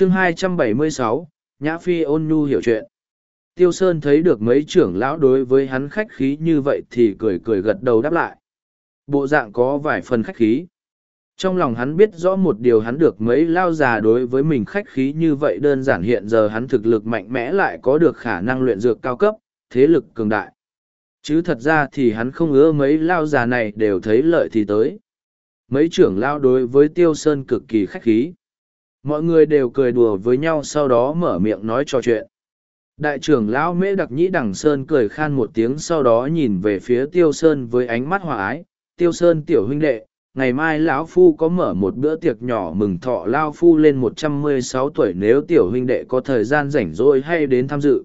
chương 276, Nhã Phi ôn nhu hiểu chuyện. Tiêu Sơn thấy được mấy trưởng lão đối với hắn khách khí như vậy thì cười cười gật đầu đáp lại. Bộ dạng có vài phần khách khí. Trong lòng hắn biết rõ một điều hắn được mấy lao già đối với mình khách khí như vậy đơn giản hiện giờ hắn thực lực mạnh mẽ lại có được khả năng luyện dược cao cấp, thế lực cường đại. Chứ thật ra thì hắn không ưa mấy lao già này đều thấy lợi thì tới. Mấy trưởng lao đối với Tiêu Sơn cực kỳ khách khí. Mọi người đều cười đùa với nhau sau đó mở miệng nói trò chuyện. Đại trưởng lão Mễ Đặc Nhĩ Đằng Sơn cười khan một tiếng sau đó nhìn về phía Tiêu Sơn với ánh mắt hòa ái. Tiêu Sơn tiểu huynh đệ, ngày mai lão phu có mở một bữa tiệc nhỏ mừng thọ lao phu lên một trăm mười sáu tuổi nếu tiểu huynh đệ có thời gian rảnh rỗi hay đến tham dự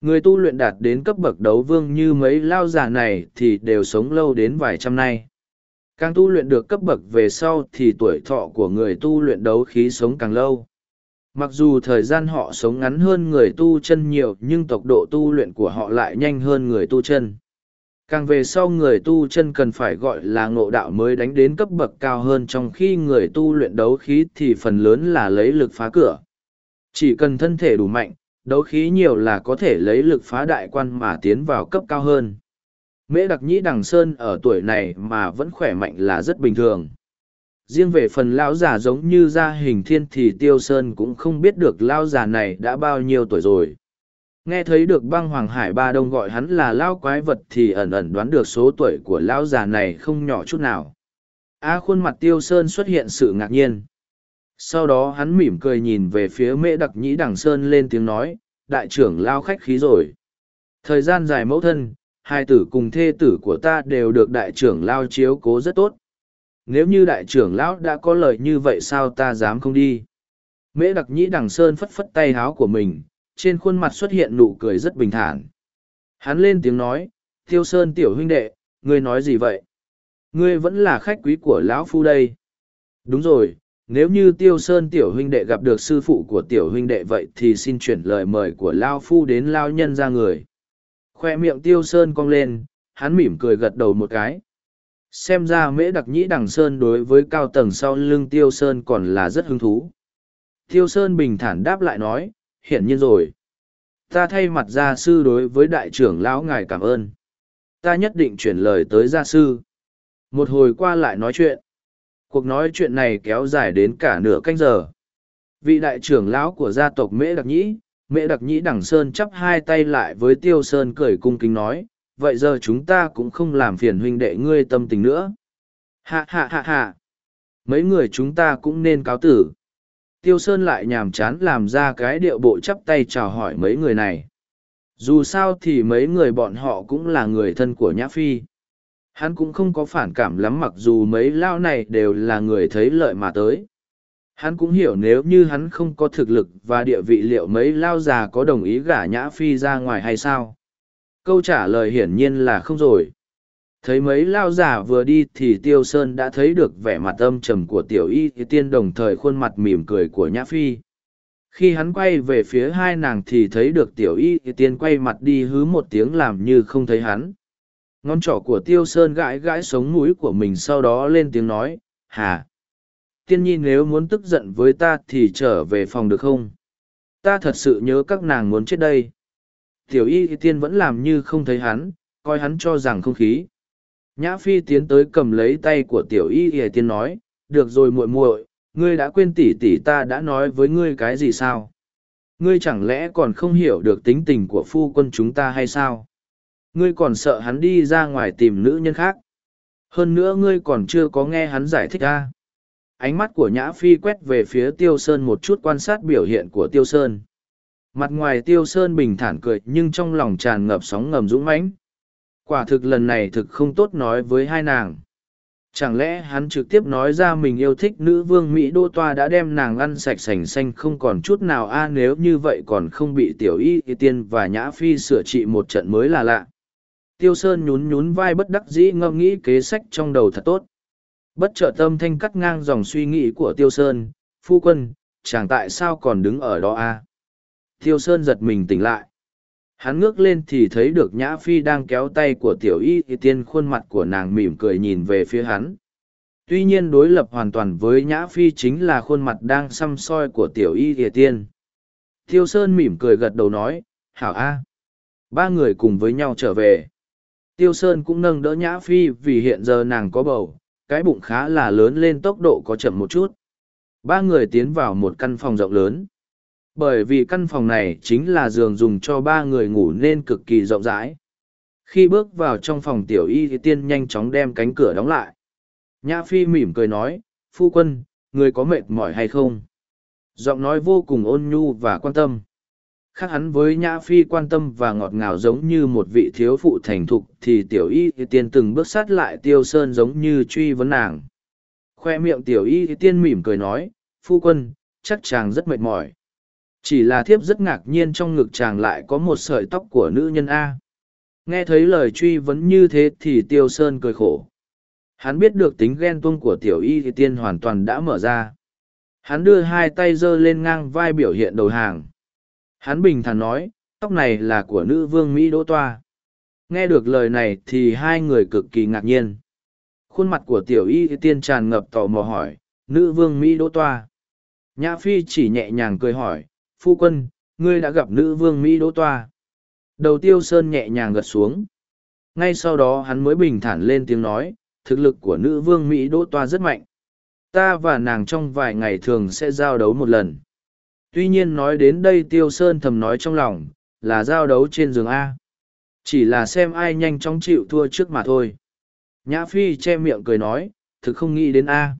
người tu luyện đạt đến cấp bậc đấu vương như mấy lao già này thì đều sống lâu đến vài trăm nay càng tu luyện được cấp bậc về sau thì tuổi thọ của người tu luyện đấu khí sống càng lâu mặc dù thời gian họ sống ngắn hơn người tu chân nhiều nhưng tốc độ tu luyện của họ lại nhanh hơn người tu chân Càng về sau người tu chân cần phải gọi là ngộ đạo mới đánh đến cấp bậc cao hơn trong khi người tu luyện đấu khí thì phần lớn là lấy lực phá cửa. Chỉ cần thân thể đủ mạnh, đấu khí nhiều là có thể lấy lực phá đại quan mà tiến vào cấp cao hơn. Mễ đặc nhĩ đằng sơn ở tuổi này mà vẫn khỏe mạnh là rất bình thường. Riêng về phần lão già giống như gia hình thiên thì tiêu sơn cũng không biết được lão già này đã bao nhiêu tuổi rồi. Nghe thấy được băng hoàng hải ba đông gọi hắn là lao quái vật thì ẩn ẩn đoán được số tuổi của lão già này không nhỏ chút nào. A khuôn mặt tiêu sơn xuất hiện sự ngạc nhiên. Sau đó hắn mỉm cười nhìn về phía mễ đặc nhĩ đằng sơn lên tiếng nói, đại trưởng lao khách khí rồi. Thời gian dài mẫu thân hai tử cùng thê tử của ta đều được đại trưởng lao chiếu cố rất tốt nếu như đại trưởng lão đã có lời như vậy sao ta dám không đi mễ đặc nhĩ đằng sơn phất phất tay háo của mình trên khuôn mặt xuất hiện nụ cười rất bình thản. Hắn lên tiếng nói, Tiêu Sơn tiểu huynh đệ, ngươi nói gì vậy? Ngươi vẫn là khách quý của lão phu đây. Đúng rồi, nếu như Tiêu Sơn tiểu huynh đệ gặp được sư phụ của tiểu huynh đệ vậy thì xin chuyển lời mời của lão phu đến lao nhân ra người. Khoe miệng Tiêu Sơn cong lên, hắn mỉm cười gật đầu một cái. Xem ra mễ đặc nhĩ đằng Sơn đối với cao tầng sau lưng Tiêu Sơn còn là rất hứng thú. Tiêu Sơn bình thản đáp lại nói, hiển nhiên rồi. Ta thay mặt gia sư đối với đại trưởng lão ngài cảm ơn. Ta nhất định chuyển lời tới gia sư. Một hồi qua lại nói chuyện. Cuộc nói chuyện này kéo dài đến cả nửa canh giờ. Vị đại trưởng lão của gia tộc Mễ Đặc Nhĩ, Mễ Đặc Nhĩ Đằng Sơn chắp hai tay lại với Tiêu Sơn cười cung kính nói, vậy giờ chúng ta cũng không làm phiền huynh đệ ngươi tâm tình nữa. Hạ hạ hạ hạ. Mấy người chúng ta cũng nên cáo tử tiêu sơn lại nhàm chán làm ra cái điệu bộ chắp tay chào hỏi mấy người này dù sao thì mấy người bọn họ cũng là người thân của nhã phi hắn cũng không có phản cảm lắm mặc dù mấy lao này đều là người thấy lợi mà tới hắn cũng hiểu nếu như hắn không có thực lực và địa vị liệu mấy lao già có đồng ý gả nhã phi ra ngoài hay sao? Câu trả lời hiển nhiên là không rồi. Thấy mấy lao giả vừa đi thì tiêu sơn đã thấy được vẻ mặt âm trầm của tiểu y tiên đồng thời khuôn mặt mỉm cười của nhã phi. Khi hắn quay về phía hai nàng thì thấy được tiểu y tiên quay mặt đi hứ một tiếng làm như không thấy hắn. Ngón trỏ của tiêu sơn gãi gãi sống mũi của mình sau đó lên tiếng nói, hà tiên nhi nếu muốn tức giận với ta thì trở về phòng được không ta thật sự nhớ các nàng muốn chết đây tiểu y tiên vẫn làm như không thấy hắn coi hắn cho rằng không khí Nhã Phi tiến tới cầm lấy tay của tiểu y y tiên nói, được rồi muội muội, ngươi đã quên tỷ tỷ ta đã nói với ngươi cái gì sao? Ngươi chẳng lẽ còn không hiểu được tính tình của phu quân chúng ta hay sao? Ngươi còn sợ hắn đi ra ngoài tìm nữ nhân khác. Hơn nữa ngươi còn chưa có nghe hắn giải thích ta Ánh mắt của Nhã Phi quét về phía Tiêu Sơn một chút quan sát biểu hiện của Tiêu Sơn. Mặt ngoài Tiêu Sơn bình thản cười, nhưng trong lòng tràn ngập sóng ngầm dũng mãnh. Quả thực lần này thực không tốt nói với hai nàng. Chẳng lẽ hắn trực tiếp nói ra mình yêu thích nữ vương Mỹ Đô Toa đã đem nàng ăn sạch sành xanh không còn chút nào a, nếu như vậy còn không bị tiểu y tiên và nhã phi sửa trị một trận mới là lạ. Tiêu Sơn nhún nhún vai bất đắc dĩ ngẫm nghĩ kế sách trong đầu thật tốt. Bất trợ tâm thanh cắt ngang dòng suy nghĩ của Tiêu Sơn, phu quân, chàng tại sao còn đứng ở đó a? Tiêu Sơn giật mình tỉnh lại. Hắn ngước lên thì thấy được Nhã Phi đang kéo tay của tiểu y thì tiên khuôn mặt của nàng mỉm cười nhìn về phía hắn. tuy nhiên đối lập hoàn toàn với nhã phi chính là khuôn mặt đang xăm soi của tiểu y thì tiên tiêu sơn mỉm cười gật đầu nói hảo a ba người cùng với nhau trở về tiêu sơn cũng nâng đỡ nhã phi vì hiện giờ nàng có bầu cái bụng khá là lớn lên tốc độ có chậm một chút. Ba người tiến vào một căn phòng rộng lớn. Bởi vì căn phòng này chính là giường dùng cho ba người ngủ nên cực kỳ rộng rãi. Khi bước vào trong phòng tiểu y thì tiên nhanh chóng đem cánh cửa đóng lại. Nhã phi mỉm cười nói, phu quân, người có mệt mỏi hay không? Giọng nói vô cùng ôn nhu và quan tâm khác hắn với nhã phi quan tâm và ngọt ngào giống như một vị thiếu phụ thành thục thì tiểu y tiên từng bước sát lại tiêu sơn giống như truy vấn nàng. Khoe miệng tiểu y tiên mỉm cười nói, phu quân, chắc chàng rất mệt mỏi. Chỉ là thiếp rất ngạc nhiên trong ngực chàng lại có một sợi tóc của nữ nhân a. Nghe thấy lời truy vấn như thế thì tiêu sơn cười khổ. Hắn biết được tính ghen tuông của tiểu y tiên hoàn toàn đã mở ra. Hắn đưa hai tay giơ lên ngang vai biểu hiện đầu hàng hắn bình thản nói, tóc này là của nữ vương mỹ đỗ toa. Nghe được lời này thì hai người cực kỳ ngạc nhiên. Khuôn mặt của tiểu y tiên tràn ngập tò mò hỏi, nữ vương mỹ đỗ toa? Nhã phi chỉ nhẹ nhàng cười hỏi, phu quân, ngươi đã gặp nữ vương mỹ đỗ toa? Đầu tiêu sơn nhẹ nhàng gật xuống. Ngay sau đó hắn mới bình thản lên tiếng nói, thực lực của nữ vương mỹ đỗ toa rất mạnh. Ta và nàng trong vài ngày thường sẽ giao đấu một lần tuy nhiên nói đến đây tiêu sơn thầm nói trong lòng, là giao đấu trên giường a. Chỉ là xem ai nhanh chóng chịu thua trước mà thôi. Nhã phi che miệng cười nói, thực không nghĩ đến a.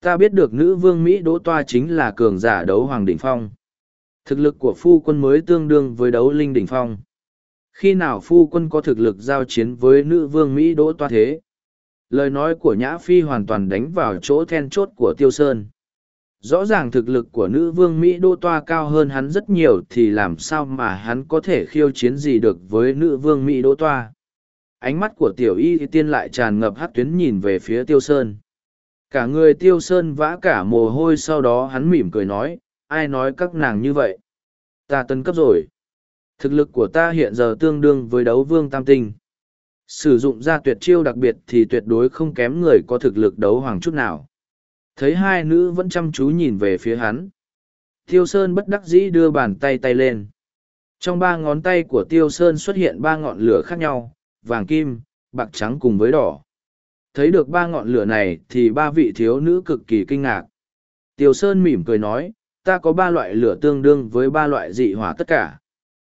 Ta biết được nữ vương mỹ đỗ toa chính là cường giả đấu hoàng đỉnh phong. Thực lực của phu quân mới tương đương với đấu linh đỉnh phong. Khi nào phu quân có thực lực giao chiến với nữ vương mỹ đỗ toa thế? Lời nói của nhã phi hoàn toàn đánh vào chỗ then chốt của tiêu sơn rõ ràng thực lực của nữ vương mỹ đô toa cao hơn hắn rất nhiều thì làm sao mà hắn có thể khiêu chiến gì được với nữ vương mỹ đô toa? Ánh mắt của tiểu y tiên lại tràn ngập hát tuyến nhìn về phía tiêu sơn. Cả người tiêu sơn vã cả mồ hôi sau đó hắn mỉm cười nói, ai nói các nàng như vậy? Ta tân cấp rồi. Thực lực của ta hiện giờ tương đương với đấu vương tam tinh. Sử dụng ra tuyệt chiêu đặc biệt thì tuyệt đối không kém người có thực lực đấu hoàng chút nào thấy hai nữ vẫn chăm chú nhìn về phía hắn. Tiêu sơn bất đắc dĩ đưa bàn tay tay lên. Trong ba ngón tay của tiêu sơn xuất hiện ba ngọn lửa khác nhau, vàng kim, bạc trắng cùng với đỏ. Thấy được ba ngọn lửa này thì ba vị thiếu nữ cực kỳ kinh ngạc. Tiêu sơn mỉm cười nói, ta có ba loại lửa tương đương với ba loại dị hỏa tất cả.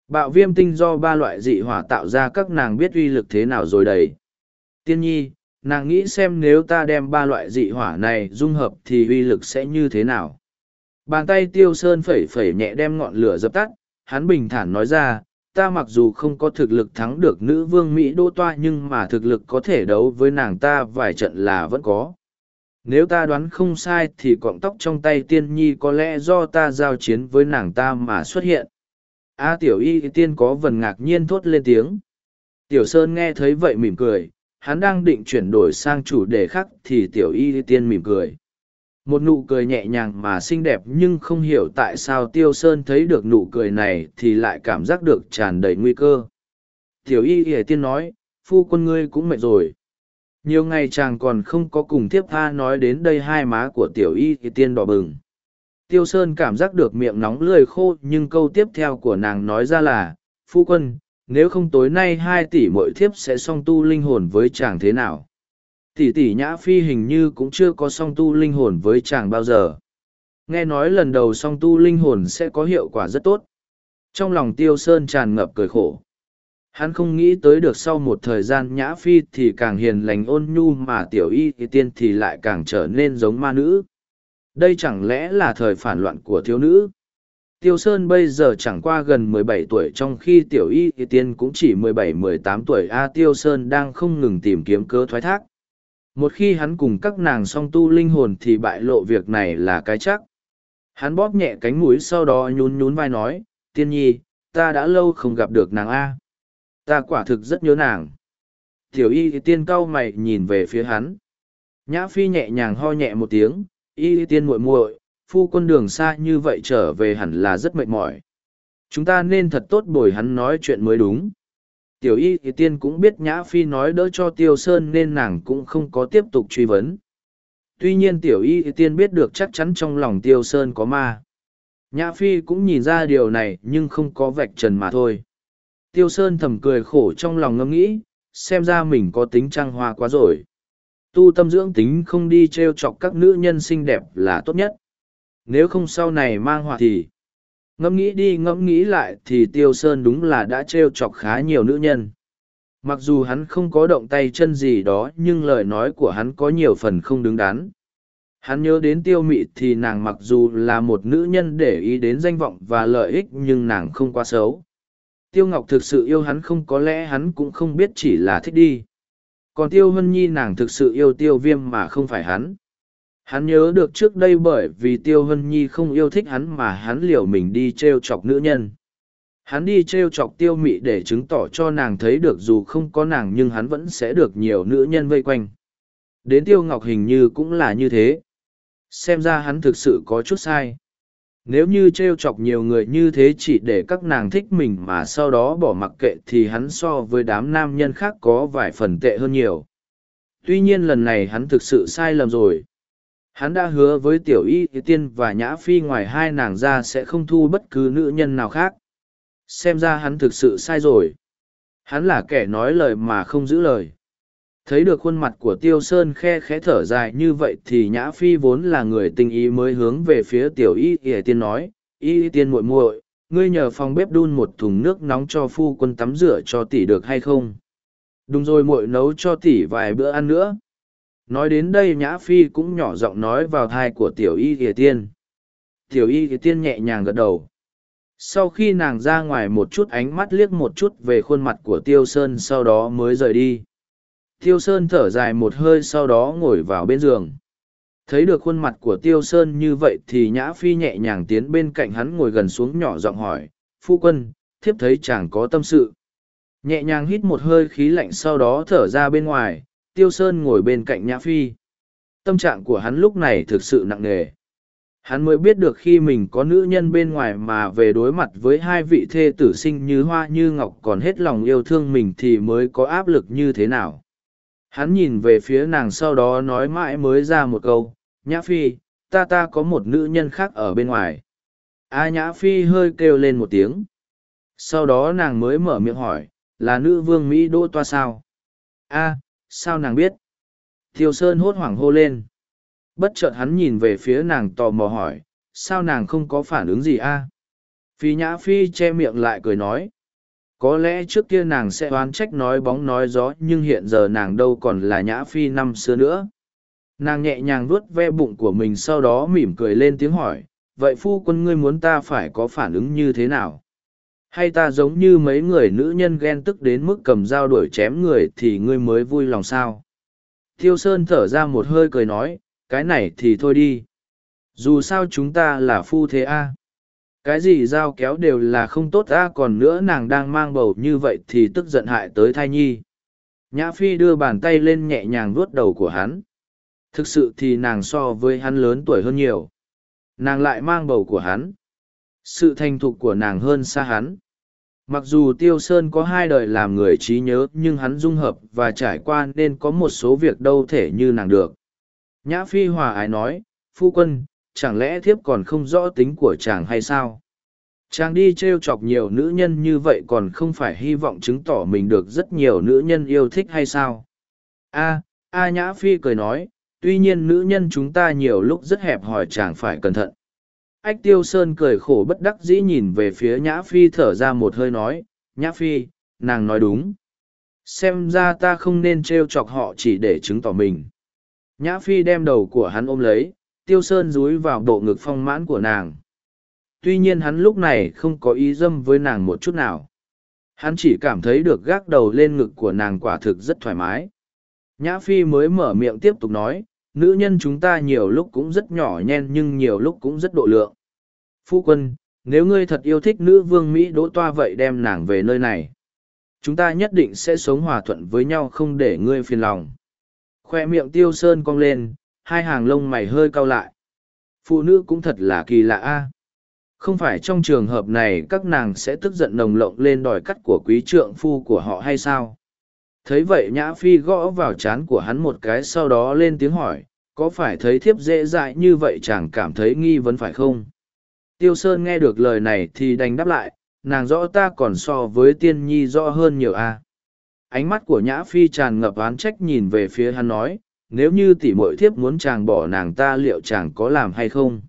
Bạo viêm tinh do ba loại dị hỏa tạo ra các nàng biết uy lực thế nào rồi đầy tiên nhi nàng nghĩ xem nếu ta đem ba loại dị hỏa này dung hợp thì uy lực sẽ như thế nào. Bàn tay tiêu sơn phẩy phẩy nhẹ đem ngọn lửa dập tắt, hắn bình thản nói ra, ta mặc dù không có thực lực thắng được nữ vương mỹ đô toa nhưng mà thực lực có thể đấu với nàng ta vài trận là vẫn có. Nếu ta đoán không sai thì cọng tóc trong tay tiên nhi có lẽ do ta giao chiến với nàng ta mà xuất hiện. A tiểu y tiên có vần ngạc nhiên thốt lên tiếng. Tiểu sơn nghe thấy vậy mỉm cười hắn đang định chuyển đổi sang chủ đề khác thì tiểu y tiên mỉm cười. Một nụ cười nhẹ nhàng mà xinh đẹp nhưng không hiểu tại sao tiêu sơn thấy được nụ cười này thì lại cảm giác được tràn đầy nguy cơ. Tiểu y y tiên nói, phu quân ngươi cũng mệt rồi. Nhiều ngày chàng còn không có cùng tiếp tha nói đến đây hai má của tiểu y y tiên đỏ bừng. Tiêu sơn cảm giác được miệng nóng lười khô nhưng câu tiếp theo của nàng nói ra là, phu quân nếu không tối nay hai tỷ mội thiếp sẽ song tu linh hồn với chàng thế nào? Tỷ tỷ nhã phi hình như cũng chưa có song tu linh hồn với chàng bao giờ. Nghe nói lần đầu song tu linh hồn sẽ có hiệu quả rất tốt. Trong lòng tiêu sơn tràn ngập cười khổ. Hắn không nghĩ tới được sau một thời gian nhã phi thì càng hiền lành ôn nhu mà tiểu y thì tiên thì lại càng trở nên giống ma nữ. Đây chẳng lẽ là thời phản loạn của thiếu nữ? Tiêu Sơn bây giờ chẳng qua gần 17 tuổi trong khi Tiểu Y thì Tiên cũng chỉ 17-18 tuổi A Tiêu Sơn đang không ngừng tìm kiếm cớ thoái thác. Một khi hắn cùng các nàng song tu linh hồn thì bại lộ việc này là cái chắc. Hắn bóp nhẹ cánh mũi sau đó nhún nhún vai nói, Tiên Nhi, ta đã lâu không gặp được nàng A. Ta quả thực rất nhớ nàng. Tiểu Y thì Tiên cau mày nhìn về phía hắn. Nhã Phi nhẹ nhàng ho nhẹ một tiếng, Y Tiên muội muội phu quân đường xa như vậy trở về hẳn là rất mệt mỏi. Chúng ta nên thật tốt bồi hắn nói chuyện mới đúng. Tiểu y thì tiên cũng biết Nhã Phi nói đỡ cho Tiêu Sơn nên nàng cũng không có tiếp tục truy vấn. Tuy nhiên tiểu y tiên biết được chắc chắn trong lòng tiêu sơn có ma. Nhã Phi cũng nhìn ra điều này nhưng không có vạch trần mà thôi. Tiêu Sơn thầm cười khổ trong lòng ngẫm nghĩ, xem ra mình có tính trăng hoa quá rồi. Tu tâm dưỡng tính không đi treo chọc các nữ nhân xinh đẹp là tốt nhất. Nếu không sau này mang họa thì ngẫm nghĩ đi, ngẫm nghĩ lại thì Tiêu Sơn đúng là đã t r e o chọc khá nhiều nữ nhân. Mặc dù hắn không có động tay chân gì đó, nhưng lời nói của hắn có nhiều phần không đứng đắn Hắn nhớ đến tiêu mị thì nàng mặc dù là một nữ nhân để ý đến danh vọng và lợi ích, nhưng nàng không quá xấu. Tiêu Ngọc thực sự yêu hắn không có lẽ hắn cũng không biết chỉ là thích đi. Còn Tiêu Hân Nhi nàng thực sự yêu Tiêu Viêm mà không phải hắn. Hắn nhớ được trước đây bởi vì Tiêu Hân Nhi không yêu thích hắn mà hắn liều mình đi trêu chọc nữ nhân. Hắn đi trêu chọc Tiêu Mị để chứng tỏ cho nàng thấy được dù không có nàng nhưng hắn vẫn sẽ được nhiều nữ nhân vây quanh. Đến Tiêu Ngọc hình như cũng là như thế xem ra hắn thực sự có chút sai nếu như t r e o chọc nhiều người như thế chỉ để các nàng thích mình mà sau đó bỏ mặc kệ thì hắn so với đám nam nhân khác có vài phần tệ hơn nhiều tuy nhiên lần này hắn thực sự sai lầm rồi hắn đã hứa với tiểu y tiên và nhã phi ngoài hai nàng ra sẽ không thu bất cứ nữ nhân nào khác. Xem ra hắn thực sự sai rồi. Hắn là kẻ nói lời mà không giữ lời. Thấy được khuôn mặt của tiêu sơn khe khẽ thở dài như vậy thì nhã phi vốn là người tình ý mới hướng về phía tiểu y y tiên nói, y tiên muội muội, ngươi nhờ phòng bếp đun một thùng nước nóng cho phu quân tắm rửa cho tỷ được hay không? Đúng rồi muội, nấu cho tỷ vài bữa ăn nữa nói đến đây nhã phi cũng nhỏ giọng nói vào thai của tiểu y kỳ tiên tiểu y kỳ tiên nhẹ nhàng gật đầu sau khi nàng ra ngoài một chút ánh mắt liếc một chút về khuôn mặt của tiêu sơn sau đó mới rời đi Tiêu Sơn thở dài một hơi sau đó ngồi vào bên giường. Thấy được khuôn mặt của Tiêu Sơn như vậy thì Nhã Phi nhẹ nhàng tiến bên cạnh hắn ngồi gần xuống nhỏ giọng hỏi, Phu quân, thiếp thấy chàng có tâm sự. Nhẹ nhàng hít một hơi khí lạnh sau đó thở ra bên ngoài, Tiêu Sơn ngồi bên cạnh Nhã Phi. Tâm trạng của hắn lúc này thực sự nặng nề. Hắn mới biết được khi mình có nữ nhân bên ngoài mà về đối mặt với hai vị thê tử sinh như hoa như ngọc còn hết lòng yêu thương mình thì mới có áp lực như thế nào hắn nhìn về phía nàng sau đó nói mãi mới ra một câu, nhã phi, ta ta có một nữ nhân khác ở bên ngoài a nhã phi hơi kêu lên một tiếng sau đó nàng mới mở miệng hỏi, là nữ vương mỹ đỗ toa sao a sao nàng biết? Thiêu sơn hốt hoảng hô lên. Bất chợt hắn nhìn về phía nàng tò mò hỏi, sao nàng không có phản ứng gì a? Phi nhã phi che miệng lại cười nói, có lẽ trước kia nàng sẽ oán trách nói bóng nói gió, nhưng hiện giờ nàng đâu còn là nhã phi năm xưa nữa. Nàng nhẹ nhàng vuốt ve bụng của mình sau đó mỉm cười lên tiếng hỏi, vậy phu quân ngươi muốn ta phải có phản ứng như thế nào? Hay ta giống như mấy người nữ nhân ghen tức đến mức cầm dao đuổi chém người thì ngươi mới vui lòng sao? Thiêu sơn thở ra một hơi cười nói, cái này thì thôi đi. Dù sao chúng ta là phu thế a. Cái gì dao kéo đều là không tốt ra còn nữa nàng đang mang bầu như vậy thì tức giận hại tới thai nhi. Nhã phi đưa bàn tay lên nhẹ nhàng vuốt đầu của hắn. Thực sự thì nàng so với hắn lớn tuổi hơn nhiều. Nàng lại mang bầu của hắn. Sự thành thục của nàng hơn xa hắn mặc dù tiêu sơn có hai đời làm người trí nhớ, nhưng hắn dung hợp và trải qua nên có một số việc đâu thể như nàng được. Nhã phi hòa ái nói, phu quân, chẳng lẽ thiếp còn không rõ tính của chàng hay sao? Chàng đi t r e o chọc nhiều nữ nhân như vậy còn không phải hy vọng chứng tỏ mình được rất nhiều nữ nhân yêu thích hay sao? A a nhã phi cười nói, tuy nhiên nữ nhân chúng ta nhiều lúc rất hẹp hòi chàng phải cẩn thận ách tiêu sơn cười khổ bất đắc dĩ nhìn về phía nhã phi thở ra một hơi nói, nhã phi, nàng nói đúng. Xem ra ta không nên t r e o chọc họ chỉ để chứng tỏ mình. Nhã phi đem đầu của hắn ôm lấy, tiêu sơn dúi vào bộ ngực phong mãn của nàng. Tuy nhiên hắn lúc này không có ý dâm với nàng một chút nào. Hắn chỉ cảm thấy được gác đầu lên ngực của nàng quả thực rất thoải mái. Nhã phi mới mở miệng tiếp tục nói nữ nhân chúng ta nhiều lúc cũng rất nhỏ nhen nhưng nhiều lúc cũng rất độ lượng phu quân, nếu ngươi thật yêu thích nữ vương mỹ đỗ toa vậy đem nàng về nơi này chúng ta nhất định sẽ sống hòa thuận với nhau không để ngươi phiền lòng khoe miệng tiêu sơn cong lên, hai hàng lông mày hơi cau lại. Phụ nữ cũng thật là kỳ lạ a. Không phải trong trường hợp này các nàng sẽ tức giận nồng lộng lên đòi cắt của quý trượng phu của họ hay sao? Thấy vậy Nhã Phi gõ vào chán của hắn một cái sau đó lên tiếng hỏi, có phải thấy thiếp dễ dãi như vậy chàng cảm thấy nghi vấn phải không? Tiêu sơn nghe được lời này thì đành đáp lại nàng rõ ta còn so với tiên nhi rõ hơn nhiều a ánh mắt của nhã phi tràn ngập oán trách nhìn về phía hắn nói nếu như tỷ mội thiếp muốn chàng bỏ nàng ta liệu chàng có làm hay không?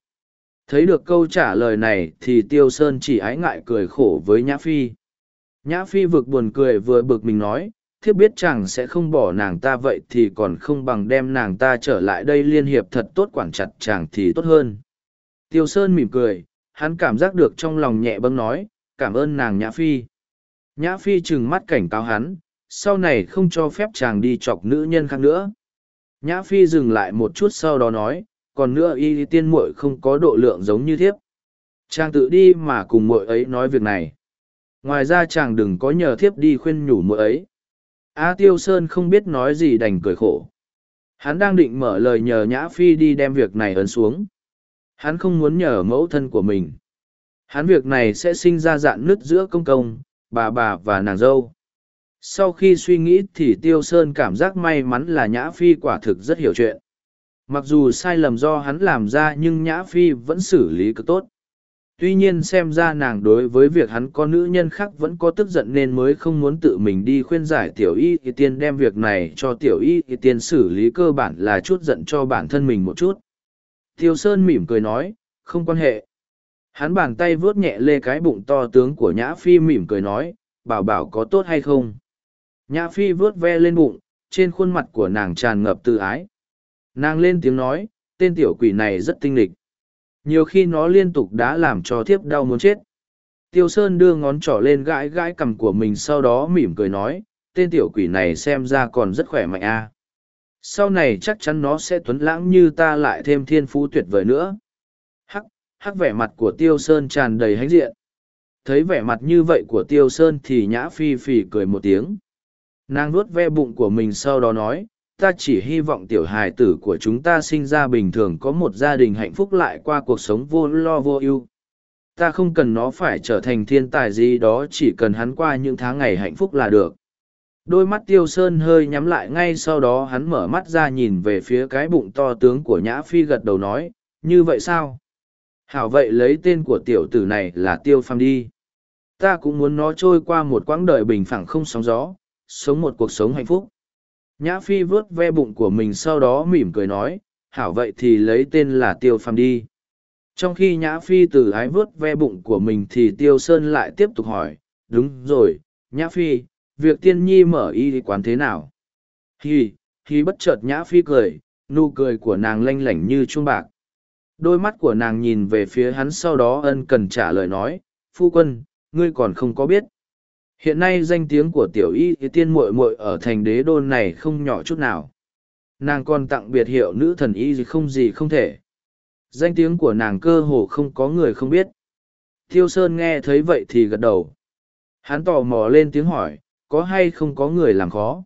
Thấy được câu trả lời này thì tiêu sơn chỉ ái ngại cười khổ với nhã phi. Nhã phi vực buồn cười vừa bực mình nói thiếp biết chàng sẽ không bỏ nàng ta vậy thì còn không bằng đem nàng ta trở lại đây liên hiệp thật tốt quản chặt chàng thì tốt hơn. Tiêu sơn mỉm cười, hắn cảm giác được trong lòng nhẹ bâng nói, cảm ơn nàng nhã phi. Nhã phi trừng mắt cảnh cáo hắn, sau này không cho phép chàng đi chọc nữ nhân khác nữa. Nhã phi dừng lại một chút sau đó nói, còn nữa y tiên muội không có độ lượng giống như thiếp. Chàng tự đi mà cùng muội ấy nói việc này. Ngoài ra chàng đừng có nhờ thiếp đi khuyên nhủ muội ấy a tiêu sơn không biết nói gì đành cười khổ. Hắn đang định mở lời nhờ nhã phi đi đem việc này ấn xuống. Hắn không muốn nhờ mẫu thân của mình. Hắn việc này sẽ sinh ra dạn nứt giữa công công, bà bà và nàng dâu. Sau khi suy nghĩ thì tiêu sơn cảm giác may mắn là nhã phi quả thực rất hiểu chuyện. Mặc dù sai lầm do hắn làm ra nhưng nhã phi vẫn xử lý cực tốt tuy nhiên xem ra nàng đối với việc hắn có nữ nhân khác vẫn có tức giận nên mới không muốn tự mình đi khuyên giải tiểu y thì tiên đem việc này cho tiểu y thì tiên xử lý cơ bản là chút giận cho bản thân mình một chút. Tiêu sơn mỉm cười nói, không quan hệ. Hắn bàn tay vuốt nhẹ lê cái bụng to tướng của nhã phi mỉm cười nói, bảo bảo có tốt hay không? Nhã phi vuốt ve lên bụng, trên khuôn mặt của nàng tràn ngập tự ái. Nàng lên tiếng nói, tên tiểu quỷ này rất tinh lịch nhiều khi nó liên tục đã làm cho thiếp đau muốn chết. Tiêu sơn đưa ngón trỏ lên gãi gãi cằm của mình sau đó mỉm cười nói, tên tiểu quỷ này xem ra còn rất khỏe mạnh a sau này chắc chắn nó sẽ tuấn lãng như ta lại thêm thiên phú tuyệt vời nữa. Hắc hắc vẻ mặt của tiêu sơn tràn đầy hãnh diện. Thấy vẻ mặt như vậy của tiêu sơn thì nhã phi phì cười một tiếng. Nàng nuốt ve bụng của mình sau đó nói ta chỉ hy vọng tiểu hài tử của chúng ta sinh ra bình thường có một gia đình hạnh phúc lại qua cuộc sống vô lo vô ưu. Ta không cần nó phải trở thành thiên tài gì đó, chỉ cần hắn qua những tháng ngày hạnh phúc là được. Đôi mắt tiêu sơn hơi nhắm lại, ngay sau đó hắn mở mắt ra nhìn về phía cái bụng to tướng của nhã phi gật đầu nói, như vậy sao? Hảo vậy lấy tên của tiểu tử này là tiêu phàm đi. Ta cũng muốn nó trôi qua một quãng đời bình phẳng không sóng gió, sống một cuộc sống hạnh phúc nhã phi vớt ve bụng của mình sau đó mỉm cười nói, hảo vậy thì lấy tên là tiêu phàm đi. Trong khi nhã phi từ ái vớt ve bụng của mình thì tiêu sơn lại tiếp tục hỏi, đúng rồi, nhã phi, việc tiên nhi mở y quán thế nào? Hi hi bất chợt nhã phi cười, nụ cười của nàng lanh lảnh như chuông bạc. Đôi mắt của nàng nhìn về phía hắn sau đó ân cần trả lời nói, phu quân, ngươi còn không có biết hiện nay danh tiếng của tiểu y tiên muội muội ở thành đế đôn này không nhỏ chút nào. Nàng còn tặng biệt hiệu nữ thần y gì không gì không thể. Danh tiếng của nàng cơ hồ không có người không biết. Tiêu sơn nghe thấy vậy thì gật đầu. Hắn tò mò lên tiếng hỏi, có hay không có người làm khó?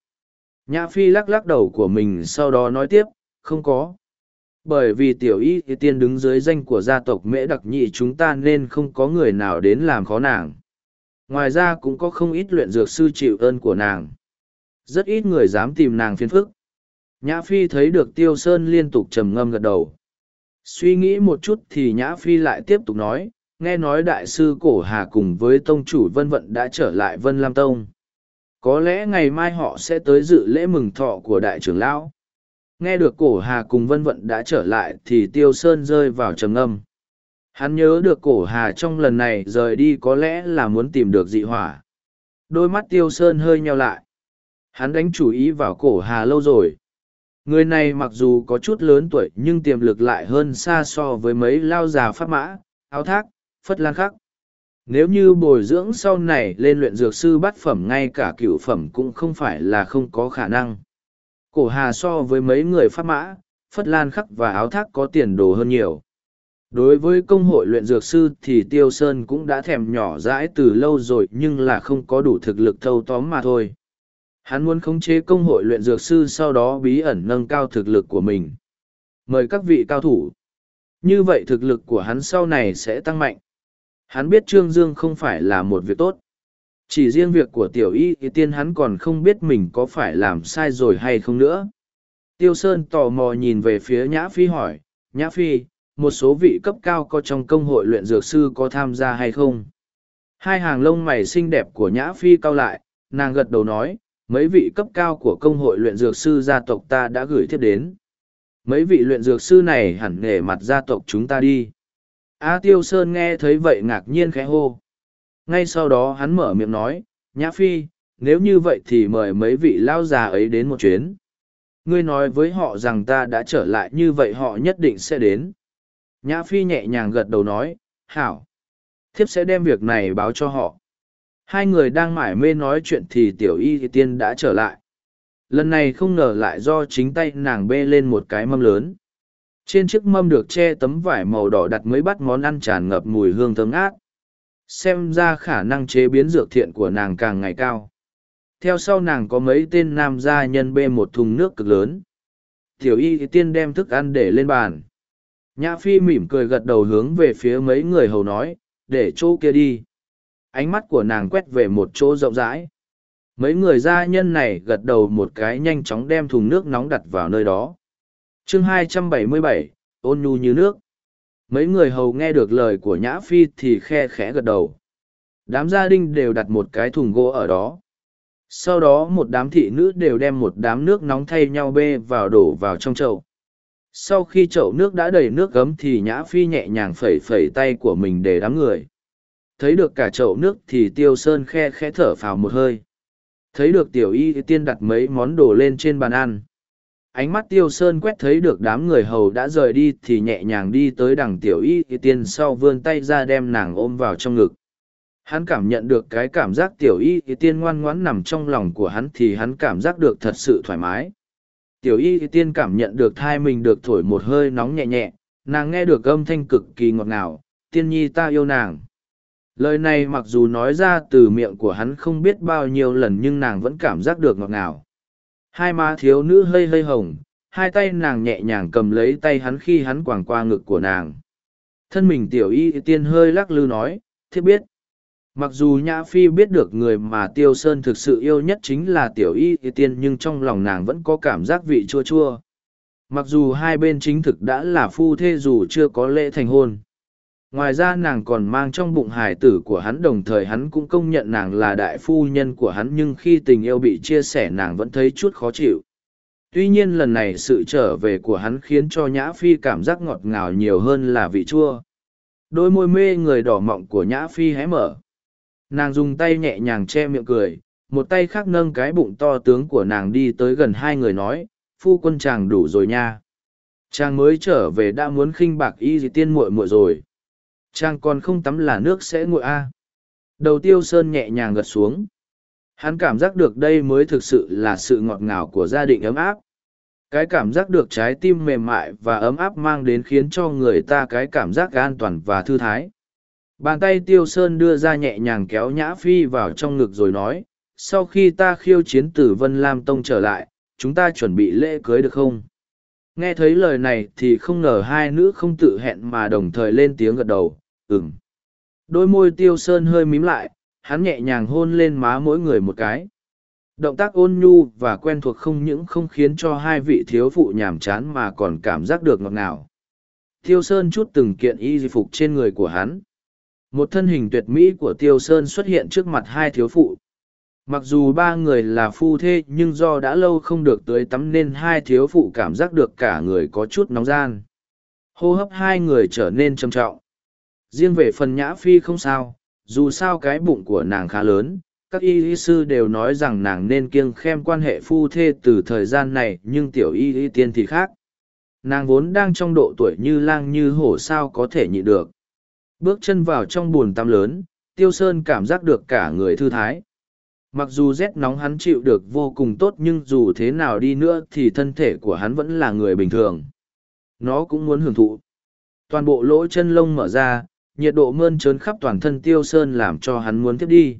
Nhã phi lắc lắc đầu của mình sau đó nói tiếp, không có. Bởi vì tiểu y tiên đứng dưới danh của gia tộc mễ đặc nhị chúng ta nên không có người nào đến làm khó nàng ngoài ra cũng có không ít luyện dược sư chịu ơn của nàng. Rất ít người dám tìm nàng phiền phức. Nhã phi thấy được tiêu sơn liên tục trầm ngâm gật đầu. Suy nghĩ một chút thì nhã phi lại tiếp tục nói, nghe nói đại sư cổ hà cùng với tông chủ vân vận đã trở lại vân lam tông. Có lẽ ngày mai họ sẽ tới dự lễ mừng thọ của đại trưởng lão. Nghe được cổ hà cùng vân vận đã trở lại thì tiêu sơn rơi vào trầm ngâm. Hắn nhớ được cổ hà trong lần này rời đi có lẽ là muốn tìm được dị hỏa. Đôi mắt tiêu sơn hơi nheo lại. Hắn đánh chủ ý vào cổ hà lâu rồi. Người này mặc dù có chút lớn tuổi nhưng tiềm lực lại hơn xa so với mấy lao già pháp mã, áo thác, phất lan khắc. Nếu như bồi dưỡng sau này lên luyện dược sư bát phẩm ngay cả cửu phẩm cũng không phải là không có khả năng. Cổ hà so với mấy người pháp mã, phất lan khắc và áo thác có tiền đồ hơn nhiều đối với công hội luyện dược sư thì tiêu sơn cũng đã thèm nhỏ dãi từ lâu rồi nhưng là không có đủ thực lực thâu tóm mà thôi. Hắn muốn khống chế công hội luyện dược sư sau đó bí ẩn nâng cao thực lực của mình. Mời các vị cao thủ. Như vậy thực lực của hắn sau này sẽ tăng mạnh. Hắn biết trương dương không phải là một việc tốt. Chỉ riêng việc của tiểu y thì tiên hắn còn không biết mình có phải làm sai rồi hay không nữa. Tiêu Sơn tò mò nhìn về phía Nhã Phi hỏi, Nhã Phi, một số vị cấp cao có trong công hội luyện dược sư có tham gia hay không? Hai hàng lông mày xinh đẹp của Nhã Phi cau lại, nàng gật đầu nói, mấy vị cấp cao của công hội luyện dược sư gia tộc ta đã gửi tiếp đến. Mấy vị luyện dược sư này hẳn nghề mặt gia tộc chúng ta đi. A Tiêu Sơn nghe thấy vậy ngạc nhiên khẽ hô. Ngay sau đó hắn mở miệng nói, Nhã Phi, nếu như vậy thì mời mấy vị lao già ấy đến một chuyến. Ngươi nói với họ rằng ta đã trở lại như vậy họ nhất định sẽ đến. Nhã Phi nhẹ nhàng gật đầu nói, hảo. Thiếp sẽ đem việc này báo cho họ. Hai người đang mải mê nói chuyện thì tiểu y tiên đã trở lại. Lần này không ngờ lại do chính tay nàng bê lên một cái mâm lớn. Trên chiếc mâm được che tấm vải màu đỏ đặt mấy bát món ăn tràn ngập mùi hương thơm ngát. Xem ra khả năng chế biến dược thiện của nàng càng ngày cao. Theo sau nàng có mấy tên nam gia nhân bê một thùng nước cực lớn. Tiểu y tiên đem thức ăn để lên bàn. Nhã Phi mỉm cười gật đầu hướng về phía mấy người hầu nói, để chỗ kia đi. Ánh mắt của nàng quét về một chỗ rộng rãi. Mấy người gia nhân này gật đầu một cái nhanh chóng đem thùng nước nóng đặt vào nơi đó. chương 277, ôn nhu như nước. Mấy người hầu nghe được lời của Nhã Phi thì khe khẽ gật đầu. Đám gia đình đều đặt một cái thùng gỗ ở đó. Sau đó một đám thị nữ đều đem một đám nước nóng thay nhau bê vào đổ vào trong chậu sau khi chậu nước đã đầy nước gấm thì nhã phi nhẹ nhàng phẩy phẩy tay của mình để đám người. Thấy được cả chậu nước thì tiêu sơn khe khẽ thở phào một hơi. Thấy được tiểu y tiên đặt mấy món đồ lên trên bàn ăn. Ánh mắt tiêu sơn quét thấy được đám người hầu đã rời đi thì nhẹ nhàng đi tới đằng tiểu y tiên sau vươn tay ra đem nàng ôm vào trong ngực. Hắn cảm nhận được cái cảm giác tiểu y tiên ngoan ngoãn nằm trong lòng của hắn thì hắn cảm giác được thật sự thoải mái. Tiểu y tiên cảm nhận được thai mình được thổi một hơi nóng nhẹ nhẹ, nàng nghe được âm thanh cực kỳ ngọt ngào, tiên nhi ta yêu nàng. Lời này mặc dù nói ra từ miệng của hắn không biết bao nhiêu lần nhưng nàng vẫn cảm giác được ngọt ngào. Hai má thiếu nữ hơi hơi hồng, hai tay nàng nhẹ nhàng cầm lấy tay hắn khi hắn quàng qua ngực của nàng. Thân mình tiểu y tiên hơi lắc lư nói, thiết biết. Mặc dù Nhã Phi biết được người mà Tiêu Sơn thực sự yêu nhất chính là Tiểu Y Tiên, nhưng trong lòng nàng vẫn có cảm giác vị chua chua. Mặc dù hai bên chính thực đã là phu thê dù chưa có lễ thành hôn. Ngoài ra nàng còn mang trong bụng hải tử của hắn, đồng thời hắn cũng công nhận nàng là đại phu nhân của hắn, nhưng khi tình yêu bị chia sẻ nàng vẫn thấy chút khó chịu. Tuy nhiên lần này sự trở về của hắn khiến cho Nhã Phi cảm giác ngọt ngào nhiều hơn là vị chua. Đôi môi mê người đỏ mọng của Nhã Phi hé mở nàng dùng tay nhẹ nhàng che miệng cười, một tay khác nâng cái bụng to tướng của nàng đi tới gần hai người nói, phu quân chàng đủ rồi nha. Chàng mới trở về đã muốn khinh bạc y gì tiên muội muội rồi. Chàng còn không tắm là nước sẽ nguội a. Đầu tiêu sơn nhẹ nhàng gật xuống. Hắn cảm giác được đây mới thực sự là sự ngọt ngào của gia đình ấm áp. Cái cảm giác được trái tim mềm mại và ấm áp mang đến khiến cho người ta cái cảm giác an toàn và thư thái. Bàn tay tiêu sơn đưa ra nhẹ nhàng kéo nhã phi vào trong ngực rồi nói, sau khi ta khiêu chiến tử Vân Lam Tông trở lại, chúng ta chuẩn bị lễ cưới được không? Nghe thấy lời này thì không ngờ hai nữ không tự hẹn mà đồng thời lên tiếng gật đầu, ừm. Đôi môi tiêu sơn hơi mím lại, hắn nhẹ nhàng hôn lên má mỗi người một cái. Động tác ôn nhu và quen thuộc không những không khiến cho hai vị thiếu phụ nhàm chán mà còn cảm giác được ngọt ngào. Tiêu sơn chút từng kiện y phục trên người của hắn một thân hình tuyệt mỹ của tiêu sơn xuất hiện trước mặt hai thiếu phụ. Mặc dù ba người là phu thê, nhưng do đã lâu không được tưới tắm nên hai thiếu phụ cảm giác được cả người có chút nóng gian. Hô hấp hai người trở nên trầm trọng. Riêng về phần nhã phi không sao, dù sao cái bụng của nàng khá lớn, các y y sư đều nói rằng nàng nên kiêng khem quan hệ phu thê từ thời gian này, nhưng tiểu y y tiên thì khác. Nàng vốn đang trong độ tuổi như lang như hổ sao có thể nhịn được. Bước chân vào trong buồn tắm lớn, Tiêu Sơn cảm giác được cả người thư thái. Mặc dù rét nóng hắn chịu được vô cùng tốt nhưng dù thế nào đi nữa thì thân thể của hắn vẫn là người bình thường. Nó cũng muốn hưởng thụ. Toàn bộ lỗ chân lông mở ra, nhiệt độ mơn trớn khắp toàn thân Tiêu Sơn làm cho hắn muốn tiếp đi.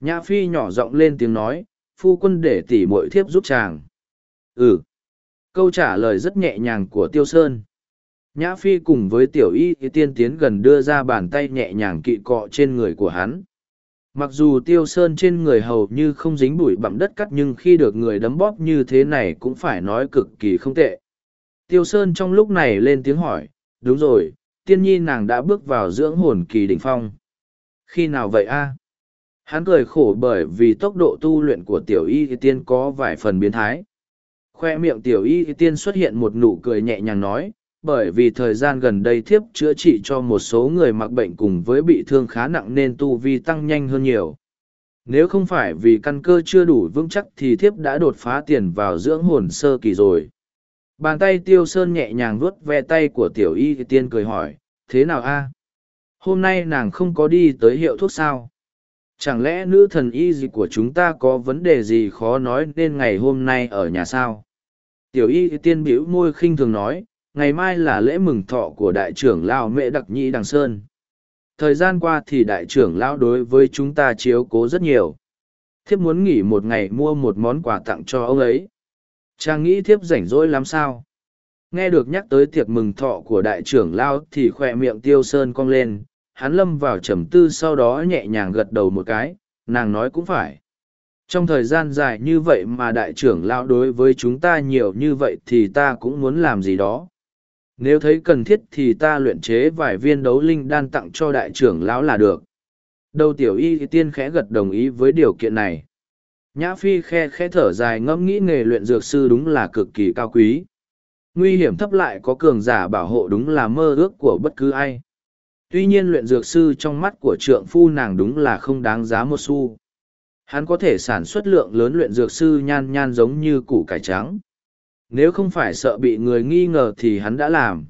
Nhã Phi nhỏ giọng lên tiếng nói, phu quân để tỉ mội thiếp giúp chàng. Ừ. Câu trả lời rất nhẹ nhàng của Tiêu Sơn. Nhã Phi cùng với tiểu y tiên tiến gần đưa ra bàn tay nhẹ nhàng kỵ cọ trên người của hắn. mặc dù tiêu sơn trên người hầu như không dính bụi bặm đất cắt nhưng khi được người đấm bóp như thế này cũng phải nói cực kỳ không tệ. Tiêu sơn trong lúc này lên tiếng hỏi, đúng rồi, tiên nhi nàng đã bước vào dưỡng hồn kỳ đ ỉ n h phong. Khi nào vậy a? Hắn cười khổ bởi vì tốc độ tu luyện của tiểu y tiên có vài phần biến thái. Khoe miệng tiểu y tiên xuất hiện một nụ cười nhẹ nhàng nói bởi vì thời gian gần đây thiếp chữa trị cho một số người mặc bệnh cùng với bị thương khá nặng nên tu vi tăng nhanh hơn nhiều. Nếu không phải vì căn cơ chưa đủ vững chắc thì thiếp đã đột phá tiền vào dưỡng hồn sơ kỳ rồi. Bàn tay tiêu sơn nhẹ nhàng vuốt ve tay của tiểu y tiên cười hỏi, thế nào a? Hôm nay nàng không có đi tới hiệu thuốc sao? Chẳng lẽ nữ thần y gì của chúng ta có vấn đề gì khó nói nên ngày hôm nay ở nhà sao? Tiểu y tiên bĩu môi khinh thường nói ngày mai là lễ mừng thọ của đại trưởng lao mễ đặc nhĩ đằng sơn. Thời gian qua thì đại trưởng lão đối với chúng ta chiếu cố rất nhiều. Thiếp muốn nghỉ một ngày mua một món quà tặng cho ông ấy. Chàng nghĩ thiếp rảnh rỗi lắm sao? Nghe được nhắc tới tiệc mừng thọ của đại trưởng lao thì khoe miệng tiêu sơn cong lên. Hắn lâm vào trầm tư sau đó nhẹ nhàng gật đầu một cái. Nàng nói cũng phải. Trong thời gian dài như vậy mà đại trưởng lão đối với chúng ta nhiều như vậy thì ta cũng muốn làm gì đó nếu thấy cần thiết thì ta luyện chế vài viên đấu linh đan tặng cho đại trưởng lão là được. Đầu tiểu y tiên khẽ gật đồng ý với điều kiện này. Nhã phi khe khẽ thở dài ngẫm nghĩ nghề luyện dược sư đúng là cực kỳ cao quý. Nguy hiểm thấp lại có cường giả bảo hộ đúng là mơ ước của bất cứ ai. Tuy nhiên luyện dược sư trong mắt của trượng phu nàng đúng là không đáng giá một xu. Hắn có thể sản xuất lượng lớn luyện dược sư nhan nhan giống như củ cải trắng nếu không phải sợ bị người nghi ngờ thì hắn đã làm.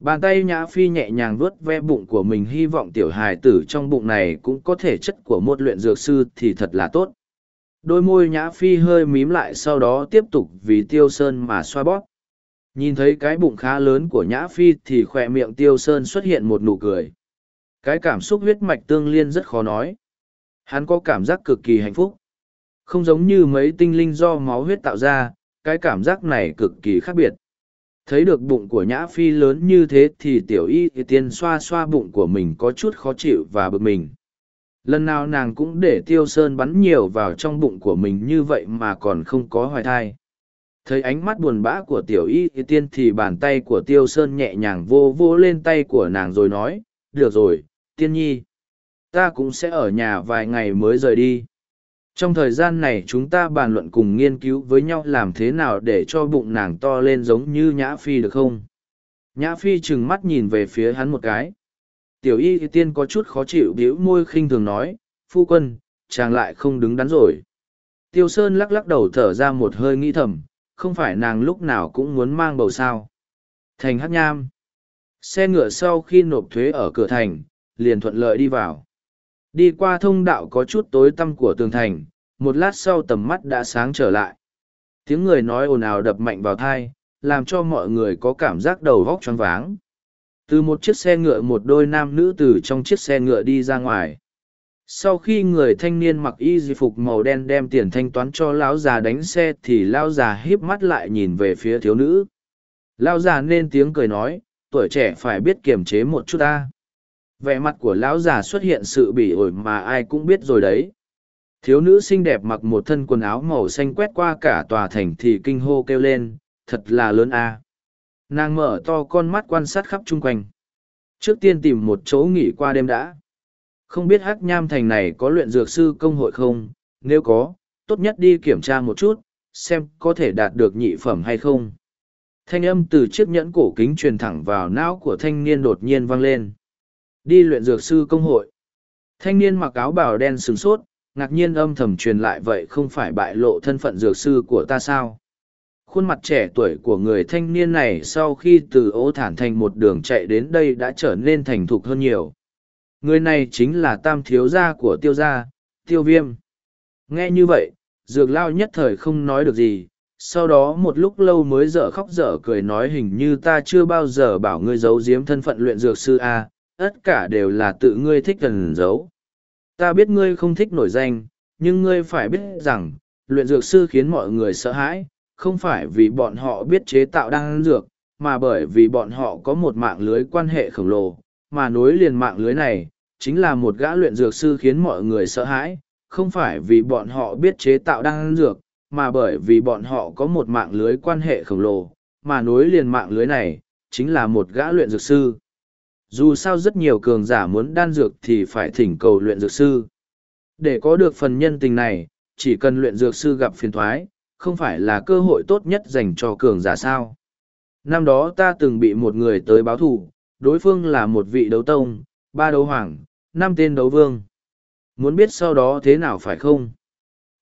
Bàn tay nhã phi nhẹ nhàng vuốt ve bụng của mình, hy vọng tiểu hài tử trong bụng này cũng có thể chất của một luyện dược sư thì thật là tốt. Đôi môi nhã phi hơi mím lại sau đó tiếp tục vì tiêu sơn mà xoa bóp. Nhìn thấy cái bụng khá lớn của nhã phi thì khoe miệng tiêu sơn xuất hiện một nụ cười. Cái cảm xúc huyết mạch tương liên rất khó nói. Hắn có cảm giác cực kỳ hạnh phúc. Không giống như mấy tinh linh do máu huyết tạo ra cái cảm giác này cực kỳ khác biệt. Thấy được bụng của nhã phi lớn như thế thì tiểu y thì tiên xoa xoa bụng của mình có chút khó chịu và bực mình. Lần nào nàng cũng để tiêu sơn bắn nhiều vào trong bụng của mình như vậy mà còn không có hoài thai. Thấy ánh mắt buồn bã của tiểu y thì tiên thì bàn tay của tiêu sơn nhẹ nhàng vô vô lên tay của nàng rồi nói, được rồi, tiên nhi, ta cũng sẽ ở nhà vài ngày mới rời đi trong thời gian này chúng ta bàn luận cùng nghiên cứu với nhau làm thế nào để cho bụng nàng to lên giống như nhã phi được không? Nhã phi trừng mắt nhìn về phía hắn một cái. Tiểu y tiên có chút khó chịu bĩu môi khinh thường nói, phu quân, chàng lại không đứng đắn rồi. Tiêu sơn lắc lắc đầu thở ra một hơi nghĩ thầm, không phải nàng lúc nào cũng muốn mang bầu sao? Thành hát nham. Xe ngựa sau khi nộp thuế ở cửa thành, liền thuận lợi đi vào đi qua thông đạo có chút tối tăm của tường thành, một lát sau tầm mắt đã sáng trở lại. Tiếng người nói ồn ào đập mạnh vào thai, làm cho mọi người có cảm giác đầu vóc choáng váng. Từ một chiếc xe ngựa một đôi nam nữ từ trong chiếc xe ngựa đi ra ngoài. Sau khi người thanh niên mặc y di phục màu đen đem tiền thanh toán cho lão già đánh xe thì lão già híp mắt lại nhìn về phía thiếu nữ. Lão già nên tiếng cười nói, tuổi trẻ phải biết kiềm chế một chút ta vẻ mặt của lão già xuất hiện sự bỉ ổi mà ai cũng biết rồi đấy. Thiếu nữ xinh đẹp mặc một thân quần áo màu xanh quét qua cả tòa thành thì kinh hô kêu lên, thật là lớn a. Nàng mở to con mắt quan sát khắp chung quanh. Trước tiên tìm một chỗ nghỉ qua đêm đã. Không biết hắc nham thành này có luyện dược sư công hội không? Nếu có, tốt nhất đi kiểm tra một chút, xem có thể đạt được nhị phẩm hay không. Thanh âm từ chiếc nhẫn cổ kính truyền thẳng vào não của thanh niên đột nhiên vang lên đi luyện dược sư công hội. Thanh niên mặc áo bào đen sửng sốt, ngạc nhiên âm thầm truyền lại vậy không phải bại lộ thân phận dược sư của ta sao? Khuôn mặt trẻ tuổi của người thanh niên này sau khi từ ố thản thành một đường chạy đến đây đã trở nên thành thục hơn nhiều. Người này chính là tam thiếu gia của tiêu gia, tiêu viêm. Nghe như vậy, dược lao nhất thời không nói được gì, sau đó một lúc lâu mới dở khóc dở cười nói hình như ta chưa bao giờ bảo ngươi giấu giếm thân phận luyện dược sư a tất cả đều là tự ngươi thích cần giấu ta biết ngươi không thích nổi danh nhưng ngươi phải biết rằng luyện dược sư khiến mọi người sợ hãi không phải vì bọn họ biết chế tạo đan dược mà bởi vì bọn họ có một mạng lưới quan hệ khổng lồ mà nối liền mạng lưới này chính là một gã luyện dược sư khiến mọi người sợ hãi, không phải vì bọn họ biết chế tạo đan dược, mà bởi vì bọn họ có một mạng lưới quan hệ khổng lồ, mà nối liền mạng lưới này, chính là một gã luyện dược sư. Dù sao rất nhiều cường giả muốn đan dược thì phải thỉnh cầu luyện dược sư. Để có được phần nhân tình này, chỉ cần luyện dược sư gặp phiền thoái, không phải là cơ hội tốt nhất dành cho cường giả sao. Năm đó ta từng bị một người tới báo thủ, đối phương là một vị đấu tông, ba đấu hoàng, năm tên đấu vương. Muốn biết sau đó thế nào phải không?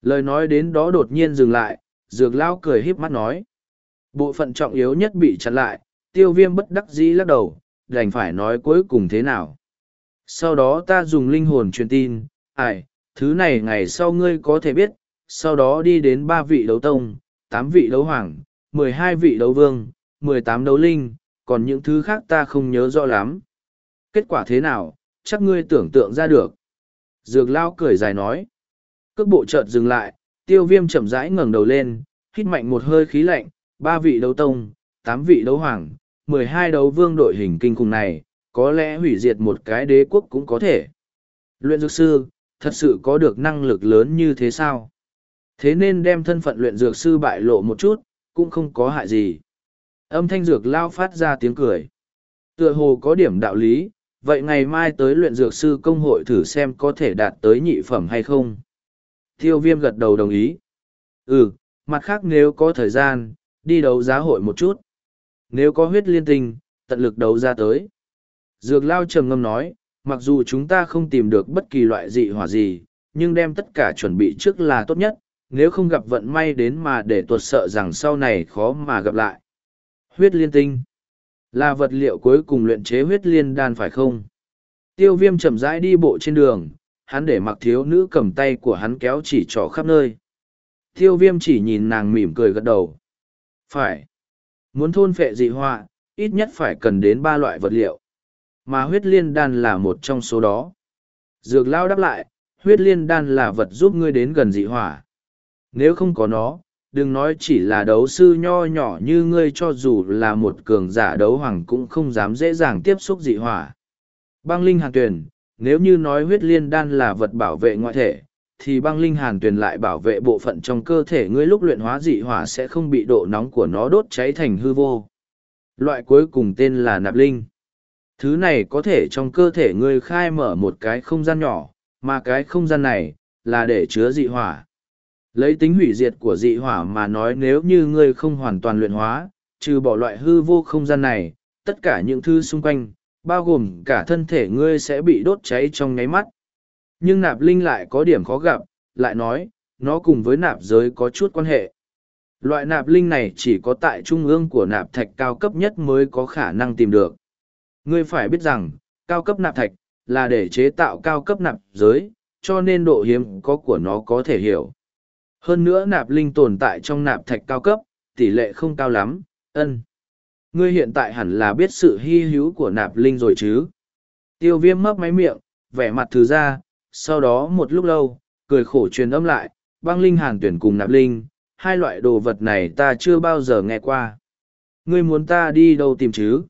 Lời nói đến đó đột nhiên dừng lại, dược lao cười híp mắt nói. Bộ phận trọng yếu nhất bị chặn lại, tiêu viêm bất đắc dĩ lắc đầu, đành phải nói cuối cùng thế nào. Sau đó ta dùng linh hồn truyền tin, ai, thứ này ngày sau ngươi có thể biết, sau đó đi đến ba vị đấu tông, tám vị đấu hoàng, mười hai vị đấu vương, mười tám đấu linh, còn những thứ khác ta không nhớ rõ lắm. Kết quả thế nào, chắc ngươi tưởng tượng ra được. Dược lao cười dài nói. Cước bộ chợt dừng lại, tiêu viêm chậm rãi ngẩng đầu lên, hít mạnh một hơi khí lạnh, ba vị đấu tông, tám vị đấu hoàng, mười hai đấu vương đội hình kinh khủng này, có lẽ hủy diệt một cái đế quốc cũng có thể. Luyện dược sư, thật sự có được năng lực lớn như thế sao? Thế nên đem thân phận luyện dược sư bại lộ một chút, cũng không có hại gì. Âm thanh dược lao phát ra tiếng cười. Tựa hồ có điểm đạo lý, vậy ngày mai tới luyện dược sư công hội thử xem có thể đạt tới nhị phẩm hay không. Tiêu viêm gật đầu đồng ý. Ừ, mặt khác nếu có thời gian, đi đấu giá hội một chút. Nếu có huyết liên tinh, tận lực đấu ra tới. Dược lao trầm ngâm nói, mặc dù chúng ta không tìm được bất kỳ loại dị hỏa gì, nhưng đem tất cả chuẩn bị trước là tốt nhất, nếu không gặp vận may đến mà để tuột sợ rằng sau này khó mà gặp lại. Huyết liên tinh là vật liệu cuối cùng luyện chế huyết liên đan phải không? Tiêu viêm chậm rãi đi bộ trên đường, hắn để mặc thiếu nữ cầm tay của hắn kéo chỉ trỏ khắp nơi. Tiêu viêm chỉ nhìn nàng mỉm cười gật đầu. Phải. Muốn thôn phệ dị họa, ít nhất phải cần đến ba loại vật liệu. Mà huyết liên đan là một trong số đó. Dược lao đáp lại, huyết liên đan là vật giúp ngươi đến gần dị hỏa. Nếu không có nó, đừng nói chỉ là đấu sư nho nhỏ như ngươi cho dù là một cường giả đấu hoàng cũng không dám dễ dàng tiếp xúc dị hỏa. Băng linh hàn tuyển, nếu như nói huyết liên đan là vật bảo vệ ngoại thể, thì băng linh hàn tuyền lại bảo vệ bộ phận trong cơ thể ngươi lúc luyện hóa dị hỏa sẽ không bị độ nóng của nó đốt cháy thành hư vô. Loại cuối cùng tên là nạp linh. Thứ này có thể trong cơ thể ngươi khai mở một cái không gian nhỏ, mà cái không gian này, là để chứa dị hỏa. Lấy tính hủy diệt của dị hỏa mà nói nếu như ngươi không hoàn toàn luyện hóa, trừ bỏ loại hư vô không gian này, tất cả những thứ xung quanh, bao gồm cả thân thể ngươi sẽ bị đốt cháy trong nháy mắt. Nhưng nạp linh lại có điểm khó gặp, lại nói, nó cùng với nạp giới có chút quan hệ. Loại nạp linh này chỉ có tại trung ương của nạp thạch cao cấp nhất mới có khả năng tìm được. Ngươi phải biết rằng, cao cấp nạp thạch, là để chế tạo cao cấp nạp giới, cho nên độ hiếm có của nó có thể hiểu. Hơn nữa nạp linh tồn tại trong nạp thạch cao cấp, tỷ lệ không cao lắm, ân. Ngươi hiện tại hẳn là biết sự hy hữu của nạp linh rồi chứ. Tiêu viêm mấp máy miệng, vẻ mặt thứ ra, sau đó một lúc lâu, cười khổ truyền âm lại, băng linh hàn tuyển cùng nạp linh, hai loại đồ vật này ta chưa bao giờ nghe qua. Ngươi muốn ta đi đâu tìm chứ?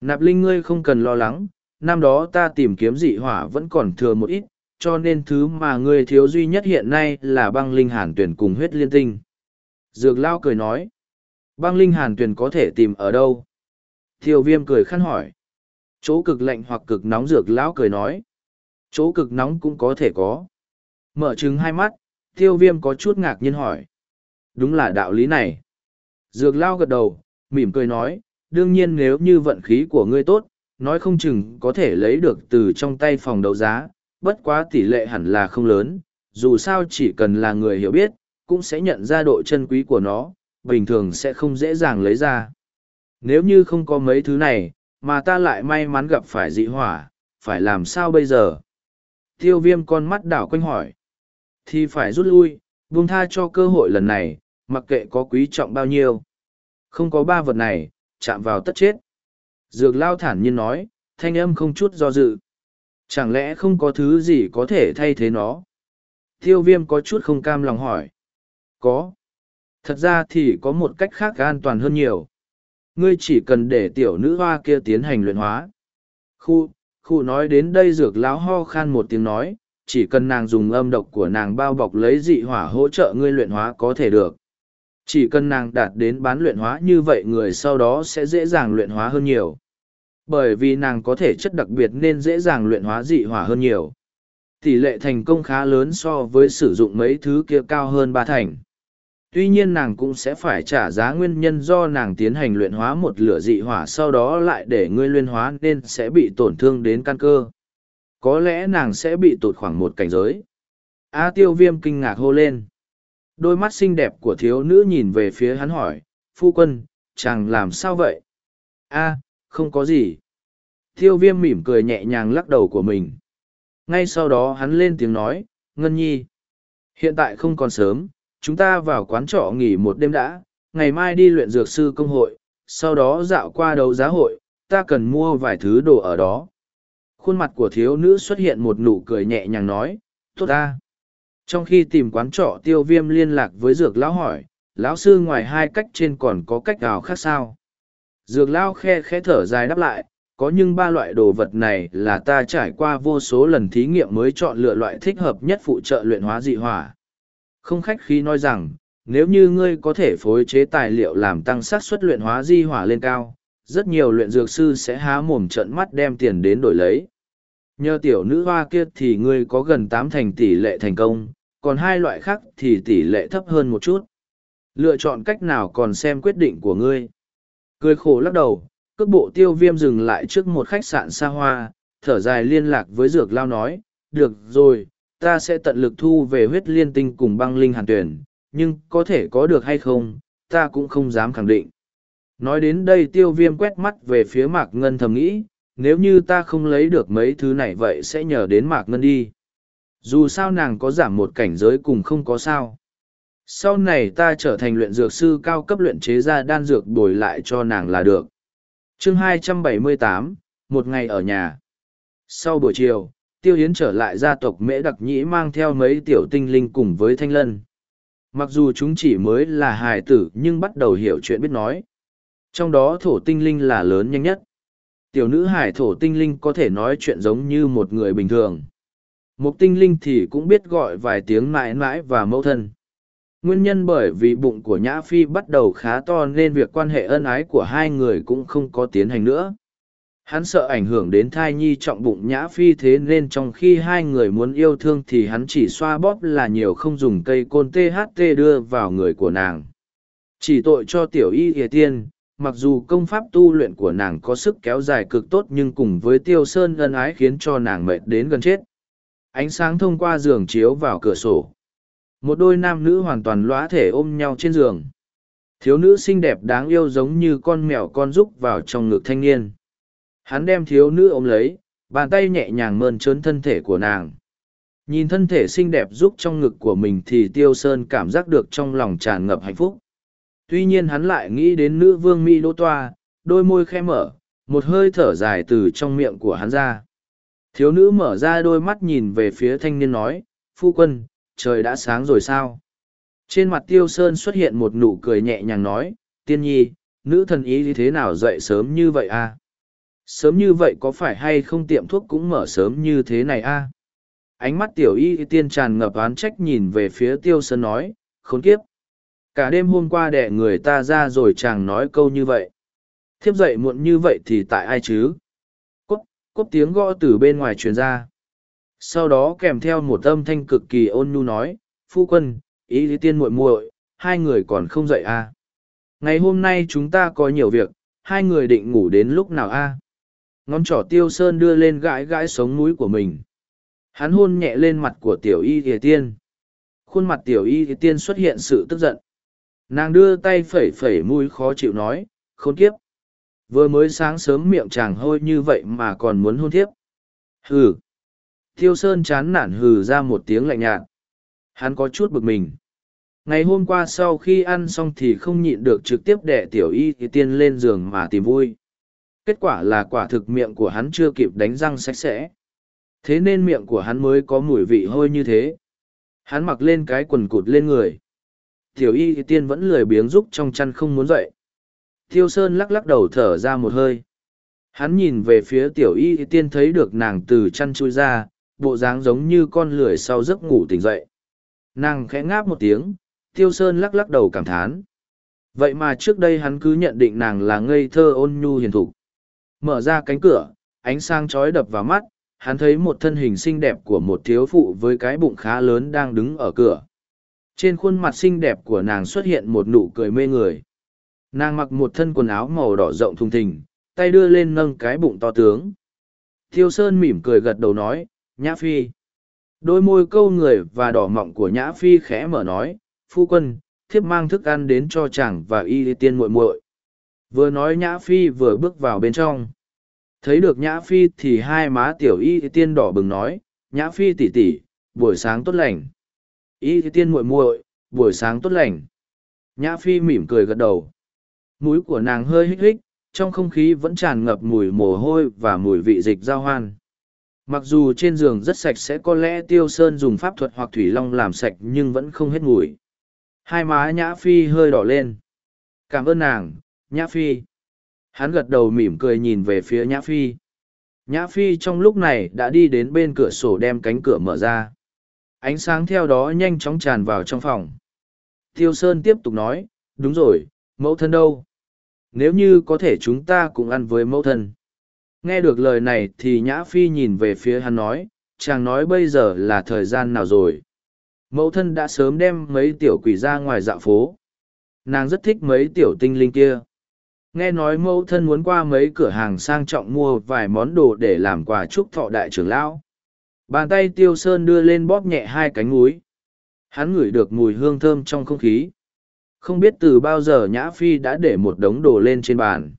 Nạp linh ngươi không cần lo lắng, năm đó ta tìm kiếm dị hỏa vẫn còn thừa một ít, cho nên thứ mà ngươi thiếu duy nhất hiện nay là băng linh hàn tuyển cùng huyết liên tinh. Dược lao cười nói, băng linh hàn tuyển có thể tìm ở đâu? Thiều viêm cười khăn hỏi. Chỗ cực lạnh hoặc cực nóng dược lão cười nói. Chỗ cực nóng cũng có thể có. Mở trừng hai mắt, tiêu viêm có chút ngạc nhiên hỏi. Đúng là đạo lý này. Dược lao gật đầu, mỉm cười nói, đương nhiên nếu như vận khí của ngươi tốt, nói không chừng có thể lấy được từ trong tay phòng đấu giá, bất quá tỷ lệ hẳn là không lớn, dù sao chỉ cần là người hiểu biết, cũng sẽ nhận ra độ chân quý của nó, bình thường sẽ không dễ dàng lấy ra. Nếu như không có mấy thứ này, mà ta lại may mắn gặp phải dị hỏa, phải làm sao bây giờ? Tiêu viêm con mắt đảo quanh hỏi. Thì phải rút lui, buông tha cho cơ hội lần này, mặc kệ có quý trọng bao nhiêu. Không có ba vật này, chạm vào tất chết. Dược lao thản nhiên nói, thanh âm không chút do dự. Chẳng lẽ không có thứ gì có thể thay thế nó? Tiêu viêm có chút không cam lòng hỏi. Có. Thật ra thì có một cách khác an toàn hơn nhiều. Ngươi chỉ cần để tiểu nữ hoa kia tiến hành luyện hóa. Khu, khu nói đến đây dược lão ho khan một tiếng nói, chỉ cần nàng dùng âm độc của nàng bao bọc lấy dị hỏa hỗ trợ ngươi luyện hóa có thể được. Chỉ cần nàng đạt đến bán luyện hóa như vậy người sau đó sẽ dễ dàng luyện hóa hơn nhiều. Bởi vì nàng có thể chất đặc biệt nên dễ dàng luyện hóa dị hỏa hơn nhiều. Tỷ lệ thành công khá lớn so với sử dụng mấy thứ kia cao hơn ba thành tuy nhiên nàng cũng sẽ phải trả giá nguyên nhân do nàng tiến hành luyện hóa một lửa dị hỏa sau đó lại để ngươi luyện hóa nên sẽ bị tổn thương đến căn cơ. Có lẽ nàng sẽ bị tụt khoảng một cảnh giới. A tiêu viêm kinh ngạc hô lên. Đôi mắt xinh đẹp của thiếu nữ nhìn về phía hắn hỏi, phu quân, chàng làm sao vậy? A, không có gì. Tiêu viêm mỉm cười nhẹ nhàng lắc đầu của mình. Ngay sau đó hắn lên tiếng nói, ngân nhi, hiện tại không còn sớm chúng ta vào quán trọ nghỉ một đêm đã, ngày mai đi luyện dược sư công hội, sau đó dạo qua đấu giá hội, ta cần mua vài thứ đồ ở đó. Khuôn mặt của thiếu nữ xuất hiện một nụ cười nhẹ nhàng nói, tốt ta. Trong khi tìm quán trọ tiêu viêm liên lạc với dược lão hỏi, lão sư ngoài hai cách trên còn có cách nào khác sao? Dược lão khe khẽ thở dài đáp lại, có nhưng ba loại đồ vật này là ta trải qua vô số lần thí nghiệm mới chọn lựa loại thích hợp nhất phụ trợ luyện hóa dị hỏa không khách khí nói rằng, nếu như ngươi có thể phối chế tài liệu làm tăng xác suất luyện hóa di hỏa lên cao, rất nhiều luyện dược sư sẽ há mồm trận mắt đem tiền đến đổi lấy. Nhờ tiểu nữ hoa kia thì ngươi có gần tám thành tỷ lệ thành công, còn hai loại khác thì tỷ lệ thấp hơn một chút. Lựa chọn cách nào còn xem quyết định của ngươi. Cười khổ lắc đầu, cước bộ tiêu viêm dừng lại trước một khách sạn xa hoa, thở dài liên lạc với dược lao nói, được rồi ta sẽ tận lực thu về huyết liên tinh cùng băng linh hàn tuyển nhưng có thể có được hay không ta cũng không dám khẳng định. Nói đến đây tiêu viêm quét mắt về phía mạc ngân thầm nghĩ nếu như ta không lấy được mấy thứ này vậy sẽ nhờ đến mạc ngân đi. Dù sao nàng có giảm một cảnh giới cùng không có sao. Sau này ta trở thành luyện dược sư cao cấp luyện chế ra đan dược đổi lại cho nàng là được. Chương 278, một ngày ở nhà. Sau buổi chiều tiêu hiến trở lại gia tộc mễ đặc nhĩ mang theo mấy tiểu tinh linh cùng với thanh lân. Mặc dù chúng chỉ mới là hài tử nhưng bắt đầu hiểu chuyện biết nói. Trong đó thổ tinh linh là lớn nhanh nhất. Tiểu nữ hải thổ tinh linh có thể nói chuyện giống như một người bình thường. Một tinh linh thì cũng biết gọi vài tiếng mãi mãi và mẫu thân. Nguyên nhân bởi vì bụng của nhã phi bắt đầu khá to nên việc quan hệ ân ái của hai người cũng không có tiến hành nữa hắn sợ ảnh hưởng đến thai nhi trọng bụng nhã phi thế nên trong khi hai người muốn yêu thương thì hắn chỉ xoa bóp là nhiều không dùng cây côn tht đưa vào người của nàng. Chỉ tội cho tiểu y ỉa tiên, mặc dù công pháp tu luyện của nàng có sức kéo dài cực tốt nhưng cùng với tiêu sơn ân ái khiến cho nàng mệt đến gần chết. Ánh sáng thông qua giường chiếu vào cửa sổ. Một đôi nam nữ hoàn toàn lóa thể ôm nhau trên giường. Thiếu nữ xinh đẹp đáng yêu giống như con mèo con rúc vào trong ngực thanh niên hắn đem thiếu nữ ôm lấy, bàn tay nhẹ nhàng mơn trớn thân thể của nàng. Nhìn thân thể xinh đẹp giúp trong ngực của mình thì tiêu sơn cảm giác được trong lòng tràn ngập hạnh phúc. Tuy nhiên hắn lại nghĩ đến nữ vương mỹ đỗ toa, đôi môi khe mở, một hơi thở dài từ trong miệng của hắn ra. Thiếu nữ mở ra đôi mắt nhìn về phía thanh niên nói, phu quân, trời đã sáng rồi sao? Trên mặt tiêu sơn xuất hiện một nụ cười nhẹ nhàng nói, tiên nhi, nữ thần ý thế nào dậy sớm như vậy à? Sớm như vậy có phải hay không tiệm thuốc cũng mở sớm như thế này a? Ánh mắt tiểu y tiên tràn ngập oán trách nhìn về phía tiêu sơn nói, khốn kiếp! Cả đêm hôm qua đẻ người ta ra rồi chàng nói câu như vậy. Thiếp dậy muộn như vậy thì tại ai chứ? Cốt cốt tiếng gõ từ bên ngoài truyền ra. Sau đó kèm theo một âm thanh cực kỳ ôn nhu nói, phu quân ý lý tiên muội muội, hai người còn không dậy à. ngày hôm nay chúng ta có nhiều việc, hai người định ngủ đến lúc nào a? Ngón trỏ tiêu sơn đưa lên gãi gãi sống núi của mình. Hắn hôn nhẹ lên mặt của tiểu y thìa tiên. Khuôn mặt tiểu y thìa tiên xuất hiện sự tức giận. Nàng đưa tay phẩy phẩy mũi khó chịu nói, khốn kiếp! Vừa mới sáng sớm miệng chàng hôi như vậy mà còn muốn hôn thiếp. Hừ. Tiêu sơn chán nản hừ ra một tiếng lạnh nhạt. Hắn có chút bực mình. Ngày hôm qua sau khi ăn xong thì không nhịn được trực tiếp đẻ tiểu y thì tiên lên giường mà tìm vui kết quả là quả thực miệng của hắn chưa kịp đánh răng sạch sẽ thế nên miệng của hắn mới có mùi vị hôi như thế hắn mặc lên cái quần cụt lên người tiểu y tiên vẫn lười biếng rúc trong chăn không muốn dậy tiêu sơn lắc lắc đầu thở ra một hơi Hắn nhìn về phía tiểu y tiên thấy được nàng từ chăn chui ra, bộ dáng giống như con lười sau giấc ngủ tỉnh dậy. Nàng khẽ ngáp một tiếng, tiêu sơn lắc lắc đầu cảm thán. Vậy mà trước đây hắn cứ nhận định nàng là ngây thơ ôn nhu hiền thục. Mở ra cánh cửa, ánh sáng chói đập vào mắt, hắn thấy một thân hình xinh đẹp của một thiếu phụ với cái bụng khá lớn đang đứng ở cửa. Trên khuôn mặt xinh đẹp của nàng xuất hiện một nụ cười mê người. Nàng mặc một thân quần áo màu đỏ rộng thùng thình, tay đưa lên nâng cái bụng to tướng. Thiêu Sơn mỉm cười gật đầu nói, Nhã Phi. Đôi môi câu người và đỏ mọng của Nhã Phi khẽ mở nói, Phu quân, thiếp mang thức ăn đến cho chàng và y tiên muội muội. Vừa nói Nhã Phi vừa bước vào bên trong. Thấy được Nhã Phi thì hai má tiểu y tiên đỏ bừng nói, Nhã Phi tỷ tỷ, buổi sáng tốt lành. Y tiên muội muội, buổi sáng tốt lành. Nhã Phi mỉm cười gật đầu. Mũi của nàng hơi hích hích, trong không khí vẫn tràn ngập mùi mồ hôi và mùi vị dịch giao hoan. Mặc dù trên giường rất sạch sẽ có lẽ Tiêu Sơn dùng pháp thuật hoặc thủy long làm sạch nhưng vẫn không hết mùi. Hai má Nhã Phi hơi đỏ lên. Cảm ơn nàng, Nhã Phi. Hắn gật đầu mỉm cười nhìn về phía Nhã Phi. Nhã Phi trong lúc này đã đi đến bên cửa sổ đem cánh cửa mở ra. Ánh sáng theo đó nhanh chóng tràn vào trong phòng. Tiêu Sơn tiếp tục nói, đúng rồi, mẫu thân đâu? Nếu như có thể chúng ta cùng ăn với mẫu thân. Nghe được lời này thì Nhã Phi nhìn về phía hắn nói, chàng nói bây giờ là thời gian nào rồi. Mẫu thân đã sớm đem mấy tiểu quỷ ra ngoài dạo phố. Nàng rất thích mấy tiểu tinh linh kia. Nghe nói mẫu thân muốn qua mấy cửa hàng sang trọng mua vài món đồ để làm quà chúc thọ đại trưởng lão. Bàn tay tiêu sơn đưa lên bóp nhẹ hai cánh núi. Hắn ngửi được mùi hương thơm trong không khí. Không biết từ bao giờ Nhã Phi đã để một đống đồ lên trên bàn.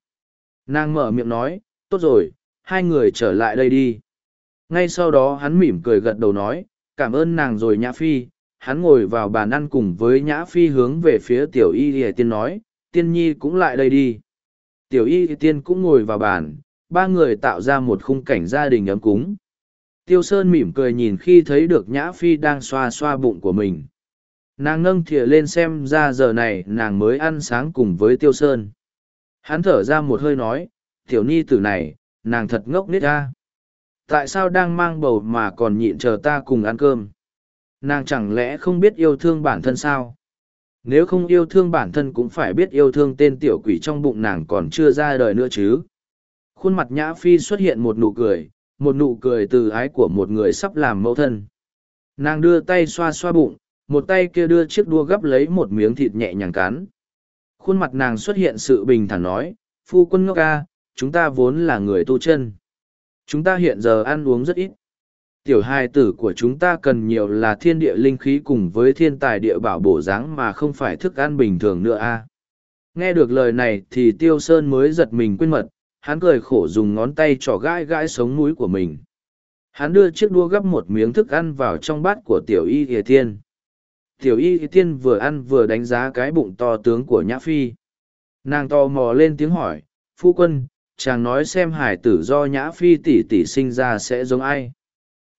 Nàng mở miệng nói, tốt rồi, hai người trở lại đây đi. Ngay sau đó hắn mỉm cười gật đầu nói, cảm ơn nàng rồi Nhã Phi. Hắn ngồi vào bàn ăn cùng với Nhã Phi hướng về phía tiểu y hề tiên nói, tiên nhi cũng lại đây đi. Tiểu y tiên cũng ngồi vào bàn, ba người tạo ra một khung cảnh gia đình ấm cúng. Tiêu Sơn mỉm cười nhìn khi thấy được Nhã Phi đang xoa xoa bụng của mình. Nàng nâng thìa lên xem ra giờ này nàng mới ăn sáng cùng với Tiêu Sơn. Hắn thở ra một hơi nói, tiểu ni tử này, nàng thật ngốc nít ra. Tại sao đang mang bầu mà còn nhịn chờ ta cùng ăn cơm? Nàng chẳng lẽ không biết yêu thương bản thân sao? Nếu không yêu thương bản thân cũng phải biết yêu thương tên tiểu quỷ trong bụng nàng còn chưa ra đời nữa chứ. Khuôn mặt Nhã Phi xuất hiện một nụ cười, một nụ cười từ ái của một người sắp làm mẫu thân. Nàng đưa tay xoa xoa bụng, một tay kia đưa chiếc đua gấp lấy một miếng thịt nhẹ nhàng cắn. Khuôn mặt nàng xuất hiện sự bình thản nói, phu quân ngốc ca, chúng ta vốn là người tu chân. Chúng ta hiện giờ ăn uống rất ít. Tiểu hai tử của chúng ta cần nhiều là thiên địa linh khí cùng với thiên tài địa bảo bổ dáng mà không phải thức ăn bình thường nữa a. Nghe được lời này thì Tiêu Sơn mới giật mình quên mật, hắn cười khổ dùng ngón tay trỏ gãi gãi sống mũi của mình. Hắn đưa chiếc đua gấp một miếng thức ăn vào trong bát của tiểu y ỉa thiên. Tiểu y thiên vừa ăn vừa đánh giá cái bụng to tướng của Nhã Phi. Nàng to mò lên tiếng hỏi, phu quân, chàng nói xem hải tử do Nhã Phi tỷ tỷ sinh ra sẽ giống ai.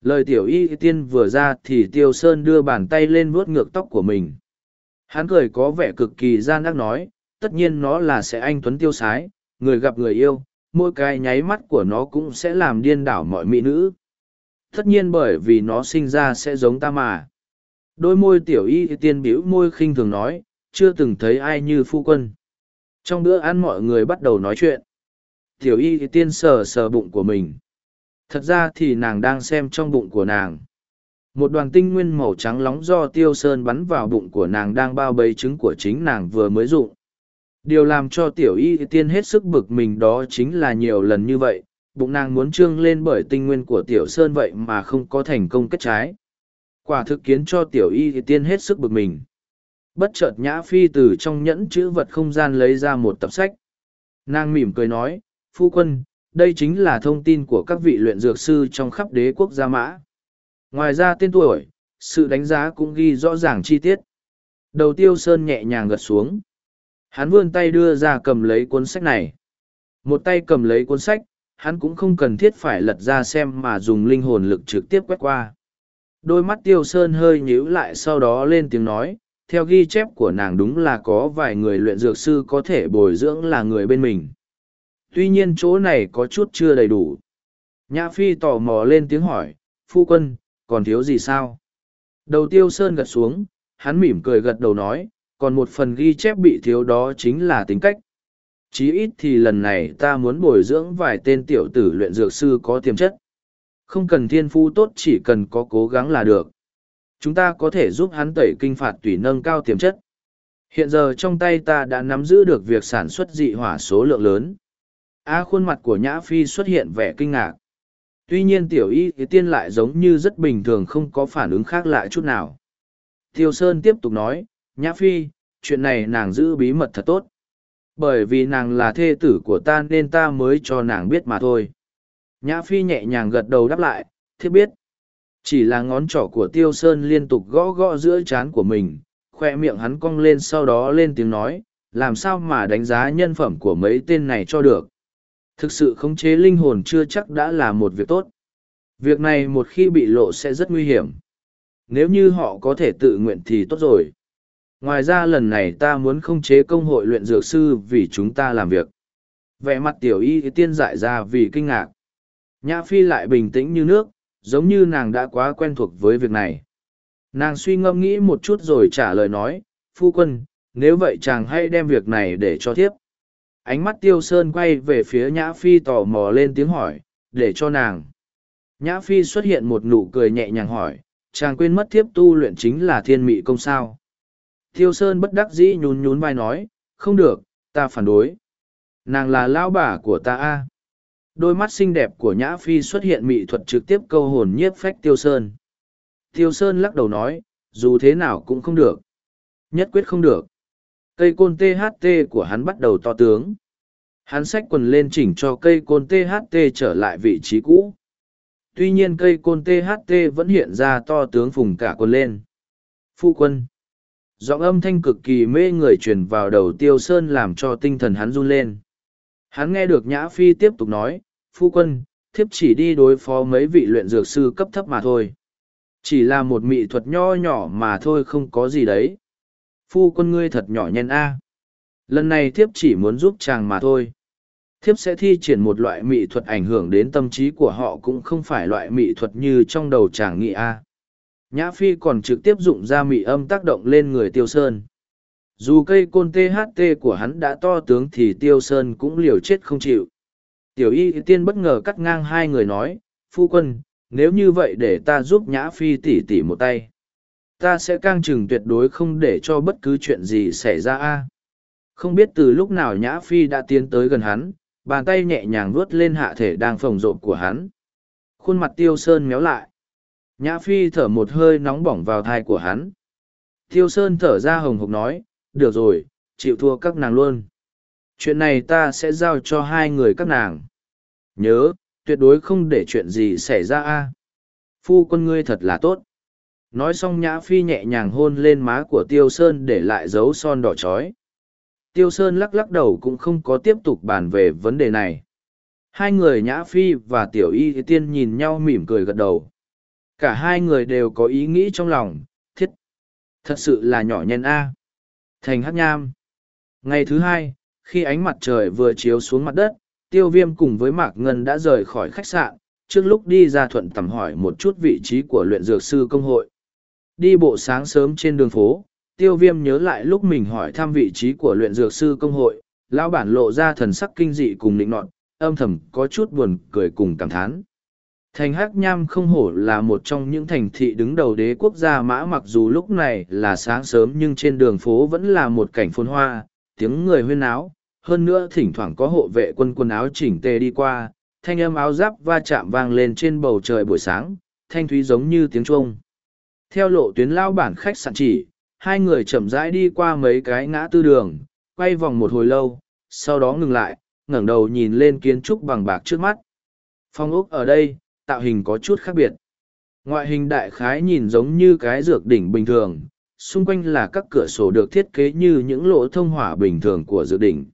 Lời tiểu y tiên vừa ra thì Tiêu Sơn đưa bàn tay lên vuốt ngược tóc của mình. Hắn cười có vẻ cực kỳ gian ác nói, tất nhiên nó là sẽ anh Tuấn Tiêu Sái, người gặp người yêu, mỗi cái nháy mắt của nó cũng sẽ làm điên đảo mọi mỹ nữ. Tất nhiên bởi vì nó sinh ra sẽ giống ta mà. Đôi môi tiểu y tiên biểu môi khinh thường nói, chưa từng thấy ai như phu quân. Trong bữa ăn mọi người bắt đầu nói chuyện. Tiểu y tiên sờ sờ bụng của mình. Thật ra thì nàng đang xem trong bụng của nàng. Một đoàn tinh nguyên màu trắng lóng do tiêu sơn bắn vào bụng của nàng đang bao bấy trứng của chính nàng vừa mới dụng. Điều làm cho tiểu y tiên hết sức bực mình đó chính là nhiều lần như vậy, bụng nàng muốn trương lên bởi tinh nguyên của tiểu sơn vậy mà không có thành công kết trái. Quả thực kiến cho tiểu y tiên hết sức bực mình. Bất chợt nhã phi từ trong nhẫn chữ vật không gian lấy ra một tập sách. Nàng mỉm cười nói, phu quân, đây chính là thông tin của các vị luyện dược sư trong khắp đế quốc gia mã. Ngoài ra tên tuổi, sự đánh giá cũng ghi rõ ràng chi tiết. Đầu tiêu sơn nhẹ nhàng gật xuống. Hắn vươn tay đưa ra cầm lấy cuốn sách này. Một tay cầm lấy cuốn sách, hắn cũng không cần thiết phải lật ra xem mà dùng linh hồn lực trực tiếp quét qua. Đôi mắt tiêu sơn hơi nhíu lại sau đó lên tiếng nói, theo ghi chép của nàng đúng là có vài người luyện dược sư có thể bồi dưỡng là người bên mình tuy nhiên chỗ này có chút chưa đầy đủ. Nhã phi tò mò lên tiếng hỏi, phu quân, còn thiếu gì sao? Đầu tiêu sơn gật xuống, hắn mỉm cười gật đầu nói, còn một phần ghi chép bị thiếu đó chính là tính cách. Chí ít thì lần này ta muốn bồi dưỡng vài tên tiểu tử luyện dược sư có tiềm chất. Không cần thiên phu tốt chỉ cần có cố gắng là được. Chúng ta có thể giúp hắn tẩy kinh phạt tùy nâng cao tiềm chất. Hiện giờ trong tay ta đã nắm giữ được việc sản xuất dị hỏa số lượng lớn a khuôn mặt của nhã phi xuất hiện vẻ kinh ngạc. Tuy nhiên tiểu y thì tiên lại giống như rất bình thường không có phản ứng khác lạ chút nào. Tiêu sơn tiếp tục nói, nhã phi, chuyện này nàng giữ bí mật thật tốt. Bởi vì nàng là thê tử của ta nên ta mới cho nàng biết mà thôi. Nhã phi nhẹ nhàng gật đầu đáp lại thiết biết. Chỉ là ngón trỏ của tiêu sơn liên tục gõ gõ giữa trán của mình, khoe miệng hắn cong lên sau đó lên tiếng nói, làm sao mà đánh giá nhân phẩm của mấy tên này cho được? Thực sự khống chế linh hồn chưa chắc đã là một việc tốt. Việc này một khi bị lộ sẽ rất nguy hiểm. Nếu như họ có thể tự nguyện thì tốt rồi. Ngoài ra lần này ta muốn khống chế công hội luyện dược sư vì chúng ta làm việc. Vẻ mặt tiểu y tiên dại ra vì kinh ngạc. Nhã phi lại bình tĩnh như nước, giống như nàng đã quá quen thuộc với việc này. Nàng suy ngẫm nghĩ một chút rồi trả lời nói, phu quân, nếu vậy chàng hãy đem việc này để cho thiếp ánh mắt tiêu sơn quay về phía nhã phi tò mò lên tiếng hỏi, để cho nàng. Nhã phi xuất hiện một nụ cười nhẹ nhàng hỏi, chàng quên mất thiếp tu luyện chính là thiên mị công sao? Tiêu sơn bất đắc dĩ nhún nhún vai nói, không được, ta phản đối. Nàng là lão bà của ta a. Đôi mắt xinh đẹp của nhã phi xuất hiện mị thuật trực tiếp câu hồn nhiếp phách tiêu sơn. Tiêu sơn lắc đầu nói, dù thế nào cũng không được. Nhất quyết không được cây côn tht của hắn bắt đầu to tướng. Hắn xách quần lên chỉnh cho cây côn tht trở lại vị trí cũ. Tuy nhiên cây côn tht vẫn hiện ra to tướng phùng cả quần lên. Phu quân. Giọng âm thanh cực kỳ mê người truyền vào đầu tiêu sơn làm cho tinh thần hắn run lên. Hắn nghe được nhã phi tiếp tục nói, phu quân, thiếp chỉ đi đối phó mấy vị luyện dược sư cấp thấp mà thôi. Chỉ là một mỹ thuật nho nhỏ mà thôi, không có gì đấy phu quân ngươi thật nhỏ nhen a. Lần này thiếp chỉ muốn giúp chàng mà thôi. Thiếp sẽ thi triển một loại mỹ thuật ảnh hưởng đến tâm trí của họ cũng không phải loại mỹ thuật như trong đầu chàng nghĩ a. Nhã phi còn trực tiếp dụng ra mỹ âm tác động lên người tiêu sơn. Dù cây côn tht của hắn đã to tướng thì tiêu sơn cũng liều chết không chịu. Tiểu y tiên bất ngờ cắt ngang hai người nói, phu quân, nếu như vậy để ta giúp nhã phi tỉ tỉ một tay ta sẽ cang chừng tuyệt đối không để cho bất cứ chuyện gì xảy ra a. Không biết từ lúc nào nhã phi đã tiến tới gần hắn, bàn tay nhẹ nhàng vuốt lên hạ thể đang phồng rộp của hắn. Khuôn mặt tiêu sơn méo lại. Nhã phi thở một hơi nóng bỏng vào thai của hắn. Tiêu sơn thở ra hồng hộc nói, được rồi, chịu thua các nàng luôn. Chuyện này ta sẽ giao cho hai người các nàng. Nhớ, tuyệt đối không để chuyện gì xảy ra a. Phu quân ngươi thật là tốt nói xong nhã phi nhẹ nhàng hôn lên má của tiêu sơn để lại dấu son đỏ trói tiêu sơn lắc lắc đầu cũng không có tiếp tục bàn về vấn đề này. Hai người nhã phi và tiểu y tiên nhìn nhau mỉm cười gật đầu. Cả hai người đều có ý nghĩ trong lòng, thiết. Thật sự là nhỏ nhen a. Thành hát nham. Ngày thứ hai, khi ánh mặt trời vừa chiếu xuống mặt đất, tiêu viêm cùng với mạc ngân đã rời khỏi khách sạn, trước lúc đi ra thuận tầm hỏi một chút vị trí của luyện dược sư công hội đi bộ sáng sớm trên đường phố tiêu viêm nhớ lại lúc mình hỏi thăm vị trí của luyện dược sư công hội lão bản lộ ra thần sắc kinh dị cùng nịnh nọt âm thầm có chút buồn cười cùng cảm thán thành hắc nham không hổ là một trong những thành thị đứng đầu đế quốc gia mã mặc dù lúc này là sáng sớm nhưng trên đường phố vẫn là một cảnh phồn hoa tiếng người huyên áo hơn nữa thỉnh thoảng có hộ vệ quân quần áo chỉnh tề đi qua, thanh âm áo giáp va chạm vang lên trên bầu trời buổi sáng, thanh thúy giống như tiếng chuông. Theo lộ tuyến lao bản khách sạn chỉ, hai người chậm rãi đi qua mấy cái ngã tư đường, quay vòng một hồi lâu, sau đó ngừng lại, ngẩng đầu nhìn lên kiến trúc bằng bạc trước mắt. Phong ốc ở đây, tạo hình có chút khác biệt. Ngoại hình đại khái nhìn giống như cái dược đỉnh bình thường, xung quanh là các cửa sổ được thiết kế như những lỗ thông hỏa bình thường của dược đỉnh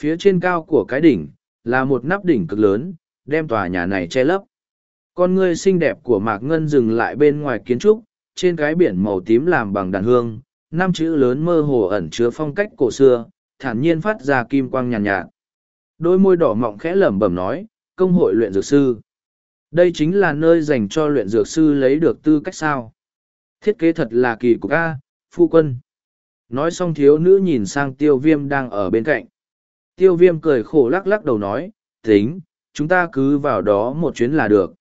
phía trên cao của cái đỉnh là một nắp đỉnh cực lớn đem tòa nhà này che lấp con ngươi xinh đẹp của mạc ngân dừng lại bên ngoài kiến trúc trên cái biển màu tím làm bằng đàn hương năm chữ lớn mơ hồ ẩn chứa phong cách cổ xưa thản nhiên phát ra kim quang nhàn nhạt, nhạt đôi môi đỏ mọng khẽ lẩm bẩm nói công hội luyện dược sư đây chính là nơi dành cho luyện dược sư lấy được tư cách sao? Thiết kế thật là kỳ cục a phu quân. Nói xong thiếu nữ nhìn sang tiêu viêm đang ở bên cạnh. Tiêu viêm cười khổ lắc lắc đầu nói tính chúng ta cứ vào đó một chuyến là được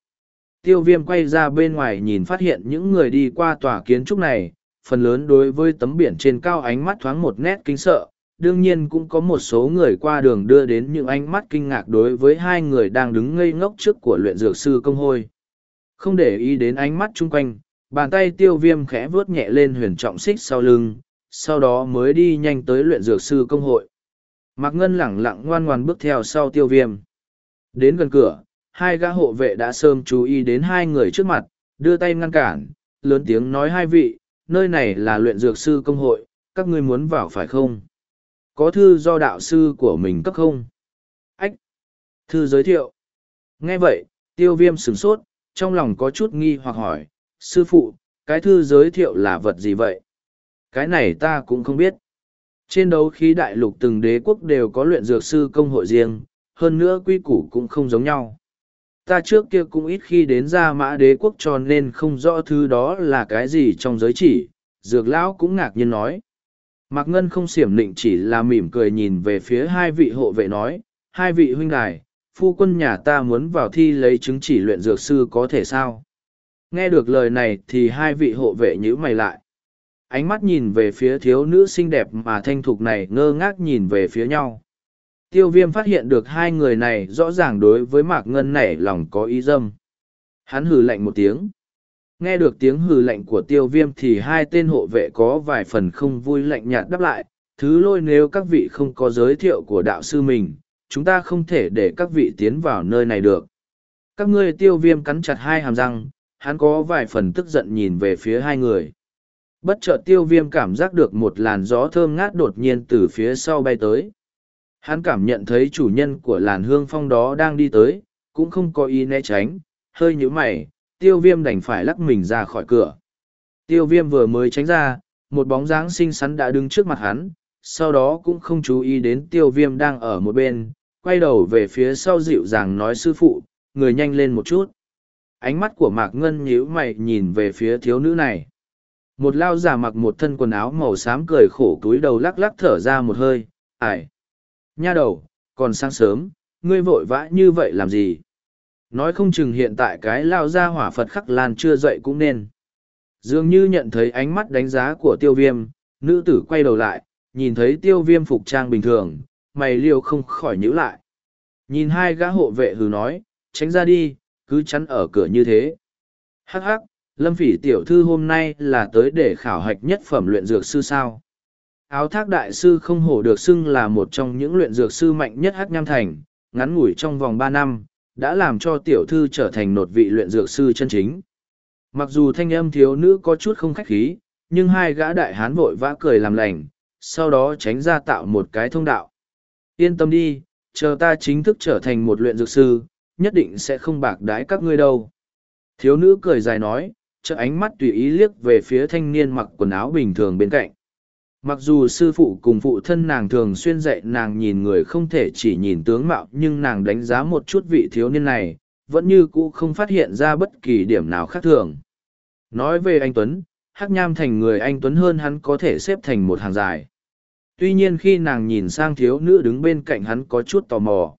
tiêu viêm quay ra bên ngoài nhìn phát hiện những người đi qua tòa kiến trúc này, phần lớn đối với tấm biển trên cao ánh mắt thoáng một nét kinh sợ. Đương nhiên cũng có một số người qua đường đưa đến những ánh mắt kinh ngạc đối với hai người đang đứng ngây ngốc trước của luyện dược sư công hôi. Không để ý đến ánh mắt chung quanh, bàn tay tiêu viêm khẽ vuốt nhẹ lên huyền trọng xích sau lưng, sau đó mới đi nhanh tới luyện dược sư công hội. Mạc ngân lẳng lặng ngoan ngoan bước theo sau tiêu viêm. Đến gần cửa hai gã hộ vệ đã sớm chú ý đến hai người trước mặt, đưa tay ngăn cản, lớn tiếng nói hai vị, nơi này là luyện dược sư công hội, các ngươi muốn vào phải không? Có thư do đạo sư của mình cấp không? Ách! Thư giới thiệu. Nghe vậy, tiêu viêm sửng sốt, trong lòng có chút nghi hoặc hỏi, sư phụ, cái thư giới thiệu là vật gì vậy? Cái này ta cũng không biết. Trên đấu khí đại lục từng đế quốc đều có luyện dược sư công hội riêng, hơn nữa quy củ cũng không giống nhau ta trước kia cũng ít khi đến ra mã đế quốc cho nên không rõ thứ đó là cái gì trong giới chỉ, dược lão cũng ngạc nhiên nói. Mạc ngân không xiểm định chỉ là mỉm cười nhìn về phía hai vị hộ vệ nói, hai vị huynh đài, phu quân nhà ta muốn vào thi lấy chứng chỉ luyện dược sư có thể sao? Nghe được lời này thì hai vị hộ vệ nhíu mày lại. Ánh mắt nhìn về phía thiếu nữ xinh đẹp mà thanh thục này ngơ ngác nhìn về phía nhau tiêu viêm phát hiện được hai người này rõ ràng đối với mạc ngân nảy lòng có ý dâm. Hắn hừ lạnh một tiếng. Nghe được tiếng hừ lạnh của tiêu viêm thì hai tên hộ vệ có vài phần không vui lạnh nhạt đáp lại, thứ lôi nếu các vị không có giới thiệu của đạo sư mình, chúng ta không thể để các vị tiến vào nơi này được. Các ngươi tiêu viêm cắn chặt hai hàm răng, hắn có vài phần tức giận nhìn về phía hai người. Bất chợt tiêu viêm cảm giác được một làn gió thơm ngát đột nhiên từ phía sau bay tới hắn cảm nhận thấy chủ nhân của làn hương phong đó đang đi tới, cũng không có ý né tránh, hơi nhũ mày, tiêu viêm đành phải lắc mình ra khỏi cửa. Tiêu viêm vừa mới tránh ra, một bóng dáng xinh xắn đã đứng trước mặt hắn, sau đó cũng không chú ý đến tiêu viêm đang ở một bên, quay đầu về phía sau dịu dàng nói sư phụ, người nhanh lên một chút. Ánh mắt của mạc ngân nhíu mày nhìn về phía thiếu nữ này. Một lao già mặc một thân quần áo màu xám cười khổ túi đầu lắc lắc thở ra một hơi ải nha đầu, còn sáng sớm, ngươi vội vã như vậy làm gì? Nói không chừng hiện tại cái lao ra hỏa phật khắc lan chưa dậy cũng nên. Dường như nhận thấy ánh mắt đánh giá của tiêu viêm, nữ tử quay đầu lại, nhìn thấy tiêu viêm phục trang bình thường, mày liêu không khỏi nhữ lại. Nhìn hai gã hộ vệ hừ nói, tránh ra đi, cứ chắn ở cửa như thế. Hắc hắc, lâm phỉ tiểu thư hôm nay là tới để khảo hạch nhất phẩm luyện dược sư sao? Áo thác đại sư không hổ được xưng là một trong những luyện dược sư mạnh nhất hát nham thành, ngắn ngủi trong vòng ba năm, đã làm cho tiểu thư trở thành một vị luyện dược sư chân chính. Mặc dù thanh âm thiếu nữ có chút không khách khí, nhưng hai gã đại hán vội vã cười làm lành, sau đó tránh ra tạo một cái thông đạo. Yên tâm đi, chờ ta chính thức trở thành một luyện dược sư, nhất định sẽ không bạc đái các ngươi đâu. Thiếu nữ cười dài nói, chợ ánh mắt tùy ý liếc về phía thanh niên mặc quần áo bình thường bên cạnh mặc dù sư phụ cùng phụ thân nàng thường xuyên dạy nàng nhìn người không thể chỉ nhìn tướng mạo, nhưng nàng đánh giá một chút vị thiếu niên này, vẫn như cũ không phát hiện ra bất kỳ điểm nào khác thường. Nói về anh tuấn, hắc nham thành người anh tuấn hơn hắn có thể xếp thành một hàng dài. Tuy nhiên khi nàng nhìn sang thiếu nữ đứng bên cạnh hắn có chút tò mò.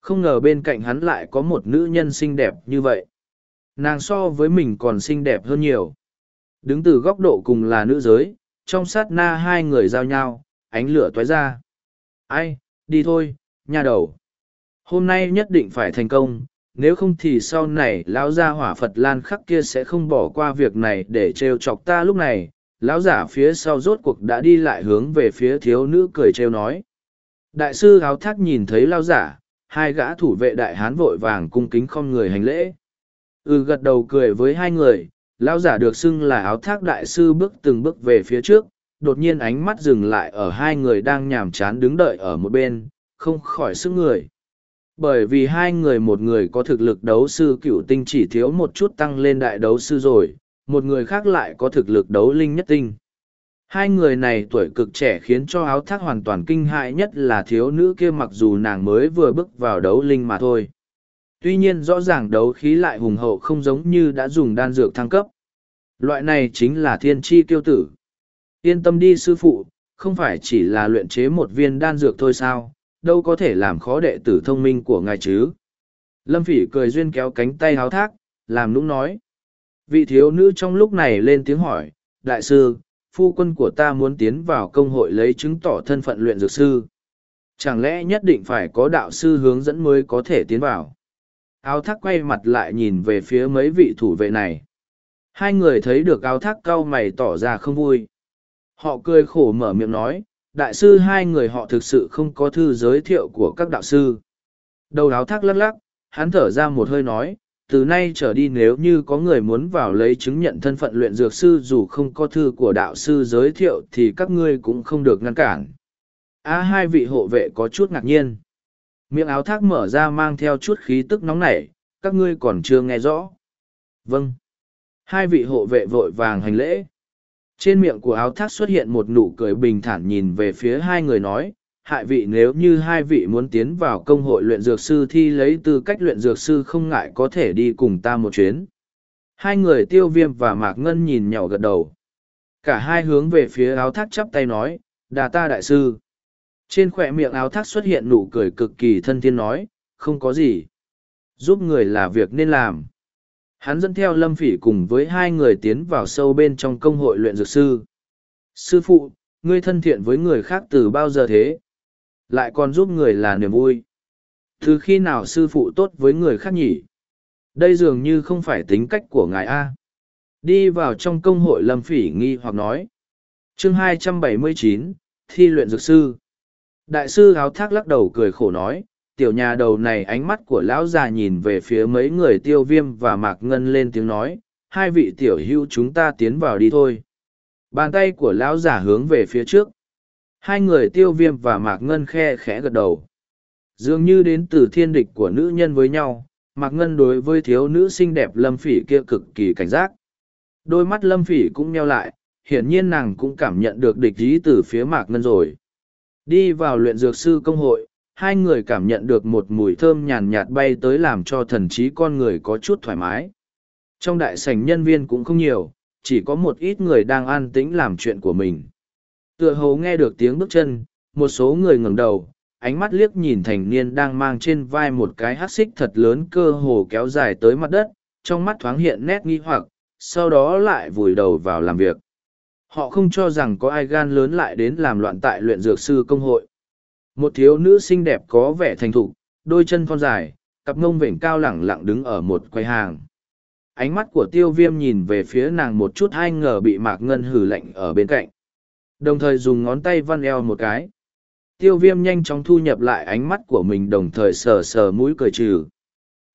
Không ngờ bên cạnh hắn lại có một nữ nhân xinh đẹp như vậy. Nàng so với mình còn xinh đẹp hơn nhiều. Đứng từ góc độ cùng là nữ giới trong sát na hai người giao nhau, ánh lửa toái ra. Ai, đi thôi nha đầu. Hôm nay nhất định phải thành công, nếu không thì sau này lão gia hỏa phật lan khắc kia sẽ không bỏ qua việc này để trêu chọc ta lúc này. Lão giả phía sau rốt cuộc đã đi lại hướng về phía thiếu nữ cười trêu nói. Đại sư áo thác nhìn thấy lão giả, hai gã thủ vệ đại hán vội vàng cung kính không người hành lễ. Ừ gật đầu cười với hai người lão giả được xưng là áo thác đại sư bước từng bước về phía trước, đột nhiên ánh mắt dừng lại ở hai người đang nhàm chán đứng đợi ở một bên, không khỏi sức người bởi vì hai người một người có thực lực đấu sư cựu tinh chỉ thiếu một chút tăng lên đại đấu sư rồi, một người khác lại có thực lực đấu linh nhất tinh Hai người này tuổi cực trẻ khiến cho áo thác hoàn toàn kinh hại nhất là thiếu nữ kia mặc dù nàng mới vừa bước vào đấu linh mà thôi. Tuy nhiên rõ ràng đấu khí lại hùng hậu không giống như đã dùng đan dược thăng cấp. Loại này chính là thiên tri tiêu tử. Yên tâm đi sư phụ, không phải chỉ là luyện chế một viên đan dược thôi sao, đâu có thể làm khó đệ tử thông minh của ngài chứ. Lâm phỉ cười duyên kéo cánh tay háo thác, làm nũng nói. Vị thiếu nữ trong lúc này lên tiếng hỏi, Đại sư, phu quân của ta muốn tiến vào công hội lấy chứng tỏ thân phận luyện dược sư. Chẳng lẽ nhất định phải có đạo sư hướng dẫn mới có thể tiến vào? Áo thác quay mặt lại nhìn về phía mấy vị thủ vệ này. Hai người thấy được áo thác cau mày tỏ ra không vui. Họ cười khổ mở miệng nói, đại sư hai người họ thực sự không có thư giới thiệu của các đạo sư. Đầu áo thác lắc lắc, hắn thở ra một hơi nói, từ nay trở đi nếu như có người muốn vào lấy chứng nhận thân phận luyện dược sư dù không có thư của đạo sư giới thiệu thì các ngươi cũng không được ngăn cản. A hai vị hộ vệ có chút ngạc nhiên. Miệng áo thác mở ra mang theo chút khí tức nóng nảy, các ngươi còn chưa nghe rõ. Vâng. Hai vị hộ vệ vội vàng hành lễ. Trên miệng của áo thác xuất hiện một nụ cười bình thản nhìn về phía hai người nói, hại vị nếu như hai vị muốn tiến vào công hội luyện dược sư thi lấy tư cách luyện dược sư không ngại có thể đi cùng ta một chuyến. Hai người tiêu viêm và mạc ngân nhìn nhỏ gật đầu. Cả hai hướng về phía áo thác chắp tay nói, đà ta đại sư. Trên khỏe miệng áo thác xuất hiện nụ cười cực kỳ thân thiên nói, không có gì. Giúp người là việc nên làm. Hắn dẫn theo lâm phỉ cùng với hai người tiến vào sâu bên trong công hội luyện dược sư. Sư phụ, ngươi thân thiện với người khác từ bao giờ thế? Lại còn giúp người là niềm vui. Từ khi nào sư phụ tốt với người khác nhỉ? Đây dường như không phải tính cách của ngài A. Đi vào trong công hội lâm phỉ nghi hoặc nói. chương 279, Thi luyện dược sư. Đại sư áo thác lắc đầu cười khổ nói, tiểu nhà đầu này ánh mắt của lão già nhìn về phía mấy người tiêu viêm và mạc ngân lên tiếng nói, hai vị tiểu hưu chúng ta tiến vào đi thôi. Bàn tay của lão già hướng về phía trước. Hai người tiêu viêm và mạc ngân khe khẽ gật đầu. Dường như đến từ thiên địch của nữ nhân với nhau, mạc ngân đối với thiếu nữ xinh đẹp lâm phỉ kia cực kỳ cảnh giác. Đôi mắt lâm phỉ cũng nheo lại, hiển nhiên nàng cũng cảm nhận được địch ý từ phía mạc ngân rồi. Đi vào luyện dược sư công hội, hai người cảm nhận được một mùi thơm nhàn nhạt bay tới làm cho thần trí con người có chút thoải mái. Trong đại sảnh nhân viên cũng không nhiều, chỉ có một ít người đang an tĩnh làm chuyện của mình. Tựa hồ nghe được tiếng bước chân, một số người ngẩng đầu, ánh mắt liếc nhìn thành niên đang mang trên vai một cái hát xích thật lớn cơ hồ kéo dài tới mặt đất, trong mắt thoáng hiện nét nghi hoặc, sau đó lại vùi đầu vào làm việc. Họ không cho rằng có ai gan lớn lại đến làm loạn tại luyện dược sư công hội. Một thiếu nữ xinh đẹp có vẻ thành thục, đôi chân thon dài, cặp ngông vểnh cao lẳng lặng đứng ở một quầy hàng. Ánh mắt của tiêu viêm nhìn về phía nàng một chút hai ngờ bị mạc ngân hử lạnh ở bên cạnh. Đồng thời dùng ngón tay văn eo một cái. Tiêu viêm nhanh chóng thu nhập lại ánh mắt của mình đồng thời sờ sờ mũi cười trừ.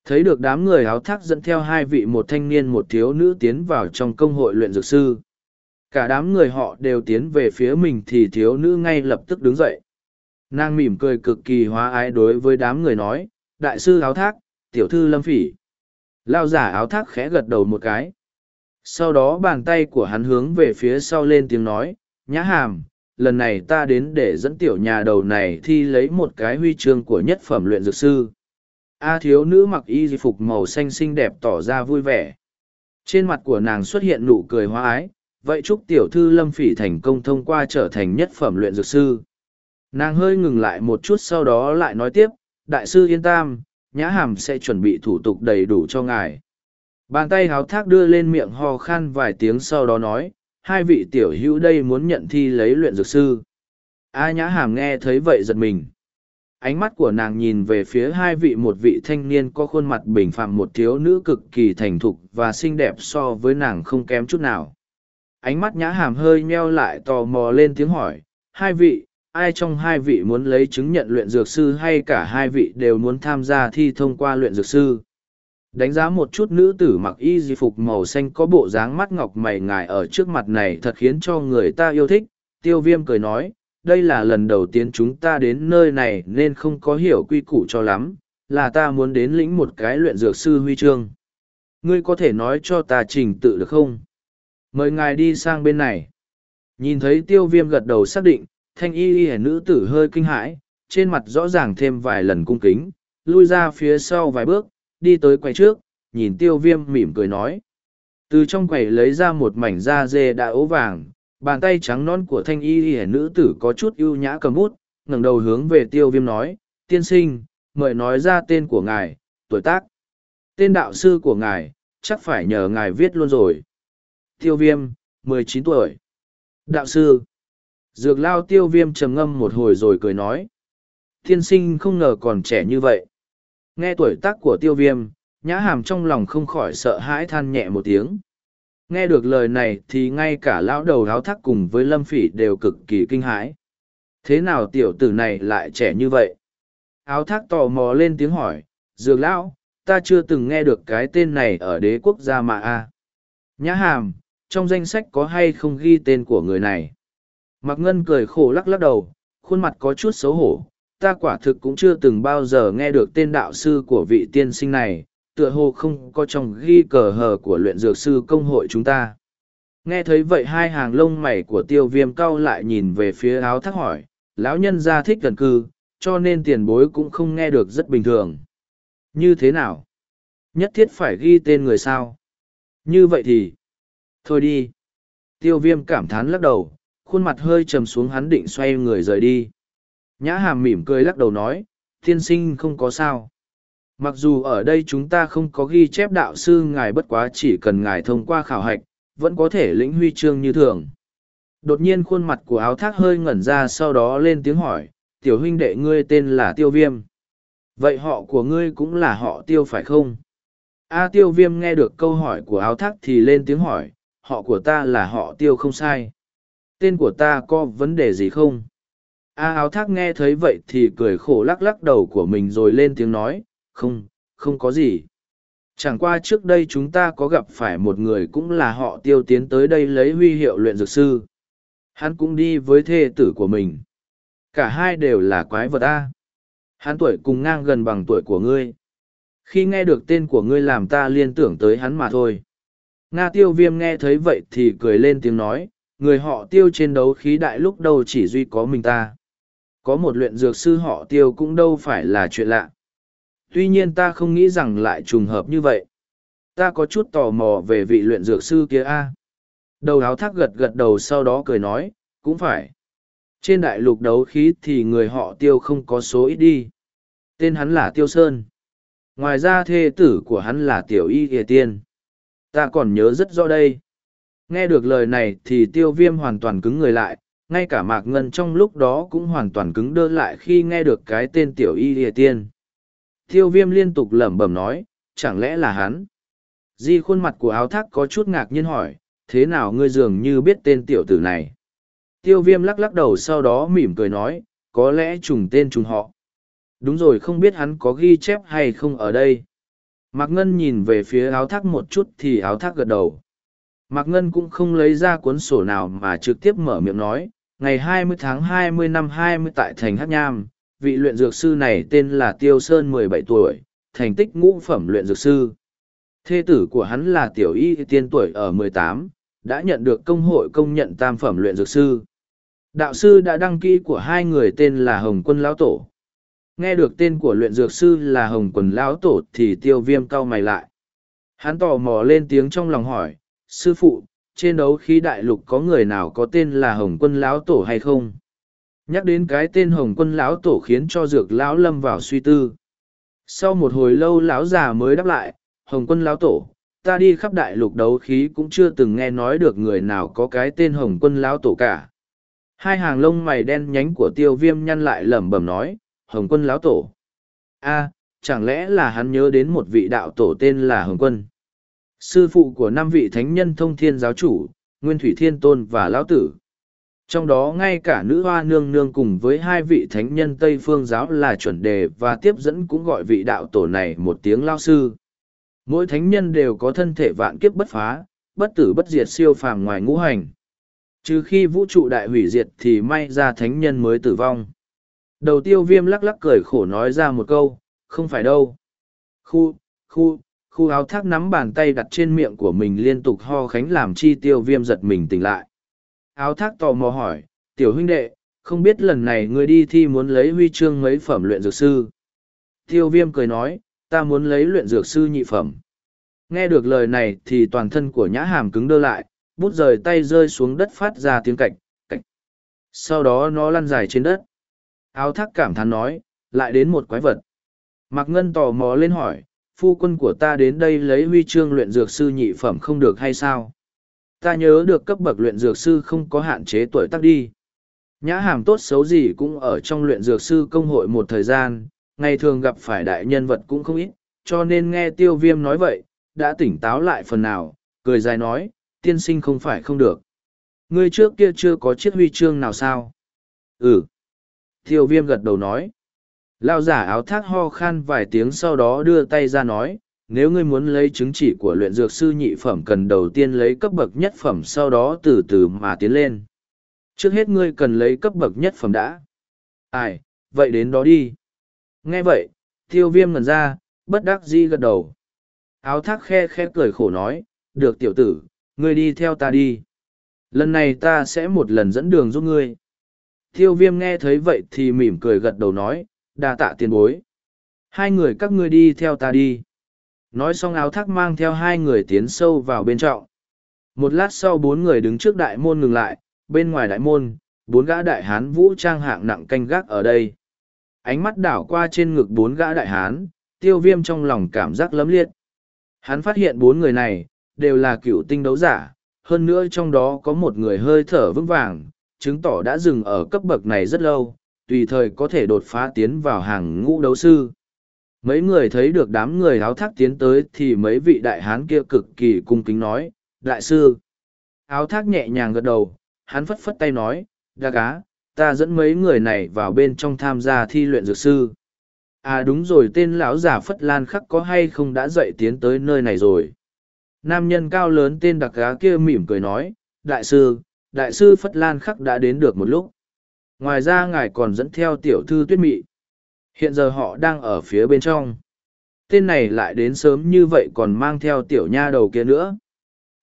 Thấy được đám người áo thác dẫn theo hai vị một thanh niên một thiếu nữ tiến vào trong công hội luyện dược sư. Cả đám người họ đều tiến về phía mình thì thiếu nữ ngay lập tức đứng dậy. Nàng mỉm cười cực kỳ hóa ái đối với đám người nói, đại sư áo thác, tiểu thư lâm phỉ. Lao giả áo thác khẽ gật đầu một cái. Sau đó bàn tay của hắn hướng về phía sau lên tiếng nói, nhã hàm, lần này ta đến để dẫn tiểu nhà đầu này thi lấy một cái huy chương của nhất phẩm luyện dược sư. A thiếu nữ mặc y di phục màu xanh xinh đẹp tỏ ra vui vẻ. Trên mặt của nàng xuất hiện nụ cười hóa ái, vậy chúc tiểu thư lâm phỉ thành công thông qua trở thành nhất phẩm luyện dược sư. Nàng hơi ngừng lại một chút sau đó lại nói tiếp, đại sư yên tam, nhã hàm sẽ chuẩn bị thủ tục đầy đủ cho ngài. Bàn tay háo thác đưa lên miệng ho khan vài tiếng sau đó nói, hai vị tiểu hữu đây muốn nhận thi lấy luyện dược sư. A nhã hàm nghe thấy vậy giật mình. Ánh mắt của nàng nhìn về phía hai vị một vị thanh niên có khuôn mặt bình phàm một thiếu nữ cực kỳ thành thục và xinh đẹp so với nàng không kém chút nào. Ánh mắt nhã hàm hơi meo lại tò mò lên tiếng hỏi, hai vị, ai trong hai vị muốn lấy chứng nhận luyện dược sư hay cả hai vị đều muốn tham gia thi thông qua luyện dược sư. Đánh giá một chút nữ tử mặc y di phục màu xanh có bộ dáng mắt ngọc mày ngài ở trước mặt này thật khiến cho người ta yêu thích. Tiêu viêm cười nói, đây là lần đầu tiên chúng ta đến nơi này nên không có hiểu quy củ cho lắm, là ta muốn đến lĩnh một cái luyện dược sư huy chương. Ngươi có thể nói cho ta trình tự được không? Mời ngài đi sang bên này. Nhìn thấy tiêu viêm gật đầu xác định, thanh y y nữ tử hơi kinh hãi, trên mặt rõ ràng thêm vài lần cung kính, lui ra phía sau vài bước, đi tới quầy trước, nhìn tiêu viêm mỉm cười nói. Từ trong quầy lấy ra một mảnh da dê đã ố vàng, bàn tay trắng non của thanh y y nữ tử có chút ưu nhã cầm bút, ngẩng đầu hướng về tiêu viêm nói, tiên sinh, mời nói ra tên của ngài, tuổi tác. Tên đạo sư của ngài, chắc phải nhờ ngài viết luôn rồi. Tiêu viêm, mười chín tuổi. Đạo sư. Dược lao tiêu viêm trầm ngâm một hồi rồi cười nói. Tiên sinh không ngờ còn trẻ như vậy. Nghe tuổi tác của tiêu viêm, nhã hàm trong lòng không khỏi sợ hãi than nhẹ một tiếng. Nghe được lời này thì ngay cả lão đầu háo thắc cùng với lâm phỉ đều cực kỳ kinh hãi. Thế nào tiểu tử này lại trẻ như vậy? Áo thác tò mò lên tiếng hỏi, dược lão, ta chưa từng nghe được cái tên này ở đế quốc gia mà a. Nhã hàm, trong danh sách có hay không ghi tên của người này? Mạc Ngân cười khổ lắc lắc đầu, khuôn mặt có chút xấu hổ. Ta quả thực cũng chưa từng bao giờ nghe được tên đạo sư của vị tiên sinh này, tựa hồ không có trong ghi cờ hờ của luyện dược sư công hội chúng ta. Nghe thấy vậy hai hàng lông mày của tiêu viêm cao lại nhìn về phía áo thác hỏi, lão nhân gia thích gần cư, cho nên tiền bối cũng không nghe được rất bình thường. Như thế nào? Nhất thiết phải ghi tên người sao? Như vậy thì... Thôi đi. Tiêu viêm cảm thán lắc đầu, khuôn mặt hơi trầm xuống hắn định xoay người rời đi. Nhã hàm mỉm cười lắc đầu nói, thiên sinh không có sao. Mặc dù ở đây chúng ta không có ghi chép đạo sư ngài bất quá chỉ cần ngài thông qua khảo hạch, vẫn có thể lĩnh huy chương như thường. Đột nhiên khuôn mặt của áo thác hơi ngẩn ra sau đó lên tiếng hỏi, tiểu huynh đệ ngươi tên là Tiêu Viêm. Vậy họ của ngươi cũng là họ Tiêu phải không? A Tiêu Viêm nghe được câu hỏi của áo thác thì lên tiếng hỏi, họ của ta là họ Tiêu không sai. Tên của ta có vấn đề gì không? A áo thác nghe thấy vậy thì cười khổ lắc lắc đầu của mình rồi lên tiếng nói, không, không có gì. Chẳng qua trước đây chúng ta có gặp phải một người cũng là họ tiêu tiến tới đây lấy huy hiệu luyện dược sư. Hắn cũng đi với thê tử của mình. Cả hai đều là quái vật A. Hắn tuổi cùng ngang gần bằng tuổi của ngươi. Khi nghe được tên của ngươi làm ta liên tưởng tới hắn mà thôi. Nga tiêu viêm nghe thấy vậy thì cười lên tiếng nói, người họ tiêu trên đấu khí đại lúc đầu chỉ duy có mình ta. Có một luyện dược sư họ tiêu cũng đâu phải là chuyện lạ. Tuy nhiên ta không nghĩ rằng lại trùng hợp như vậy. Ta có chút tò mò về vị luyện dược sư kia a. Đầu áo thác gật gật đầu sau đó cười nói, cũng phải. Trên đại lục đấu khí thì người họ tiêu không có số ít đi. Tên hắn là Tiêu Sơn. Ngoài ra thê tử của hắn là Tiểu Y Kỳ Tiên. Ta còn nhớ rất rõ đây. Nghe được lời này thì tiêu viêm hoàn toàn cứng người lại, ngay cả Mạc Ngân trong lúc đó cũng hoàn toàn cứng đơ lại khi nghe được cái tên Tiểu Y địa Tiên. Tiêu viêm liên tục lẩm bẩm nói, chẳng lẽ là hắn? Di khuôn mặt của áo thác có chút ngạc nhiên hỏi, thế nào ngươi dường như biết tên tiểu tử này? Tiêu viêm lắc lắc đầu sau đó mỉm cười nói, có lẽ trùng tên trùng họ. Đúng rồi không biết hắn có ghi chép hay không ở đây. Mạc Ngân nhìn về phía áo thác một chút thì áo thác gật đầu. Mạc Ngân cũng không lấy ra cuốn sổ nào mà trực tiếp mở miệng nói, ngày 20 tháng 20 năm 20 tại thành Hát Nham, vị luyện dược sư này tên là Tiêu Sơn 17 tuổi, thành tích ngũ phẩm luyện dược sư. Thê tử của hắn là Tiểu Y tiên tuổi ở 18, đã nhận được công hội công nhận tam phẩm luyện dược sư. Đạo sư đã đăng ký của hai người tên là Hồng Quân Lão Tổ. Nghe được tên của luyện dược sư là Hồng Quân Lão Tổ thì tiêu viêm cau mày lại. Hắn tò mò lên tiếng trong lòng hỏi, sư phụ, trên đấu khí đại lục có người nào có tên là Hồng Quân Lão Tổ hay không? Nhắc đến cái tên Hồng Quân Lão Tổ khiến cho dược lão lâm vào suy tư. Sau một hồi lâu lão già mới đáp lại, Hồng Quân Lão Tổ, ta đi khắp đại lục đấu khí cũng chưa từng nghe nói được người nào có cái tên Hồng Quân Lão Tổ cả Hai hàng lông mày đen nhánh của tiêu viêm nhăn lại lẩm bẩm nói, Hồng quân lão tổ. a chẳng lẽ là hắn nhớ đến một vị đạo tổ tên là Hồng quân. Sư phụ của năm vị thánh nhân thông thiên giáo chủ, Nguyên Thủy Thiên Tôn và Lão Tử. Trong đó ngay cả nữ hoa nương nương cùng với hai vị thánh nhân Tây Phương giáo là chuẩn đề và tiếp dẫn cũng gọi vị đạo tổ này một tiếng lao sư. Mỗi thánh nhân đều có thân thể vạn kiếp bất phá, bất tử bất diệt siêu phàm ngoài ngũ hành. Trừ khi vũ trụ đại hủy diệt thì may ra thánh nhân mới tử vong. Đầu tiêu viêm lắc lắc cười khổ nói ra một câu, không phải đâu. Khu, khu, khu áo thác nắm bàn tay đặt trên miệng của mình liên tục ho khánh làm chi tiêu viêm giật mình tỉnh lại. Áo thác tò mò hỏi, tiểu huynh đệ, không biết lần này ngươi đi thi muốn lấy huy chương mấy phẩm luyện dược sư. Tiêu viêm cười nói, ta muốn lấy luyện dược sư nhị phẩm. Nghe được lời này thì toàn thân của nhã hàm cứng đơ lại, bút rời tay rơi xuống đất phát ra tiếng cạch, cạch. Sau đó nó lăn dài trên đất. Áo thác cảm thán nói, lại đến một quái vật. Mạc Ngân tò mò lên hỏi, phu quân của ta đến đây lấy huy chương luyện dược sư nhị phẩm không được hay sao? Ta nhớ được cấp bậc luyện dược sư không có hạn chế tuổi tác đi. Nhã hàm tốt xấu gì cũng ở trong luyện dược sư công hội một thời gian, ngày thường gặp phải đại nhân vật cũng không ít, cho nên nghe tiêu viêm nói vậy, đã tỉnh táo lại phần nào, cười dài nói, tiên sinh không phải không được. Ngươi trước kia chưa có chiếc huy chương nào sao? Ừ. Tiêu viêm gật đầu nói. Lao giả áo thác ho khan vài tiếng sau đó đưa tay ra nói, nếu ngươi muốn lấy chứng chỉ của luyện dược sư nhị phẩm cần đầu tiên lấy cấp bậc nhất phẩm sau đó từ từ mà tiến lên. Trước hết ngươi cần lấy cấp bậc nhất phẩm đã. Ai, vậy đến đó đi. Nghe vậy, tiêu viêm ngần ra, bất đắc dĩ gật đầu. Áo thác khe khe cười khổ nói, được tiểu tử, ngươi đi theo ta đi. Lần này ta sẽ một lần dẫn đường giúp ngươi. Tiêu viêm nghe thấy vậy thì mỉm cười gật đầu nói, đa tạ tiền bối. Hai người các ngươi đi theo ta đi. Nói xong áo thác mang theo hai người tiến sâu vào bên trọng. Một lát sau bốn người đứng trước đại môn ngừng lại, bên ngoài đại môn, bốn gã đại hán vũ trang hạng nặng canh gác ở đây. Ánh mắt đảo qua trên ngực bốn gã đại hán, tiêu viêm trong lòng cảm giác lấm liệt. Hắn phát hiện bốn người này, đều là cựu tinh đấu giả, hơn nữa trong đó có một người hơi thở vững vàng, chứng tỏ đã dừng ở cấp bậc này rất lâu, tùy thời có thể đột phá tiến vào hàng ngũ đấu sư. Mấy người thấy được đám người áo thác tiến tới thì mấy vị đại hán kia cực kỳ cung kính nói, Đại sư, áo thác nhẹ nhàng gật đầu, hắn phất phất tay nói, Đa cá, ta dẫn mấy người này vào bên trong tham gia thi luyện dược sư. À đúng rồi tên lão giả phất lan khắc có hay không đã dậy tiến tới nơi này rồi. Nam nhân cao lớn tên đặc cá kia mỉm cười nói, Đại sư, Đại sư phất lan khắc đã đến được một lúc. Ngoài ra ngài còn dẫn theo tiểu thư tuyết mị. Hiện giờ họ đang ở phía bên trong. Tên này lại đến sớm như vậy còn mang theo tiểu nha đầu kia nữa.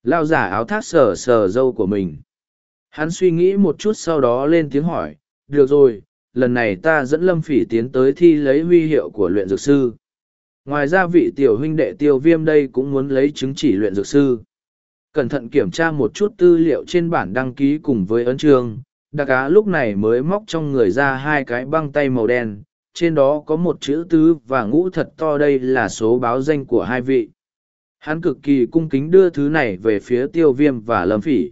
Lao giả áo thác sờ sờ dâu của mình. Hắn suy nghĩ một chút sau đó lên tiếng hỏi, được rồi, lần này ta dẫn lâm phỉ tiến tới thi lấy huy hiệu của luyện dược sư. Ngoài ra vị tiểu huynh đệ tiêu viêm đây cũng muốn lấy chứng chỉ luyện dược sư. Cẩn thận kiểm tra một chút tư liệu trên bản đăng ký cùng với ấn trường, đặc á lúc này mới móc trong người ra hai cái băng tay màu đen, trên đó có một chữ tứ và ngũ thật to đây là số báo danh của hai vị. Hắn cực kỳ cung kính đưa thứ này về phía tiêu viêm và lâm phỉ.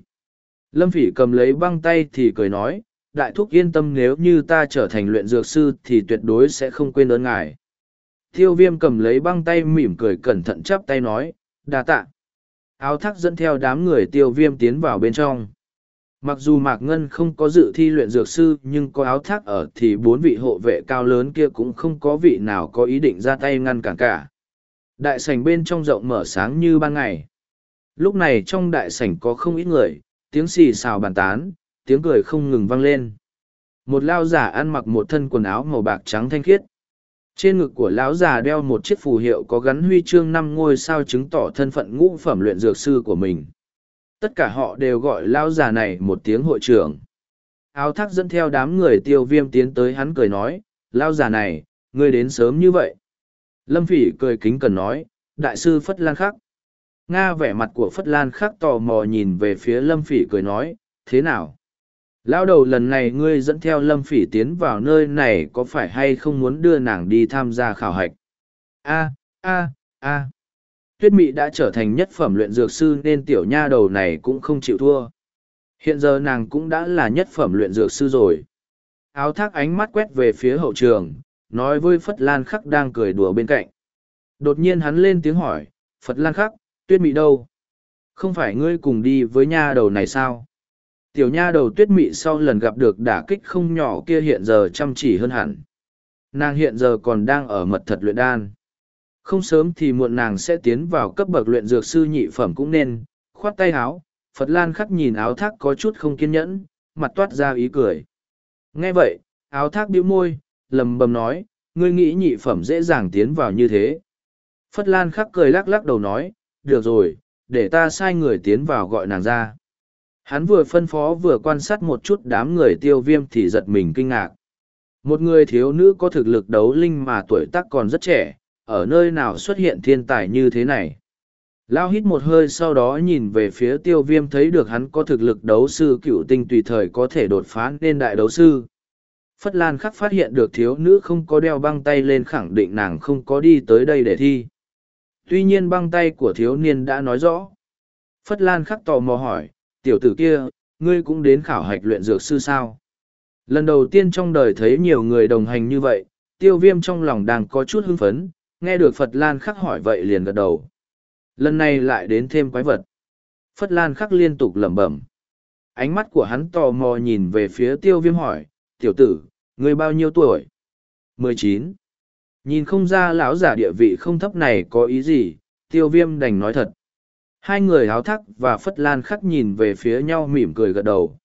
Lâm phỉ cầm lấy băng tay thì cười nói, đại thúc yên tâm nếu như ta trở thành luyện dược sư thì tuyệt đối sẽ không quên ơn ngài. Tiêu viêm cầm lấy băng tay mỉm cười cẩn thận chắp tay nói, đa tạ. Áo thác dẫn theo đám người tiêu viêm tiến vào bên trong. Mặc dù Mạc Ngân không có dự thi luyện dược sư nhưng có áo thác ở thì bốn vị hộ vệ cao lớn kia cũng không có vị nào có ý định ra tay ngăn cản cả. Đại sảnh bên trong rộng mở sáng như ban ngày. Lúc này trong đại sảnh có không ít người, tiếng xì xào bàn tán, tiếng cười không ngừng vang lên. Một lao giả ăn mặc một thân quần áo màu bạc trắng thanh khiết. Trên ngực của lão già đeo một chiếc phù hiệu có gắn huy chương năm ngôi sao chứng tỏ thân phận ngũ phẩm luyện dược sư của mình. Tất cả họ đều gọi lão già này một tiếng hội trưởng. Áo thác dẫn theo đám người tiêu viêm tiến tới hắn cười nói lao già này, ngươi đến sớm như vậy. Lâm phỉ cười kính cần nói, đại sư phất lan khắc. Nga vẻ mặt của phất lan khắc tò mò nhìn về phía lâm phỉ cười nói, thế nào? Lão đầu lần này ngươi dẫn theo lâm phỉ tiến vào nơi này có phải hay không muốn đưa nàng đi tham gia khảo hạch? A a a. Tuyết mị đã trở thành nhất phẩm luyện dược sư nên tiểu nha đầu này cũng không chịu thua. Hiện giờ nàng cũng đã là nhất phẩm luyện dược sư rồi. Áo thác ánh mắt quét về phía hậu trường, nói với phất lan khắc đang cười đùa bên cạnh. Đột nhiên hắn lên tiếng hỏi phật lan khắc, tuyết mị đâu? Không phải ngươi cùng đi với nha đầu này sao? Tiểu nha đầu tuyết mị sau lần gặp được đả kích không nhỏ kia hiện giờ chăm chỉ hơn hẳn nàng hiện giờ còn đang ở mật thật luyện đan không sớm thì muộn nàng sẽ tiến vào cấp bậc luyện dược sư nhị phẩm cũng nên, khoát tay áo, Phật Lan khắc nhìn áo thác có chút không kiên nhẫn, mặt toát ra ý cười. Nghe vậy, áo thác bĩu môi, lầm bầm nói, ngươi nghĩ nhị phẩm dễ dàng tiến vào như thế. Phật Lan khắc cười lắc lắc đầu nói, được rồi, để ta sai người tiến vào gọi nàng ra. Hắn vừa phân phó vừa quan sát một chút đám người tiêu viêm thì giật mình kinh ngạc. Một người thiếu nữ có thực lực đấu linh mà tuổi tác còn rất trẻ, ở nơi nào xuất hiện thiên tài như thế này. Lao hít một hơi sau đó nhìn về phía tiêu viêm thấy được hắn có thực lực đấu sư cựu tinh tùy thời có thể đột phá nên đại đấu sư. Phất Lan khắc phát hiện được thiếu nữ không có đeo băng tay lên khẳng định nàng không có đi tới đây để thi. Tuy nhiên băng tay của thiếu niên đã nói rõ. Phất Lan khắc tò mò hỏi, tiểu tử kia, ngươi cũng đến khảo hạch luyện dược sư sao? Lần đầu tiên trong đời thấy nhiều người đồng hành như vậy, tiêu viêm trong lòng đang có chút hưng phấn, nghe được Phật Lan khắc hỏi vậy liền gật đầu. Lần này lại đến thêm quái vật. Phất Lan khắc liên tục lẩm bẩm. Ánh mắt của hắn tò mò nhìn về phía tiêu viêm hỏi, tiểu tử, ngươi bao nhiêu tuổi? mười chín. Nhìn không ra lão giả địa vị không thấp này có ý gì, tiêu viêm đành nói thật. Hai người háo thắc và Phất Lan khắc nhìn về phía nhau mỉm cười gật đầu.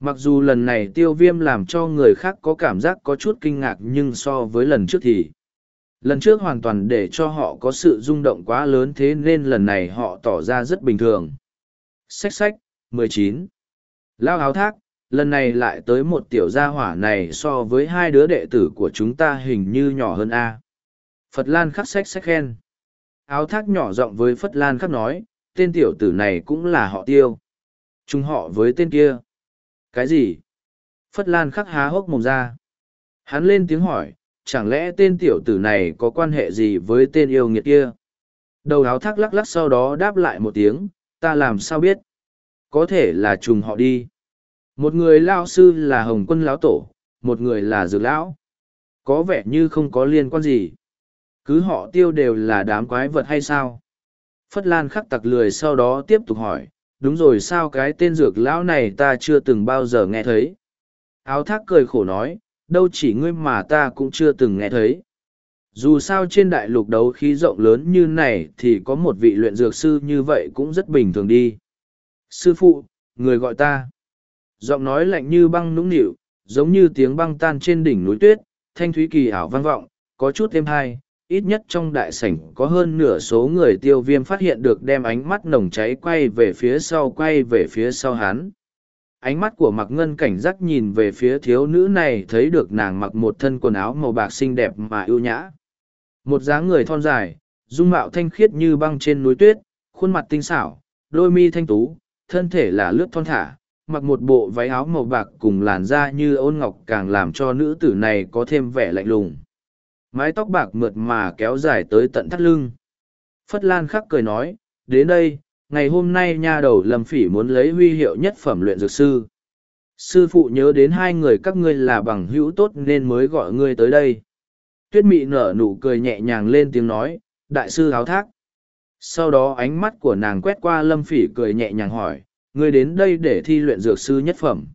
Mặc dù lần này tiêu viêm làm cho người khác có cảm giác có chút kinh ngạc nhưng so với lần trước thì lần trước hoàn toàn để cho họ có sự rung động quá lớn thế nên lần này họ tỏ ra rất bình thường. sách sách mười chín Lao áo thác, lần này lại tới một tiểu gia hỏa này so với hai đứa đệ tử của chúng ta hình như nhỏ hơn A. Phật Lan khắc sách sách khen. Áo thác nhỏ giọng với phất Lan khắc nói, tên tiểu tử này cũng là họ tiêu. Chúng họ với tên kia. Cái gì? Phất Lan khắc há hốc mồm ra. Hắn lên tiếng hỏi, chẳng lẽ tên tiểu tử này có quan hệ gì với tên yêu nghiệt kia? Đầu áo thác lắc lắc sau đó đáp lại một tiếng, ta làm sao biết? Có thể là trùng họ đi. Một người lao sư là Hồng quân lão tổ, một người là dược lão. Có vẻ như không có liên quan gì. Cứ họ tiêu đều là đám quái vật hay sao? Phất Lan khắc tặc lười sau đó tiếp tục hỏi, đúng rồi sao cái tên dược lão này ta chưa từng bao giờ nghe thấy. Áo thác cười khổ nói, đâu chỉ ngươi mà ta cũng chưa từng nghe thấy. Dù sao trên đại lục đấu khí rộng lớn như này thì có một vị luyện dược sư như vậy cũng rất bình thường đi. Sư phụ, người gọi ta. Giọng nói lạnh như băng nũng nịu, giống như tiếng băng tan trên đỉnh núi tuyết, thanh thúy kỳ ảo vang vọng, có chút êm hai, ít nhất trong đại sảnh có hơn nửa số người tiêu viêm phát hiện được đem ánh mắt nồng cháy quay về phía sau, quay về phía sau hắn. Ánh mắt của mặc ngân cảnh giác nhìn về phía thiếu nữ này, thấy được nàng mặc một thân quần áo màu bạc xinh đẹp mà ưu nhã. Một dáng người thon dài, dung mạo thanh khiết như băng trên núi tuyết, khuôn mặt tinh xảo, đôi mi thanh tú, thân thể là lướt thon thả, mặc một bộ váy áo màu bạc cùng làn da như ôn ngọc càng làm cho nữ tử này có thêm vẻ lạnh lùng mái tóc bạc mượt mà kéo dài tới tận thắt lưng. Phất lan khắc cười nói, đến đây, ngày hôm nay nha đầu lâm phỉ muốn lấy huy hiệu nhất phẩm luyện dược sư. Sư phụ nhớ đến hai người các ngươi là bằng hữu tốt nên mới gọi ngươi tới đây. Tuyết mị nở nụ cười nhẹ nhàng lên tiếng nói, đại sư áo thác. Sau đó ánh mắt của nàng quét qua lâm phỉ cười nhẹ nhàng hỏi, ngươi đến đây để thi luyện dược sư nhất phẩm?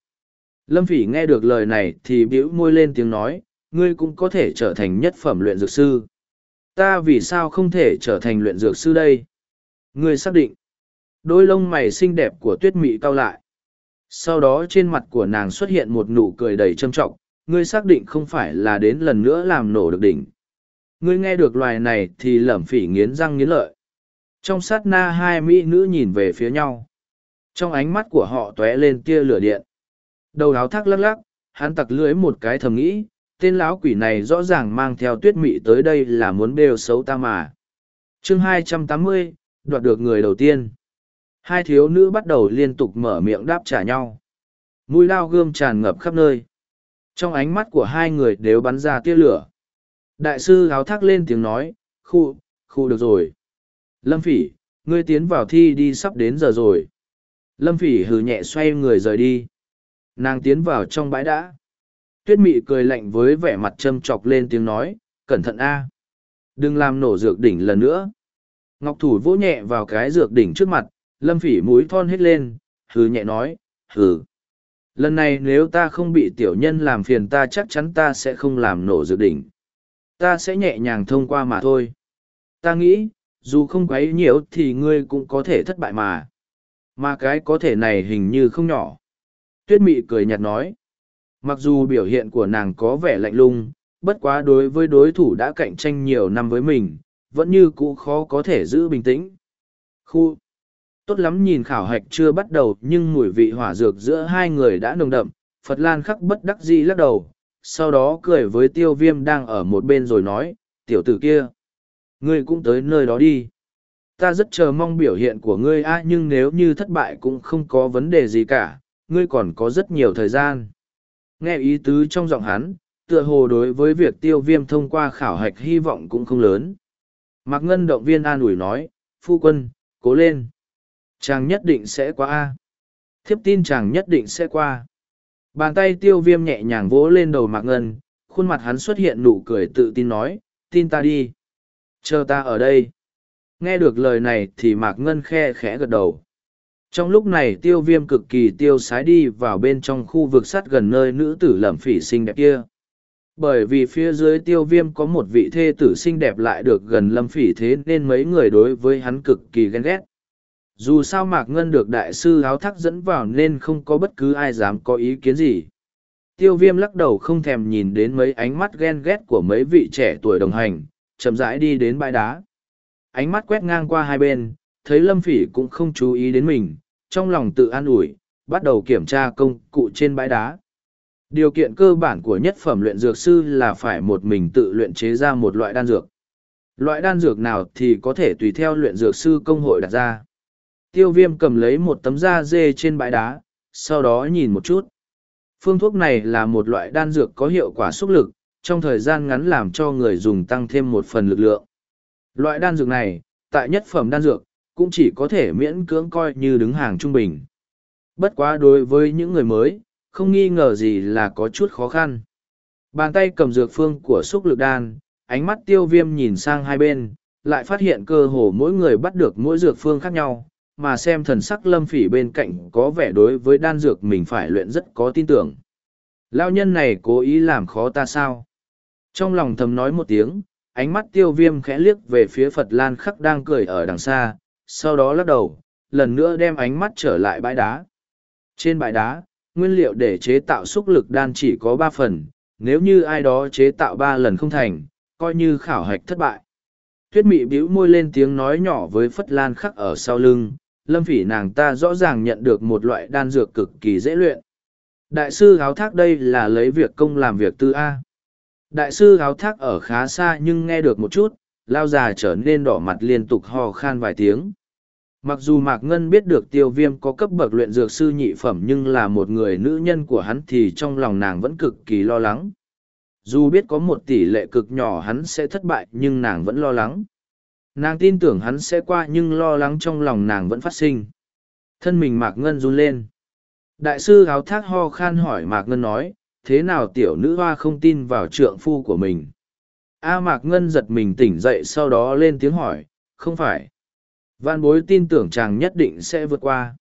Lâm phỉ nghe được lời này thì bĩu môi lên tiếng nói ngươi cũng có thể trở thành nhất phẩm luyện dược sư. Ta vì sao không thể trở thành luyện dược sư đây? Ngươi xác định. Đôi lông mày xinh đẹp của tuyết mị cao lại. Sau đó trên mặt của nàng xuất hiện một nụ cười đầy trâm trọng. Ngươi xác định không phải là đến lần nữa làm nổ được đỉnh. Ngươi nghe được loài này thì lẩm phỉ nghiến răng nghiến lợi. Trong sát na hai mỹ nữ nhìn về phía nhau. Trong ánh mắt của họ tóe lên tia lửa điện. Đầu áo thác lắc lắc, hắn tặc lưới một cái thầm nghĩ, tên lão quỷ này rõ ràng mang theo tuyết mị tới đây là muốn bêu xấu ta mà. Chương 280, đoạt được người đầu tiên. Hai thiếu nữ bắt đầu liên tục mở miệng đáp trả nhau. Mũi lao gươm tràn ngập khắp nơi. Trong ánh mắt của hai người đều bắn ra tia lửa. Đại sư háo thác lên tiếng nói khu khu được rồi. Lâm phỉ ngươi tiến vào thi đi sắp đến giờ rồi. Lâm phỉ hừ nhẹ xoay người rời đi. Nàng tiến vào trong bãi đã tuyết mị cười lạnh với vẻ mặt châm chọc lên tiếng nói, cẩn thận a, đừng làm nổ dược đỉnh lần nữa. Ngọc thủ vỗ nhẹ vào cái dược đỉnh trước mặt, lâm phỉ mũi thon hết lên, hừ nhẹ nói, hừ, lần này nếu ta không bị tiểu nhân làm phiền ta chắc chắn ta sẽ không làm nổ dược đỉnh. Ta sẽ nhẹ nhàng thông qua mà thôi. Ta nghĩ, dù không quấy nhiễu thì ngươi cũng có thể thất bại mà. Mà cái có thể này hình như không nhỏ. Tuyết mị cười nhạt nói Mặc dù biểu hiện của nàng có vẻ lạnh lung, bất quá đối với đối thủ đã cạnh tranh nhiều năm với mình, vẫn như cũ khó có thể giữ bình tĩnh. Khu! Tốt lắm nhìn khảo hạch chưa bắt đầu nhưng mùi vị hỏa dược giữa hai người đã nồng đậm, Phật Lan khắc bất đắc dĩ lắc đầu, sau đó cười với tiêu viêm đang ở một bên rồi nói, tiểu tử kia, ngươi cũng tới nơi đó đi. Ta rất chờ mong biểu hiện của ngươi a nhưng nếu như thất bại cũng không có vấn đề gì cả, ngươi còn có rất nhiều thời gian. Nghe ý tứ trong giọng hắn, tựa hồ đối với việc tiêu viêm thông qua khảo hạch hy vọng cũng không lớn. Mạc Ngân động viên an ủi nói, phu quân, cố lên. Chàng nhất định sẽ qua A. Thiếp tin chàng nhất định sẽ qua. Bàn tay tiêu viêm nhẹ nhàng vỗ lên đầu Mạc Ngân, khuôn mặt hắn xuất hiện nụ cười tự tin nói, tin ta đi. Chờ ta ở đây. Nghe được lời này thì Mạc Ngân khe khẽ gật đầu. Trong lúc này tiêu viêm cực kỳ tiêu sái đi vào bên trong khu vực sắt gần nơi nữ tử lẩm phỉ xinh đẹp kia. Bởi vì phía dưới tiêu viêm có một vị thê tử xinh đẹp lại được gần lâm phỉ thế nên mấy người đối với hắn cực kỳ ghen ghét. Dù sao Mạc Ngân được đại sư áo thắc dẫn vào nên không có bất cứ ai dám có ý kiến gì. Tiêu viêm lắc đầu không thèm nhìn đến mấy ánh mắt ghen ghét của mấy vị trẻ tuổi đồng hành, chậm rãi đi đến bãi đá. Ánh mắt quét ngang qua hai bên, thấy lâm phỉ cũng không chú ý đến mình, trong lòng tự an ủi, bắt đầu kiểm tra công cụ trên bãi đá. Điều kiện cơ bản của nhất phẩm luyện dược sư là phải một mình tự luyện chế ra một loại đan dược. Loại đan dược nào thì có thể tùy theo luyện dược sư công hội đặt ra. Tiêu viêm cầm lấy một tấm da dê trên bãi đá, sau đó nhìn một chút. Phương thuốc này là một loại đan dược có hiệu quả xúc lực, trong thời gian ngắn làm cho người dùng tăng thêm một phần lực lượng. Loại đan dược này, tại nhất phẩm đan dược, cũng chỉ có thể miễn cưỡng coi như đứng hàng trung bình. Bất quá đối với những người mới, không nghi ngờ gì là có chút khó khăn. Bàn tay cầm dược phương của xúc lực đan, ánh mắt tiêu viêm nhìn sang hai bên, lại phát hiện cơ hồ mỗi người bắt được mỗi dược phương khác nhau, mà xem thần sắc lâm phỉ bên cạnh có vẻ đối với đan dược mình phải luyện rất có tin tưởng. Lao nhân này cố ý làm khó ta sao? Trong lòng thầm nói một tiếng, ánh mắt tiêu viêm khẽ liếc về phía Phật Lan khắc đang cười ở đằng xa, sau đó lắc đầu, lần nữa đem ánh mắt trở lại bãi đá. Trên bãi đá, nguyên liệu để chế tạo xúc lực đan chỉ có ba phần, nếu như ai đó chế tạo ba lần không thành, coi như khảo hạch thất bại. Tuyết mị bĩu môi lên tiếng nói nhỏ với Phất Lan khắc ở sau lưng, lâm phỉ nàng ta rõ ràng nhận được một loại đan dược cực kỳ dễ luyện. Đại sư gáo thác đây là lấy việc công làm việc tư A. Đại sư gáo thác ở khá xa nhưng nghe được một chút, lao già trở nên đỏ mặt liên tục ho khan vài tiếng. Mặc dù Mạc Ngân biết được tiêu viêm có cấp bậc luyện dược sư nhị phẩm nhưng là một người nữ nhân của hắn thì trong lòng nàng vẫn cực kỳ lo lắng. Dù biết có một tỷ lệ cực nhỏ hắn sẽ thất bại nhưng nàng vẫn lo lắng. Nàng tin tưởng hắn sẽ qua nhưng lo lắng trong lòng nàng vẫn phát sinh. Thân mình Mạc Ngân run lên. Đại sư áo thác ho khan hỏi Mạc Ngân nói, thế nào tiểu nữ hoa không tin vào trượng phu của mình? A Mạc Ngân giật mình tỉnh dậy sau đó lên tiếng hỏi, không phải. Vãn bối tin tưởng chàng nhất định sẽ vượt qua.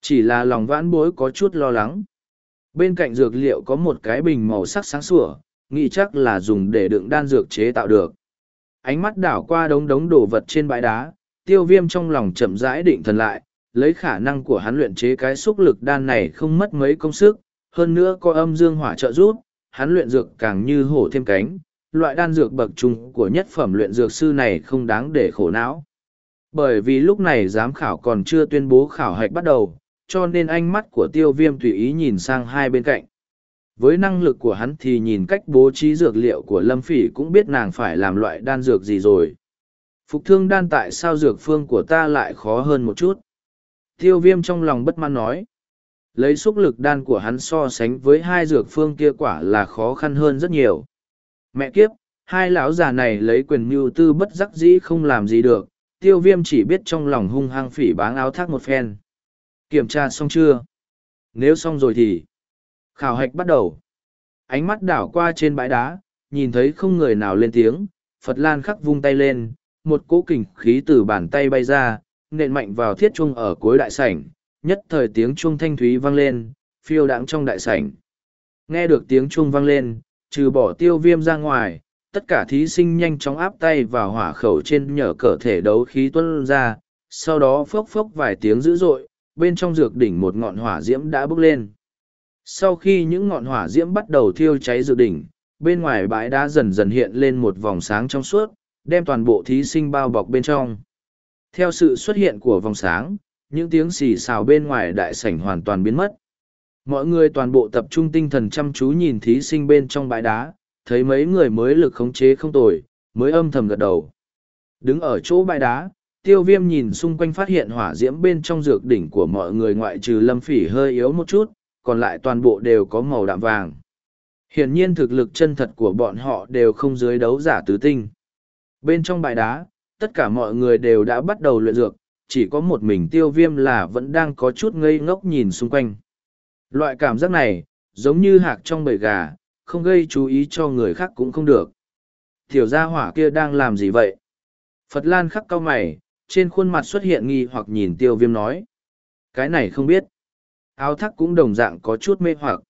Chỉ là lòng vãn bối có chút lo lắng. Bên cạnh dược liệu có một cái bình màu sắc sáng sủa, nghĩ chắc là dùng để đựng đan dược chế tạo được. Ánh mắt đảo qua đống đống đồ vật trên bãi đá, tiêu viêm trong lòng chậm rãi định thần lại, lấy khả năng của hắn luyện chế cái xúc lực đan này không mất mấy công sức, hơn nữa có âm dương hỏa trợ giúp, hắn luyện dược càng như hổ thêm cánh, loại đan dược bậc trung của nhất phẩm luyện dược sư này không đáng để khổ não. Bởi vì lúc này giám khảo còn chưa tuyên bố khảo hạch bắt đầu, cho nên ánh mắt của tiêu viêm tùy ý nhìn sang hai bên cạnh. Với năng lực của hắn thì nhìn cách bố trí dược liệu của Lâm Phỉ cũng biết nàng phải làm loại đan dược gì rồi. Phục thương đan tại sao dược phương của ta lại khó hơn một chút? Tiêu viêm trong lòng bất mãn nói. Lấy xúc lực đan của hắn so sánh với hai dược phương kia quả là khó khăn hơn rất nhiều. Mẹ kiếp, hai lão già này lấy quyền mưu tư bất đắc dĩ không làm gì được, tiêu viêm chỉ biết trong lòng hung hăng phỉ báng áo thác một phen. Kiểm tra xong chưa? Nếu xong rồi thì... Khảo hạch bắt đầu. Ánh mắt đảo qua trên bãi đá, nhìn thấy không người nào lên tiếng, Phật Lan khắc vung tay lên, một cỗ kình khí từ bàn tay bay ra, nện mạnh vào thiết chuông ở cuối đại sảnh, nhất thời tiếng chuông thanh thúy vang lên, phiêu đãng trong đại sảnh. Nghe được tiếng chuông vang lên, trừ bỏ tiêu viêm ra ngoài, tất cả thí sinh nhanh chóng áp tay vào hỏa khẩu trên nhờ cơ thể đấu khí tuân ra, sau đó phốc phốc vài tiếng dữ dội, bên trong dược đỉnh một ngọn hỏa diễm đã bốc lên. Sau khi những ngọn hỏa diễm bắt đầu thiêu cháy dược đỉnh, bên ngoài bãi đá dần dần hiện lên một vòng sáng trong suốt, đem toàn bộ thí sinh bao bọc bên trong. Theo sự xuất hiện của vòng sáng, những tiếng xì xào bên ngoài đại sảnh hoàn toàn biến mất. Mọi người toàn bộ tập trung tinh thần chăm chú nhìn thí sinh bên trong bãi đá, thấy mấy người mới lực khống chế không tồi, mới âm thầm gật đầu. Đứng ở chỗ bãi đá, tiêu viêm nhìn xung quanh phát hiện hỏa diễm bên trong dược đỉnh của mọi người ngoại trừ lâm phỉ hơi yếu một chút, còn lại toàn bộ đều có màu đạm vàng. Hiển nhiên thực lực chân thật của bọn họ đều không dưới đấu giả tứ tinh. Bên trong bãi đá, tất cả mọi người đều đã bắt đầu luyện dược, chỉ có một mình tiêu viêm là vẫn đang có chút ngây ngốc nhìn xung quanh. Loại cảm giác này, giống như hạc trong bầy gà, không gây chú ý cho người khác cũng không được. Tiểu gia hỏa kia đang làm gì vậy? Phật Lan khắc cao mày, trên khuôn mặt xuất hiện nghi hoặc nhìn tiêu viêm nói. Cái này không biết. Áo thắc cũng đồng dạng có chút mê hoặc.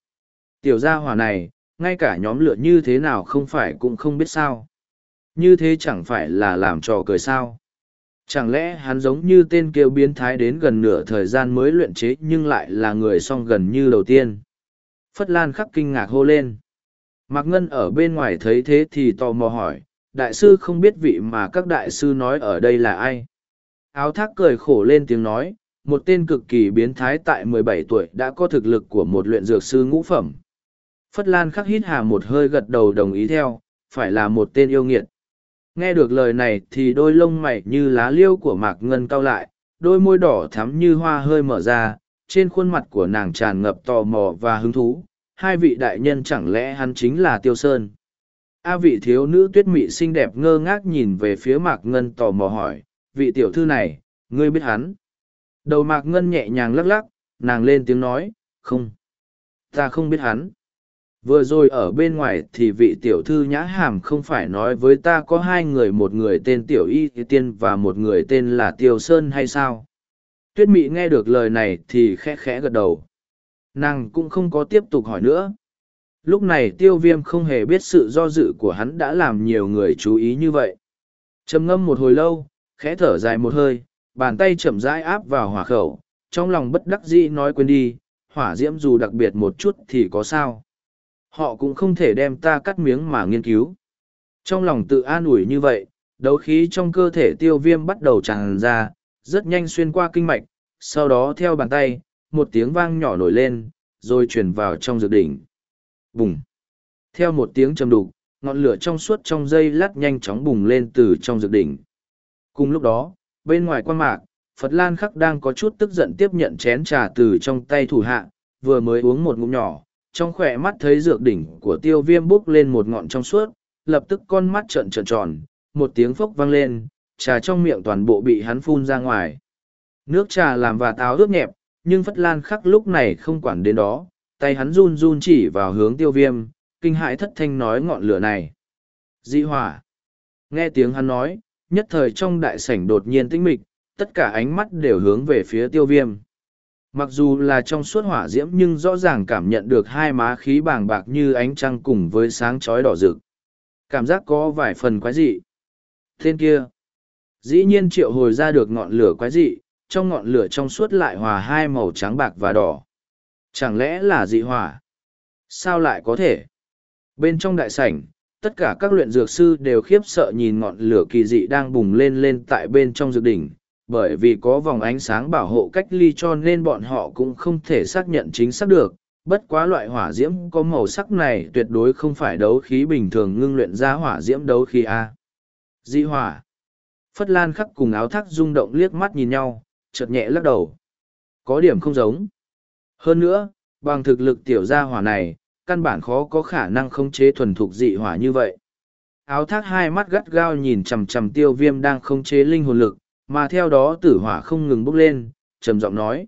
Tiểu gia hỏa này, ngay cả nhóm lửa như thế nào không phải cũng không biết sao. Như thế chẳng phải là làm trò cười sao. Chẳng lẽ hắn giống như tên kêu biến thái đến gần nửa thời gian mới luyện chế nhưng lại là người song gần như đầu tiên. Phất Lan khắc kinh ngạc hô lên. Mạc Ngân ở bên ngoài thấy thế thì tò mò hỏi, đại sư không biết vị mà các đại sư nói ở đây là ai. Áo thác cười khổ lên tiếng nói, một tên cực kỳ biến thái tại 17 tuổi đã có thực lực của một luyện dược sư ngũ phẩm. Phất Lan khắc hít hà một hơi gật đầu đồng ý theo, phải là một tên yêu nghiệt. Nghe được lời này thì đôi lông mày như lá liêu của Mạc Ngân cao lại, đôi môi đỏ thắm như hoa hơi mở ra, trên khuôn mặt của nàng tràn ngập tò mò và hứng thú. Hai vị đại nhân chẳng lẽ hắn chính là Tiêu Sơn? A vị thiếu nữ tuyết mị xinh đẹp ngơ ngác nhìn về phía Mạc Ngân tò mò hỏi, vị tiểu thư này, ngươi biết hắn? Đầu Mạc Ngân nhẹ nhàng lắc lắc, nàng lên tiếng nói, không. Ta không biết hắn. Vừa rồi ở bên ngoài thì vị tiểu thư nhã hàm không phải nói với ta có hai người một người tên tiểu y tiên và một người tên là tiêu sơn hay sao? Tuyết mị nghe được lời này thì khẽ khẽ gật đầu. Nàng cũng không có tiếp tục hỏi nữa. Lúc này tiêu viêm không hề biết sự do dự của hắn đã làm nhiều người chú ý như vậy. trầm ngâm một hồi lâu, khẽ thở dài một hơi, bàn tay chậm rãi áp vào hỏa khẩu, trong lòng bất đắc dĩ nói quên đi, hỏa diễm dù đặc biệt một chút thì có sao. Họ cũng không thể đem ta cắt miếng mà nghiên cứu. Trong lòng tự an ủi như vậy, đấu khí trong cơ thể tiêu viêm bắt đầu tràn ra, rất nhanh xuyên qua kinh mạch, sau đó theo bàn tay, một tiếng vang nhỏ nổi lên, rồi truyền vào trong dược đỉnh. Bùng! Theo một tiếng trầm đục, ngọn lửa trong suốt trong dây lát nhanh chóng bùng lên từ trong dược đỉnh. Cùng lúc đó, bên ngoài quan mạc, Phật Lan Khắc đang có chút tức giận tiếp nhận chén trà từ trong tay thủ hạ, vừa mới uống một ngụm nhỏ, trong khỏe mắt thấy dược đỉnh của tiêu viêm bốc lên một ngọn trong suốt, lập tức con mắt trợn trợn tròn, một tiếng phốc vang lên, trà trong miệng toàn bộ bị hắn phun ra ngoài. Nước trà làm và táo ướt nhẹp, nhưng Phất Lan khắc lúc này không quản đến đó, tay hắn run run chỉ vào hướng tiêu viêm, kinh hãi thất thanh nói ngọn lửa này. Dị hỏa. Nghe tiếng hắn nói, nhất thời trong đại sảnh đột nhiên tĩnh mịch, tất cả ánh mắt đều hướng về phía tiêu viêm. Mặc dù là trong suốt hỏa diễm nhưng rõ ràng cảm nhận được hai má khí bàng bạc như ánh trăng cùng với sáng chói đỏ rực. Cảm giác có vài phần quái dị. Tên kia. Dĩ nhiên triệu hồi ra được ngọn lửa quái dị, trong ngọn lửa trong suốt lại hòa hai màu trắng bạc và đỏ. Chẳng lẽ là dị hỏa? Sao lại có thể? Bên trong đại sảnh, tất cả các luyện dược sư đều khiếp sợ nhìn ngọn lửa kỳ dị đang bùng lên lên tại bên trong dược đỉnh, bởi vì có vòng ánh sáng bảo hộ cách ly cho nên bọn họ cũng không thể xác nhận chính xác được bất quá loại hỏa diễm có màu sắc này tuyệt đối không phải đấu khí bình thường ngưng luyện ra hỏa diễm đấu khí a dị hỏa phất lan khắc cùng áo thác rung động liếc mắt nhìn nhau chợt nhẹ lắc đầu có điểm không giống hơn nữa bằng thực lực tiểu gia hỏa này căn bản khó có khả năng khống chế thuần thục dị hỏa như vậy áo thác hai mắt gắt gao nhìn chằm chằm tiêu viêm đang khống chế linh hồn lực mà theo đó tử hỏa không ngừng bốc lên, trầm giọng nói.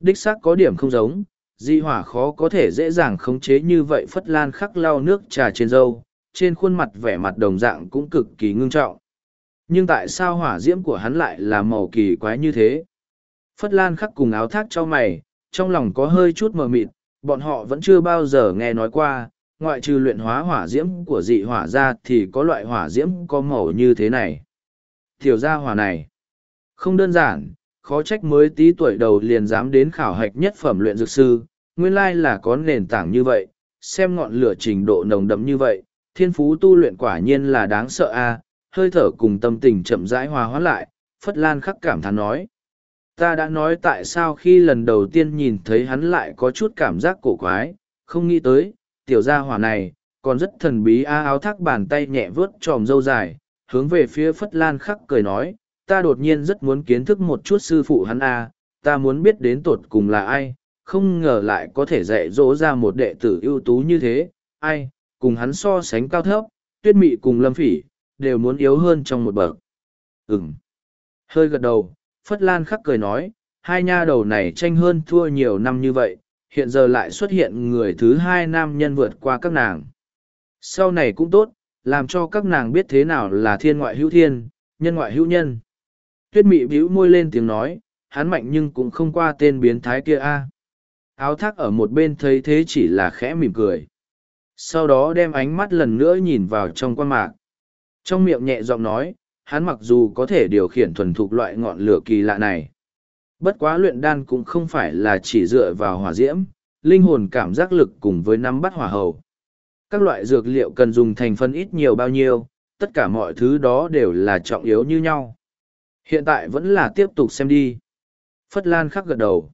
Đích xác có điểm không giống, dị hỏa khó có thể dễ dàng khống chế như vậy phất lan khắc lau nước trà trên dâu, trên khuôn mặt vẻ mặt đồng dạng cũng cực kỳ ngưng trọng. Nhưng tại sao hỏa diễm của hắn lại là màu kỳ quái như thế? Phất lan khắc cùng áo thác cho mày, trong lòng có hơi chút mờ mịt, bọn họ vẫn chưa bao giờ nghe nói qua, ngoại trừ luyện hóa hỏa diễm của dị hỏa ra thì có loại hỏa diễm có màu như thế này. Tiểu gia hỏa này, không đơn giản, khó trách mới tí tuổi đầu liền dám đến khảo hạch nhất phẩm luyện dược sư, nguyên lai là có nền tảng như vậy, xem ngọn lửa trình độ nồng đậm như vậy, thiên phú tu luyện quả nhiên là đáng sợ a hơi thở cùng tâm tình chậm rãi hòa hóa lại, Phất Lan khắc cảm thán nói. ta đã nói tại sao khi lần đầu tiên nhìn thấy hắn lại có chút cảm giác cổ quái không nghĩ tới tiểu gia hỏa này còn rất thần bí a áo thác bàn tay nhẹ vớt tròm râu dài hướng về phía phất lan khắc cười nói ta đột nhiên rất muốn kiến thức một chút sư phụ hắn a ta muốn biết đến tột cùng là ai không ngờ lại có thể dạy dỗ ra một đệ tử ưu tú như thế ai cùng hắn so sánh cao thấp tuyết mị cùng lâm phỉ đều muốn yếu hơn trong một bậc. Ừm. hơi gật đầu, phất lan khắc cười nói, hai nha đầu này tranh hơn thua nhiều năm như vậy, hiện giờ lại xuất hiện người thứ hai nam nhân vượt qua các nàng. Sau này cũng tốt, làm cho các nàng biết thế nào là thiên ngoại hữu thiên, nhân ngoại hữu nhân. Tuyết mị bĩu môi lên tiếng nói, hắn mạnh nhưng cũng không qua tên biến thái kia a. Áo thác ở một bên thấy thế chỉ là khẽ mỉm cười. Sau đó đem ánh mắt lần nữa nhìn vào trong quan mạc trong miệng nhẹ giọng nói, hắn mặc dù có thể điều khiển thuần thục loại ngọn lửa kỳ lạ này, bất quá luyện đan cũng không phải là chỉ dựa vào hỏa diễm, linh hồn cảm giác lực cùng với nắm bắt hỏa hầu. Các loại dược liệu cần dùng thành phần ít nhiều bao nhiêu, tất cả mọi thứ đó đều là trọng yếu như nhau. Hiện tại vẫn là tiếp tục xem đi. Phất lan khắc gật đầu.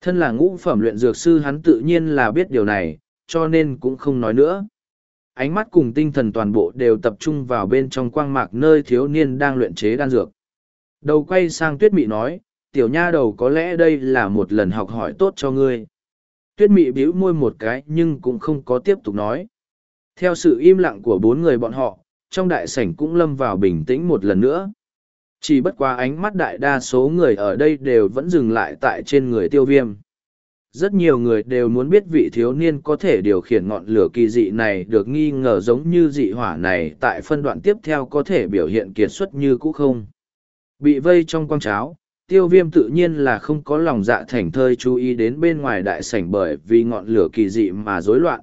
Thân là ngũ phẩm luyện dược sư hắn tự nhiên là biết điều này, cho nên cũng không nói nữa ánh mắt cùng tinh thần toàn bộ đều tập trung vào bên trong quang mạc nơi thiếu niên đang luyện chế đan dược. Đầu quay sang tuyết mị nói, tiểu nha đầu, có lẽ đây là một lần học hỏi tốt cho ngươi. Tuyết mị bĩu môi một cái nhưng cũng không có tiếp tục nói. Theo sự im lặng của bốn người bọn họ, trong đại sảnh cũng lâm vào bình tĩnh một lần nữa. Chỉ bất quá ánh mắt đại đa số người ở đây đều vẫn dừng lại tại trên người tiêu viêm rất nhiều người đều muốn biết vị thiếu niên có thể điều khiển ngọn lửa kỳ dị này được nghi ngờ giống như dị hỏa này tại phân đoạn tiếp theo có thể biểu hiện kiệt xuất như cũ không? Bị vây trong quang cháo, tiêu viêm tự nhiên là không có lòng dạ thành thơi chú ý đến bên ngoài đại sảnh bởi vì ngọn lửa kỳ dị mà rối loạn.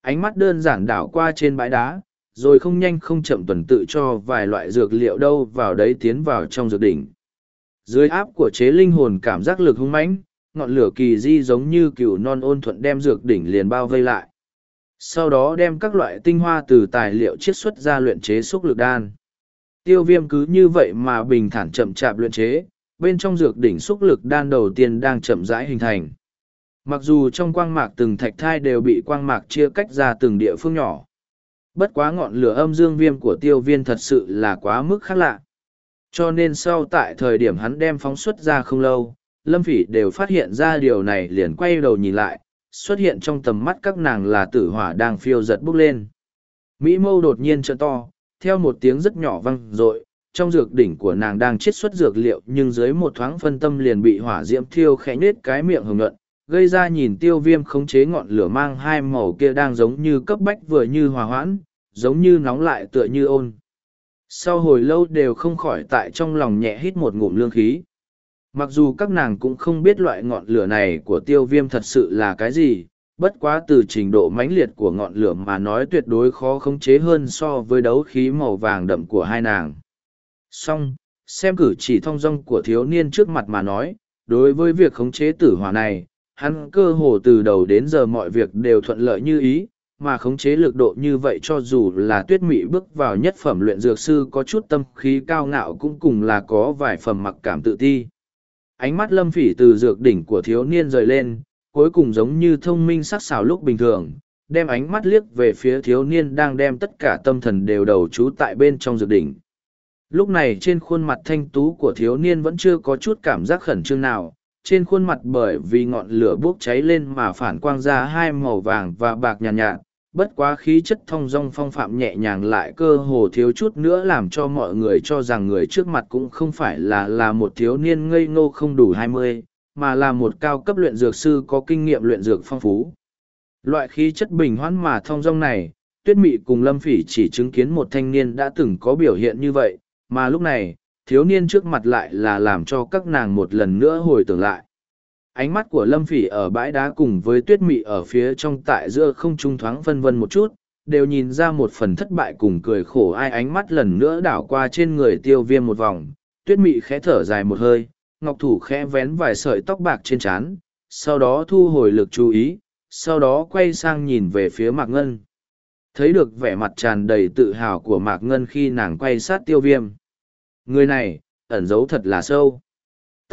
Ánh mắt đơn giản đảo qua trên bãi đá, rồi không nhanh không chậm tuần tự cho vài loại dược liệu đâu vào đấy tiến vào trong dược đỉnh. Dưới áp của chế linh hồn cảm giác lực hung mãnh ngọn lửa kỳ di giống như cựu non ôn thuận đem dược đỉnh liền bao vây lại. Sau đó đem các loại tinh hoa từ tài liệu chiết xuất ra luyện chế xúc lực đan. Tiêu viêm cứ như vậy mà bình thản chậm chạp luyện chế, bên trong dược đỉnh xúc lực đan đầu tiên đang chậm rãi hình thành. Mặc dù trong quang mạc từng thạch thai đều bị quang mạc chia cách ra từng địa phương nhỏ. Bất quá ngọn lửa âm dương viêm của tiêu viên thật sự là quá mức khác lạ. Cho nên sau tại thời điểm hắn đem phóng xuất ra không lâu lâm phỉ đều phát hiện ra điều này liền quay đầu nhìn lại xuất hiện trong tầm mắt các nàng là tử hỏa đang phiêu giật bốc lên. Mỹ mâu đột nhiên trợ to theo một tiếng rất nhỏ văng r ộ i trong dược đỉnh của nàng đang chiết xuất dược liệu nhưng dưới một thoáng phân tâm liền bị hỏa diễm thiêu khẽ nết cái miệng hồng luận, gây ra nhìn tiêu viêm khống chế ngọn lửa mang hai màu kia đang giống như cấp bách vừa như hòa hoãn giống như nóng lại tựa như ôn. Sau hồi lâu đều không khỏi tại trong lòng nhẹ hít một ngụm lương khí mặc dù các nàng cũng không biết loại ngọn lửa này của tiêu viêm thật sự là cái gì, bất quá từ trình độ mãnh liệt của ngọn lửa mà nói tuyệt đối khó khống chế hơn so với đấu khí màu vàng đậm của hai nàng. Song xem cử chỉ thong dong của thiếu niên trước mặt mà nói, đối với việc khống chế tử hỏa này, hắn cơ hồ từ đầu đến giờ mọi việc đều thuận lợi như ý, mà khống chế lực độ như vậy cho dù là tuyết mị bước vào nhất phẩm luyện dược sư có chút tâm khí cao ngạo cũng cùng là có vài phẩm mặc cảm tự ti ánh mắt lâm phỉ từ dược đỉnh của thiếu niên rời lên cuối cùng giống như thông minh sắc sảo lúc bình thường đem ánh mắt liếc về phía thiếu niên đang đem tất cả tâm thần đều đầu trú tại bên trong dược đỉnh. Lúc này trên khuôn mặt thanh tú của thiếu niên vẫn chưa có chút cảm giác khẩn trương nào trên khuôn mặt bởi vì ngọn lửa bốc cháy lên mà phản quang ra hai màu vàng và bạc nhàn nhạt, nhạt bất quá khí chất thong dong phong phạm nhẹ nhàng lại cơ hồ thiếu chút nữa làm cho mọi người cho rằng người trước mặt cũng không phải là là một thiếu niên ngây ngô không đủ hai mươi, mà là một cao cấp luyện dược sư có kinh nghiệm luyện dược phong phú. Loại khí chất bình hoãn mà thong dong này, tuyết mị cùng lâm phỉ chỉ chứng kiến một thanh niên đã từng có biểu hiện như vậy, mà lúc này, thiếu niên trước mặt lại là làm cho các nàng một lần nữa hồi tưởng lại ánh mắt của lâm phỉ ở bãi đá cùng với tuyết mị ở phía trong tại giữa không trung thoáng phân vân một chút, đều nhìn ra một phần thất bại cùng cười khổ ai ánh mắt lần nữa đảo qua trên người tiêu viêm một vòng. Tuyết mị khẽ thở dài một hơi, ngọc thủ khẽ vén vài sợi tóc bạc trên trán, sau đó thu hồi lực chú ý, sau đó quay sang nhìn về phía mạc ngân. Thấy được vẻ mặt tràn đầy tự hào của mạc ngân khi nàng quay sát tiêu viêm. Người này, ẩn giấu thật là sâu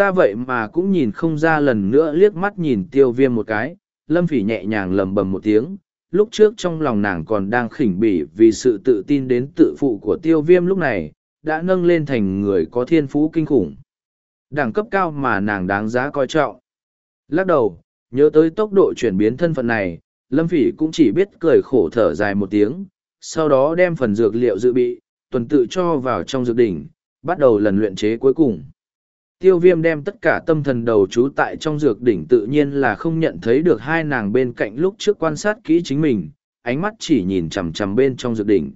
ta vậy mà cũng nhìn không ra lần nữa liếc mắt nhìn tiêu viêm một cái, lâm phỉ nhẹ nhàng lầm bầm một tiếng, lúc trước trong lòng nàng còn đang khỉnh bỉ vì sự tự tin đến tự phụ của tiêu viêm lúc này, đã nâng lên thành người có thiên phú kinh khủng. Đẳng cấp cao mà nàng đáng giá coi trọng. Lắc đầu, nhớ tới tốc độ chuyển biến thân phận này, Lâm Phỉ cũng chỉ biết cười khổ thở dài một tiếng, sau đó đem phần dược liệu dự bị, tuần tự cho vào trong dược đỉnh, bắt đầu lần luyện chế cuối cùng. Tiêu viêm đem tất cả tâm thần đầu chú tại trong dược đỉnh tự nhiên là không nhận thấy được hai nàng bên cạnh lúc trước quan sát kỹ chính mình, ánh mắt chỉ nhìn chằm chằm bên trong dược đỉnh.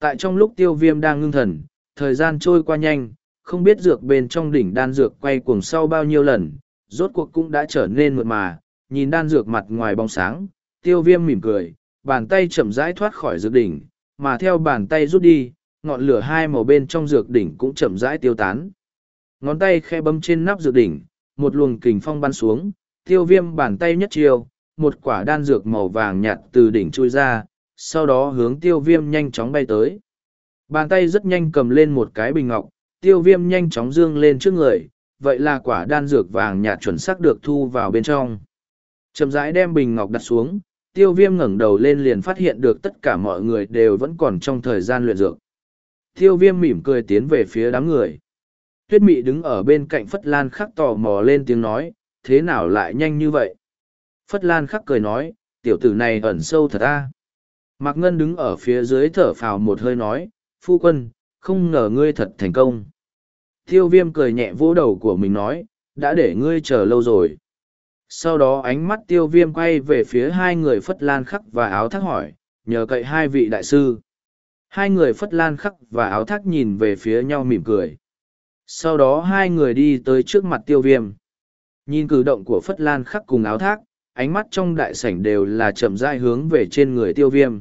Tại trong lúc tiêu viêm đang ngưng thần, thời gian trôi qua nhanh, không biết dược bên trong đỉnh đan dược quay cuồng sau bao nhiêu lần, rốt cuộc cũng đã trở nên mượt mà, nhìn đan dược mặt ngoài bóng sáng, tiêu viêm mỉm cười, bàn tay chậm rãi thoát khỏi dược đỉnh, mà theo bàn tay rút đi, ngọn lửa hai màu bên trong dược đỉnh cũng chậm rãi tiêu tán. Ngón tay khe bấm trên nắp dược đỉnh, một luồng kình phong bắn xuống, tiêu viêm bàn tay nhất chiều, một quả đan dược màu vàng nhạt từ đỉnh chui ra, sau đó hướng tiêu viêm nhanh chóng bay tới. Bàn tay rất nhanh cầm lên một cái bình ngọc, tiêu viêm nhanh chóng dương lên trước người, vậy là quả đan dược vàng nhạt chuẩn xác được thu vào bên trong. Chậm rãi đem bình ngọc đặt xuống, tiêu viêm ngẩng đầu lên liền phát hiện được tất cả mọi người đều vẫn còn trong thời gian luyện dược. Tiêu viêm mỉm cười tiến về phía đám người. Tuyết mị đứng ở bên cạnh Phất Lan khắc tò mò lên tiếng nói, thế nào lại nhanh như vậy? Phất Lan khắc cười nói, tiểu tử này ẩn sâu thật a. Mạc Ngân đứng ở phía dưới thở phào một hơi nói, phu quân, không ngờ ngươi thật thành công. Tiêu viêm cười nhẹ vỗ đầu của mình nói, đã để ngươi chờ lâu rồi. Sau đó ánh mắt tiêu viêm quay về phía hai người phất lan khắc và áo thác hỏi, nhờ cậy hai vị đại sư. Hai người phất lan khắc và áo thác nhìn về phía nhau mỉm cười. Sau đó hai người đi tới trước mặt tiêu viêm. Nhìn cử động của phất lan khắc cùng áo thác, ánh mắt trong đại sảnh đều là chậm rãi hướng về trên người tiêu viêm.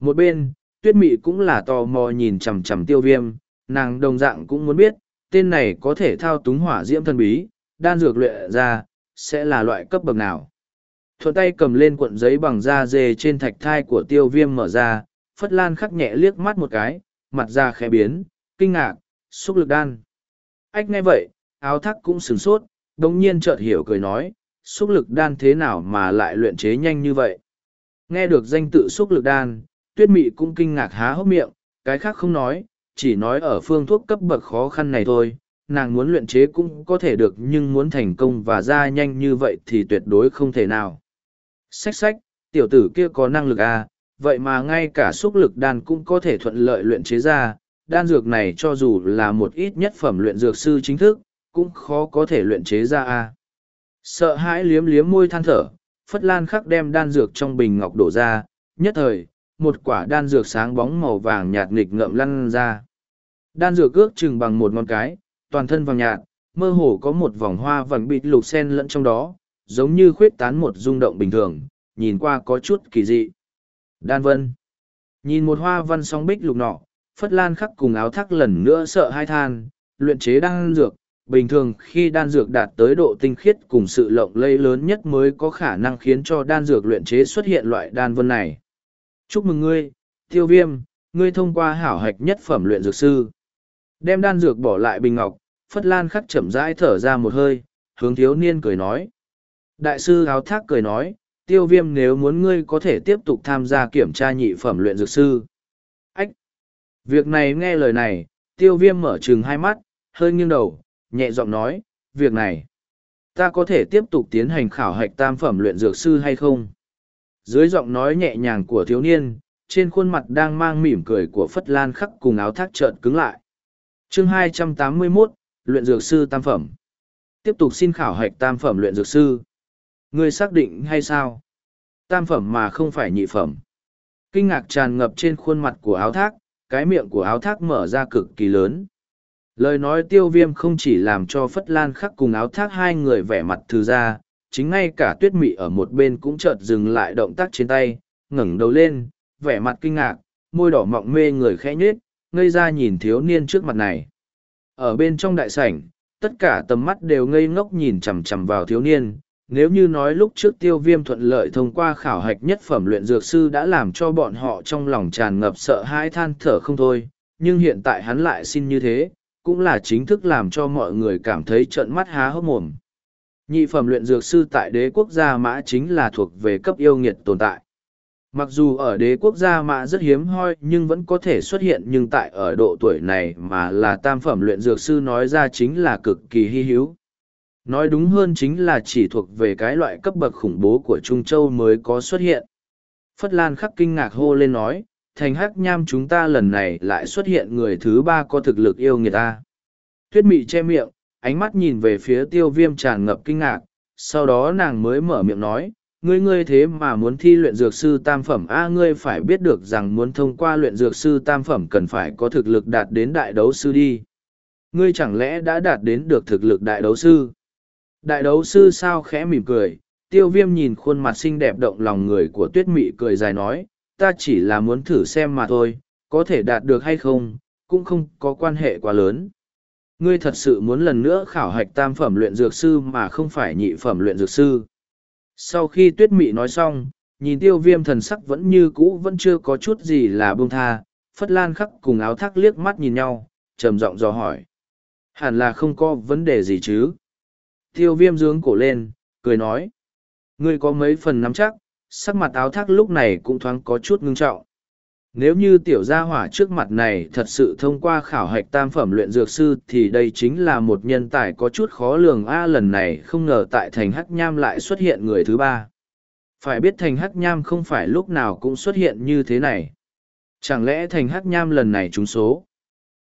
Một bên, tuyết mị cũng là tò mò nhìn chằm chằm tiêu viêm, nàng đồng dạng cũng muốn biết, tên này có thể thao túng hỏa diễm thần bí, đan dược luyện ra, sẽ là loại cấp bậc nào. Thuận tay cầm lên cuộn giấy bằng da dê trên thạch thai của tiêu viêm mở ra, phất lan khắc nhẹ liếc mắt một cái, mặt da khẽ biến, kinh ngạc, xúc lực đan. Ách nghe vậy, áo thắc cũng sửng sốt, đồng nhiên chợt hiểu cười nói, xúc lực đan thế nào mà lại luyện chế nhanh như vậy. Nghe được danh tự xúc lực đan, tuyết mị cũng kinh ngạc há hốc miệng, cái khác không nói, chỉ nói ở phương thuốc cấp bậc khó khăn này thôi, nàng muốn luyện chế cũng có thể được nhưng muốn thành công và ra nhanh như vậy thì tuyệt đối không thể nào. Xách sách, tiểu tử kia có năng lực à, vậy mà ngay cả xúc lực đan cũng có thể thuận lợi luyện chế ra, đan dược này cho dù là một ít nhất phẩm luyện dược sư chính thức, cũng khó có thể luyện chế ra a. Sợ hãi liếm liếm môi than thở, Phất Lan khắc đem đan dược trong bình ngọc đổ ra, nhất thời, một quả đan dược sáng bóng màu vàng nhạt nghịch ngậm lăn ra. Đan dược ước chừng bằng một ngón cái, toàn thân vàng nhạt, mơ hồ có một vòng hoa vàng bịt lục sen lẫn trong đó, giống như khuyết tán một rung động bình thường, nhìn qua có chút kỳ dị. Đan vân. Nhìn một hoa văn song bích lục nọ, Phất Lan khắc cùng áo thác lần nữa sợ hai than, luyện chế đan dược. Bình thường khi đan dược đạt tới độ tinh khiết cùng sự lộng lây lớn nhất mới có khả năng khiến cho đan dược luyện chế xuất hiện loại đan vân này. Chúc mừng ngươi, tiêu viêm, ngươi thông qua hảo hạch nhất phẩm luyện dược sư. Đem đan dược bỏ lại bình ngọc, Phất Lan khắc chậm rãi thở ra một hơi, hướng thiếu niên cười nói. Đại sư áo thác cười nói, tiêu viêm nếu muốn ngươi có thể tiếp tục tham gia kiểm tra nhị phẩm luyện dược sư. Việc này nghe lời này, tiêu viêm mở trừng hai mắt, hơi nghiêng đầu, nhẹ giọng nói, việc này, ta có thể tiếp tục tiến hành khảo hạch tam phẩm luyện dược sư hay không? Dưới giọng nói nhẹ nhàng của thiếu niên, trên khuôn mặt đang mang mỉm cười của Phất Lan khắc cùng áo thác trợn cứng lại. Chương 281, luyện dược sư tam phẩm. Tiếp tục xin khảo hạch tam phẩm luyện dược sư. Ngươi xác định hay sao? Tam phẩm mà không phải nhị phẩm. Kinh ngạc tràn ngập trên khuôn mặt của áo thác cái miệng của áo thác mở ra cực kỳ lớn lời nói tiêu viêm không chỉ làm cho phất lan khắc cùng áo thác hai người vẻ mặt thư ra chính ngay cả tuyết mị ở một bên cũng chợt dừng lại động tác trên tay ngẩng đầu lên vẻ mặt kinh ngạc môi đỏ mọng mê người khẽ nhết ngây ra nhìn thiếu niên trước mặt này. Ở bên trong đại sảnh, tất cả tầm mắt đều ngây ngốc nhìn chằm chằm vào thiếu niên. Nếu như nói lúc trước tiêu viêm thuận lợi thông qua khảo hạch nhất phẩm luyện dược sư đã làm cho bọn họ trong lòng tràn ngập sợ hãi than thở không thôi, nhưng hiện tại hắn lại xin như thế, cũng là chính thức làm cho mọi người cảm thấy trợn mắt há hốc mồm. Nhị phẩm luyện dược sư tại đế quốc gia mã chính là thuộc về cấp yêu nghiệt tồn tại. Mặc dù ở đế quốc gia mã rất hiếm hoi nhưng vẫn có thể xuất hiện nhưng tại ở độ tuổi này mà là tam phẩm luyện dược sư nói ra chính là cực kỳ hy hữu. Nói đúng hơn chính là chỉ thuộc về cái loại cấp bậc khủng bố của Trung Châu mới có xuất hiện. Phất Lan khắc kinh ngạc hô lên nói, thành hắc nham chúng ta lần này lại xuất hiện người thứ ba có thực lực yêu người ta. Tuyết mị che miệng, ánh mắt nhìn về phía tiêu viêm tràn ngập kinh ngạc, sau đó nàng mới mở miệng nói, ngươi ngươi thế mà muốn thi luyện dược sư tam phẩm a ngươi phải biết được rằng muốn thông qua luyện dược sư tam phẩm cần phải có thực lực đạt đến đại đấu sư đi. Ngươi chẳng lẽ đã đạt đến được thực lực đại đấu sư? Đại đấu sư sao khẽ mỉm cười, tiêu viêm nhìn khuôn mặt xinh đẹp động lòng người của tuyết mị cười dài nói, ta chỉ là muốn thử xem mà thôi, có thể đạt được hay không, cũng không có quan hệ quá lớn. Ngươi thật sự muốn lần nữa khảo hạch tam phẩm luyện dược sư mà không phải nhị phẩm luyện dược sư. Sau khi tuyết mị nói xong, nhìn tiêu viêm thần sắc vẫn như cũ vẫn chưa có chút gì là buông tha, phất lan khắc cùng áo thác liếc mắt nhìn nhau, trầm giọng dò hỏi. Hẳn là không có vấn đề gì chứ. Tiêu viêm dướng cổ lên, cười nói. Ngươi có mấy phần nắm chắc, sắc mặt áo thác lúc này cũng thoáng có chút ngưng trọng. Nếu như tiểu gia hỏa trước mặt này thật sự thông qua khảo hạch tam phẩm luyện dược sư thì đây chính là một nhân tài có chút khó lường A lần này không ngờ tại thành Hắc Nham lại xuất hiện người thứ ba. Phải biết thành Hắc Nham không phải lúc nào cũng xuất hiện như thế này. Chẳng lẽ thành Hắc Nham lần này trúng số?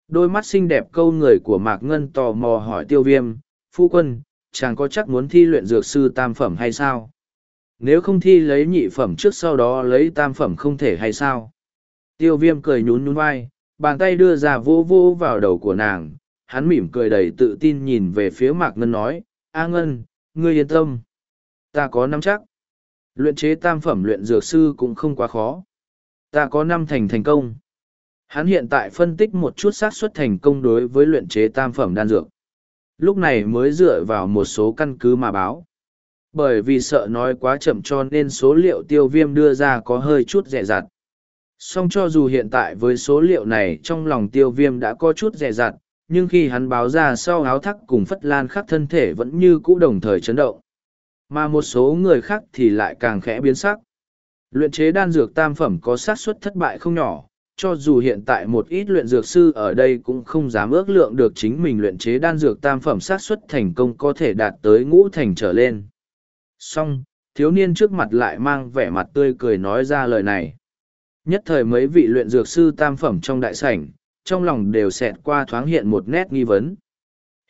Đôi mắt xinh đẹp câu người của Mạc Ngân tò mò hỏi tiêu viêm, phu quân, chàng có chắc muốn thi luyện dược sư tam phẩm hay sao? Nếu không thi lấy nhị phẩm trước sau đó lấy tam phẩm không thể hay sao? Tiêu viêm cười nhún nhún vai, bàn tay đưa ra vô vô vào đầu của nàng, hắn mỉm cười đầy tự tin nhìn về phía Mạc Ngân nói, A Ngân, ngươi yên tâm. Ta có năm chắc. Luyện chế tam phẩm luyện dược sư cũng không quá khó. Ta có năm thành thành công. Hắn hiện tại phân tích một chút xác suất thành công đối với luyện chế tam phẩm đan dược. Lúc này mới dựa vào một số căn cứ mà báo. Bởi vì sợ nói quá chậm cho nên số liệu tiêu viêm đưa ra có hơi chút rẻ rặt song cho dù hiện tại với số liệu này trong lòng tiêu viêm đã có chút rẻ rặt nhưng khi hắn báo ra sau áo thắc cùng phất lan khắc thân thể vẫn như cũ đồng thời chấn động. Mà một số người khác thì lại càng khẽ biến sắc. Luyện chế đan dược tam phẩm có xác suất thất bại không nhỏ cho dù hiện tại một ít luyện dược sư ở đây cũng không dám ước lượng được chính mình luyện chế đan dược tam phẩm sát suất thành công có thể đạt tới ngũ thành trở lên song thiếu niên trước mặt lại mang vẻ mặt tươi cười nói ra lời này Nhất thời mấy vị luyện dược sư tam phẩm trong đại sảnh, trong lòng đều xẹt qua thoáng hiện một nét nghi vấn.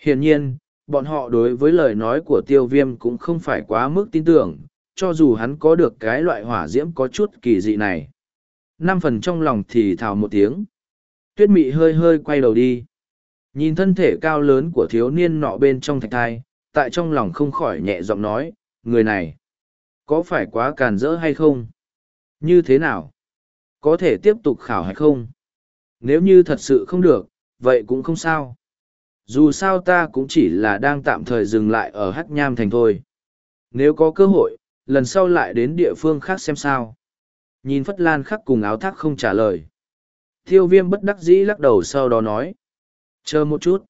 Hiển nhiên, bọn họ đối với lời nói của tiêu viêm cũng không phải quá mức tin tưởng, cho dù hắn có được cái loại hỏa diễm có chút kỳ dị này. Năm phần trong lòng thì thào một tiếng. Tuyết mị hơi hơi quay đầu đi. Nhìn thân thể cao lớn của thiếu niên nọ bên trong thạch thai, tại trong lòng không khỏi nhẹ giọng nói, người này, có phải quá càn rỡ hay không? Như thế nào? có thể tiếp tục khảo hay không? Nếu như thật sự không được, vậy cũng không sao. Dù sao ta cũng chỉ là đang tạm thời dừng lại ở Hắc Nham Thành thôi. Nếu có cơ hội, lần sau lại đến địa phương khác xem sao. Nhìn Phất Lan khắc cùng áo thác không trả lời. Tiêu viêm bất đắc dĩ lắc đầu sau đó nói. Chờ một chút.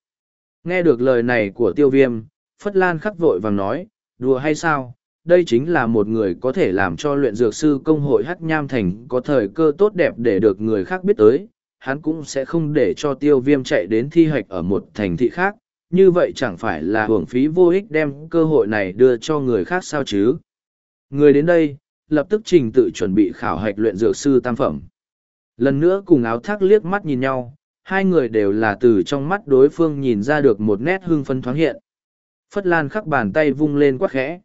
Nghe được lời này của tiêu viêm, Phất Lan khắc vội vàng nói, đùa hay sao, đây chính là một người có thể làm cho luyện dược sư công hội hắc nham thành có thời cơ tốt đẹp để được người khác biết tới hắn cũng sẽ không để cho tiêu viêm chạy đến thi hạch ở một thành thị khác như vậy chẳng phải là hưởng phí vô ích đem cơ hội này đưa cho người khác sao chứ người đến đây lập tức trình tự chuẩn bị khảo hạch luyện dược sư tam phẩm lần nữa cùng áo thác liếc mắt nhìn nhau hai người đều là từ trong mắt đối phương nhìn ra được một nét hưng phân thoáng hiện phất lan khắc bàn tay vung lên quát khẽ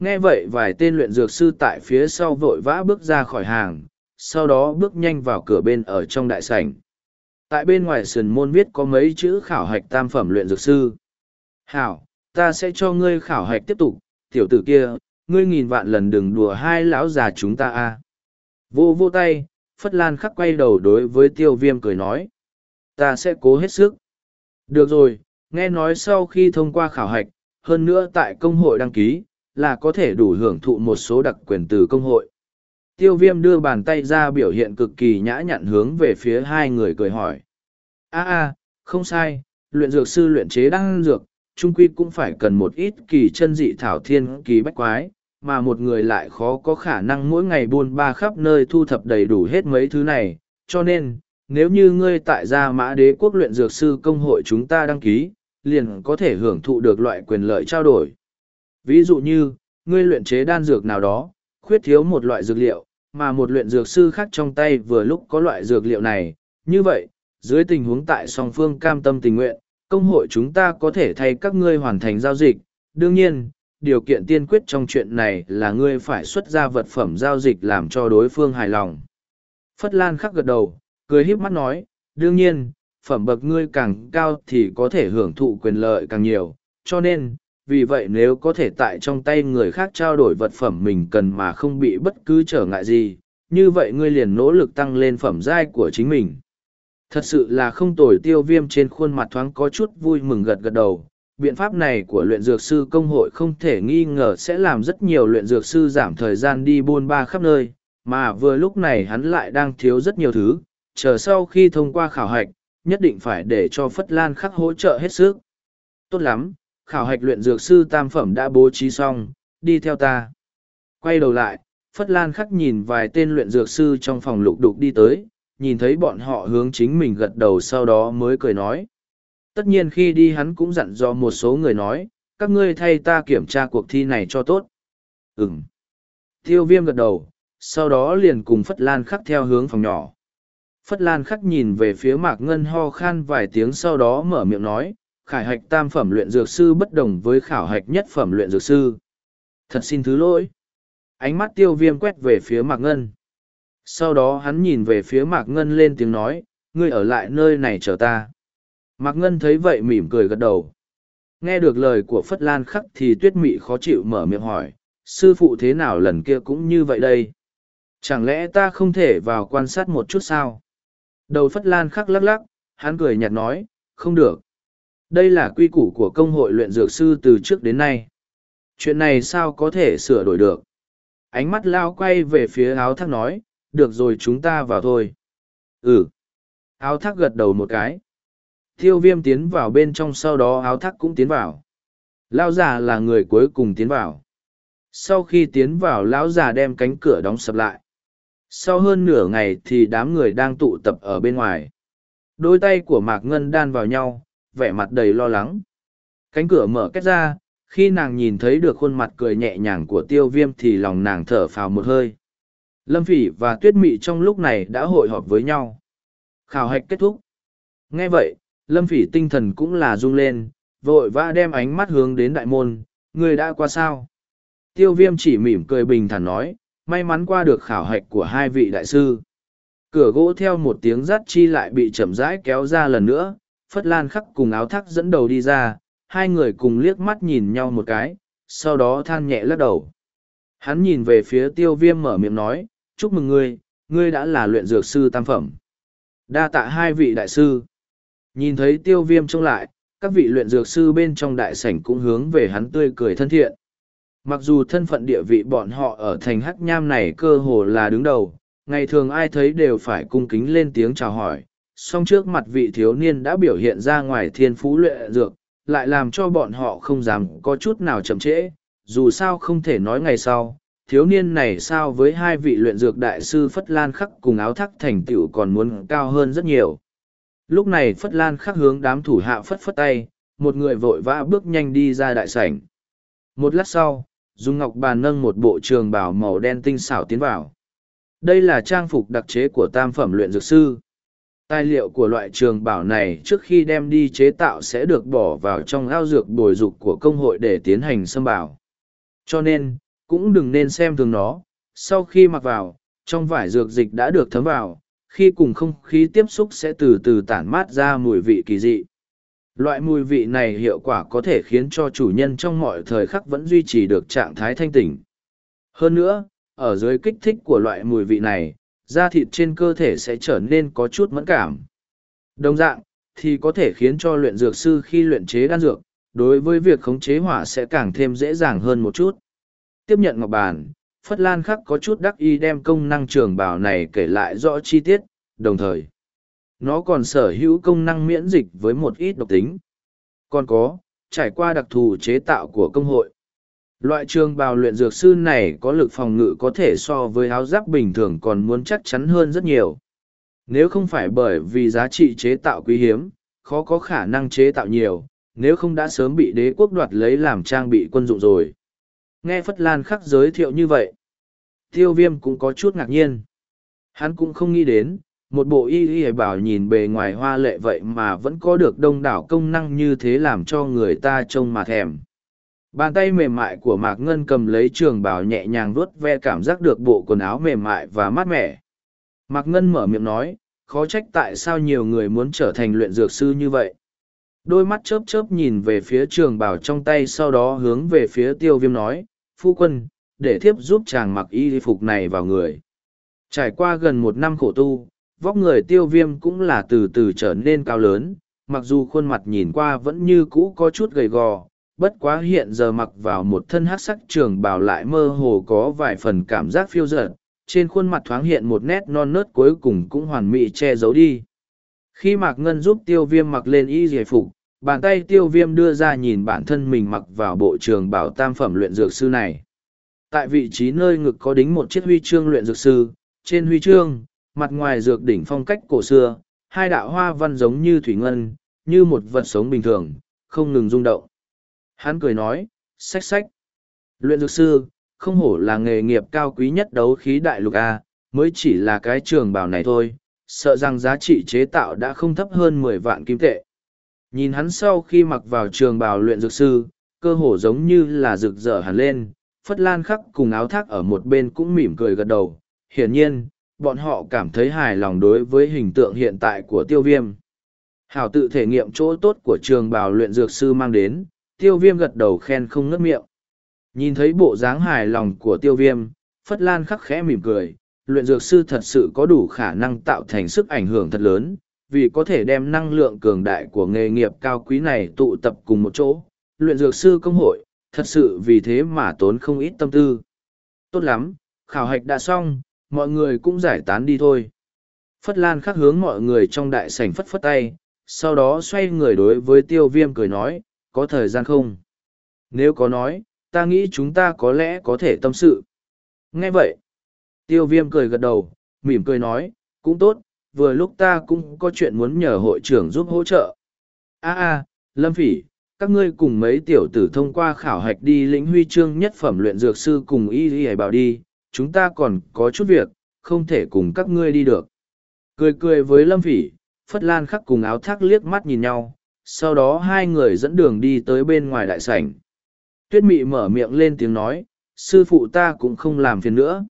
Nghe vậy vài tên luyện dược sư tại phía sau vội vã bước ra khỏi hàng, sau đó bước nhanh vào cửa bên ở trong đại sảnh. Tại bên ngoài sườn môn viết có mấy chữ khảo hạch tam phẩm luyện dược sư. Hảo, ta sẽ cho ngươi khảo hạch tiếp tục, tiểu tử kia, ngươi nghìn vạn lần đừng đùa hai lão già chúng ta a. Vô vô tay, Phất Lan khắc quay đầu đối với tiêu viêm cười nói. Ta sẽ cố hết sức. Được rồi, nghe nói sau khi thông qua khảo hạch, hơn nữa tại công hội đăng ký, là có thể đủ hưởng thụ một số đặc quyền từ công hội. Tiêu viêm đưa bàn tay ra biểu hiện cực kỳ nhã nhặn hướng về phía hai người cười hỏi. a a không sai, luyện dược sư luyện chế đan dược, trung quy cũng phải cần một ít kỳ chân dị thảo thiên kỳ bách quái, mà một người lại khó có khả năng mỗi ngày buôn ba khắp nơi thu thập đầy đủ hết mấy thứ này, cho nên, nếu như ngươi tại gia mã đế quốc luyện dược sư công hội chúng ta đăng ký, liền có thể hưởng thụ được loại quyền lợi trao đổi. Ví dụ như, ngươi luyện chế đan dược nào đó, khuyết thiếu một loại dược liệu, mà một luyện dược sư khác trong tay vừa lúc có loại dược liệu này, như vậy, dưới tình huống tại song phương cam tâm tình nguyện, công hội chúng ta có thể thay các ngươi hoàn thành giao dịch. Đương nhiên, điều kiện tiên quyết trong chuyện này là ngươi phải xuất ra vật phẩm giao dịch làm cho đối phương hài lòng. Phất Lan khắc gật đầu, cười híp mắt nói, đương nhiên, phẩm bậc ngươi càng cao thì có thể hưởng thụ quyền lợi càng nhiều, cho nên, vì vậy nếu có thể tại trong tay người khác trao đổi vật phẩm mình cần mà không bị bất cứ trở ngại gì, như vậy ngươi liền nỗ lực tăng lên phẩm giai của chính mình. Thật sự là không tồi tiêu viêm trên khuôn mặt thoáng có chút vui mừng gật gật đầu. Biện pháp này của luyện dược sư công hội không thể nghi ngờ sẽ làm rất nhiều luyện dược sư giảm thời gian đi buôn ba khắp nơi, mà vừa lúc này hắn lại đang thiếu rất nhiều thứ, chờ sau khi thông qua khảo hạch, nhất định phải để cho Phất Lan khắc hỗ trợ hết sức. Tốt lắm, khảo hạch luyện dược sư tam phẩm đã bố trí xong, đi theo ta. Quay đầu lại, Phất Lan khắc nhìn vài tên luyện dược sư trong phòng lục đục đi tới, nhìn thấy bọn họ hướng chính mình gật đầu sau đó mới cười nói. Tất nhiên khi đi hắn cũng dặn dò một số người nói, các ngươi thay ta kiểm tra cuộc thi này cho tốt. Ừm. Tiêu viêm gật đầu, sau đó liền cùng Phất Lan khắc theo hướng phòng nhỏ. Phất Lan khắc nhìn về phía Mạc Ngân ho khan vài tiếng sau đó mở miệng nói, khải hạch tam phẩm luyện dược sư bất đồng với khảo hạch nhất phẩm luyện dược sư. Thật xin thứ lỗi. Ánh mắt tiêu viêm quét về phía Mạc Ngân. Sau đó hắn nhìn về phía Mạc Ngân lên tiếng nói, ngươi ở lại nơi này chờ ta. Mạc Ngân thấy vậy mỉm cười gật đầu. Nghe được lời của Phất Lan khắc thì tuyết mị khó chịu mở miệng hỏi, sư phụ thế nào lần kia cũng như vậy đây? Chẳng lẽ ta không thể vào quan sát một chút sao? Đầu Phất Lan khắc lắc lắc, hắn cười nhạt nói, không được. Đây là quy củ của công hội luyện dược sư từ trước đến nay. Chuyện này sao có thể sửa đổi được? Ánh mắt lao quay về phía áo thác nói, được rồi chúng ta vào thôi. Ừ. Áo thác gật đầu một cái. Thiêu viêm tiến vào bên trong sau đó áo thắc cũng tiến vào. Lão già là người cuối cùng tiến vào. Sau khi tiến vào lão già đem cánh cửa đóng sập lại. Sau hơn nửa ngày thì đám người đang tụ tập ở bên ngoài. Đôi tay của Mạc Ngân đan vào nhau, vẻ mặt đầy lo lắng. Cánh cửa mở kết ra, khi nàng nhìn thấy được khuôn mặt cười nhẹ nhàng của tiêu viêm thì lòng nàng thở phào một hơi. Lâm Phỉ và Tuyết Mị trong lúc này đã hội họp với nhau. Khảo hạch kết thúc. Nghe vậy, Lâm Phỉ tinh thần cũng là rung lên, vội vã đem ánh mắt hướng đến đại môn, người đã qua sao? Tiêu viêm chỉ mỉm cười bình thản nói, may mắn qua được khảo hạch của hai vị đại sư. Cửa gỗ theo một tiếng rát chi lại bị chậm rãi kéo ra lần nữa, Phất Lan khắc cùng áo thắc dẫn đầu đi ra, hai người cùng liếc mắt nhìn nhau một cái, sau đó than nhẹ lắc đầu. Hắn nhìn về phía tiêu viêm mở miệng nói, chúc mừng ngươi, ngươi đã là luyện dược sư tam phẩm. Đa tạ hai vị đại sư. Nhìn thấy tiêu viêm trông lại, các vị luyện dược sư bên trong đại sảnh cũng hướng về hắn tươi cười thân thiện. Mặc dù thân phận địa vị bọn họ ở thành hắc nham này cơ hồ là đứng đầu, ngày thường ai thấy đều phải cung kính lên tiếng chào hỏi, song trước mặt vị thiếu niên đã biểu hiện ra ngoài thiên phú luyện dược, lại làm cho bọn họ không dám có chút nào chậm trễ, dù sao không thể nói ngày sau, thiếu niên này sao với hai vị luyện dược đại sư Phất Lan Khắc cùng áo thắc thành tựu còn muốn cao hơn rất nhiều. Lúc này Phất Lan Khắc hướng đám thủ hạ phất phất tay, một người vội vã bước nhanh đi ra đại sảnh. Một lát sau, Dung Ngọc Bàn nâng một bộ trường bào màu đen tinh xảo tiến vào. Đây là trang phục đặc chế của tam phẩm luyện dược sư. Tài liệu của loại trường bảo này trước khi đem đi chế tạo sẽ được bỏ vào trong ao dược bồi dục của công hội để tiến hành xâm bảo. Cho nên, cũng đừng nên xem thường nó. Sau khi mặc vào, trong vải dược dịch đã được thấm vào, khi cùng không khí tiếp xúc sẽ từ từ tản mát ra mùi vị kỳ dị. Loại mùi vị này hiệu quả có thể khiến cho chủ nhân trong mọi thời khắc vẫn duy trì được trạng thái thanh tỉnh. Hơn nữa, ở dưới kích thích của loại mùi vị này, da thịt trên cơ thể sẽ trở nên có chút mẫn cảm. Đồng dạng, thì có thể khiến cho luyện dược sư khi luyện chế đan dược, đối với việc khống chế hỏa sẽ càng thêm dễ dàng hơn một chút. Tiếp nhận ngọc bàn, Phất Lan khắc có chút đắc y đem công năng trường bào này kể lại rõ chi tiết, đồng thời. nó còn sở hữu công năng miễn dịch với một ít độc tính. Còn có, trải qua đặc thù chế tạo của công hội. Loại trường bào luyện dược sư này có lực phòng ngự có thể so với áo giáp bình thường còn muốn chắc chắn hơn rất nhiều. Nếu không phải bởi vì giá trị chế tạo quý hiếm, khó có khả năng chế tạo nhiều, nếu không đã sớm bị đế quốc đoạt lấy làm trang bị quân dụng rồi. Nghe Phất Lan khắc giới thiệu như vậy, tiêu viêm cũng có chút ngạc nhiên. Hắn cũng không nghĩ đến, một bộ y y bảo nhìn bề ngoài hoa lệ vậy mà vẫn có được đông đảo công năng như thế làm cho người ta trông mà thèm. Bàn tay mềm mại của Mạc Ngân cầm lấy trường bào nhẹ nhàng vuốt ve cảm giác được bộ quần áo mềm mại và mát mẻ. Mạc Ngân mở miệng nói, khó trách tại sao nhiều người muốn trở thành luyện dược sư như vậy. Đôi mắt chớp chớp nhìn về phía trường bào trong tay sau đó hướng về phía tiêu viêm nói, phu quân, để thiếp giúp chàng mặc y phục này vào người. Trải qua gần một năm khổ tu, vóc người tiêu viêm cũng là từ từ trở nên cao lớn, mặc dù khuôn mặt nhìn qua vẫn như cũ có chút gầy gò, bất quá hiện giờ mặc vào một thân hát sắc trường bào lại mơ hồ có vài phần cảm giác phiêu dở, trên khuôn mặt thoáng hiện một nét non nớt cuối cùng cũng hoàn mỹ che giấu đi. Khi Mạc Ngân giúp tiêu viêm mặc lên y giải phục, bàn tay tiêu viêm đưa ra nhìn bản thân mình mặc vào bộ trường bảo tam phẩm luyện dược sư này. Tại vị trí nơi ngực có đính một chiếc huy chương luyện dược sư, trên huy chương, mặt ngoài dược đỉnh phong cách cổ xưa, hai đạo hoa văn giống như thủy ngân, như một vật sống bình thường, không ngừng rung động. Hắn cười nói, sách sách. Luyện dược sư, không hổ là nghề nghiệp cao quý nhất đấu khí đại lục A, mới chỉ là cái trường bảo này thôi, sợ rằng giá trị chế tạo đã không thấp hơn mười vạn kim tệ. Nhìn hắn sau khi mặc vào trường bào luyện dược sư, cơ hồ giống như là rực rỡ hẳn lên, Phất Lan khắc cùng áo thác ở một bên cũng mỉm cười gật đầu. Hiển nhiên, bọn họ cảm thấy hài lòng đối với hình tượng hiện tại của tiêu viêm. Hảo tự thể nghiệm chỗ tốt của trường bào luyện dược sư mang đến, tiêu viêm gật đầu khen không ngất miệng. Nhìn thấy bộ dáng hài lòng của tiêu viêm, Phất Lan khắc khẽ mỉm cười, luyện dược sư thật sự có đủ khả năng tạo thành sức ảnh hưởng thật lớn, vì có thể đem năng lượng cường đại của nghề nghiệp cao quý này tụ tập cùng một chỗ. Luyện dược sư công hội, thật sự vì thế mà tốn không ít tâm tư. Tốt lắm, khảo hạch đã xong, mọi người cũng giải tán đi thôi. Phất Lan khắc hướng mọi người trong đại sảnh phất phất tay, sau đó xoay người đối với tiêu viêm cười nói, có thời gian không? Nếu có nói, ta nghĩ chúng ta có lẽ có thể tâm sự. Nghe vậy, tiêu viêm cười gật đầu, mỉm cười nói, cũng tốt, vừa lúc ta cũng có chuyện muốn nhờ hội trưởng giúp hỗ trợ. a a Lâm Phỉ, các ngươi cùng mấy tiểu tử thông qua khảo hạch đi lĩnh huy chương nhất phẩm luyện dược sư cùng y y bảo đi, chúng ta còn có chút việc, không thể cùng các ngươi đi được. Cười cười với Lâm Phỉ, Phất Lan khắc cùng áo thác liếc mắt nhìn nhau, sau đó hai người dẫn đường đi tới bên ngoài đại sảnh. Tuyết Mị mở miệng lên tiếng nói, sư phụ ta cũng không làm phiền nữa.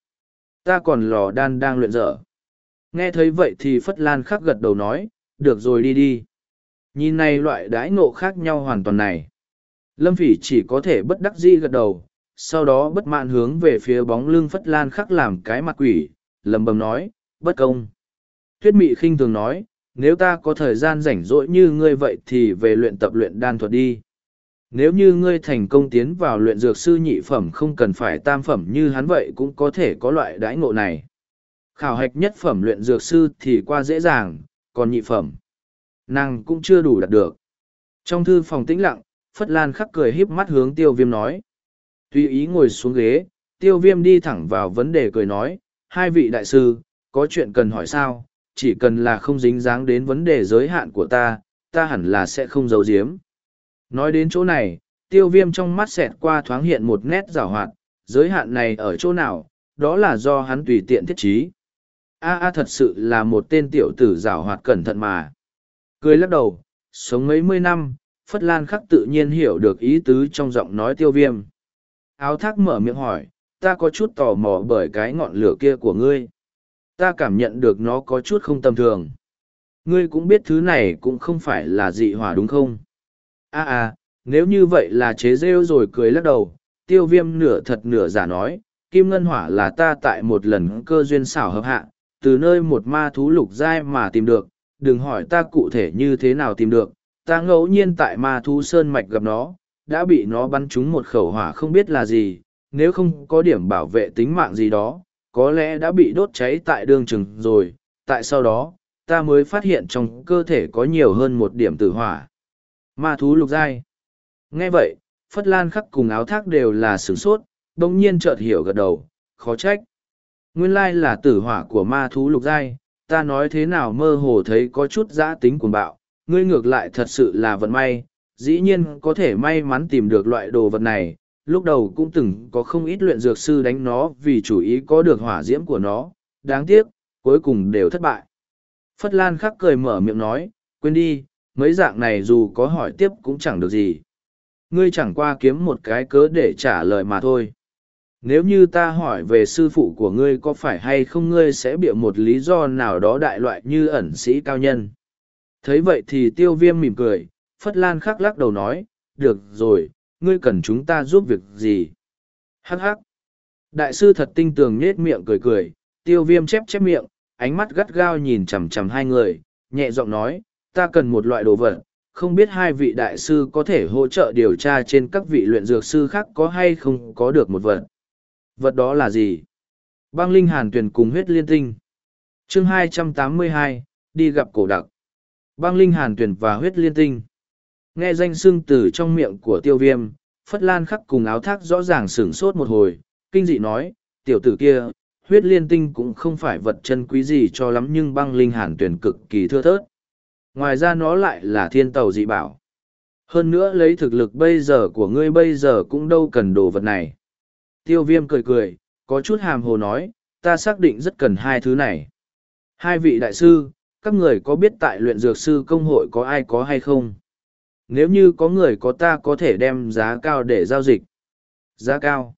Ta còn lò đan đang luyện dở. Nghe thấy vậy thì Phất Lan khắc gật đầu nói, được rồi đi đi. Nhìn này loại đãi ngộ khác nhau hoàn toàn này. Lâm Phỉ chỉ có thể bất đắc dĩ gật đầu, sau đó bất mãn hướng về phía bóng lưng Phất Lan khắc làm cái mặt quỷ, lầm bầm nói, bất công. Tuyết Mị khinh thường nói, nếu ta có thời gian rảnh rỗi như ngươi vậy thì về luyện tập luyện đan thuật đi. Nếu như ngươi thành công tiến vào luyện dược sư nhị phẩm không cần phải tam phẩm như hắn vậy cũng có thể có loại đãi ngộ này khảo hạch nhất phẩm luyện dược sư thì qua dễ dàng, còn nhị phẩm. Nàng cũng chưa đủ đạt được. Trong thư phòng tĩnh lặng, Phất Lan khắc cười híp mắt hướng tiêu viêm nói. Tùy ý ngồi xuống ghế, tiêu viêm đi thẳng vào vấn đề cười nói, hai vị đại sư, có chuyện cần hỏi sao, chỉ cần là không dính dáng đến vấn đề giới hạn của ta, ta hẳn là sẽ không giấu giếm. Nói đến chỗ này, tiêu viêm trong mắt xẹt qua thoáng hiện một nét giảo hoạt, giới hạn này ở chỗ nào, đó là do hắn tùy tiện thiết trí a a thật sự là một tên tiểu tử giảo hoạt cẩn thận mà. Cười lắc đầu, sống mấy mươi năm, phất lan khắc tự nhiên hiểu được ý tứ trong giọng nói tiêu viêm. Áo thác mở miệng hỏi, ta có chút tò mò bởi cái ngọn lửa kia của ngươi. Ta cảm nhận được nó có chút không tầm thường. Ngươi cũng biết thứ này cũng không phải là dị hỏa đúng không? A a, nếu như vậy là chế rêu rồi cười lắc đầu. Tiêu viêm nửa thật nửa giả nói, kim ngân hỏa là ta tại một lần cơ duyên xảo hợp hạ từ nơi một ma thú lục giai mà tìm được, đừng hỏi ta cụ thể như thế nào tìm được, ta ngẫu nhiên tại ma thú sơn mạch gặp nó, đã bị nó bắn trúng một khẩu hỏa không biết là gì, nếu không có điểm bảo vệ tính mạng gì đó, có lẽ đã bị đốt cháy tại đường chừng rồi, tại sau đó, ta mới phát hiện trong cơ thể có nhiều hơn một điểm tử hỏa. Ma thú lục giai. Nghe vậy, Phất Lan khắc cùng áo thác đều là sửng sốt, đồng nhiên chợt hiểu gật đầu, khó trách. Nguyên lai là tử hỏa của ma thú lục giai, ta nói thế nào mơ hồ thấy có chút giã tính cuồng bạo, ngươi ngược lại thật sự là vận may, dĩ nhiên có thể may mắn tìm được loại đồ vật này, lúc đầu cũng từng có không ít luyện dược sư đánh nó vì chủ ý có được hỏa diễm của nó, đáng tiếc, cuối cùng đều thất bại. Phất Lan khắc cười mở miệng nói, quên đi, mấy dạng này dù có hỏi tiếp cũng chẳng được gì. Ngươi chẳng qua kiếm một cái cớ để trả lời mà thôi. Nếu như ta hỏi về sư phụ của ngươi có phải hay không ngươi sẽ bịa một lý do nào đó đại loại như ẩn sĩ cao nhân. Thấy vậy thì tiêu viêm mỉm cười, Phất Lan khắc lắc đầu nói, được rồi, ngươi cần chúng ta giúp việc gì? Hắc hắc. Đại sư thật tinh tường nhết miệng cười cười, tiêu viêm chép chép miệng, ánh mắt gắt gao nhìn chằm chằm hai người, nhẹ giọng nói, ta cần một loại đồ vật, không biết hai vị đại sư có thể hỗ trợ điều tra trên các vị luyện dược sư khác có hay không có được một vật. Vật đó là gì? Băng linh hàn tuyển cùng huyết liên tinh. chương 282, đi gặp cổ đặc. Băng linh hàn tuyển và huyết liên tinh. Nghe danh xưng từ trong miệng của tiêu viêm, Phất Lan khắc cùng áo thác rõ ràng sửng sốt một hồi, kinh dị nói, tiểu tử kia, huyết liên tinh cũng không phải vật chân quý gì cho lắm nhưng băng linh hàn tuyển cực kỳ thưa thớt. Ngoài ra nó lại là thiên tàu dị bảo. Hơn nữa lấy thực lực bây giờ của ngươi bây giờ cũng đâu cần đồ vật này. Tiêu viêm cười cười, có chút hàm hồ nói, ta xác định rất cần hai thứ này. Hai vị đại sư, các người có biết tại luyện dược sư công hội có ai có hay không? Nếu như có người có ta có thể đem giá cao để giao dịch. Giá cao.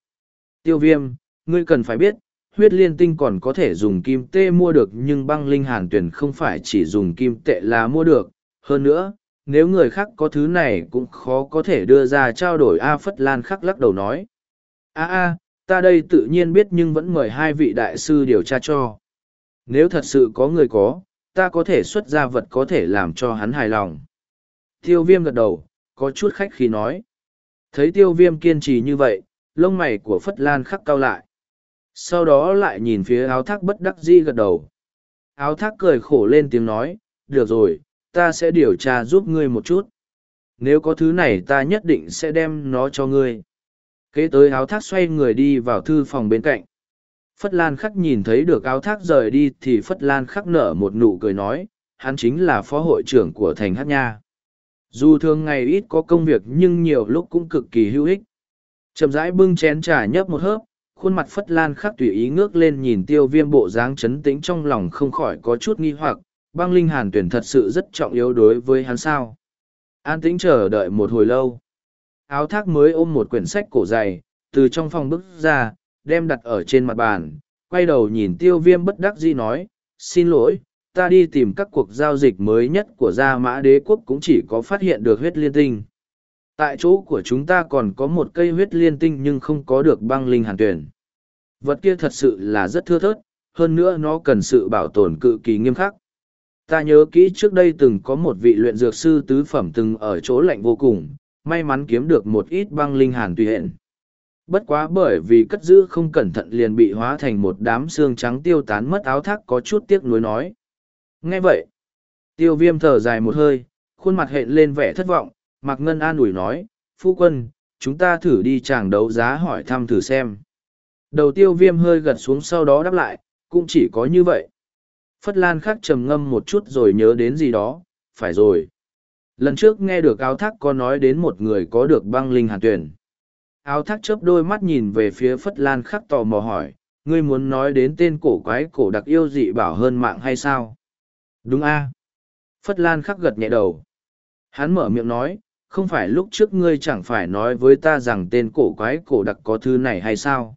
Tiêu viêm, ngươi cần phải biết, huyết liên tinh còn có thể dùng kim tê mua được nhưng băng linh hàn tuyển không phải chỉ dùng kim tệ là mua được. Hơn nữa, nếu người khác có thứ này cũng khó có thể đưa ra trao đổi A Phất Lan khắc lắc đầu nói. A a, ta đây tự nhiên biết nhưng vẫn mời hai vị đại sư điều tra cho. Nếu thật sự có người có, ta có thể xuất ra vật có thể làm cho hắn hài lòng. Tiêu viêm gật đầu, có chút khách khí nói. Thấy tiêu viêm kiên trì như vậy, lông mày của Phất Lan khắc cao lại. Sau đó lại nhìn phía áo thác bất đắc dĩ gật đầu. Áo thác cười khổ lên tiếng nói, được rồi, ta sẽ điều tra giúp ngươi một chút. Nếu có thứ này ta nhất định sẽ đem nó cho ngươi. Kế tới áo thác xoay người đi vào thư phòng bên cạnh. Phất Lan khắc nhìn thấy được áo thác rời đi thì Phất Lan khắc nở một nụ cười nói, hắn chính là phó hội trưởng của thành hát nha. Dù thường ngày ít có công việc nhưng nhiều lúc cũng cực kỳ hữu ích. Chậm rãi bưng chén trà nhấp một hớp, khuôn mặt Phất Lan khắc tùy ý ngước lên nhìn tiêu viêm bộ dáng chấn tĩnh trong lòng không khỏi có chút nghi hoặc, băng linh hàn tuyển thật sự rất trọng yếu đối với hắn sao. An tĩnh chờ đợi một hồi lâu. Áo thác mới ôm một quyển sách cổ dày, từ trong phòng bước ra, đem đặt ở trên mặt bàn, quay đầu nhìn tiêu viêm bất đắc dĩ nói, xin lỗi, ta đi tìm các cuộc giao dịch mới nhất của gia mã đế quốc cũng chỉ có phát hiện được huyết liên tinh. Tại chỗ của chúng ta còn có một cây huyết liên tinh nhưng không có được băng linh hàn tuyển. Vật kia thật sự là rất thưa thớt, hơn nữa nó cần sự bảo tồn cự kỳ nghiêm khắc. Ta nhớ kỹ trước đây từng có một vị luyện dược sư tứ phẩm từng ở chỗ lạnh vô cùng, may mắn kiếm được một ít băng linh hàn tùy hện. Bất quá bởi vì cất giữ không cẩn thận liền bị hóa thành một đám xương trắng tiêu tán mất áo thác có chút tiếc nuối nói. Nghe vậy, tiêu viêm thở dài một hơi, khuôn mặt hện lên vẻ thất vọng, Mạc Ngân an ủi nói, phu quân, chúng ta thử đi chàng đấu giá hỏi thăm thử xem. Đầu tiêu viêm hơi gật xuống sau đó đáp lại, cũng chỉ có như vậy. Phất Lan khắc trầm ngâm một chút rồi nhớ đến gì đó, phải rồi. Lần trước nghe được áo thác có nói đến một người có được băng linh hàn tuyển. Áo thác chớp đôi mắt nhìn về phía Phất Lan khắc tò mò hỏi, ngươi muốn nói đến tên cổ quái cổ đặc yêu dị bảo hơn mạng hay sao? Đúng a Phất Lan khắc gật nhẹ đầu. Hắn mở miệng nói, không phải lúc trước ngươi chẳng phải nói với ta rằng tên cổ quái cổ đặc có thứ này hay sao?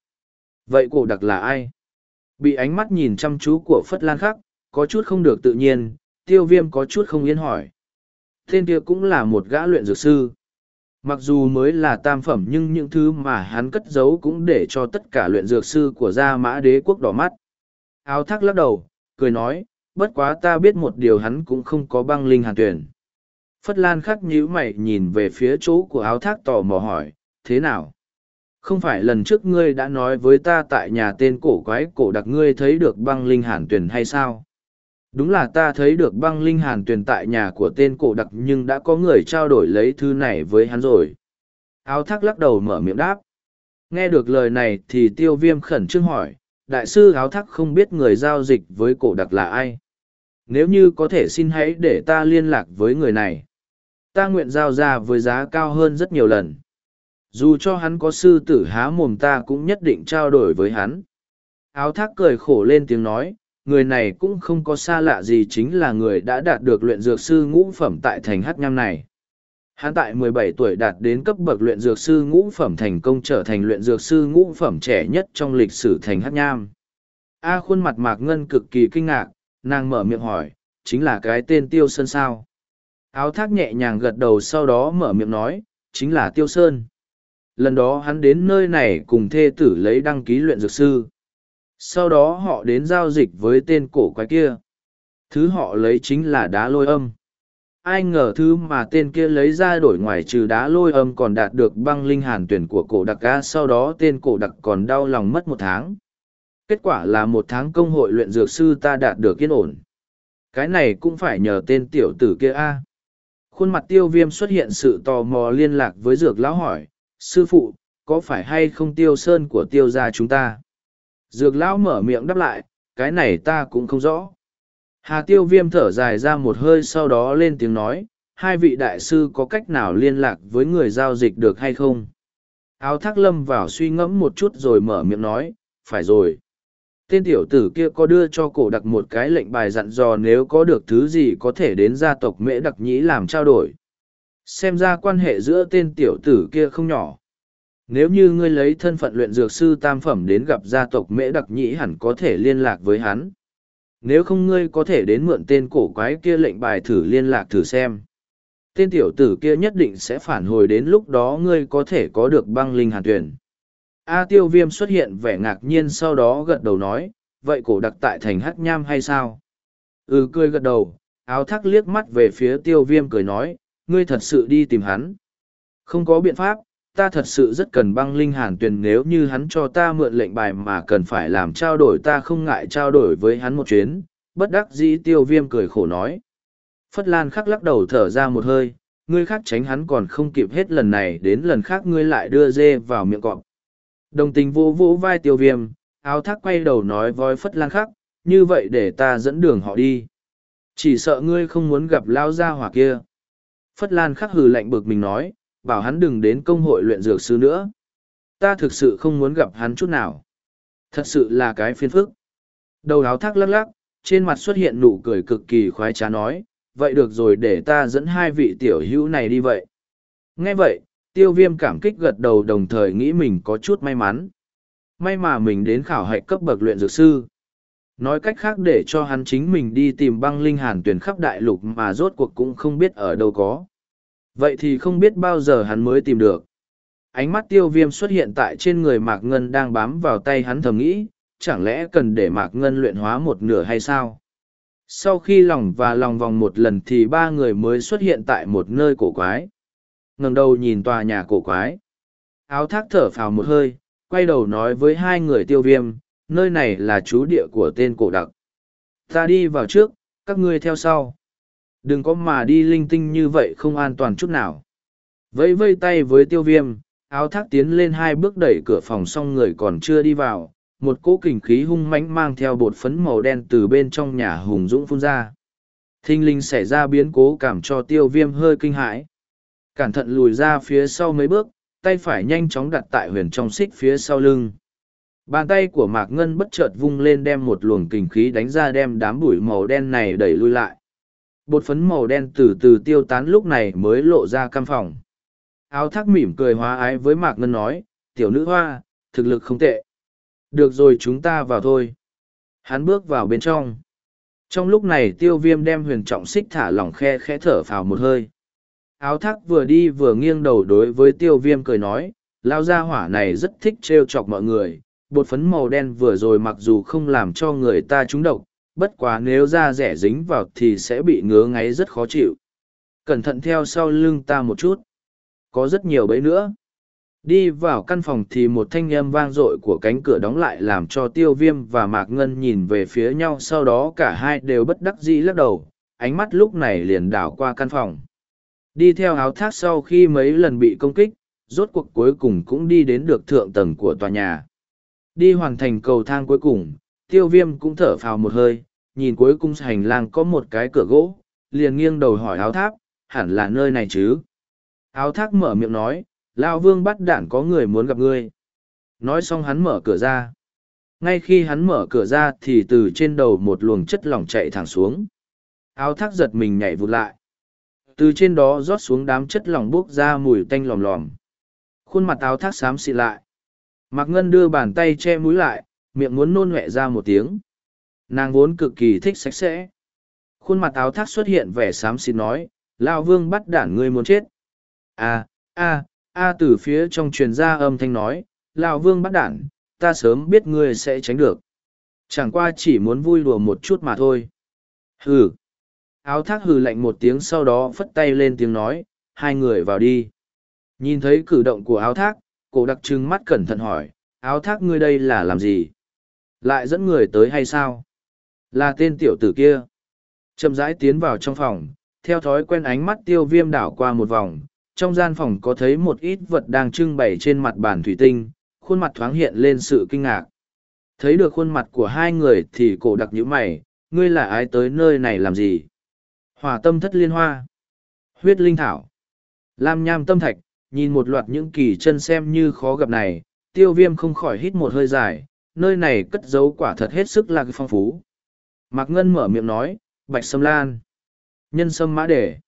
Vậy cổ đặc là ai? Bị ánh mắt nhìn chăm chú của Phất Lan khắc, có chút không được tự nhiên, tiêu viêm có chút không yên hỏi. Tên kia cũng là một gã luyện dược sư. Mặc dù mới là tam phẩm nhưng những thứ mà hắn cất giấu cũng để cho tất cả luyện dược sư của gia mã đế quốc đỏ mắt. Áo thác lắc đầu, cười nói, bất quá ta biết một điều hắn cũng không có băng linh hàn tuyển. Phất Lan khắc nhíu mày nhìn về phía chỗ của áo thác tò mò hỏi, thế nào? Không phải lần trước ngươi đã nói với ta tại nhà tên cổ quái cổ đặc ngươi thấy được băng linh hàn tuyển hay sao? Đúng là ta thấy được băng linh hàn tuyển tại nhà của tên cổ đặc nhưng đã có người trao đổi lấy thư này với hắn rồi. Áo thác lắc đầu mở miệng đáp. Nghe được lời này thì tiêu viêm khẩn trương hỏi, đại sư áo thác không biết người giao dịch với cổ đặc là ai. Nếu như có thể xin hãy để ta liên lạc với người này. Ta nguyện giao ra với giá cao hơn rất nhiều lần. Dù cho hắn có sư tử há mồm ta cũng nhất định trao đổi với hắn. Áo thác cười khổ lên tiếng nói, người này cũng không có xa lạ gì chính là người đã đạt được luyện dược sư ngũ phẩm tại thành hát nham này. Hắn tại 17 tuổi đạt đến cấp bậc luyện dược sư ngũ phẩm thành công trở thành luyện dược sư ngũ phẩm trẻ nhất trong lịch sử thành hát nham. A khuôn mặt mạc ngân cực kỳ kinh ngạc, nàng mở miệng hỏi, chính là cái tên Tiêu Sơn sao? Áo thác nhẹ nhàng gật đầu sau đó mở miệng nói, chính là Tiêu Sơn. Lần đó hắn đến nơi này cùng thê tử lấy đăng ký luyện dược sư. Sau đó họ đến giao dịch với tên cổ quái kia. Thứ họ lấy chính là đá lôi âm. Ai ngờ thứ mà tên kia lấy ra đổi ngoài trừ đá lôi âm còn đạt được băng linh hàn tuyển của cổ đặc ca sau đó tên cổ đặc còn đau lòng mất một tháng. Kết quả là một tháng công hội luyện dược sư ta đạt được yên ổn. Cái này cũng phải nhờ tên tiểu tử kia a. Khuôn mặt tiêu viêm xuất hiện sự tò mò liên lạc với dược lão hỏi, sư phụ, có phải hay không tiêu sơn của tiêu gia chúng ta? Dược lão mở miệng đáp lại, cái này ta cũng không rõ. Hà tiêu viêm thở dài ra một hơi sau đó lên tiếng nói, hai vị đại sư có cách nào liên lạc với người giao dịch được hay không? Áo thác lâm vào suy ngẫm một chút rồi mở miệng nói, phải rồi. Tên tiểu tử kia có đưa cho cổ đặc một cái lệnh bài dặn dò nếu có được thứ gì có thể đến gia tộc mễ đặc nhĩ làm trao đổi. Xem ra quan hệ giữa tên tiểu tử kia không nhỏ. Nếu như ngươi lấy thân phận luyện dược sư tam phẩm đến gặp gia tộc mễ đặc nhĩ hẳn có thể liên lạc với hắn. Nếu không ngươi có thể đến mượn tên cổ quái kia lệnh bài thử liên lạc thử xem. Tên tiểu tử kia nhất định sẽ phản hồi đến lúc đó ngươi có thể có được băng linh hàn tuyển. A tiêu viêm xuất hiện vẻ ngạc nhiên sau đó gật đầu nói, vậy cổ đặc tại thành hắc nham hay sao? Ừ cười gật đầu, áo thác liếc mắt về phía tiêu viêm cười nói, ngươi thật sự đi tìm hắn. Không có biện pháp, ta thật sự rất cần băng linh hàn tuyền nếu như hắn cho ta mượn lệnh bài mà cần phải làm trao đổi ta không ngại trao đổi với hắn một chuyến, bất đắc dĩ tiêu viêm cười khổ nói. Phất Lan khắc lắc đầu thở ra một hơi, ngươi khác tránh hắn còn không kịp hết lần này đến lần khác ngươi lại đưa dê vào miệng cọp. Đồng tình vô vỗ vai tiêu viêm, áo thác quay đầu nói voi Phất Lan khắc, như vậy để ta dẫn đường họ đi. Chỉ sợ ngươi không muốn gặp lao gia hỏa kia. Phất Lan khắc hừ lạnh bực mình nói, bảo hắn đừng đến công hội luyện dược sư nữa. Ta thực sự không muốn gặp hắn chút nào. Thật sự là cái phiền phức. Đầu áo thác lắc lắc, trên mặt xuất hiện nụ cười cực kỳ khoái trá nói, vậy được rồi để ta dẫn hai vị tiểu hữu này đi vậy. Nghe vậy, tiêu viêm cảm kích gật đầu đồng thời nghĩ mình có chút may mắn. May mà mình đến khảo hạch cấp bậc luyện dược sư. Nói cách khác để cho hắn chính mình đi tìm băng linh hàn tuyển khắp đại lục mà rốt cuộc cũng không biết ở đâu có. Vậy thì không biết bao giờ hắn mới tìm được. Ánh mắt tiêu viêm xuất hiện tại trên người Mạc Ngân đang bám vào tay hắn thầm nghĩ, chẳng lẽ cần để Mạc Ngân luyện hóa một nửa hay sao? Sau khi lòng và lòng vòng một lần thì ba người mới xuất hiện tại một nơi cổ quái. ngẩng đầu nhìn tòa nhà cổ quái. Áo thác thở phào một hơi, quay đầu nói với hai người tiêu viêm, nơi này là chú địa của tên cổ đặc. Ta đi vào trước, các ngươi theo sau đừng có mà đi linh tinh như vậy không an toàn chút nào. Vẫy vây tay với tiêu viêm, áo thác tiến lên hai bước đẩy cửa phòng xong người còn chưa đi vào, một cỗ kình khí hung mãnh mang theo bột phấn màu đen từ bên trong nhà hùng dũng phun ra. Thinh linh xảy ra biến cố cảm cho tiêu viêm hơi kinh hãi. Cẩn thận lùi ra phía sau mấy bước, tay phải nhanh chóng đặt tại huyền trong xích phía sau lưng. Bàn tay của mạc ngân bất chợt vung lên đem một luồng kình khí đánh ra đem đám bụi màu đen này đẩy lui lại. Bột phấn màu đen từ từ tiêu tán lúc này mới lộ ra căn phòng. Áo thác mỉm cười hóa ái với Mạc Ngân nói, tiểu nữ hoa, thực lực không tệ. Được rồi chúng ta vào thôi. Hắn bước vào bên trong. Trong lúc này tiêu viêm đem huyền trọng xích thả lỏng khe khẽ thở phào một hơi. Áo thác vừa đi vừa nghiêng đầu đối với tiêu viêm cười nói, lao ra hỏa này rất thích trêu chọc mọi người. Bột phấn màu đen vừa rồi mặc dù không làm cho người ta trúng độc, bất quá nếu da rẻ dính vào thì sẽ bị ngứa ngáy rất khó chịu. Cẩn thận theo sau lưng ta một chút. Có rất nhiều bẫy nữa. đi vào căn phòng thì một thanh âm vang dội của cánh cửa đóng lại làm cho tiêu viêm và mạc ngân nhìn về phía nhau, sau đó cả hai đều bất đắc dĩ lắc đầu, ánh mắt lúc này liền đảo qua căn phòng đi theo áo thác sau khi mấy lần bị công kích, rốt cuộc cuối cùng cũng đi đến được thượng tầng của tòa nhà đi hoàn thành cầu thang cuối cùng, tiêu viêm cũng thở phào một hơi nhìn cuối cung hành lang có một cái cửa gỗ, liền nghiêng đầu hỏi áo thác hẳn là nơi này chứ? Áo thác mở miệng nói, lao vương bắt đạn có người muốn gặp ngươi. Nói xong hắn mở cửa ra. Ngay khi hắn mở cửa ra thì từ trên đầu một luồng chất lỏng chạy thẳng xuống. Áo thác giật mình nhảy vụt lại. Từ trên đó rót xuống đám chất lỏng bốc ra mùi tanh lòm lòm. Khuôn mặt áo thác xám xị lại. Mạc ngân đưa bàn tay che mũi lại, miệng muốn nôn huệ ra một tiếng nàng vốn cực kỳ thích sạch sẽ. Khuôn mặt áo thác xuất hiện vẻ xám xịt nói lao vương bắt đản ngươi muốn chết. A a a, từ phía trong truyền ra âm thanh nói lao vương bắt đản, ta sớm biết ngươi sẽ tránh được. Chẳng qua chỉ muốn vui đùa một chút mà thôi. Hừ. Áo thác hừ lạnh một tiếng sau đó phất tay lên tiếng nói, hai người vào đi. Nhìn thấy cử động của áo thác, cổ đặc trưng mắt cẩn thận hỏi, áo thác ngươi đây là làm gì? Lại dẫn người tới hay sao? Là tên tiểu tử kia. Chậm rãi tiến vào trong phòng, theo thói quen ánh mắt tiêu viêm đảo qua một vòng, trong gian phòng có thấy một ít vật đang trưng bày trên mặt bàn thủy tinh, khuôn mặt thoáng hiện lên sự kinh ngạc. Thấy được khuôn mặt của hai người thì cổ đặc nhữ mày, ngươi là ai tới nơi này làm gì? Hòa tâm thất liên hoa. Huyết linh thảo. Lam nham tâm thạch. Nhìn một loạt những kỳ chân xem như khó gặp này, tiêu viêm không khỏi hít một hơi dài, nơi này cất giấu quả thật hết sức là phong phú mạc ngân mở miệng nói, bạch sâm lan. Nhân sâm mã đề.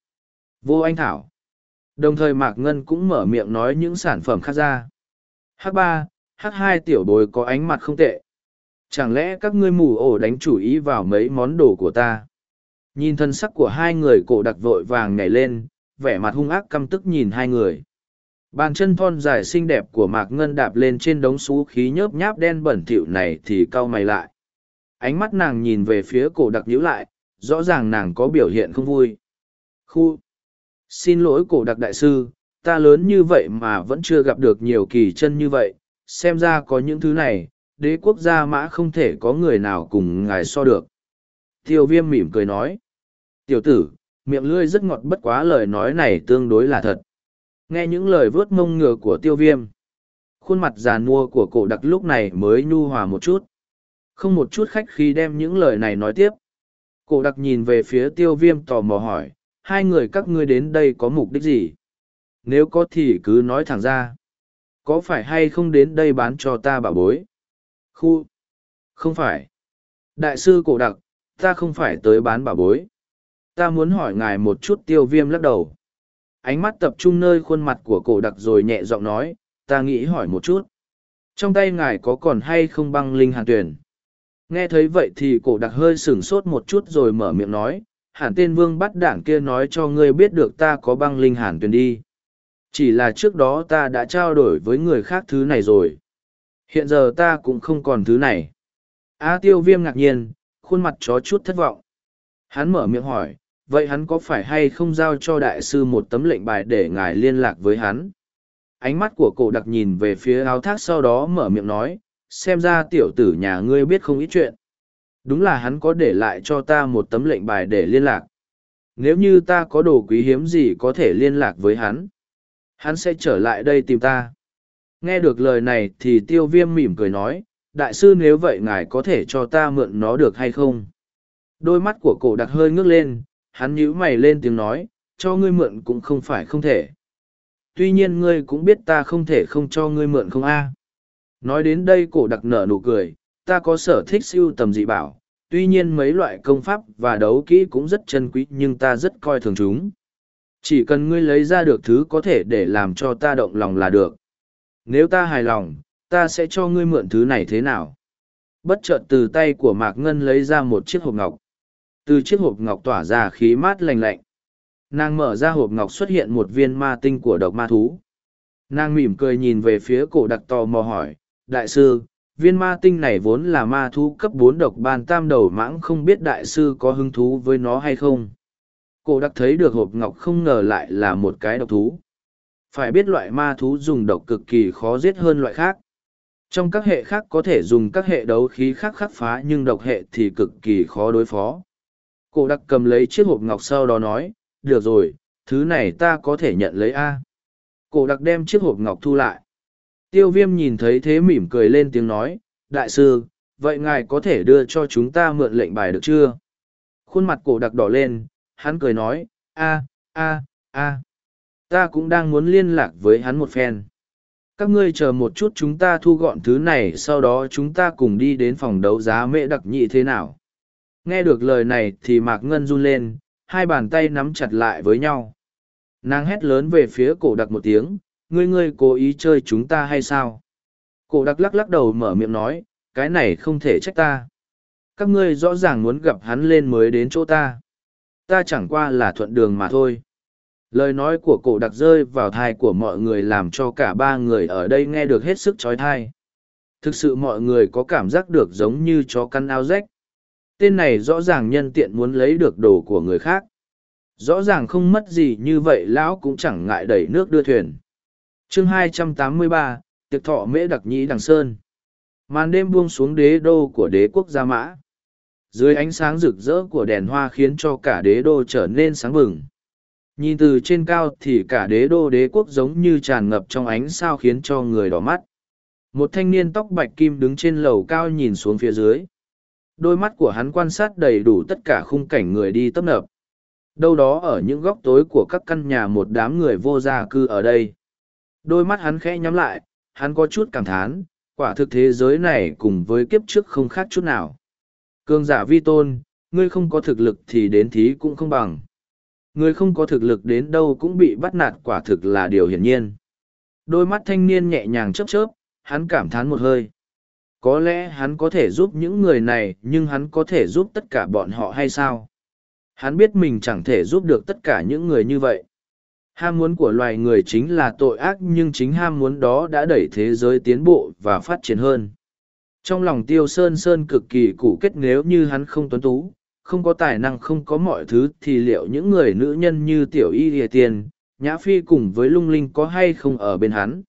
Vô anh thảo. Đồng thời mạc ngân cũng mở miệng nói những sản phẩm khác ra. H ba, h hai tiểu bồi có ánh mặt không tệ. Chẳng lẽ các ngươi mù ổ đánh chủ ý vào mấy món đồ của ta? Nhìn thân sắc của hai người, cổ đặc vội vàng nhảy lên, vẻ mặt hung ác căm tức nhìn hai người. Bàn chân thon dài xinh đẹp của mạc ngân đạp lên trên đống xú khí nhớp nháp đen bẩn thỉu này thì cau mày lại ánh mắt nàng nhìn về phía cổ đặc nhíu lại, rõ ràng nàng có biểu hiện không vui. Khu! Xin lỗi cổ đặc đại sư, ta lớn như vậy mà vẫn chưa gặp được nhiều kỳ chân như vậy, xem ra có những thứ này, đế quốc gia mã không thể có người nào cùng ngài so được. Tiêu viêm mỉm cười nói. Tiểu tử, miệng lưỡi rất ngọt bất quá lời nói này tương đối là thật. Nghe những lời vớt mông ngựa của tiêu viêm. Khuôn mặt già nua của cổ đặc lúc này mới nhu hòa một chút không một chút khách khi đem những lời này nói tiếp. Cổ đặc nhìn về phía tiêu viêm tò mò hỏi, hai người các ngươi đến đây có mục đích gì? Nếu có thì cứ nói thẳng ra. Có phải hay không đến đây bán cho ta bảo bối? Khu! Không phải. Đại sư cổ đặc, ta không phải tới bán bảo bối. Ta muốn hỏi ngài một chút tiêu viêm lắc đầu. Ánh mắt tập trung nơi khuôn mặt của cổ đặc rồi nhẹ giọng nói, ta nghĩ hỏi một chút. Trong tay ngài có còn hay không băng linh hàn tuyển? Nghe thấy vậy thì cổ đặc hơi sửng sốt một chút rồi mở miệng nói hẳn tên vương bắt đảng kia nói cho ngươi biết được ta có băng linh hàn tuyền đi. Chỉ là trước đó ta đã trao đổi với người khác thứ này rồi. Hiện giờ ta cũng không còn thứ này. A tiêu viêm ngạc nhiên, khuôn mặt chó chút thất vọng. Hắn mở miệng hỏi, vậy hắn có phải hay không giao cho đại sư một tấm lệnh bài để ngài liên lạc với hắn? Ánh mắt của cổ đặc nhìn về phía áo thác sau đó mở miệng nói xem ra tiểu tử nhà ngươi biết không ít chuyện. Đúng là hắn có để lại cho ta một tấm lệnh bài để liên lạc. Nếu như ta có đồ quý hiếm gì có thể liên lạc với hắn hắn sẽ trở lại đây tìm ta. Nghe được lời này thì tiêu viêm mỉm cười nói, đại sư nếu vậy ngài có thể cho ta mượn nó được hay không? Đôi mắt của cổ đặc hơi ngước lên, hắn nhíu mày lên tiếng nói, cho ngươi mượn cũng không phải không thể. Tuy nhiên ngươi cũng biết ta không thể không cho ngươi mượn không a nói đến đây cổ đặc nở nụ cười, ta có sở thích siêu tầm dị bảo, tuy nhiên mấy loại công pháp và đấu kỹ cũng rất chân quý nhưng ta rất coi thường chúng. Chỉ cần ngươi lấy ra được thứ có thể để làm cho ta động lòng là được. Nếu ta hài lòng, ta sẽ cho ngươi mượn thứ này thế nào? Bất chợt từ tay của mạc ngân lấy ra một chiếc hộp ngọc. Từ chiếc hộp ngọc tỏa ra khí mát lành lạnh. Nàng mở ra hộp ngọc xuất hiện một viên ma tinh của độc ma thú. Nàng mỉm cười nhìn về phía cổ đặc tò mò hỏi đại sư viên ma tinh này vốn là ma thú cấp bốn độc ban tam đầu mãng không biết đại sư có hứng thú với nó hay không cổ đặc thấy được hộp ngọc không ngờ lại là một cái độc thú Phải biết loại ma thú dùng độc cực kỳ khó giết hơn loại khác. Trong các hệ khác có thể dùng các hệ đấu khí khác khắc phá nhưng độc hệ thì cực kỳ khó đối phó. Cổ đặc cầm lấy chiếc hộp ngọc sau đó nói, được rồi, thứ này ta có thể nhận lấy A. Cổ đặc đem chiếc hộp ngọc thu lại. Tiêu viêm nhìn thấy thế mỉm cười lên tiếng nói, đại sư, vậy ngài có thể đưa cho chúng ta mượn lệnh bài được chưa? Khuôn mặt cổ đặc đỏ lên, hắn cười nói, a, a, a, ta cũng đang muốn liên lạc với hắn một phen. Các ngươi chờ một chút chúng ta thu gọn thứ này sau đó chúng ta cùng đi đến phòng đấu giá mễ đặc nhị thế nào. Nghe được lời này thì Mạc Ngân run lên, hai bàn tay nắm chặt lại với nhau. Nàng hét lớn về phía cổ đặc một tiếng, ngươi ngươi cố ý chơi chúng ta hay sao? Cổ đặc lắc lắc đầu mở miệng nói, cái này không thể trách ta. Các ngươi rõ ràng muốn gặp hắn lên mới đến chỗ ta. Ta chẳng qua là thuận đường mà thôi. Lời nói của cổ đặc rơi vào thai của mọi người làm cho cả ba người ở đây nghe được hết sức trói thai. Thực sự mọi người có cảm giác được giống như chó căn ao rách. Tên này rõ ràng nhân tiện muốn lấy được đồ của người khác. Rõ ràng không mất gì như vậy lão cũng chẳng ngại đẩy nước đưa thuyền chương 283, tiệc thọ mễ đặc nhĩ đằng sơn. Màn đêm buông xuống đế đô của đế quốc gia mã. Dưới ánh sáng rực rỡ của đèn hoa khiến cho cả đế đô trở nên sáng bừng. Nhìn từ trên cao thì cả đế đô đế quốc giống như tràn ngập trong ánh sao khiến cho người đỏ mắt. Một thanh niên tóc bạch kim đứng trên lầu cao nhìn xuống phía dưới. Đôi mắt của hắn quan sát đầy đủ tất cả khung cảnh người đi tấp nập. Đâu đó ở những góc tối của các căn nhà một đám người vô gia cư ở đây đôi mắt hắn khẽ nhắm lại hắn có chút cảm thán, quả thực thế giới này cùng với kiếp trước không khác chút nào. Cương giả vi tôn, ngươi không có thực lực thì đến thí cũng không bằng. Ngươi không có thực lực đến đâu cũng bị bắt nạt quả thực là điều hiển nhiên. Đôi mắt thanh niên nhẹ nhàng chớp chớp, hắn cảm thán một hơi. Có lẽ hắn có thể giúp những người này, nhưng hắn có thể giúp tất cả bọn họ hay sao? Hắn biết mình chẳng thể giúp được tất cả những người như vậy. Ham muốn của loài người chính là tội ác nhưng chính ham muốn đó đã đẩy thế giới tiến bộ và phát triển hơn. Trong lòng tiêu sơn sơn cực kỳ củ kết nếu như hắn không tuấn tú, không có tài năng không có mọi thứ thì liệu những người nữ nhân như tiểu y địa tiền, nhã phi cùng với lung linh có hay không ở bên hắn.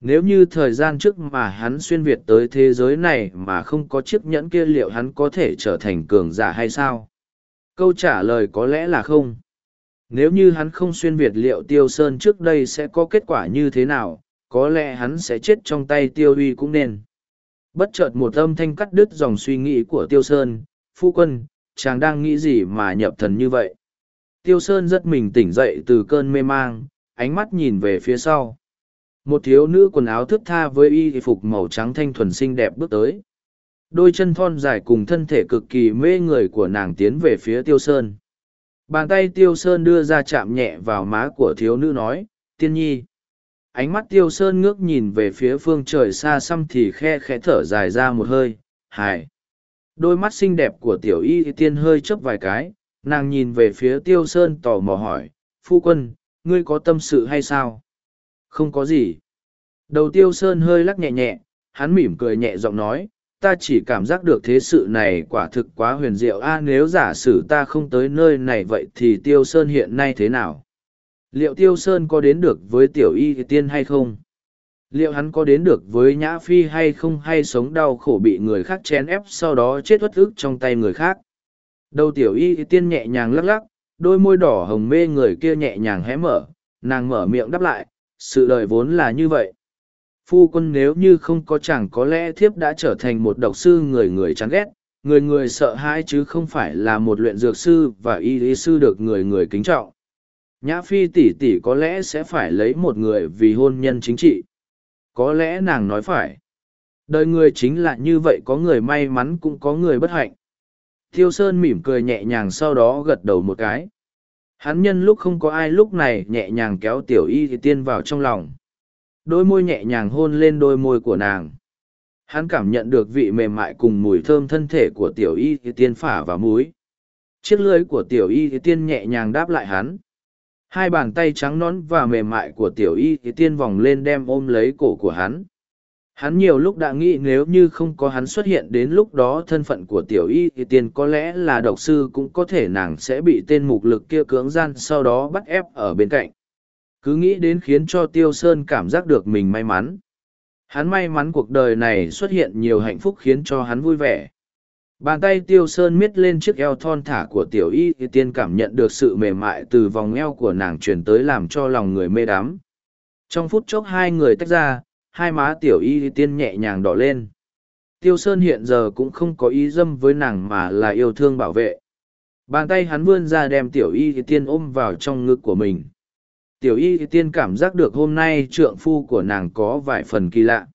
Nếu như thời gian trước mà hắn xuyên Việt tới thế giới này mà không có chiếc nhẫn kia liệu hắn có thể trở thành cường giả hay sao? Câu trả lời có lẽ là không. Nếu như hắn không xuyên Việt liệu Tiêu Sơn trước đây sẽ có kết quả như thế nào, có lẽ hắn sẽ chết trong tay Tiêu Uy cũng nên. Bất chợt một âm thanh cắt đứt dòng suy nghĩ của Tiêu Sơn, phu quân, chàng đang nghĩ gì mà nhập thần như vậy? Tiêu Sơn rất mình tỉnh dậy từ cơn mê mang, ánh mắt nhìn về phía sau. Một thiếu nữ quần áo thức tha với y phục màu trắng thanh thuần xinh đẹp bước tới. Đôi chân thon dài cùng thân thể cực kỳ mê người của nàng tiến về phía Tiêu Sơn. Bàn tay Tiêu Sơn đưa ra chạm nhẹ vào má của thiếu nữ nói, tiên nhi. Ánh mắt Tiêu Sơn ngước nhìn về phía phương trời xa xăm thì khe khẽ thở dài ra một hơi, hài. Đôi mắt xinh đẹp của tiểu y tiên hơi chớp vài cái, nàng nhìn về phía Tiêu Sơn tò mò hỏi, phu quân, ngươi có tâm sự hay sao? Không có gì. Đầu Tiêu Sơn hơi lắc nhẹ nhẹ, hắn mỉm cười nhẹ giọng nói, ta chỉ cảm giác được thế sự này quả thực quá huyền diệu. A, nếu giả sử ta không tới nơi này vậy thì tiêu sơn hiện nay thế nào? Liệu tiêu sơn có đến được với tiểu y tiên hay không? Liệu hắn có đến được với nhã phi hay không? Hay sống đau khổ bị người khác chén ép sau đó chết uất ức trong tay người khác? Đầu tiểu y tiên nhẹ nhàng lắc lắc, đôi môi đỏ hồng mê người kia nhẹ nhàng hé mở, nàng mở miệng đáp lại, sự đời vốn là như vậy phu quân nếu như không có chẳng có lẽ thiếp đã trở thành một độc sư người người chán ghét, người người sợ hãi chứ không phải là một luyện dược sư và y lý sư được người người kính trọng. Nhã phi tỷ tỷ có lẽ sẽ phải lấy một người vì hôn nhân chính trị. Có lẽ nàng nói phải. Đời người chính là như vậy có người may mắn cũng có người bất hạnh. Thiêu sơn mỉm cười nhẹ nhàng sau đó gật đầu một cái. Hắn nhân lúc không có ai lúc này nhẹ nhàng kéo tiểu y thì tiên vào trong lòng đôi môi nhẹ nhàng hôn lên đôi môi của nàng. Hắn cảm nhận được vị mềm mại cùng mùi thơm thân thể của tiểu y thì tiên phả và múi chiếc lưới của tiểu y thì tiên nhẹ nhàng đáp lại hắn. Hai bàn tay trắng nón và mềm mại của tiểu y thì tiên vòng lên đem ôm lấy cổ của hắn. Hắn nhiều lúc đã nghĩ nếu như không có hắn xuất hiện đến lúc đó thân phận của tiểu y thì tiên có lẽ là độc sư cũng có thể nàng sẽ bị tên mục lực kia cưỡng gian sau đó bắt ép ở bên cạnh cứ nghĩ đến khiến cho tiêu sơn cảm giác được mình may mắn. Hắn may mắn cuộc đời này xuất hiện nhiều hạnh phúc khiến cho hắn vui vẻ. Bàn tay tiêu sơn miết lên chiếc eo thon thả của tiểu y thì tiên cảm nhận được sự mềm mại từ vòng eo của nàng truyền tới làm cho lòng người mê đắm. Trong phút chốc hai người tách ra, hai má tiểu y thì tiên nhẹ nhàng đỏ lên. Tiêu sơn hiện giờ cũng không có ý dâm với nàng mà là yêu thương bảo vệ. Bàn tay hắn vươn ra đem tiểu y thì tiên ôm vào trong ngực của mình tiểu y tiên cảm giác được hôm nay trượng phu của nàng có vài phần kỳ lạ.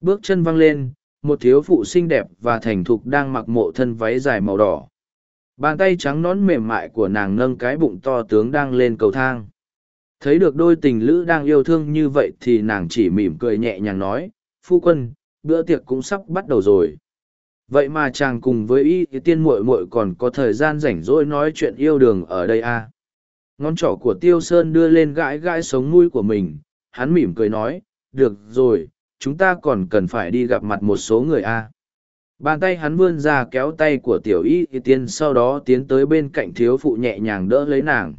Bước chân văng lên, một thiếu phụ xinh đẹp và thành thục đang mặc mộ thân váy dài màu đỏ. Bàn tay trắng nón mềm mại của nàng nâng cái bụng to tướng đang lên cầu thang. Thấy được đôi tình lữ đang yêu thương như vậy thì nàng chỉ mỉm cười nhẹ nhàng nói, phu quân, bữa tiệc cũng sắp bắt đầu rồi. Vậy mà chàng cùng với y tiên muội muội còn có thời gian rảnh rỗi nói chuyện yêu đương ở đây à ngón trỏ của tiêu sơn đưa lên gãi gãi sống mũi của mình. Hắn mỉm cười nói, được rồi, chúng ta còn cần phải đi gặp mặt một số người a à. bàn tay hắn vươn ra kéo tay của tiểu y tiên sau đó tiến tới bên cạnh thiếu phụ nhẹ nhàng đỡ lấy nàng.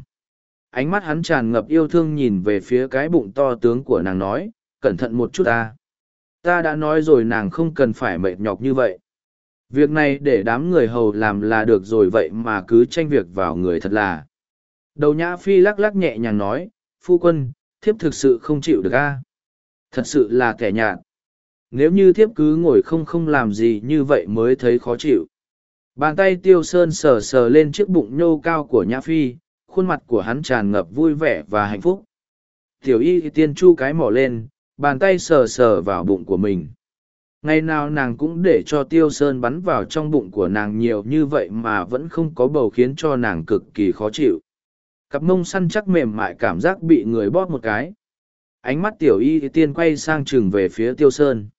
Ánh mắt hắn tràn ngập yêu thương nhìn về phía cái bụng to tướng của nàng nói, cẩn thận một chút ta. Ta đã nói rồi nàng không cần phải mệt nhọc như vậy. Việc này để đám người hầu làm là được rồi vậy mà cứ tranh việc vào người thật là đầu nhã phi lắc lắc nhẹ nhàng nói, phu quân, thiếp thực sự không chịu được a. Thật sự là kẻ nhạt. Nếu như thiếp cứ ngồi không không làm gì như vậy mới thấy khó chịu. Bàn tay tiêu sơn sờ sờ lên chiếc bụng nhô cao của nhã phi, khuôn mặt của hắn tràn ngập vui vẻ và hạnh phúc. Tiểu y, tiên chu cái mỏ lên, bàn tay sờ sờ vào bụng của mình. Ngày nào nàng cũng để cho tiêu sơn bắn vào trong bụng của nàng nhiều như vậy mà vẫn không có bầu khiến cho nàng cực kỳ khó chịu cặp mông săn chắc mềm mại cảm giác bị người bóp một cái. Ánh mắt tiểu y tiên quay sang chừng về phía tiêu sơn.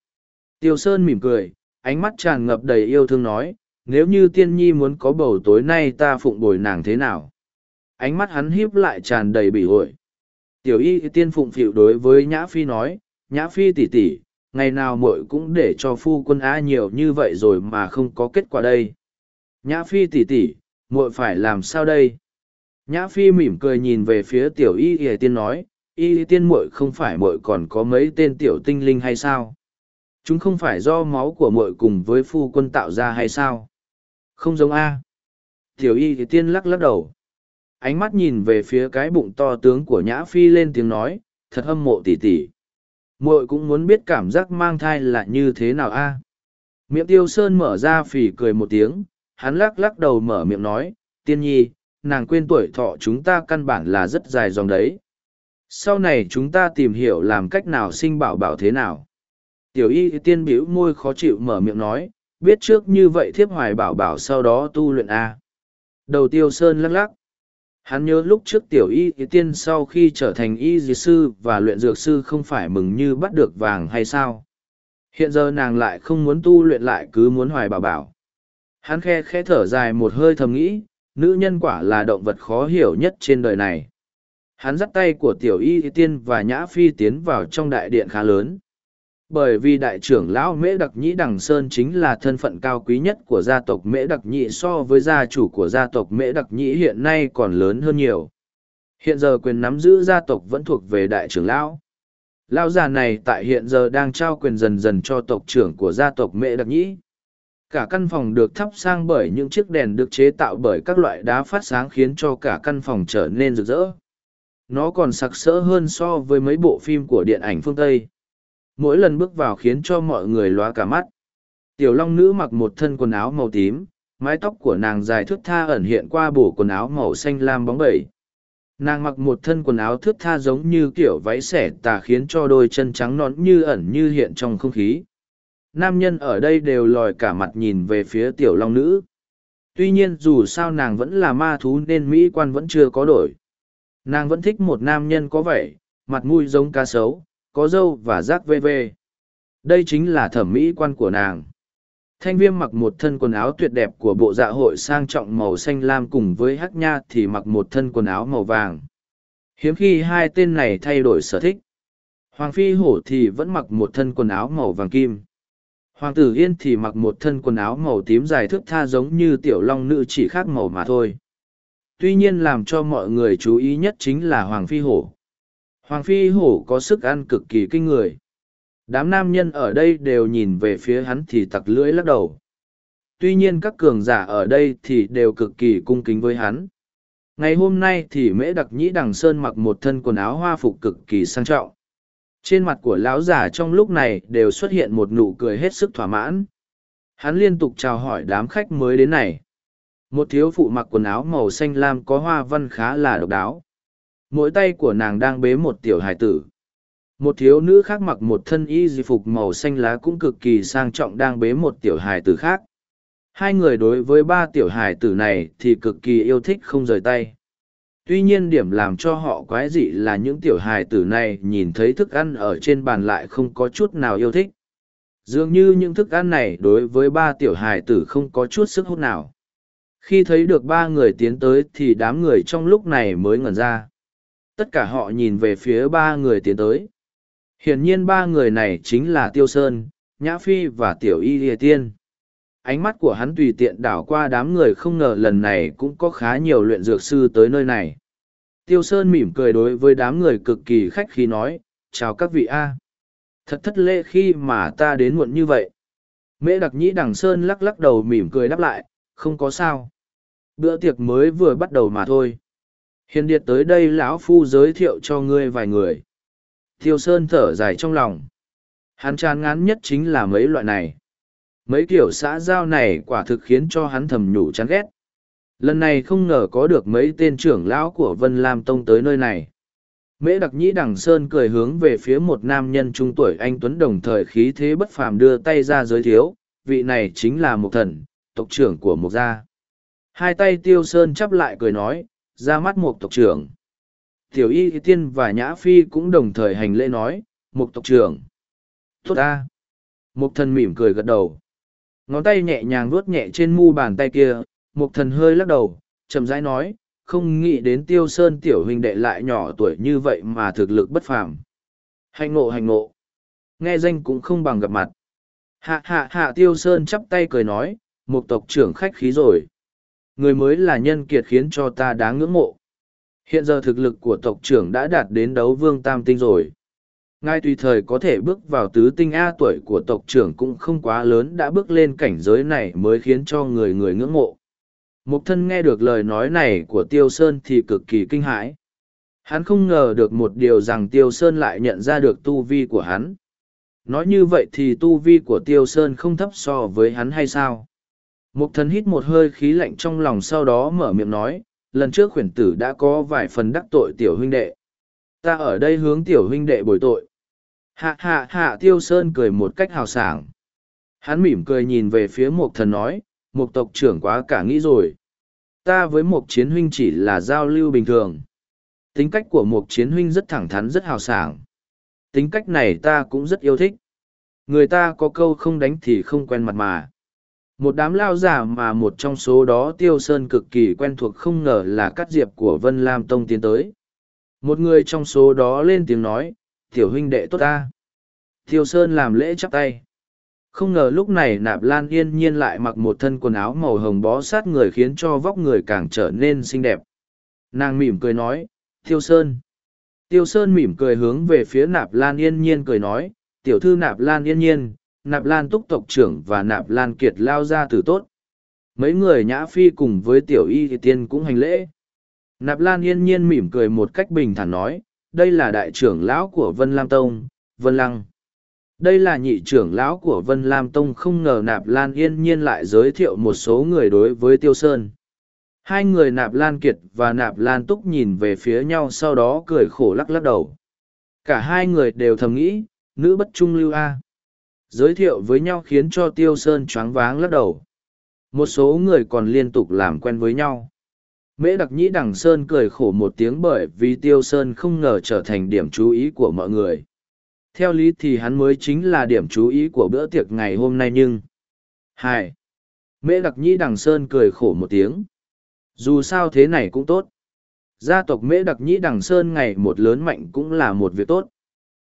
Tiêu sơn mỉm cười, ánh mắt tràn ngập đầy yêu thương nói, nếu như tiên nhi muốn có bầu tối nay ta phụng bồi nàng thế nào? Ánh mắt hắn híp lại tràn đầy bỉ ổi. Tiểu y tiên phụng phịu đối với nhã phi nói, nhã phi tỉ tỉ ngày nào muội cũng để cho phu quân á nhiều như vậy rồi mà không có kết quả đây. Nhã phi tỉ tỉ muội phải làm sao đây? Nhã phi mỉm cười nhìn về phía tiểu y y tiên nói, y tiên muội không phải muội còn có mấy tên tiểu tinh linh hay sao? Chúng không phải do máu của muội cùng với phu quân tạo ra hay sao? Không giống a. Tiểu y thì tiên lắc lắc đầu. Ánh mắt nhìn về phía cái bụng to tướng của nhã phi lên tiếng nói, thật hâm mộ tỉ tỉ. Muội cũng muốn biết cảm giác mang thai là như thế nào a. Miệng tiêu sơn mở ra phì cười một tiếng, hắn lắc lắc đầu mở miệng nói, tiên nhi nàng quên tuổi thọ chúng ta căn bản là rất dài dòng đấy. Sau này chúng ta tìm hiểu làm cách nào sinh bảo bảo thế nào. Tiểu y tiên biểu môi khó chịu mở miệng nói, biết trước như vậy thiếp hoài bảo bảo sau đó tu luyện a. Đầu tiêu sơn lắc lắc. Hắn nhớ lúc trước tiểu y tiên sau khi trở thành y dì sư và luyện dược sư không phải mừng như bắt được vàng hay sao. Hiện giờ nàng lại không muốn tu luyện lại cứ muốn hoài bảo bảo. Hắn khe khẽ thở dài một hơi thầm nghĩ nữ nhân quả là động vật khó hiểu nhất trên đời này. Hắn dắt tay của tiểu y tiên và nhã phi tiến vào trong đại điện khá lớn. Bởi vì đại trưởng lão mễ đặc nhĩ đằng sơn chính là thân phận cao quý nhất của gia tộc mễ đặc nhĩ so với gia chủ của gia tộc mễ đặc nhĩ hiện nay còn lớn hơn nhiều. Hiện giờ quyền nắm giữ gia tộc vẫn thuộc về đại trưởng lão. Lão già này tại hiện giờ đang trao quyền dần dần cho tộc trưởng của gia tộc mễ đặc nhĩ cả căn phòng được thắp sang bởi những chiếc đèn được chế tạo bởi các loại đá phát sáng khiến cho cả căn phòng trở nên rực rỡ. Nó còn sặc sỡ hơn so với mấy bộ phim của điện ảnh phương tây. Mỗi lần bước vào khiến cho mọi người lóa cả mắt. Tiểu long nữ mặc một thân quần áo màu tím, mái tóc của nàng dài thước tha ẩn hiện qua bổ quần áo màu xanh lam bóng bẩy. Nàng mặc một thân quần áo thước tha giống như kiểu váy xẻ tà khiến cho đôi chân trắng nón như ẩn như hiện trong không khí nam nhân ở đây đều lòi cả mặt nhìn về phía tiểu long nữ. Tuy nhiên dù sao nàng vẫn là ma thú nên mỹ quan vẫn chưa có đổi. Nàng vẫn thích một nam nhân có vẻ, mặt mũi giống cá sấu, có râu và rác vê vê. Đây chính là thẩm mỹ quan của nàng. Thanh viêm mặc một thân quần áo tuyệt đẹp của bộ dạ hội sang trọng màu xanh lam cùng với hắc nha thì mặc một thân quần áo màu vàng. Hiếm khi hai tên này thay đổi sở thích. Hoàng phi hổ thì vẫn mặc một thân quần áo màu vàng kim hoàng tử yên thì mặc một thân quần áo màu tím dài thước tha giống như tiểu long nữ chỉ khác màu mà thôi tuy nhiên làm cho mọi người chú ý nhất chính là hoàng phi hổ Hoàng Phi Hổ có sức ăn cực kỳ kinh người. Đám nam nhân ở đây đều nhìn về phía hắn thì tặc lưỡi lắc đầu. Tuy nhiên các cường giả ở đây thì đều cực kỳ cung kính với hắn. Ngày hôm nay thì Mễ Đặc Nhĩ Đằng Sơn mặc một thân quần áo hoa phục cực kỳ sang trọng. Trên mặt của lão giả trong lúc này đều xuất hiện một nụ cười hết sức thỏa mãn. Hắn liên tục chào hỏi đám khách mới đến này. Một thiếu phụ mặc quần áo màu xanh lam có hoa văn khá là độc đáo. Mỗi tay của nàng đang bế một tiểu hài tử. Một thiếu nữ khác mặc một thân y di phục màu xanh lá cũng cực kỳ sang trọng đang bế một tiểu hài tử khác. Hai người đối với ba tiểu hài tử này thì cực kỳ yêu thích không rời tay. Tuy nhiên điểm làm cho họ quái dị là những tiểu hài tử này nhìn thấy thức ăn ở trên bàn lại không có chút nào yêu thích. Dường như những thức ăn này đối với ba tiểu hài tử không có chút sức hút nào. Khi thấy được ba người tiến tới thì đám người trong lúc này mới ngẩn ra. Tất cả họ nhìn về phía ba người tiến tới. Hiển nhiên ba người này chính là Tiêu Sơn, Nhã Phi và Tiểu Y Lìa Tiên. Ánh mắt của hắn tùy tiện đảo qua đám người không ngờ lần này cũng có khá nhiều luyện dược sư tới nơi này. Tiêu Sơn mỉm cười đối với đám người cực kỳ khách khí nói, chào các vị A. Thật thất lễ khi mà ta đến muộn như vậy. Mễ đặc nhĩ đằng Sơn lắc lắc đầu mỉm cười đáp lại, không có sao. Bữa tiệc mới vừa bắt đầu mà thôi. Hiền điệt tới đây lão phu giới thiệu cho ngươi vài người. Tiêu Sơn thở dài trong lòng. Hắn chán ngán nhất chính là mấy loại này. Mấy kiểu xã giao này quả thực khiến cho hắn thầm nhủ chán ghét. Lần này không ngờ có được mấy tên trưởng lão của Vân Lam Tông tới nơi này. Mễ đặc nhĩ đằng Sơn cười hướng về phía một nam nhân trung tuổi anh Tuấn đồng thời khí thế bất phàm đưa tay ra giới thiệu, vị này chính là một thần, tộc trưởng của một gia. Hai tay tiêu sơn chắp lại cười nói, ra mắt một tộc trưởng. Tiểu y tiên và nhã phi cũng đồng thời hành lễ nói, một tộc trưởng. Tốt ta. Một thần mỉm cười gật đầu. Ngón tay nhẹ nhàng vuốt nhẹ trên mu bàn tay kia, một thần hơi lắc đầu, chậm rãi nói, không nghĩ đến tiêu sơn tiểu huynh đệ lại nhỏ tuổi như vậy mà thực lực bất phàm. Hành ngộ hành ngộ. Nghe danh cũng không bằng gặp mặt. Hạ hạ hạ tiêu sơn chắp tay cười nói, một tộc trưởng khách khí rồi. Người mới là nhân kiệt khiến cho ta đáng ngưỡng mộ. Hiện giờ thực lực của tộc trưởng đã đạt đến đấu vương tam tinh rồi. ngay tùy thời có thể bước vào tứ tinh A tuổi của tộc trưởng cũng không quá lớn đã bước lên cảnh giới này mới khiến cho người người ngưỡng mộ. Mục thân nghe được lời nói này của Tiêu Sơn thì cực kỳ kinh hãi. Hắn không ngờ được một điều rằng Tiêu Sơn lại nhận ra được tu vi của hắn. Nói như vậy thì tu vi của Tiêu Sơn không thấp so với hắn hay sao? Mục thần hít một hơi khí lạnh trong lòng sau đó mở miệng nói, lần trước khuyển tử đã có vài phần đắc tội tiểu huynh đệ. Ta ở đây hướng tiểu huynh đệ bồi tội. Hạ hạ hạ Tiêu Sơn cười một cách hào sảng. Hắn mỉm cười nhìn về phía mục thần nói, một tộc trưởng quá cả nghĩ rồi. Ta với một chiến huynh chỉ là giao lưu bình thường. Tính cách của một chiến huynh rất thẳng thắn rất hào sảng. Tính cách này ta cũng rất yêu thích. Người ta có câu không đánh thì không quen mặt mà. Một đám lao giả mà một trong số đó Tiêu Sơn cực kỳ quen thuộc không ngờ là cắt diệp của Vân Lam Tông tiến tới. Một người trong số đó lên tiếng nói, tiểu huynh đệ tốt ta. Tiêu Sơn làm lễ chắp tay. Không ngờ lúc này nạp lan yên nhiên lại mặc một thân quần áo màu hồng bó sát người khiến cho vóc người càng trở nên xinh đẹp. Nàng mỉm cười nói, Tiêu Sơn. Tiêu Sơn mỉm cười hướng về phía nạp lan yên nhiên cười nói, tiểu thư nạp lan yên nhiên, nạp lan túc tộc trưởng và nạp lan kiệt lao ra từ tốt. Mấy người nhã phi cùng với tiểu y thì tiên cũng hành lễ. Nạp lan yên nhiên mỉm cười một cách bình thản nói, đây là đại trưởng lão của Vân Lam Tông, Vân Lăng đây là nhị trưởng lão của vân lam tông không ngờ nạp lan yên nhiên lại giới thiệu một số người đối với tiêu sơn. Hai người nạp lan kiệt và nạp lan túc nhìn về phía nhau sau đó cười khổ lắc lắc đầu. Cả hai người đều thầm nghĩ, nữ bất trung lưu a. Giới thiệu với nhau khiến cho tiêu sơn choáng váng lắc đầu. Một số người còn liên tục làm quen với nhau. Mễ đặc nhĩ đằng sơn cười khổ một tiếng bởi vì tiêu sơn không ngờ trở thành điểm chú ý của mọi người theo lý thì hắn mới chính là điểm chú ý của bữa tiệc ngày hôm nay nhưng hai. Mễ đặc nhĩ đằng sơn cười khổ một tiếng. Dù sao thế này cũng tốt. Gia tộc mễ đặc nhĩ đằng sơn ngày một lớn mạnh cũng là một việc tốt.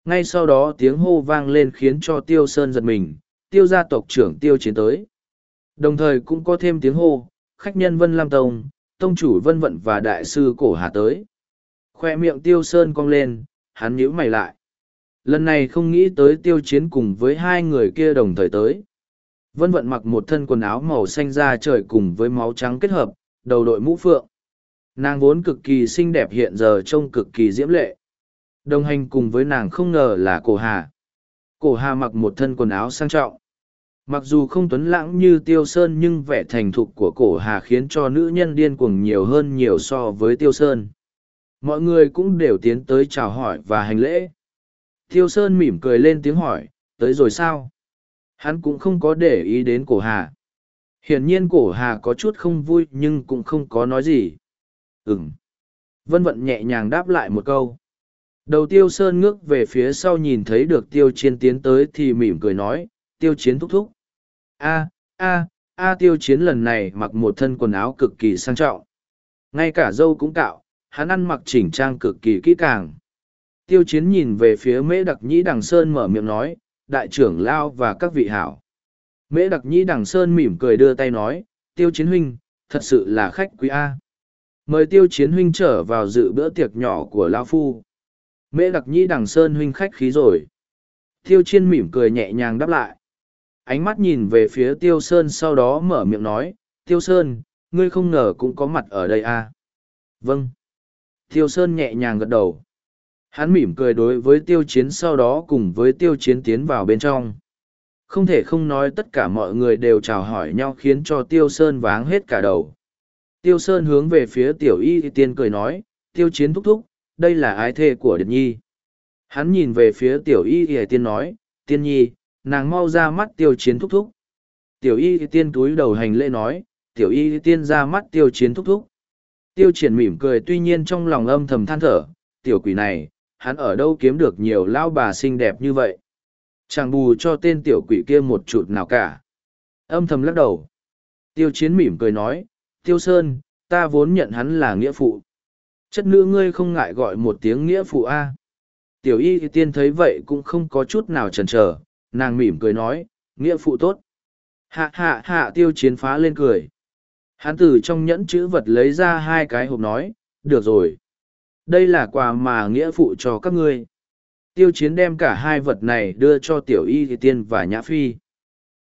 Ngay sau đó tiếng hô vang lên khiến cho tiêu sơn giật mình, tiêu gia tộc trưởng tiêu chiến tới. Đồng thời cũng có thêm tiếng hô, khách nhân vân lam tông tông chủ vân vận và đại sư cổ hà tới. Khoe miệng tiêu sơn cong lên, hắn nhíu mày lại. Lần này không nghĩ tới tiêu chiến cùng với hai người kia đồng thời tới. Vân vận mặc một thân quần áo màu xanh da trời cùng với máu trắng kết hợp, đầu đội mũ phượng. Nàng vốn cực kỳ xinh đẹp hiện giờ trông cực kỳ diễm lệ. Đồng hành cùng với nàng không ngờ là cổ hà. Cổ hà mặc một thân quần áo sang trọng. Mặc dù không tuấn lãng như tiêu sơn nhưng vẻ thành thục của cổ hà khiến cho nữ nhân điên cuồng nhiều hơn nhiều so với tiêu sơn. Mọi người cũng đều tiến tới chào hỏi và hành lễ. Tiêu sơn mỉm cười lên tiếng hỏi, tới rồi sao? Hắn cũng không có để ý đến cổ hà. Hiển nhiên cổ hà có chút không vui nhưng cũng không có nói gì. Ừm. Vân vận nhẹ nhàng đáp lại một câu. Đầu tiêu sơn ngước về phía sau nhìn thấy được tiêu chiến tiến tới thì mỉm cười nói, tiêu chiến thúc thúc. A, a, a tiêu chiến lần này mặc một thân quần áo cực kỳ sang trọng. Ngay cả dâu cũng cạo, hắn ăn mặc chỉnh trang cực kỳ kỹ càng. Tiêu chiến nhìn về phía mễ đặc nhĩ đằng sơn mở miệng nói, đại trưởng lao và các vị hảo. Mễ đặc nhĩ đằng sơn mỉm cười đưa tay nói, tiêu chiến huynh, thật sự là khách quý A. Mời tiêu chiến huynh trở vào dự bữa tiệc nhỏ của Lao Phu. Mễ đặc nhĩ đằng sơn huynh khách khí rồi. Tiêu Chiến mỉm cười nhẹ nhàng đáp lại. Ánh mắt nhìn về phía tiêu sơn sau đó mở miệng nói, tiêu sơn, ngươi không ngờ cũng có mặt ở đây à? Vâng. Tiêu sơn nhẹ nhàng gật đầu. Hắn mỉm cười đối với tiêu chiến sau đó cùng với tiêu chiến tiến vào bên trong. Không thể không nói tất cả mọi người đều chào hỏi nhau khiến cho tiêu sơn váng hết cả đầu. Tiêu sơn hướng về phía tiểu y tiên cười nói, tiêu chiến thúc thúc, đây là ái thê của điệp Nhi. Hắn nhìn về phía tiểu y y tiên nói, tiên nhi, nàng mau ra mắt tiêu chiến thúc thúc. Tiểu y tiên túi đầu hành lễ nói, tiểu y tiên ra mắt tiêu chiến thúc thúc. Tiêu triển mỉm cười tuy nhiên trong lòng âm thầm than thở, tiểu quỷ này, hắn ở đâu kiếm được nhiều lao bà xinh đẹp như vậy. Chẳng bù cho tên tiểu quỷ kia một chút nào cả. Âm thầm lắc đầu. Tiêu chiến mỉm cười nói, tiêu sơn, ta vốn nhận hắn là nghĩa phụ. Chất nữ ngươi không ngại gọi một tiếng nghĩa phụ A. Tiểu y tiên thấy vậy cũng không có chút nào chần chờ, nàng mỉm cười nói, nghĩa phụ tốt. Hạ hạ hạ tiêu chiến phá lên cười. Hắn từ trong nhẫn chữ vật lấy ra hai cái hộp nói, được rồi. Đây là quà mà nghĩa phụ cho các ngươi. Tiêu chiến đem cả hai vật này đưa cho tiểu y tiên và nhã phi.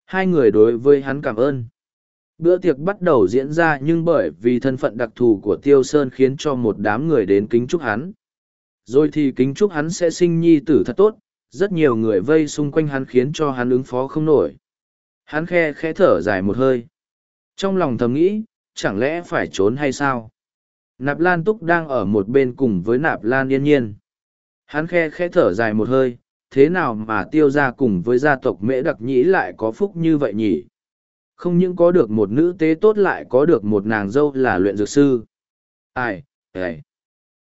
Hai người đối với hắn cảm ơn. Bữa tiệc bắt đầu diễn ra nhưng bởi vì thân phận đặc thù của Tiêu Sơn khiến cho một đám người đến kính chúc hắn. Rồi thì kính chúc hắn sẽ sinh nhi tử thật tốt, rất nhiều người vây xung quanh hắn khiến cho hắn ứng phó không nổi. Hắn khe khẽ thở dài một hơi. Trong lòng thầm nghĩ, chẳng lẽ phải trốn hay sao? Nạp Lan Túc đang ở một bên cùng với Nạp Lan Yên Nhiên. Hắn khe khẽ thở dài một hơi, thế nào mà tiêu ra cùng với gia tộc mễ đặc nhĩ lại có phúc như vậy nhỉ? Không những có được một nữ tế tốt lại có được một nàng dâu là luyện dược sư. Ai, ai.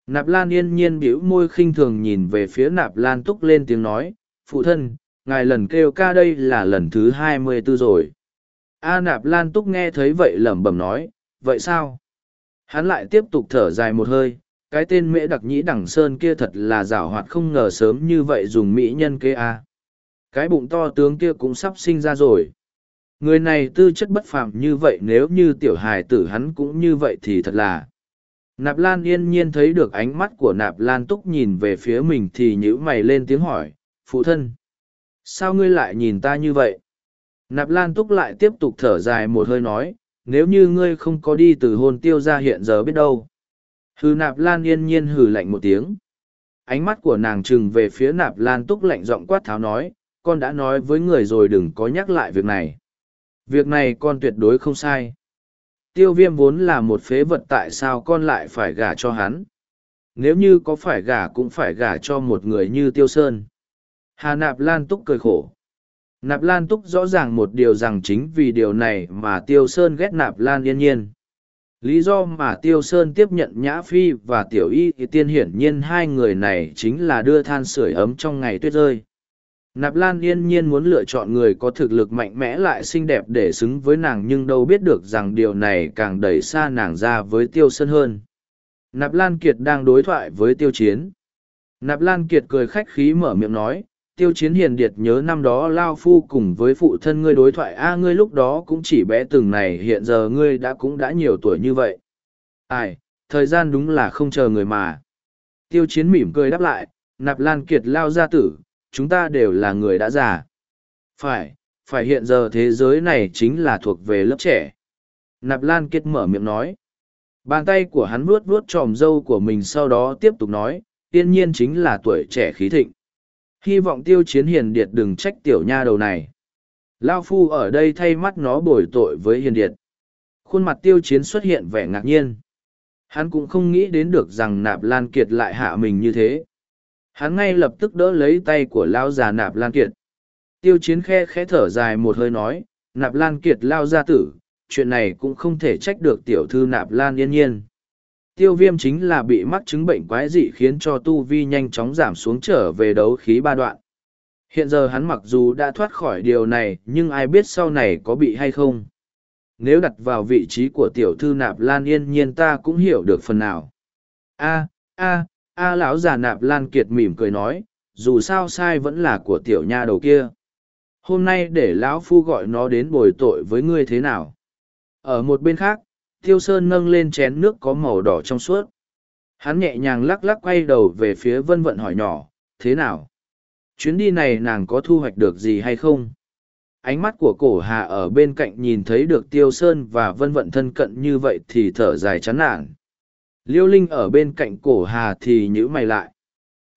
Nạp Lan yên nhiên bĩu môi khinh thường nhìn về phía Nạp Lan túc lên tiếng nói, phụ thân, ngài lần kêu ca đây là lần thứ hai mươi 24 rồi. A Nạp Lan túc nghe thấy vậy lẩm bẩm nói, vậy sao? Hắn lại tiếp tục thở dài một hơi, cái tên mễ đặc nhĩ đẳng sơn kia thật là giảo hoạt không ngờ sớm như vậy dùng mỹ nhân kê A. Cái bụng to tướng kia cũng sắp sinh ra rồi. Người này tư chất bất phàm như vậy nếu như tiểu hài tử hắn cũng như vậy thì thật là. Nạp lan yên nhiên thấy được ánh mắt của nạp lan túc nhìn về phía mình thì nhữ mày lên tiếng hỏi phụ thân sao ngươi lại nhìn ta như vậy? Nạp lan túc lại tiếp tục thở dài một hơi nói nếu như ngươi không có đi từ hôn tiêu ra hiện giờ biết đâu hừ nạp lan yên nhiên hừ lạnh một tiếng ánh mắt của nàng trừng về phía nạp lan túc lạnh giọng quát tháo nói, con đã nói với người rồi đừng có nhắc lại việc này Việc này con tuyệt đối không sai. Tiêu viêm vốn là một phế vật tại sao con lại phải gả cho hắn? Nếu như có phải gả cũng phải gả cho một người như Tiêu Sơn. Hà Nạp Lan Túc cười khổ. Nạp Lan Túc rõ ràng một điều rằng chính vì điều này mà Tiêu Sơn ghét Nạp Lan yên nhiên. Lý do mà Tiêu Sơn tiếp nhận Nhã Phi và Tiểu Y thì tiên hiển nhiên hai người này chính là đưa than sưởi ấm trong ngày tuyết rơi. Nạp Lan yên nhiên muốn lựa chọn người có thực lực mạnh mẽ lại xinh đẹp để xứng với nàng nhưng đâu biết được rằng điều này càng đẩy xa nàng ra với Tiêu Sơn hơn. Nạp Lan Kiệt đang đối thoại với Tiêu Chiến. Nạp Lan Kiệt cười khách khí mở miệng nói, Tiêu Chiến hiền điệt nhớ năm đó Lao Phu cùng với phụ thân ngươi đối thoại a ngươi lúc đó cũng chỉ bé từng này hiện giờ ngươi đã cũng đã nhiều tuổi như vậy. Ai, thời gian đúng là không chờ người mà. Tiêu Chiến mỉm cười đáp lại, nạp lan kiệt lao gia tử, chúng ta đều là người đã già. Phải, phải hiện giờ thế giới này chính là thuộc về lớp trẻ. Nạp lan kiệt mở miệng nói. Bàn tay của hắn vuốt vuốt tròm râu của mình sau đó tiếp tục nói, tiên nhiên chính là tuổi trẻ khí thịnh. Hy vọng tiêu chiến hiền điệt đừng trách tiểu nha đầu này. Lao phu ở đây thay mắt nó bồi tội với hiền điệt. Khuôn mặt tiêu chiến xuất hiện vẻ ngạc nhiên. Hắn cũng không nghĩ đến được rằng nạp lan kiệt lại hạ mình như thế. Hắn ngay lập tức đỡ lấy tay của lao già nạp lan kiệt. Tiêu chiến khe khẽ thở dài một hơi nói, nạp lan kiệt lao gia tử, chuyện này cũng không thể trách được tiểu thư nạp lan yên nhiên. Tiêu viêm chính là bị mắc chứng bệnh quái dị khiến cho tu vi nhanh chóng giảm xuống trở về đấu khí ba đoạn. Hiện giờ hắn mặc dù đã thoát khỏi điều này nhưng ai biết sau này có bị hay không. Nếu đặt vào vị trí của tiểu thư nạp lan yên nhiên ta cũng hiểu được phần nào. a a a lão già nạp lan kiệt mỉm cười nói, dù sao sai vẫn là của tiểu nha đầu kia. Hôm nay để lão phu gọi nó đến bồi tội với ngươi thế nào? Ở một bên khác, Tiêu Sơn nâng lên chén nước có màu đỏ trong suốt. Hắn nhẹ nhàng lắc lắc quay đầu về phía vân vận hỏi nhỏ, thế nào? Chuyến đi này nàng có thu hoạch được gì hay không? Ánh mắt của cổ hà ở bên cạnh nhìn thấy được Tiêu Sơn và vân vận thân cận như vậy thì thở dài chán nản. Liêu Linh ở bên cạnh cổ hà thì nhữ mày lại.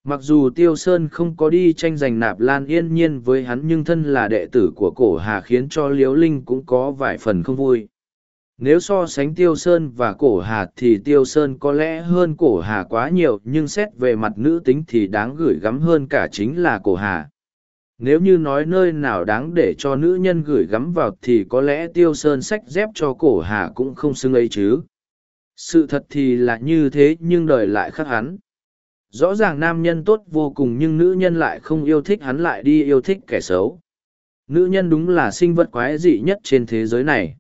Mặc dù Tiêu Sơn không có đi tranh giành nạp lan yên nhiên với hắn nhưng thân là đệ tử của cổ hà khiến cho Liêu Linh cũng có vài phần không vui. Nếu so sánh Tiêu Sơn và Cổ Hà thì Tiêu Sơn có lẽ hơn Cổ Hà quá nhiều, nhưng xét về mặt nữ tính thì đáng gửi gắm hơn cả chính là Cổ Hà. Nếu như nói nơi nào đáng để cho nữ nhân gửi gắm vào thì có lẽ Tiêu Sơn sách dép cho Cổ Hà cũng không xứng ấy chứ. Sự thật thì là như thế, nhưng đời lại khác hắn. Rõ ràng nam nhân tốt vô cùng, nhưng nữ nhân lại không yêu thích hắn, lại đi yêu thích kẻ xấu. Nữ nhân đúng là sinh vật quái dị nhất trên thế giới này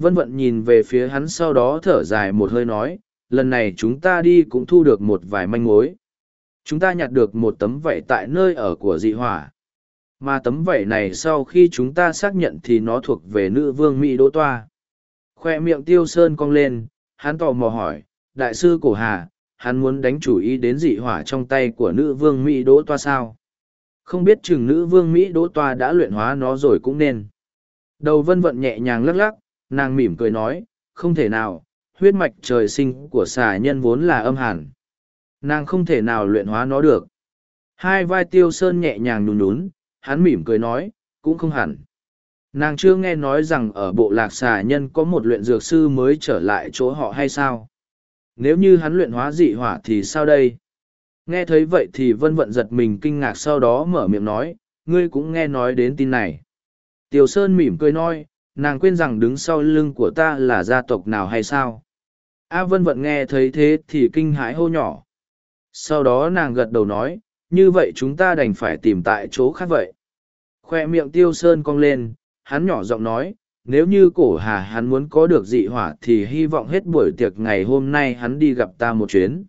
Vân vận nhìn về phía hắn sau đó thở dài một hơi nói, lần này chúng ta đi cũng thu được một vài manh mối. Chúng ta nhặt được một tấm vẩy tại nơi ở của dị hỏa. Mà tấm vẩy này sau khi chúng ta xác nhận thì nó thuộc về nữ vương Mỹ Đỗ Toa. Khoe miệng tiêu sơn cong lên, hắn tò mò hỏi, đại sư cổ hà, hắn muốn đánh chủ ý đến dị hỏa trong tay của nữ vương Mỹ Đỗ Toa sao? Không biết chừng nữ vương Mỹ Đỗ Toa đã luyện hóa nó rồi cũng nên. Đầu vân vận nhẹ nhàng lắc lắc, nàng mỉm cười nói, không thể nào, huyết mạch trời sinh của xà nhân vốn là âm hàn. Nàng không thể nào luyện hóa nó được. Hai vai tiêu sơn nhẹ nhàng nhún nhún, hắn mỉm cười nói, cũng không hẳn. Nàng chưa nghe nói rằng ở bộ lạc xà nhân có một luyện dược sư mới trở lại chỗ họ hay sao? Nếu như hắn luyện hóa dị hỏa thì sao đây? Nghe thấy vậy thì vân vận giật mình kinh ngạc sau đó mở miệng nói, ngươi cũng nghe nói đến tin này. Tiêu sơn mỉm cười nói nàng quên rằng đứng sau lưng của ta là gia tộc nào hay sao? A vân vận nghe thấy thế thì kinh hãi hô nhỏ. Sau đó nàng gật đầu nói, như vậy chúng ta đành phải tìm tại chỗ khác vậy. Khoe miệng tiêu sơn cong lên, hắn nhỏ giọng nói, nếu như cổ hà hắn muốn có được dị hỏa thì hy vọng hết buổi tiệc ngày hôm nay hắn đi gặp ta một chuyến.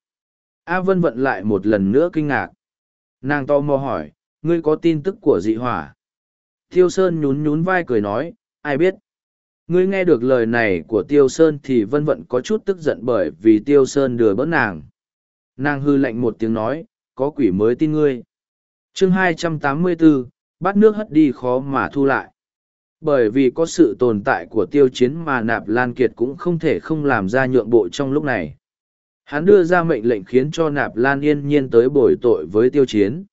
A vân vận lại một lần nữa kinh ngạc. Nàng to mò hỏi, ngươi có tin tức của dị hỏa? Tiêu sơn nhún nhún vai cười nói ai biết. Ngươi nghe được lời này của tiêu sơn thì vân vận có chút tức giận bởi vì tiêu sơn đưa bớt nàng. Nàng hư lạnh một tiếng nói có quỷ mới tin ngươi. Chương 284, bắt nước hất đi khó mà thu lại. Bởi vì có sự tồn tại của tiêu chiến mà nạp lan kiệt cũng không thể không làm ra nhượng bộ trong lúc này. Hắn đưa ra mệnh lệnh khiến cho nạp lan yên nhiên tới bồi tội với tiêu chiến.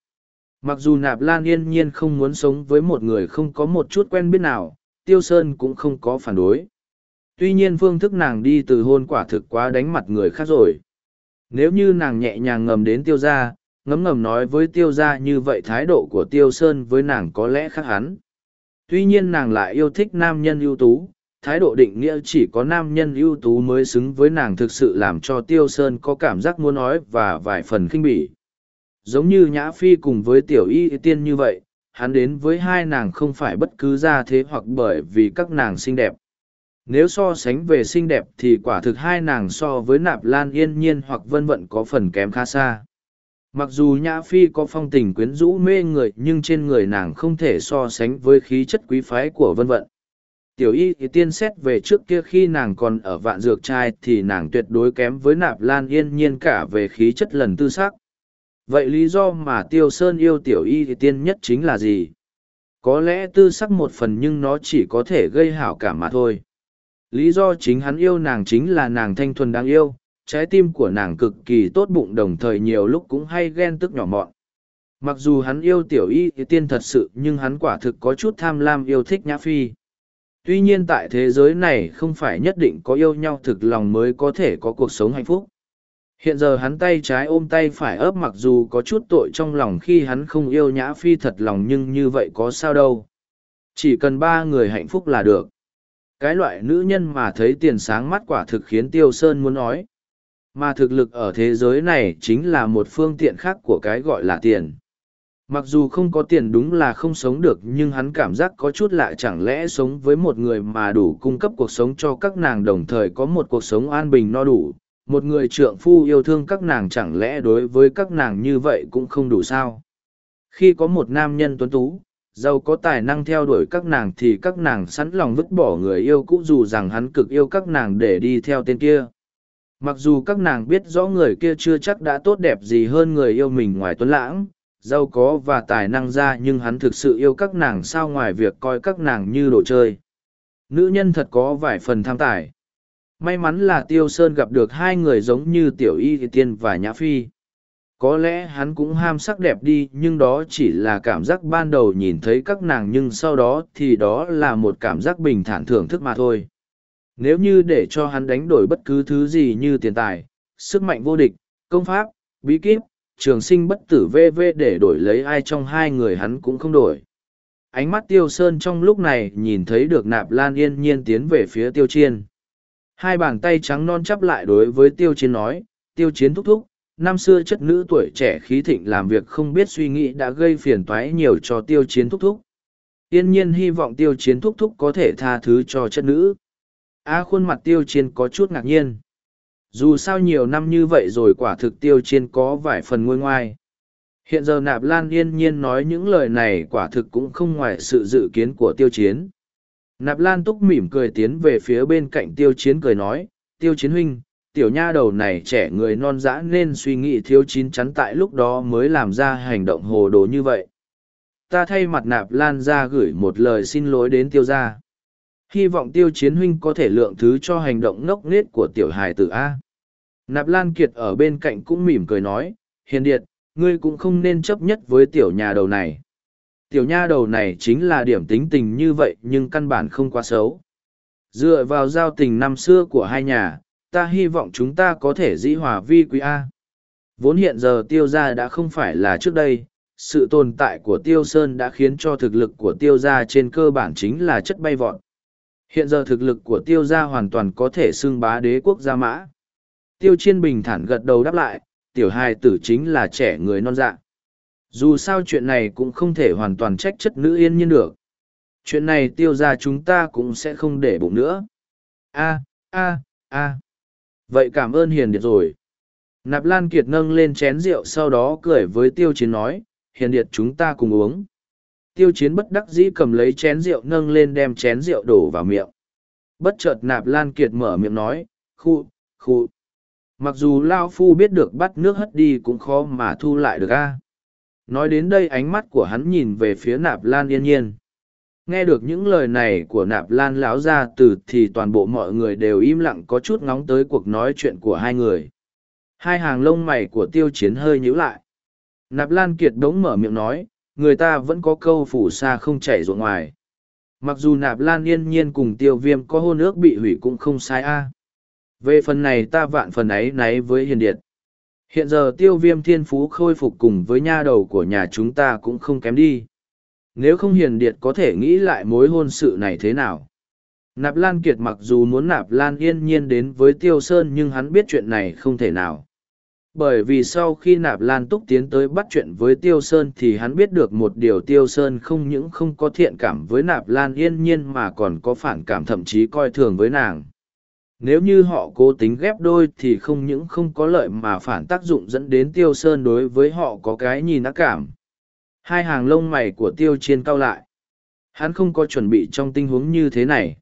Mặc dù nạp lan yên nhiên không muốn sống với một người không có một chút quen biết nào Tiêu Sơn cũng không có phản đối. Tuy nhiên phương thức nàng đi từ hôn quả thực quá đánh mặt người khác rồi. Nếu như nàng nhẹ nhàng ngầm đến tiêu gia, ngấm ngầm nói với tiêu gia như vậy thái độ của tiêu sơn với nàng có lẽ khác hắn. Tuy nhiên nàng lại yêu thích nam nhân ưu tú, thái độ định nghĩa chỉ có nam nhân ưu tú mới xứng với nàng thực sự làm cho tiêu sơn có cảm giác muốn nói và vài phần khinh bỉ. Giống như Nhã Phi cùng với tiểu y tiên như vậy, hắn đến với hai nàng không phải bất cứ ra thế hoặc bởi vì các nàng xinh đẹp. Nếu so sánh về xinh đẹp thì quả thực hai nàng so với nạp lan yên nhiên hoặc vân vận có phần kém khá xa. Mặc dù Nhã Phi có phong tình quyến rũ mê người nhưng trên người nàng không thể so sánh với khí chất quý phái của vân vận. Tiểu y thì tiên xét về trước kia khi nàng còn ở vạn dược trai thì nàng tuyệt đối kém với nạp lan yên nhiên cả về khí chất lần tư sắc vậy lý do mà tiêu sơn yêu tiểu y thì tiên nhất chính là gì? Có lẽ tư sắc một phần nhưng nó chỉ có thể gây hảo cảm mà thôi. Lý do chính hắn yêu nàng chính là nàng thanh thuần đáng yêu, trái tim của nàng cực kỳ tốt bụng đồng thời nhiều lúc cũng hay ghen tức nhỏ mọn. Mặc dù hắn yêu tiểu y thì tiên thật sự nhưng hắn quả thực có chút tham lam yêu thích nhã phi. Tuy nhiên tại thế giới này không phải nhất định có yêu nhau thực lòng mới có thể có cuộc sống hạnh phúc hiện giờ hắn tay trái ôm tay phải ấp mặc dù có chút tội trong lòng khi hắn không yêu nhã phi thật lòng nhưng như vậy có sao đâu. Chỉ cần ba người hạnh phúc là được. Cái loại nữ nhân mà thấy tiền sáng mắt quả thực khiến tiêu sơn muốn nói. Mà thực lực ở thế giới này chính là một phương tiện khác của cái gọi là tiền. Mặc dù không có tiền đúng là không sống được nhưng hắn cảm giác có chút lạ chẳng lẽ sống với một người mà đủ cung cấp cuộc sống cho các nàng đồng thời có một cuộc sống an bình no đủ một người trượng phu yêu thương các nàng chẳng lẽ đối với các nàng như vậy cũng không đủ sao? Khi có một nam nhân tuấn tú, giàu có tài năng theo đuổi các nàng thì các nàng sẵn lòng vứt bỏ người yêu cũ dù rằng hắn cực yêu các nàng để đi theo tên kia. Mặc dù các nàng biết rõ người kia chưa chắc đã tốt đẹp gì hơn người yêu mình ngoài tuấn lãng, giàu có và tài năng ra nhưng hắn thực sự yêu các nàng sao ngoài việc coi các nàng như đồ chơi. Nữ nhân thật có vài phần tham tài may mắn là tiêu sơn gặp được hai người giống như tiểu y tiên và nhã phi. Có lẽ hắn cũng ham sắc đẹp đi, nhưng đó chỉ là cảm giác ban đầu nhìn thấy các nàng nhưng sau đó thì đó là một cảm giác bình thản thưởng thức mà thôi. Nếu như để cho hắn đánh đổi bất cứ thứ gì như tiền tài, sức mạnh vô địch, công pháp, bí kíp, trường sinh bất tử vv để đổi lấy ai trong hai người hắn cũng không đổi. Ánh mắt tiêu sơn trong lúc này nhìn thấy được nạp lan yên nhiên tiến về phía tiêu chiên hai bàn tay trắng non chắp lại đối với tiêu chiến nói, tiêu chiến thúc thúc, năm xưa chất nữ tuổi trẻ khí thịnh làm việc không biết suy nghĩ đã gây phiền toái nhiều cho tiêu chiến thúc thúc. Yên nhiên hy vọng tiêu chiến thúc thúc có thể tha thứ cho chất nữ. Á khuôn mặt tiêu chiến có chút ngạc nhiên. Dù sao nhiều năm như vậy rồi quả thực tiêu chiến có vài phần ngôi ngoai. Hiện giờ nạp lan yên nhiên nói những lời này quả thực cũng không ngoài sự dự kiến của tiêu chiến. Nạp Lan Túc mỉm cười tiến về phía bên cạnh tiêu chiến cười nói, tiêu chiến huynh, tiểu nha đầu này trẻ người non dã nên suy nghĩ thiếu chín chắn tại lúc đó mới làm ra hành động hồ đồ như vậy. Ta thay mặt Nạp Lan ra gửi một lời xin lỗi đến tiêu gia. Hy vọng tiêu chiến huynh có thể lượng thứ cho hành động ngốc nghếch của tiểu hài tử A. Nạp Lan Kiệt ở bên cạnh cũng mỉm cười nói, hiền điệt, ngươi cũng không nên chấp nhất với tiểu nhà đầu này tiểu nha đầu này chính là điểm tính tình như vậy nhưng căn bản không quá xấu. Dựa vào giao tình năm xưa của hai nhà, ta hy vọng chúng ta có thể dĩ hòa vi quý A. Vốn hiện giờ tiêu gia đã không phải là trước đây, sự tồn tại của tiêu sơn đã khiến cho thực lực của tiêu gia trên cơ bản chính là chất bay vọt. Hiện giờ thực lực của tiêu gia hoàn toàn có thể xưng bá đế quốc gia mã. Tiêu chiên bình thản gật đầu đáp lại, tiểu hài tử chính là trẻ người non dạ dù sao chuyện này cũng không thể hoàn toàn trách chất nữ yên nhiên được. Chuyện này tiêu ra chúng ta cũng sẽ không để bụng nữa. A a a. Vậy cảm ơn hiền điệt rồi. Nạp lan kiệt nâng lên chén rượu sau đó cười với tiêu chiến nói, hiền điệt chúng ta cùng uống. Tiêu chiến bất đắc dĩ cầm lấy chén rượu nâng lên đem chén rượu đổ vào miệng. Bất chợt nạp lan kiệt mở miệng nói, khu khu. Mặc dù lao phu biết được bắt nước hất đi cũng khó mà thu lại được a. Nói đến đây ánh mắt của hắn nhìn về phía nạp lan yên nhiên. Nghe được những lời này của nạp lan láo ra từ thì toàn bộ mọi người đều im lặng có chút ngóng tới cuộc nói chuyện của hai người. Hai hàng lông mày của tiêu chiến hơi nhíu lại. Nạp lan kiệt đống mở miệng nói, người ta vẫn có câu phủ xa không chảy ruộng ngoài. Mặc dù nạp lan yên nhiên cùng tiêu viêm có hôn ước bị hủy cũng không sai a. Về phần này ta vạn phần ấy náy với hiền điệt. Hiện giờ tiêu viêm thiên phú khôi phục cùng với nha đầu của nhà chúng ta cũng không kém đi. Nếu không hiền điệt có thể nghĩ lại mối hôn sự này thế nào? Nạp Lan Kiệt mặc dù muốn Nạp Lan yên nhiên đến với Tiêu Sơn nhưng hắn biết chuyện này không thể nào. Bởi vì sau khi Nạp Lan Túc tiến tới bắt chuyện với Tiêu Sơn thì hắn biết được một điều Tiêu Sơn không những không có thiện cảm với Nạp Lan yên nhiên mà còn có phản cảm thậm chí coi thường với nàng nếu như họ cố tính ghép đôi thì không những không có lợi mà phản tác dụng dẫn đến tiêu sơn đối với họ có cái nhìn ác cảm. Hai hàng lông mày của tiêu chiên cao lại. Hắn không có chuẩn bị trong tình huống như thế này.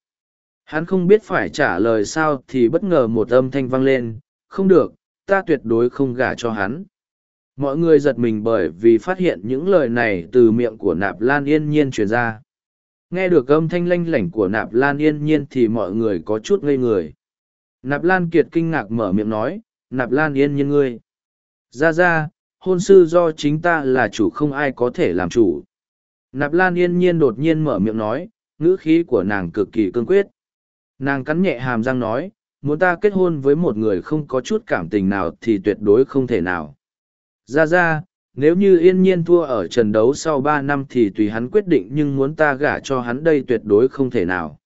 Hắn không biết phải trả lời sao thì bất ngờ một âm thanh vang lên. Không được, ta tuyệt đối không gả cho hắn. Mọi người giật mình bởi vì phát hiện những lời này từ miệng của nạp lan yên nhiên truyền ra. Nghe được âm thanh lanh lảnh của nạp lan yên nhiên thì mọi người có chút ngây người nạp lan kiệt kinh ngạc mở miệng nói, nạp lan yên nhiên ngươi. Ra ra, hôn sư do chính ta là chủ không ai có thể làm chủ. Nạp lan yên nhiên đột nhiên mở miệng nói, ngữ khí của nàng cực kỳ cương quyết. Nàng cắn nhẹ hàm răng nói, muốn ta kết hôn với một người không có chút cảm tình nào thì tuyệt đối không thể nào. Ra ra, nếu như yên nhiên thua ở trận đấu sau ba năm thì tùy hắn quyết định nhưng muốn ta gả cho hắn đây tuyệt đối không thể nào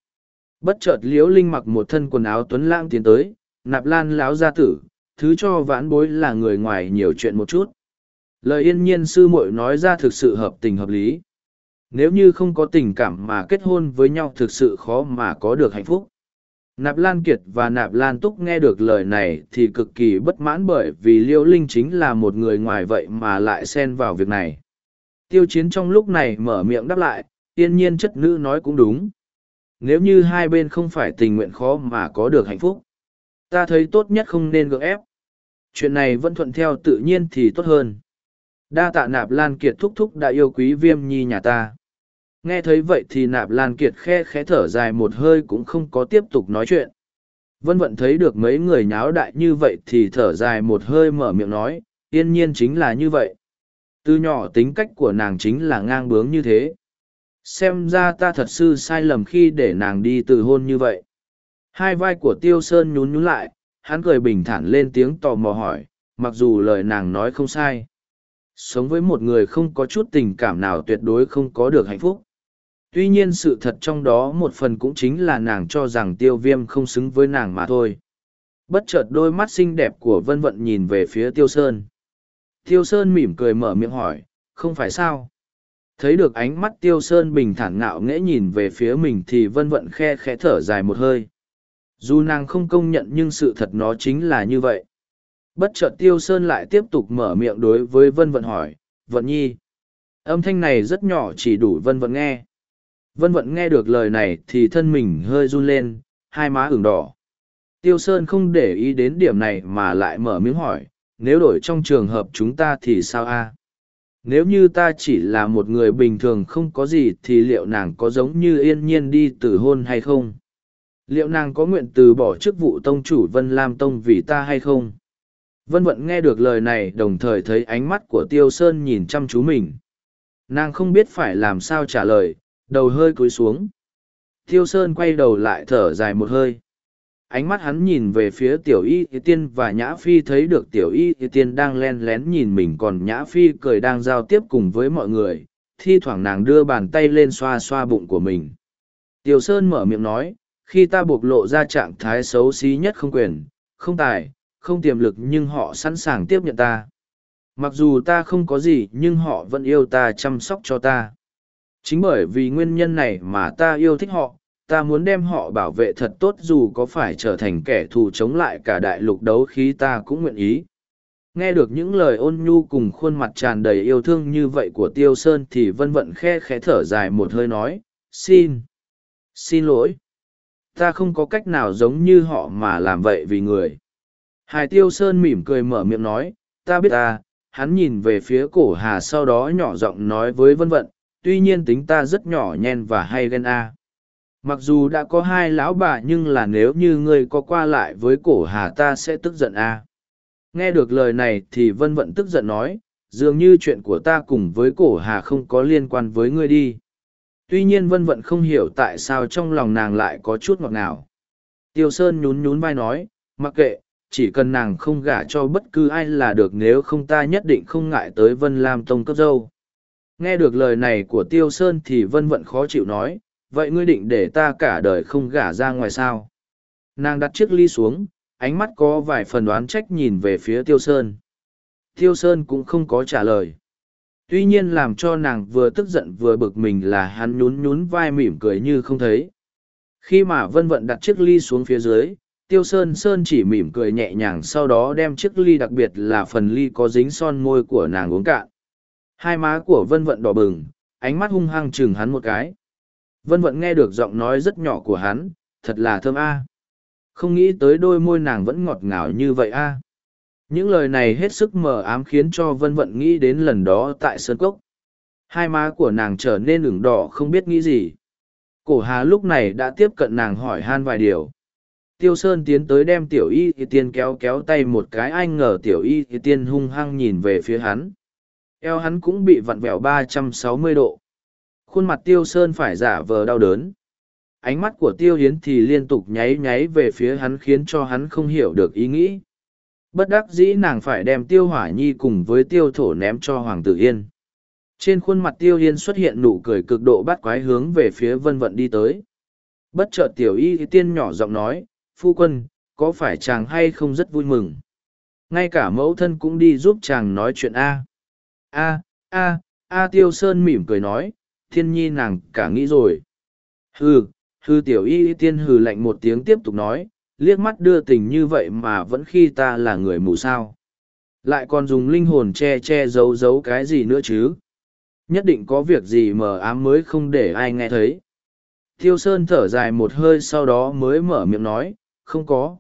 bất chợt liễu linh mặc một thân quần áo tuấn lãng tiến tới nạp lan láo gia tử thứ cho vãn bối là người ngoài nhiều chuyện một chút lời yên nhiên sư muội nói ra thực sự hợp tình hợp lý nếu như không có tình cảm mà kết hôn với nhau thực sự khó mà có được hạnh phúc Nạp Lan Kiệt và Nạp Lan Túc nghe được lời này thì cực kỳ bất mãn bởi vì Liễu Linh chính là một người ngoài vậy mà lại xen vào việc này. Tiêu chiến trong lúc này mở miệng đáp lại, yên nhiên chất nữ nói cũng đúng. Nếu như hai bên không phải tình nguyện khó mà có được hạnh phúc, ta thấy tốt nhất không nên gượng ép. Chuyện này vẫn thuận theo tự nhiên thì tốt hơn. Đa tạ Nạp Lan Kiệt thúc thúc đã yêu quý viêm nhi nhà ta nghe thấy vậy thì nạp lan kiệt khe khẽ thở dài một hơi cũng không có tiếp tục nói chuyện vân vận thấy được mấy người nháo đại như vậy thì thở dài một hơi mở miệng nói yên nhiên chính là như vậy từ nhỏ tính cách của nàng chính là ngang bướng như thế xem ra ta thật sự sai lầm khi để nàng đi từ hôn như vậy. Hai vai của tiêu sơn nhún nhún lại, hắn cười bình thản lên tiếng tò mò hỏi, mặc dù lời nàng nói không sai. Sống với một người không có chút tình cảm nào tuyệt đối không có được hạnh phúc. Tuy nhiên sự thật trong đó một phần cũng chính là nàng cho rằng tiêu viêm không xứng với nàng mà thôi. Bất chợt đôi mắt xinh đẹp của vân vận nhìn về phía tiêu sơn. Tiêu sơn mỉm cười mở miệng hỏi, không phải sao? Thấy được ánh mắt tiêu sơn bình thản ngạo nghễ nhìn về phía mình thì vân vận khe khẽ thở dài một hơi dù nàng không công nhận nhưng sự thật nó chính là như vậy bất chợt tiêu sơn lại tiếp tục mở miệng đối với vân vận hỏi vận nhi âm thanh này rất nhỏ chỉ đủ vân vận nghe Vân vận nghe được lời này thì thân mình hơi run lên, hai má ửng đỏ. Tiêu Sơn không để ý đến điểm này mà lại mở miếng hỏi, nếu đổi trong trường hợp chúng ta thì sao a? Nếu như ta chỉ là một người bình thường không có gì thì liệu nàng có giống như yên nhiên đi từ hôn hay không? Liệu nàng có nguyện từ bỏ chức vụ tông chủ Vân Lam Tông vì ta hay không? Vân Vận nghe được lời này đồng thời thấy ánh mắt của Tiêu Sơn nhìn chăm chú mình. Nàng không biết phải làm sao trả lời, đầu hơi cúi xuống. tiêu Sơn quay đầu lại thở dài một hơi. Ánh mắt hắn nhìn về phía tiểu y tiên và nhã phi thấy được tiểu y tiên đang len lén nhìn mình còn nhã phi cười đang giao tiếp cùng với mọi người, thi thoảng nàng đưa bàn tay lên xoa xoa bụng của mình. Tiểu Sơn mở miệng nói, khi ta bộc lộ ra trạng thái xấu xí nhất không quyền, không tài, không tiềm lực nhưng họ sẵn sàng tiếp nhận ta. Mặc dù ta không có gì nhưng họ vẫn yêu ta chăm sóc cho ta chính bởi vì nguyên nhân này mà ta yêu thích họ ta muốn đem họ bảo vệ thật tốt dù có phải trở thành kẻ thù chống lại cả đại lục đấu khí ta cũng nguyện ý. Nghe được những lời ôn nhu cùng khuôn mặt tràn đầy yêu thương như vậy của tiêu sơn thì vân vận khe khẽ thở dài một hơi nói, xin xin lỗi. Ta không có cách nào giống như họ mà làm vậy vì người. Hải tiêu sơn mỉm cười mở miệng nói, ta biết ta. Hắn nhìn về phía cổ hà sau đó nhỏ giọng nói với vân vận, tuy nhiên tính ta rất nhỏ nhen và hay ghen a mặc dù đã có hai lão bà nhưng là nếu như ngươi có qua lại với cổ hà ta sẽ tức giận a. Nghe được lời này thì vân vận tức giận nói dường như chuyện của ta cùng với cổ hà không có liên quan với ngươi đi. Tuy nhiên vân vận không hiểu tại sao trong lòng nàng lại có chút ngọt ngào. Tiêu sơn nhún nhún vai nói mặc kệ chỉ cần nàng không gả cho bất cứ ai là được nếu không ta nhất định không ngại tới vân lam tông cấp dâu. Nghe được lời này của Tiêu Sơn thì vân vận khó chịu nói, vậy ngươi định để ta cả đời không gả ra ngoài sao? Nàng đặt chiếc ly xuống, ánh mắt có vài phần đoán trách nhìn về phía Tiêu Sơn. Tiêu Sơn cũng không có trả lời. Tuy nhiên làm cho nàng vừa tức giận vừa bực mình là hắn nhún nhún vai mỉm cười như không thấy. Khi mà vân vận đặt chiếc ly xuống phía dưới, Tiêu Sơn Sơn chỉ mỉm cười nhẹ nhàng sau đó đem chiếc ly đặc biệt là phần ly có dính son môi của nàng uống cạn. Hai má của vân vận đỏ bừng, ánh mắt hung hăng chừng hắn một cái. Vân vận nghe được giọng nói rất nhỏ của hắn, thật là thơm a. Không nghĩ tới đôi môi nàng vẫn ngọt ngào như vậy a. những lời này hết sức mờ ám khiến cho vân vận nghĩ đến lần đó tại sơn cốc. Hai má của nàng trở nên ửng đỏ không biết nghĩ gì. Cổ hà lúc này đã tiếp cận nàng hỏi han vài điều. Tiêu sơn tiến tới đem tiểu y thì tiên kéo kéo tay một cái anh ngờ tiểu y thì tiên hung hăng nhìn về phía hắn. Eo hắn cũng bị vặn vẹo ba trăm sáu mươi độ khuôn mặt tiêu sơn phải giả vờ đau đớn. Ánh mắt của tiêu hiến thì liên tục nháy nháy về phía hắn khiến cho hắn không hiểu được ý nghĩ. Bất đắc dĩ nàng phải đem tiêu hỏa nhi cùng với tiêu thổ ném cho hoàng tử yên. Trên khuôn mặt tiêu yên xuất hiện nụ cười cực độ bắt quái hướng về phía vân vận đi tới. Bất chợt tiểu y tiên nhỏ giọng nói, phu quân, có phải chàng hay không rất vui mừng? Ngay cả mẫu thân cũng đi giúp chàng nói chuyện a. A a a, tiêu sơn mỉm cười nói thiên nhi nàng cả nghĩ rồi hừ hừ tiểu y tiên hừ lạnh một tiếng tiếp tục nói liếc mắt đưa tình như vậy mà vẫn khi ta là người mù sao lại còn dùng linh hồn che che giấu giấu cái gì nữa chứ nhất định có việc gì mờ ám mới không để ai nghe thấy Thiêu Sơn thở dài một hơi sau đó mới mở miệng nói, không có.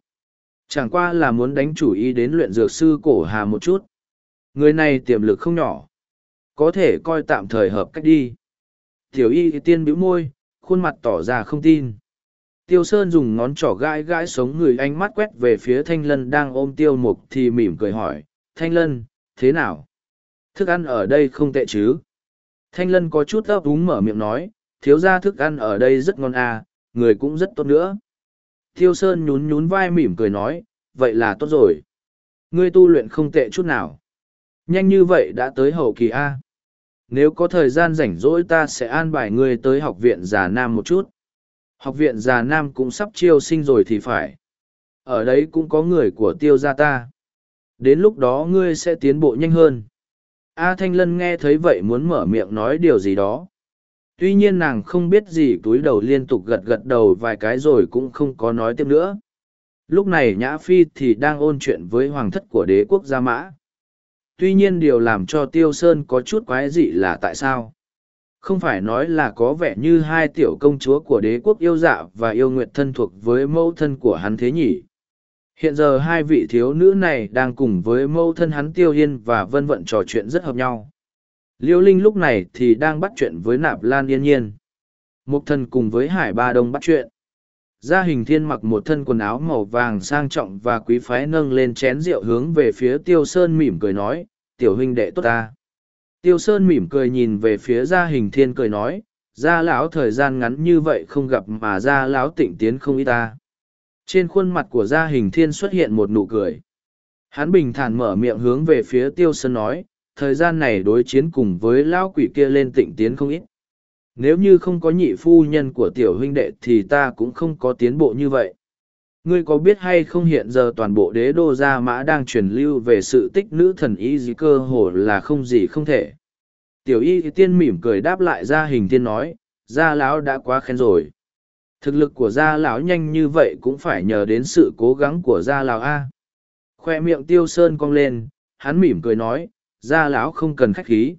Chẳng qua là muốn đánh chủ ý đến luyện dược sư cổ hà một chút. Người này tiềm lực không nhỏ. Có thể coi tạm thời hợp cách đi. Tiểu y tiên bĩu môi, khuôn mặt tỏ ra không tin. Tiêu Sơn dùng ngón trỏ gãi gãi sống người ánh mắt quét về phía Thanh Lân đang ôm tiêu mục thì mỉm cười hỏi, Thanh Lân, thế nào? Thức ăn ở đây không tệ chứ? Thanh Lân có chút ấp úng mở miệng nói, thiếu ra thức ăn ở đây rất ngon à, người cũng rất tốt nữa. Tiêu Sơn nhún nhún vai mỉm cười nói, vậy là tốt rồi. Ngươi tu luyện không tệ chút nào. Nhanh như vậy đã tới hậu kỳ A. Nếu có thời gian rảnh rỗi ta sẽ an bài ngươi tới học viện già nam một chút. Học viện già nam cũng sắp chiêu sinh rồi thì phải. Ở đấy cũng có người của tiêu gia ta. Đến lúc đó ngươi sẽ tiến bộ nhanh hơn. A Thanh Lân nghe thấy vậy muốn mở miệng nói điều gì đó tuy nhiên nàng không biết gì, túi đầu liên tục gật gật đầu vài cái rồi cũng không có nói tiếp nữa lúc này nhã phi thì đang ôn chuyện với hoàng thất của đế quốc gia mã tuy nhiên điều làm cho tiêu sơn có chút quái dị là tại sao không phải nói là có vẻ như hai tiểu công chúa của đế quốc yêu dạ và yêu nguyện thân thuộc với mẫu thân của hắn thế nhỉ hiện giờ hai vị thiếu nữ này đang cùng với mẫu thân hắn tiêu yên và vân vận trò chuyện rất hợp nhau Liêu Linh lúc này thì đang bắt chuyện với nạp lan yên nhiên. Mục thần cùng với hải ba đông bắt chuyện. Gia hình thiên mặc một thân quần áo màu vàng sang trọng và quý phái nâng lên chén rượu hướng về phía tiêu sơn mỉm cười nói, tiểu huynh đệ tốt ta. Tiêu sơn mỉm cười nhìn về phía gia hình thiên cười nói, gia lão thời gian ngắn như vậy không gặp mà gia lão tịnh tiến không ít ta. Trên khuôn mặt của gia hình thiên xuất hiện một nụ cười. Hắn bình thản mở miệng hướng về phía tiêu sơn nói, thời gian này đối chiến cùng với lão quỷ kia lên tịnh tiến không ít. Nếu như không có nhị phu nhân của tiểu huynh đệ thì ta cũng không có tiến bộ như vậy. Ngươi có biết hay không hiện giờ toàn bộ đế đô gia mã đang truyền lưu về sự tích nữ thần y gì cơ hồ là không gì không thể. Tiểu y tiên mỉm cười đáp lại gia hình tiên nói, gia lão đã quá khen rồi. Thực lực của gia lão nhanh như vậy cũng phải nhờ đến sự cố gắng của gia lão A. Khoe miệng tiêu sơn cong lên, hắn mỉm cười nói, gia lão không cần khách khí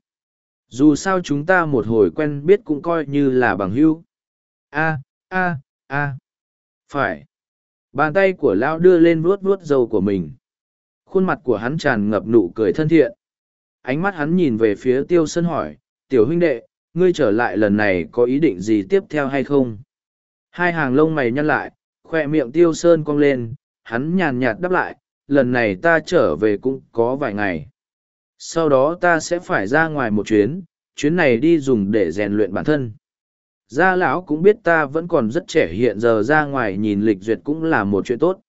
dù sao chúng ta một hồi quen biết cũng coi như là bằng hữu. A a a. Phải. Bàn tay của lão đưa lên vuốt vuốt râu của mình. Khuôn mặt của hắn tràn ngập nụ cười thân thiện. Ánh mắt hắn nhìn về phía tiêu sơn hỏi, tiểu huynh đệ, ngươi trở lại lần này có ý định gì tiếp theo hay không? Hai hàng lông mày nhăn lại, khoe miệng tiêu sơn cong lên, hắn nhàn nhạt đáp lại, lần này ta trở về cũng có vài ngày sau đó ta sẽ phải ra ngoài một chuyến chuyến này đi dùng để rèn luyện bản thân. Gia lão cũng biết ta vẫn còn rất trẻ, hiện giờ ra ngoài nhìn lịch duyệt cũng là một chuyện tốt.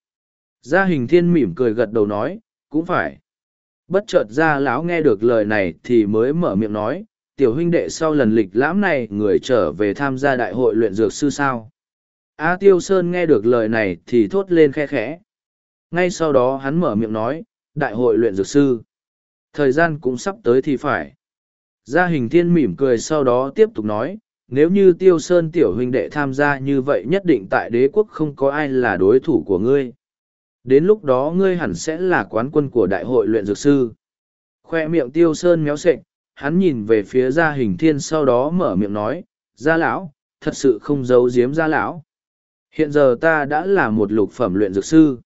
Gia hình thiên mỉm cười gật đầu nói, cũng phải. Bất chợt gia lão nghe được lời này thì mới mở miệng nói, tiểu huynh đệ sau lần lịch lãm này người trở về tham gia đại hội luyện dược sư sao? A tiêu sơn nghe được lời này thì thốt lên khe khẽ. Ngay sau đó hắn mở miệng nói, đại hội luyện dược sư. Thời gian cũng sắp tới thì phải. Gia hình thiên mỉm cười sau đó tiếp tục nói, nếu như tiêu sơn tiểu huynh đệ tham gia như vậy nhất định tại đế quốc không có ai là đối thủ của ngươi. Đến lúc đó ngươi hẳn sẽ là quán quân của đại hội luyện dược sư. Khoe miệng tiêu sơn méo sệch, hắn nhìn về phía gia hình thiên sau đó mở miệng nói, gia lão, thật sự không giấu giếm gia lão. Hiện giờ ta đã là một lục phẩm luyện dược sư.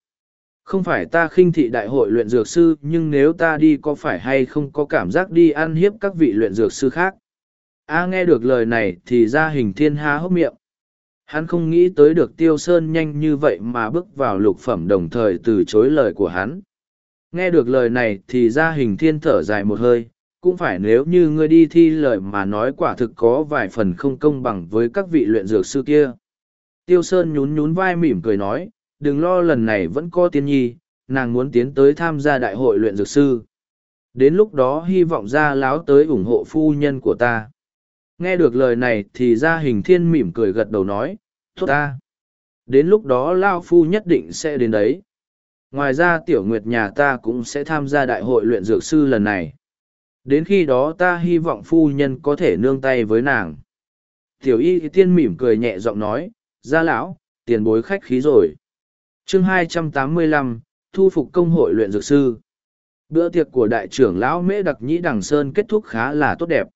Không phải ta khinh thị đại hội luyện dược sư, nhưng nếu ta đi có phải hay không có cảm giác đi ăn hiếp các vị luyện dược sư khác. A nghe được lời này thì ra hình thiên há hốc miệng. Hắn không nghĩ tới được tiêu sơn nhanh như vậy mà bước vào lục phẩm đồng thời từ chối lời của hắn. Nghe được lời này thì ra hình thiên thở dài một hơi, cũng phải nếu như ngươi đi thi lời mà nói quả thực có vài phần không công bằng với các vị luyện dược sư kia. Tiêu Sơn nhún nhún vai mỉm cười nói, đừng lo lần này vẫn có tiên nhi, nàng muốn tiến tới tham gia đại hội luyện dược sư. Đến lúc đó hy vọng ra láo tới ủng hộ phu nhân của ta. Nghe được lời này thì ra hình thiên mỉm cười gật đầu nói, tốt ta. Đến lúc đó Lao Phu nhất định sẽ đến đấy. Ngoài ra tiểu nguyệt nhà ta cũng sẽ tham gia đại hội luyện dược sư lần này. Đến khi đó ta hy vọng phu nhân có thể nương tay với nàng. Tiểu y tiên mỉm cười nhẹ giọng nói, ra lão, tiền bối khách khí rồi chương 285, thu phục công hội luyện dược sư. Bữa tiệc của đại trưởng lão Mễ Đặc Nhĩ Đằng Sơn kết thúc khá là tốt đẹp.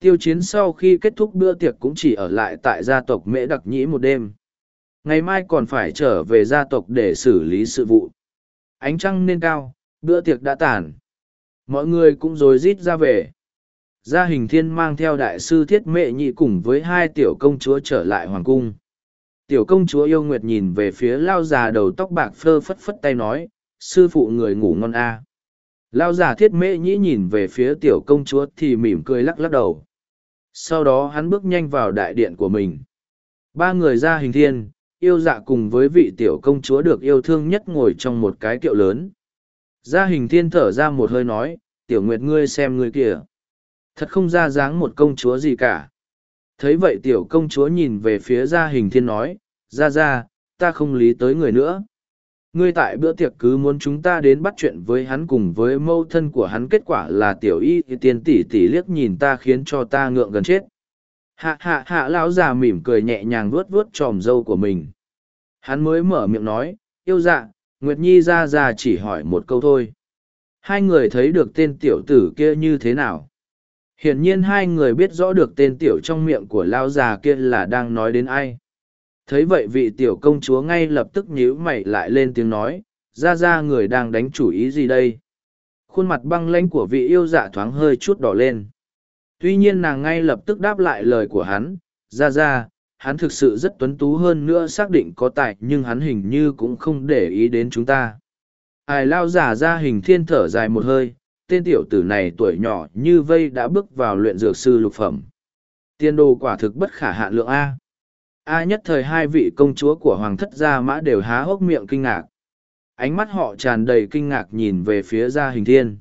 Tiêu chiến sau khi kết thúc bữa tiệc cũng chỉ ở lại tại gia tộc Mễ Đặc Nhĩ một đêm. Ngày mai còn phải trở về gia tộc để xử lý sự vụ. Ánh trăng nên cao, bữa tiệc đã tàn. Mọi người cũng rồi rít ra về. Gia hình thiên mang theo đại sư thiết mệ nhị cùng với hai tiểu công chúa trở lại hoàng cung. Tiểu công chúa yêu nguyệt nhìn về phía lao già đầu tóc bạc phơ phất phất tay nói, sư phụ người ngủ ngon a à. Lao già thiết mễ nhĩ nhìn về phía tiểu công chúa thì mỉm cười lắc lắc đầu. Sau đó hắn bước nhanh vào đại điện của mình. Ba người ra hình thiên, yêu dạ cùng với vị tiểu công chúa được yêu thương nhất ngồi trong một cái kiệu lớn. Gia hình thiên thở ra một hơi nói, tiểu nguyệt ngươi xem ngươi kìa. Thật không ra dáng một công chúa gì cả. Thấy vậy tiểu công chúa nhìn về phía gia hình thiên nói, ra ra, ta không lý tới người nữa. Ngươi tại bữa tiệc cứ muốn chúng ta đến bắt chuyện với hắn cùng với mâu thân của hắn kết quả là tiểu y tiên tỷ tỷ liếc nhìn ta khiến cho ta ngượng gần chết. Hạ hạ hạ lão già mỉm cười nhẹ nhàng vuốt vuốt tròm râu của mình. Hắn mới mở miệng nói, yêu dạ, Nguyệt Nhi ra ra chỉ hỏi một câu thôi. Hai người thấy được tên tiểu tử kia như thế nào? Hiển nhiên hai người biết rõ được tên tiểu trong miệng của lao già kia là đang nói đến ai. Thấy vậy vị tiểu công chúa ngay lập tức nhíu mày lại lên tiếng nói, ra ra người đang đánh chủ ý gì đây? Khuôn mặt băng lãnh của vị yêu dạ thoáng hơi chút đỏ lên. Tuy nhiên nàng ngay lập tức đáp lại lời của hắn, ra ra, hắn thực sự rất tuấn tú hơn nữa xác định có tài nhưng hắn hình như cũng không để ý đến chúng ta. Ai lao giả ra hình thiên thở dài một hơi, tên tiểu tử này tuổi nhỏ như vây đã bước vào luyện dược sư lục phẩm. Tiên đồ quả thực bất khả hạn lượng A. A nhất thời hai vị công chúa của Hoàng thất gia mã đều há hốc miệng kinh ngạc. Ánh mắt họ tràn đầy kinh ngạc nhìn về phía gia hình thiên.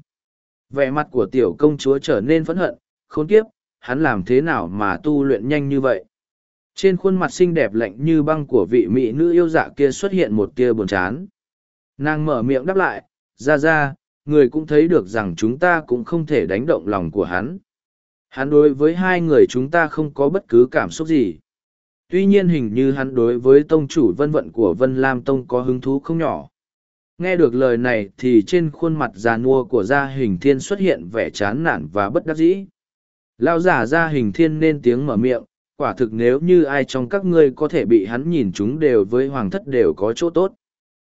Vẻ mặt của tiểu công chúa trở nên phẫn hận, khốn kiếp, hắn làm thế nào mà tu luyện nhanh như vậy. Trên khuôn mặt xinh đẹp lạnh như băng của vị mỹ nữ yêu dạ kia xuất hiện một tia buồn chán. Nàng mở miệng đáp lại, ra ra, người cũng thấy được rằng chúng ta cũng không thể đánh động lòng của hắn. Hắn đối với hai người chúng ta không có bất cứ cảm xúc gì. Tuy nhiên hình như hắn đối với tông chủ vân vận của Vân Lam Tông có hứng thú không nhỏ. Nghe được lời này thì trên khuôn mặt già nua của gia hình thiên xuất hiện vẻ chán nản và bất đắc dĩ. Lao giả gia hình thiên nên tiếng mở miệng, quả thực nếu như ai trong các ngươi có thể bị hắn nhìn chúng đều với hoàng thất đều có chỗ tốt.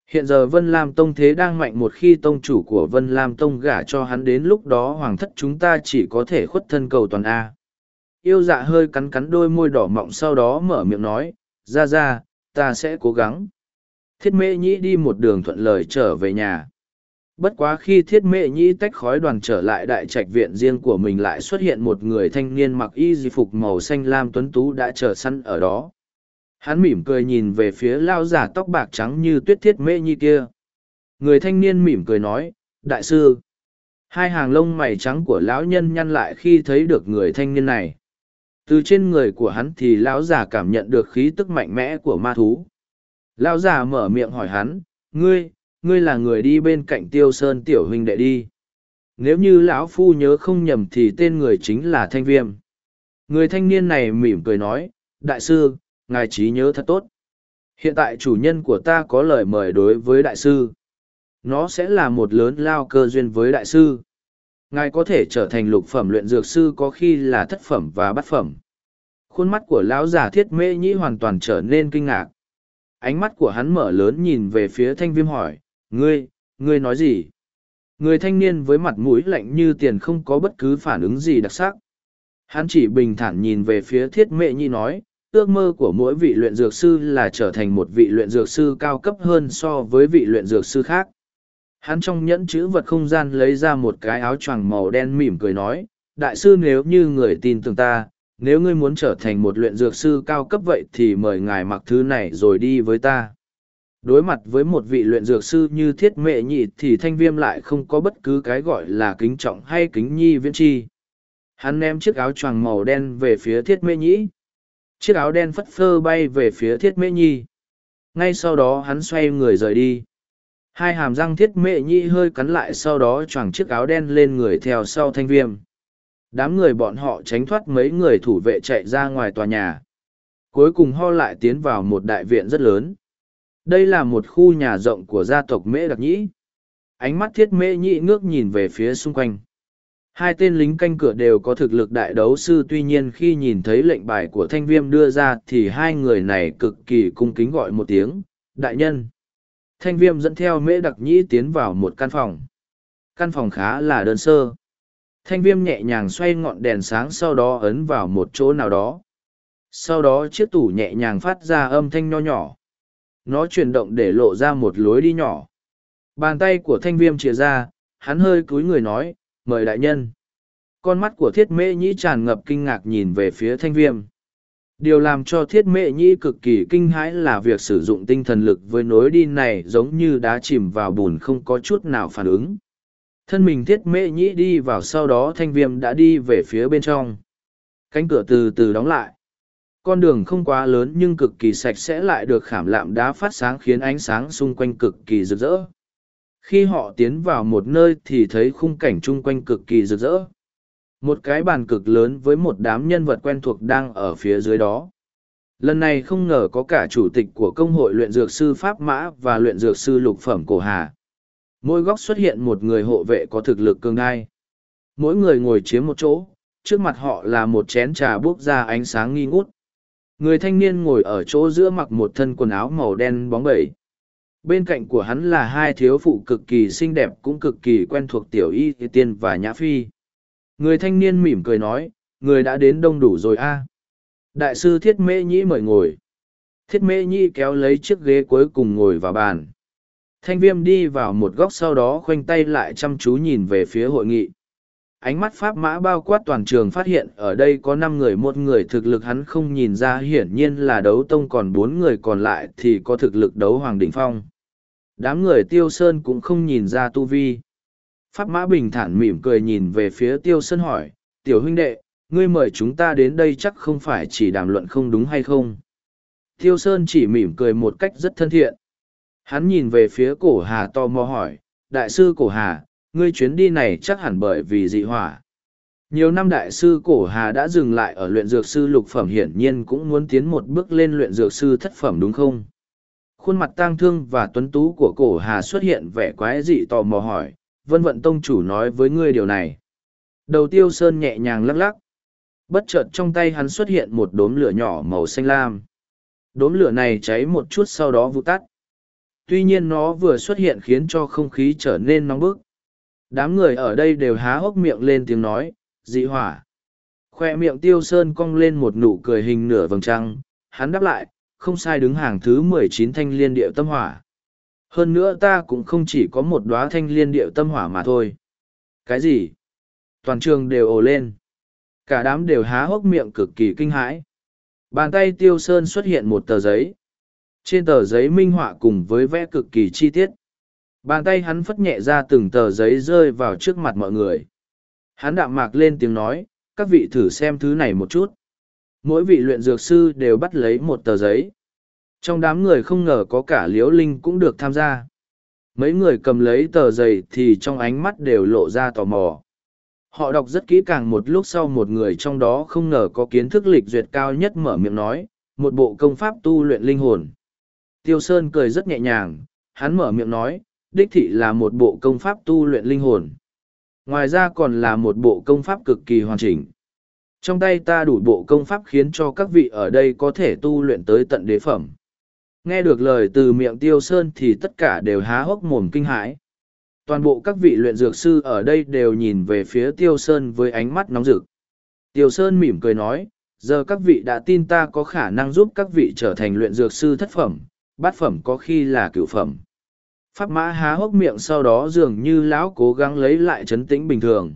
Hiện giờ Vân Lam Tông thế đang mạnh một khi tông chủ của Vân Lam Tông gả cho hắn đến lúc đó hoàng thất chúng ta chỉ có thể khuất thân cầu toàn A. Yêu dạ hơi cắn cắn đôi môi đỏ mọng sau đó mở miệng nói, ra ra, ta sẽ cố gắng. Thiết mệ nhĩ đi một đường thuận lời trở về nhà. Bất quá khi thiết mệ nhĩ tách khói đoàn trở lại đại trạch viện riêng của mình lại xuất hiện một người thanh niên mặc y di phục màu xanh lam tuấn tú đã chờ săn ở đó. Hắn mỉm cười nhìn về phía lao giả tóc bạc trắng như tuyết thiết mễ nhi kia. Người thanh niên mỉm cười nói, đại sư. Hai hàng lông mày trắng của lão nhân nhăn lại khi thấy được người thanh niên này. Từ trên người của hắn thì lão giả cảm nhận được khí tức mạnh mẽ của ma thú. Lão giả mở miệng hỏi hắn, ngươi, ngươi là người đi bên cạnh tiêu sơn tiểu huynh đệ đi nếu như lão phu nhớ không nhầm thì tên người chính là thanh viêm người thanh niên này mỉm cười nói đại sư ngài trí nhớ thật tốt. Hiện tại chủ nhân của ta có lời mời đối với đại sư. Nó sẽ là một lớn lao cơ duyên với đại sư. Ngài có thể trở thành lục phẩm luyện dược sư có khi là thất phẩm và bát phẩm. Khuôn mắt của lão già thiết mễ nhĩ hoàn toàn trở nên kinh ngạc. Ánh mắt của hắn mở lớn nhìn về phía thanh viêm hỏi Ngươi, ngươi nói gì? Người thanh niên với mặt mũi lạnh như tiền không có bất cứ phản ứng gì đặc sắc. Hắn chỉ bình thản nhìn về phía thiết mệ nhi nói, ước mơ của mỗi vị luyện dược sư là trở thành một vị luyện dược sư cao cấp hơn so với vị luyện dược sư khác. Hắn trong nhẫn chữ vật không gian lấy ra một cái áo choàng màu đen mỉm cười nói, đại sư nếu như người tin tưởng ta, nếu ngươi muốn trở thành một luyện dược sư cao cấp vậy thì mời ngài mặc thứ này rồi đi với ta. Đối mặt với một vị luyện dược sư như thiết mệ nhị thì thanh viêm lại không có bất cứ cái gọi là kính trọng hay kính nhi viễn chi. Hắn ném chiếc áo choàng màu đen về phía thiết mệ nhĩ. Chiếc áo đen phất phơ bay về phía thiết Mễ nhi. Ngay sau đó hắn xoay người rời đi. Hai hàm răng thiết Mễ nhi hơi cắn lại sau đó choàng chiếc áo đen lên người theo sau thanh viêm. Đám người bọn họ tránh thoát mấy người thủ vệ chạy ra ngoài tòa nhà. Cuối cùng ho lại tiến vào một đại viện rất lớn. Đây là một khu nhà rộng của gia tộc Mễ Đặc Nhĩ. Ánh mắt thiết mễ Nhi ngước nhìn về phía xung quanh. Hai tên lính canh cửa đều có thực lực đại đấu sư tuy nhiên khi nhìn thấy lệnh bài của thanh viêm đưa ra thì hai người này cực kỳ cung kính gọi một tiếng, đại nhân. Thanh viêm dẫn theo mễ đặc nhĩ tiến vào một căn phòng. Căn phòng khá là đơn sơ. Thanh viêm nhẹ nhàng xoay ngọn đèn sáng sau đó ấn vào một chỗ nào đó. Sau đó chiếc tủ nhẹ nhàng phát ra âm thanh nho nhỏ. Nó chuyển động để lộ ra một lối đi nhỏ. Bàn tay của thanh viêm chìa ra, hắn hơi cúi người nói, mời đại nhân. Con mắt của thiết mễ nhĩ tràn ngập kinh ngạc nhìn về phía thanh viêm. Điều làm cho thiết mễ nhĩ cực kỳ kinh hãi là việc sử dụng tinh thần lực với nối đi này giống như đá chìm vào bùn không có chút nào phản ứng. Thân mình thiết mễ nhĩ đi vào sau đó thanh viêm đã đi về phía bên trong. Cánh cửa từ từ đóng lại. Con đường không quá lớn nhưng cực kỳ sạch sẽ lại được khảm lạm đá phát sáng khiến ánh sáng xung quanh cực kỳ rực rỡ. Khi họ tiến vào một nơi thì thấy khung cảnh chung quanh cực kỳ rực rỡ. Một cái bàn cực lớn với một đám nhân vật quen thuộc đang ở phía dưới đó. Lần này không ngờ có cả chủ tịch của công hội luyện dược sư pháp mã và luyện dược sư lục phẩm cổ hà. Mỗi góc xuất hiện một người hộ vệ có thực lực cương đai mỗi người ngồi chiếm một chỗ, trước mặt họ là một chén trà buốc ra ánh sáng nghi ngút. Người thanh niên ngồi ở chỗ giữa mặc một thân quần áo màu đen bóng bẩy bên cạnh của hắn là hai thiếu phụ cực kỳ xinh đẹp cũng cực kỳ quen thuộc tiểu y tiên và nhã phi Người thanh niên mỉm cười nói, người đã đến đông đủ rồi a. Đại sư Thiết Mễ Nhĩ mời ngồi. Thiết Mễ Nhĩ kéo lấy chiếc ghế cuối cùng ngồi vào bàn. Thanh viêm đi vào một góc sau đó khoanh tay lại chăm chú nhìn về phía hội nghị. Ánh mắt Pháp Mã bao quát toàn trường phát hiện ở đây có năm người một người thực lực hắn không nhìn ra hiển nhiên là đấu tông còn bốn người còn lại thì có thực lực đấu Hoàng Đỉnh Phong. Đám người tiêu sơn cũng không nhìn ra tu vi. Pháp Mã bình thản mỉm cười nhìn về phía Tiêu Sơn hỏi, tiểu huynh đệ, ngươi mời chúng ta đến đây chắc không phải chỉ đàm luận không đúng hay không. Tiêu Sơn chỉ mỉm cười một cách rất thân thiện. Hắn nhìn về phía cổ hà to mò hỏi, đại sư cổ hà, ngươi chuyến đi này chắc hẳn bởi vì dị hỏa. Nhiều năm đại sư cổ hà đã dừng lại ở luyện dược sư lục phẩm hiển nhiên cũng muốn tiến một bước lên luyện dược sư thất phẩm đúng không? Khuôn mặt tang thương và tuấn tú của cổ hà xuất hiện vẻ quái dị tò mò hỏi, vân vận tông chủ nói với ngươi điều này. Đầu tiêu sơn nhẹ nhàng lắc lắc. Bất chợt trong tay hắn xuất hiện một đốm lửa nhỏ màu xanh lam. Đốm lửa này cháy một chút sau đó vụ tắt. Tuy nhiên nó vừa xuất hiện khiến cho không khí trở nên nóng bức. Đám người ở đây đều há hốc miệng lên tiếng nói, dị hỏa. Khoe miệng tiêu sơn cong lên một nụ cười hình nửa vầng trăng, hắn đáp lại, không sai đứng hàng thứ mười chín thanh liên điệu tâm hỏa. Hơn nữa ta cũng không chỉ có một đóa thanh liên điệu tâm hỏa mà thôi. Cái gì? Toàn trường đều ồ lên. Cả đám đều há hốc miệng cực kỳ kinh hãi. Bàn tay tiêu sơn xuất hiện một tờ giấy. Trên tờ giấy minh họa cùng với vẽ cực kỳ chi tiết. Bàn tay hắn phất nhẹ ra từng tờ giấy rơi vào trước mặt mọi người. Hắn đạm mạc lên tiếng nói, các vị thử xem thứ này một chút. Mỗi vị luyện dược sư đều bắt lấy một tờ giấy. Trong đám người không ngờ có cả liễu linh cũng được tham gia. Mấy người cầm lấy tờ giấy thì trong ánh mắt đều lộ ra tò mò. Họ đọc rất kỹ càng một lúc sau một người trong đó không ngờ có kiến thức lịch duyệt cao nhất mở miệng nói, một bộ công pháp tu luyện linh hồn. Tiêu sơn cười rất nhẹ nhàng, hắn mở miệng nói, đích thị là một bộ công pháp tu luyện linh hồn. Ngoài ra còn là một bộ công pháp cực kỳ hoàn chỉnh trong tay ta đủ bộ công pháp khiến cho các vị ở đây có thể tu luyện tới tận đế phẩm Nghe được lời từ miệng Tiêu Sơn thì tất cả đều há hốc mồm kinh hãi. Toàn bộ các vị luyện dược sư ở đây đều nhìn về phía Tiêu Sơn với ánh mắt nóng rực. Tiêu Sơn mỉm cười nói, giờ các vị đã tin ta có khả năng giúp các vị trở thành luyện dược sư thất phẩm, bát phẩm có khi là cửu phẩm. Pháp mã há hốc miệng sau đó dường như lão cố gắng lấy lại chấn tĩnh bình thường.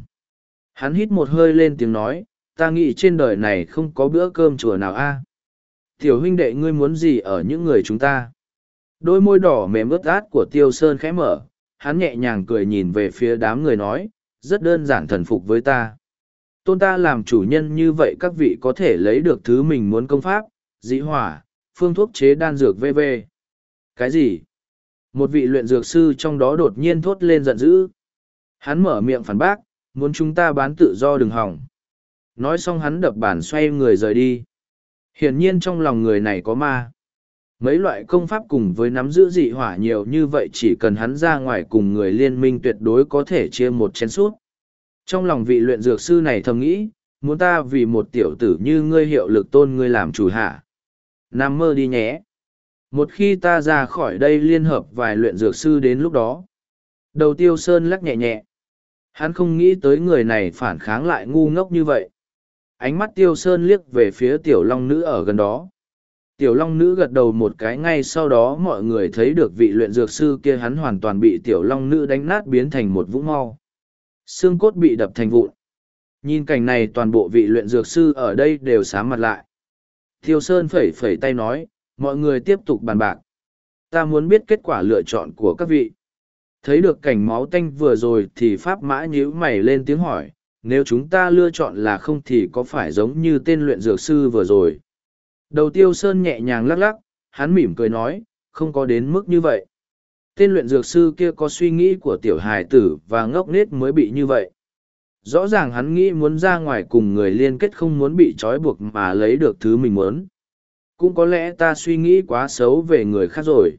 Hắn hít một hơi lên tiếng nói, ta nghĩ trên đời này không có bữa cơm chùa nào a. Tiểu huynh đệ ngươi muốn gì ở những người chúng ta? Đôi môi đỏ mềm ướt át của Tiêu Sơn khẽ mở, hắn nhẹ nhàng cười nhìn về phía đám người nói, rất đơn giản thần phục với ta. Tôn ta làm chủ nhân như vậy các vị có thể lấy được thứ mình muốn công pháp, dĩ hỏa, phương thuốc chế đan dược v.v. Cái gì? Một vị luyện dược sư trong đó đột nhiên thốt lên giận dữ. Hắn mở miệng phản bác, muốn chúng ta bán tự do đừng hỏng. Nói xong hắn đập bản xoay người rời đi. Hiển nhiên trong lòng người này có ma. Mấy loại công pháp cùng với nắm giữ dị hỏa nhiều như vậy chỉ cần hắn ra ngoài cùng người liên minh tuyệt đối có thể chia một chén suốt. Trong lòng vị luyện dược sư này thầm nghĩ, muốn ta vì một tiểu tử như ngươi hiệu lực tôn ngươi làm chủ hạ. Nam mơ đi nhé. Một khi ta ra khỏi đây liên hợp vài luyện dược sư đến lúc đó. Đầu tiêu sơn lắc nhẹ nhẹ. Hắn không nghĩ tới người này phản kháng lại ngu ngốc như vậy. Ánh mắt tiêu sơn liếc về phía tiểu long nữ ở gần đó. Tiểu long nữ gật đầu một cái ngay sau đó mọi người thấy được vị luyện dược sư kia hắn hoàn toàn bị tiểu long nữ đánh nát biến thành một vũng mau. Xương cốt bị đập thành vụn. Nhìn cảnh này toàn bộ vị luyện dược sư ở đây đều sám mặt lại. Tiêu Sơn phẩy phẩy tay nói, mọi người tiếp tục bàn bạc. Ta muốn biết kết quả lựa chọn của các vị. Thấy được cảnh máu tanh vừa rồi thì Pháp Mã nhíu mày lên tiếng hỏi, nếu chúng ta lựa chọn là không thì có phải giống như tên luyện dược sư vừa rồi. Đầu tiêu Sơn nhẹ nhàng lắc lắc, hắn mỉm cười nói, không có đến mức như vậy. Tên luyện dược sư kia có suy nghĩ của tiểu hài tử và ngốc nết mới bị như vậy. Rõ ràng hắn nghĩ muốn ra ngoài cùng người liên kết không muốn bị trói buộc mà lấy được thứ mình muốn. Cũng có lẽ ta suy nghĩ quá xấu về người khác rồi.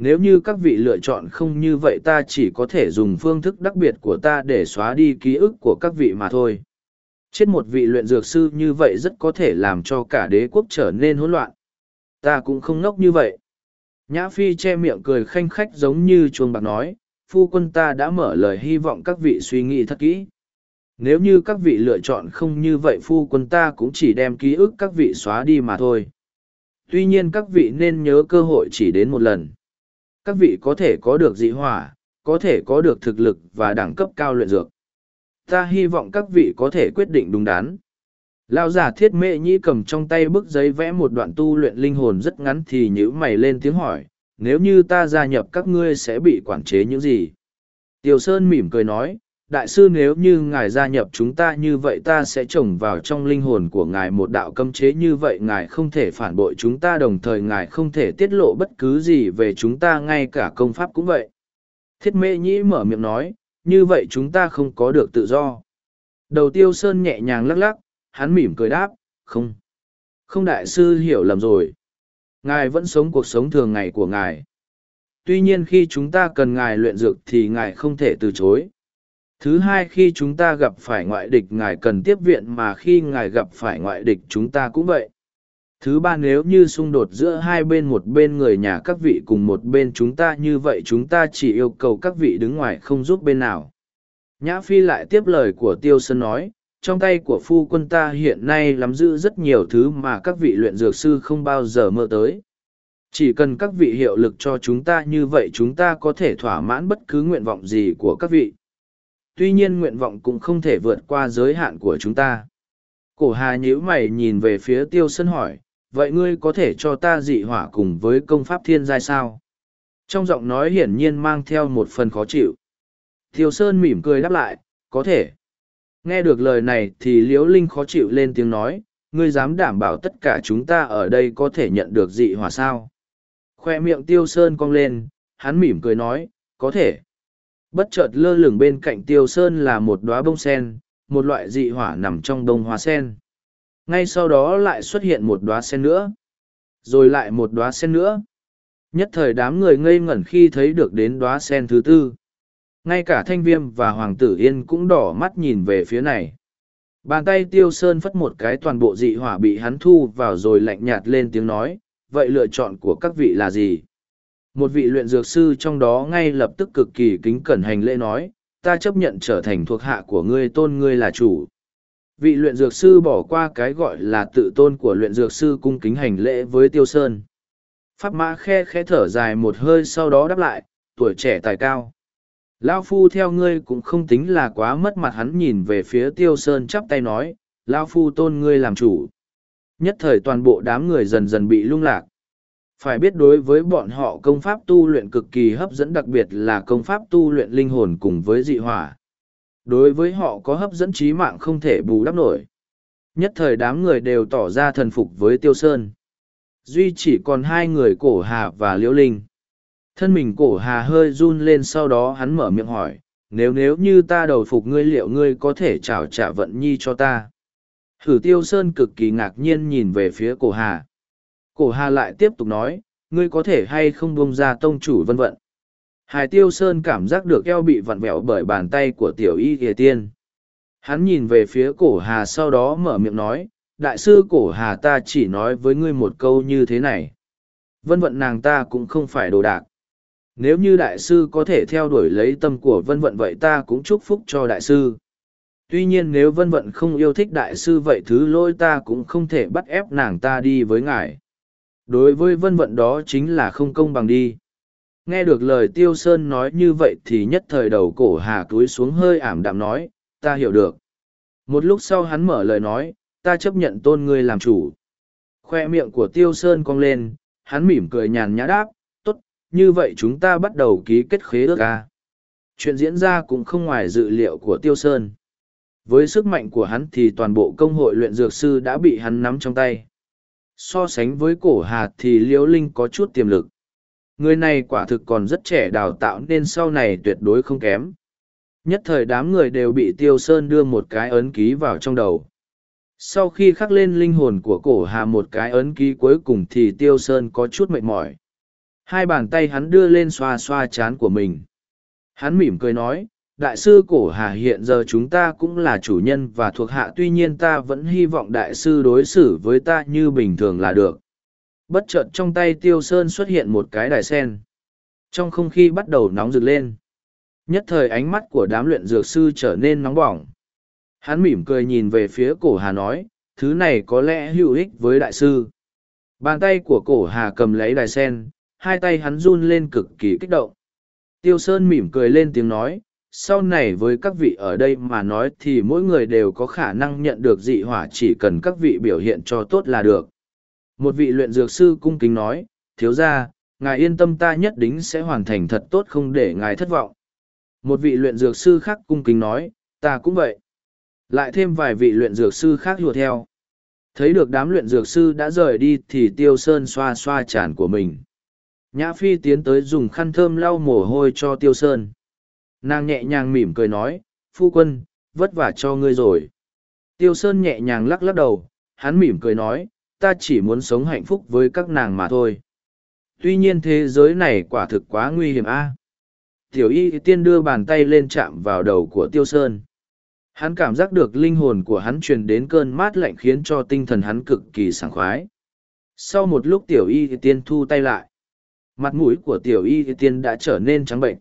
Nếu như các vị lựa chọn không như vậy ta chỉ có thể dùng phương thức đặc biệt của ta để xóa đi ký ức của các vị mà thôi. Chết một vị luyện dược sư như vậy rất có thể làm cho cả đế quốc trở nên hỗn loạn. Ta cũng không ngốc như vậy. Nhã Phi che miệng cười khanh khách giống như chuông bạc nói, phu quân ta đã mở lời hy vọng các vị suy nghĩ thật kỹ. Nếu như các vị lựa chọn không như vậy phu quân ta cũng chỉ đem ký ức các vị xóa đi mà thôi. Tuy nhiên các vị nên nhớ cơ hội chỉ đến một lần. Các vị có thể có được dị hỏa, có thể có được thực lực và đẳng cấp cao luyện dược. Ta hy vọng các vị có thể quyết định đúng đắn. Lao giả thiết mệ nhĩ cầm trong tay bức giấy vẽ một đoạn tu luyện linh hồn rất ngắn thì nhữ mày lên tiếng hỏi, nếu như ta gia nhập các ngươi sẽ bị quản chế những gì? Tiểu Sơn mỉm cười nói, đại sư nếu như ngài gia nhập chúng ta như vậy ta sẽ trồng vào trong linh hồn của ngài một đạo cấm chế như vậy ngài không thể phản bội chúng ta đồng thời ngài không thể tiết lộ bất cứ gì về chúng ta ngay cả công pháp cũng vậy. Thiết Mễ nhĩ mở miệng nói, như vậy chúng ta không có được tự do. Đầu tiêu Sơn nhẹ nhàng lắc lắc, hắn mỉm cười đáp, không. Không đại sư hiểu lầm rồi. Ngài vẫn sống cuộc sống thường ngày của ngài. Tuy nhiên khi chúng ta cần ngài luyện dược thì ngài không thể từ chối. Thứ hai khi chúng ta gặp phải ngoại địch ngài cần tiếp viện mà khi ngài gặp phải ngoại địch chúng ta cũng vậy. Thứ ba nếu như xung đột giữa hai bên một bên người nhà các vị cùng một bên chúng ta như vậy chúng ta chỉ yêu cầu các vị đứng ngoài không giúp bên nào. Nhã Phi lại tiếp lời của Tiêu Sơn nói, trong tay của phu quân ta hiện nay nắm giữ rất nhiều thứ mà các vị luyện dược sư không bao giờ mơ tới. Chỉ cần các vị hiệu lực cho chúng ta như vậy chúng ta có thể thỏa mãn bất cứ nguyện vọng gì của các vị. Tuy nhiên nguyện vọng cũng không thể vượt qua giới hạn của chúng ta. Cổ hà nhíu mày nhìn về phía tiêu sân hỏi, vậy ngươi có thể cho ta dị hỏa cùng với công pháp thiên giai sao? Trong giọng nói hiển nhiên mang theo một phần khó chịu. Tiêu Sơn mỉm cười đáp lại, có thể. Nghe được lời này thì Liễu Linh khó chịu lên tiếng nói, ngươi dám đảm bảo tất cả chúng ta ở đây có thể nhận được dị hỏa sao? Khoe miệng Tiêu Sơn cong lên, hắn mỉm cười nói, có thể. Bất chợt lơ lửng bên cạnh Tiêu Sơn là một đóa bông sen, một loại dị hỏa nằm trong đông hoa sen. Ngay sau đó lại xuất hiện một đóa sen nữa. Rồi lại một đóa sen nữa. Nhất thời đám người ngây ngẩn khi thấy được đến đóa sen thứ tư ngay cả thanh viêm và hoàng tử yên cũng đỏ mắt nhìn về phía này bàn tay tiêu sơn phất một cái toàn bộ dị hỏa bị hắn thu vào rồi lạnh nhạt lên tiếng nói vậy lựa chọn của các vị là gì? Một vị luyện dược sư trong đó ngay lập tức cực kỳ kính cẩn hành lễ nói, ta chấp nhận trở thành thuộc hạ của ngươi tôn ngươi là chủ. Vị luyện dược sư bỏ qua cái gọi là tự tôn của luyện dược sư cung kính hành lễ với Tiêu Sơn. Pháp mã khe khẽ thở dài một hơi sau đó đáp lại, tuổi trẻ tài cao. Lao Phu theo ngươi cũng không tính là quá mất mặt hắn nhìn về phía Tiêu Sơn chắp tay nói, Lao Phu tôn ngươi làm chủ. Nhất thời toàn bộ đám người dần dần bị lung lạc. Phải biết đối với bọn họ công pháp tu luyện cực kỳ hấp dẫn đặc biệt là công pháp tu luyện linh hồn cùng với dị hỏa. Đối với họ có hấp dẫn trí mạng không thể bù đắp nổi. Nhất thời đám người đều tỏ ra thần phục với Tiêu Sơn. Duy chỉ còn hai người cổ hà và liễu linh. Thân mình cổ hà hơi run lên sau đó hắn mở miệng hỏi, nếu nếu như ta đầu phục ngươi liệu ngươi có thể trảo trả vận nhi cho ta. Thử tiêu sơn cực kỳ ngạc nhiên nhìn về phía cổ hà. Cổ hà lại tiếp tục nói, ngươi có thể hay không bông ra tông chủ vân vận. Hải tiêu sơn cảm giác được eo bị vặn vẹo bởi bàn tay của tiểu y ghề tiên. Hắn nhìn về phía cổ hà sau đó mở miệng nói, đại sư cổ hà ta chỉ nói với ngươi một câu như thế này. Vân vận nàng ta cũng không phải đồ đạc. Nếu như đại sư có thể theo đuổi lấy tâm của vân vận vậy ta cũng chúc phúc cho đại sư. Tuy nhiên nếu vân vận không yêu thích đại sư vậy thứ lỗi ta cũng không thể bắt ép nàng ta đi với ngài. Đối với vân vận đó chính là không công bằng đi. Nghe được lời Tiêu Sơn nói như vậy thì nhất thời đầu cổ hà túi xuống hơi ảm đạm nói, ta hiểu được. Một lúc sau hắn mở lời nói, ta chấp nhận tôn ngươi làm chủ. Khoe miệng của Tiêu Sơn cong lên, hắn mỉm cười nhàn nhã đáp, tốt, như vậy chúng ta bắt đầu ký kết khế ước ca. Chuyện diễn ra cũng không ngoài dự liệu của Tiêu Sơn. Với sức mạnh của hắn thì toàn bộ công hội luyện dược sư đã bị hắn nắm trong tay. So sánh với cổ hà thì Liễu Linh có chút tiềm lực. Người này quả thực còn rất trẻ đào tạo nên sau này tuyệt đối không kém. Nhất thời đám người đều bị Tiêu Sơn đưa một cái ấn ký vào trong đầu. Sau khi khắc lên linh hồn của cổ hà một cái ấn ký cuối cùng thì Tiêu Sơn có chút mệt mỏi. Hai bàn tay hắn đưa lên xoa xoa chán của mình. Hắn mỉm cười nói, đại sư cổ hà hiện giờ chúng ta cũng là chủ nhân và thuộc hạ, tuy nhiên ta vẫn hy vọng đại sư đối xử với ta như bình thường là được. Bất chợt trong tay tiêu sơn xuất hiện một cái đài sen. Trong không khí bắt đầu nóng rực lên. Nhất thời ánh mắt của đám luyện dược sư trở nên nóng bỏng. Hắn mỉm cười nhìn về phía cổ hà nói, thứ này có lẽ hữu ích với đại sư. Bàn tay của cổ hà cầm lấy đài sen, hai tay hắn run lên cực kỳ kích động. Tiêu sơn mỉm cười lên tiếng nói sau này với các vị ở đây mà nói thì mỗi người đều có khả năng nhận được dị hỏa chỉ cần các vị biểu hiện cho tốt là được. Một vị luyện dược sư cung kính nói, thiếu ra, ngài yên tâm ta nhất định sẽ hoàn thành thật tốt không để ngài thất vọng. Một vị luyện dược sư khác cung kính nói, ta cũng vậy. Lại thêm vài vị luyện dược sư khác hùa theo. Thấy được đám luyện dược sư đã rời đi thì tiêu sơn xoa xoa tràn của mình. Nhã Phi tiến tới dùng khăn thơm lau mồ hôi cho tiêu sơn nàng nhẹ nhàng mỉm cười nói, phu quân, vất vả cho ngươi rồi. Tiêu sơn nhẹ nhàng lắc lắc đầu, hắn mỉm cười nói, ta chỉ muốn sống hạnh phúc với các nàng mà thôi. Tuy nhiên thế giới này quả thực quá nguy hiểm a. Tiểu y tiên đưa bàn tay lên chạm vào đầu của tiêu sơn. Hắn cảm giác được linh hồn của hắn truyền đến cơn mát lạnh khiến cho tinh thần hắn cực kỳ sảng khoái. Sau một lúc tiểu y tiên thu tay lại. Mặt mũi của tiểu y tiên đã trở nên trắng bệnh.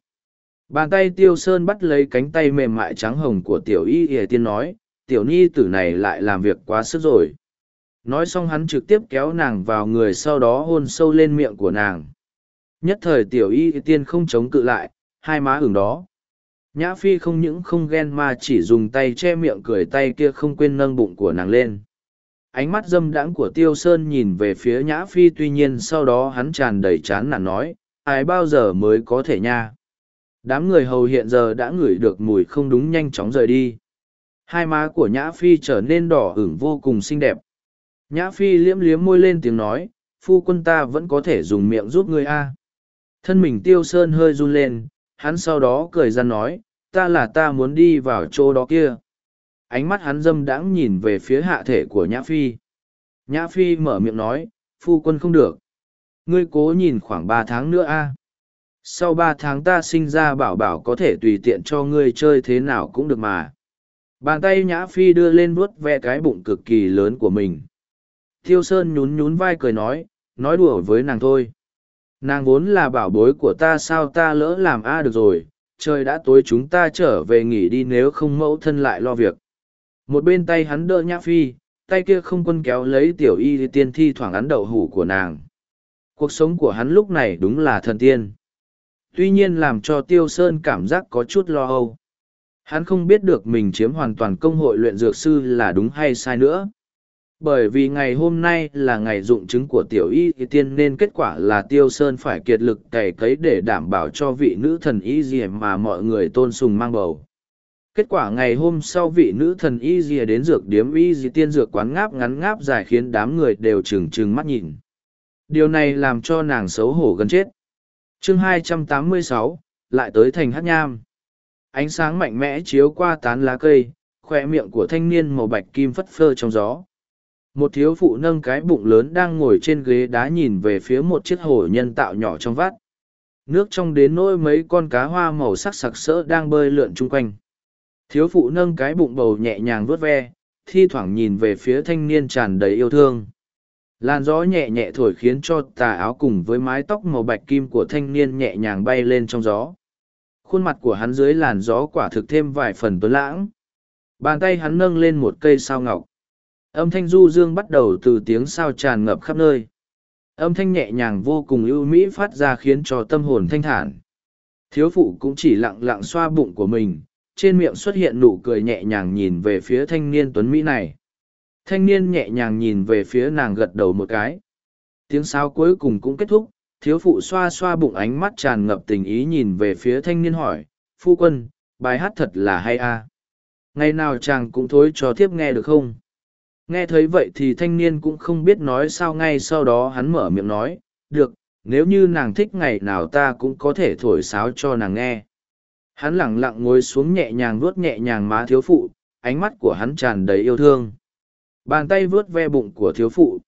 Bàn tay tiêu sơn bắt lấy cánh tay mềm mại trắng hồng của tiểu y y tiên nói, tiểu nhi tử này lại làm việc quá sức rồi. Nói xong hắn trực tiếp kéo nàng vào người sau đó hôn sâu lên miệng của nàng. Nhất thời tiểu y tiên không chống cự lại, hai má ửng đó. Nhã Phi không những không ghen mà chỉ dùng tay che miệng cười tay kia không quên nâng bụng của nàng lên. Ánh mắt dâm đãng của Tiêu Sơn nhìn về phía Nhã Phi tuy nhiên sau đó hắn tràn đầy chán nản nói, ai bao giờ mới có thể nha đám người hầu hiện giờ đã ngửi được mùi không đúng nhanh chóng rời đi. Hai má của nhã phi trở nên đỏ ửng vô cùng xinh đẹp. Nhã phi liếm liếm môi lên tiếng nói, phu quân ta vẫn có thể dùng miệng giúp ngươi a. Thân mình tiêu sơn hơi run lên, hắn sau đó cười ra nói, ta là ta muốn đi vào chỗ đó kia. Ánh mắt hắn dâm đãng nhìn về phía hạ thể của nhã phi. Nhã phi mở miệng nói, phu quân không được. Ngươi cố nhìn khoảng ba tháng nữa a sau ba tháng ta sinh ra bảo bảo có thể tùy tiện cho ngươi chơi thế nào cũng được mà. Bàn tay nhã phi đưa lên vuốt ve cái bụng cực kỳ lớn của mình. Thiêu sơn nhún nhún vai cười nói nói đùa với nàng thôi. Nàng vốn là bảo bối của ta sao ta lỡ làm a được rồi, trời đã tối chúng ta trở về nghỉ đi nếu không mẫu thân lại lo việc. Một bên tay hắn đỡ nhã phi, tay kia không quân kéo lấy tiểu y tiên thi thoảng ắn đậu hủ của nàng. Cuộc sống của hắn lúc này đúng là thần tiên tuy nhiên làm cho tiêu sơn cảm giác có chút lo âu. Hắn không biết được mình chiếm hoàn toàn công hội luyện dược sư là đúng hay sai nữa. Bởi vì ngày hôm nay là ngày dụng chứng của tiểu y tiên nên kết quả là tiêu sơn phải kiệt lực cày cấy để đảm bảo cho vị nữ thần y gì mà mọi người tôn sùng mang bầu. Kết quả ngày hôm sau vị nữ thần y gì đến dược điếm y gì tiên dược quán ngáp ngắn ngáp dài khiến đám người đều trừng trừng mắt nhìn. Điều này làm cho nàng xấu hổ gần chết chương 286, lại tới thành hát nham. Ánh sáng mạnh mẽ chiếu qua tán lá cây khoe miệng của thanh niên màu bạch kim phất phơ trong gió. Một thiếu phụ nâng cái bụng lớn đang ngồi trên ghế đá nhìn về phía một chiếc hồ nhân tạo nhỏ trong vắt. Nước trong đến nỗi mấy con cá hoa màu sắc sặc sỡ đang bơi lượn chung quanh. Thiếu phụ nâng cái bụng bầu nhẹ nhàng vuốt ve thi thoảng nhìn về phía thanh niên tràn đầy yêu thương làn gió nhẹ nhẹ thổi khiến cho tà áo cùng với mái tóc màu bạch kim của thanh niên nhẹ nhàng bay lên trong gió. Khuôn mặt của hắn dưới làn gió quả thực thêm vài phần tuấn lãng. Bàn tay hắn nâng lên một cây sao ngọc. Âm thanh du dương bắt đầu từ tiếng sao tràn ngập khắp nơi. Âm thanh nhẹ nhàng vô cùng ưu mỹ phát ra khiến cho tâm hồn thanh thản. Thiếu phụ cũng chỉ lặng lặng xoa bụng của mình, trên miệng xuất hiện nụ cười nhẹ nhàng nhìn về phía thanh niên tuấn mỹ này thanh niên nhẹ nhàng nhìn về phía nàng gật đầu một cái. Tiếng sáo cuối cùng cũng kết thúc, thiếu phụ xoa xoa bụng ánh mắt tràn ngập tình ý nhìn về phía thanh niên hỏi, phu quân, bài hát thật là hay a à? ngày nào chàng cũng thối cho thiếp nghe được không? Nghe thấy vậy thì thanh niên cũng không biết nói sao ngay sau đó hắn mở miệng nói, được, nếu như nàng thích ngày nào ta cũng có thể thổi sáo cho nàng nghe. Hắn lẳng lặng ngồi xuống nhẹ nhàng vuốt nhẹ nhàng má thiếu phụ, ánh mắt của hắn tràn đầy yêu thương bàn tay vớt ve bụng của thiếu phụ.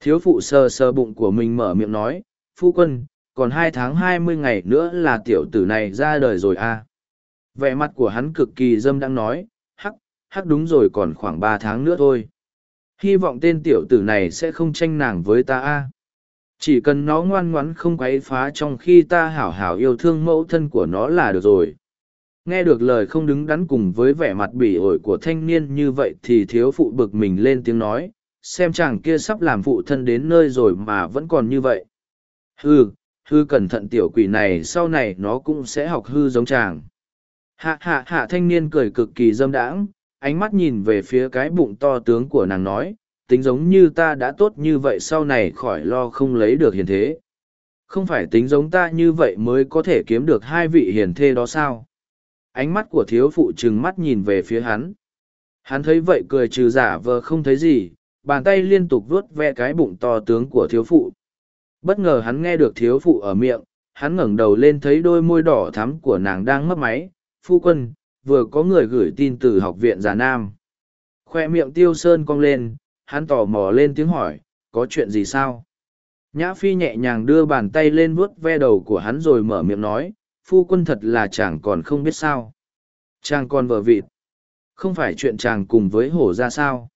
Thiếu phụ sờ sờ bụng của mình mở miệng nói, phu quân, còn hai tháng hai mươi ngày nữa là tiểu tử này ra đời rồi à. vẻ mặt của hắn cực kỳ dâm đang nói, hắc hắc đúng rồi còn khoảng ba tháng nữa thôi. Hy vọng tên tiểu tử này sẽ không tranh nàng với ta a. Chỉ cần nó ngoan ngoãn không quấy phá trong khi ta hảo hảo yêu thương mẫu thân của nó là được rồi nghe được lời không đứng đắn cùng với vẻ mặt bỉ ổi của thanh niên như vậy thì thiếu phụ bực mình lên tiếng nói, xem chàng kia sắp làm phụ thân đến nơi rồi mà vẫn còn như vậy. Hư hư cẩn thận tiểu quỷ này sau này nó cũng sẽ học hư giống chàng. Hạ hạ hạ thanh niên cười cực kỳ dâm đãng, ánh mắt nhìn về phía cái bụng to tướng của nàng nói, tính giống như ta đã tốt như vậy sau này khỏi lo không lấy được hiền thế. Không phải tính giống ta như vậy mới có thể kiếm được hai vị hiền thê đó sao? Ánh mắt của thiếu phụ trừng mắt nhìn về phía hắn. Hắn thấy vậy cười trừ giả vờ không thấy gì, bàn tay liên tục vuốt ve cái bụng to tướng của thiếu phụ. Bất ngờ hắn nghe được thiếu phụ ở miệng, hắn ngẩng đầu lên thấy đôi môi đỏ thắm của nàng đang mấp máy. Phu quân, vừa có người gửi tin từ học viện già nam. Khoe miệng tiêu sơn cong lên, hắn tò mò lên tiếng hỏi, có chuyện gì sao? Nhã phi nhẹ nhàng đưa bàn tay lên vuốt ve đầu của hắn rồi mở miệng nói phu quân thật là chàng còn không biết sao. Chàng còn vợ vịt. Không phải chuyện chàng cùng với hổ ra sao.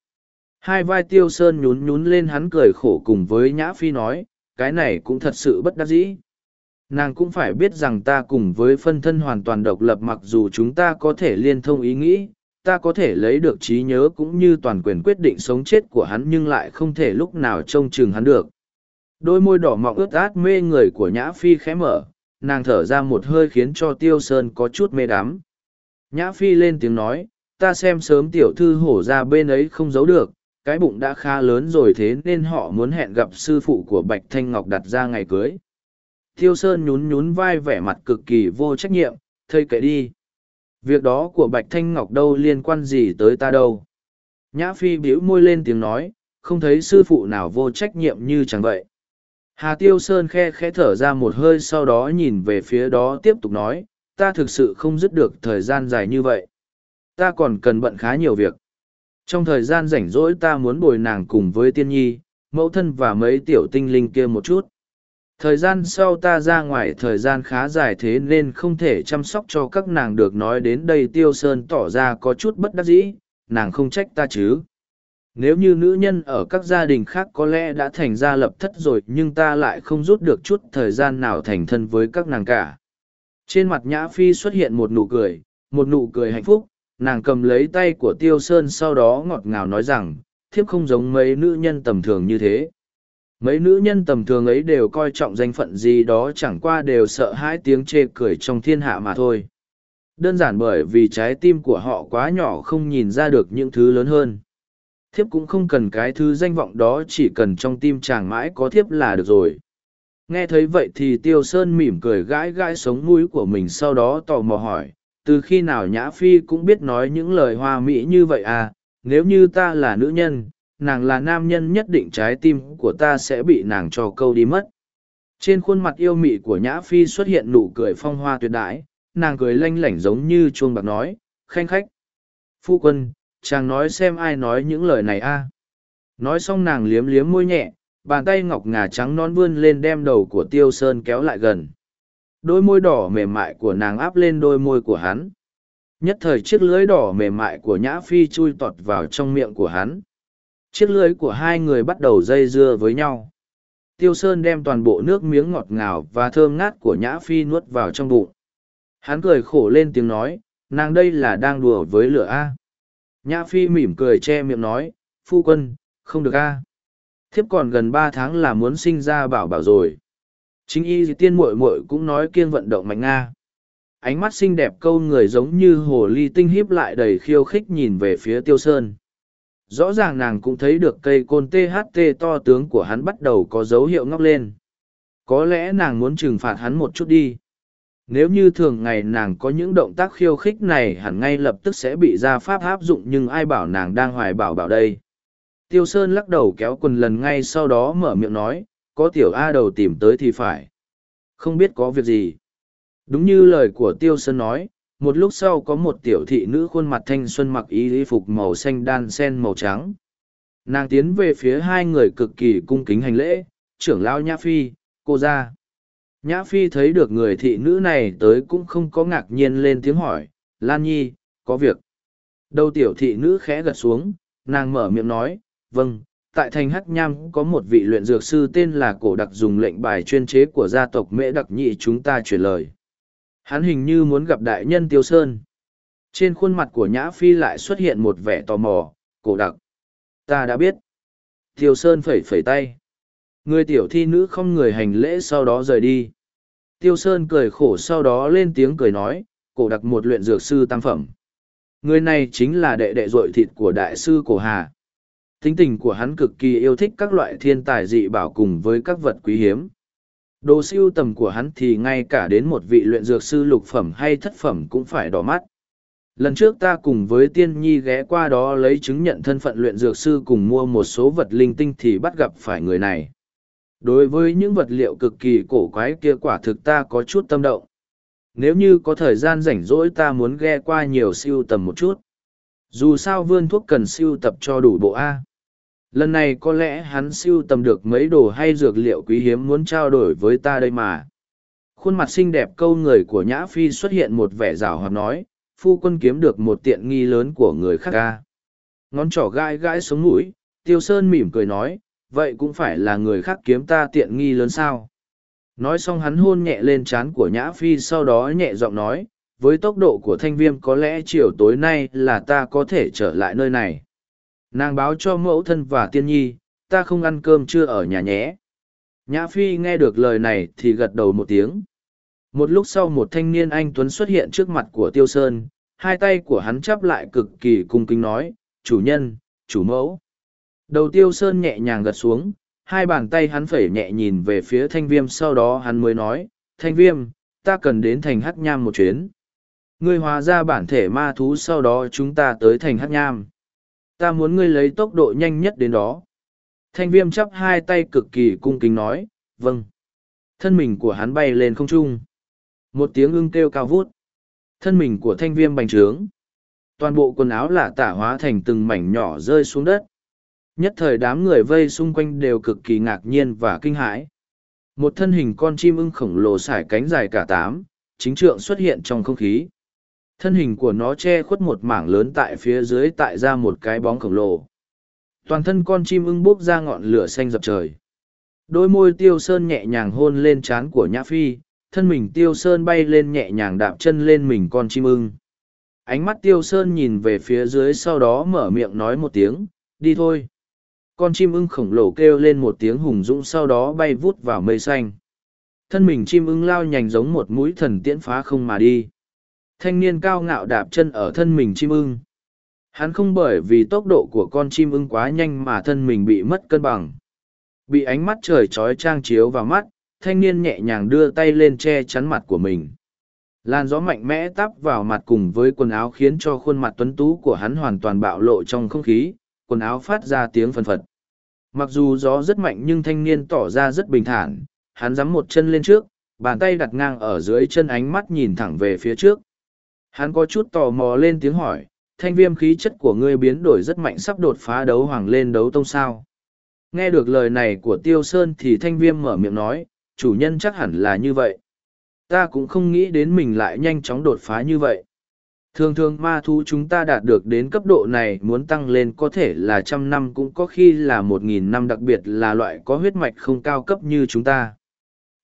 Hai vai tiêu sơn nhún nhún lên hắn cười khổ cùng với nhã phi nói, cái này cũng thật sự bất đắc dĩ. Nàng cũng phải biết rằng ta cùng với phân thân hoàn toàn độc lập mặc dù chúng ta có thể liên thông ý nghĩ, ta có thể lấy được trí nhớ cũng như toàn quyền quyết định sống chết của hắn nhưng lại không thể lúc nào trông chừng hắn được. Đôi môi đỏ mọng ướt át mê người của nhã phi khẽ mở nàng thở ra một hơi khiến cho tiêu sơn có chút mê đắm nhã phi lên tiếng nói ta xem sớm tiểu thư hổ ra bên ấy không giấu được cái bụng đã khá lớn rồi thế nên họ muốn hẹn gặp sư phụ của bạch thanh ngọc đặt ra ngày cưới Tiêu Sơn nhún nhún vai vẻ mặt cực kỳ vô trách nhiệm, thây kệ đi. Việc đó của Bạch Thanh Ngọc đâu liên quan gì tới ta đâu. Nhã Phi bĩu môi lên tiếng nói, không thấy sư phụ nào vô trách nhiệm như chẳng vậy. Hà Tiêu Sơn khe khẽ thở ra một hơi sau đó nhìn về phía đó tiếp tục nói, ta thực sự không dứt được thời gian dài như vậy. Ta còn cần bận khá nhiều việc. Trong thời gian rảnh rỗi ta muốn bồi nàng cùng với tiên nhi, mẫu thân và mấy tiểu tinh linh kia một chút thời gian sau ta ra ngoài thời gian khá dài thế nên không thể chăm sóc cho các nàng được nói đến đây tiêu sơn tỏ ra có chút bất đắc dĩ nàng không trách ta chứ nếu như nữ nhân ở các gia đình khác có lẽ đã thành gia lập thất rồi nhưng ta lại không rút được chút thời gian nào thành thân với các nàng cả. Trên mặt nhã phi xuất hiện một nụ cười, một nụ cười hạnh phúc. Nàng cầm lấy tay của tiêu sơn sau đó ngọt ngào nói rằng, thiếp không giống mấy nữ nhân tầm thường như thế. Mấy nữ nhân tầm thường ấy đều coi trọng danh phận gì đó, chẳng qua đều sợ hãi tiếng chê cười trong thiên hạ mà thôi. Đơn giản bởi vì trái tim của họ quá nhỏ không nhìn ra được những thứ lớn hơn thiếp cũng không cần cái thứ danh vọng đó, chỉ cần trong tim chàng mãi có thiếp là được rồi. Nghe thấy vậy thì tiêu sơn mỉm cười gãi gãi sống mũi của mình sau đó tò mò hỏi, từ khi nào nhã phi cũng biết nói những lời hoa mỹ như vậy à? Nếu như ta là nữ nhân, nàng là nam nhân nhất định trái tim của ta sẽ bị nàng cho câu đi mất. Trên khuôn mặt yêu mị của nhã phi xuất hiện nụ cười phong hoa tuyệt đãi, nàng cười lanh lảnh giống như chuông bạc nói, khanh khách, phu quân chàng nói xem ai nói những lời này a. Nói xong nàng liếm liếm môi nhẹ, bàn tay ngọc ngà trắng non vươn lên đem đầu của tiêu sơn kéo lại gần. Đôi môi đỏ mềm mại của nàng áp lên đôi môi của hắn. Nhất thời chiếc lưới đỏ mềm mại của nhã phi chui tọt vào trong miệng của hắn. Chiếc lưới của hai người bắt đầu dây dưa với nhau. Tiêu sơn đem toàn bộ nước miếng ngọt ngào và thơm ngát của nhã phi nuốt vào trong bụng. Hắn cười khổ lên tiếng nói, nàng đây là đang đùa với lửa a nhã phi mỉm cười che miệng nói, phu quân, không được a. Thiếp còn gần ba tháng là muốn sinh ra bảo bảo rồi. Chính y tiên muội muội cũng nói kiêng vận động mạnh nga ánh mắt xinh đẹp câu người giống như hồ ly tinh híp lại đầy khiêu khích nhìn về phía tiêu sơn. Rõ ràng nàng cũng thấy được cây côn tht to tướng của hắn bắt đầu có dấu hiệu ngóc lên. Có lẽ nàng muốn trừng phạt hắn một chút đi nếu như thường ngày nàng có những động tác khiêu khích này hẳn ngay lập tức sẽ bị gia pháp áp dụng nhưng ai bảo nàng đang hoài bảo bảo đây? Tiêu sơn lắc đầu kéo quần lần ngay sau đó mở miệng nói, có tiểu a đầu tìm tới thì phải. Không biết có việc gì. Đúng như lời của tiêu sơn nói, một lúc sau có một tiểu thị nữ khuôn mặt thanh xuân mặc y phục màu xanh đan sen màu trắng. Nàng tiến về phía hai người cực kỳ cung kính hành lễ, trưởng lão nhã phi, cô ra nhã phi thấy được người thị nữ này tới cũng không có ngạc nhiên lên tiếng hỏi, lan nhi, có việc. Đầu tiểu thị nữ khẽ gật xuống, nàng mở miệng nói vâng tại thành hắc nham có một vị luyện dược sư tên là cổ đặc dùng lệnh bài chuyên chế của gia tộc mễ đặc nhị chúng ta truyền lời. Hắn hình như muốn gặp đại nhân tiêu sơn. Trên khuôn mặt của nhã phi lại xuất hiện một vẻ tò mò, cổ đặc, ta đã biết. Tiêu sơn phẩy phẩy tay người tiểu thi nữ không người hành lễ sau đó rời đi tiêu sơn cười khổ sau đó lên tiếng cười nói, cổ đặc một luyện dược sư tam phẩm người này chính là đệ đệ dội thịt của đại sư cổ hà tính tình của hắn cực kỳ yêu thích các loại thiên tài dị bảo cùng với các vật quý hiếm Đồ siêu tầm của hắn thì ngay cả đến một vị luyện dược sư lục phẩm hay thất phẩm cũng phải đỏ mắt. Lần trước ta cùng với tiên nhi ghé qua đó lấy chứng nhận thân phận luyện dược sư cùng mua một số vật linh tinh thì bắt gặp phải người này. Đối với những vật liệu cực kỳ cổ quái kia quả thực ta có chút tâm động. Nếu như có thời gian rảnh rỗi ta muốn ghé qua nhiều siêu tầm một chút. Dù sao vươn thuốc cần siêu tập cho đủ bộ A lần này có lẽ hắn siêu tầm được mấy đồ hay dược liệu quý hiếm muốn trao đổi với ta đây mà khuôn mặt xinh đẹp câu người của nhã phi xuất hiện một vẻ rảo hoạt nói, phu quân kiếm được một tiện nghi lớn của người khác ca ngón trỏ gãi gãi sống mũi, tiêu sơn mỉm cười nói vậy cũng phải là người khác kiếm ta tiện nghi lớn sao? Nói xong hắn hôn nhẹ lên trán của nhã phi, sau đó nhẹ giọng nói, với tốc độ của thanh viêm có lẽ chiều tối nay là ta có thể trở lại nơi này. Nàng báo cho mẫu thân và tiên nhi, ta không ăn cơm trưa ở nhà nhé. Nhã phi nghe được lời này thì gật đầu một tiếng. Một lúc sau một thanh niên anh tuấn xuất hiện trước mặt của tiêu sơn, hai tay của hắn chắp lại cực kỳ cung kính nói, chủ nhân, chủ mẫu đầu tiêu sơn nhẹ nhàng gật xuống, hai bàn tay hắn phẩy nhẹ nhìn về phía thanh viêm sau đó hắn mới nói, thanh viêm, ta cần đến thành hắc nham một chuyến. Ngươi hóa ra bản thể ma thú sau đó chúng ta tới thành hắc nham. Ta muốn ngươi lấy tốc độ nhanh nhất đến đó. Thanh viêm chắp hai tay cực kỳ cung kính nói vâng. Thân mình của hắn bay lên không trung. Một tiếng ưng kêu cao vút. Thân mình của thanh viêm bành trướng. Toàn bộ quần áo lạ tả hóa thành từng mảnh nhỏ rơi xuống đất nhất thời đám người vây xung quanh đều cực kỳ ngạc nhiên và kinh hãi. Một thân hình con chim ưng khổng lồ sải cánh dài cả tám, chính trượng xuất hiện trong không khí. Thân hình của nó che khuất một mảng lớn tại phía dưới tại ra một cái bóng khổng lồ. Toàn thân con chim ưng bốc ra ngọn lửa xanh dập trời. Đôi môi tiêu sơn nhẹ nhàng hôn lên trán của nhã phi, thân mình tiêu sơn bay lên nhẹ nhàng đạp chân lên mình con chim ưng. Ánh mắt tiêu sơn nhìn về phía dưới sau đó mở miệng nói một tiếng, đi thôi con chim ưng khổng lồ kêu lên một tiếng hùng dũng sau đó bay vút vào mây xanh. Thân mình chim ưng lao nhành giống một mũi thần tiễn phá không mà đi. Thanh niên cao ngạo đạp chân ở thân mình chim ưng. Hắn không bởi vì tốc độ của con chim ưng quá nhanh mà thân mình bị mất cân bằng. Bị ánh mắt trời trói trang chiếu vào mắt, thanh niên nhẹ nhàng đưa tay lên che chắn mặt của mình. Làn gió mạnh mẽ tắp vào mặt cùng với quần áo khiến cho khuôn mặt tuấn tú của hắn hoàn toàn bạo lộ trong không khí quần áo phát ra tiếng phần phật. Mặc dù gió rất mạnh nhưng thanh niên tỏ ra rất bình thản, hắn giắm một chân lên trước, bàn tay đặt ngang ở dưới chân ánh mắt nhìn thẳng về phía trước. Hắn có chút tò mò lên tiếng hỏi, thanh viêm khí chất của ngươi biến đổi rất mạnh sắp đột phá đấu hoàng lên đấu tông sao? Nghe được lời này của tiêu sơn thì thanh viêm mở miệng nói, chủ nhân chắc hẳn là như vậy. Ta cũng không nghĩ đến mình lại nhanh chóng đột phá như vậy thường thường ma thú chúng ta đạt được đến cấp độ này muốn tăng lên có thể là trăm năm cũng có khi là một nghìn năm, đặc biệt là loại có huyết mạch không cao cấp như chúng ta.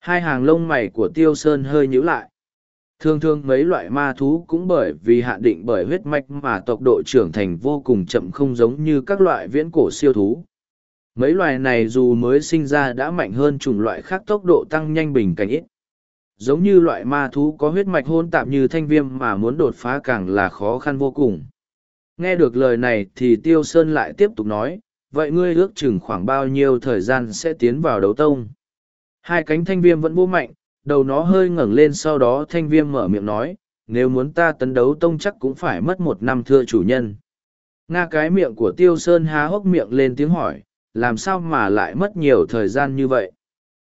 Hai hàng lông mày của tiêu sơn hơi nhíu lại. Thường thường mấy loại ma thú cũng bởi vì hạn định bởi huyết mạch mà tốc độ trưởng thành vô cùng chậm không giống như các loại viễn cổ siêu thú. Mấy loài này dù mới sinh ra đã mạnh hơn chủng loại khác tốc độ tăng nhanh bình cảnh ít giống như loại ma thú có huyết mạch hôn tạp như thanh viêm mà muốn đột phá càng là khó khăn vô cùng. Nghe được lời này thì tiêu sơn lại tiếp tục nói, vậy ngươi ước chừng khoảng bao nhiêu thời gian sẽ tiến vào đấu tông? Hai cánh thanh viêm vẫn vô mạnh, đầu nó hơi ngẩng lên sau đó thanh viêm mở miệng nói, nếu muốn ta tấn đấu tông chắc cũng phải mất một năm thưa chủ nhân. Nga cái miệng của tiêu sơn há hốc miệng lên tiếng hỏi, làm sao mà lại mất nhiều thời gian như vậy?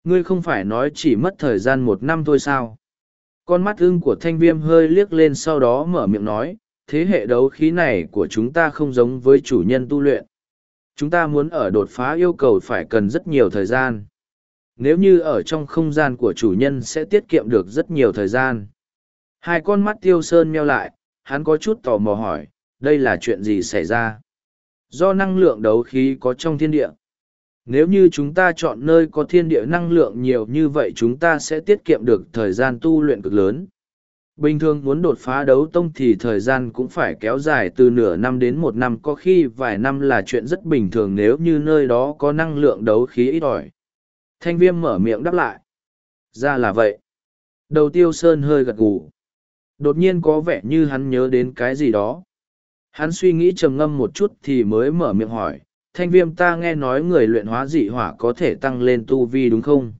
Ngươi không phải nói chỉ mất thời gian một năm thôi sao? Con mắt ưng của thanh viêm hơi liếc lên sau đó mở miệng nói, thế hệ đấu khí này của chúng ta không giống với chủ nhân tu luyện. Chúng ta muốn ở đột phá yêu cầu phải cần rất nhiều thời gian. Nếu như ở trong không gian của chủ nhân sẽ tiết kiệm được rất nhiều thời gian. Hai con mắt tiêu sơn meo lại, hắn có chút tò mò hỏi, đây là chuyện gì xảy ra? Do năng lượng đấu khí có trong thiên địa nếu như chúng ta chọn nơi có thiên địa năng lượng nhiều như vậy chúng ta sẽ tiết kiệm được thời gian tu luyện cực lớn. Bình thường muốn đột phá đấu tông thì thời gian cũng phải kéo dài từ nửa năm đến một năm, có khi vài năm là chuyện rất bình thường nếu như nơi đó có năng lượng đấu khí ít ỏi. Thanh viêm mở miệng đáp lại. Ra là vậy. Đầu tiêu sơn hơi gật gù. Đột nhiên có vẻ như hắn nhớ đến cái gì đó. Hắn suy nghĩ trầm ngâm một chút thì mới mở miệng hỏi thanh viêm ta nghe nói người luyện hóa dị hỏa có thể tăng lên tu vi đúng không?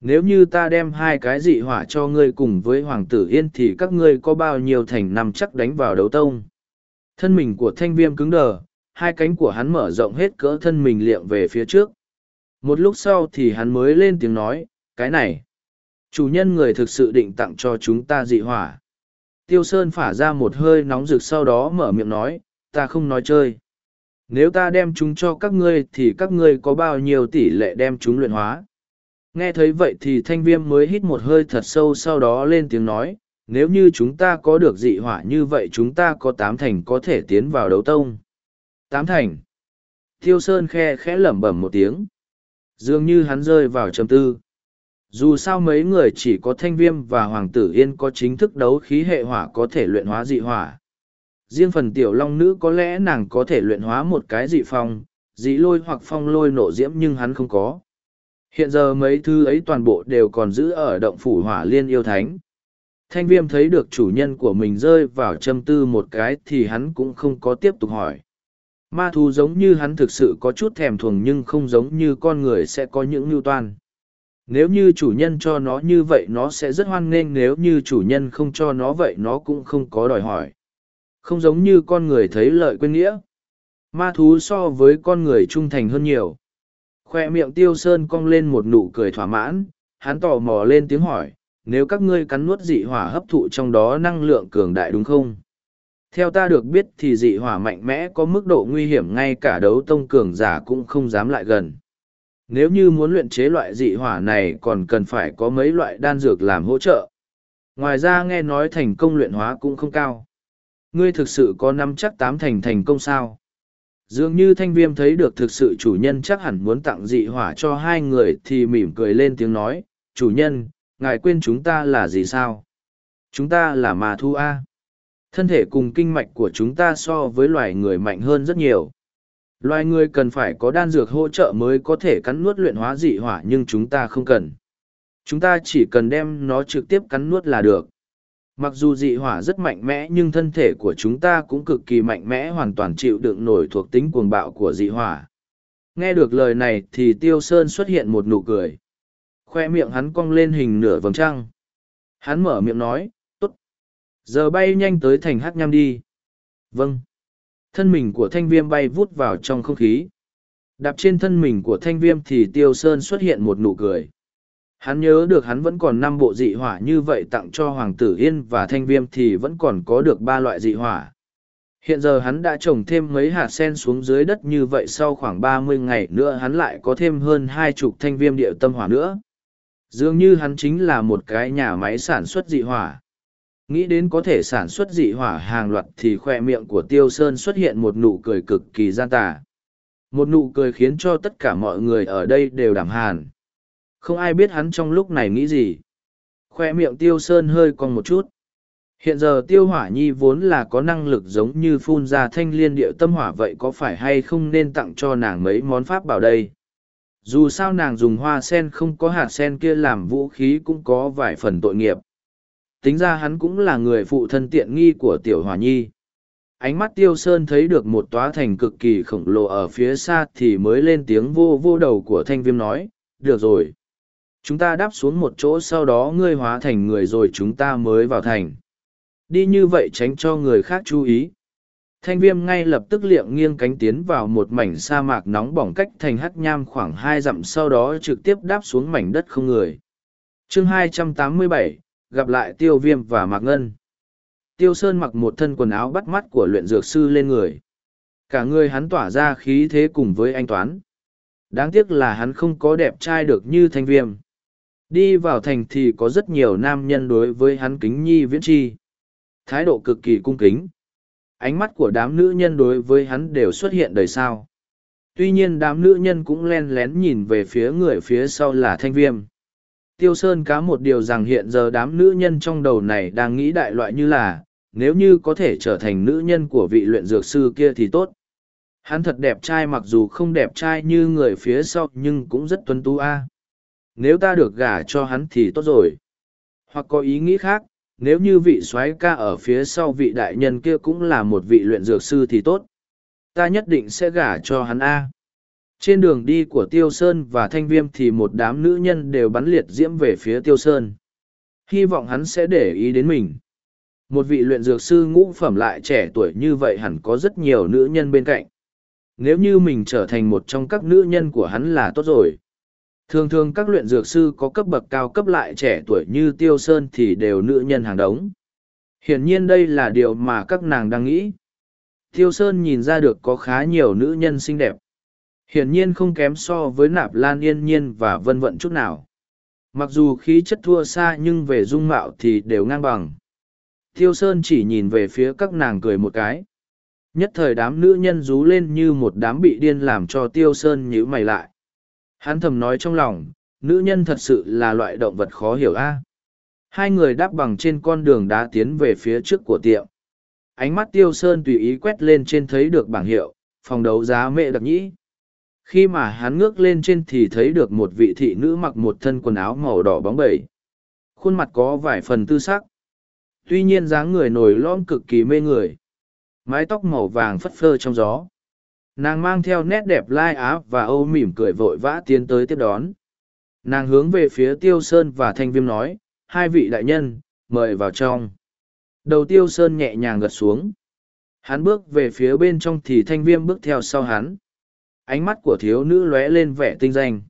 Nếu như ta đem hai cái dị hỏa cho ngươi cùng với hoàng tử yên thì các ngươi có bao nhiêu thành năm chắc đánh vào đấu tông? Thân mình của thanh viêm cứng đờ, hai cánh của hắn mở rộng hết cỡ thân mình liệm về phía trước. Một lúc sau thì hắn mới lên tiếng nói, cái này, chủ nhân người thực sự định tặng cho chúng ta dị hỏa. Tiêu sơn phả ra một hơi nóng rực sau đó mở miệng nói, ta không nói chơi nếu ta đem chúng cho các ngươi thì các ngươi có bao nhiêu tỷ lệ đem chúng luyện hóa? Nghe thấy vậy thì thanh viêm mới hít một hơi thật sâu sau đó lên tiếng nói, nếu như chúng ta có được dị hỏa như vậy chúng ta có tám thành có thể tiến vào đấu tông. Tám thành. Thiêu sơn khe khẽ lẩm bẩm một tiếng. Dường như hắn rơi vào trầm tư. Dù sao mấy người chỉ có thanh viêm và hoàng tử yên có chính thức đấu khí hệ hỏa có thể luyện hóa dị hỏa riêng phần tiểu long nữ có lẽ nàng có thể luyện hóa một cái dị phong, dị lôi hoặc phong lôi nộ diễm nhưng hắn không có. Hiện giờ mấy thứ ấy toàn bộ đều còn giữ ở động phủ hỏa liên yêu thánh. Thanh viêm thấy được chủ nhân của mình rơi vào châm tư một cái thì hắn cũng không có tiếp tục hỏi. Ma thú giống như hắn thực sự có chút thèm thuồng nhưng không giống như con người sẽ có những mưu toan. Nếu như chủ nhân cho nó như vậy nó sẽ rất hoan nghênh, nếu như chủ nhân không cho nó vậy nó cũng không có đòi hỏi không giống như con người thấy lợi quên nghĩa. Ma thú so với con người trung thành hơn nhiều. Khoe miệng tiêu sơn cong lên một nụ cười thỏa mãn, hắn tò mò lên tiếng hỏi, nếu các ngươi cắn nuốt dị hỏa hấp thụ trong đó năng lượng cường đại đúng không? Theo ta được biết thì dị hỏa mạnh mẽ có mức độ nguy hiểm ngay cả đấu tông cường giả cũng không dám lại gần. Nếu như muốn luyện chế loại dị hỏa này còn cần phải có mấy loại đan dược làm hỗ trợ. Ngoài ra nghe nói thành công luyện hóa cũng không cao ngươi thực sự có năm chắc tám thành thành công sao Dường như thanh viêm thấy được thực sự chủ nhân chắc hẳn muốn tặng dị hỏa cho hai người thì mỉm cười lên tiếng nói, chủ nhân, ngài quên chúng ta là gì sao? Chúng ta là ma thu A. Thân thể cùng kinh mạch của chúng ta so với loài người mạnh hơn rất nhiều. Loài người cần phải có đan dược hỗ trợ mới có thể cắn nuốt luyện hóa dị hỏa nhưng chúng ta không cần. Chúng ta chỉ cần đem nó trực tiếp cắn nuốt là được. Mặc dù dị hỏa rất mạnh mẽ nhưng thân thể của chúng ta cũng cực kỳ mạnh mẽ hoàn toàn chịu đựng nổi thuộc tính cuồng bạo của dị hỏa. Nghe được lời này thì Tiêu Sơn xuất hiện một nụ cười. Khoe miệng hắn cong lên hình nửa vầng trăng. Hắn mở miệng nói, tốt. Giờ bay nhanh tới thành hát nham đi. Vâng. Thân mình của thanh viêm bay vút vào trong không khí. Đạp trên thân mình của thanh viêm thì Tiêu Sơn xuất hiện một nụ cười. Hắn nhớ được hắn vẫn còn năm bộ dị hỏa như vậy tặng cho Hoàng tử Yên và Thanh Viêm thì vẫn còn có được ba loại dị hỏa. Hiện giờ hắn đã trồng thêm mấy hạt sen xuống dưới đất như vậy sau khoảng ba mươi ngày nữa hắn lại có thêm hơn hai chục thanh viêm địa tâm hỏa nữa. Dường như hắn chính là một cái nhà máy sản xuất dị hỏa. Nghĩ đến có thể sản xuất dị hỏa hàng loạt thì khoe miệng của Tiêu Sơn xuất hiện một nụ cười cực kỳ gian tà. Một nụ cười khiến cho tất cả mọi người ở đây đều đảm hàn. Không ai biết hắn trong lúc này nghĩ gì. Khoe miệng tiêu sơn hơi còn một chút. Hiện giờ tiêu hỏa nhi vốn là có năng lực giống như phun ra thanh liên điệu tâm hỏa vậy có phải hay không nên tặng cho nàng mấy món pháp bảo đây? Dù sao nàng dùng hoa sen không có hạt sen kia làm vũ khí cũng có vài phần tội nghiệp. Tính ra hắn cũng là người phụ thân tiện nghi của tiểu hỏa nhi. Ánh mắt tiêu sơn thấy được một tóa thành cực kỳ khổng lồ ở phía xa thì mới lên tiếng vô vô đầu của thanh viêm nói, được rồi chúng ta đáp xuống một chỗ sau đó ngươi hóa thành người rồi chúng ta mới vào thành. Đi như vậy tránh cho người khác chú ý. Thanh viêm ngay lập tức liệng nghiêng cánh tiến vào một mảnh sa mạc nóng bỏng cách thành hắc nham khoảng hai dặm sau đó trực tiếp đáp xuống mảnh đất không người. Chương 287, gặp lại tiêu viêm và mạc ngân. Tiêu sơn mặc một thân quần áo bắt mắt của luyện dược sư lên người. Cả người hắn tỏa ra khí thế cùng với anh toán. Đáng tiếc là hắn không có đẹp trai được như thanh viêm. Đi vào thành thì có rất nhiều nam nhân đối với hắn kính nhi viễn chi. Thái độ cực kỳ cung kính. Ánh mắt của đám nữ nhân đối với hắn đều xuất hiện đời sao. Tuy nhiên đám nữ nhân cũng len lén nhìn về phía người phía sau là thanh viêm. Tiêu Sơn cá một điều rằng hiện giờ đám nữ nhân trong đầu này đang nghĩ đại loại như là, nếu như có thể trở thành nữ nhân của vị luyện dược sư kia thì tốt. Hắn thật đẹp trai mặc dù không đẹp trai như người phía sau nhưng cũng rất tuấn tú a. Nếu ta được gả cho hắn thì tốt rồi. Hoặc có ý nghĩ khác, nếu như vị soái ca ở phía sau vị đại nhân kia cũng là một vị luyện dược sư thì tốt. Ta nhất định sẽ gả cho hắn A. Trên đường đi của Tiêu Sơn và Thanh Viêm thì một đám nữ nhân đều bắn liệt diễm về phía Tiêu Sơn. Hy vọng hắn sẽ để ý đến mình. Một vị luyện dược sư ngũ phẩm lại trẻ tuổi như vậy hẳn có rất nhiều nữ nhân bên cạnh. Nếu như mình trở thành một trong các nữ nhân của hắn là tốt rồi. Thường thường các luyện dược sư có cấp bậc cao cấp lại trẻ tuổi như Tiêu Sơn thì đều nữ nhân hàng đống. Hiển nhiên đây là điều mà các nàng đang nghĩ. Tiêu Sơn nhìn ra được có khá nhiều nữ nhân xinh đẹp. Hiển nhiên không kém so với nạp lan yên nhiên và vân vận chút nào. Mặc dù khí chất thua xa nhưng về dung mạo thì đều ngang bằng. Tiêu Sơn chỉ nhìn về phía các nàng cười một cái. Nhất thời đám nữ nhân rú lên như một đám bị điên làm cho Tiêu Sơn nhíu mày lại. Hắn thầm nói trong lòng, nữ nhân thật sự là loại động vật khó hiểu a. Hai người đáp bằng trên con đường đá tiến về phía trước của tiệm. Ánh mắt tiêu sơn tùy ý quét lên trên thấy được bảng hiệu, phòng đấu giá mẹ đặc nhĩ. Khi mà hắn ngước lên trên thì thấy được một vị thị nữ mặc một thân quần áo màu đỏ bóng bẩy. Khuôn mặt có vài phần tư sắc. Tuy nhiên dáng người nổi lõm cực kỳ mê người. Mái tóc màu vàng phất phơ trong gió nàng mang theo nét đẹp lai á và âu mỉm cười vội vã tiến tới tiếp đón. Nàng hướng về phía tiêu sơn và thanh viêm nói, hai vị đại nhân, mời vào trong. Đầu tiêu sơn nhẹ nhàng gật xuống. Hắn bước về phía bên trong thì thanh viêm bước theo sau hắn. Ánh mắt của thiếu nữ lóe lên vẻ tinh danh.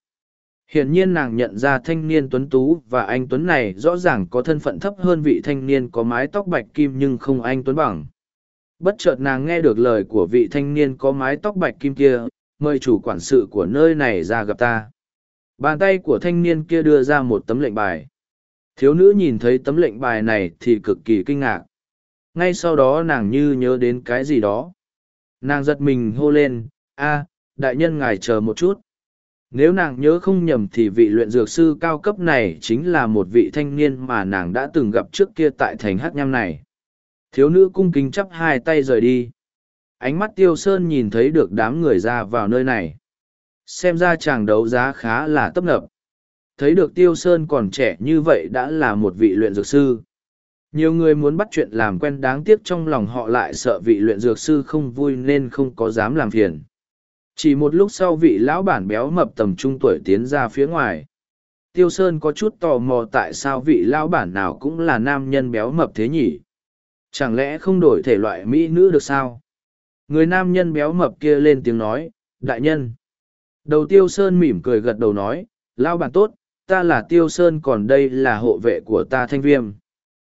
Hiển nhiên nàng nhận ra thanh niên tuấn tú và anh tuấn này rõ ràng có thân phận thấp hơn vị thanh niên có mái tóc bạch kim nhưng không anh tuấn bằng bất chợt nàng nghe được lời của vị thanh niên có mái tóc bạch kim kia mời chủ quản sự của nơi này ra gặp ta bàn tay của thanh niên kia đưa ra một tấm lệnh bài thiếu nữ nhìn thấy tấm lệnh bài này thì cực kỳ kinh ngạc ngay sau đó nàng như nhớ đến cái gì đó Nàng giật mình hô lên, a đại nhân ngài chờ một chút. Nếu nàng nhớ không nhầm thì vị luyện dược sư cao cấp này chính là một vị thanh niên mà nàng đã từng gặp trước kia tại thành hát nham này. Thiếu nữ cung kính chắp hai tay rời đi. Ánh mắt tiêu sơn nhìn thấy được đám người ra vào nơi này. Xem ra chàng đấu giá khá là tấp nập. Thấy được tiêu sơn còn trẻ như vậy đã là một vị luyện dược sư. Nhiều người muốn bắt chuyện làm quen đáng tiếc trong lòng họ lại sợ vị luyện dược sư không vui nên không có dám làm phiền. Chỉ một lúc sau vị lão bản béo mập tầm trung tuổi tiến ra phía ngoài. Tiêu Sơn có chút tò mò tại sao vị lão bản nào cũng là nam nhân béo mập thế nhỉ? Chẳng lẽ không đổi thể loại mỹ nữ được sao? Người nam nhân béo mập kia lên tiếng nói, đại nhân. Đầu Tiêu Sơn mỉm cười gật đầu nói, lão bản tốt, ta là Tiêu Sơn còn đây là hộ vệ của ta thanh viêm.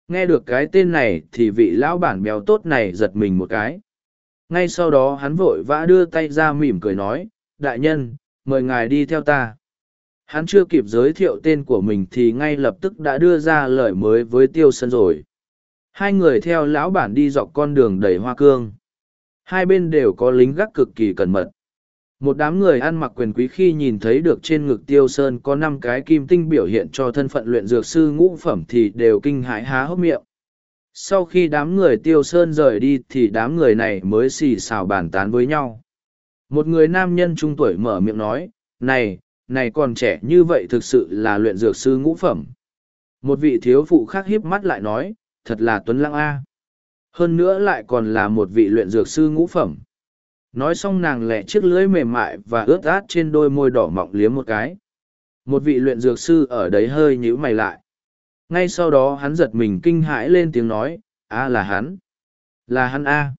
Nghe được cái tên này thì vị lão bản béo tốt này giật mình một cái ngay sau đó hắn vội vã đưa tay ra mỉm cười nói đại nhân mời ngài đi theo ta hắn chưa kịp giới thiệu tên của mình thì ngay lập tức đã đưa ra lời mới với tiêu sơn rồi hai người theo lão bản đi dọc con đường đầy hoa cương. Hai bên đều có lính gác cực kỳ cẩn mật. Một đám người ăn mặc quyền quý khi nhìn thấy được trên ngực tiêu sơn có năm cái kim tinh biểu hiện cho thân phận luyện dược sư ngũ phẩm thì đều kinh hãi há hốc miệng. Sau khi đám người tiêu sơn rời đi thì đám người này mới xì xào bàn tán với nhau. Một người nam nhân trung tuổi mở miệng nói, này này còn trẻ như vậy thực sự là luyện dược sư ngũ phẩm. Một vị thiếu phụ khác hiếp mắt lại nói thật là tuấn lãng a. Hơn nữa lại còn là một vị luyện dược sư ngũ phẩm. Nói xong nàng lẹ chiếc lưỡi mềm mại và ướt át trên đôi môi đỏ mọng liếm một cái. Một vị luyện dược sư ở đấy hơi nhíu mày lại. Ngay sau đó hắn giật mình kinh hãi lên tiếng nói, a là hắn. Là hắn a.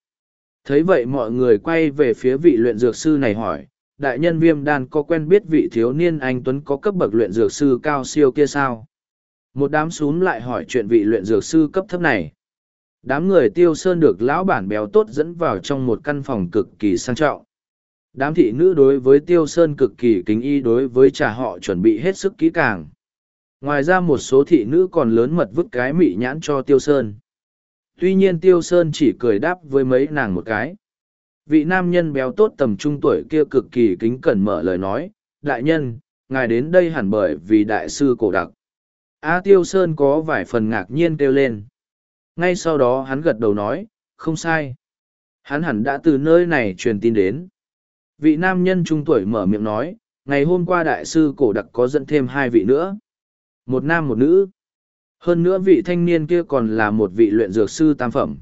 Thấy vậy mọi người quay về phía vị luyện dược sư này hỏi, đại nhân viêm đan có quen biết vị thiếu niên anh tuấn có cấp bậc luyện dược sư cao siêu kia sao? Một đám xúm lại hỏi chuyện vị luyện dược sư cấp thấp này. Đám người tiêu sơn được lão bản béo tốt dẫn vào trong một căn phòng cực kỳ sang trọng. Đám thị nữ đối với tiêu sơn cực kỳ kính y đối với trà họ chuẩn bị hết sức kỹ càng. Ngoài ra một số thị nữ còn lớn mật vứt cái mị nhãn cho tiêu sơn. Tuy nhiên tiêu sơn chỉ cười đáp với mấy nàng một cái. Vị nam nhân béo tốt tầm trung tuổi kia cực kỳ kính cẩn mở lời nói. Đại nhân, ngài đến đây hẳn bởi vì đại sư cổ đặc a tiêu sơn có vài phần ngạc nhiên kêu lên ngay sau đó hắn gật đầu nói, không sai hắn hẳn đã từ nơi này truyền tin đến vị nam nhân trung tuổi mở miệng nói, ngày hôm qua đại sư cổ đặc có dẫn thêm hai vị nữa một nam một nữ. Hơn nữa vị thanh niên kia còn là một vị luyện dược sư tam phẩm.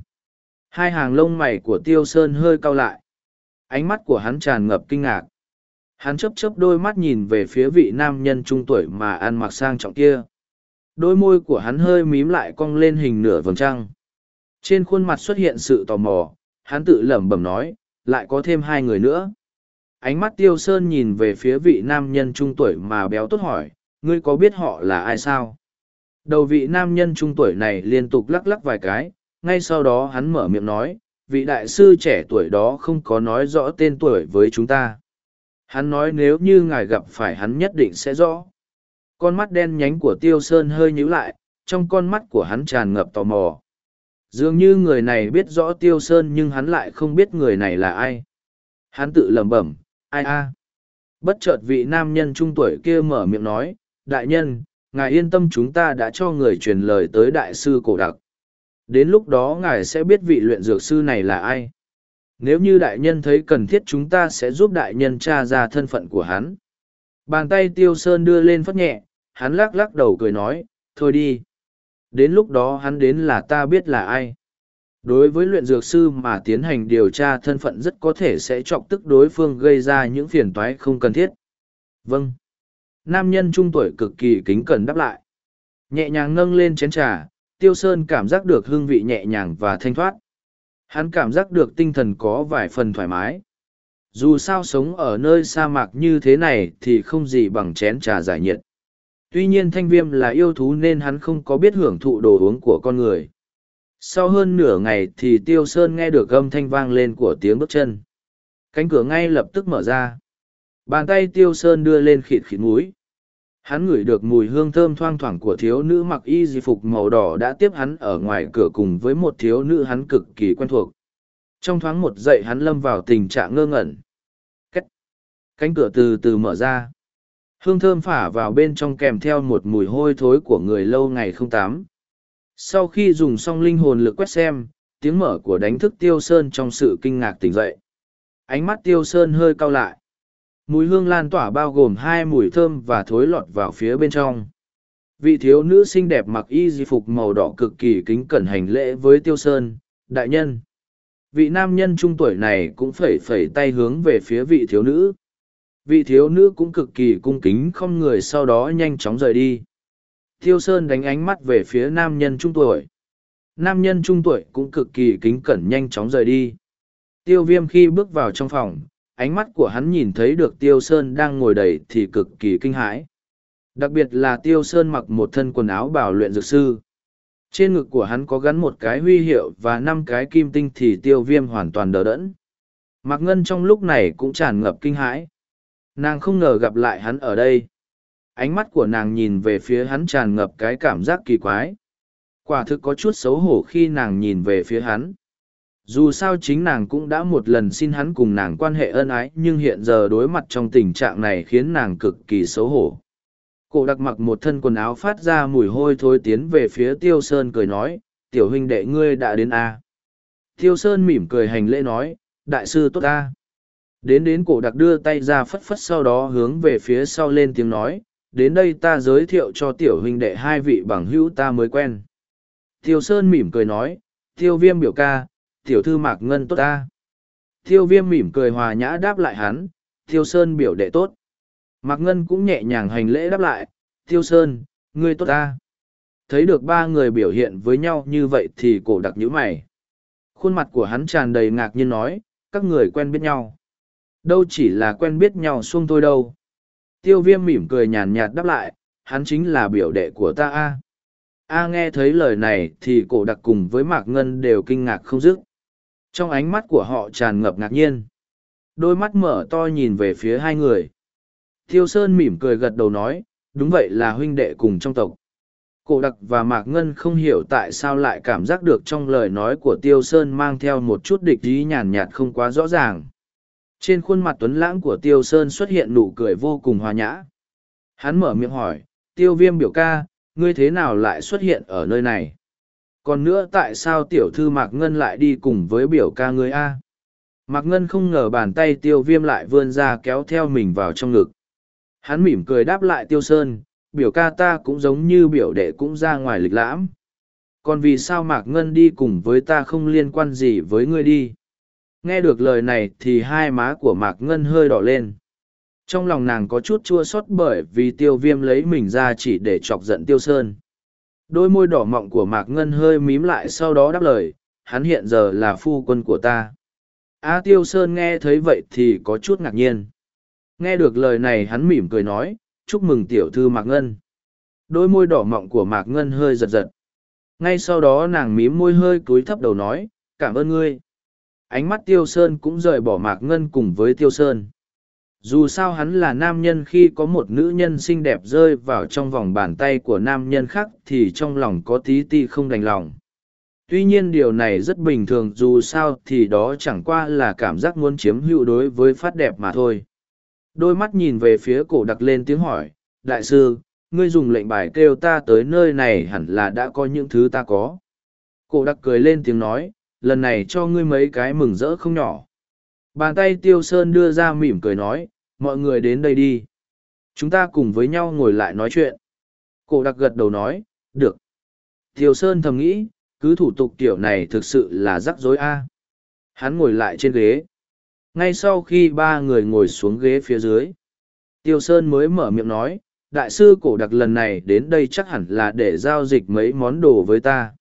Hai hàng lông mày của Tiêu Sơn hơi cau lại. Ánh mắt của hắn tràn ngập kinh ngạc. Hắn chấp chấp đôi mắt nhìn về phía vị nam nhân trung tuổi mà ăn mặc sang trọng kia. Đôi môi của hắn hơi mím lại cong lên hình nửa vầng trăng. Trên khuôn mặt xuất hiện sự tò mò, hắn tự lẩm bẩm nói, lại có thêm hai người nữa. Ánh mắt Tiêu Sơn nhìn về phía vị nam nhân trung tuổi mà béo tốt hỏi, ngươi có biết họ là ai sao? Đầu vị nam nhân trung tuổi này liên tục lắc lắc vài cái, ngay sau đó hắn mở miệng nói, vị đại sư trẻ tuổi đó không có nói rõ tên tuổi với chúng ta. Hắn nói nếu như ngài gặp phải hắn nhất định sẽ rõ. Con mắt đen nhánh của Tiêu Sơn hơi nhíu lại, trong con mắt của hắn tràn ngập tò mò. Dường như người này biết rõ Tiêu Sơn nhưng hắn lại không biết người này là ai. Hắn tự lẩm bẩm, ai a? Bất chợt vị nam nhân trung tuổi kia mở miệng nói, đại nhân, ngài yên tâm chúng ta đã cho người truyền lời tới đại sư cổ đặc. Đến lúc đó ngài sẽ biết vị luyện dược sư này là ai. Nếu như đại nhân thấy cần thiết chúng ta sẽ giúp đại nhân tra ra thân phận của hắn. Bàn tay tiêu sơn đưa lên phất nhẹ, hắn lắc lắc đầu cười nói, thôi đi. Đến lúc đó hắn đến là ta biết là ai. Đối với luyện dược sư mà tiến hành điều tra thân phận rất có thể sẽ chọc tức đối phương gây ra những phiền toái không cần thiết. Vâng. Nam nhân trung tuổi cực kỳ kính cẩn đáp lại. Nhẹ nhàng nâng lên chén trà, Tiêu Sơn cảm giác được hương vị nhẹ nhàng và thanh thoát. Hắn cảm giác được tinh thần có vài phần thoải mái. Dù sao sống ở nơi sa mạc như thế này thì không gì bằng chén trà giải nhiệt. Tuy nhiên thanh viêm là yêu thú nên hắn không có biết hưởng thụ đồ uống của con người. Sau hơn nửa ngày thì Tiêu Sơn nghe được âm thanh vang lên của tiếng bước chân. Cánh cửa ngay lập tức mở ra. Bàn tay tiêu sơn đưa lên khịt khịt mũi. Hắn ngửi được mùi hương thơm thoang thoảng của thiếu nữ mặc y di phục màu đỏ đã tiếp hắn ở ngoài cửa cùng với một thiếu nữ hắn cực kỳ quen thuộc. Trong thoáng một dậy hắn lâm vào tình trạng ngơ ngẩn. Cánh cửa từ từ mở ra. Hương thơm phả vào bên trong kèm theo một mùi hôi thối của người lâu ngày không tám. Sau khi dùng xong linh hồn lực quét xem, tiếng mở của đánh thức Tiêu Sơn trong sự kinh ngạc tỉnh dậy. Ánh mắt Tiêu Sơn hơi cau lại. Mùi hương lan tỏa bao gồm hai mùi thơm và thối lọt vào phía bên trong. Vị thiếu nữ xinh đẹp mặc y di phục màu đỏ cực kỳ kính cẩn hành lễ với Tiêu Sơn, đại nhân. Vị nam nhân trung tuổi này cũng phẩy phẩy tay hướng về phía vị thiếu nữ. Vị thiếu nữ cũng cực kỳ cung kính không người sau đó nhanh chóng rời đi. Tiêu Sơn đánh ánh mắt về phía nam nhân trung tuổi. Nam nhân trung tuổi cũng cực kỳ kính cẩn nhanh chóng rời đi. Tiêu viêm khi bước vào trong phòng, ánh mắt của hắn nhìn thấy được Tiêu Sơn đang ngồi đầy thì cực kỳ kinh hãi. Đặc biệt là Tiêu Sơn mặc một thân quần áo bảo luyện dược sư. Trên ngực của hắn có gắn một cái huy hiệu và năm cái kim tinh thì tiêu viêm hoàn toàn đờ đẫn. Mạc Ngân trong lúc này cũng tràn ngập kinh hãi. Nàng không ngờ gặp lại hắn ở đây. Ánh mắt của nàng nhìn về phía hắn tràn ngập cái cảm giác kỳ quái. Quả thực có chút xấu hổ khi nàng nhìn về phía hắn. Dù sao chính nàng cũng đã một lần xin hắn cùng nàng quan hệ ân ái nhưng hiện giờ đối mặt trong tình trạng này khiến nàng cực kỳ xấu hổ. Cổ đặc mặc một thân quần áo phát ra mùi hôi thối tiến về phía Tiêu Sơn cười nói, tiểu huynh đệ ngươi đã đến A. Tiêu Sơn mỉm cười hành lễ nói, đại sư tốt A. Đến đến cổ đặc đưa tay ra phất phất sau đó hướng về phía sau lên tiếng nói, đến đây ta giới thiệu cho tiểu huynh đệ hai vị bằng hữu ta mới quen. Tiêu Sơn mỉm cười nói, tiêu viêm biểu ca, tiểu thư mạc ngân tốt ta. Tiêu viêm mỉm cười hòa nhã đáp lại hắn, tiêu Sơn biểu đệ tốt. Mạc Ngân cũng nhẹ nhàng hành lễ đáp lại, Tiêu Sơn, ngươi tốt ta. Thấy được ba người biểu hiện với nhau như vậy thì cổ đặc nhíu mày. Khuôn mặt của hắn tràn đầy ngạc nhiên nói, các người quen biết nhau. Đâu chỉ là quen biết nhau xuông thôi đâu. Tiêu viêm mỉm cười nhàn nhạt đáp lại, hắn chính là biểu đệ của ta a. A nghe thấy lời này thì cổ đặc cùng với Mạc Ngân đều kinh ngạc không dứt. Trong ánh mắt của họ tràn ngập ngạc nhiên. Đôi mắt mở to nhìn về phía hai người. Tiêu Sơn mỉm cười gật đầu nói, đúng vậy là huynh đệ cùng trong tộc. Cổ đặc và Mạc Ngân không hiểu tại sao lại cảm giác được trong lời nói của Tiêu Sơn mang theo một chút địch ý nhàn nhạt không quá rõ ràng. Trên khuôn mặt tuấn lãng của Tiêu Sơn xuất hiện nụ cười vô cùng hòa nhã. Hắn mở miệng hỏi, Tiêu viêm biểu ca, ngươi thế nào lại xuất hiện ở nơi này? Còn nữa tại sao tiểu thư Mạc Ngân lại đi cùng với biểu ca ngươi A? Mạc Ngân không ngờ bàn tay tiêu viêm lại vươn ra kéo theo mình vào trong ngực. Hắn mỉm cười đáp lại Tiêu Sơn, biểu ca ta cũng giống như biểu đệ cũng ra ngoài lịch lãm. Còn vì sao Mạc Ngân đi cùng với ta không liên quan gì với ngươi đi? Nghe được lời này thì hai má của Mạc Ngân hơi đỏ lên. Trong lòng nàng có chút chua xót bởi vì tiêu viêm lấy mình ra chỉ để chọc giận Tiêu Sơn. Đôi môi đỏ mọng của Mạc Ngân hơi mím lại sau đó đáp lời, hắn hiện giờ là phu quân của ta. A à, Tiêu Sơn nghe thấy vậy thì có chút ngạc nhiên. Nghe được lời này hắn mỉm cười nói, chúc mừng tiểu thư Mạc Ngân. Đôi môi đỏ mọng của Mạc Ngân hơi giật giật. Ngay sau đó nàng mím môi hơi cúi thấp đầu nói, cảm ơn ngươi. Ánh mắt Tiêu Sơn cũng rời bỏ Mạc Ngân cùng với Tiêu Sơn. Dù sao hắn là nam nhân khi có một nữ nhân xinh đẹp rơi vào trong vòng bàn tay của nam nhân khác thì trong lòng có tí ti không đành lòng. Tuy nhiên điều này rất bình thường dù sao thì đó chẳng qua là cảm giác muốn chiếm hữu đối với phát đẹp mà thôi. Đôi mắt nhìn về phía cổ đặc lên tiếng hỏi, đại sư, ngươi dùng lệnh bài kêu ta tới nơi này hẳn là đã có những thứ ta có. Cổ đặc cười lên tiếng nói, lần này cho ngươi mấy cái mừng rỡ không nhỏ. Bàn tay tiêu sơn đưa ra mỉm cười nói, mọi người đến đây đi. Chúng ta cùng với nhau ngồi lại nói chuyện. Cổ đặc gật đầu nói, được. Tiêu sơn thầm nghĩ, cứ thủ tục tiểu này thực sự là rắc rối a. Hắn ngồi lại trên ghế ngay sau khi ba người ngồi xuống ghế phía dưới tiêu sơn mới mở miệng nói đại sư cổ đặc lần này đến đây chắc hẳn là để giao dịch mấy món đồ với ta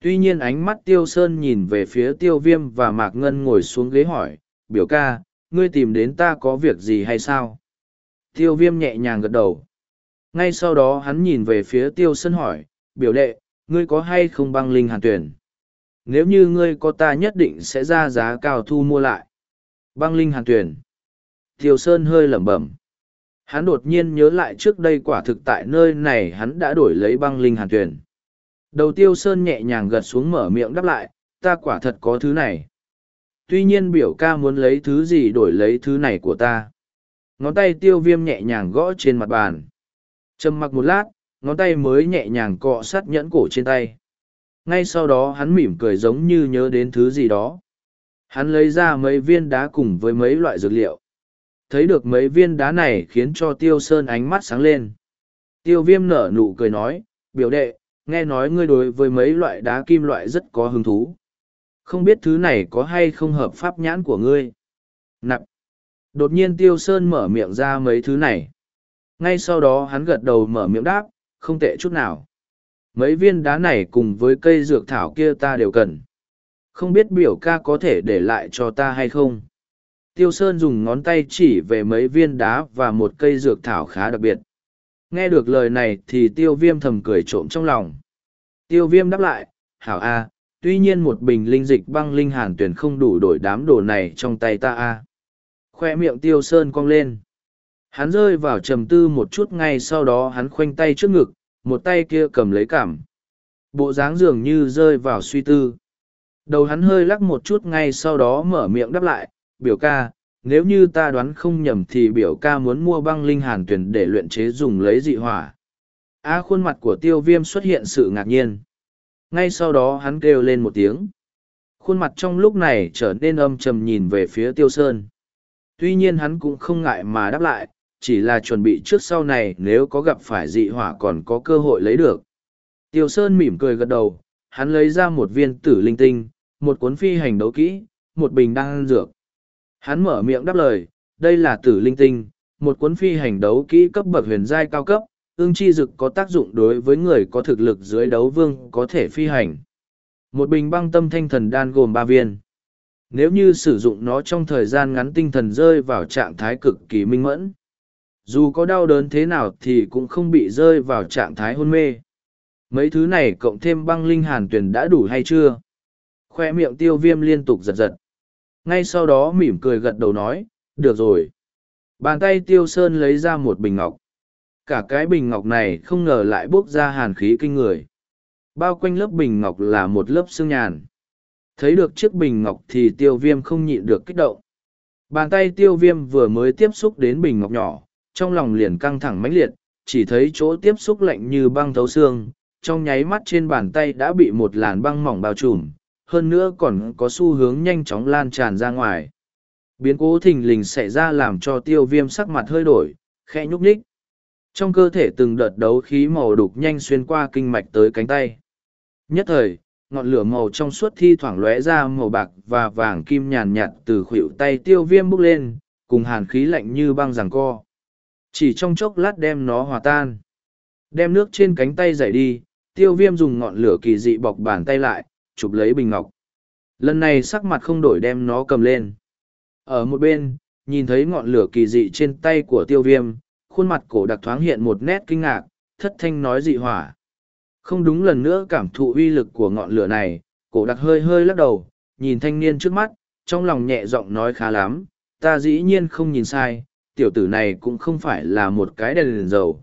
tuy nhiên ánh mắt tiêu sơn nhìn về phía tiêu viêm và mạc ngân ngồi xuống ghế hỏi, biểu ca, ngươi tìm đến ta có việc gì hay sao tiêu viêm nhẹ nhàng gật đầu ngay sau đó hắn nhìn về phía tiêu sơn hỏi, biểu đệ, ngươi có hay không băng linh hàn tuyển nếu như ngươi có ta nhất định sẽ ra giá cao thu mua lại Băng linh hàn tuyển. Tiêu Sơn hơi lẩm bẩm. Hắn đột nhiên nhớ lại trước đây quả thực tại nơi này hắn đã đổi lấy băng linh hàn tuyển. Đầu Tiêu Sơn nhẹ nhàng gật xuống mở miệng đáp lại, ta quả thật có thứ này. tuy nhiên biểu ca muốn lấy thứ gì đổi lấy thứ này của ta. Ngón tay tiêu viêm nhẹ nhàng gõ trên mặt bàn. Trầm mặc một lát ngón tay mới nhẹ nhàng cọ sát nhẫn cổ trên tay. Ngay sau đó hắn mỉm cười giống như nhớ đến thứ gì đó. Hắn lấy ra mấy viên đá cùng với mấy loại dược liệu. Thấy được mấy viên đá này khiến cho tiêu sơn ánh mắt sáng lên. Tiêu viêm nở nụ cười nói biểu đệ nghe nói ngươi đối với mấy loại đá kim loại rất có hứng thú. Không biết thứ này có hay không hợp pháp nhãn của ngươi? Nạp. đột nhiên tiêu sơn mở miệng ra mấy thứ này. Ngay sau đó hắn gật đầu mở miệng đáp, không tệ chút nào. Mấy viên đá này cùng với cây dược thảo kia ta đều cần. Không biết biểu ca có thể để lại cho ta hay không? Tiêu sơn dùng ngón tay chỉ về mấy viên đá và một cây dược thảo khá đặc biệt nghe được lời này thì tiêu viêm thầm cười trộm trong lòng. Tiêu viêm đáp lại, hảo a, tuy nhiên một bình linh dịch băng linh hàn tuyển không đủ đổi đám đồ này trong tay ta a. Khoe miệng tiêu sơn cong lên. Hắn rơi vào trầm tư một chút ngay sau đó hắn khoanh tay trước ngực, một tay kia cầm lấy cảm. Bộ dáng dường như rơi vào suy tư. Đầu hắn hơi lắc một chút ngay sau đó mở miệng đáp lại, biểu ca nếu như ta đoán không nhầm thì biểu ca muốn mua băng linh hàn tuyển để luyện chế dùng lấy dị hỏa. A khuôn mặt của tiêu viêm xuất hiện sự ngạc nhiên. Ngay sau đó hắn kêu lên một tiếng. Khuôn mặt trong lúc này trở nên âm trầm nhìn về phía tiêu sơn. Tuy nhiên hắn cũng không ngại mà đáp lại, chỉ là chuẩn bị trước sau này nếu có gặp phải dị hỏa còn có cơ hội lấy được. Tiêu sơn mỉm cười gật đầu, hắn lấy ra một viên tử linh tinh, một cuốn phi hành đấu kỹ, một bình đan dược hắn mở miệng đáp lời, đây là tử linh tinh, một cuốn phi hành đấu kỹ cấp bậc huyền giai cao cấp, ương chi dực có tác dụng đối với người có thực lực dưới đấu vương có thể phi hành. Một bình băng tâm thanh thần đan gồm ba viên. Nếu như sử dụng nó trong thời gian ngắn tinh thần rơi vào trạng thái cực kỳ minh mẫn, dù có đau đớn thế nào thì cũng không bị rơi vào trạng thái hôn mê. Mấy thứ này cộng thêm băng linh hàn tuyển đã đủ hay chưa? Khoe miệng tiêu viêm liên tục giật giật ngay sau đó mỉm cười gật đầu nói, được rồi. Bàn tay tiêu sơn lấy ra một bình ngọc. Cả cái bình ngọc này không ngờ lại bốc ra hàn khí kinh người. Bao quanh lớp bình ngọc là một lớp xương nhàn. Thấy được chiếc bình ngọc thì tiêu viêm không nhịn được kích động. Bàn tay tiêu viêm vừa mới tiếp xúc đến bình ngọc nhỏ, trong lòng liền căng thẳng mãnh liệt, chỉ thấy chỗ tiếp xúc lạnh như băng thấu xương, trong nháy mắt trên bàn tay đã bị một làn băng mỏng bao trùm hơn nữa còn có xu hướng nhanh chóng lan tràn ra ngoài. Biến cố thình lình xảy ra làm cho tiêu viêm sắc mặt hơi đổi khe nhúc nhích. Trong cơ thể từng đợt đấu khí màu đục nhanh xuyên qua kinh mạch tới cánh tay. Nhất thời, ngọn lửa màu trong suốt thi thoảng lóe ra màu bạc và vàng kim nhàn nhạt từ khuỷu tay tiêu viêm bốc lên, cùng hàn khí lạnh như băng giằng co. Chỉ trong chốc lát đem nó hòa tan. Đem nước trên cánh tay dày đi, tiêu viêm dùng ngọn lửa kỳ dị bọc bàn tay lại chụp lấy bình ngọc. Lần này sắc mặt không đổi đem nó cầm lên. Ở một bên, nhìn thấy ngọn lửa kỳ dị trên tay của tiêu viêm, khuôn mặt cổ đặc thoáng hiện một nét kinh ngạc, thất thanh nói dị hỏa. Không đúng lần nữa cảm thụ uy lực của ngọn lửa này, cổ đặc hơi hơi lắc đầu, nhìn thanh niên trước mắt, trong lòng nhẹ giọng nói khá lắm, ta dĩ nhiên không nhìn sai, tiểu tử này cũng không phải là một cái đèn liền dầu.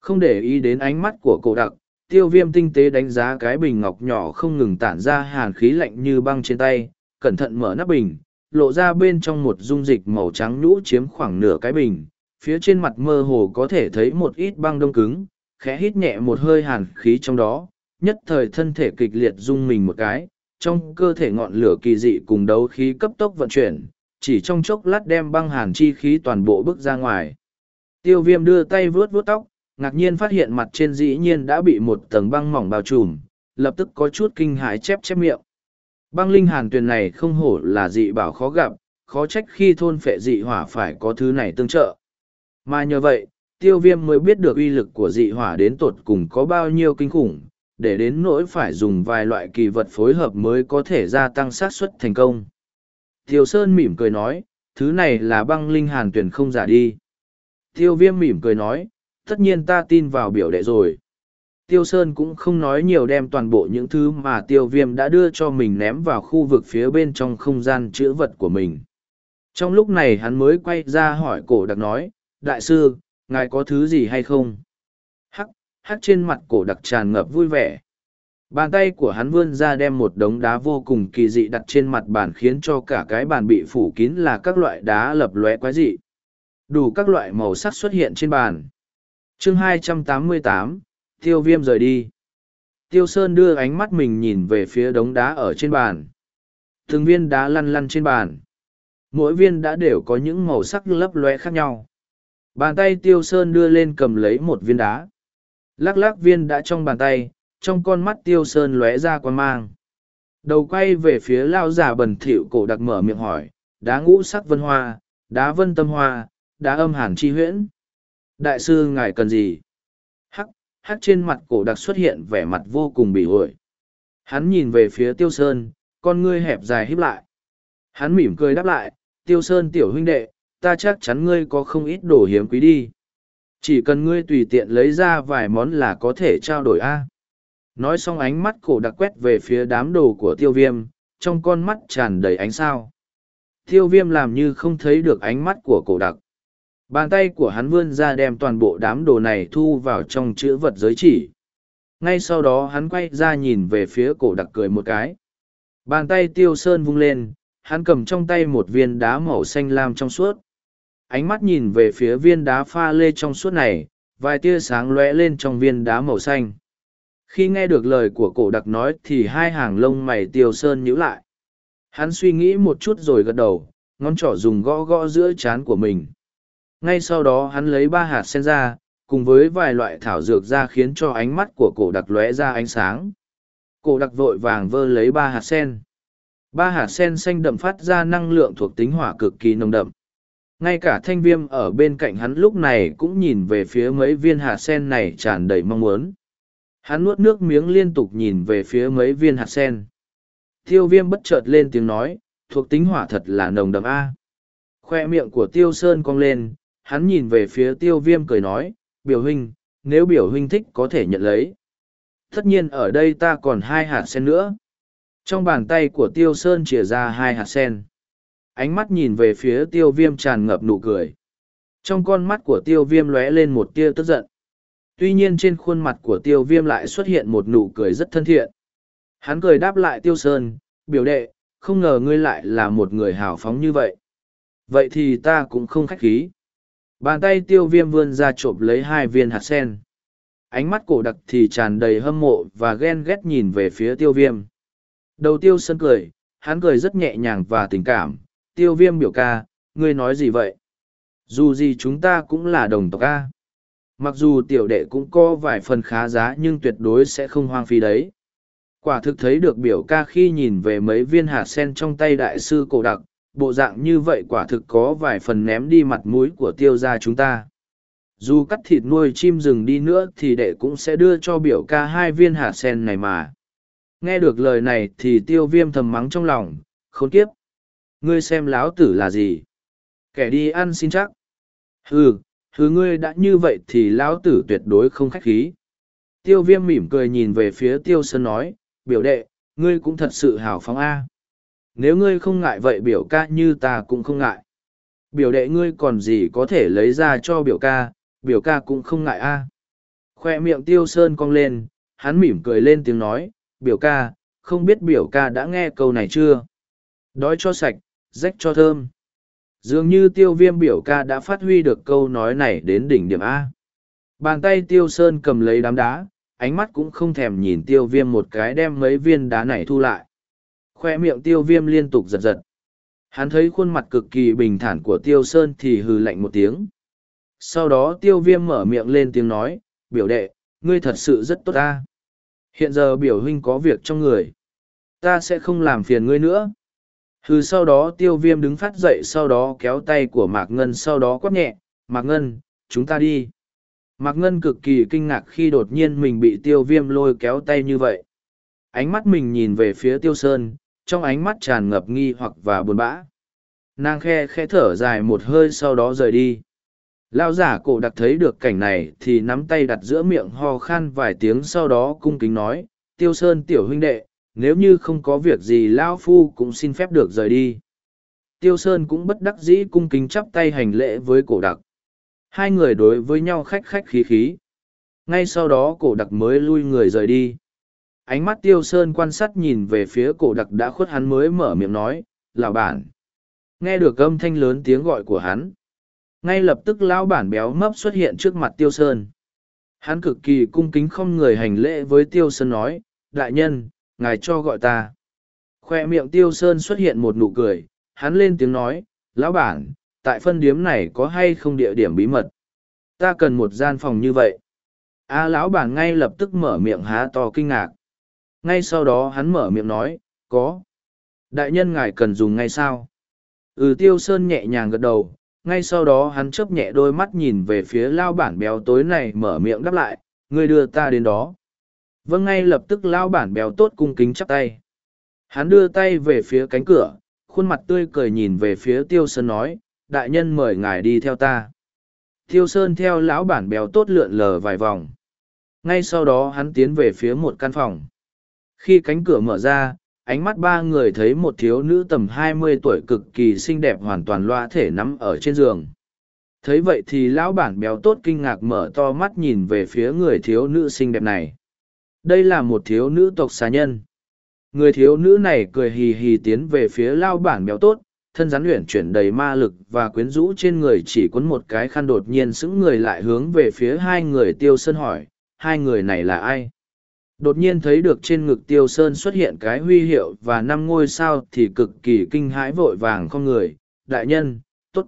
Không để ý đến ánh mắt của cổ đặc tiêu viêm tinh tế đánh giá cái bình ngọc nhỏ không ngừng tản ra hàn khí lạnh như băng trên tay, cẩn thận mở nắp bình, lộ ra bên trong một dung dịch màu trắng nhũ chiếm khoảng nửa cái bình, phía trên mặt mơ hồ có thể thấy một ít băng đông cứng, khẽ hít nhẹ một hơi hàn khí trong đó, nhất thời thân thể kịch liệt rung mình một cái, trong cơ thể ngọn lửa kỳ dị cùng đấu khí cấp tốc vận chuyển, chỉ trong chốc lát đem băng hàn chi khí toàn bộ bước ra ngoài. Tiêu viêm đưa tay vuốt vuốt tóc ngạc nhiên phát hiện mặt trên dĩ nhiên đã bị một tầng băng mỏng bao trùm, lập tức có chút kinh hãi chép chép miệng. Băng linh hàn tuyền này không hổ là dị bảo khó gặp, khó trách khi thôn phệ dị hỏa phải có thứ này tương trợ. Mà nhờ vậy, tiêu viêm mới biết được uy lực của dị hỏa đến tột cùng có bao nhiêu kinh khủng, để đến nỗi phải dùng vài loại kỳ vật phối hợp mới có thể gia tăng xác suất thành công. Tiêu sơn mỉm cười nói, thứ này là băng linh hàn tuyển không giả đi. Tiêu viêm mỉm cười nói tất nhiên ta tin vào biểu đệ rồi tiêu sơn cũng không nói nhiều đem toàn bộ những thứ mà tiêu viêm đã đưa cho mình ném vào khu vực phía bên trong không gian chữ vật của mình trong lúc này hắn mới quay ra hỏi cổ đặc nói, đại sư, ngài có thứ gì hay không hắc hắc trên mặt cổ đặc tràn ngập vui vẻ Bàn tay của hắn vươn ra đem một đống đá vô cùng kỳ dị đặt trên mặt bàn khiến cho cả cái bàn bị phủ kín là các loại đá lập lóe quái dị. Đủ các loại màu sắc xuất hiện trên bàn chương 288, Tiêu Viêm rời đi. Tiêu Sơn đưa ánh mắt mình nhìn về phía đống đá ở trên bàn. Từng viên đá lăn lăn trên bàn. Mỗi viên đã đều có những màu sắc lấp lóe khác nhau. Bàn tay Tiêu Sơn đưa lên cầm lấy một viên đá. Lắc lắc viên đã trong bàn tay, trong con mắt Tiêu Sơn lóe ra quan mang. Đầu quay về phía lao giả bẩn thỉu cổ đặc mở miệng hỏi, đá ngũ sắc vân hoa, đá vân tâm hoa, đá âm hàn chi huyễn. Đại sư ngài cần gì? Hắc, hắc trên mặt cổ đặc xuất hiện vẻ mặt vô cùng bỉ ổi. Hắn nhìn về phía Tiêu Sơn, con ngươi hẹp dài híp lại. Hắn mỉm cười đáp lại, Tiêu Sơn tiểu huynh đệ, ta chắc chắn ngươi có không ít đồ hiếm quý đi. Chỉ cần ngươi tùy tiện lấy ra vài món là có thể trao đổi A. Nói xong ánh mắt cổ đặc quét về phía đám đồ của tiêu viêm, trong con mắt tràn đầy ánh sao. Tiêu viêm làm như không thấy được ánh mắt của cổ đặc. Bàn tay của hắn vươn ra đem toàn bộ đám đồ này thu vào trong chữ vật giới chỉ. Ngay sau đó hắn quay ra nhìn về phía cổ đặc cười một cái. Bàn tay tiêu sơn vung lên, hắn cầm trong tay một viên đá màu xanh lam trong suốt. Ánh mắt nhìn về phía viên đá pha lê trong suốt này, vài tia sáng lóe lên trong viên đá màu xanh. Khi nghe được lời của cổ đặc nói thì hai hàng lông mày tiêu sơn nhíu lại. Hắn suy nghĩ một chút rồi gật đầu, ngón trỏ dùng gõ gõ giữa trán của mình. Ngay sau đó hắn lấy ba hạt sen ra, cùng với vài loại thảo dược ra khiến cho ánh mắt của cổ đặc lóe ra ánh sáng. Cổ đặc vội vàng vơ lấy ba hạt sen. Ba hạt sen xanh đậm phát ra năng lượng thuộc tính hỏa cực kỳ nồng đậm. Ngay cả thanh viêm ở bên cạnh hắn lúc này cũng nhìn về phía mấy viên hạt sen này tràn đầy mong muốn. Hắn nuốt nước miếng liên tục nhìn về phía mấy viên hạt sen. Tiêu viêm bất chợt lên tiếng nói, thuộc tính hỏa thật là nồng đậm A. Khoe miệng của tiêu sơn cong lên, hắn nhìn về phía tiêu viêm cười nói, biểu huynh, nếu biểu huynh thích có thể nhận lấy. Tất nhiên ở đây ta còn hai hạt sen nữa. Trong bàn tay của tiêu sơn chìa ra hai hạt sen. Ánh mắt nhìn về phía tiêu viêm tràn ngập nụ cười. Trong con mắt của tiêu viêm lóe lên một tia tức giận. Tuy nhiên trên khuôn mặt của tiêu viêm lại xuất hiện một nụ cười rất thân thiện. Hắn cười đáp lại tiêu sơn, biểu đệ, không ngờ ngươi lại là một người hào phóng như vậy. Vậy thì ta cũng không khách khí. Bàn tay tiêu viêm vươn ra trộm lấy hai viên hạt sen. Ánh mắt cổ đặc thì tràn đầy hâm mộ và ghen ghét nhìn về phía tiêu viêm. Đầu tiêu sơn cười, hắn cười rất nhẹ nhàng và tình cảm. Tiêu viêm biểu ca, ngươi nói gì vậy? Dù gì chúng ta cũng là đồng tộc ca. Mặc dù tiểu đệ cũng có vài phần khá giá nhưng tuyệt đối sẽ không hoang phí đấy. Quả thực thấy được biểu ca khi nhìn về mấy viên hạt sen trong tay đại sư cổ đặc, bộ dạng như vậy quả thực có vài phần ném đi mặt mũi của tiêu gia chúng ta. Dù cắt thịt nuôi chim rừng đi nữa thì đệ cũng sẽ đưa cho biểu ca hai viên hạt sen này mà. Nghe được lời này thì tiêu viêm thầm mắng trong lòng, khốn kiếp. Ngươi xem láo tử là gì? Kẻ đi ăn xin chắc. Ừ, thứ ngươi đã như vậy thì lão tử tuyệt đối không khách khí. Tiêu viêm mỉm cười nhìn về phía tiêu sơn nói, biểu đệ, ngươi cũng thật sự hào phóng A. Nếu ngươi không ngại vậy biểu ca như ta cũng không ngại. Biểu đệ ngươi còn gì có thể lấy ra cho biểu ca, biểu ca cũng không ngại A. Khoe miệng tiêu sơn cong lên, hắn mỉm cười lên tiếng nói, biểu ca, không biết biểu ca đã nghe câu này chưa? Đói cho sạch, rách cho thơm. Dường như tiêu viêm biểu ca đã phát huy được câu nói này đến đỉnh điểm A. Bàn tay tiêu sơn cầm lấy đám đá, ánh mắt cũng không thèm nhìn tiêu viêm một cái đem mấy viên đá này thu lại. Khoe miệng tiêu viêm liên tục giật giật. Hắn thấy khuôn mặt cực kỳ bình thản của tiêu sơn thì hừ lạnh một tiếng. Sau đó tiêu viêm mở miệng lên tiếng nói, biểu đệ, ngươi thật sự rất tốt ta. Hiện giờ biểu huynh có việc trong người. Ta sẽ không làm phiền ngươi nữa. Hừ sau đó tiêu viêm đứng phát dậy sau đó kéo tay của Mạc Ngân sau đó quát nhẹ, Mạc Ngân, chúng ta đi. Mạc Ngân cực kỳ kinh ngạc khi đột nhiên mình bị tiêu viêm lôi kéo tay như vậy. Ánh mắt mình nhìn về phía tiêu sơn, trong ánh mắt tràn ngập nghi hoặc và buồn bã. Nàng khe khe thở dài một hơi sau đó rời đi. Lao giả cổ đặc thấy được cảnh này thì nắm tay đặt giữa miệng ho khan vài tiếng sau đó cung kính nói, tiêu sơn tiểu huynh đệ, nếu như không có việc gì Lao Phu cũng xin phép được rời đi. Tiêu Sơn cũng bất đắc dĩ cung kính chắp tay hành lễ với cổ đặc. Hai người đối với nhau khách khách khí khí. Ngay sau đó cổ đặc mới lui người rời đi ánh mắt tiêu sơn quan sát nhìn về phía cổ đặc đã khuất hắn mới mở miệng nói, lão bản. Nghe được âm thanh lớn tiếng gọi của hắn, ngay lập tức lão bản béo mấp xuất hiện trước mặt tiêu sơn. Hắn cực kỳ cung kính không người hành lễ với tiêu sơn nói, đại nhân, ngài cho gọi ta. Khoe miệng tiêu sơn xuất hiện một nụ cười, hắn lên tiếng nói, lão bản, tại phân điếm này có hay không địa điểm bí mật? Ta cần một gian phòng như vậy. A, lão bản ngay lập tức mở miệng há to kinh ngạc ngay sau đó hắn mở miệng nói, có. Đại nhân ngài cần dùng ngay sao? Ừ tiêu sơn nhẹ nhàng gật đầu. Ngay sau đó hắn chớp nhẹ đôi mắt nhìn về phía lao bản béo tối này mở miệng đáp lại, ngươi đưa ta đến đó. Vâng ngay lập tức lao bản béo tốt cung kính chắp tay. Hắn đưa tay về phía cánh cửa, khuôn mặt tươi cười nhìn về phía tiêu sơn nói, đại nhân mời ngài đi theo ta. Tiêu sơn theo lão bản béo tốt lượn lờ vài vòng. Ngay sau đó hắn tiến về phía một căn phòng khi cánh cửa mở ra, ánh mắt ba người thấy một thiếu nữ tầm hai mươi tuổi cực kỳ xinh đẹp hoàn toàn loa thể nắm ở trên giường. Thấy vậy thì lão bản béo tốt kinh ngạc mở to mắt nhìn về phía người thiếu nữ xinh đẹp này. Đây là một thiếu nữ tộc xà nhân. Người thiếu nữ này cười hì hì tiến về phía lao bản béo tốt, thân rắn luyện chuyển đầy ma lực và quyến rũ trên người chỉ quấn một cái khăn đột nhiên sững người lại hướng về phía hai người tiêu sơn hỏi, hai người này là ai? Đột nhiên thấy được trên ngực tiêu sơn xuất hiện cái huy hiệu và năm ngôi sao thì cực kỳ kinh hãi vội vàng không người. Đại nhân t ố t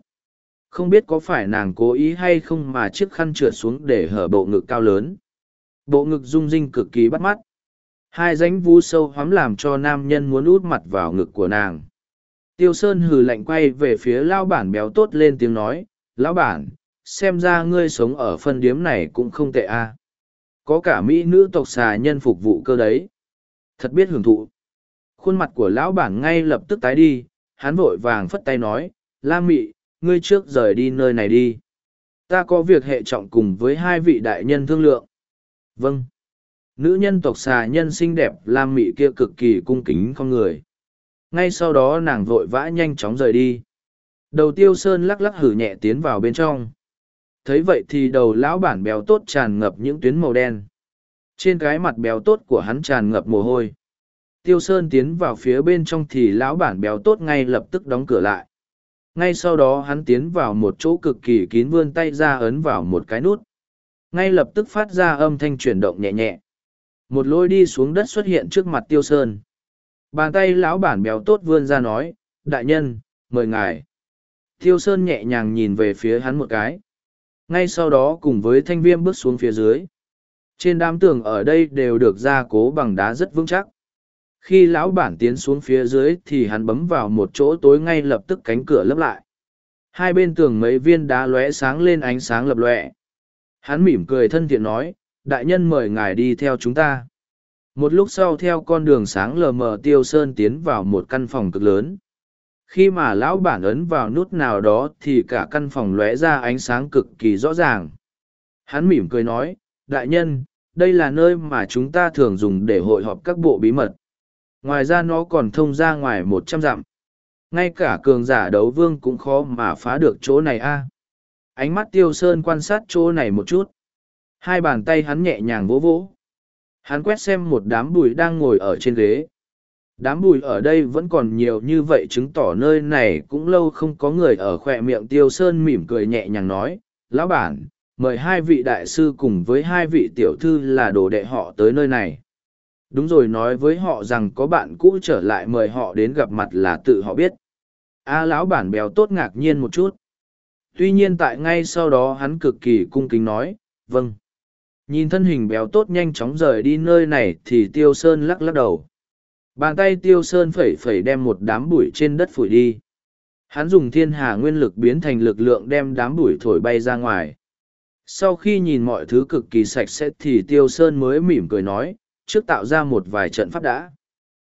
không biết có phải nàng cố ý hay không mà chiếc khăn trượt xuống để hở bộ ngực cao lớn. Bộ ngực rung rinh cực kỳ bắt mắt. Hai ránh vú sâu hoắm làm cho nam nhân muốn út mặt vào ngực của nàng. Tiêu sơn hừ lạnh quay về phía lao bản béo tốt lên tiếng nói, lão bản, xem ra ngươi sống ở phân điếm này cũng không tệ a có cả mỹ nữ tộc xà nhân phục vụ cơ đấy. Thật biết hưởng thụ. Khuôn mặt của lão bản ngay lập tức tái đi, hắn vội vàng phất tay nói, la mị, ngươi trước rời đi nơi này đi. Ta có việc hệ trọng cùng với hai vị đại nhân thương lượng. Vâng. Nữ nhân tộc xà nhân xinh đẹp lam mị kia cực kỳ cung kính con người. Ngay sau đó nàng vội vã nhanh chóng rời đi. Đầu tiêu sơn lắc lắc hử nhẹ tiến vào bên trong thấy vậy thì đầu lão bản béo tốt tràn ngập những tuyến màu đen. Trên cái mặt béo tốt của hắn tràn ngập mồ hôi. Tiêu sơn tiến vào phía bên trong thì lão bản béo tốt ngay lập tức đóng cửa lại. Ngay sau đó hắn tiến vào một chỗ cực kỳ kín vươn tay ra ấn vào một cái nút. Ngay lập tức phát ra âm thanh chuyển động nhẹ nhẹ. Một lôi đi xuống đất xuất hiện trước mặt tiêu sơn. Bàn tay lão bản béo tốt vươn ra nói, đại nhân, mời ngài. Tiêu sơn nhẹ nhàng nhìn về phía hắn một cái ngay sau đó cùng với thanh viêm bước xuống phía dưới. Trên đám tường ở đây đều được gia cố bằng đá rất vững chắc. Khi lão bản tiến xuống phía dưới thì hắn bấm vào một chỗ tối ngay lập tức cánh cửa lấp lại. Hai bên tường mấy viên đá lóe sáng lên ánh sáng lập lọe hắn mỉm cười thân thiện nói, đại nhân mời ngài đi theo chúng ta. Một lúc sau theo con đường sáng lờ mờ tiêu sơn tiến vào một căn phòng cực lớn khi mà lão bản ấn vào nút nào đó thì cả căn phòng lóe ra ánh sáng cực kỳ rõ ràng. Hắn mỉm cười nói, đại nhân, đây là nơi mà chúng ta thường dùng để hội họp các bộ bí mật. Ngoài ra nó còn thông ra ngoài một trăm dặm. Ngay cả cường giả đấu vương cũng khó mà phá được chỗ này a. Ánh mắt tiêu sơn quan sát chỗ này một chút. Hai bàn tay hắn nhẹ nhàng vỗ vỗ. Hắn quét xem một đám bùi đang ngồi ở trên ghế đám bùi ở đây vẫn còn nhiều như vậy chứng tỏ nơi này cũng lâu không có người ở khoe miệng tiêu sơn mỉm cười nhẹ nhàng nói, lão bản, mời hai vị đại sư cùng với hai vị tiểu thư là đồ đệ họ tới nơi này. Đúng rồi nói với họ rằng có bạn cũ trở lại mời họ đến gặp mặt là tự họ biết. A lão bản béo tốt ngạc nhiên một chút. Tuy nhiên tại ngay sau đó hắn cực kỳ cung kính nói vâng. Nhìn thân hình béo tốt nhanh chóng rời đi nơi này thì tiêu sơn lắc lắc đầu. Bàn tay tiêu sơn phẩy phẩy đem một đám bụi trên đất phủi đi. Hắn dùng thiên hà nguyên lực biến thành lực lượng đem đám bụi thổi bay ra ngoài. Sau khi nhìn mọi thứ cực kỳ sạch sẽ thì tiêu sơn mới mỉm cười nói, trước tạo ra một vài trận pháp đã.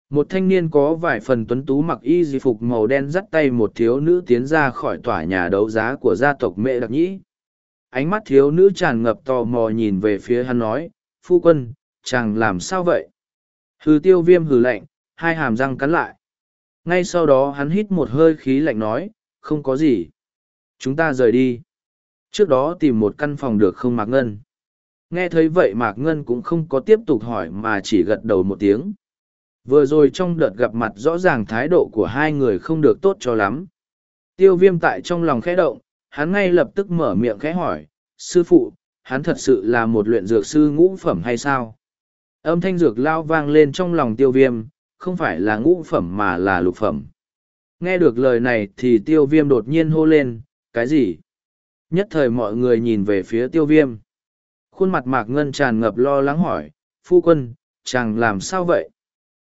Một thanh niên có vài phần tuấn tú mặc y di phục màu đen dắt tay một thiếu nữ tiến ra khỏi tòa nhà đấu giá của gia tộc mẹ đặc nhĩ. Ánh mắt thiếu nữ tràn ngập tò mò nhìn về phía hắn nói, phu quân, chàng làm sao vậy? Hừ tiêu viêm hừ lạnh, hai hàm răng cắn lại. Ngay sau đó hắn hít một hơi khí lạnh nói, không có gì. Chúng ta rời đi. Trước đó tìm một căn phòng được không mặc ngân. Nghe thấy vậy Mạc Ngân cũng không có tiếp tục hỏi mà chỉ gật đầu một tiếng. Vừa rồi trong đợt gặp mặt rõ ràng thái độ của hai người không được tốt cho lắm. Tiêu viêm tại trong lòng khẽ động, hắn ngay lập tức mở miệng khẽ hỏi, sư phụ, hắn thật sự là một luyện dược sư ngũ phẩm hay sao? Âm thanh dược lao vang lên trong lòng tiêu viêm, không phải là ngũ phẩm mà là lục phẩm. Nghe được lời này thì tiêu viêm đột nhiên hô lên, cái gì? Nhất thời mọi người nhìn về phía tiêu viêm. Khuôn mặt mạc ngân tràn ngập lo lắng hỏi, phu quân, chàng làm sao vậy?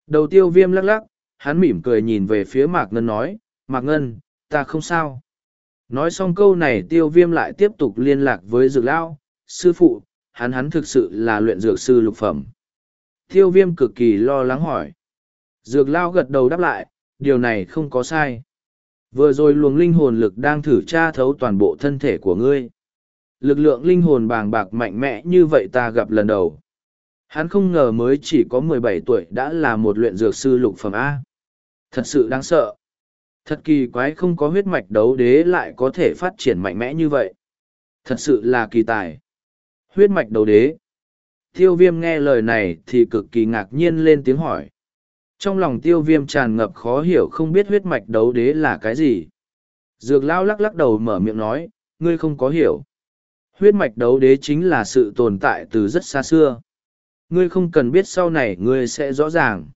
Đầu tiêu viêm lắc lắc, hắn mỉm cười nhìn về phía mạc ngân nói, mạc ngân, ta không sao. Nói xong câu này tiêu viêm lại tiếp tục liên lạc với dược lao, sư phụ, hắn hắn thực sự là luyện dược sư lục phẩm. Tiêu viêm cực kỳ lo lắng hỏi. Dược lao gật đầu đáp lại, điều này không có sai. Vừa rồi luồng linh hồn lực đang thử tra thấu toàn bộ thân thể của ngươi. Lực lượng linh hồn bàng bạc mạnh mẽ như vậy ta gặp lần đầu. Hắn không ngờ mới chỉ có mười bảy tuổi đã là một luyện dược sư lục phẩm A. Thật sự đáng sợ. Thật kỳ quái không có huyết mạch đấu đế lại có thể phát triển mạnh mẽ như vậy. Thật sự là kỳ tài. Huyết mạch đấu đế. Tiêu viêm nghe lời này thì cực kỳ ngạc nhiên lên tiếng hỏi. Trong lòng tiêu viêm tràn ngập khó hiểu không biết huyết mạch đấu đế là cái gì. Dược lao lắc lắc đầu mở miệng nói, ngươi không có hiểu. Huyết mạch đấu đế chính là sự tồn tại từ rất xa xưa. Ngươi không cần biết sau này ngươi sẽ rõ ràng.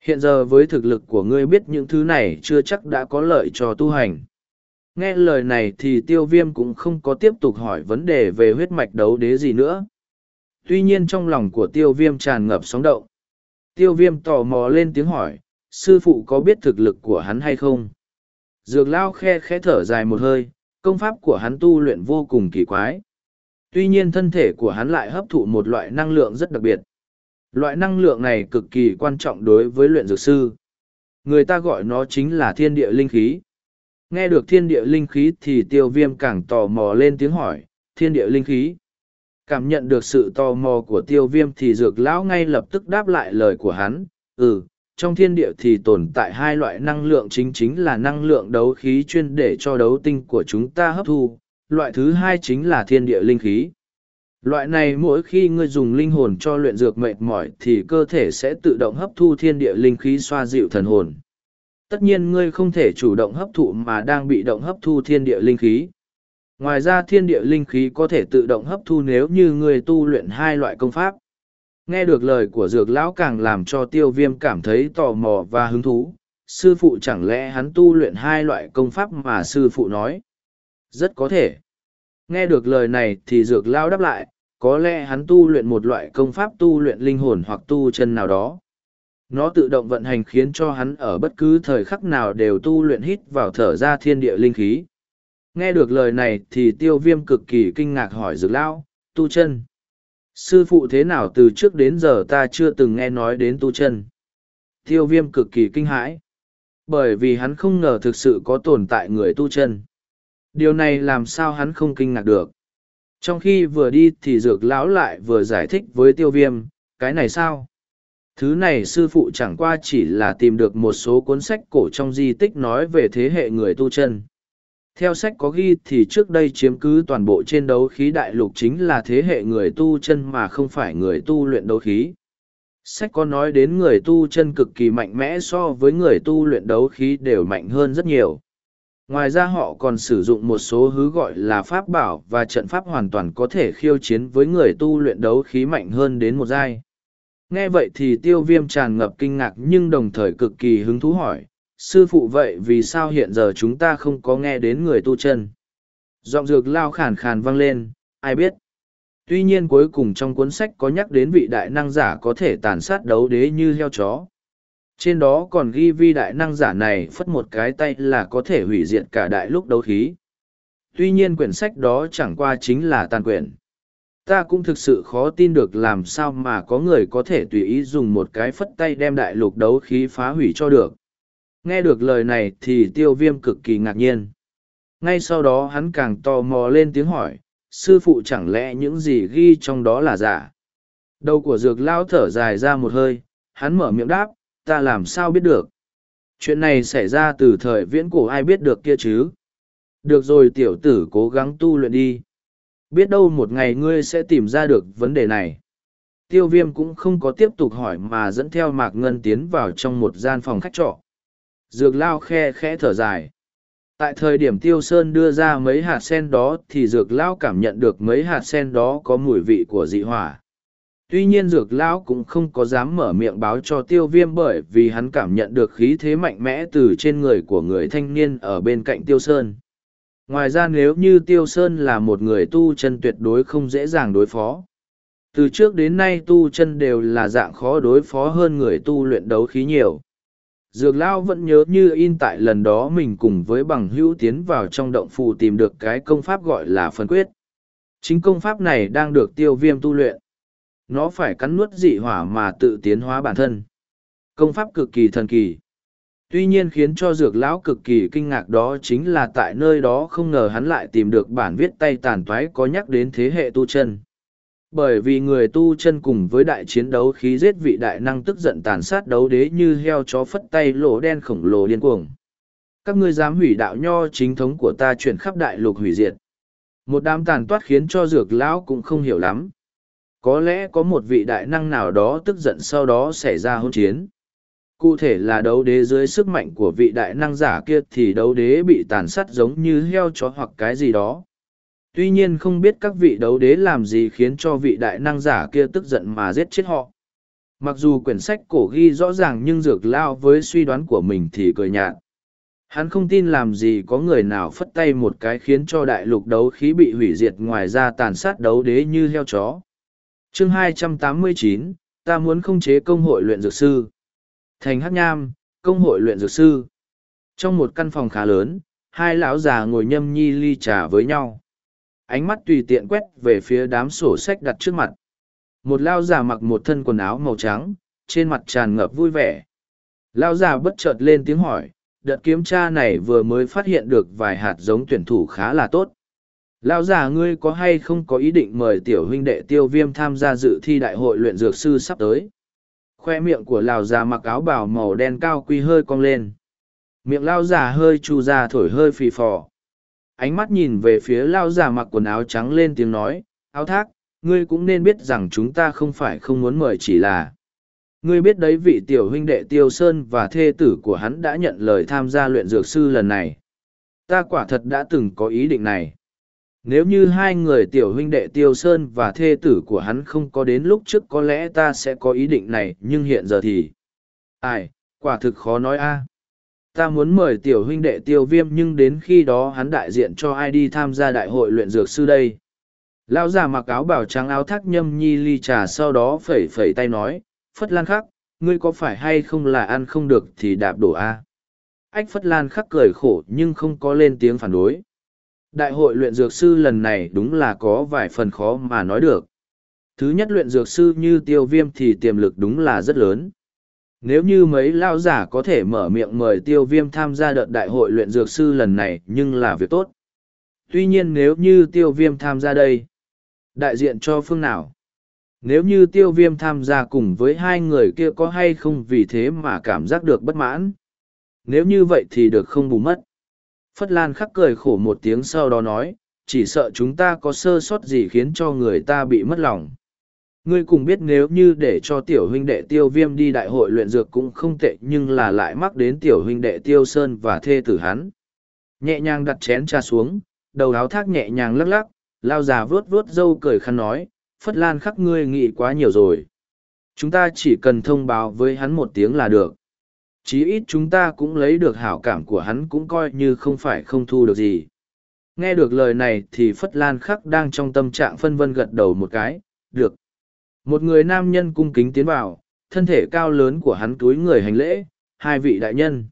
Hiện giờ với thực lực của ngươi biết những thứ này chưa chắc đã có lợi cho tu hành. Nghe lời này thì tiêu viêm cũng không có tiếp tục hỏi vấn đề về huyết mạch đấu đế gì nữa. Tuy nhiên trong lòng của tiêu viêm tràn ngập sóng động. Tiêu viêm tò mò lên tiếng hỏi, sư phụ có biết thực lực của hắn hay không? Dược lao khe khẽ thở dài một hơi, công pháp của hắn tu luyện vô cùng kỳ quái. Tuy nhiên thân thể của hắn lại hấp thụ một loại năng lượng rất đặc biệt. Loại năng lượng này cực kỳ quan trọng đối với luyện dược sư. Người ta gọi nó chính là thiên địa linh khí. Nghe được thiên địa linh khí thì tiêu viêm càng tò mò lên tiếng hỏi, thiên địa linh khí. Cảm nhận được sự tò mò của tiêu viêm thì dược lão ngay lập tức đáp lại lời của hắn, ừ, trong thiên địa thì tồn tại hai loại năng lượng chính chính là năng lượng đấu khí chuyên để cho đấu tinh của chúng ta hấp thu, loại thứ hai chính là thiên địa linh khí. Loại này mỗi khi ngươi dùng linh hồn cho luyện dược mệt mỏi thì cơ thể sẽ tự động hấp thu thiên địa linh khí xoa dịu thần hồn. Tất nhiên ngươi không thể chủ động hấp thụ mà đang bị động hấp thu thiên địa linh khí. Ngoài ra thiên địa linh khí có thể tự động hấp thu nếu như người tu luyện hai loại công pháp. Nghe được lời của dược lão càng làm cho tiêu viêm cảm thấy tò mò và hứng thú. Sư phụ chẳng lẽ hắn tu luyện hai loại công pháp mà sư phụ nói? Rất có thể. Nghe được lời này thì dược lão đáp lại, có lẽ hắn tu luyện một loại công pháp tu luyện linh hồn hoặc tu chân nào đó. Nó tự động vận hành khiến cho hắn ở bất cứ thời khắc nào đều tu luyện hít vào thở ra thiên địa linh khí. Nghe được lời này thì tiêu viêm cực kỳ kinh ngạc hỏi dược lão, tu chân. Sư phụ thế nào từ trước đến giờ ta chưa từng nghe nói đến tu chân. Tiêu viêm cực kỳ kinh hãi. Bởi vì hắn không ngờ thực sự có tồn tại người tu chân. Điều này làm sao hắn không kinh ngạc được. Trong khi vừa đi thì dược lão lại vừa giải thích với tiêu viêm, cái này sao? Thứ này sư phụ chẳng qua chỉ là tìm được một số cuốn sách cổ trong di tích nói về thế hệ người tu chân. Theo sách có ghi thì trước đây chiếm cứ toàn bộ trên đấu khí đại lục chính là thế hệ người tu chân mà không phải người tu luyện đấu khí. Sách có nói đến người tu chân cực kỳ mạnh mẽ so với người tu luyện đấu khí đều mạnh hơn rất nhiều. Ngoài ra họ còn sử dụng một số hứ gọi là pháp bảo và trận pháp hoàn toàn có thể khiêu chiến với người tu luyện đấu khí mạnh hơn đến một giai. Nghe vậy thì tiêu viêm tràn ngập kinh ngạc nhưng đồng thời cực kỳ hứng thú hỏi, sư phụ vậy vì sao hiện giờ chúng ta không có nghe đến người tu chân? Giọng dược lao khàn khàn vang lên, ai biết? Tuy nhiên cuối cùng trong cuốn sách có nhắc đến vị đại năng giả có thể tàn sát đấu đế như heo chó. Trên đó còn ghi vi đại năng giả này phất một cái tay là có thể hủy diệt cả đại lúc đấu khí. Tuy nhiên quyển sách đó chẳng qua chính là tàn quyển. Ta cũng thực sự khó tin được làm sao mà có người có thể tùy ý dùng một cái phất tay đem đại lục đấu khí phá hủy cho được. Nghe được lời này thì tiêu viêm cực kỳ ngạc nhiên. Ngay sau đó hắn càng tò mò lên tiếng hỏi, sư phụ chẳng lẽ những gì ghi trong đó là giả? Đầu của dược lao thở dài ra một hơi, hắn mở miệng đáp, ta làm sao biết được? Chuyện này xảy ra từ thời viễn cổ ai biết được kia chứ? Được rồi tiểu tử cố gắng tu luyện đi. Biết đâu một ngày ngươi sẽ tìm ra được vấn đề này. Tiêu viêm cũng không có tiếp tục hỏi mà dẫn theo Mạc Ngân tiến vào trong một gian phòng khách trọ. Dược lao khe khẽ thở dài. Tại thời điểm Tiêu Sơn đưa ra mấy hạt sen đó thì dược Lão cảm nhận được mấy hạt sen đó có mùi vị của dị hỏa. Tuy nhiên dược lão cũng không có dám mở miệng báo cho tiêu viêm bởi vì hắn cảm nhận được khí thế mạnh mẽ từ trên người của người thanh niên ở bên cạnh tiêu sơn. Ngoài ra nếu như tiêu sơn là một người tu chân tuyệt đối không dễ dàng đối phó. Từ trước đến nay tu chân đều là dạng khó đối phó hơn người tu luyện đấu khí nhiều. Dược Lão vẫn nhớ như in tại lần đó mình cùng với bằng hữu tiến vào trong động phù tìm được cái công pháp gọi là phân quyết. Chính công pháp này đang được tiêu viêm tu luyện. Nó phải cắn nuốt dị hỏa mà tự tiến hóa bản thân. Công pháp cực kỳ thần kỳ. Tuy nhiên khiến cho dược lão cực kỳ kinh ngạc đó chính là tại nơi đó không ngờ hắn lại tìm được bản viết tay tàn toái có nhắc đến thế hệ tu chân bởi vì người tu chân cùng với đại chiến đấu khí giết vị đại năng tức giận tàn sát đấu đế như heo chó phất tay lỗ đen khổng lồ điên cuồng. Các ngươi dám hủy đạo nho chính thống của ta chuyển khắp đại lục hủy diệt. Một đám tàn toát khiến cho dược lão cũng không hiểu lắm. Có lẽ có một vị đại năng nào đó tức giận sau đó xảy ra hôn chiến. Cụ thể là đấu đế dưới sức mạnh của vị đại năng giả kia thì đấu đế bị tàn sát giống như heo chó hoặc cái gì đó. Tuy nhiên không biết các vị đấu đế làm gì khiến cho vị đại năng giả kia tức giận mà giết chết họ. Mặc dù quyển sách cổ ghi rõ ràng nhưng dược lao với suy đoán của mình thì cười nhạt. Hắn không tin làm gì có người nào phất tay một cái khiến cho đại lục đấu khí bị hủy diệt ngoài ra tàn sát đấu đế như heo chó. chương 289, ta muốn không chế công hội luyện dược sư. Thành Hắc Nham, công hội luyện dược sư. Trong một căn phòng khá lớn, hai lão già ngồi nhâm nhi ly trà với nhau ánh mắt tùy tiện quét về phía đám sổ sách đặt trước mặt. Một lao già mặc một thân quần áo màu trắng, trên mặt tràn ngập vui vẻ. Lao già bất chợt lên tiếng hỏi, đợt kiểm tra này vừa mới phát hiện được vài hạt giống tuyển thủ khá là tốt. Lao già ngươi có hay không có ý định mời tiểu huynh đệ tiêu viêm tham gia dự thi đại hội luyện dược sư sắp tới? Khoe miệng của Lào già mặc áo bào màu đen cao quy hơi cong lên. Miệng lao già hơi chu ra thổi hơi phì phò ánh mắt nhìn về phía lao già mặc quần áo trắng lên tiếng nói, áo thác, ngươi cũng nên biết rằng chúng ta không phải không muốn mời chỉ là. Ngươi biết đấy vị tiểu huynh đệ tiêu sơn và thê tử của hắn đã nhận lời tham gia luyện dược sư lần này. Ta quả thật đã từng có ý định này. Nếu như hai người tiểu huynh đệ tiêu sơn và thê tử của hắn không có đến lúc trước có lẽ ta sẽ có ý định này, nhưng hiện giờ thì ai, quả thực khó nói a ta muốn mời tiểu huynh đệ tiêu viêm nhưng đến khi đó hắn đại diện cho ai đi tham gia đại hội luyện dược sư đây. Lão già mặc áo bảo trắng áo thác nhâm nhi ly trà sau đó phẩy phẩy tay nói, phất lan khắc, ngươi có phải hay không là ăn không được thì đạp đổ a? Ách phất lan khắc cười khổ nhưng không có lên tiếng phản đối. Đại hội luyện dược sư lần này đúng là có vài phần khó mà nói được. Thứ nhất luyện dược sư như tiêu viêm thì tiềm lực đúng là rất lớn nếu như mấy lao giả có thể mở miệng mời tiêu viêm tham gia đợt đại hội luyện dược sư lần này nhưng là việc tốt. Tuy nhiên nếu như tiêu viêm tham gia đây, đại diện cho phương nào? Nếu như tiêu viêm tham gia cùng với hai người kia có hay không vì thế mà cảm giác được bất mãn? Nếu như vậy thì được không bù mất. Phất Lan khắc cười khổ một tiếng sau đó nói, chỉ sợ chúng ta có sơ sót gì khiến cho người ta bị mất lòng. Ngươi cùng biết nếu như để cho tiểu huynh đệ tiêu viêm đi đại hội luyện dược cũng không tệ nhưng là lại mắc đến tiểu huynh đệ tiêu sơn và thê tử hắn. Nhẹ nhàng đặt chén trà xuống, đầu áo thác nhẹ nhàng lắc lắc, lao già vướt vướt dâu cười khăn nói, phất lan khắc ngươi nghĩ quá nhiều rồi. Chúng ta chỉ cần thông báo với hắn một tiếng là được. Chí ít chúng ta cũng lấy được hảo cảm của hắn cũng coi như không phải không thu được gì. Nghe được lời này thì Phất Lan Khắc đang trong tâm trạng phân vân gật đầu một cái, được. Một người nam nhân cung kính tiến vào, thân thể cao lớn của hắn túi người hành lễ, hai vị đại nhân.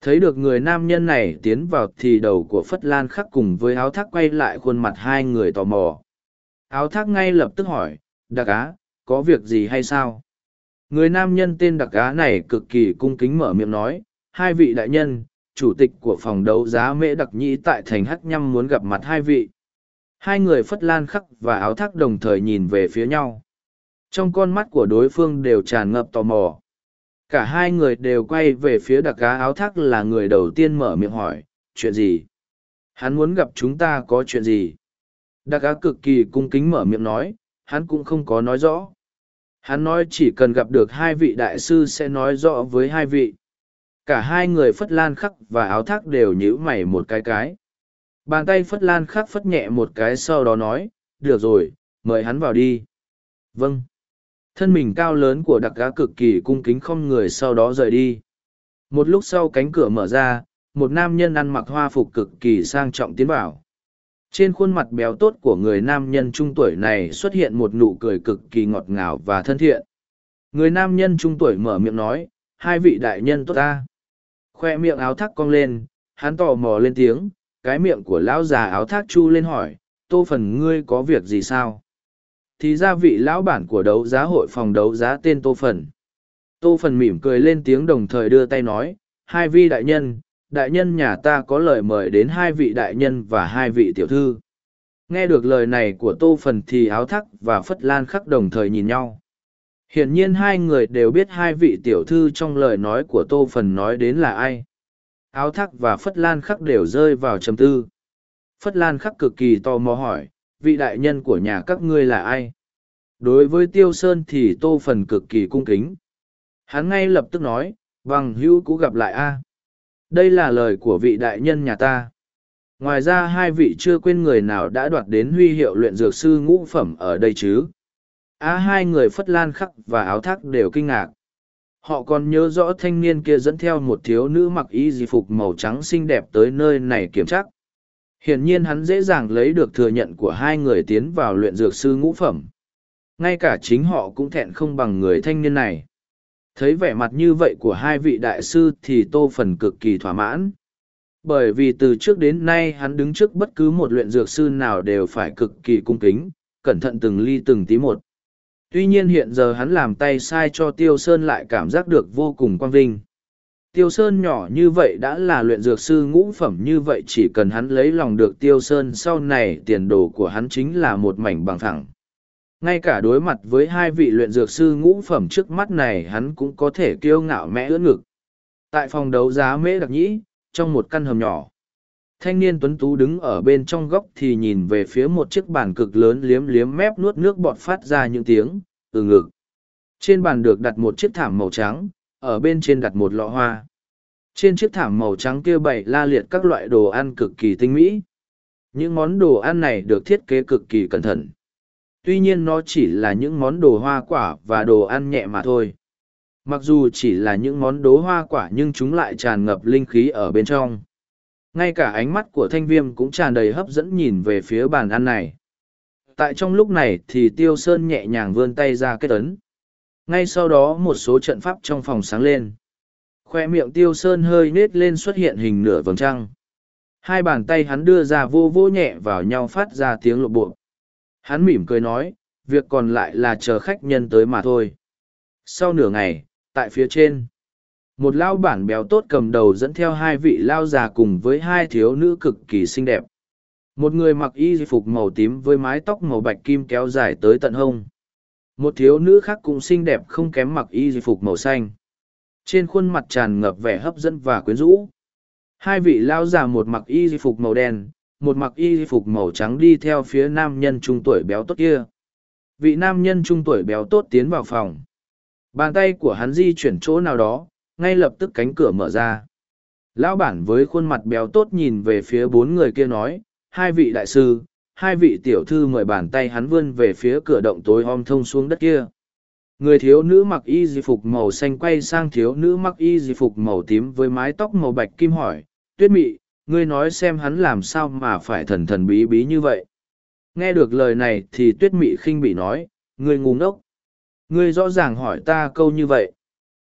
Thấy được người nam nhân này tiến vào thì đầu của Phất Lan khắc cùng với áo thác quay lại khuôn mặt hai người tò mò. Áo thác ngay lập tức hỏi, đặc á, có việc gì hay sao? Người nam nhân tên đặc á này cực kỳ cung kính mở miệng nói, hai vị đại nhân, chủ tịch của phòng đấu giá mễ đặc nhĩ tại thành hắc nhăm muốn gặp mặt hai vị. Hai người Phất Lan khắc và áo thác đồng thời nhìn về phía nhau trong con mắt của đối phương đều tràn ngập tò mò cả hai người đều quay về phía đặc cá áo thác là người đầu tiên mở miệng hỏi chuyện gì hắn muốn gặp chúng ta có chuyện gì Đặc á cực kỳ cung kính mở miệng nói, hắn cũng không có nói rõ. Hắn nói chỉ cần gặp được hai vị đại sư sẽ nói rõ với hai vị. Cả hai người phất lan khắc và áo thác đều nhíu mày một cái cái. Bàn tay phất lan khắc phất nhẹ một cái sau đó nói, được rồi, mời hắn vào đi. Vâng. Thân mình cao lớn của đặc cá cực kỳ cung kính không người sau đó rời đi. Một lúc sau cánh cửa mở ra, một nam nhân ăn mặc hoa phục cực kỳ sang trọng tiến vào. Trên khuôn mặt béo tốt của người nam nhân trung tuổi này xuất hiện một nụ cười cực kỳ ngọt ngào và thân thiện. Người nam nhân trung tuổi mở miệng nói, hai vị đại nhân tốt ta. Khoe miệng áo thác cong lên, hắn tò mò lên tiếng, cái miệng của lão già áo thác chu lên hỏi, tô phần ngươi có việc gì sao? Thì ra vị lão bản của đấu giá hội phòng đấu giá tên tô phần. Tô phần mỉm cười lên tiếng đồng thời đưa tay nói, hai vị đại nhân, đại nhân nhà ta có lời mời đến hai vị đại nhân và hai vị tiểu thư. Nghe được lời này của tô phần thì áo thắc và phất lan khắc đồng thời nhìn nhau. Hiển nhiên hai người đều biết hai vị tiểu thư trong lời nói của tô phần nói đến là ai. Áo thắc và phất lan khắc đều rơi vào trầm tư. Phất lan khắc cực kỳ tò mò hỏi, vị đại nhân của nhà các ngươi là ai? Đối với tiêu sơn thì tô phần cực kỳ cung kính. Hắn ngay lập tức nói, bằng hữu cũ gặp lại a. Đây là lời của vị đại nhân nhà ta. Ngoài ra hai vị chưa quên người nào đã đoạt đến huy hiệu luyện dược sư ngũ phẩm ở đây chứ? Á hai người phất lan khắc và áo thác đều kinh ngạc. Họ còn nhớ rõ thanh niên kia dẫn theo một thiếu nữ mặc y di phục màu trắng xinh đẹp tới nơi này kiểm tra hiển nhiên hắn dễ dàng lấy được thừa nhận của hai người tiến vào luyện dược sư ngũ phẩm. Ngay cả chính họ cũng thẹn không bằng người thanh niên này. Thấy vẻ mặt như vậy của hai vị đại sư thì tô phần cực kỳ thỏa mãn. Bởi vì từ trước đến nay hắn đứng trước bất cứ một luyện dược sư nào đều phải cực kỳ cung kính, cẩn thận từng ly từng tí một. Tuy nhiên hiện giờ hắn làm tay sai cho tiêu sơn lại cảm giác được vô cùng quang vinh tiêu sơn nhỏ như vậy đã là luyện dược sư ngũ phẩm như vậy chỉ cần hắn lấy lòng được tiêu sơn sau này tiền đồ của hắn chính là một mảnh bằng thẳng ngay cả đối mặt với hai vị luyện dược sư ngũ phẩm trước mắt này hắn cũng có thể kiêu ngạo mẽ ưỡn ngực. Tại phòng đấu giá mễ đặc nhĩ, trong một căn hầm nhỏ, thanh niên tuấn tú đứng ở bên trong góc thì nhìn về phía một chiếc bàn cực lớn liếm liếm mép nuốt nước bọt phát ra những tiếng từ ngực. Trên bàn được đặt một chiếc thảm màu trắng ở bên trên đặt một lọ hoa. Trên chiếc thảm màu trắng kia bày la liệt các loại đồ ăn cực kỳ tinh mỹ. Những món đồ ăn này được thiết kế cực kỳ cẩn thận. Tuy nhiên nó chỉ là những món đồ hoa quả và đồ ăn nhẹ mà thôi. Mặc dù chỉ là những món đồ hoa quả nhưng chúng lại tràn ngập linh khí ở bên trong. Ngay cả ánh mắt của thanh viêm cũng tràn đầy hấp dẫn nhìn về phía bàn ăn này. Tại trong lúc này thì tiêu sơn nhẹ nhàng vươn tay ra kết ấn ngay sau đó một số trận pháp trong phòng sáng lên khoe miệng tiêu sơn hơi nết lên xuất hiện hình nửa vầng trăng hai bàn tay hắn đưa ra vô vô nhẹ vào nhau phát ra tiếng lộ bộ Hắn mỉm cười nói, việc còn lại là chờ khách nhân tới mà thôi. Sau nửa ngày, tại phía trên, một lao bản béo tốt cầm đầu dẫn theo hai vị lao già cùng với hai thiếu nữ cực kỳ xinh đẹp. Một người mặc y phục màu tím với mái tóc màu bạch kim kéo dài tới tận hông. Một thiếu nữ khác cũng xinh đẹp không kém mặc y phục màu xanh. Trên khuôn mặt tràn ngập vẻ hấp dẫn và quyến rũ. Hai vị lao già một mặc y phục màu đen, một mặc y phục màu trắng đi theo phía nam nhân trung tuổi béo tốt kia. Vị nam nhân trung tuổi béo tốt tiến vào phòng. Bàn tay của hắn di chuyển chỗ nào đó, ngay lập tức cánh cửa mở ra. Lão bản với khuôn mặt béo tốt nhìn về phía bốn người kia nói, hai vị đại sư, hai vị tiểu thư mời bàn tay hắn vươn về phía cửa động tối om thông xuống đất kia. Người thiếu nữ mặc y di phục màu xanh quay sang thiếu nữ mặc y di phục màu tím với mái tóc màu bạch kim hỏi, tuyết mị, ngươi nói xem hắn làm sao mà phải thần thần bí bí như vậy? Nghe được lời này thì tuyết mị khinh bị nói ngươi ngu ngốc. Ngươi rõ ràng hỏi ta câu như vậy.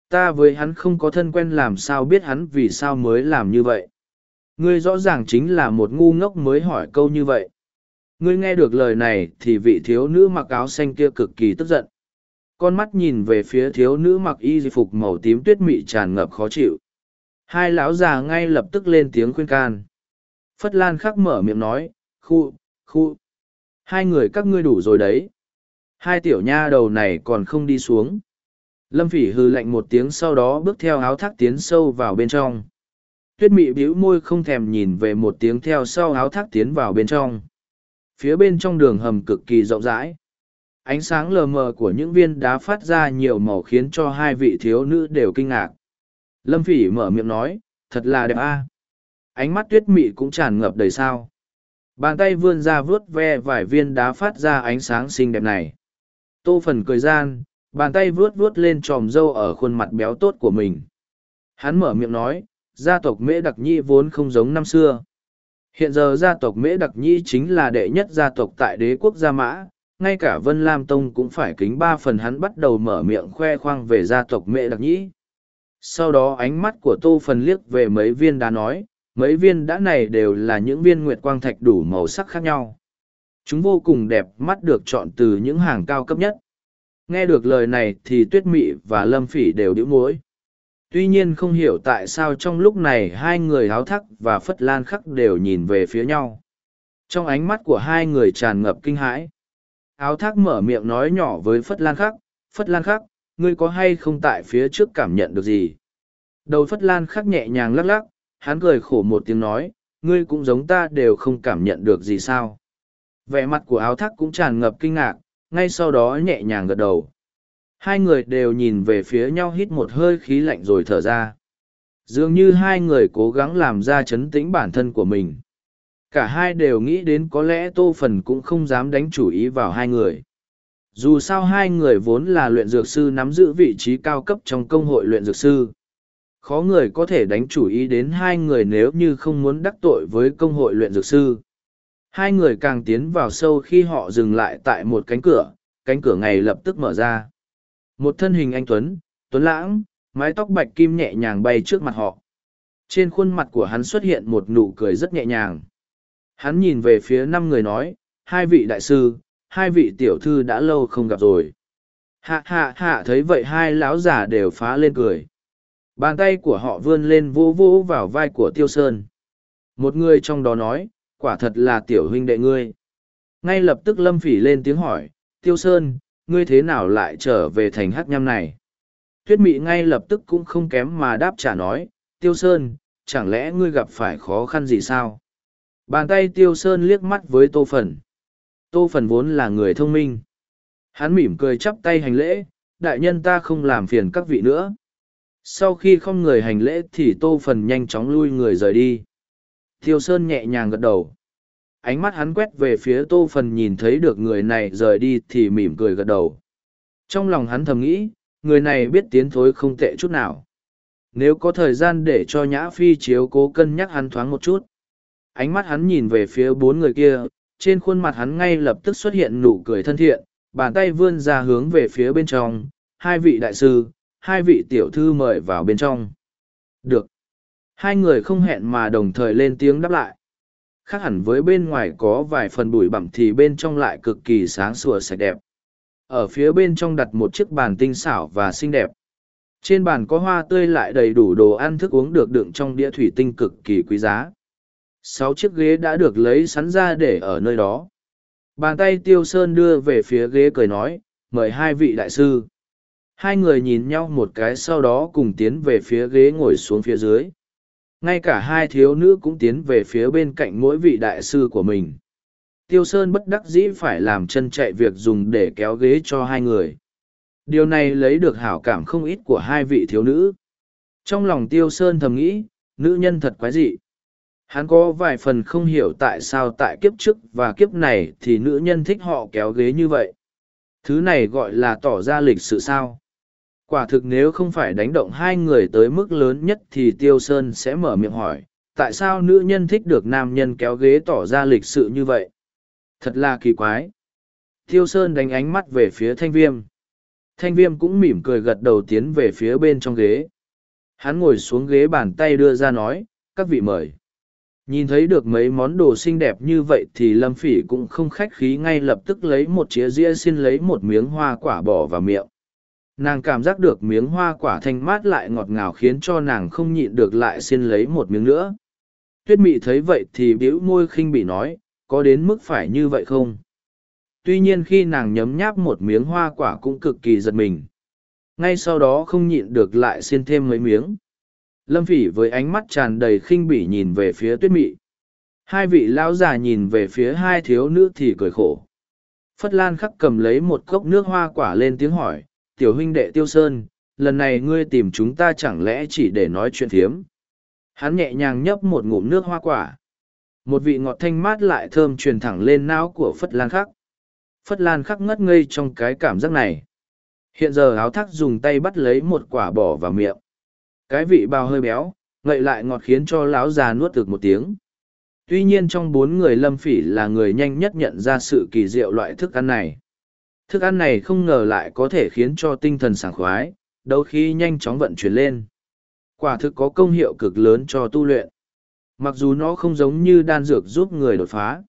Ta với hắn không có thân quen làm sao biết hắn vì sao mới làm như vậy? Ngươi rõ ràng chính là một ngu ngốc mới hỏi câu như vậy ngươi nghe được lời này thì vị thiếu nữ mặc áo xanh kia cực kỳ tức giận. Con mắt nhìn về phía thiếu nữ mặc y phục màu tím tuyết mị tràn ngập khó chịu. Hai lão già ngay lập tức lên tiếng khuyên can. Phất lan khắc mở miệng nói, khu khu. Hai người các ngươi đủ rồi đấy. Hai tiểu nha đầu này còn không đi xuống. Lâm phỉ hư lạnh một tiếng sau đó bước theo áo thác tiến sâu vào bên trong. Tuyết mị bĩu môi không thèm nhìn về một tiếng theo sau áo thác tiến vào bên trong phía bên trong đường hầm cực kỳ rộng rãi. Ánh sáng lờ mờ của những viên đá phát ra nhiều màu khiến cho hai vị thiếu nữ đều kinh ngạc. Lâm phỉ mở miệng nói, thật là đẹp a. Ánh mắt tuyết mị cũng tràn ngập đầy sao. Bàn tay vươn ra vớt ve vài viên đá phát ra ánh sáng xinh đẹp này. Tô phần cười gian, bàn tay vuốt vuốt lên tròm râu ở khuôn mặt béo tốt của mình. Hắn mở miệng nói, gia tộc mễ đặc nhi vốn không giống năm xưa hiện giờ gia tộc mễ đặc nhi chính là đệ nhất gia tộc tại đế quốc gia mã, ngay cả vân lam tông cũng phải kính ba phần hắn bắt đầu mở miệng khoe khoang về gia tộc mễ đặc nhĩ. Sau đó ánh mắt của tô phần liếc về mấy viên đá nói, mấy viên đá này đều là những viên nguyệt quang thạch đủ màu sắc khác nhau. Chúng vô cùng đẹp, mắt được chọn từ những hàng cao cấp nhất. Nghe được lời này thì tuyết mị và lâm phỉ đều đĩu mối tuy nhiên không hiểu tại sao trong lúc này hai người háo thắc và phất lan khắc đều nhìn về phía nhau. Trong ánh mắt của hai người tràn ngập kinh hãi. Áo thác mở miệng nói nhỏ với phất lan khắc, phất lan khắc, ngươi có hay không tại phía trước cảm nhận được gì? Đầu phất lan khắc nhẹ nhàng lắc lắc, hắn cười khổ một tiếng nói, ngươi cũng giống ta đều không cảm nhận được gì sao? Vẻ mặt của áo thác cũng tràn ngập kinh ngạc, ngay sau đó nhẹ nhàng gật đầu hai người đều nhìn về phía nhau hít một hơi khí lạnh rồi thở ra. Dường như hai người cố gắng làm ra chấn tĩnh bản thân của mình. Cả hai đều nghĩ đến có lẽ tô phần cũng không dám đánh chủ ý vào hai người. Dù sao hai người vốn là luyện dược sư nắm giữ vị trí cao cấp trong công hội luyện dược sư. Khó người có thể đánh chủ ý đến hai người nếu như không muốn đắc tội với công hội luyện dược sư. Hai người càng tiến vào sâu khi họ dừng lại tại một cánh cửa. Cánh cửa ngày lập tức mở ra một thân hình anh tuấn tuấn lãng mái tóc bạch kim nhẹ nhàng bay trước mặt họ trên khuôn mặt của hắn xuất hiện một nụ cười rất nhẹ nhàng Hắn nhìn về phía năm người nói, hai vị đại sư, hai vị tiểu thư đã lâu không gặp rồi. Hạ hạ hạ thấy vậy hai lão giả đều phá lên cười. Bàn tay của họ vươn lên vô vô vào vai của Tiêu Sơn. Một người trong đó nói, quả thật là tiểu huynh đệ ngươi. Ngay lập tức Lâm Phỉ lên tiếng hỏi, Tiêu Sơn, ngươi thế nào lại trở về thành hắc nham này? Tuyết Mị ngay lập tức cũng không kém mà đáp trả nói, Tiêu Sơn, chẳng lẽ ngươi gặp phải khó khăn gì sao? Bàn tay tiêu sơn liếc mắt với tô phần. Tô phần vốn là người thông minh. Hắn mỉm cười chắp tay hành lễ, đại nhân ta không làm phiền các vị nữa. Sau khi không người hành lễ thì tô phần nhanh chóng lui người rời đi. Tiêu sơn nhẹ nhàng gật đầu. Ánh mắt hắn quét về phía tô phần nhìn thấy được người này rời đi thì mỉm cười gật đầu. Trong lòng hắn thầm nghĩ, người này biết tiến thối không tệ chút nào. Nếu có thời gian để cho Nhã Phi chiếu cố cân nhắc hắn thoáng một chút. Ánh mắt hắn nhìn về phía bốn người kia trên khuôn mặt hắn ngay lập tức xuất hiện nụ cười thân thiện bàn tay vươn ra hướng về phía bên trong. Hai vị đại sư hai vị tiểu thư mời vào bên trong. Được. Hai người không hẹn mà đồng thời lên tiếng đáp lại khác hẳn với bên ngoài có vài phần bụi bặm thì bên trong lại cực kỳ sáng sủa sạch đẹp. Ở phía bên trong đặt một chiếc bàn tinh xảo và xinh đẹp. Trên bàn có hoa tươi lại đầy đủ đồ ăn thức uống được đựng trong đĩa thủy tinh cực kỳ quý giá. Sáu chiếc ghế đã được lấy sắn ra để ở nơi đó. Bàn tay tiêu sơn đưa về phía ghế cười nói, mời hai vị đại sư. Hai người nhìn nhau một cái sau đó cùng tiến về phía ghế ngồi xuống phía dưới ngay cả hai thiếu nữ cũng tiến về phía bên cạnh mỗi vị đại sư của mình. Tiêu sơn bất đắc dĩ phải làm chân chạy việc dùng để kéo ghế cho hai người. Điều này lấy được hảo cảm không ít của hai vị thiếu nữ. Trong lòng tiêu sơn thầm nghĩ, nữ nhân thật quái dị. Hắn có vài phần không hiểu tại sao tại kiếp trước và kiếp này thì nữ nhân thích họ kéo ghế như vậy. Thứ này gọi là tỏ ra lịch sự sao? Quả thực nếu không phải đánh động hai người tới mức lớn nhất thì tiêu sơn sẽ mở miệng hỏi, tại sao nữ nhân thích được nam nhân kéo ghế tỏ ra lịch sự như vậy? Thật là kỳ quái. Tiêu sơn đánh ánh mắt về phía thanh viêm. Thanh viêm cũng mỉm cười gật đầu tiến về phía bên trong ghế. Hắn ngồi xuống ghế bàn tay đưa ra nói, các vị mời. Nhìn thấy được mấy món đồ xinh đẹp như vậy thì lâm phỉ cũng không khách khí ngay lập tức lấy một chĩa dĩa xin lấy một miếng hoa quả bỏ vào miệng nàng cảm giác được miếng hoa quả thanh mát lại ngọt ngào khiến cho nàng không nhịn được lại xin lấy một miếng nữa. Tuyết mị thấy vậy thì bĩu môi khinh bị nói, có đến mức phải như vậy không? Tuy nhiên khi nàng nhấm nháp một miếng hoa quả cũng cực kỳ giật mình. Ngay sau đó không nhịn được lại xin thêm mấy miếng. Lâm phỉ với ánh mắt tràn đầy khinh bỉ nhìn về phía tuyết mị. Hai vị lão già nhìn về phía hai thiếu nữ thì cười khổ. Phất lan khắc cầm lấy một cốc nước hoa quả lên tiếng hỏi tiểu huynh đệ tiêu sơn, lần này ngươi tìm chúng ta chẳng lẽ chỉ để nói chuyện thiếm hắn nhẹ nhàng nhấp một ngụm nước hoa quả. Một vị ngọt thanh mát lại thơm truyền thẳng lên não của phất lan khắc. Phất lan khắc ngất ngây trong cái cảm giác này. Hiện giờ áo thác dùng tay bắt lấy một quả bỏ vào miệng. Cái vị bao hơi béo, ngậy lại ngọt khiến cho lão già nuốt được một tiếng. Tuy nhiên trong bốn người lâm phỉ là người nhanh nhất nhận ra sự kỳ diệu loại thức ăn này thức ăn này không ngờ lại có thể khiến cho tinh thần sảng khoái, đấu khi nhanh chóng vận chuyển lên. Quả thực có công hiệu cực lớn cho tu luyện. Mặc dù nó không giống như đan dược giúp người đột phá.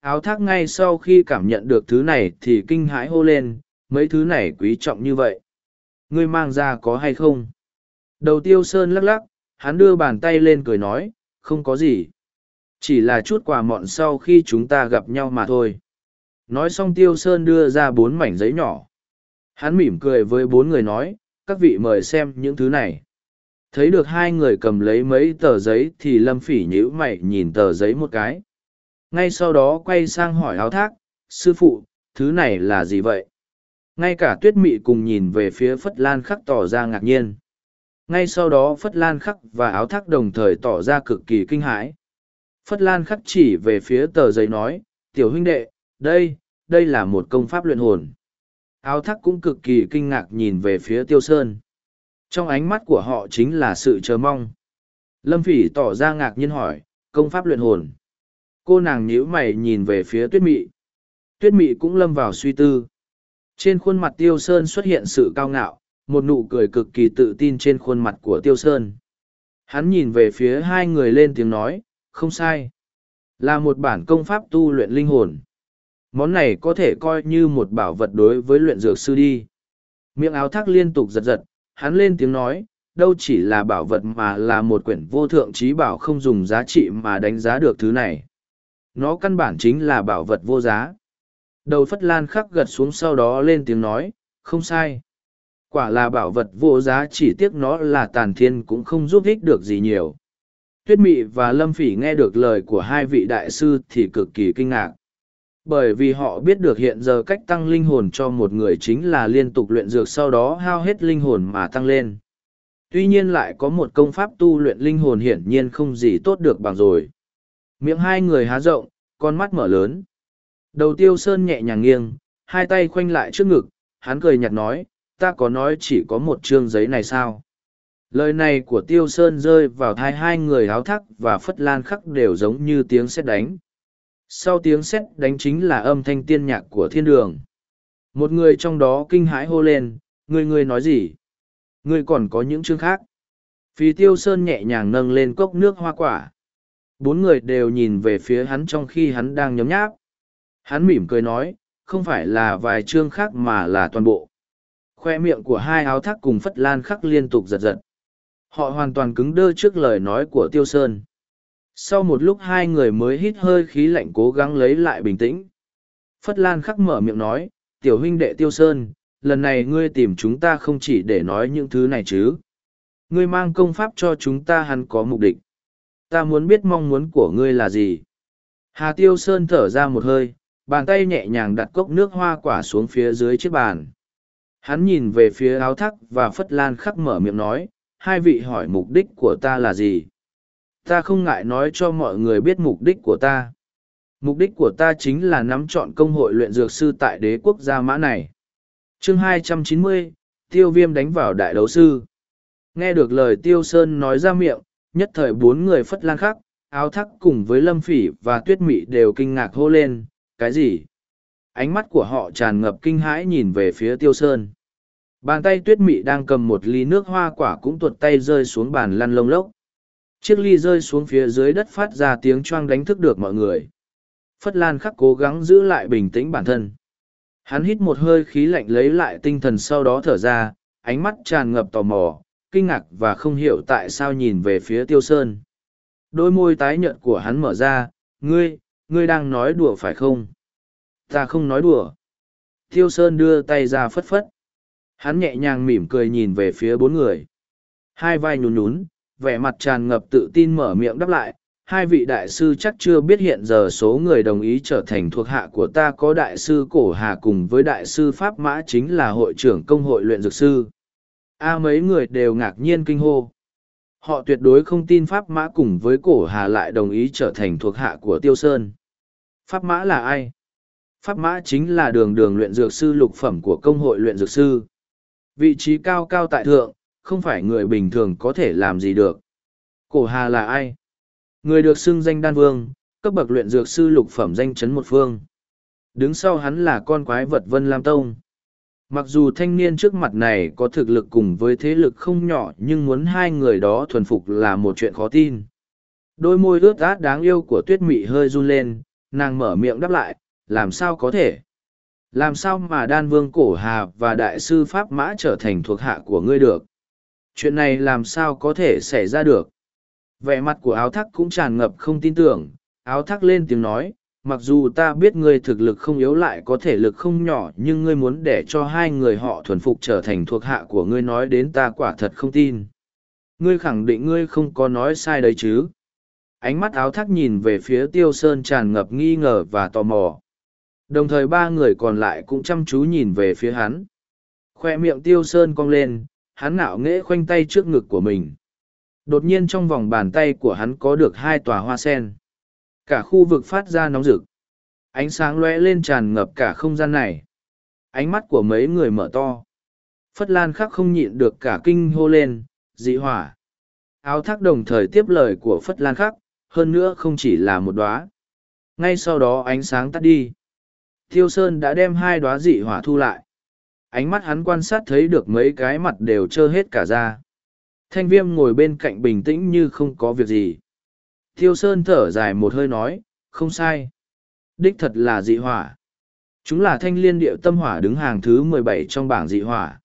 Áo thác ngay sau khi cảm nhận được thứ này thì kinh hãi hô lên, mấy thứ này quý trọng như vậy. Ngươi mang ra có hay không? Đầu tiêu sơn lắc lắc, hắn đưa bàn tay lên cười nói, không có gì. Chỉ là chút quà mọn sau khi chúng ta gặp nhau mà thôi nói xong tiêu sơn đưa ra bốn mảnh giấy nhỏ. Hắn mỉm cười với bốn người nói, các vị mời xem những thứ này. Thấy được hai người cầm lấy mấy tờ giấy thì lâm phỉ nhữ mày nhìn tờ giấy một cái. Ngay sau đó quay sang hỏi áo thác, sư phụ, thứ này là gì vậy? Ngay cả tuyết mị cùng nhìn về phía phất lan khắc tỏ ra ngạc nhiên. Ngay sau đó phất lan khắc và áo thác đồng thời tỏ ra cực kỳ kinh hãi. Phất lan khắc chỉ về phía tờ giấy nói, tiểu huynh đệ đây đây là một công pháp luyện hồn. Áo thác cũng cực kỳ kinh ngạc nhìn về phía tiêu sơn. Trong ánh mắt của họ chính là sự chờ mong. Lâm phỉ tỏ ra ngạc nhiên hỏi, công pháp luyện hồn? Cô nàng nhíu mày nhìn về phía tuyết mị. Tuyết mị cũng lâm vào suy tư. Trên khuôn mặt tiêu sơn xuất hiện sự cao ngạo, một nụ cười cực kỳ tự tin trên khuôn mặt của tiêu sơn. Hắn nhìn về phía hai người lên tiếng nói, không sai. Là một bản công pháp tu luyện linh hồn món này có thể coi như một bảo vật đối với luyện dược sư đi. Miệng áo thác liên tục giật giật, hắn lên tiếng nói, đâu chỉ là bảo vật mà là một quyển vô thượng trí bảo không dùng giá trị mà đánh giá được thứ này. Nó căn bản chính là bảo vật vô giá. Đầu phất lan khắc gật xuống sau đó lên tiếng nói, không sai. Quả là bảo vật vô giá chỉ tiếc nó là tàn thiên cũng không giúp ích được gì nhiều. Tuyết mị và lâm phỉ nghe được lời của hai vị đại sư thì cực kỳ kinh ngạc bởi vì họ biết được hiện giờ cách tăng linh hồn cho một người chính là liên tục luyện dược sau đó hao hết linh hồn mà tăng lên. Tuy nhiên lại có một công pháp tu luyện linh hồn hiển nhiên không gì tốt được bằng rồi. Miệng hai người há rộng, con mắt mở lớn. Đầu tiêu sơn nhẹ nhàng nghiêng, hai tay khoanh lại trước ngực, hắn cười nhạt nói, ta có nói chỉ có một chương giấy này sao? Lời này của tiêu sơn rơi vào thai hai người háo thắc và phất lan khắc đều giống như tiếng sét đánh sau tiếng sét đánh chính là âm thanh tiên nhạc của thiên đường. Một người trong đó kinh hãi hô lên người người nói gì? Người còn có những chương khác. Phí tiêu sơn nhẹ nhàng nâng lên cốc nước hoa quả. Bốn người đều nhìn về phía hắn trong khi hắn đang nhấm nháp. Hắn mỉm cười nói, không phải là vài chương khác mà là toàn bộ. Khoe miệng của hai áo thác cùng phất lan khắc liên tục giật giật. Họ hoàn toàn cứng đơ trước lời nói của tiêu sơn sau một lúc hai người mới hít hơi khí lạnh cố gắng lấy lại bình tĩnh. Phất lan khắc mở miệng nói, tiểu huynh đệ tiêu sơn, lần này ngươi tìm chúng ta không chỉ để nói những thứ này chứ. Ngươi mang công pháp cho chúng ta hắn có mục đích. Ta muốn biết mong muốn của ngươi là gì. Hà tiêu sơn thở ra một hơi, bàn tay nhẹ nhàng đặt cốc nước hoa quả xuống phía dưới chiếc bàn. Hắn nhìn về phía áo thắc và phất lan khắc mở miệng nói, hai vị hỏi mục đích của ta là gì? Ta không ngại nói cho mọi người biết mục đích của ta. Mục đích của ta chính là nắm chọn công hội luyện dược sư tại đế quốc gia mã này. Chương 290, tiêu viêm đánh vào đại đấu sư. Nghe được lời tiêu sơn nói ra miệng nhất thời bốn người phất lan khắc áo thắc cùng với lâm phỉ và tuyết mị đều kinh ngạc hô lên cái gì? Ánh mắt của họ tràn ngập kinh hãi nhìn về phía tiêu sơn. Bàn tay tuyết mị đang cầm một ly nước hoa quả cũng tuột tay rơi xuống bàn lăn lông lốc chiếc ly rơi xuống phía dưới đất phát ra tiếng choang đánh thức được mọi người. Phất lan khắc cố gắng giữ lại bình tĩnh bản thân. Hắn hít một hơi khí lạnh lấy lại tinh thần sau đó thở ra, ánh mắt tràn ngập tò mò, kinh ngạc và không hiểu tại sao nhìn về phía tiêu sơn. Đôi môi tái nhợt của hắn mở ra, ngươi ngươi đang nói đùa phải không? Ta không nói đùa. Tiêu sơn đưa tay ra phất phất. Hắn nhẹ nhàng mỉm cười nhìn về phía bốn người. Hai vai nhún nhún vẻ mặt tràn ngập tự tin mở miệng đáp lại, hai vị đại sư chắc chưa biết hiện giờ số người đồng ý trở thành thuộc hạ của ta có đại sư cổ hà cùng với đại sư pháp mã chính là hội trưởng công hội luyện dược sư. A à, mấy người đều ngạc nhiên kinh hô. Họ tuyệt đối không tin pháp mã cùng với cổ hà lại đồng ý trở thành thuộc hạ của tiêu sơn. Pháp mã là ai? Pháp mã chính là đường đường luyện dược sư lục phẩm của công hội luyện dược sư. Vị trí cao cao tại thượng không phải người bình thường có thể làm gì được. Cổ hà là ai? Người được xưng danh đan vương, cấp bậc luyện dược sư lục phẩm danh chấn một phương. Đứng sau hắn là con quái vật vân lam tông. Mặc dù thanh niên trước mặt này có thực lực cùng với thế lực không nhỏ, nhưng muốn hai người đó thuần phục là một chuyện khó tin. Đôi môi ướt át đáng yêu của tuyết mị hơi run lên, nàng mở miệng đáp lại, làm sao có thể? Làm sao mà đan vương cổ hà và đại sư pháp mã trở thành thuộc hạ của ngươi được? Chuyện này làm sao có thể xảy ra được? Vẻ mặt của áo thắc cũng tràn ngập không tin tưởng. Áo thắc lên tiếng nói, mặc dù ta biết ngươi thực lực không yếu lại có thể lực không nhỏ, nhưng ngươi muốn để cho hai người họ thuần phục trở thành thuộc hạ của ngươi nói đến ta quả thật không tin. Ngươi khẳng định ngươi không có nói sai đấy chứ? Ánh mắt áo thắc nhìn về phía tiêu sơn tràn ngập nghi ngờ và tò mò. Đồng thời ba người còn lại cũng chăm chú nhìn về phía hắn. Khoe miệng tiêu sơn cong lên hắn nạo nghễ khoanh tay trước ngực của mình. Đột nhiên trong vòng bàn tay của hắn có được hai tòa hoa sen. Cả khu vực phát ra nóng rực. Ánh sáng lóe lên tràn ngập cả không gian này. Ánh mắt của mấy người mở to. Phất lan khắc không nhịn được cả kinh hô lên, dị hỏa! Áo thác đồng thời tiếp lời của phất lan khắc, hơn nữa không chỉ là một đóa. ngay sau đó ánh sáng tắt đi. Thiêu sơn đã đem hai đóa dị hỏa thu lại ánh mắt hắn quan sát thấy được mấy cái mặt đều trơ hết cả ra thanh viêm ngồi bên cạnh bình tĩnh như không có việc gì Thiêu Sơn thở dài một hơi nói, không sai. Đích thật là dị hỏa. Chúng là thanh liên điệu tâm hỏa đứng hàng thứ mười bảy trong bảng dị hỏa.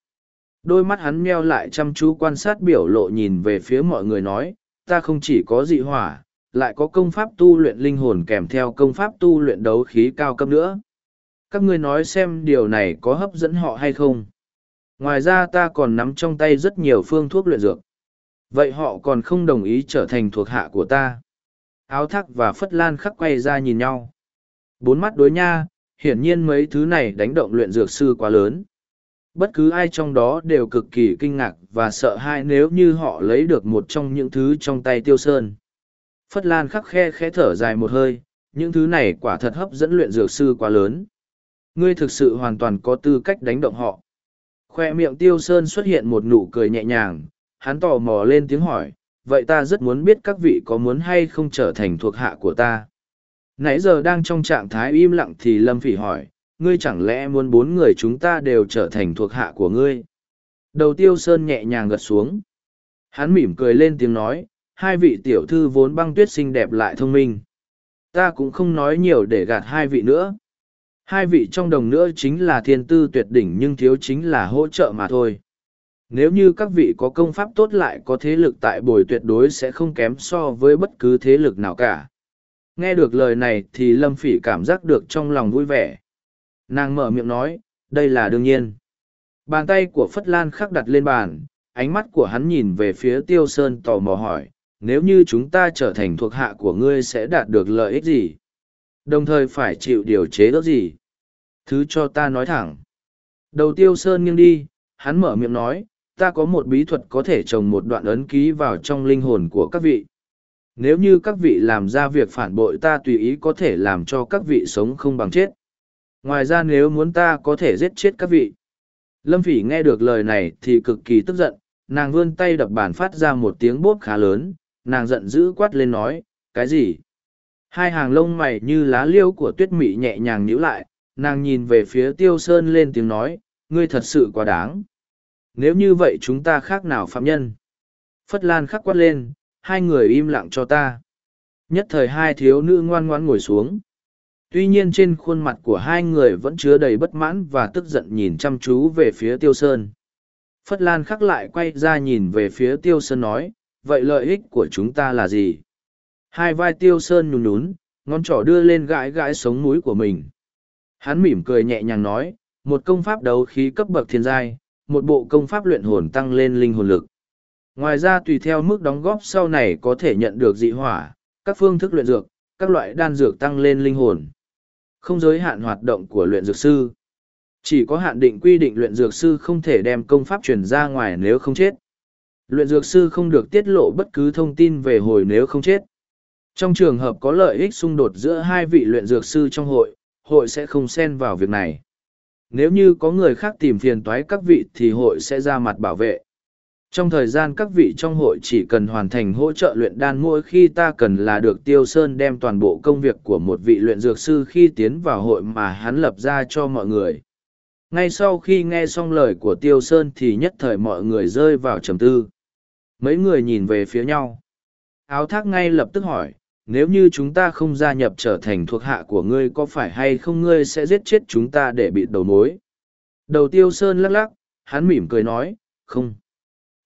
Đôi mắt hắn meo lại chăm chú quan sát biểu lộ nhìn về phía mọi người nói, ta không chỉ có dị hỏa, lại có công pháp tu luyện linh hồn kèm theo công pháp tu luyện đấu khí cao cấp nữa. Các ngươi nói xem điều này có hấp dẫn họ hay không? Ngoài ra ta còn nắm trong tay rất nhiều phương thuốc luyện dược. Vậy họ còn không đồng ý trở thành thuộc hạ của ta. Áo thác và phất lan khắc quay ra nhìn nhau. Bốn mắt đối nha, hiển nhiên mấy thứ này đánh động luyện dược sư quá lớn. Bất cứ ai trong đó đều cực kỳ kinh ngạc và sợ hãi nếu như họ lấy được một trong những thứ trong tay tiêu sơn. Phất lan khắc khe khẽ thở dài một hơi, những thứ này quả thật hấp dẫn luyện dược sư quá lớn ngươi thực sự hoàn toàn có tư cách đánh động họ khoe miệng tiêu sơn xuất hiện một nụ cười nhẹ nhàng hắn tò mò lên tiếng hỏi vậy ta rất muốn biết các vị có muốn hay không trở thành thuộc hạ của ta. Nãy giờ đang trong trạng thái im lặng thì Lâm Phỉ hỏi, ngươi chẳng lẽ muốn bốn người chúng ta đều trở thành thuộc hạ của ngươi? Đầu tiêu sơn nhẹ nhàng gật xuống. Hắn mỉm cười lên tiếng nói, hai vị tiểu thư vốn băng tuyết xinh đẹp lại thông minh. Ta cũng không nói nhiều để gạt hai vị nữa. Hai vị trong đồng nữa chính là thiên tư tuyệt đỉnh nhưng thiếu chính là hỗ trợ mà thôi. Nếu như các vị có công pháp tốt lại có thế lực tại bồi tuyệt đối sẽ không kém so với bất cứ thế lực nào cả. Nghe được lời này thì Lâm Phỉ cảm giác được trong lòng vui vẻ. Nàng mở miệng nói, đây là đương nhiên. Bàn tay của Phất Lan khắc đặt lên bàn, ánh mắt của hắn nhìn về phía Tiêu Sơn tò mò hỏi, nếu như chúng ta trở thành thuộc hạ của ngươi sẽ đạt được lợi ích gì? Đồng thời phải chịu điều chế ước gì? Thứ cho ta nói thẳng. Đầu Tiêu Sơn nghiêng đi, hắn mở miệng nói, ta có một bí thuật có thể trồng một đoạn ấn ký vào trong linh hồn của các vị. Nếu như các vị làm ra việc phản bội ta tùy ý có thể làm cho các vị sống không bằng chết. Ngoài ra nếu muốn ta có thể giết chết các vị. Lâm Phỉ nghe được lời này thì cực kỳ tức giận, nàng vươn tay đập bàn phát ra một tiếng bốp khá lớn, nàng giận dữ quát lên nói, cái gì? Hai hàng lông mày như lá liêu của tuyết mị nhẹ nhàng nhíu lại, nàng nhìn về phía tiêu sơn lên tiếng nói, ngươi thật sự quá đáng. Nếu như vậy chúng ta khác nào phạm nhân? Phất lan khắc quát lên hai người im lặng cho ta. Nhất thời hai thiếu nữ ngoan ngoan ngồi xuống. Tuy nhiên trên khuôn mặt của hai người vẫn chứa đầy bất mãn và tức giận nhìn chăm chú về phía tiêu sơn. Phất lan khắc lại quay ra nhìn về phía tiêu sơn nói vậy lợi ích của chúng ta là gì? Hai vai tiêu sơn nhùn nhún ngón trỏ đưa lên gãi gãi sống núi của mình hắn mỉm cười nhẹ nhàng nói một công pháp đấu khí cấp bậc thiên giai một bộ công pháp luyện hồn tăng lên linh hồn lực. Ngoài ra tùy theo mức đóng góp sau này có thể nhận được dị hỏa, các phương thức luyện dược, các loại đan dược tăng lên linh hồn. Không giới hạn hoạt động của luyện dược sư. Chỉ có hạn định quy định luyện dược sư không thể đem công pháp truyền ra ngoài nếu không chết. Luyện dược sư không được tiết lộ bất cứ thông tin về hồi nếu không chết. Trong trường hợp có lợi ích xung đột giữa hai vị luyện dược sư trong hội, hội sẽ không xen vào việc này. Nếu như có người khác tìm phiền toái các vị thì hội sẽ ra mặt bảo vệ. Trong thời gian các vị trong hội chỉ cần hoàn thành hỗ trợ luyện đan mỗi khi ta cần là được Tiêu Sơn đem toàn bộ công việc của một vị luyện dược sư khi tiến vào hội mà hắn lập ra cho mọi người. Ngay sau khi nghe xong lời của Tiêu Sơn thì nhất thời mọi người rơi vào trầm tư. Mấy người nhìn về phía nhau. Áo thác ngay lập tức hỏi, nếu như chúng ta không gia nhập trở thành thuộc hạ của ngươi có phải hay không ngươi sẽ giết chết chúng ta để bị đầu mối? Đầu tiêu sơn lắc lắc, hắn mỉm cười nói, không.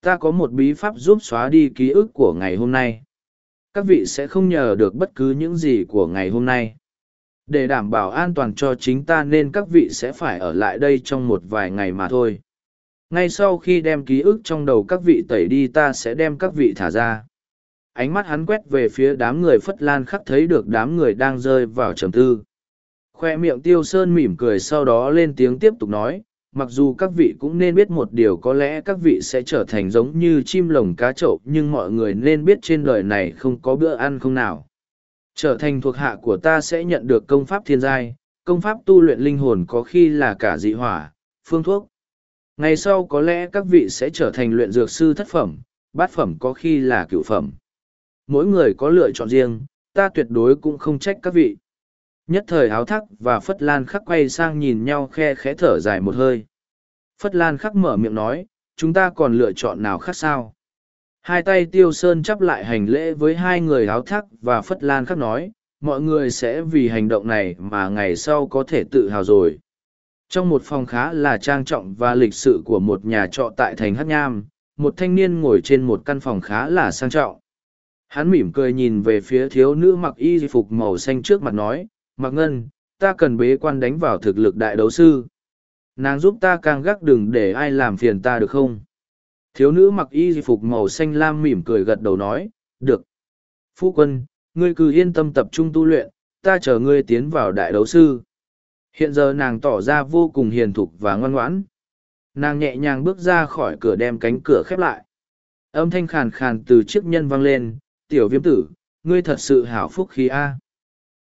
Ta có một bí pháp giúp xóa đi ký ức của ngày hôm nay. Các vị sẽ không nhờ được bất cứ những gì của ngày hôm nay. Để đảm bảo an toàn cho chính ta nên các vị sẽ phải ở lại đây trong một vài ngày mà thôi. Ngay sau khi đem ký ức trong đầu các vị tẩy đi ta sẽ đem các vị thả ra ánh mắt hắn quét về phía đám người phất lan khắc thấy được đám người đang rơi vào trầm tư. Khoe miệng tiêu sơn mỉm cười sau đó lên tiếng tiếp tục nói, mặc dù các vị cũng nên biết một điều có lẽ các vị sẽ trở thành giống như chim lồng cá trậu nhưng mọi người nên biết trên đời này không có bữa ăn không nào. Trở thành thuộc hạ của ta sẽ nhận được công pháp thiên giai, công pháp tu luyện linh hồn có khi là cả dị hỏa, phương thuốc. Ngày sau có lẽ các vị sẽ trở thành luyện dược sư thất phẩm, bát phẩm có khi là cựu phẩm mỗi người có lựa chọn riêng, ta tuyệt đối cũng không trách các vị. Nhất thời áo thắc và Phất Lan khắc quay sang nhìn nhau khe khẽ thở dài một hơi. Phất Lan khắc mở miệng nói, chúng ta còn lựa chọn nào khác sao? Hai tay tiêu sơn chắp lại hành lễ với hai người áo thắc và Phất Lan khắc nói, mọi người sẽ vì hành động này mà ngày sau có thể tự hào rồi. Trong một phòng khá là trang trọng và lịch sự của một nhà trọ tại thành Hát Nham, một thanh niên ngồi trên một căn phòng khá là sang trọng. Hắn mỉm cười nhìn về phía thiếu nữ mặc y phục màu xanh trước mặt nói, Mặc Ngân, ta cần bế quan đánh vào thực lực đại đấu sư. Nàng giúp ta càng gác đừng để ai làm phiền ta được không? Thiếu nữ mặc y phục màu xanh lam mỉm cười gật đầu nói, được. Phu quân, ngươi cứ yên tâm tập trung tu luyện, ta chờ ngươi tiến vào đại đấu sư. Hiện giờ nàng tỏ ra vô cùng hiền thục và ngoan ngoãn. Nàng nhẹ nhàng bước ra khỏi cửa đem cánh cửa khép lại. Âm thanh khàn khàn từ chiếc nhân vang lên, tiểu viêm tử, ngươi thật sự hảo phúc khí A.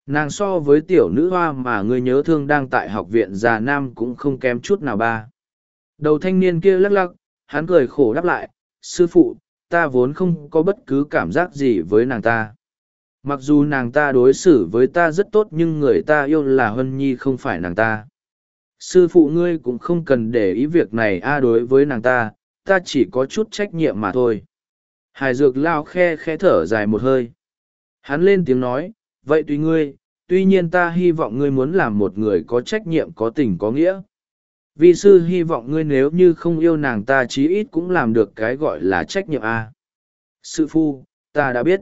Nàng so với tiểu nữ hoa mà ngươi nhớ thương đang tại học viện già nam cũng không kém chút nào ba. Đầu thanh niên kia lắc lắc, hắn cười khổ đáp lại, sư phụ, ta vốn không có bất cứ cảm giác gì với nàng ta. Mặc dù nàng ta đối xử với ta rất tốt nhưng người ta yêu là Hân Nhi không phải nàng ta. Sư phụ ngươi cũng không cần để ý việc này a đối với nàng ta, ta chỉ có chút trách nhiệm mà thôi. Hải dược lao khe khe thở dài một hơi. Hắn lên tiếng nói, vậy tùy ngươi, tuy nhiên ta hy vọng ngươi muốn làm một người có trách nhiệm có tình có nghĩa. Vi sư hy vọng ngươi nếu như không yêu nàng ta chí ít cũng làm được cái gọi là trách nhiệm a. Sư phu, ta đã biết.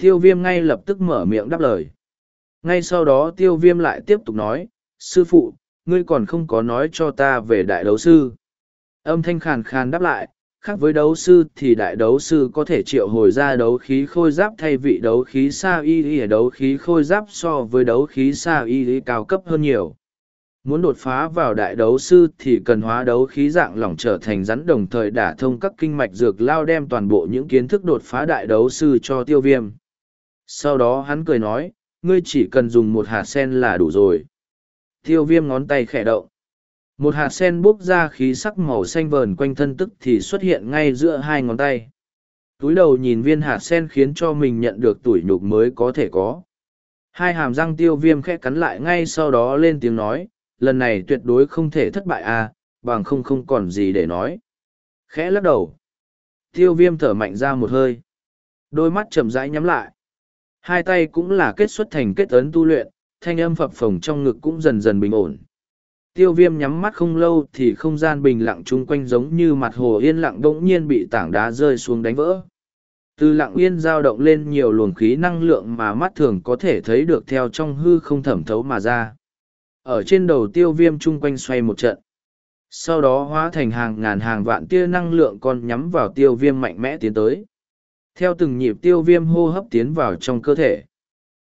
Tiêu viêm ngay lập tức mở miệng đáp lời. Ngay sau đó tiêu viêm lại tiếp tục nói, sư phụ, ngươi còn không có nói cho ta về đại đấu sư. Âm thanh khàn khàn đáp lại, khác với đấu sư thì đại đấu sư có thể triệu hồi ra đấu khí khôi giáp thay vị đấu khí sa y y đấu khí khôi giáp so với đấu khí sa y y cao cấp hơn nhiều. Muốn đột phá vào đại đấu sư thì cần hóa đấu khí dạng lỏng trở thành rắn, đồng thời đả thông các kinh mạch dược lao đem toàn bộ những kiến thức đột phá đại đấu sư cho tiêu viêm. Sau đó hắn cười nói, ngươi chỉ cần dùng một hạt sen là đủ rồi. Tiêu viêm ngón tay khẽ động một hạt sen bốc ra khí sắc màu xanh vờn quanh thân tức thì xuất hiện ngay giữa hai ngón tay. Túi đầu nhìn viên hạt sen khiến cho mình nhận được tuổi nhục mới có thể có. Hai hàm răng tiêu viêm khẽ cắn lại ngay sau đó lên tiếng nói, lần này tuyệt đối không thể thất bại à bằng không không còn gì để nói. Khẽ lắc đầu. Tiêu viêm thở mạnh ra một hơi. Đôi mắt chậm rãi nhắm lại. Hai tay cũng là kết xuất thành kết ấn tu luyện, thanh âm phập phồng trong ngực cũng dần dần bình ổn tiêu viêm nhắm mắt không lâu thì không gian bình lặng chung quanh giống như mặt hồ yên lặng đ ỗ n g nhiên bị tảng đá rơi xuống đánh vỡ. Từ lặng yên dao động lên nhiều luồng khí năng lượng mà mắt thường có thể thấy được theo trong hư không thẩm thấu mà ra. Ở trên đầu tiêu viêm chung quanh xoay một trận. Sau đó hóa thành hàng ngàn hàng vạn tia năng lượng còn nhắm vào tiêu viêm mạnh mẽ tiến tới. Theo từng nhịp tiêu viêm hô hấp tiến vào trong cơ thể.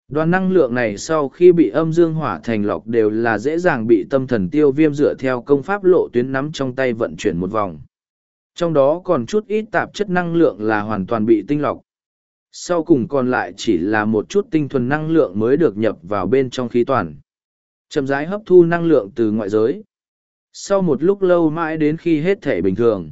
Đoàn năng lượng này sau khi bị âm dương hỏa thành lọc đều là dễ dàng bị tâm thần tiêu viêm dựa theo công pháp lộ tuyến nắm trong tay vận chuyển một vòng. Trong đó còn chút ít tạp chất năng lượng là hoàn toàn bị tinh lọc. Sau cùng còn lại chỉ là một chút tinh thuần năng lượng mới được nhập vào bên trong khí toàn. Chậm rãi hấp thu năng lượng từ ngoại giới. Sau một lúc lâu mãi đến khi hết thể bình thường.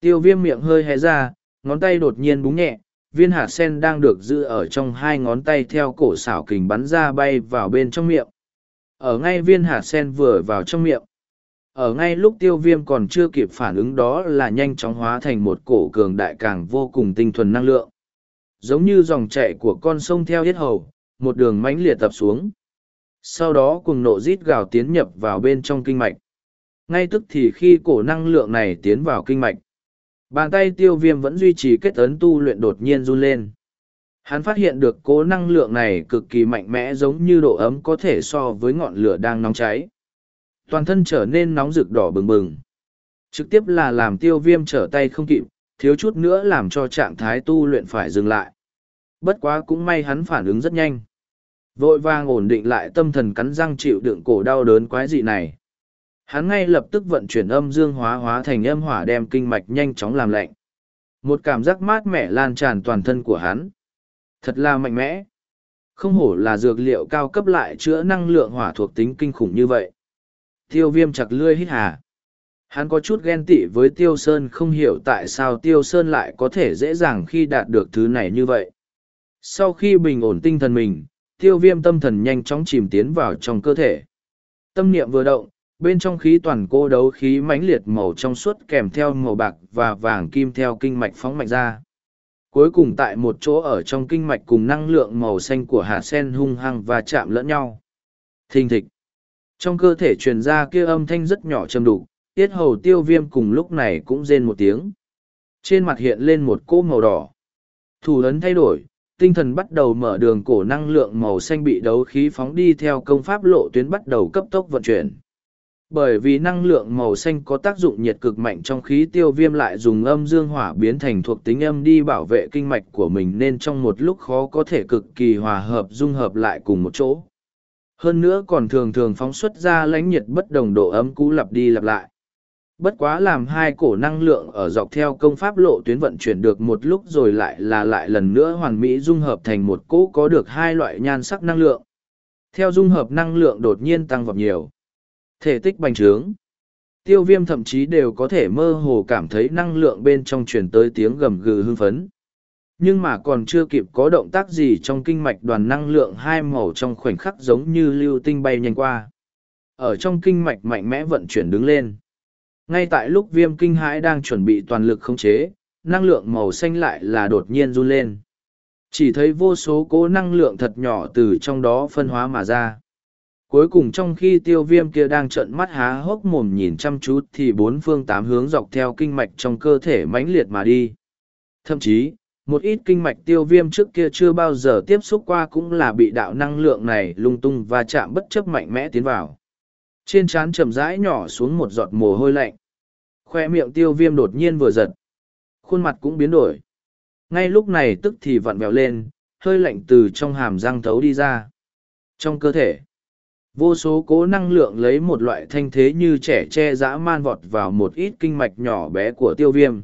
Tiêu viêm miệng hơi hé ra, ngón tay đột nhiên búng nhẹ, viên hạt sen đang được giữ ở trong hai ngón tay theo cổ xảo kình bắn ra bay vào bên trong miệng. Ở ngay viên hạt sen vừa vào trong miệng. Ở ngay lúc tiêu viêm còn chưa kịp phản ứng đó là nhanh chóng hóa thành một cổ cường đại càng vô cùng tinh thuần năng lượng. Giống như dòng chạy của con sông theo hết hầu, một đường mãnh liệt tập xuống. Sau đó cùng nộ rít gào tiến nhập vào bên trong kinh mạch. Ngay tức thì khi cổ năng lượng này tiến vào kinh mạch, Bàn tay tiêu viêm vẫn duy trì kết ấn tu luyện đột nhiên run lên. Hắn phát hiện được cố năng lượng này cực kỳ mạnh mẽ giống như độ ấm có thể so với ngọn lửa đang nóng cháy. Toàn thân trở nên nóng rực đỏ bừng bừng. Trực tiếp là làm tiêu viêm trở tay không kịp, thiếu chút nữa làm cho trạng thái tu luyện phải dừng lại. Bất quá cũng may hắn phản ứng rất nhanh. Vội vàng ổn định lại tâm thần cắn răng chịu đựng cổ đau đớn quái dị này hắn ngay lập tức vận chuyển âm dương hóa hóa thành âm hỏa đem kinh mạch nhanh chóng làm lạnh. Một cảm giác mát mẻ lan tràn toàn thân của hắn. Thật là mạnh mẽ. Không hổ là dược liệu cao cấp lại chữa năng lượng hỏa thuộc tính kinh khủng như vậy. Tiêu viêm chặt lươi hít hà. Hắn có chút ghen tị với tiêu sơn không hiểu tại sao tiêu sơn lại có thể dễ dàng khi đạt được thứ này như vậy. Sau khi bình ổn tinh thần mình, tiêu viêm tâm thần nhanh chóng chìm tiến vào trong cơ thể. Tâm niệm vừa động bên trong khí toàn cô đấu khí mãnh liệt màu trong suốt kèm theo màu bạc và vàng kim theo kinh mạch phóng mạnh ra. Cuối cùng tại một chỗ ở trong kinh mạch cùng năng lượng màu xanh của hạt sen hung hăng và chạm lẫn nhau. Thình thịch. Trong cơ thể truyền ra kia âm thanh rất nhỏ châm đục, tiết hầu tiêu viêm cùng lúc này cũng rên một tiếng. Trên mặt hiện lên một cỗ màu đỏ. Thủ ấn thay đổi, tinh thần bắt đầu mở đường cổ năng lượng màu xanh bị đấu khí phóng đi theo công pháp lộ tuyến bắt đầu cấp tốc vận chuyển bởi vì năng lượng màu xanh có tác dụng nhiệt cực mạnh trong khí tiêu viêm lại dùng âm dương hỏa biến thành thuộc tính âm đi bảo vệ kinh mạch của mình nên trong một lúc khó có thể cực kỳ hòa hợp dung hợp lại cùng một chỗ. Hơn nữa còn thường thường phóng xuất ra lãnh nhiệt bất đồng độ ấm cũ lặp đi lặp lại. Bất quá làm hai cổ năng lượng ở dọc theo công pháp lộ tuyến vận chuyển được một lúc rồi lại là lại lần nữa hoàn mỹ dung hợp thành một cỗ có được hai loại nhan sắc năng lượng. Theo dung hợp năng lượng đột nhiên tăng vọt nhiều. Thể tích bành trướng. Tiêu viêm thậm chí đều có thể mơ hồ cảm thấy năng lượng bên trong truyền tới tiếng gầm gừ hưng phấn. Nhưng mà còn chưa kịp có động tác gì trong kinh mạch đoàn năng lượng hai màu trong khoảnh khắc giống như lưu tinh bay nhanh qua. Ở trong kinh mạch mạnh mẽ vận chuyển đứng lên. Ngay tại lúc viêm kinh hãi đang chuẩn bị toàn lực khống chế, năng lượng màu xanh lại là đột nhiên run lên. Chỉ thấy vô số cố năng lượng thật nhỏ từ trong đó phân hóa mà ra cuối cùng trong khi tiêu viêm kia đang trợn mắt há hốc mồm nhìn chăm chú thì bốn phương tám hướng dọc theo kinh mạch trong cơ thể mãnh liệt mà đi. Thậm chí, một ít kinh mạch tiêu viêm trước kia chưa bao giờ tiếp xúc qua cũng là bị đạo năng lượng này lung tung và chạm bất chấp mạnh mẽ tiến vào. Trên trán chậm rãi nhỏ xuống một giọt mồ hôi lạnh. Khoe miệng tiêu viêm đột nhiên vừa giật. Khuôn mặt cũng biến đổi. Ngay lúc này tức thì vặn vẹo lên, hơi lạnh từ trong hàm răng thấu đi ra. Trong cơ thể Vô số cố năng lượng lấy một loại thanh thế như trẻ che dã man vọt vào một ít kinh mạch nhỏ bé của tiêu viêm.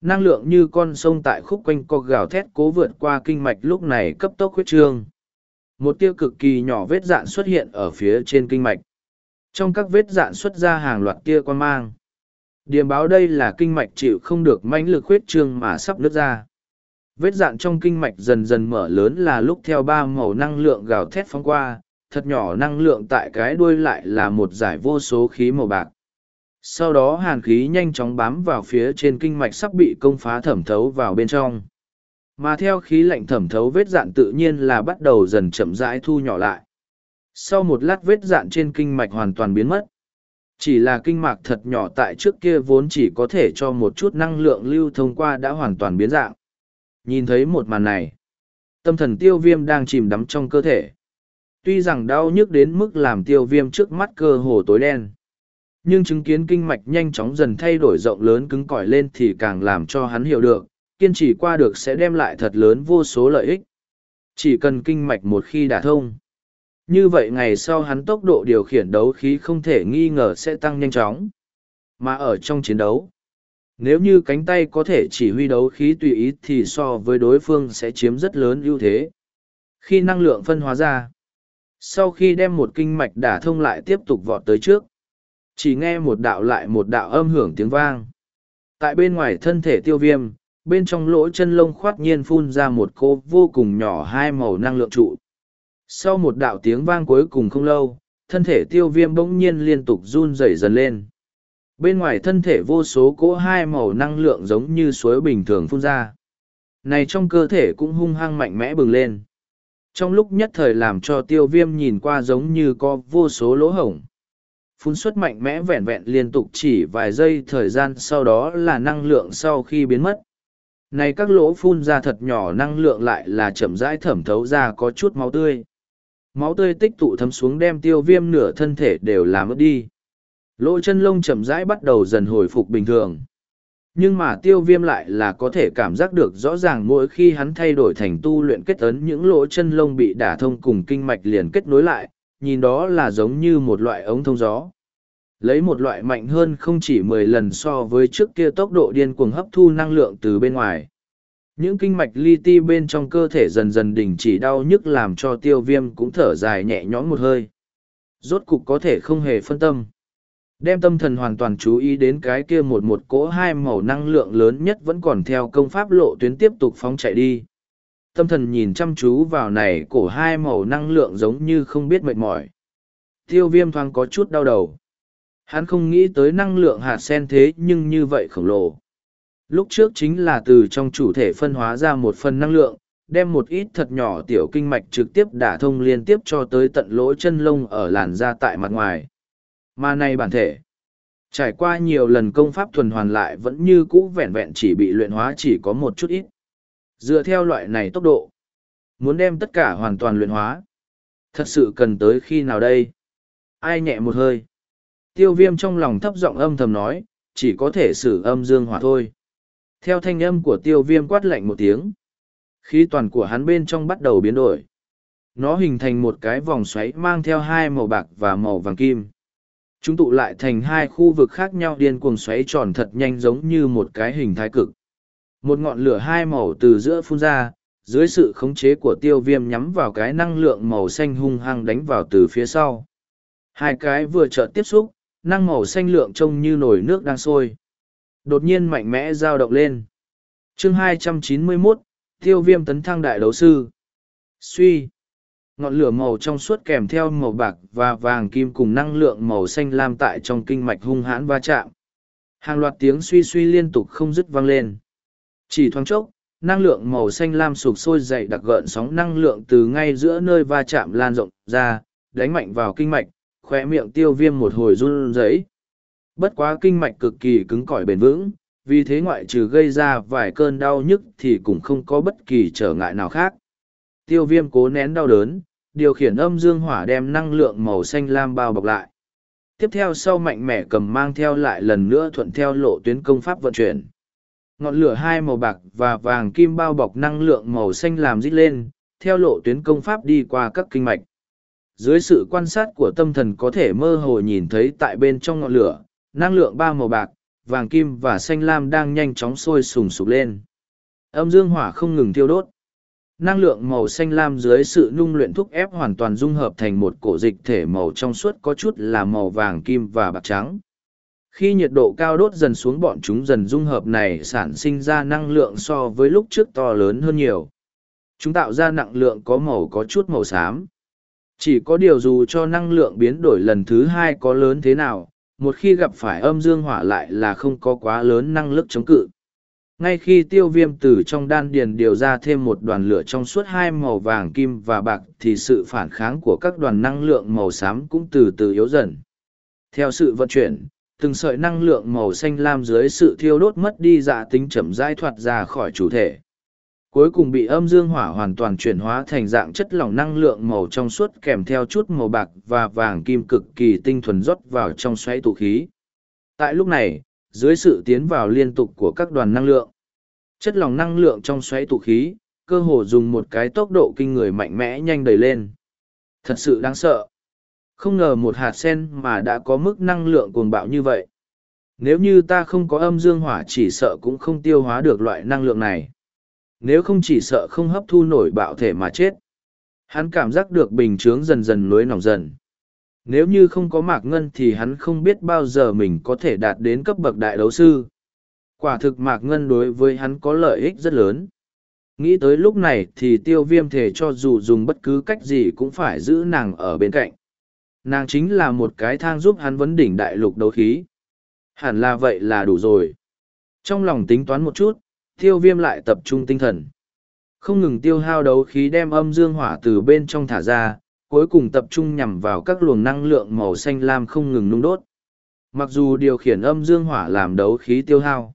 Năng lượng như con sông tại khúc quanh co gào thét cố vượt qua kinh mạch lúc này cấp tốc huyết trương. Một tiêu cực kỳ nhỏ vết dạn xuất hiện ở phía trên kinh mạch. Trong các vết dạn xuất ra hàng loạt tia quan mang. Điềm báo đây là kinh mạch chịu không được mãnh lực huyết trương mà sắp nứt ra. Vết dạn trong kinh mạch dần dần mở lớn là lúc theo ba màu năng lượng gào thét phóng qua, thật nhỏ năng lượng tại cái đuôi lại là một giải vô số khí màu bạc. Sau đó hàn khí nhanh chóng bám vào phía trên kinh mạch sắp bị công phá thẩm thấu vào bên trong. Mà theo khí lạnh thẩm thấu vết dạn tự nhiên là bắt đầu dần chậm rãi thu nhỏ lại. Sau một lát vết dạn trên kinh mạch hoàn toàn biến mất. Chỉ là kinh mạch thật nhỏ tại trước kia vốn chỉ có thể cho một chút năng lượng lưu thông qua đã hoàn toàn biến dạng. Nhìn thấy một màn này, tâm thần tiêu viêm đang chìm đắm trong cơ thể tuy rằng đau nhức đến mức làm tiêu viêm trước mắt cơ hồ tối đen nhưng chứng kiến kinh mạch nhanh chóng dần thay đổi rộng lớn cứng cỏi lên thì càng làm cho hắn hiểu được kiên trì qua được sẽ đem lại thật lớn vô số lợi ích. Chỉ cần kinh mạch một khi đả thông. Như vậy ngày sau hắn tốc độ điều khiển đấu khí không thể nghi ngờ sẽ tăng nhanh chóng. Mà ở trong chiến đấu, nếu như cánh tay có thể chỉ huy đấu khí tùy ý thì so với đối phương sẽ chiếm rất lớn ưu thế. Khi năng lượng phân hóa ra, sau khi đem một kinh mạch đả thông lại tiếp tục vọt tới trước, chỉ nghe một đạo lại một đạo âm hưởng tiếng vang. Tại bên ngoài thân thể tiêu viêm, bên trong lỗ chân lông khoát nhiên phun ra một cô vô cùng nhỏ hai màu năng lượng trụ. Sau một đạo tiếng vang cuối cùng không lâu, thân thể tiêu viêm bỗng nhiên liên tục run rẩy dần lên. Bên ngoài thân thể vô số cỗ hai màu năng lượng giống như suối bình thường phun ra. Này trong cơ thể cũng hung hăng mạnh mẽ bừng lên. Trong lúc nhất thời làm cho tiêu viêm nhìn qua giống như có vô số lỗ hổng. Phun xuất mạnh mẽ vẹn vẹn liên tục chỉ vài giây thời gian sau đó là năng lượng sau khi biến mất. Này các lỗ phun ra thật nhỏ năng lượng lại là chậm rãi thẩm thấu ra có chút máu tươi. Máu tươi tích tụ thấm xuống đem tiêu viêm nửa thân thể đều làm ướt đi. Lỗ chân lông chậm rãi bắt đầu dần hồi phục bình thường. Nhưng mà tiêu viêm lại là có thể cảm giác được rõ ràng mỗi khi hắn thay đổi thành tu luyện kết ấn những lỗ chân lông bị đả thông cùng kinh mạch liền kết nối lại, nhìn đó là giống như một loại ống thông gió. Lấy một loại mạnh hơn không chỉ mười lần so với trước kia tốc độ điên cuồng hấp thu năng lượng từ bên ngoài. Những kinh mạch li ti bên trong cơ thể dần dần đình chỉ đau nhức làm cho tiêu viêm cũng thở dài nhẹ nhõm một hơi. Rốt cục có thể không hề phân tâm. Đem tâm thần hoàn toàn chú ý đến cái kia một một cỗ hai màu năng lượng lớn nhất vẫn còn theo công pháp lộ tuyến tiếp tục phóng chạy đi. Tâm thần nhìn chăm chú vào này cổ hai màu năng lượng giống như không biết mệt mỏi. Tiêu viêm thoáng có chút đau đầu. Hắn không nghĩ tới năng lượng hạt sen thế nhưng như vậy khổng lồ. Lúc trước chính là từ trong chủ thể phân hóa ra một phần năng lượng, đem một ít thật nhỏ tiểu kinh mạch trực tiếp đả thông liên tiếp cho tới tận lỗ chân lông ở làn da tại mặt ngoài. Mà này bản thể, trải qua nhiều lần công pháp thuần hoàn lại vẫn như cũ vẹn vẹn chỉ bị luyện hóa chỉ có một chút ít. Dựa theo loại này tốc độ, muốn đem tất cả hoàn toàn luyện hóa. Thật sự cần tới khi nào đây? Ai nhẹ một hơi? Tiêu viêm trong lòng thấp giọng âm thầm nói, chỉ có thể xử âm dương hỏa thôi. Theo thanh âm của tiêu viêm quát lạnh một tiếng, khí toàn của hắn bên trong bắt đầu biến đổi. Nó hình thành một cái vòng xoáy mang theo hai màu bạc và màu vàng kim. Chúng tụ lại thành hai khu vực khác nhau điên cuồng xoáy tròn thật nhanh giống như một cái hình thái cực. Một ngọn lửa hai màu từ giữa phun ra, dưới sự khống chế của tiêu viêm nhắm vào cái năng lượng màu xanh hung hăng đánh vào từ phía sau. Hai cái vừa chợt tiếp xúc, năng màu xanh lượng trông như nồi nước đang sôi. Đột nhiên mạnh mẽ dao động lên. chương 291, tiêu viêm tấn thăng đại đấu sư. Suy. Ngọn lửa màu trong suốt kèm theo màu bạc và vàng kim cùng năng lượng màu xanh lam tại trong kinh mạch hung hãn va chạm. Hàng loạt tiếng suy suy liên tục không dứt vang lên. Chỉ thoáng chốc, năng lượng màu xanh lam sụp sôi dậy đặc gợn sóng năng lượng từ ngay giữa nơi va chạm lan rộng ra, đánh mạnh vào kinh mạch, khoe miệng tiêu viêm một hồi run rẩy bất quá kinh mạch cực kỳ cứng cỏi bền vững vì thế ngoại trừ gây ra vài cơn đau nhức thì cũng không có bất kỳ trở ngại nào khác tiêu viêm cố nén đau đớn, điều khiển âm dương hỏa đem năng lượng màu xanh lam bao bọc lại. Tiếp theo sau mạnh mẽ cầm mang theo lại lần nữa thuận theo lộ tuyến công pháp vận chuyển. Ngọn lửa hai màu bạc và vàng kim bao bọc năng lượng màu xanh làm rít lên, theo lộ tuyến công pháp đi qua các kinh mạch. Dưới sự quan sát của tâm thần có thể mơ hồ nhìn thấy tại bên trong ngọn lửa, năng lượng ba màu bạc, vàng kim và xanh lam đang nhanh chóng sôi sùng sục lên. Âm dương hỏa không ngừng thiêu đốt năng lượng màu xanh lam dưới sự nung luyện thúc ép hoàn toàn dung hợp thành một cổ dịch thể màu trong suốt có chút là màu vàng kim và bạc trắng. Khi nhiệt độ cao đốt dần xuống bọn chúng dần dung hợp này sản sinh ra năng lượng so với lúc trước to lớn hơn nhiều. Chúng tạo ra năng lượng có màu có chút màu xám. Chỉ có điều dù cho năng lượng biến đổi lần thứ hai có lớn thế nào, một khi gặp phải âm dương hỏa lại là không có quá lớn năng lực chống cự. Ngay khi tiêu viêm từ trong đan điền điều ra thêm một đoàn lửa trong suốt hai màu vàng kim và bạc thì sự phản kháng của các đoàn năng lượng màu xám cũng từ từ yếu dần. Theo sự vận chuyển, từng sợi năng lượng màu xanh lam dưới sự thiêu đốt mất đi dạ tính chậm rãi thoát ra khỏi chủ thể cuối cùng bị âm dương hỏa hoàn toàn chuyển hóa thành dạng chất lỏng năng lượng màu trong suốt kèm theo chút màu bạc và vàng kim cực kỳ tinh thuần rót vào trong xoáy tụ khí. Tại lúc này, dưới sự tiến vào liên tục của các đoàn năng lượng, Chất lỏng năng lượng trong xoáy tụ khí, cơ hồ dùng một cái tốc độ kinh người mạnh mẽ nhanh đầy lên. Thật sự đáng sợ. Không ngờ một hạt sen mà đã có mức năng lượng cuồng bạo như vậy. Nếu như ta không có âm dương hỏa chỉ sợ cũng không tiêu hóa được loại năng lượng này. Nếu không chỉ sợ không hấp thu nổi bạo thể mà chết. Hắn cảm giác được bình chướng dần dần nối nỏng dần. Nếu như không có mạc ngân thì hắn không biết bao giờ mình có thể đạt đến cấp bậc đại đấu sư. Quả thực mạc ngân đối với hắn có lợi ích rất lớn. Nghĩ tới lúc này thì tiêu viêm thể cho dù dùng bất cứ cách gì cũng phải giữ nàng ở bên cạnh. Nàng chính là một cái thang giúp hắn vấn đỉnh đại lục đấu khí. Hẳn là vậy là đủ rồi. Trong lòng tính toán một chút, tiêu viêm lại tập trung tinh thần. Không ngừng tiêu hao đấu khí đem âm dương hỏa từ bên trong thả ra, cuối cùng tập trung nhằm vào các luồng năng lượng màu xanh lam không ngừng nung đốt. Mặc dù điều khiển âm dương hỏa làm đấu khí tiêu hao,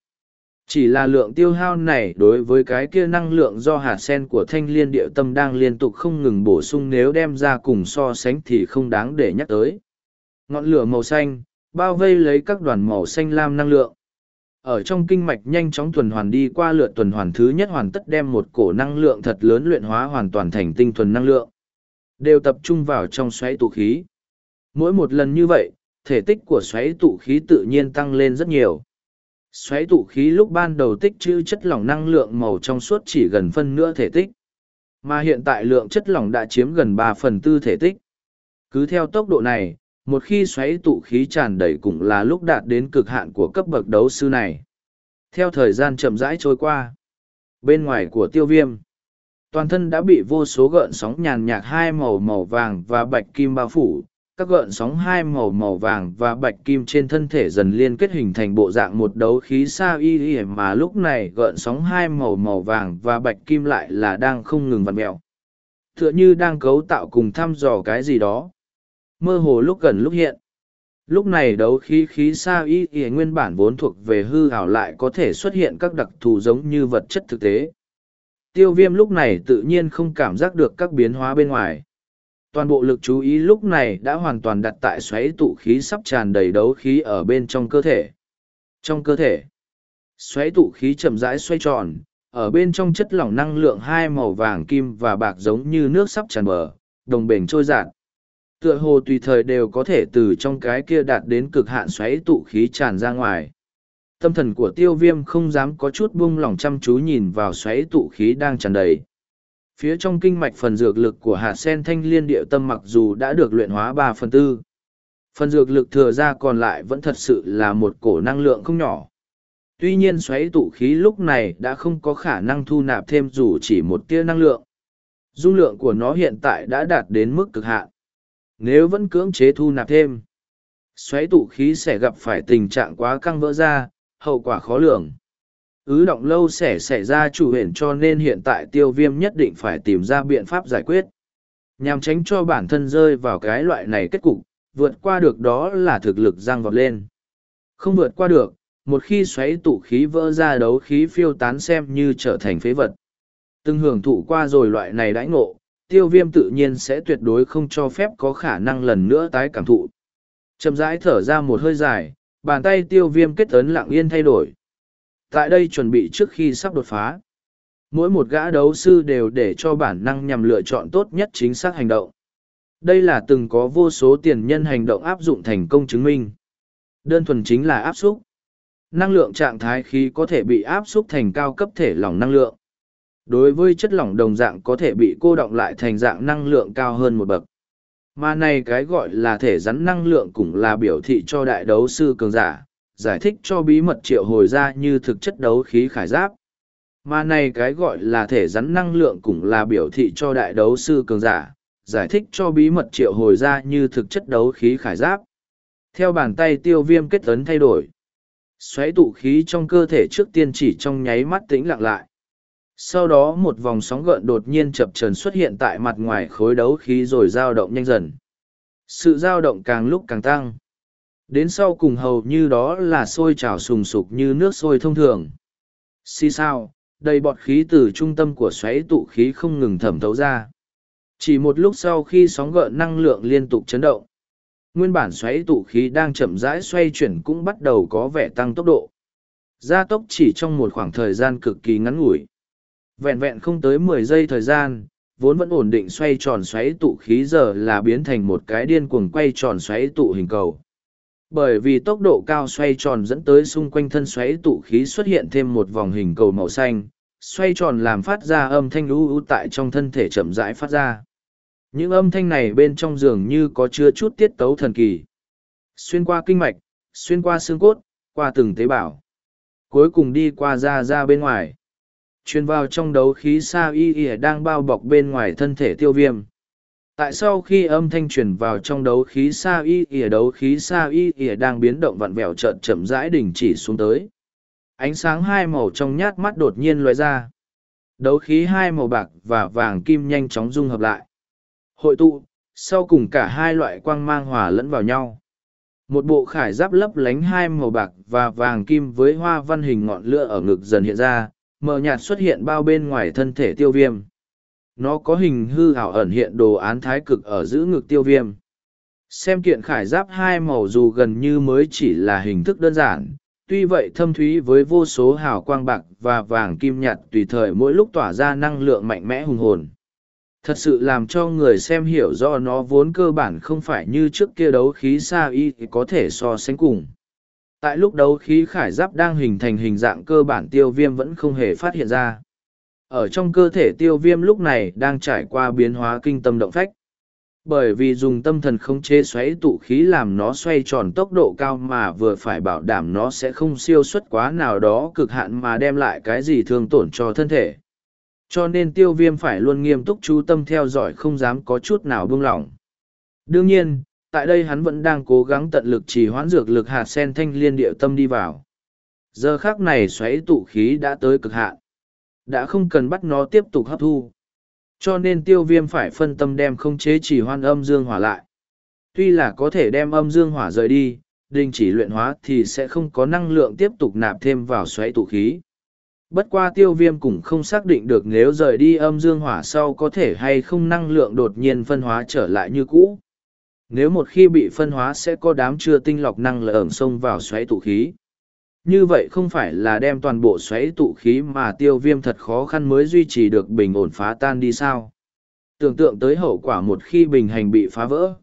chỉ là lượng tiêu hao này đối với cái kia năng lượng do hạt sen của thanh liên địa tâm đang liên tục không ngừng bổ sung nếu đem ra cùng so sánh thì không đáng để nhắc tới. Ngọn lửa màu xanh, bao vây lấy các đoàn màu xanh lam năng lượng. Ở trong kinh mạch nhanh chóng tuần hoàn đi qua lượt tuần hoàn thứ nhất hoàn tất đem một cổ năng lượng thật lớn luyện hóa hoàn toàn thành tinh thuần năng lượng. Đều tập trung vào trong xoáy tụ khí. Mỗi một lần như vậy, thể tích của xoáy tụ khí tự nhiên tăng lên rất nhiều. Xoáy tụ khí lúc ban đầu tích trữ chất lỏng năng lượng màu trong suốt chỉ gần phân nửa thể tích. Mà hiện tại lượng chất lỏng đã chiếm gần ba phần tư thể tích. Cứ theo tốc độ này, một khi xoáy tụ khí tràn đầy cũng là lúc đạt đến cực hạn của cấp bậc đấu sư này. Theo thời gian chậm rãi trôi qua, bên ngoài của tiêu viêm, toàn thân đã bị vô số gợn sóng nhàn nhạt hai màu màu vàng và bạch kim bao phủ, các gợn sóng hai màu màu vàng và bạch kim trên thân thể dần liên kết hình thành bộ dạng một đấu khí xa y y, mà lúc này gợn sóng hai màu màu vàng và bạch kim lại là đang không ngừng vặn mẹo tựa như đang cấu tạo cùng thăm dò cái gì đó. Mơ hồ lúc gần lúc hiện. Lúc này đấu khí khí xa y y nguyên bản vốn thuộc về hư hảo lại có thể xuất hiện các đặc thù giống như vật chất thực tế. Tiêu viêm lúc này tự nhiên không cảm giác được các biến hóa bên ngoài toàn bộ lực chú ý lúc này đã hoàn toàn đặt tại xoáy tụ khí sắp tràn đầy đấu khí ở bên trong cơ thể. Trong cơ thể, xoáy tụ khí chậm rãi xoay tròn, ở bên trong chất lỏng năng lượng hai màu vàng kim và bạc giống như nước sắp tràn bờ, đồng bền trôi giạt. Tựa hồ tùy thời đều có thể từ trong cái kia đạt đến cực hạn xoáy tụ khí tràn ra ngoài. Tâm thần của tiêu viêm không dám có chút buông lỏng chăm chú nhìn vào xoáy tụ khí đang tràn đầy phía trong kinh mạch phần dược lực của hạt sen thanh liên địa tâm mặc dù đã được luyện hóa ba phần tư, phần dược lực thừa ra còn lại vẫn thật sự là một cổ năng lượng không nhỏ. Tuy nhiên xoáy tụ khí lúc này đã không có khả năng thu nạp thêm dù chỉ một tia năng lượng. Dung lượng của nó hiện tại đã đạt đến mức cực hạn. Nếu vẫn cưỡng chế thu nạp thêm, xoáy tụ khí sẽ gặp phải tình trạng quá căng vỡ ra, hậu quả khó lường ứ động lâu sẽ xảy ra chủ huyện cho nên hiện tại tiêu viêm nhất định phải tìm ra biện pháp giải quyết. Nhằm tránh cho bản thân rơi vào cái loại này kết cục, vượt qua được đó là thực lực giang vọt lên. Không vượt qua được, một khi xoáy tụ khí vỡ ra đấu khí phiêu tán xem như trở thành phế vật. Từng hưởng thụ qua rồi loại này đãi ngộ, tiêu viêm tự nhiên sẽ tuyệt đối không cho phép có khả năng lần nữa tái cảm thụ. Chậm rãi thở ra một hơi dài, bàn tay tiêu viêm kết ấn lặng yên thay đổi tại đây chuẩn bị trước khi sắp đột phá. Mỗi một gã đấu sư đều để cho bản năng nhằm lựa chọn tốt nhất chính xác hành động. Đây là từng có vô số tiền nhân hành động áp dụng thành công chứng minh. Đơn thuần chính là áp xúc. Năng lượng trạng thái khí có thể bị áp xúc thành cao cấp thể lỏng năng lượng. Đối với chất lỏng đồng dạng có thể bị cô động lại thành dạng năng lượng cao hơn một bậc. Mà này cái gọi là thể rắn năng lượng cũng là biểu thị cho đại đấu sư cường giả giải thích cho bí mật triệu hồi ra như thực chất đấu khí khải giáp. Mà này cái gọi là thể rắn năng lượng cũng là biểu thị cho đại đấu sư cường giả, giải thích cho bí mật triệu hồi ra như thực chất đấu khí khải giáp. Theo bàn tay tiêu viêm kết tấn thay đổi, xoáy tụ khí trong cơ thể trước tiên chỉ trong nháy mắt tĩnh lặng lại. Sau đó một vòng sóng gợn đột nhiên chập trần xuất hiện tại mặt ngoài khối đấu khí rồi dao động nhanh dần. Sự dao động càng lúc càng tăng đến sau cùng hầu như đó là sôi trào sùng sục như nước sôi thông thường xì sao đầy bọt khí từ trung tâm của xoáy tụ khí không ngừng thẩm thấu ra chỉ một lúc sau khi sóng gợn năng lượng liên tục chấn động nguyên bản xoáy tụ khí đang chậm rãi xoay chuyển cũng bắt đầu có vẻ tăng tốc độ Gia tốc chỉ trong một khoảng thời gian cực kỳ ngắn ngủi. Vẹn vẹn không tới mười giây thời gian, vốn vẫn ổn định xoay tròn xoáy tụ khí giờ là biến thành một cái điên cuồng quay tròn xoáy tụ hình cầu. Bởi vì tốc độ cao xoay tròn dẫn tới xung quanh thân xoáy tụ khí xuất hiện thêm một vòng hình cầu màu xanh, xoay tròn làm phát ra âm thanh lũ ưu tại trong thân thể chậm rãi phát ra. Những âm thanh này bên trong giường như có chứa chút tiết tấu thần kỳ. Xuyên qua kinh mạch, xuyên qua xương cốt, qua từng tế bào. Cuối cùng đi qua da ra bên ngoài. Truyền vào trong đấu khí sa y y đang bao bọc bên ngoài thân thể tiêu viêm. Tại sau khi âm thanh truyền vào trong đấu khí sa y ỉa đấu khí sa y ỉa đang biến động vặn vẹo trợn chậm rãi đình chỉ xuống tới. Ánh sáng hai màu trong nhát mắt đột nhiên loại ra. Đấu khí hai màu bạc và vàng kim nhanh chóng dung hợp lại. Hội tụ, sau cùng cả hai loại quang mang hòa lẫn vào nhau một bộ khải giáp lấp lánh hai màu bạc và vàng kim với hoa văn hình ngọn lửa ở ngực dần hiện ra mờ nhạt xuất hiện bao bên ngoài thân thể tiêu viêm nó có hình hư hảo ẩn hiện đồ án thái cực ở giữ ngực tiêu viêm. Xem kiện khải giáp hai màu dù gần như mới chỉ là hình thức đơn giản, tuy vậy thâm thúy với vô số hào quang bạc và vàng kim nhạt tùy thời mỗi lúc tỏa ra năng lượng mạnh mẽ hùng hồn. Thật sự làm cho người xem hiểu do nó vốn cơ bản không phải như trước kia đấu khí xa y có thể so sánh cùng. Tại lúc đấu khí khải giáp đang hình thành hình dạng cơ bản tiêu viêm vẫn không hề phát hiện ra ở trong cơ thể tiêu viêm lúc này đang trải qua biến hóa kinh tâm động phách bởi vì dùng tâm thần khống chế xoáy tụ khí làm nó xoay tròn tốc độ cao mà vừa phải bảo đảm nó sẽ không siêu xuất quá nào đó cực hạn mà đem lại cái gì thương tổn cho thân thể cho nên tiêu viêm phải luôn nghiêm túc chú tâm theo dõi không dám có chút nào buông lỏng. Đương nhiên, tại đây hắn vẫn đang cố gắng tận lực trì hoãn dược lực hạt sen thanh liên địa tâm đi vào. Giờ khác này xoáy tụ khí đã tới cực hạn. Đã không cần bắt nó tiếp tục hấp thu. Cho nên tiêu viêm phải phân tâm đem không chế chỉ hoan âm dương hỏa lại. Tuy là có thể đem âm dương hỏa rời đi, đình chỉ luyện hóa thì sẽ không có năng lượng tiếp tục nạp thêm vào xoáy tụ khí. Bất qua tiêu viêm cũng không xác định được nếu rời đi âm dương hỏa sau có thể hay không năng lượng đột nhiên phân hóa trở lại như cũ. Nếu một khi bị phân hóa sẽ có đám chưa tinh lọc năng lượng xông vào xoáy tụ khí. Như vậy không phải là đem toàn bộ xoáy tụ khí mà tiêu viêm thật khó khăn mới duy trì được bình ổn phá tan đi sao. Tưởng tượng tới hậu quả một khi bình hành bị phá vỡ.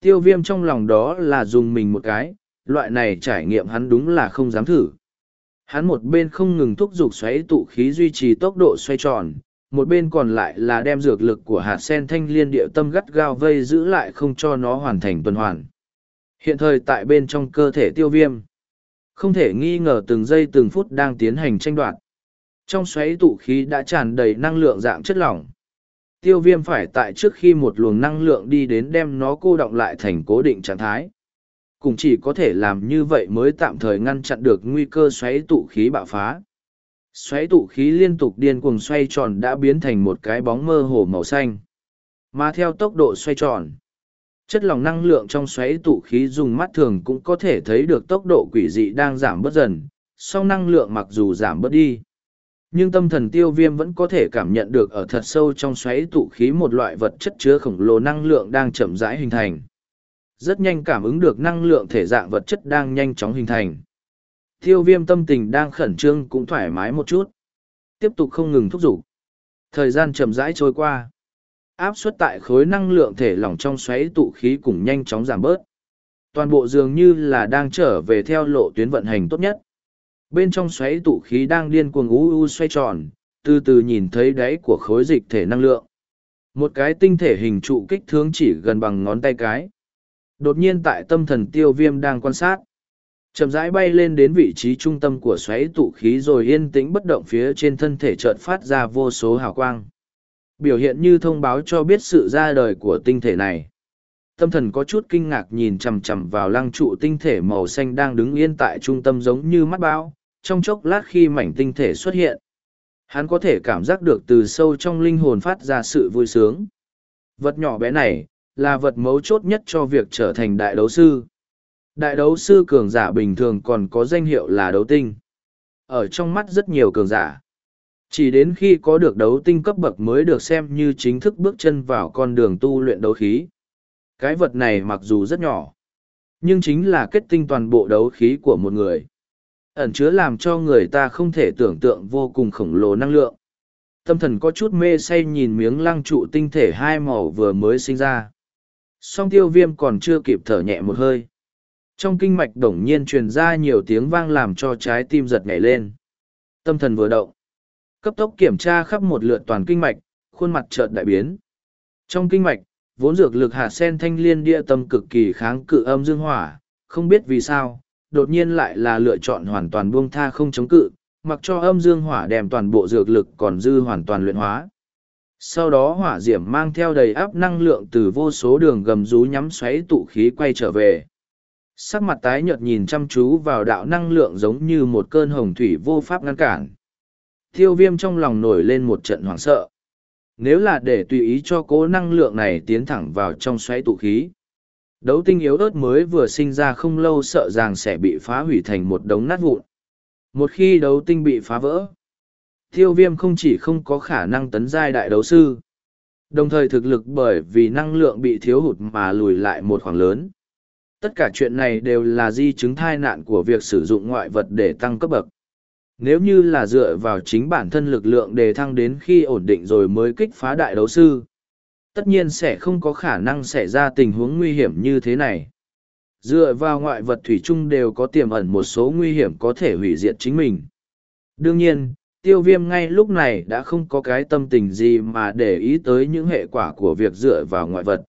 Tiêu viêm trong lòng đó là dùng mình một cái, loại này trải nghiệm hắn đúng là không dám thử hắn một bên không ngừng thúc giục xoáy tụ khí duy trì tốc độ xoay tròn một bên còn lại là đem dược lực của hạt sen thanh liên địa tâm gắt gao vây giữ lại không cho nó hoàn thành tuần hoàn hiện thời tại bên trong cơ thể tiêu viêm không thể nghi ngờ từng giây từng phút đang tiến hành tranh đoạt trong xoáy tụ khí đã tràn đầy năng lượng dạng chất lỏng tiêu viêm phải tại trước khi một luồng năng lượng đi đến đem nó cô động lại thành cố định trạng thái cũng chỉ có thể làm như vậy mới tạm thời ngăn chặn được nguy cơ xoáy tụ khí bạo phá. Xoáy tụ khí liên tục điên cuồng xoay tròn đã biến thành một cái bóng mơ hồ màu xanh. Mà theo tốc độ xoay tròn, chất lỏng năng lượng trong xoáy tụ khí dùng mắt thường cũng có thể thấy được tốc độ quỷ dị đang giảm bớt dần, song năng lượng mặc dù giảm bớt đi. Nhưng tâm thần tiêu viêm vẫn có thể cảm nhận được ở thật sâu trong xoáy tụ khí một loại vật chất chứa khổng lồ năng lượng đang chậm rãi hình thành rất nhanh cảm ứng được năng lượng thể dạng vật chất đang nhanh chóng hình thành. Tiêu viêm tâm tình đang khẩn trương cũng thoải mái một chút. Tiếp tục không ngừng thúc giục. Thời gian chậm rãi trôi qua. Áp suất tại khối năng lượng thể lỏng trong xoáy tụ khí cùng nhanh chóng giảm bớt. Toàn bộ dường như là đang trở về theo lộ tuyến vận hành tốt nhất. Bên trong xoáy tụ khí đang điên cuồng u u xoay tròn, từ từ nhìn thấy đáy của khối dịch thể năng lượng. Một cái tinh thể hình trụ kích thước chỉ gần bằng ngón tay cái đột nhiên tại tâm thần tiêu viêm đang quan sát chậm rãi bay lên đến vị trí trung tâm của xoáy tụ khí rồi yên tĩnh bất động phía trên thân thể chợt phát ra vô số hào quang biểu hiện như thông báo cho biết sự ra đời của tinh thể này tâm thần có chút kinh ngạc nhìn chằm chằm vào lăng trụ tinh thể màu xanh đang đứng yên tại trung tâm giống như mắt bão, trong chốc lát khi mảnh tinh thể xuất hiện hắn có thể cảm giác được từ sâu trong linh hồn phát ra sự vui sướng vật nhỏ bé này là vật mấu chốt nhất cho việc trở thành đại đấu sư. Đại đấu sư cường giả bình thường còn có danh hiệu là đấu tinh. Ở trong mắt rất nhiều cường giả. Chỉ đến khi có được đấu tinh cấp bậc mới được xem như chính thức bước chân vào con đường tu luyện đấu khí. Cái vật này mặc dù rất nhỏ, nhưng chính là kết tinh toàn bộ đấu khí của một người. ẩn chứa làm cho người ta không thể tưởng tượng vô cùng khổng lồ năng lượng. Tâm thần có chút mê say nhìn miếng lăng trụ tinh thể hai màu vừa mới sinh ra. Song tiêu viêm còn chưa kịp thở nhẹ một hơi. Trong kinh mạch đ nhiên truyền ra nhiều tiếng vang làm cho trái tim giật nhảy lên. Tâm thần vừa động cấp tốc kiểm tra khắp một lượt toàn kinh mạch, khuôn mặt chợt đại biến. Trong kinh mạch, vốn dược lực hạt sen thanh liên địa tâm cực kỳ kháng cự âm dương hỏa, không biết vì sao, đột nhiên lại là lựa chọn hoàn toàn buông tha không chống cự, mặc cho âm dương hỏa đem toàn bộ dược lực còn dư hoàn toàn luyện hóa. Sau đó hỏa diễm mang theo đầy áp năng lượng từ vô số đường gầm rú nhắm xoáy tụ khí quay trở về. Sắc mặt tái nhợt nhìn chăm chú vào đạo năng lượng giống như một cơn hồng thủy vô pháp ngăn cản thiêu viêm trong lòng nổi lên một trận hoảng sợ. Nếu là để tùy ý cho cố năng lượng này tiến thẳng vào trong xoáy tụ khí, đấu tinh yếu ớt mới vừa sinh ra không lâu sợ rằng sẽ bị phá hủy thành một đống nát vụn. Một khi đấu tinh bị phá vỡ, thiêu viêm không chỉ không có khả năng tấn giai đại đấu sư, đồng thời thực lực bởi vì năng lượng bị thiếu hụt mà lùi lại một khoảng lớn. Tất cả chuyện này đều là di chứng thai nạn của việc sử dụng ngoại vật để tăng cấp bậc nếu như là dựa vào chính bản thân lực lượng để thăng đến khi ổn định rồi mới kích phá đại đấu sư, tất nhiên sẽ không có khả năng xảy ra tình huống nguy hiểm như thế này. Dựa vào ngoại vật thủy chung đều có tiềm ẩn một số nguy hiểm có thể hủy diệt chính mình. Đương nhiên, tiêu viêm ngay lúc này đã không có cái tâm tình gì mà để ý tới những hệ quả của việc dựa vào ngoại vật.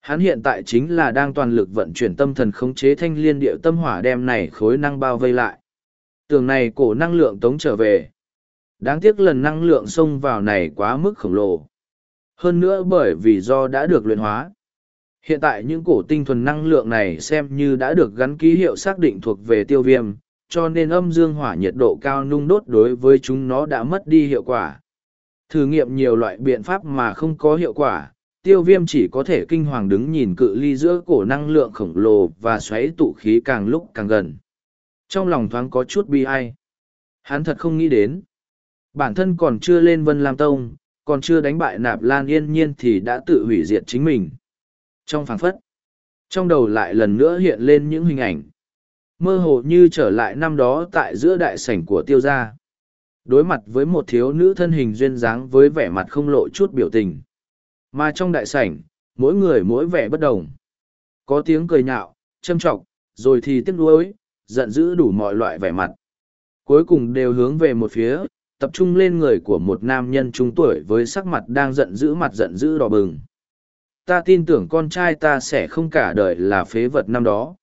Hắn hiện tại chính là đang toàn lực vận chuyển tâm thần khống chế thanh liên điệu tâm hỏa đem này khối năng bao vây lại tường này cổ năng lượng tống trở về. Đáng tiếc lần năng lượng xông vào này quá mức khổng lồ. Hơn nữa bởi vì do đã được luyện hóa. Hiện tại những cổ tinh thuần năng lượng này xem như đã được gắn ký hiệu xác định thuộc về tiêu viêm, cho nên âm dương hỏa nhiệt độ cao nung đốt đối với chúng nó đã mất đi hiệu quả. Thử nghiệm nhiều loại biện pháp mà không có hiệu quả, tiêu viêm chỉ có thể kinh hoàng đứng nhìn cự ly giữa cổ năng lượng khổng lồ và xoáy tụ khí càng lúc càng gần trong lòng thoáng có chút bi ai. Hắn thật không nghĩ đến. Bản thân còn chưa lên vân lam tông còn chưa đánh bại nạp lan yên nhiên thì đã tự hủy diệt chính mình. Trong phảng phất trong đầu lại lần nữa hiện lên những hình ảnh. Mơ hồ như trở lại năm đó tại giữa đại sảnh của tiêu gia. Đối mặt với một thiếu nữ thân hình duyên dáng với vẻ mặt không lộ chút biểu tình. Mà trong đại sảnh mỗi người mỗi vẻ bất đồng. Có tiếng cười nhạo châm trọc, rồi thì tiếc nuối giận dữ đủ mọi loại vẻ mặt. Cuối cùng đều hướng về một phía, tập trung lên người của một nam nhân trung tuổi với sắc mặt đang giận dữ mặt giận dữ đỏ bừng. Ta tin tưởng con trai ta sẽ không cả đời là phế vật năm đó.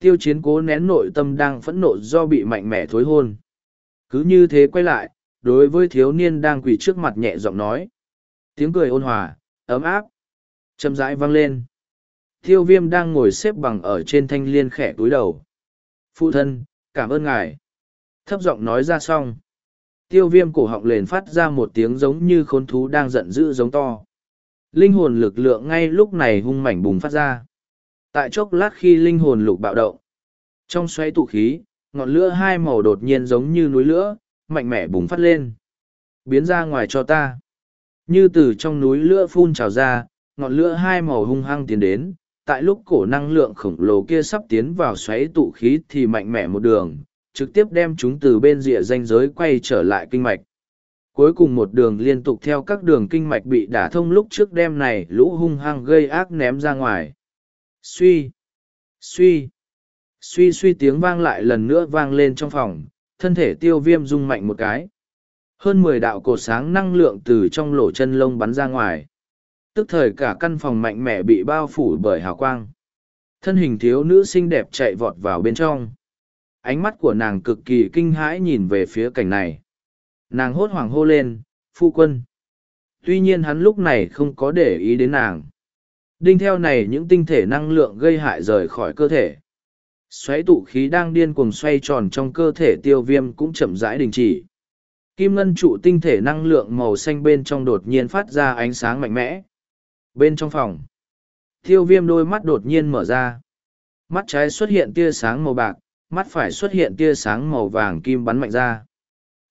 Tiêu chiến cố nén nội tâm đang phẫn nộ do bị mạnh mẽ thối hôn. Cứ như thế quay lại, đối với thiếu niên đang quỳ trước mặt nhẹ giọng nói. Tiếng cười ôn hòa, ấm áp, chậm rãi vang lên. Tiêu viêm đang ngồi xếp bằng ở trên thanh liên khẽ túi đầu phụ thân, cảm ơn ngài. Thấp giọng nói ra xong. Tiêu viêm cổ họng lền phát ra một tiếng giống như khốn thú đang giận dữ giống to. Linh hồn lực lượng ngay lúc này hung mảnh bùng phát ra. Tại chốc lát khi linh hồn lục bạo động, trong xoáy tụ khí, ngọn lửa hai màu đột nhiên giống như núi lửa, mạnh mẽ bùng phát lên. Biến ra ngoài cho ta. Như từ trong núi lửa phun trào ra, ngọn lửa hai màu hung hăng tiến đến tại lúc cổ năng lượng khổng lồ kia sắp tiến vào xoáy tụ khí thì mạnh mẽ một đường, trực tiếp đem chúng từ bên rìa danh giới quay trở lại kinh mạch. Cuối cùng một đường liên tục theo các đường kinh mạch bị đả thông lúc trước đêm này lũ hung hăng gây ác ném ra ngoài. Suy suy suy suy tiếng vang lại lần nữa vang lên trong phòng, thân thể tiêu viêm rung mạnh một cái. Hơn mười đạo cột sáng năng lượng từ trong lỗ chân lông bắn ra ngoài tức thời cả căn phòng mạnh mẽ bị bao phủ bởi hào quang. Thân hình thiếu nữ xinh đẹp chạy vọt vào bên trong. Ánh mắt của nàng cực kỳ kinh hãi nhìn về phía cảnh này. Nàng hốt hoảng hô lên, phu quân. Tuy nhiên hắn lúc này không có để ý đến nàng. Đinh theo này những tinh thể năng lượng gây hại rời khỏi cơ thể. Xoáy tụ khí đang điên cuồng xoay tròn trong cơ thể tiêu viêm cũng chậm rãi đình chỉ. Kim ngân trụ tinh thể năng lượng màu xanh bên trong đột nhiên phát ra ánh sáng mạnh mẽ bên trong phòng. Tiêu viêm đôi mắt đột nhiên mở ra. Mắt trái xuất hiện tia sáng màu bạc, mắt phải xuất hiện tia sáng màu vàng kim bắn mạnh ra.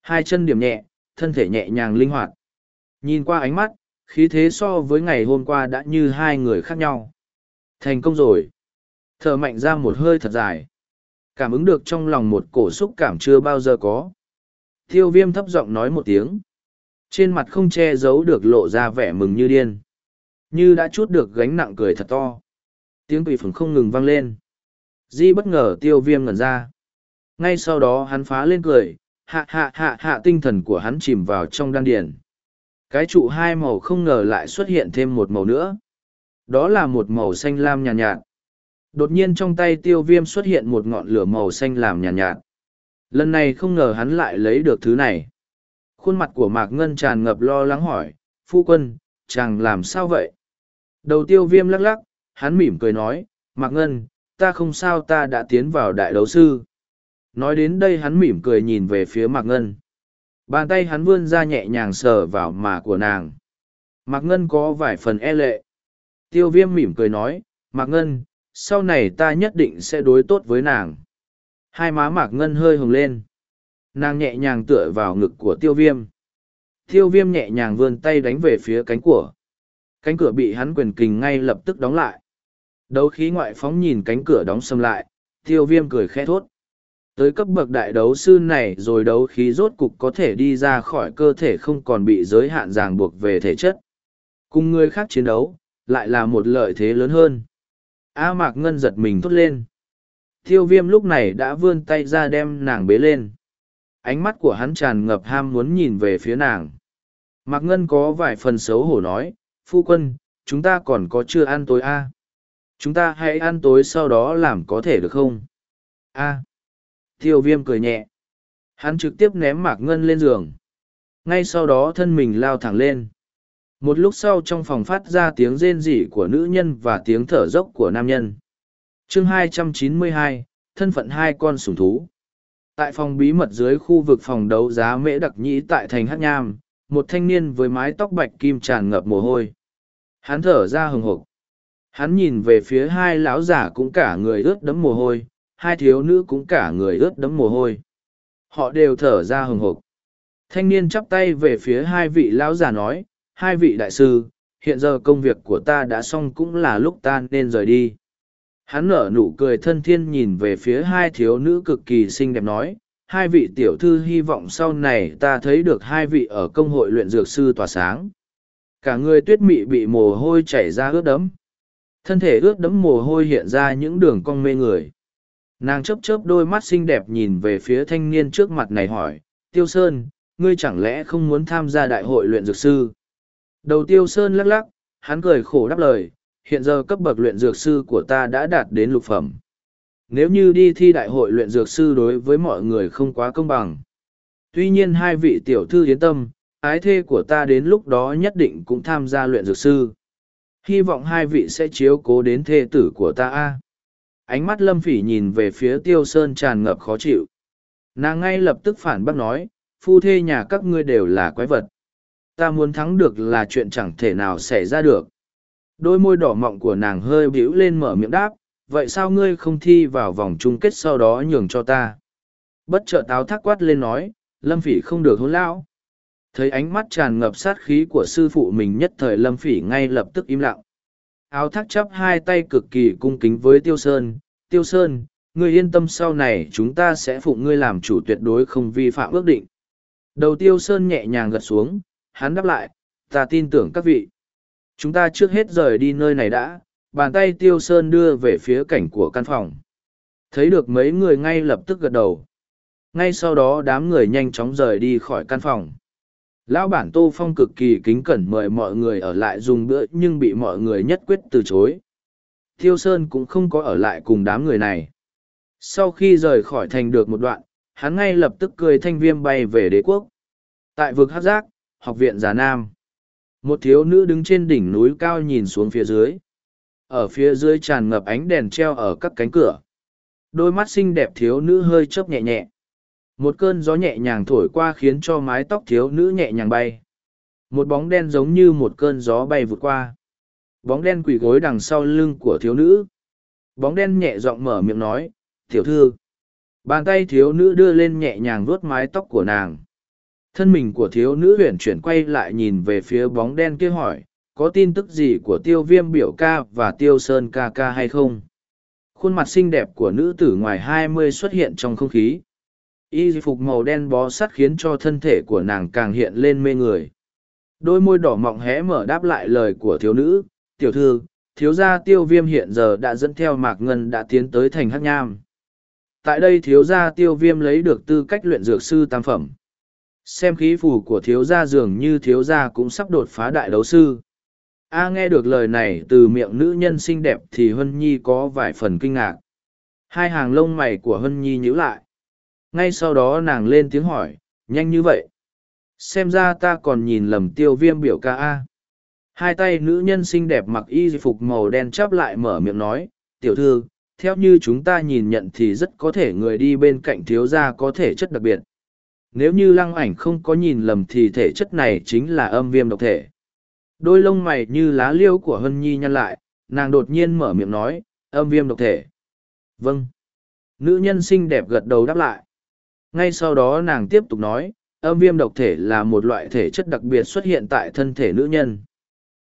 Hai chân điểm nhẹ, thân thể nhẹ nhàng linh hoạt. Nhìn qua ánh mắt, khí thế so với ngày hôm qua đã như hai người khác nhau. Thành công rồi. Thở mạnh ra một hơi thật dài. Cảm ứng được trong lòng một cổ xúc cảm chưa bao giờ có. Tiêu viêm thấp giọng nói một tiếng. Trên mặt không che giấu được lộ ra vẻ mừng như điên. Như đã chút được gánh nặng cười thật to. Tiếng quỷ phừng không ngừng vang lên. Di bất ngờ tiêu viêm ngẩn ra. Ngay sau đó hắn phá lên cười, hạ hạ hạ hạ tinh thần của hắn chìm vào trong đan điền. Cái trụ hai màu không ngờ lại xuất hiện thêm một màu nữa. Đó là một màu xanh lam nhàn nhạt, nhạt. Đột nhiên trong tay tiêu viêm xuất hiện một ngọn lửa màu xanh làm nhàn nhạt, nhạt. Lần này không ngờ hắn lại lấy được thứ này. Khuôn mặt của Mạc Ngân tràn ngập lo lắng hỏi, phu quân, chàng làm sao vậy? Đầu tiêu viêm lắc lắc, hắn mỉm cười nói, Mạc Ngân, ta không sao ta đã tiến vào đại đấu sư. Nói đến đây hắn mỉm cười nhìn về phía Mạc Ngân. Bàn tay hắn vươn ra nhẹ nhàng sờ vào mà của nàng. Mạc Ngân có vài phần e lệ. Tiêu viêm mỉm cười nói, Mạc Ngân, sau này ta nhất định sẽ đối tốt với nàng. Hai má Mạc Ngân hơi hồng lên. Nàng nhẹ nhàng tựa vào ngực của tiêu viêm. Tiêu viêm nhẹ nhàng vươn tay đánh về phía cánh của. Cánh cửa bị hắn quyền kình ngay lập tức đóng lại. Đấu khí ngoại phóng nhìn cánh cửa đóng sầm lại, tiêu viêm cười khẽ thốt. Tới cấp bậc đại đấu sư này rồi đấu khí rốt cục có thể đi ra khỏi cơ thể không còn bị giới hạn ràng buộc về thể chất. Cùng người khác chiến đấu, lại là một lợi thế lớn hơn. A Mạc Ngân giật mình thốt lên. Tiêu viêm lúc này đã vươn tay ra đem nàng bế lên. Ánh mắt của hắn tràn ngập ham muốn nhìn về phía nàng. Mạc Ngân có vài phần xấu hổ nói, Phu quân, chúng ta còn có chưa ăn tối a à? Chúng ta hãy ăn tối sau đó làm có thể được không? a Tiêu viêm cười nhẹ. Hắn trực tiếp ném Mạc Ngân lên giường. Ngay sau đó thân mình lao thẳng lên. Một lúc sau trong phòng phát ra tiếng rên rỉ của nữ nhân và tiếng thở dốc của nam nhân. chương 292, thân phận hai con sủng thú. Tại phòng bí mật dưới khu vực phòng đấu giá mễ đặc nhĩ tại thành Hát Nham, một thanh niên với mái tóc bạch kim tràn ngập mồ hôi. Hắn thở ra hừng hực. Hắn nhìn về phía hai lão giả cũng cả người ướt đẫm mồ hôi, hai thiếu nữ cũng cả người ướt đẫm mồ hôi. Họ đều thở ra hừng hực. Thanh niên chắp tay về phía hai vị lão giả nói, hai vị đại sư, hiện giờ công việc của ta đã xong cũng là lúc ta nên rời đi. Hắn nở nụ cười thân thiên nhìn về phía hai thiếu nữ cực kỳ xinh đẹp nói, hai vị tiểu thư hy vọng sau này ta thấy được hai vị ở công hội luyện dược sư tỏa sáng. Cả người tuyết mị bị mồ hôi chảy ra ướt đẫm. Thân thể ướt đẫm mồ hôi hiện ra những đường cong mê người. Nàng chớp chớp đôi mắt xinh đẹp nhìn về phía thanh niên trước mặt này hỏi, Tiêu Sơn, ngươi chẳng lẽ không muốn tham gia đại hội luyện dược sư? Đầu Tiêu Sơn lắc lắc, hắn cười khổ đáp lời, hiện giờ cấp bậc luyện dược sư của ta đã đạt đến lục phẩm. Nếu như đi thi đại hội luyện dược sư đối với mọi người không quá công bằng. Tuy nhiên hai vị tiểu thư yên tâm, ái thê của ta đến lúc đó nhất định cũng tham gia luyện dược sư. Hy vọng hai vị sẽ chiếu cố đến thê tử của ta a. Ánh mắt lâm phỉ nhìn về phía tiêu sơn tràn ngập khó chịu. Nàng ngay lập tức phản bác nói, phu thê nhà các ngươi đều là quái vật. Ta muốn thắng được là chuyện chẳng thể nào xảy ra được. Đôi môi đỏ mọng của nàng hơi bĩu lên mở miệng đáp, vậy sao ngươi không thi vào vòng chung kết sau đó nhường cho ta? Bất chợt táo thác quát lên nói, lâm phỉ không được hôn lão. Thấy ánh mắt tràn ngập sát khí của sư phụ mình nhất thời lâm phỉ ngay lập tức im lặng. Áo thác chắp hai tay cực kỳ cung kính với Tiêu Sơn. Tiêu Sơn, ngươi yên tâm sau này chúng ta sẽ phụ ngươi làm chủ tuyệt đối không vi phạm ước định. Đầu Tiêu Sơn nhẹ nhàng gật xuống, hắn đáp lại, ta tin tưởng các vị. Chúng ta trước hết rời đi nơi này đã, bàn tay Tiêu Sơn đưa về phía cảnh của căn phòng. Thấy được mấy người ngay lập tức gật đầu. Ngay sau đó đám người nhanh chóng rời đi khỏi căn phòng. Lão bản Tô Phong cực kỳ kính cẩn mời mọi người ở lại dùng bữa nhưng bị mọi người nhất quyết từ chối. tiêu Sơn cũng không có ở lại cùng đám người này. Sau khi rời khỏi thành được một đoạn, hắn ngay lập tức cười thanh viêm bay về đế quốc. Tại vực hát giác, học viện Già Nam. Một thiếu nữ đứng trên đỉnh núi cao nhìn xuống phía dưới. Ở phía dưới tràn ngập ánh đèn treo ở các cánh cửa. Đôi mắt xinh đẹp thiếu nữ hơi chớp nhẹ nhẹ. Một cơn gió nhẹ nhàng thổi qua khiến cho mái tóc thiếu nữ nhẹ nhàng bay. Một bóng đen giống như một cơn gió bay vụt qua. Bóng đen quỳ gối đằng sau lưng của thiếu nữ. Bóng đen nhẹ giọng mở miệng nói, tiểu thư. Bàn tay thiếu nữ đưa lên nhẹ nhàng vuốt mái tóc của nàng. Thân mình của thiếu nữ huyền chuyển quay lại nhìn về phía bóng đen kia hỏi, có tin tức gì của tiêu viêm biểu ca và tiêu sơn ca ca hay không? khuôn mặt xinh đẹp của nữ tử ngoài hai mươi xuất hiện trong không khí. Y phục màu đen bó sắt khiến cho thân thể của nàng càng hiện lên mê người. Đôi môi đỏ mọng hé mở đáp lại lời của thiếu nữ. Tiểu thư, thiếu gia tiêu viêm hiện giờ đã dẫn theo mạc ngân đã tiến tới thành hắc nham. Tại đây thiếu gia tiêu viêm lấy được tư cách luyện dược sư tam phẩm. Xem khí phù của thiếu gia dường như thiếu gia cũng sắp đột phá đại đấu sư a nghe được lời này từ miệng nữ nhân xinh đẹp thì hân nhi có vài phần kinh ngạc. Hai hàng lông mày của hân nhi nhíu lại. Ngay sau đó nàng lên tiếng hỏi, nhanh như vậy? Xem ra ta còn nhìn lầm tiêu viêm biểu ca a. Hai tay nữ nhân xinh đẹp mặc y phục màu đen chắp lại mở miệng nói, tiểu thư, theo như chúng ta nhìn nhận thì rất có thể người đi bên cạnh thiếu gia có thể chất đặc biệt. Nếu như lăng ảnh không có nhìn lầm thì thể chất này chính là âm viêm độc thể đôi lông mày như lá liêu của hân nhi nhăn lại, nàng đột nhiên mở miệng nói, âm viêm độc thể. Vâng. Nữ nhân xinh đẹp gật đầu đáp lại. Ngay sau đó nàng tiếp tục nói, âm viêm độc thể là một loại thể chất đặc biệt xuất hiện tại thân thể nữ nhân.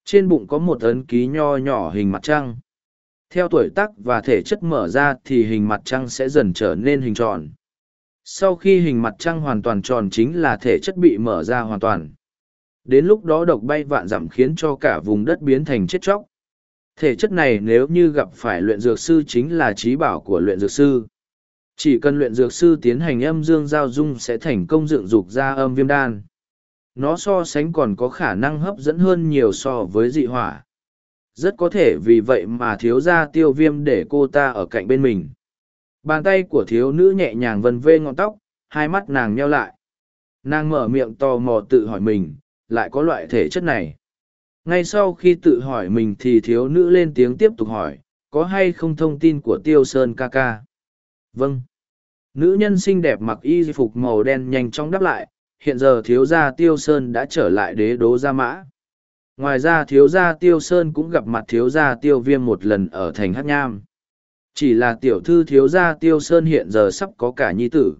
Trên bụng có một ấn ký nho nhỏ hình mặt trăng. Theo tuổi tác và thể chất mở ra thì hình mặt trăng sẽ dần trở nên hình tròn. Sau khi hình mặt trăng hoàn toàn tròn chính là thể chất bị mở ra hoàn toàn đến lúc đó độc bay vạn dặm khiến cho cả vùng đất biến thành chết chóc. Thể chất này nếu như gặp phải luyện dược sư chính là trí bảo của luyện dược sư. Chỉ cần luyện dược sư tiến hành âm dương giao dung sẽ thành công dựng dục ra âm viêm đan. Nó so sánh còn có khả năng hấp dẫn hơn nhiều so với dị hỏa. Rất có thể vì vậy mà thiếu ra tiêu viêm để cô ta ở cạnh bên mình. Bàn tay của thiếu nữ nhẹ nhàng vần vê ngọn tóc, hai mắt nàng nheo lại. Nàng mở miệng tò mò tự hỏi mình lại có loại thể chất này. Ngay sau khi tự hỏi mình thì thiếu nữ lên tiếng tiếp tục hỏi, có hay không thông tin của tiêu sơn ca ca? Vâng. Nữ nhân xinh đẹp mặc y phục màu đen nhanh chóng đáp lại, hiện giờ thiếu gia tiêu sơn đã trở lại đế đố gia mã. Ngoài ra thiếu gia tiêu sơn cũng gặp mặt thiếu gia tiêu viêm một lần ở thành hát nham. Chỉ là tiểu thư thiếu gia tiêu sơn hiện giờ sắp có cả nhi tử.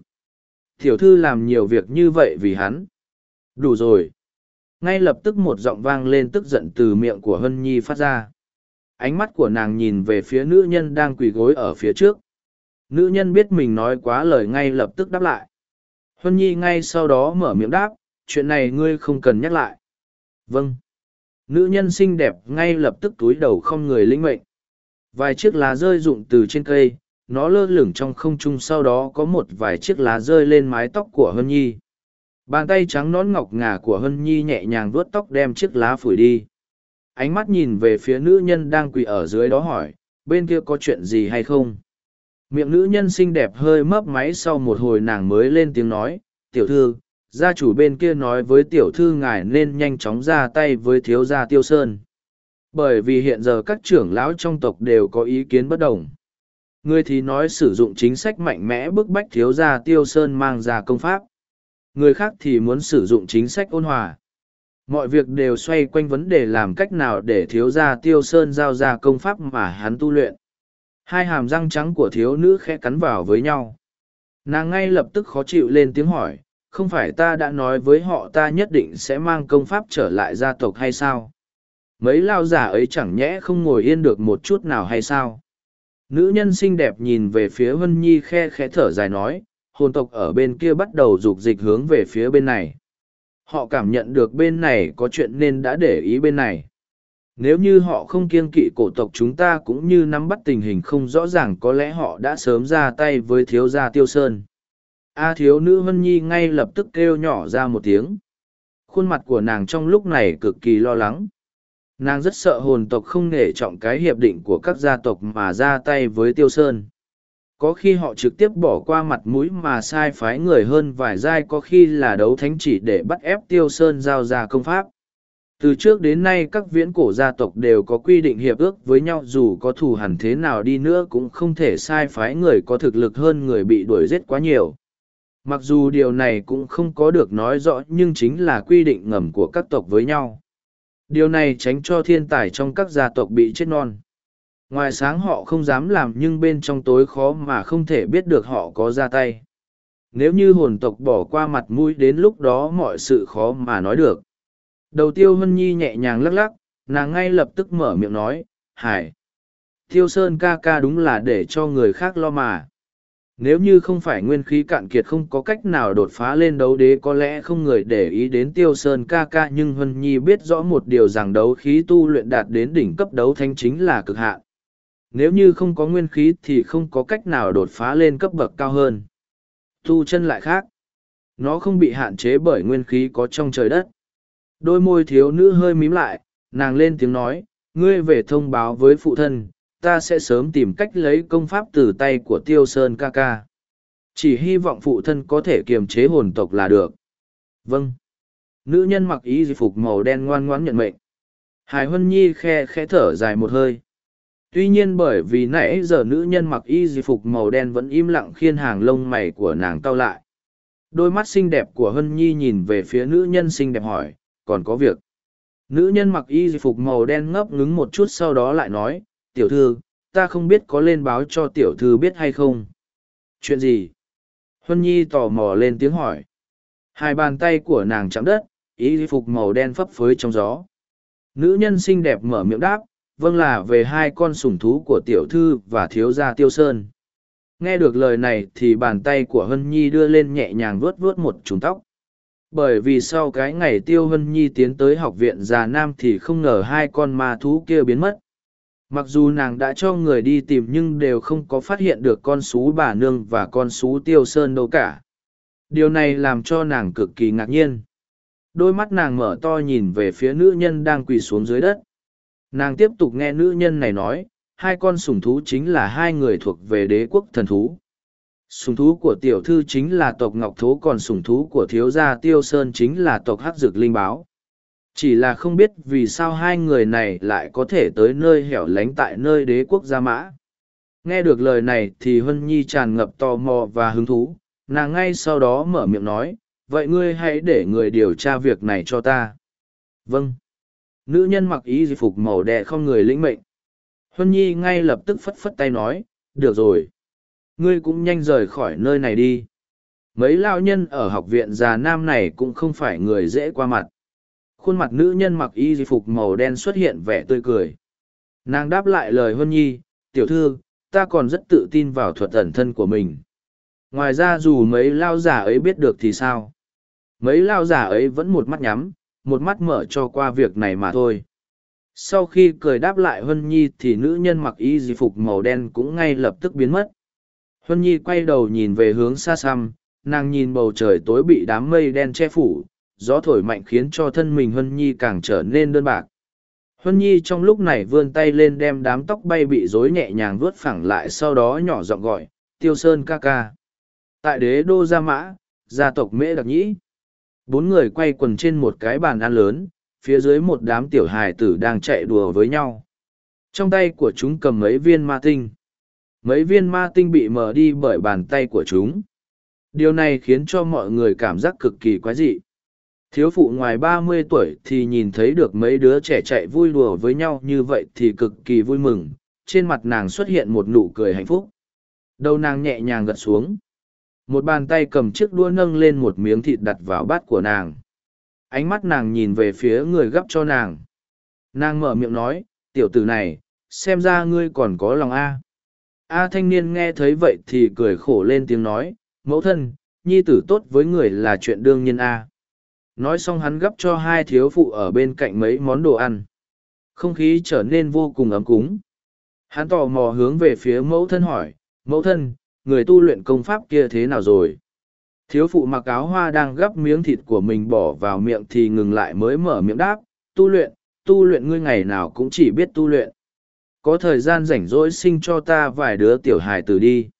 Tiểu thư làm nhiều việc như vậy vì hắn. Đủ rồi ngay lập tức một giọng vang lên tức giận từ miệng của hân nhi phát ra. Ánh mắt của nàng nhìn về phía nữ nhân đang quỳ gối ở phía trước. Nữ nhân biết mình nói quá lời ngay lập tức đáp lại. Hân nhi ngay sau đó mở miệng đáp, chuyện này ngươi không cần nhắc lại. Vâng. Nữ nhân xinh đẹp ngay lập tức túi đầu không người linh mệnh. Vài chiếc lá rơi rụng từ trên cây, nó lơ lửng trong không trung, sau đó có một vài chiếc lá rơi lên mái tóc của hân nhi bàn tay trắng nón ngọc ngà của hân nhi nhẹ nhàng vuốt tóc đem chiếc lá phủi đi. Ánh mắt nhìn về phía nữ nhân đang quỳ ở dưới đó hỏi, bên kia có chuyện gì hay không? Miệng nữ nhân xinh đẹp hơi mấp máy sau một hồi nàng mới lên tiếng nói, tiểu thư, gia chủ bên kia nói với tiểu thư ngài nên nhanh chóng ra tay với thiếu gia tiêu sơn. Bởi vì hiện giờ các trưởng lão trong tộc đều có ý kiến bất đồng. Người thì nói sử dụng chính sách mạnh mẽ bức bách thiếu gia tiêu sơn mang ra công pháp người khác thì muốn sử dụng chính sách ôn hòa. Mọi việc đều xoay quanh vấn đề làm cách nào để thiếu gia tiêu sơn giao ra công pháp mà hắn tu luyện. Hai hàm răng trắng của thiếu nữ khẽ cắn vào với nhau. Nàng ngay lập tức khó chịu lên tiếng hỏi, không phải ta đã nói với họ ta nhất định sẽ mang công pháp trở lại gia tộc hay sao? Mấy lao giả ấy chẳng nhẽ không ngồi yên được một chút nào hay sao? Nữ nhân xinh đẹp nhìn về phía vân nhi khe khẽ thở dài nói hồn tộc ở bên kia bắt đầu rục dịch hướng về phía bên này. Họ cảm nhận được bên này có chuyện nên đã để ý bên này. Nếu như họ không kiêng kỵ cổ tộc chúng ta cũng như nắm bắt tình hình không rõ ràng có lẽ họ đã sớm ra tay với thiếu gia tiêu sơn. A thiếu nữ vân nhi ngay lập tức kêu nhỏ ra một tiếng. Khuôn mặt của nàng trong lúc này cực kỳ lo lắng. Nàng rất sợ hồn tộc không nể trọng cái hiệp định của các gia tộc mà ra tay với tiêu sơn có khi họ trực tiếp bỏ qua mặt mũi mà sai phái người hơn vài giai có khi là đấu thánh chỉ để bắt ép tiêu sơn giao ra công pháp. Từ trước đến nay các viễn cổ gia tộc đều có quy định hiệp ước với nhau, dù có thù hẳn thế nào đi nữa cũng không thể sai phái người có thực lực hơn người bị đuổi giết quá nhiều. Mặc dù điều này cũng không có được nói rõ nhưng chính là quy định ngầm của các tộc với nhau. Điều này tránh cho thiên tài trong các gia tộc bị chết non ngoài sáng họ không dám làm nhưng bên trong tối khó mà không thể biết được họ có ra tay nếu như hồn tộc bỏ qua mặt mũi đến lúc đó mọi sự khó mà nói được đầu tiêu hân nhi nhẹ nhàng lắc lắc, nàng ngay lập tức mở miệng nói, hải, Tiêu Sơn ca ca đúng là để cho người khác lo mà. Nếu như không phải nguyên khí cạn kiệt không có cách nào đột phá lên đấu đế có lẽ không người để ý đến Tiêu Sơn ca ca nhưng Hân Nhi biết rõ một điều rằng đấu khí tu luyện đạt đến đỉnh cấp đấu thanh chính là cực hạn. Nếu như không có nguyên khí thì không có cách nào đột phá lên cấp bậc cao hơn. Tu chân lại khác. Nó không bị hạn chế bởi nguyên khí có trong trời đất. Đôi môi thiếu nữ hơi mím lại, nàng lên tiếng nói, ngươi về thông báo với phụ thân, ta sẽ sớm tìm cách lấy công pháp từ tay của tiêu sơn ca ca chỉ hy vọng phụ thân có thể kiềm chế hồn tộc là được vâng nữ nhân mặc ý di phục màu đen ngoan ngoãn nhận mệnh hải huân nhi khe khẽ thở dài một hơi tuy nhiên bởi vì nãy giờ nữ nhân mặc y di phục màu đen vẫn im lặng khiên hàng lông mày của nàng cau lại đôi mắt xinh đẹp của hân nhi nhìn về phía nữ nhân xinh đẹp hỏi còn có việc nữ nhân mặc y di phục màu đen ngấp ngứng một chút sau đó lại nói tiểu thư, ta không biết có lên báo cho tiểu thư biết hay không. Chuyện gì? Huân Nhi tò mò lên tiếng hỏi. Hai bàn tay của nàng chạm đất, y di phục màu đen phấp phới trong gió. Nữ nhân xinh đẹp mở miệng đáp, vâng là về hai con sủng thú của tiểu thư và thiếu gia tiêu sơn. Nghe được lời này thì bàn tay của Hân Nhi đưa lên nhẹ nhàng vuốt vuốt một chùm tóc. Bởi vì sau cái ngày Tiêu Hân Nhi tiến tới học viện già Nam thì không ngờ hai con ma thú kia biến mất mặc dù nàng đã cho người đi tìm nhưng đều không có phát hiện được con xú bà nương và con xú tiêu sơn đâu cả điều này làm cho nàng cực kỳ ngạc nhiên đôi mắt nàng mở to nhìn về phía nữ nhân đang quỳ xuống dưới đất nàng tiếp tục nghe nữ nhân này nói, hai con sùng thú chính là hai người thuộc về đế quốc thần thú. Sùng thú của tiểu thư chính là tộc ngọc thố, còn sùng thú của thiếu gia tiêu sơn chính là tộc hắc dược linh báo. Chỉ là không biết vì sao hai người này lại có thể tới nơi hẻo lánh tại nơi đế quốc gia mã. Nghe được lời này thì huân nhi tràn ngập tò mò và hứng thú. Nàng ngay sau đó mở miệng nói, vậy ngươi hãy để người điều tra việc này cho ta. Vâng nữ nhân mặc ý di phục màu đẹ không người lĩnh mệnh huân nhi ngay lập tức phất phất tay nói được rồi ngươi cũng nhanh rời khỏi nơi này đi mấy lao nhân ở học viện già nam này cũng không phải người dễ qua mặt khuôn mặt nữ nhân mặc y di phục màu đen xuất hiện vẻ tươi cười. Nàng đáp lại lời Huân Nhi, tiểu thư, ta còn rất tự tin vào thuật ẩn thân của mình. Ngoài ra dù mấy lao giả ấy biết được thì sao? Mấy lao giả ấy vẫn một mắt nhắm, một mắt mở cho qua việc này mà thôi. Sau khi cười đáp lại Huân Nhi thì nữ nhân mặc y di phục màu đen cũng ngay lập tức biến mất. Huân Nhi quay đầu nhìn về hướng xa xăm, nàng nhìn bầu trời tối bị đám mây đen che phủ, gió thổi mạnh khiến cho thân mình Huân Nhi càng trở nên đơn bạc. Huân Nhi trong lúc này vươn tay lên đem đám tóc bay bị rối nhẹ nhàng vuốt phẳng lại sau đó nhỏ giọng gọi, Tiêu Sơn ca ca. Tại đế đô Gia Mã, gia tộc Mễ Đặc Nhĩ. Bốn người quay quần trên một cái bàn ăn lớn, phía dưới một đám tiểu hài tử đang chạy đùa với nhau. Trong tay của chúng cầm mấy viên ma tinh. Mấy viên ma tinh bị mở đi bởi bàn tay của chúng. Điều này khiến cho mọi người cảm giác cực kỳ quái dị. Thiếu phụ ngoài ba mươi tuổi thì nhìn thấy được mấy đứa trẻ chạy vui đùa với nhau như vậy thì cực kỳ vui mừng, trên mặt nàng xuất hiện một nụ cười hạnh phúc. Đầu nàng nhẹ nhàng gật xuống. Một bàn tay cầm chiếc đũa nâng lên một miếng thịt đặt vào bát của nàng. Ánh mắt nàng nhìn về phía người gấp cho nàng. Nàng mở miệng nói, tiểu tử này, xem ra ngươi còn có lòng A. A thanh niên nghe thấy vậy thì cười khổ lên tiếng nói, mẫu thân, nhi tử tốt với người là chuyện đương nhiên A nói xong hắn gấp cho hai thiếu phụ ở bên cạnh mấy món đồ ăn không khí trở nên vô cùng ấm cúng hắn tò mò hướng về phía mẫu thân hỏi mẫu thân người tu luyện công pháp kia thế nào rồi thiếu phụ mặc áo hoa đang gắp miếng thịt của mình bỏ vào miệng thì ngừng lại mới mở miệng đáp, tu luyện tu luyện ngươi ngày nào cũng chỉ biết tu luyện có thời gian rảnh rỗi sinh cho ta vài đứa tiểu hài tử đi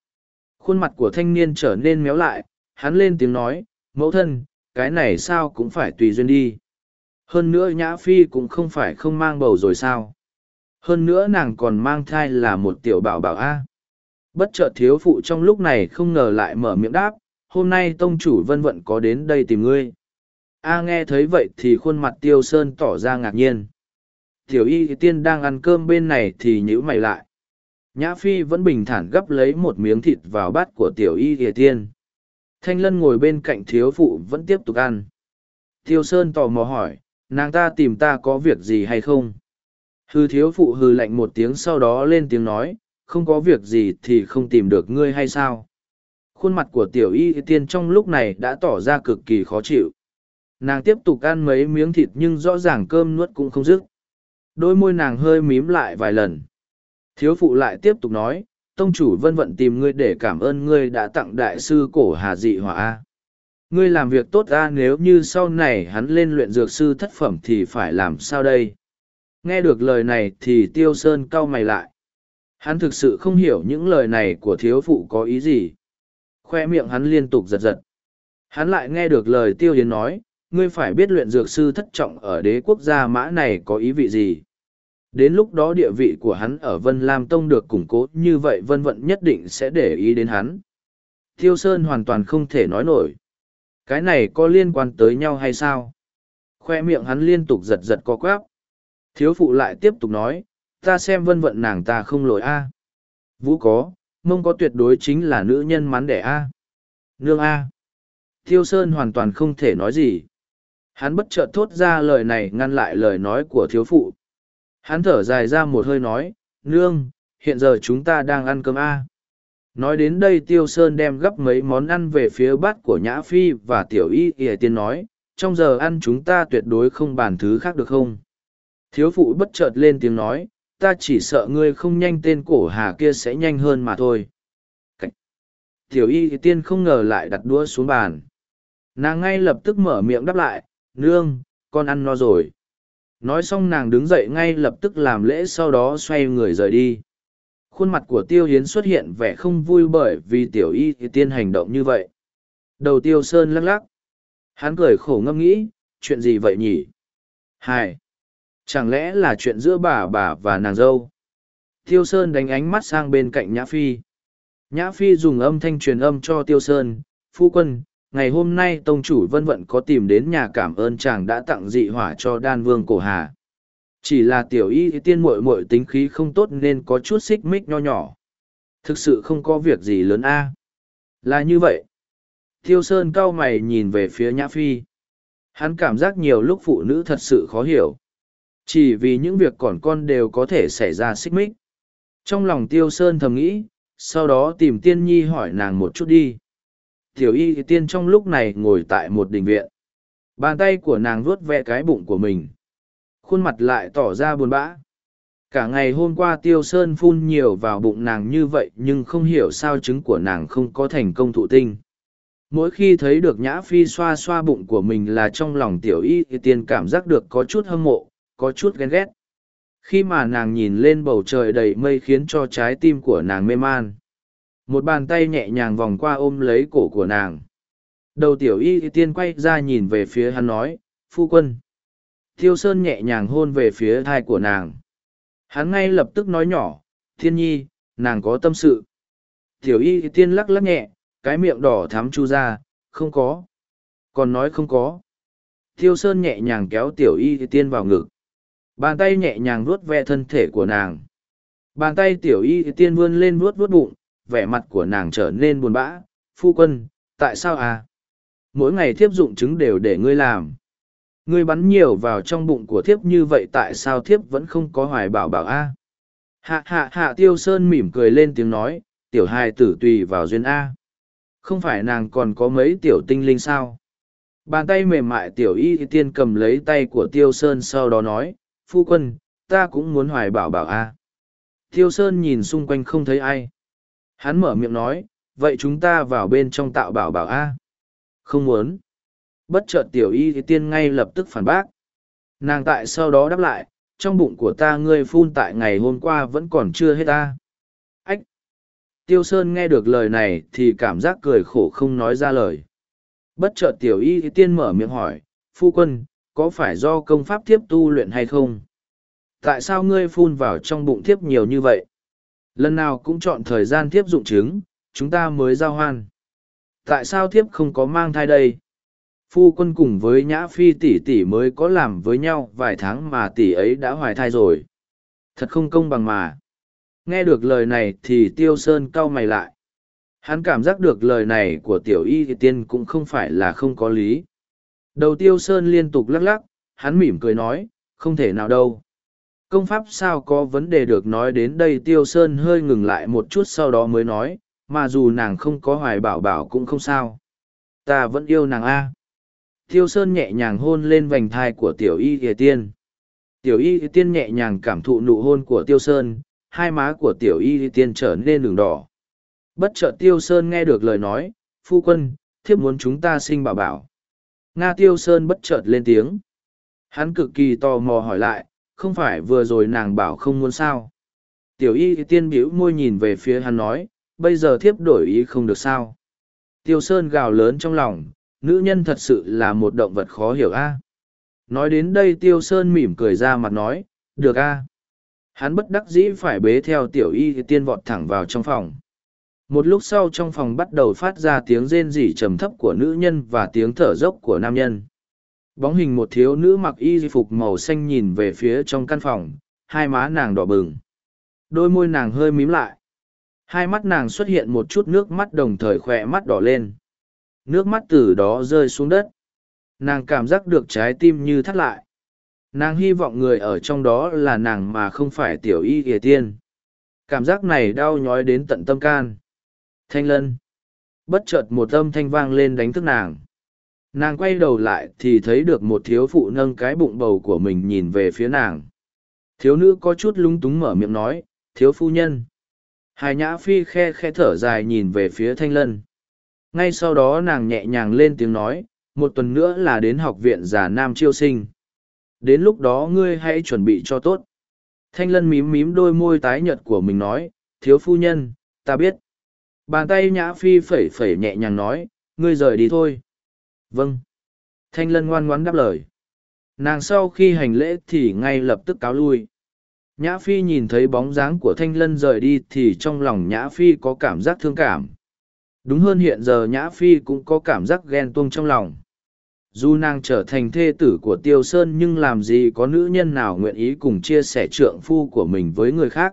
khuôn mặt của thanh niên trở nên méo lại, hắn lên tiếng nói, mẫu thân, cái này sao cũng phải tùy duyên đi. Hơn nữa Nhã Phi cũng không phải không mang bầu rồi sao. Hơn nữa nàng còn mang thai là một tiểu bảo bảo A. Bất chợt thiếu phụ trong lúc này không ngờ lại mở miệng đáp, hôm nay tông chủ vân vận có đến đây tìm ngươi. A nghe thấy vậy thì khuôn mặt tiêu sơn tỏ ra ngạc nhiên. Tiểu y tiên đang ăn cơm bên này thì nhữ mày lại. Nhã Phi vẫn bình thản gấp lấy một miếng thịt vào bát của tiểu y tiên. Thanh lân ngồi bên cạnh thiếu phụ vẫn tiếp tục ăn. Tiêu Sơn tò mò hỏi, nàng ta tìm ta có việc gì hay không? Hư thiếu phụ hư lạnh một tiếng sau đó lên tiếng nói, không có việc gì thì không tìm được ngươi hay sao? Khuôn mặt của tiểu y tiên trong lúc này đã tỏ ra cực kỳ khó chịu. Nàng tiếp tục ăn mấy miếng thịt nhưng rõ ràng cơm nuốt cũng không dứt. Đôi môi nàng hơi mím lại vài lần. Thiếu phụ lại tiếp tục nói, tông chủ vân vận tìm ngươi để cảm ơn ngươi đã tặng đại sư cổ hà dị hỏa A. Ngươi làm việc tốt ra nếu như sau này hắn lên luyện dược sư thất phẩm thì phải làm sao đây? Nghe được lời này thì tiêu sơn cau mày lại. Hắn thực sự không hiểu những lời này của thiếu phụ có ý gì. Khoe miệng hắn liên tục giật giật. Hắn lại nghe được lời tiêu hiến nói, ngươi phải biết luyện dược sư thất trọng ở đế quốc gia mã này có ý vị gì. Đến lúc đó địa vị của hắn ở Vân Lam Tông được củng cố như vậy vân vận nhất định sẽ để ý đến hắn. Tiêu Sơn hoàn toàn không thể nói nổi. Cái này có liên quan tới nhau hay sao? Khoe miệng hắn liên tục giật giật co quắp. Thiếu phụ lại tiếp tục nói, ta xem vân vận nàng ta không lỗi a Vũ có, mông có tuyệt đối chính là nữ nhân mắn đẻ a Nương a Tiêu Sơn hoàn toàn không thể nói gì. Hắn bất chợt thốt ra lời này ngăn lại lời nói của thiếu phụ. Hắn thở dài ra một hơi nói, Nương, hiện giờ chúng ta đang ăn cơm a Nói đến đây Tiêu Sơn đem gấp mấy món ăn về phía bát của Nhã Phi và Tiểu Y Y tiên nói, trong giờ ăn chúng ta tuyệt đối không bàn thứ khác được không? Thiếu phụ bất chợt lên tiếng nói, ta chỉ sợ ngươi không nhanh tên cổ hà kia sẽ nhanh hơn mà thôi. Tiểu y tiên không ngờ lại đặt đũa xuống bàn. Nàng ngay lập tức mở miệng đáp lại, nương, con ăn no rồi. Nói xong nàng đứng dậy ngay lập tức làm lễ sau đó xoay người rời đi. Khuôn mặt của tiêu hiến xuất hiện vẻ không vui bởi vì tiểu y tiên hành động như vậy. Đầu tiêu sơn lắc lắc. Hắn cười khổ ngâm nghĩ, chuyện gì vậy nhỉ? Hai. Chẳng lẽ là chuyện giữa bà bà và nàng dâu? Tiêu Sơn đánh ánh mắt sang bên cạnh Nhã Phi. Nhã Phi dùng âm thanh truyền âm cho Tiêu Sơn, phu quân, ngày hôm nay tông chủ vân vận có tìm đến nhà cảm ơn chàng đã tặng dị hỏa cho đan vương cổ hà. Chỉ là tiểu y tiên muội muội tính khí không tốt nên có chút xích mích nho nhỏ. Thực sự không có việc gì lớn a. Là như vậy. Tiêu Sơn cau mày nhìn về phía Nhã Phi. Hắn cảm giác nhiều lúc phụ nữ thật sự khó hiểu. Chỉ vì những việc còn con đều có thể xảy ra xích mích. Trong lòng Tiêu Sơn thầm nghĩ, sau đó tìm tiên nhi hỏi nàng một chút đi. Tiểu y tiên trong lúc này ngồi tại một đình viện. Bàn tay của nàng vuốt ve cái bụng của mình. Khuôn mặt lại tỏ ra buồn bã. Cả ngày hôm qua Tiêu Sơn phun nhiều vào bụng nàng như vậy nhưng không hiểu sao trứng của nàng không có thành công thụ tinh. Mỗi khi thấy được Nhã Phi xoa xoa bụng của mình là trong lòng tiểu y thì tiên cảm giác được có chút hâm mộ, có chút ghen ghét. Khi mà nàng nhìn lên bầu trời đầy mây khiến cho trái tim của nàng mê man. Một bàn tay nhẹ nhàng vòng qua ôm lấy cổ của nàng. Đầu tiểu y tiên quay ra nhìn về phía hắn nói, phu quân. Thiêu sơn nhẹ nhàng hôn về phía thai của nàng. Hắn ngay lập tức nói nhỏ, thiên nhi, nàng có tâm sự. Tiểu y tiên lắc lắc nhẹ, cái miệng đỏ thắm chu ra, không có. Còn nói không có. Thiêu sơn nhẹ nhàng kéo tiểu y tiên vào ngực. Bàn tay nhẹ nhàng vuốt ve thân thể của nàng. Bàn tay tiểu y tiên vươn lên vuốt vuốt bụng, vẻ mặt của nàng trở nên buồn bã. Phu quân, tại sao à? Mỗi ngày thiếp dụng trứng đều để ngươi làm. Ngươi bắn nhiều vào trong bụng của thiếp như vậy tại sao thiếp vẫn không có hoài bảo bảo a? Hạ hạ hạ tiêu sơn mỉm cười lên tiếng nói, tiểu hài tử tùy vào duyên A. Không phải nàng còn có mấy tiểu tinh linh sao? Bàn tay mềm mại tiểu y tiên cầm lấy tay của tiêu sơn sau đó nói, phu quân, ta cũng muốn hoài bảo bảo a. À. Tiêu Sơn nhìn xung quanh không thấy ai. Hắn mở miệng nói, vậy chúng ta vào bên trong tạo bảo bảo a. Không muốn. Bất chợt tiểu y thì tiên ngay lập tức phản bác. Nàng tại sau đó đáp lại, trong bụng của ta ngươi phun tại ngày hôm qua vẫn còn chưa hết ta. Ách! Tiêu Sơn nghe được lời này thì cảm giác cười khổ không nói ra lời. Bất chợt tiểu y thì tiên mở miệng hỏi, phu quân, có phải do công pháp thiếp tu luyện hay không? Tại sao ngươi phun vào trong bụng thiếp nhiều như vậy? Lần nào cũng chọn thời gian thiếp dụng trứng, chúng ta mới giao hoan. Tại sao thiếp không có mang thai đây? Phu quân cùng với nhã phi tỷ tỷ mới có làm với nhau vài tháng mà tỷ ấy đã hoài thai rồi. Thật không công bằng mà. Nghe được lời này thì tiêu sơn cau mày lại. Hắn cảm giác được lời này của tiểu y thì tiên cũng không phải là không có lý. Đầu tiêu sơn liên tục lắc lắc, hắn mỉm cười nói, không thể nào đâu. Công pháp sao có vấn đề được nói đến đây Tiêu Sơn hơi ngừng lại một chút sau đó mới nói, mà dù nàng không có hoài bảo bảo cũng không sao. Ta vẫn yêu nàng A. Tiêu Sơn nhẹ nhàng hôn lên vành thai của Tiểu Y Thìa Tiên. Tiểu Y Thìa Tiên nhẹ nhàng cảm thụ nụ hôn của Tiêu Sơn, hai má của Tiểu Y Thìa Tiên trở nên đường đỏ. Bất chợt Tiêu Sơn nghe được lời nói, phu quân, thiếp muốn chúng ta sinh bảo bảo. Nga Tiêu Sơn bất chợt lên tiếng. Hắn cực kỳ tò mò hỏi lại, không phải vừa rồi nàng bảo không muốn sao. Tiểu y tiên biểu môi nhìn về phía hắn nói, bây giờ thiếp đổi ý không được sao. Tiêu Sơn gào lớn trong lòng, nữ nhân thật sự là một động vật khó hiểu a. Nói đến đây Tiêu Sơn mỉm cười ra mặt nói, được a. Hắn bất đắc dĩ phải bế theo tiểu y tiên vọt thẳng vào trong phòng. Một lúc sau trong phòng bắt đầu phát ra tiếng rên rỉ trầm thấp của nữ nhân và tiếng thở dốc của nam nhân. Bóng hình một thiếu nữ mặc y phục màu xanh nhìn về phía trong căn phòng, hai má nàng đỏ bừng. Đôi môi nàng hơi mím lại. Hai mắt nàng xuất hiện một chút nước mắt đồng thời khỏe mắt đỏ lên. Nước mắt từ đó rơi xuống đất. Nàng cảm giác được trái tim như thắt lại. Nàng hy vọng người ở trong đó là nàng mà không phải tiểu y ỉa tiên. Cảm giác này đau nhói đến tận tâm can. Thanh lân. Bất chợt một âm thanh vang lên đánh thức nàng. Nàng quay đầu lại thì thấy được một thiếu phụ nâng cái bụng bầu của mình nhìn về phía nàng. Thiếu nữ có chút lúng túng mở miệng nói, thiếu phu nhân. Hải nhã phi khe khe thở dài nhìn về phía thanh lân. Ngay sau đó nàng nhẹ nhàng lên tiếng nói, một tuần nữa là đến học viện già nam chiêu sinh. Đến lúc đó ngươi hãy chuẩn bị cho tốt. Thanh lân mím mím đôi môi tái nhợt của mình nói, thiếu phu nhân, ta biết bàn tay nhã phi phẩy phẩy nhẹ nhàng nói, ngươi rời đi thôi. Vâng. Thanh lân ngoan ngoãn đáp lời. Nàng sau khi hành lễ thì ngay lập tức cáo lui. Nhã phi nhìn thấy bóng dáng của thanh lân rời đi thì trong lòng nhã phi có cảm giác thương cảm. Đúng hơn hiện giờ nhã phi cũng có cảm giác ghen tuông trong lòng. Dù nàng trở thành thê tử của tiêu sơn nhưng làm gì có nữ nhân nào nguyện ý cùng chia sẻ trượng phu của mình với người khác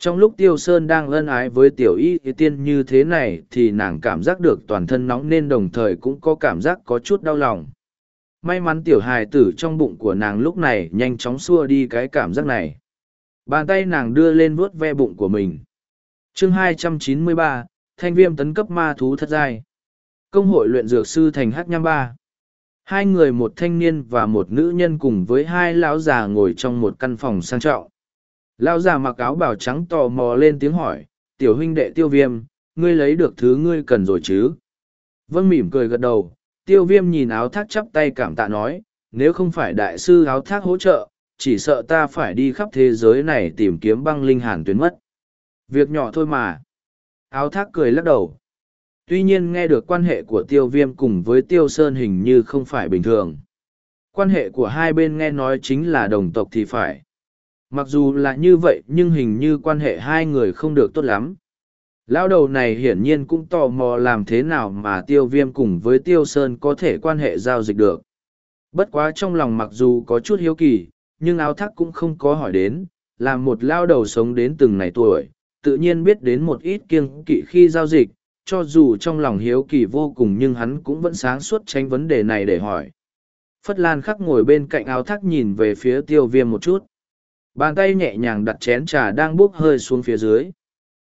trong lúc tiêu sơn đang ân ái với tiểu y tiên như thế này thì nàng cảm giác được toàn thân nóng nên đồng thời cũng có cảm giác có chút đau lòng. May mắn tiểu hài tử trong bụng của nàng lúc này nhanh chóng xua đi cái cảm giác này. Bàn tay nàng đưa lên vuốt ve bụng của mình. Chương 293, thanh viêm tấn cấp ma thú thất giai. Công hội luyện dược sư thành hát nham ba. Hai người một thanh niên và một nữ nhân cùng với hai lão già ngồi trong một căn phòng sang trọng. Lao già mặc áo bào trắng tò mò lên tiếng hỏi, tiểu huynh đệ tiêu viêm, ngươi lấy được thứ ngươi cần rồi chứ? Vân mỉm cười gật đầu, tiêu viêm nhìn áo thác chắp tay cảm tạ nói, nếu không phải đại sư áo thác hỗ trợ, chỉ sợ ta phải đi khắp thế giới này tìm kiếm băng linh hàn tuyến mất. Việc nhỏ thôi mà. Áo thác cười lắc đầu. Tuy nhiên nghe được quan hệ của tiêu viêm cùng với tiêu sơn hình như không phải bình thường. Quan hệ của hai bên nghe nói chính là đồng tộc thì phải. Mặc dù là như vậy nhưng hình như quan hệ hai người không được tốt lắm. Lão đầu này hiển nhiên cũng tò mò làm thế nào mà tiêu viêm cùng với tiêu sơn có thể quan hệ giao dịch được. Bất quá trong lòng mặc dù có chút hiếu kỳ, nhưng áo thắc cũng không có hỏi đến, là một lao đầu sống đến từng này tuổi, tự nhiên biết đến một ít kiêng kỵ khi giao dịch, cho dù trong lòng hiếu kỳ vô cùng nhưng hắn cũng vẫn sáng suốt tránh vấn đề này để hỏi. Phất Lan khắc ngồi bên cạnh áo thắc nhìn về phía tiêu viêm một chút. Bàn tay nhẹ nhàng đặt chén trà đang bốc hơi xuống phía dưới.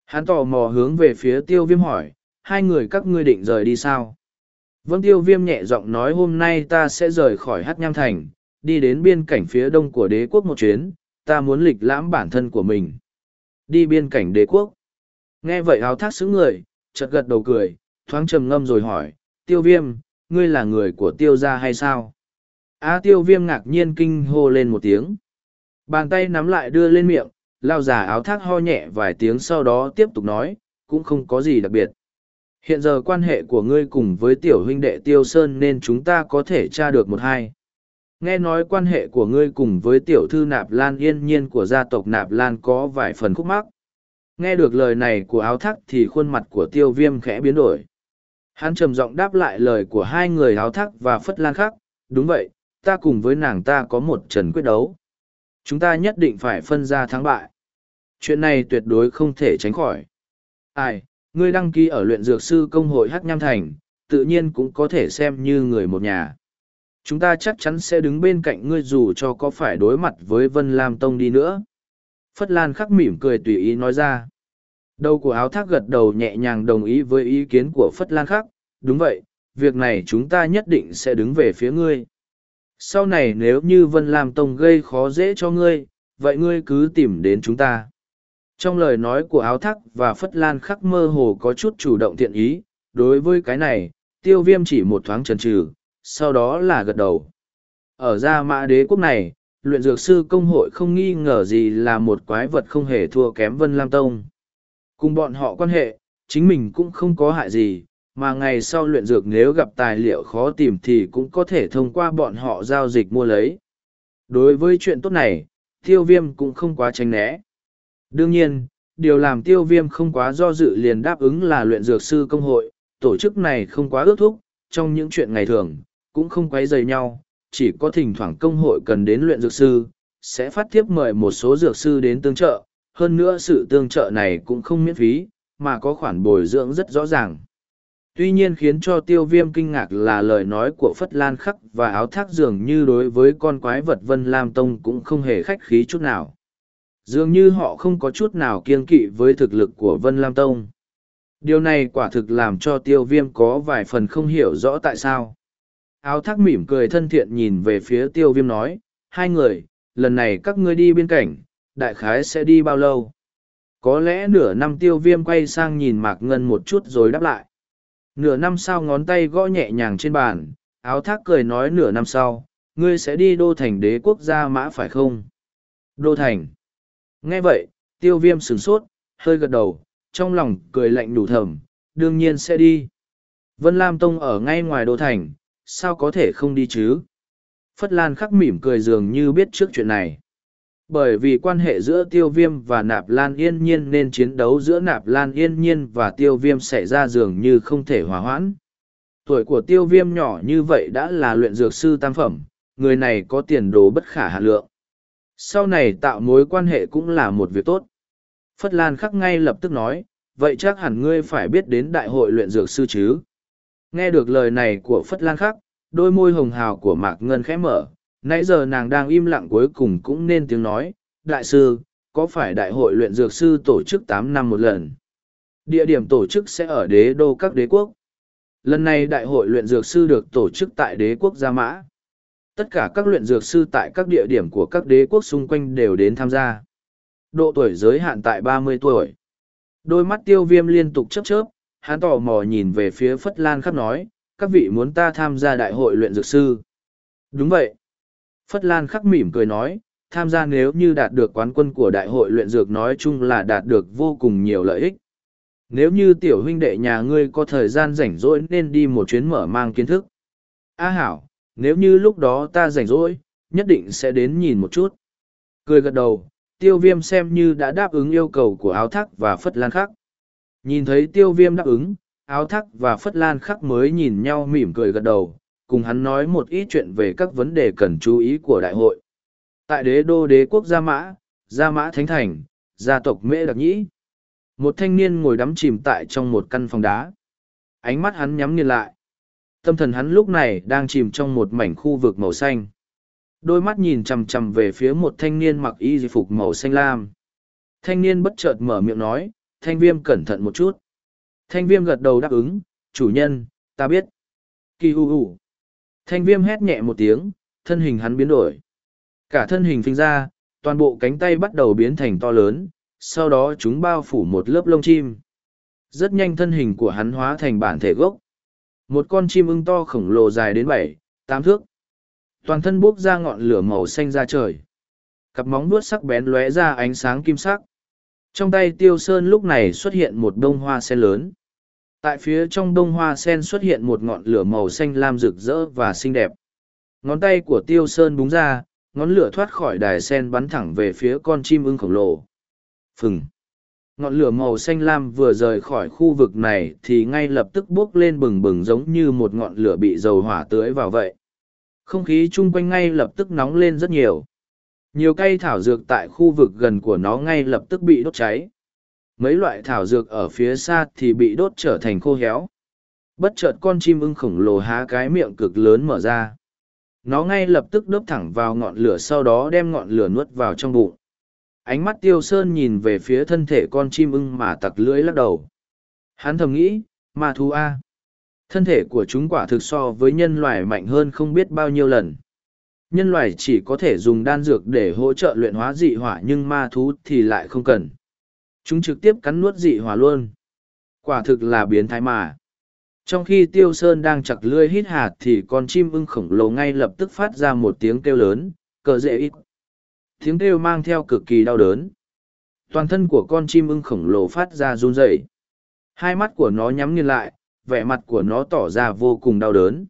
Hắn tò mò hướng về phía tiêu viêm hỏi, hai người các ngươi định rời đi sao? Vâng tiêu viêm nhẹ giọng nói hôm nay ta sẽ rời khỏi hát nham thành, đi đến biên cảnh phía đông của đế quốc một chuyến, ta muốn lịch lãm bản thân của mình. Đi biên cảnh đế quốc. Nghe vậy áo thác xứng người, chợt gật đầu cười, thoáng trầm ngâm rồi hỏi, tiêu viêm, ngươi là người của tiêu gia hay sao? Á tiêu viêm ngạc nhiên kinh hô lên một tiếng. Bàn tay nắm lại đưa lên miệng, lao giả áo thác ho nhẹ vài tiếng sau đó tiếp tục nói, cũng không có gì đặc biệt. Hiện giờ quan hệ của ngươi cùng với tiểu huynh đệ Tiêu Sơn nên chúng ta có thể tra được một hai. Nghe nói quan hệ của ngươi cùng với tiểu thư Nạp Lan yên nhiên của gia tộc Nạp Lan có vài phần khúc mắc. Nghe được lời này của áo thác thì khuôn mặt của tiêu viêm khẽ biến đổi. Hắn trầm giọng đáp lại lời của hai người áo thác và phất lan khắc. Đúng vậy, ta cùng với nàng ta có một trần quyết đấu. Chúng ta nhất định phải phân ra thắng bại. Chuyện này tuyệt đối không thể tránh khỏi. Ai, ngươi đăng ký ở luyện dược sư công hội Hát Nham Thành, tự nhiên cũng có thể xem như người một nhà. Chúng ta chắc chắn sẽ đứng bên cạnh ngươi dù cho có phải đối mặt với Vân Lam Tông đi nữa. Phất Lan khắc mỉm cười tùy ý nói ra. Đầu của áo thác gật đầu nhẹ nhàng đồng ý với ý kiến của Phất Lan khắc. Đúng vậy, việc này chúng ta nhất định sẽ đứng về phía ngươi. Sau này nếu như Vân Lam Tông gây khó dễ cho ngươi, vậy ngươi cứ tìm đến chúng ta. Trong lời nói của áo thác và Phất Lan khắc mơ hồ có chút chủ động thiện ý, đối với cái này, tiêu viêm chỉ một thoáng chần chừ sau đó là gật đầu. Ở gia mã đế quốc này, luyện dược sư công hội không nghi ngờ gì là một quái vật không hề thua kém Vân Lam Tông. Cùng bọn họ quan hệ, chính mình cũng không có hại gì, mà ngày sau luyện dược nếu gặp tài liệu khó tìm thì cũng có thể thông qua bọn họ giao dịch mua lấy. Đối với chuyện tốt này, tiêu viêm cũng không quá tránh né. Đương nhiên, điều làm tiêu viêm không quá do dự liền đáp ứng là luyện dược sư công hội, tổ chức này không quá ước thúc, trong những chuyện ngày thường, cũng không quấy dày nhau, chỉ có thỉnh thoảng công hội cần đến luyện dược sư, sẽ phát tiếp mời một số dược sư đến tương trợ, hơn nữa sự tương trợ này cũng không miễn phí, mà có khoản bồi dưỡng rất rõ ràng. Tuy nhiên khiến cho tiêu viêm kinh ngạc là lời nói của Phất Lan Khắc và áo thác dường như đối với con quái vật Vân Lam Tông cũng không hề khách khí chút nào. Dường như họ không có chút nào kiên kỵ với thực lực của Vân Lam Tông. Điều này quả thực làm cho tiêu viêm có vài phần không hiểu rõ tại sao. Áo thác mỉm cười thân thiện nhìn về phía tiêu viêm nói, hai người, lần này các ngươi đi biên cảnh, đại khái sẽ đi bao lâu? Có lẽ nửa năm tiêu viêm quay sang nhìn Mạc Ngân một chút rồi đáp lại. Nửa năm sau ngón tay gõ nhẹ nhàng trên bàn, áo thác cười nói nửa năm sau, ngươi sẽ đi đô thành đế quốc gia mã phải không? Đô thành. Nghe vậy, tiêu viêm sửng sốt, hơi gật đầu, trong lòng cười lạnh đủ thầm, đương nhiên sẽ đi. Vân Lam Tông ở ngay ngoài đô thành, sao có thể không đi chứ? Phất Lan khắc mỉm cười dường như biết trước chuyện này. Bởi vì quan hệ giữa tiêu viêm và nạp lan yên nhiên nên chiến đấu giữa nạp lan yên nhiên và tiêu viêm xảy ra dường như không thể hòa hoãn. Tuổi của tiêu viêm nhỏ như vậy đã là luyện dược sư tam phẩm, người này có tiền đồ bất khả hạ lượng. Sau này tạo mối quan hệ cũng là một việc tốt. Phất Lan khắc ngay lập tức nói, vậy chắc hẳn ngươi phải biết đến đại hội luyện dược sư chứ. Nghe được lời này của Phất Lan khắc, đôi môi hồng hào của Mạc Ngân khẽ mở, nãy giờ nàng đang im lặng cuối cùng cũng nên tiếng nói, đại sư, có phải đại hội luyện dược sư tổ chức tám năm một lần? Địa điểm tổ chức sẽ ở đế đô các đế quốc. Lần này đại hội luyện dược sư được tổ chức tại đế quốc Gia Mã. Tất cả các luyện dược sư tại các địa điểm của các đế quốc xung quanh đều đến tham gia. Độ tuổi giới hạn tại ba mươi tuổi. Đôi mắt tiêu viêm liên tục chớp chớp, hắn tò mò nhìn về phía Phất Lan khắp nói, các vị muốn ta tham gia đại hội luyện dược sư. Đúng vậy. Phất Lan khắc mỉm cười nói, tham gia nếu như đạt được quán quân của đại hội luyện dược nói chung là đạt được vô cùng nhiều lợi ích. Nếu như tiểu huynh đệ nhà ngươi có thời gian rảnh rỗi nên đi một chuyến mở mang kiến thức. A hảo, nếu như lúc đó ta rảnh rỗi, nhất định sẽ đến nhìn một chút. Cười gật đầu, tiêu viêm xem như đã đáp ứng yêu cầu của áo thác và phất lan khắc. Nhìn thấy tiêu viêm đáp ứng, áo thác và phất lan khắc mới nhìn nhau mỉm cười gật đầu, cùng hắn nói một ít chuyện về các vấn đề cần chú ý của đại hội. Tại đế đô đế quốc Gia Mã, Gia Mã Thánh Thành, gia tộc Mễ Đặc Nhĩ. Một thanh niên ngồi đắm chìm tại trong một căn phòng đá. Ánh mắt hắn nhắm nghiền lại. Tâm thần hắn lúc này đang chìm trong một mảnh khu vực màu xanh. Đôi mắt nhìn chằm chằm về phía một thanh niên mặc y di phục màu xanh lam. Thanh niên bất chợt mở miệng nói, thanh viêm cẩn thận một chút. Thanh viêm gật đầu đáp ứng, chủ nhân, ta biết. Kỳ hù hù. Thanh viêm hét nhẹ một tiếng, thân hình hắn biến đổi. Cả thân hình phình ra, toàn bộ cánh tay bắt đầu biến thành to lớn, sau đó chúng bao phủ một lớp lông chim. Rất nhanh thân hình của hắn hóa thành bản thể gốc. Một con chim ưng to khổng lồ dài đến bảy, tám thước. Toàn thân bốc ra ngọn lửa màu xanh ra trời. Cặp móng vuốt sắc bén lóe ra ánh sáng kim sắc. Trong tay tiêu sơn lúc này xuất hiện một bông hoa sen lớn. Tại phía trong đông hoa sen xuất hiện một ngọn lửa màu xanh lam rực rỡ và xinh đẹp. Ngón tay của tiêu sơn búng ra, ngón lửa thoát khỏi đài sen bắn thẳng về phía con chim ưng khổng lồ. Phừng! Ngọn lửa màu xanh lam vừa rời khỏi khu vực này thì ngay lập tức bốc lên bừng bừng giống như một ngọn lửa bị dầu hỏa tưới vào vậy. Không khí chung quanh ngay lập tức nóng lên rất nhiều. Nhiều cây thảo dược tại khu vực gần của nó ngay lập tức bị đốt cháy. Mấy loại thảo dược ở phía xa thì bị đốt trở thành khô héo. Bất chợt con chim ưng khổng lồ há cái miệng cực lớn mở ra. nó ngay lập tức đớp thẳng vào ngọn lửa sau đó đem ngọn lửa nuốt vào trong bụng ánh mắt tiêu sơn nhìn về phía thân thể con chim ưng mà tặc lưỡi lắc đầu hắn thầm nghĩ, ma thú a, thân thể của chúng quả thực so với nhân loại mạnh hơn không biết bao nhiêu lần nhân loại chỉ có thể dùng đan dược để hỗ trợ luyện hóa dị hỏa nhưng ma thú thì lại không cần chúng trực tiếp cắn nuốt dị hỏa luôn. Quả thực là biến thái mà. Trong khi tiêu sơn đang chặt lưỡi hít hạt thì con chim ưng khổng lồ ngay lập tức phát ra một tiếng kêu lớn, cờ dễ ít. Tiếng kêu mang theo cực kỳ đau đớn. Toàn thân của con chim ưng khổng lồ phát ra run rẩy. Hai mắt của nó nhắm nghiền lại, vẻ mặt của nó tỏ ra vô cùng đau đớn.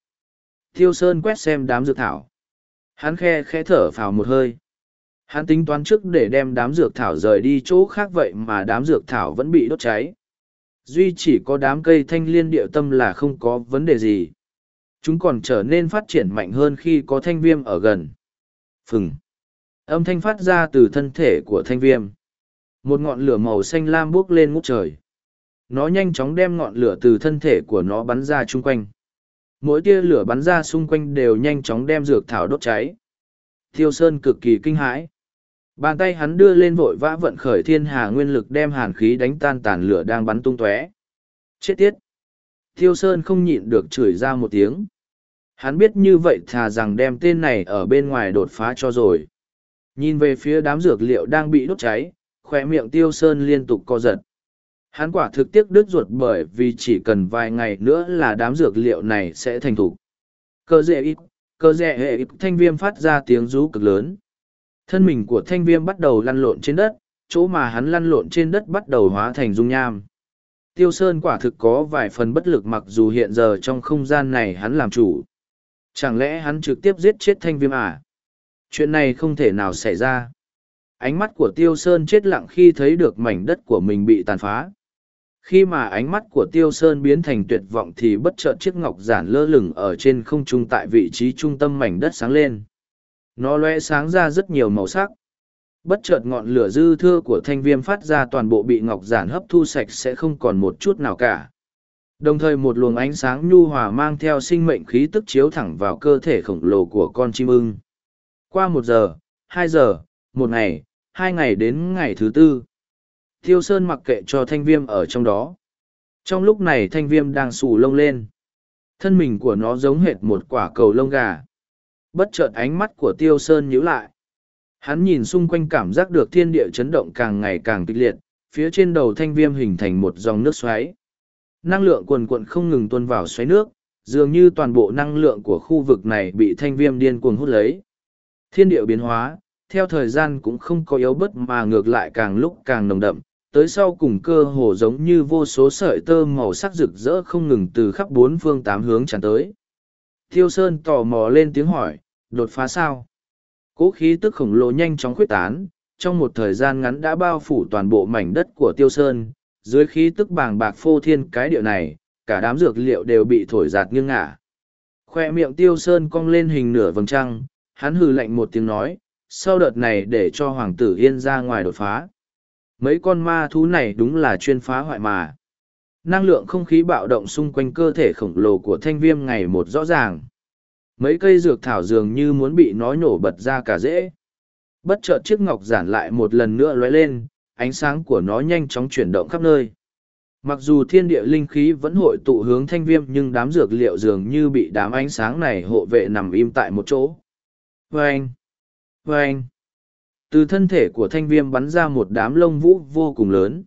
Tiêu sơn quét xem đám dược thảo. Hắn khe khẽ thở phào một hơi hắn tính toán trước để đem đám dược thảo rời đi chỗ khác vậy mà đám dược thảo vẫn bị đốt cháy. Duy chỉ có đám cây thanh liên địa tâm là không có vấn đề gì. Chúng còn trở nên phát triển mạnh hơn khi có thanh viêm ở gần. Phừng. Âm thanh phát ra từ thân thể của thanh viêm. Một ngọn lửa màu xanh lam buốc lên ngút trời. Nó nhanh chóng đem ngọn lửa từ thân thể của nó bắn ra chung quanh. Mỗi tia lửa bắn ra xung quanh đều nhanh chóng đem dược thảo đốt cháy. Thiêu sơn cực kỳ kinh hãi bàn tay hắn đưa lên vội vã vận khởi thiên hà nguyên lực đem hàn khí đánh tan tàn lửa đang bắn tung tóe. Chết tiết. Thiêu sơn không nhịn được chửi ra một tiếng. Hắn biết như vậy thà rằng đem tên này ở bên ngoài đột phá cho rồi. Nhìn về phía đám dược liệu đang bị đốt cháy khỏe miệng tiêu sơn liên tục co giật. Hắn quả thực tiếc đứt ruột bởi vì chỉ cần vài ngày nữa là đám dược liệu này sẽ thành thủ. Cơ dễ ít, cơ dễ hệ ít thanh viêm phát ra tiếng rú cực lớn. Thân mình của thanh viêm bắt đầu lăn lộn trên đất, chỗ mà hắn lăn lộn trên đất bắt đầu hóa thành dung nham. Tiêu Sơn quả thực có vài phần bất lực mặc dù hiện giờ trong không gian này hắn làm chủ. Chẳng lẽ hắn trực tiếp giết chết thanh viêm à? Chuyện này không thể nào xảy ra. Ánh mắt của Tiêu Sơn chết lặng khi thấy được mảnh đất của mình bị tàn phá khi mà ánh mắt của tiêu sơn biến thành tuyệt vọng thì bất chợt chiếc ngọc giản lơ lửng ở trên không trung tại vị trí trung tâm mảnh đất sáng lên nó loe sáng ra rất nhiều màu sắc bất chợt ngọn lửa dư thưa của thanh viêm phát ra toàn bộ bị ngọc giản hấp thu sạch sẽ không còn một chút nào cả đồng thời một luồng ánh sáng nhu hòa mang theo sinh mệnh khí tức chiếu thẳng vào cơ thể khổng lồ của con chim ưng qua một giờ, hai giờ, một ngày, hai ngày đến ngày thứ tư Thiêu Sơn mặc kệ cho thanh viêm ở trong đó. Trong lúc này thanh viêm đang xù lông lên. Thân mình của nó giống hệt một quả cầu lông gà. Bất chợt ánh mắt của Tiêu Sơn nhíu lại. Hắn nhìn xung quanh cảm giác được thiên địa chấn động càng ngày càng kịch liệt, phía trên đầu thanh viêm hình thành một dòng nước xoáy. Năng lượng quần quận không ngừng tuôn vào xoáy nước, dường như toàn bộ năng lượng của khu vực này bị thanh viêm điên cuồng hút lấy. Thiên địa biến hóa, theo thời gian cũng không có yếu bớt mà ngược lại càng lúc càng nồng đậm, tới sau cùng cơ hồ giống như vô số sợi tơ màu sắc rực rỡ không ngừng từ khắp bốn phương tám hướng tràn tới. Thiêu Sơn tò mò lên tiếng hỏi, đột phá sao? Cỗ khí tức khổng lồ nhanh chóng khuếch tán, trong một thời gian ngắn đã bao phủ toàn bộ mảnh đất của Tiêu Sơn, dưới khí tức bàng bạc phô thiên cái điệu này, cả đám dược liệu đều bị thổi giạt nghiêng ngả. Khoe miệng Tiêu Sơn cong lên hình nửa vầng trăng, hắn hừ lạnh một tiếng nói, sau đợt này để cho Hoàng tử Yên ra ngoài đột phá mấy con ma thú này đúng là chuyên phá hoại mà năng lượng không khí bạo động xung quanh cơ thể khổng lồ của thanh viêm ngày một rõ ràng mấy cây dược thảo dường như muốn bị nó nhổ bật ra cả rễ bất chợt chiếc ngọc giản lại một lần nữa lóe lên, ánh sáng của nó nhanh chóng chuyển động khắp nơi. Mặc dù thiên địa linh khí vẫn hội tụ hướng thanh viêm, nhưng đám dược liệu dường như bị đám ánh sáng này hộ vệ nằm im tại một chỗ. Vê anh vê anh từ thân thể của thanh viêm bắn ra một đám lông vũ vô cùng lớn.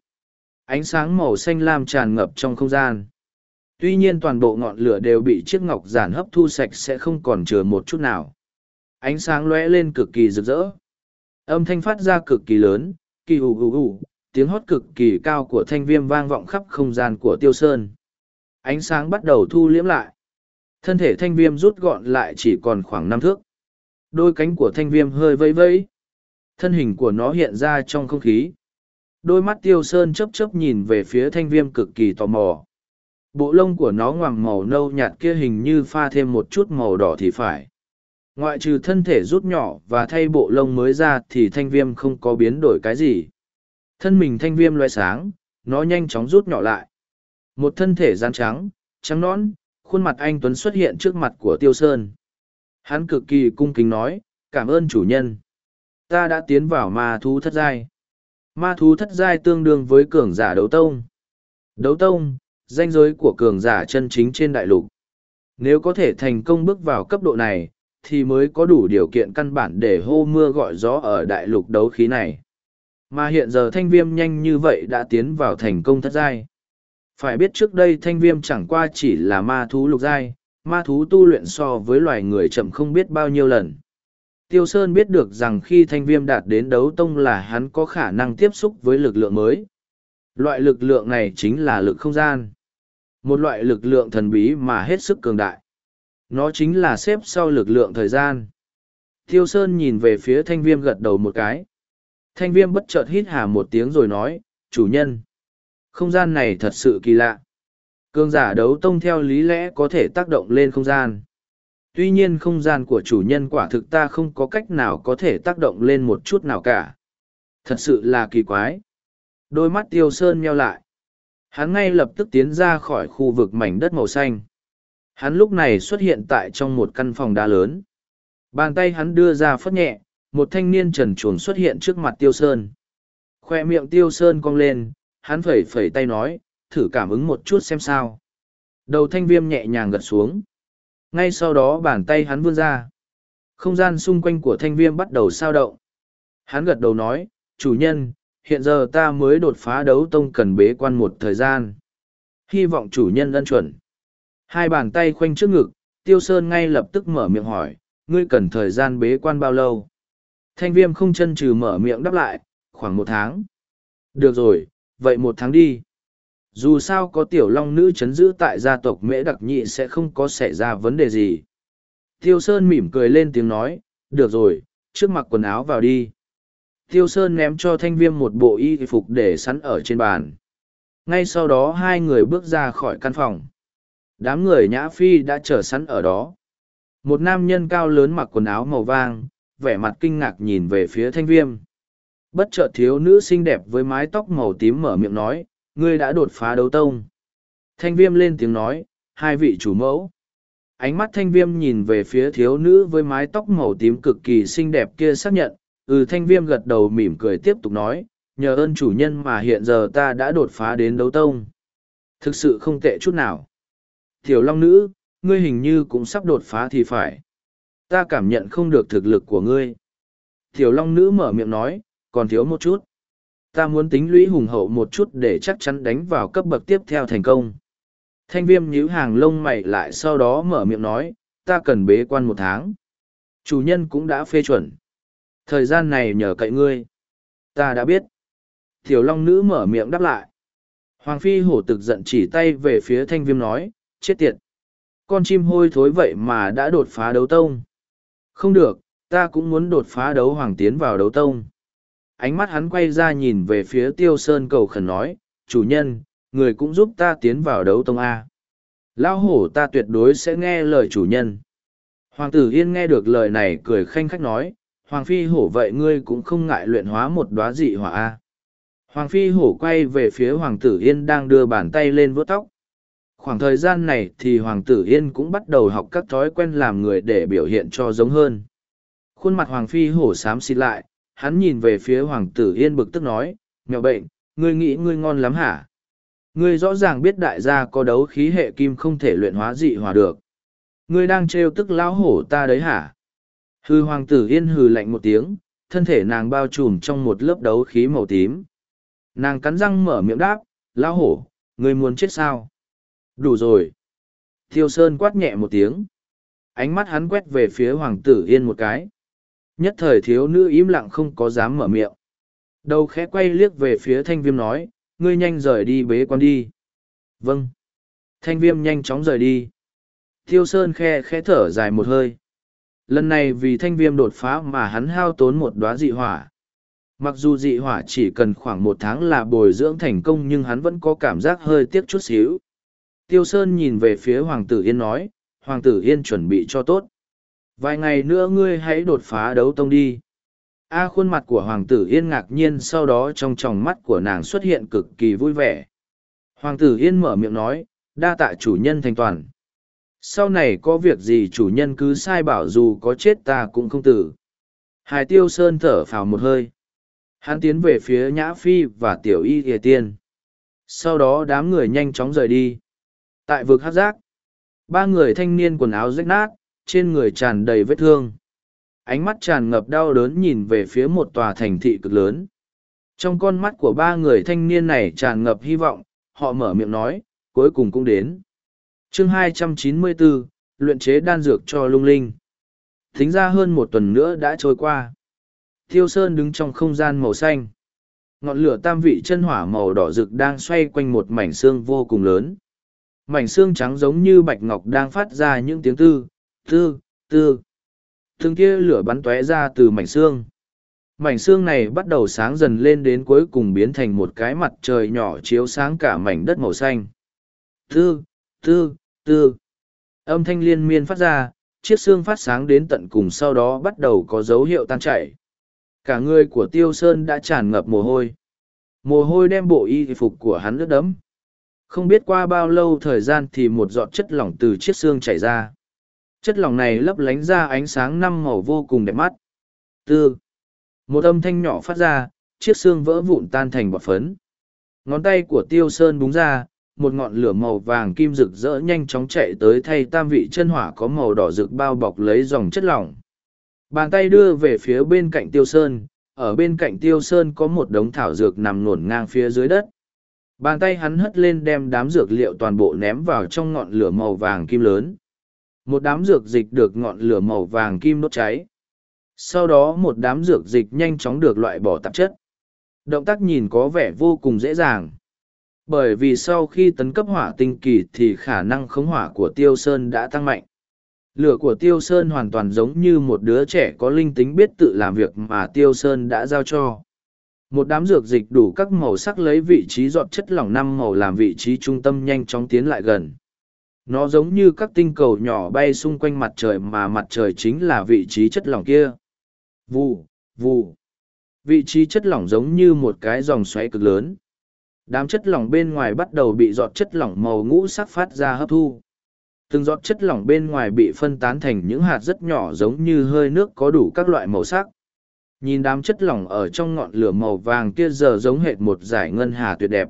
Ánh sáng màu xanh lam tràn ngập trong không gian tuy nhiên toàn bộ ngọn lửa đều bị chiếc ngọc giản hấp thu sạch sẽ không còn chừa một chút nào. Ánh sáng lóe lên cực kỳ rực rỡ. Âm thanh phát ra cực kỳ lớn, kỳ ù ù ù, tiếng hót cực kỳ cao của thanh viêm vang vọng khắp không gian của tiêu sơn. Ánh sáng bắt đầu thu liễm lại. Thân thể thanh viêm rút gọn lại chỉ còn khoảng năm thước. Đôi cánh của thanh viêm hơi vẫy vẫy. Thân hình của nó hiện ra trong không khí. Đôi mắt tiêu sơn chấp chấp nhìn về phía thanh viêm cực kỳ tò mò. Bộ lông của nó ngoằng màu nâu nhạt kia hình như pha thêm một chút màu đỏ thì phải. Ngoại trừ thân thể rút nhỏ và thay bộ lông mới ra thì thanh viêm không có biến đổi cái gì. Thân mình thanh viêm loại sáng, nó nhanh chóng rút nhỏ lại. Một thân thể gian trắng, trắng nõn, khuôn mặt anh Tuấn xuất hiện trước mặt của Tiêu Sơn. Hắn cực kỳ cung kính nói, cảm ơn chủ nhân. Ta đã tiến vào ma thú thất giai. Ma thú thất giai tương đương với cường giả đấu tông. Đấu tông, danh giới của cường giả chân chính trên đại lục. Nếu có thể thành công bước vào cấp độ này, thì mới có đủ điều kiện căn bản để hô mưa gọi gió ở đại lục đấu khí này. Mà hiện giờ thanh viêm nhanh như vậy đã tiến vào thành công thất giai. Phải biết trước đây thanh viêm chẳng qua chỉ là ma thú lục giai, ma thú tu luyện so với loài người chậm không biết bao nhiêu lần. Tiêu Sơn biết được rằng khi thanh viêm đạt đến đấu tông là hắn có khả năng tiếp xúc với lực lượng mới. Loại lực lượng này chính là lực không gian. Một loại lực lượng thần bí mà hết sức cường đại. Nó chính là xếp sau lực lượng thời gian. Tiêu Sơn nhìn về phía thanh viêm gật đầu một cái. Thanh viêm bất chợt hít hà một tiếng rồi nói, chủ nhân. Không gian này thật sự kỳ lạ. Cương giả đấu tông theo lý lẽ có thể tác động lên không gian. Tuy nhiên không gian của chủ nhân quả thực ta không có cách nào có thể tác động lên một chút nào cả. Thật sự là kỳ quái. Đôi mắt tiêu sơn nheo lại. Hắn ngay lập tức tiến ra khỏi khu vực mảnh đất màu xanh. Hắn lúc này xuất hiện tại trong một căn phòng đá lớn. Bàn tay hắn đưa ra phất nhẹ, một thanh niên trần truồng xuất hiện trước mặt tiêu sơn. Khoe miệng tiêu sơn cong lên, hắn phẩy phẩy tay nói, thử cảm ứng một chút xem sao. Đầu thanh viêm nhẹ nhàng gật xuống. Ngay sau đó bàn tay hắn vươn ra. Không gian xung quanh của thanh viêm bắt đầu sao động. Hắn gật đầu nói, chủ nhân, hiện giờ ta mới đột phá đấu tông cần bế quan một thời gian. Hy vọng chủ nhân ân chuẩn. Hai bàn tay khoanh trước ngực, tiêu sơn ngay lập tức mở miệng hỏi, ngươi cần thời gian bế quan bao lâu? Thanh viêm không chân trừ mở miệng đáp lại, khoảng một tháng. Được rồi, vậy một tháng đi. Dù sao có tiểu long nữ chấn giữ tại gia tộc mễ đặc nhị sẽ không có xảy ra vấn đề gì. Tiêu Sơn mỉm cười lên tiếng nói, được rồi, trước mặc quần áo vào đi. Tiêu Sơn ném cho thanh viêm một bộ y phục để sẵn ở trên bàn. Ngay sau đó hai người bước ra khỏi căn phòng. Đám người nhã phi đã chờ sẵn ở đó. Một nam nhân cao lớn mặc quần áo màu vang, vẻ mặt kinh ngạc nhìn về phía thanh viêm. Bất chợt thiếu nữ xinh đẹp với mái tóc màu tím mở miệng nói, ngươi đã đột phá đấu tông. Thanh viêm lên tiếng nói, hai vị chủ mẫu. Ánh mắt thanh viêm nhìn về phía thiếu nữ với mái tóc màu tím cực kỳ xinh đẹp kia xác nhận, ừ thanh viêm gật đầu mỉm cười tiếp tục nói, nhờ ơn chủ nhân mà hiện giờ ta đã đột phá đến đấu tông. Thực sự không tệ chút nào. Tiểu long nữ, ngươi hình như cũng sắp đột phá thì phải. Ta cảm nhận không được thực lực của ngươi. Tiểu long nữ mở miệng nói, còn thiếu một chút. Ta muốn tính lũy hùng hậu một chút để chắc chắn đánh vào cấp bậc tiếp theo thành công. Thanh viêm nhíu hàng lông mày lại sau đó mở miệng nói, ta cần bế quan một tháng. Chủ nhân cũng đã phê chuẩn. Thời gian này nhờ cậy ngươi. Ta đã biết. Tiểu long nữ mở miệng đáp lại. Hoàng phi hổ tực giận chỉ tay về phía thanh viêm nói, chết tiệt. Con chim hôi thối vậy mà đã đột phá đấu tông. Không được, ta cũng muốn đột phá đấu hoàng tiến vào đấu tông. Ánh mắt hắn quay ra nhìn về phía tiêu sơn cầu khẩn nói, chủ nhân, người cũng giúp ta tiến vào đấu tông A. Lão hổ ta tuyệt đối sẽ nghe lời chủ nhân. Hoàng tử Yên nghe được lời này cười khanh khách nói, Hoàng phi hổ vậy ngươi cũng không ngại luyện hóa một đóa dị hỏa A. Hoàng phi hổ quay về phía Hoàng tử Yên đang đưa bàn tay lên vớt tóc. Khoảng thời gian này thì Hoàng tử Yên cũng bắt đầu học các thói quen làm người để biểu hiện cho giống hơn. Khuôn mặt Hoàng phi hổ xám xịt lại, hắn nhìn về phía Hoàng tử Yên bực tức nói, mèo bệnh, ngươi nghĩ ngươi ngon lắm hả? Ngươi rõ ràng biết đại gia có đấu khí hệ kim không thể luyện hóa dị hòa được. Ngươi đang trêu tức lão hổ ta đấy hả? Hư Hoàng tử Yên hừ lạnh một tiếng, thân thể nàng bao trùm trong một lớp đấu khí màu tím. Nàng cắn răng mở miệng đáp, lão hổ, người muốn chết sao? Đủ rồi. Thiêu Sơn quát nhẹ một tiếng. Ánh mắt hắn quét về phía Hoàng tử Yên một cái. Nhất thời thiếu nữ im lặng không có dám mở miệng. Đầu khẽ quay liếc về phía thanh viêm nói, ngươi nhanh rời đi bế quan đi. Vâng. Thanh viêm nhanh chóng rời đi. Thiêu Sơn khe khẽ thở dài một hơi. Lần này vì thanh viêm đột phá mà hắn hao tốn một đóa dị hỏa. Mặc dù dị hỏa chỉ cần khoảng một tháng là bồi dưỡng thành công nhưng hắn vẫn có cảm giác hơi tiếc chút xíu. Tiêu Sơn nhìn về phía Hoàng tử Yên nói, Hoàng tử Yên chuẩn bị cho tốt. Vài ngày nữa ngươi hãy đột phá đấu tông đi. A khuôn mặt của Hoàng tử Yên ngạc nhiên sau đó trong tròng mắt của nàng xuất hiện cực kỳ vui vẻ. Hoàng tử Yên mở miệng nói, đa tạ chủ nhân thành toàn sau này có việc gì chủ nhân cứ sai bảo dù có chết ta cũng không tử. Hải tiêu sơn thở phào một hơi. Hắn tiến về phía nhã phi và tiểu y ỉa tiên. Sau đó đám người nhanh chóng rời đi. Tại vực hát giác, ba người thanh niên quần áo rách nát, trên người tràn đầy vết thương. Ánh mắt tràn ngập đau đớn nhìn về phía một tòa thành thị cực lớn. Trong con mắt của ba người thanh niên này tràn ngập hy vọng, họ mở miệng nói, cuối cùng cũng đến chương 294, luyện chế đan dược cho lung linh. Thính ra hơn một tuần nữa đã trôi qua. Thiêu sơn đứng trong không gian màu xanh. Ngọn lửa tam vị chân hỏa màu đỏ rực đang xoay quanh một mảnh xương vô cùng lớn. Mảnh xương trắng giống như bạch ngọc đang phát ra những tiếng tư tư tư. Thường kia lửa bắn tóe ra từ mảnh xương. Mảnh xương này bắt đầu sáng dần lên đến cuối cùng biến thành một cái mặt trời nhỏ chiếu sáng cả mảnh đất màu xanh. Tư tư tư. Âm thanh liên miên phát ra, chiếc xương phát sáng đến tận cùng sau đó bắt đầu có dấu hiệu tan chảy. Cả người của tiêu sơn đã tràn ngập mồ hôi. Mồ hôi đem bộ y phục của hắn ướt đẫm. Không biết qua bao lâu thời gian thì một giọt chất lỏng từ chiếc xương chảy ra. Chất lỏng này lấp lánh ra ánh sáng năm màu vô cùng đẹp mắt. Tư. Một âm thanh nhỏ phát ra, chiếc xương vỡ vụn tan thành bọt phấn. Ngón tay của tiêu sơn búng ra một ngọn lửa màu vàng kim rực rỡ nhanh chóng chạy tới thay tam vị chân hỏa có màu đỏ rực bao bọc lấy dòng chất lỏng. Bàn tay đưa về phía bên cạnh tiêu sơn, ở bên cạnh tiêu sơn có một đống thảo dược nằm nổn ngang phía dưới đất. Bàn tay hắn hất lên đem đám dược liệu toàn bộ ném vào trong ngọn lửa màu vàng kim lớn. Một đám dược dịch được ngọn lửa màu vàng kim đốt cháy. Sau đó một đám dược dịch nhanh chóng được loại bỏ tạp chất. Động tác nhìn có vẻ vô cùng dễ dàng bởi vì sau khi tấn cấp hỏa tinh kỳ thì khả năng khống hỏa của tiêu sơn đã tăng mạnh. Lửa của tiêu sơn hoàn toàn giống như một đứa trẻ có linh tính biết tự làm việc mà tiêu sơn đã giao cho. Một đám dược dịch đủ các màu sắc lấy vị trí dọn chất lỏng năm màu làm vị trí trung tâm nhanh chóng tiến lại gần. Nó giống như các tinh cầu nhỏ bay xung quanh mặt trời mà mặt trời chính là vị trí chất lỏng kia. Vù vù. Vị trí chất lỏng giống như một cái dòng xoáy cực lớn đám chất lỏng bên ngoài bắt đầu bị giọt chất lỏng màu ngũ sắc phát ra hấp thu. Từng giọt chất lỏng bên ngoài bị phân tán thành những hạt rất nhỏ giống như hơi nước có đủ các loại màu sắc. Nhìn đám chất lỏng ở trong ngọn lửa màu vàng kia giờ giống hệt một giải ngân hà tuyệt đẹp.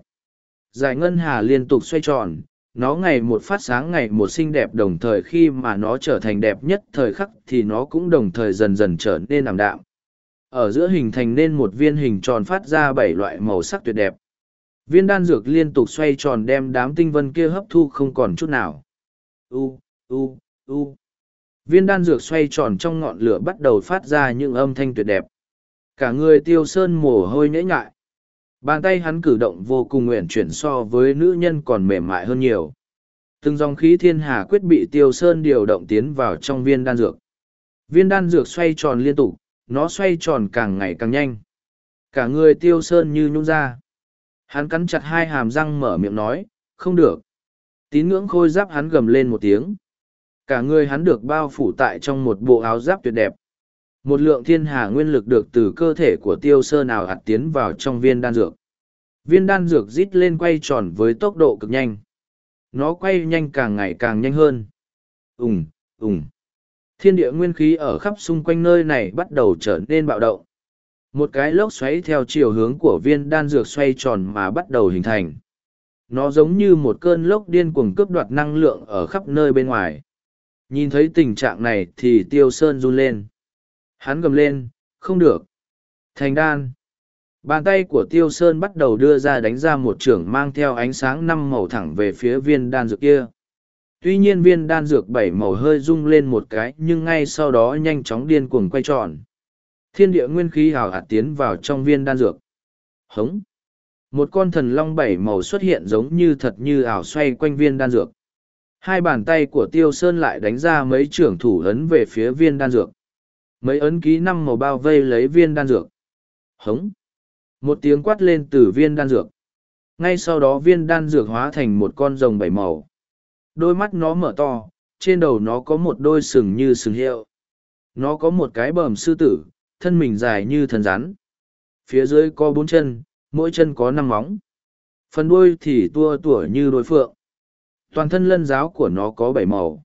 Giải ngân hà liên tục xoay tròn, nó ngày một phát sáng ngày một xinh đẹp đồng thời khi mà nó trở thành đẹp nhất thời khắc thì nó cũng đồng thời dần dần trở nên ảm đạm. Ở giữa hình thành nên một viên hình tròn phát ra bảy loại màu sắc tuyệt đẹp viên đan dược liên tục xoay tròn đem đám tinh vân kia hấp thu không còn chút nào. U u u. Viên đan dược xoay tròn trong ngọn lửa bắt đầu phát ra những âm thanh tuyệt đẹp. Cả người tiêu sơn mồ hôi nhễ nhại. Bàn tay hắn cử động vô cùng nguyện chuyển so với nữ nhân còn mềm mại hơn nhiều. Từng dòng khí thiên hà quyết bị tiêu sơn điều động tiến vào trong viên đan dược. Viên đan dược xoay tròn liên tục, nó xoay tròn càng ngày càng nhanh. Cả người tiêu sơn như nhung ra hắn cắn chặt hai hàm răng mở miệng nói, không được. Tín ngưỡng khôi giáp hắn gầm lên một tiếng. Cả người hắn được bao phủ tại trong một bộ áo giáp tuyệt đẹp. Một lượng thiên hà nguyên lực được từ cơ thể của tiêu sơ nào hạt tiến vào trong viên đan dược. Viên đan dược rít lên quay tròn với tốc độ cực nhanh. Nó quay nhanh càng ngày càng nhanh hơn. Ùng ùng. Thiên địa nguyên khí ở khắp xung quanh nơi này bắt đầu trở nên bạo động một cái lốc xoáy theo chiều hướng của viên đan dược xoay tròn mà bắt đầu hình thành. Nó giống như một cơn lốc điên cuồng cướp đoạt năng lượng ở khắp nơi bên ngoài. Nhìn thấy tình trạng này thì tiêu sơn run lên. Hắn gầm lên, không được. Thành đan. Bàn tay của tiêu sơn bắt đầu đưa ra đánh ra một trưởng mang theo ánh sáng năm màu thẳng về phía viên đan dược kia. Tuy nhiên viên đan dược bảy màu hơi rung lên một cái nhưng ngay sau đó nhanh chóng điên cuồng quay tròn thiên địa nguyên khí hào hạt tiến vào trong viên đan dược. Hống! Một con thần long bảy màu xuất hiện giống như thật như ảo xoay quanh viên đan dược. Hai bàn tay của tiêu sơn lại đánh ra mấy trưởng thủ ấn về phía viên đan dược. Mấy ấn ký năm màu bao vây lấy viên đan dược. Hống! Một tiếng quát lên từ viên đan dược. Ngay sau đó viên đan dược hóa thành một con rồng bảy màu. Đôi mắt nó mở to, trên đầu nó có một đôi sừng như sừng hiệu. Nó có một cái bờm sư tử thân mình dài như thần rắn phía dưới có bốn chân mỗi chân có năm móng phần đuôi thì tua tủa như đôi phượng toàn thân lân giáo của nó có bảy màu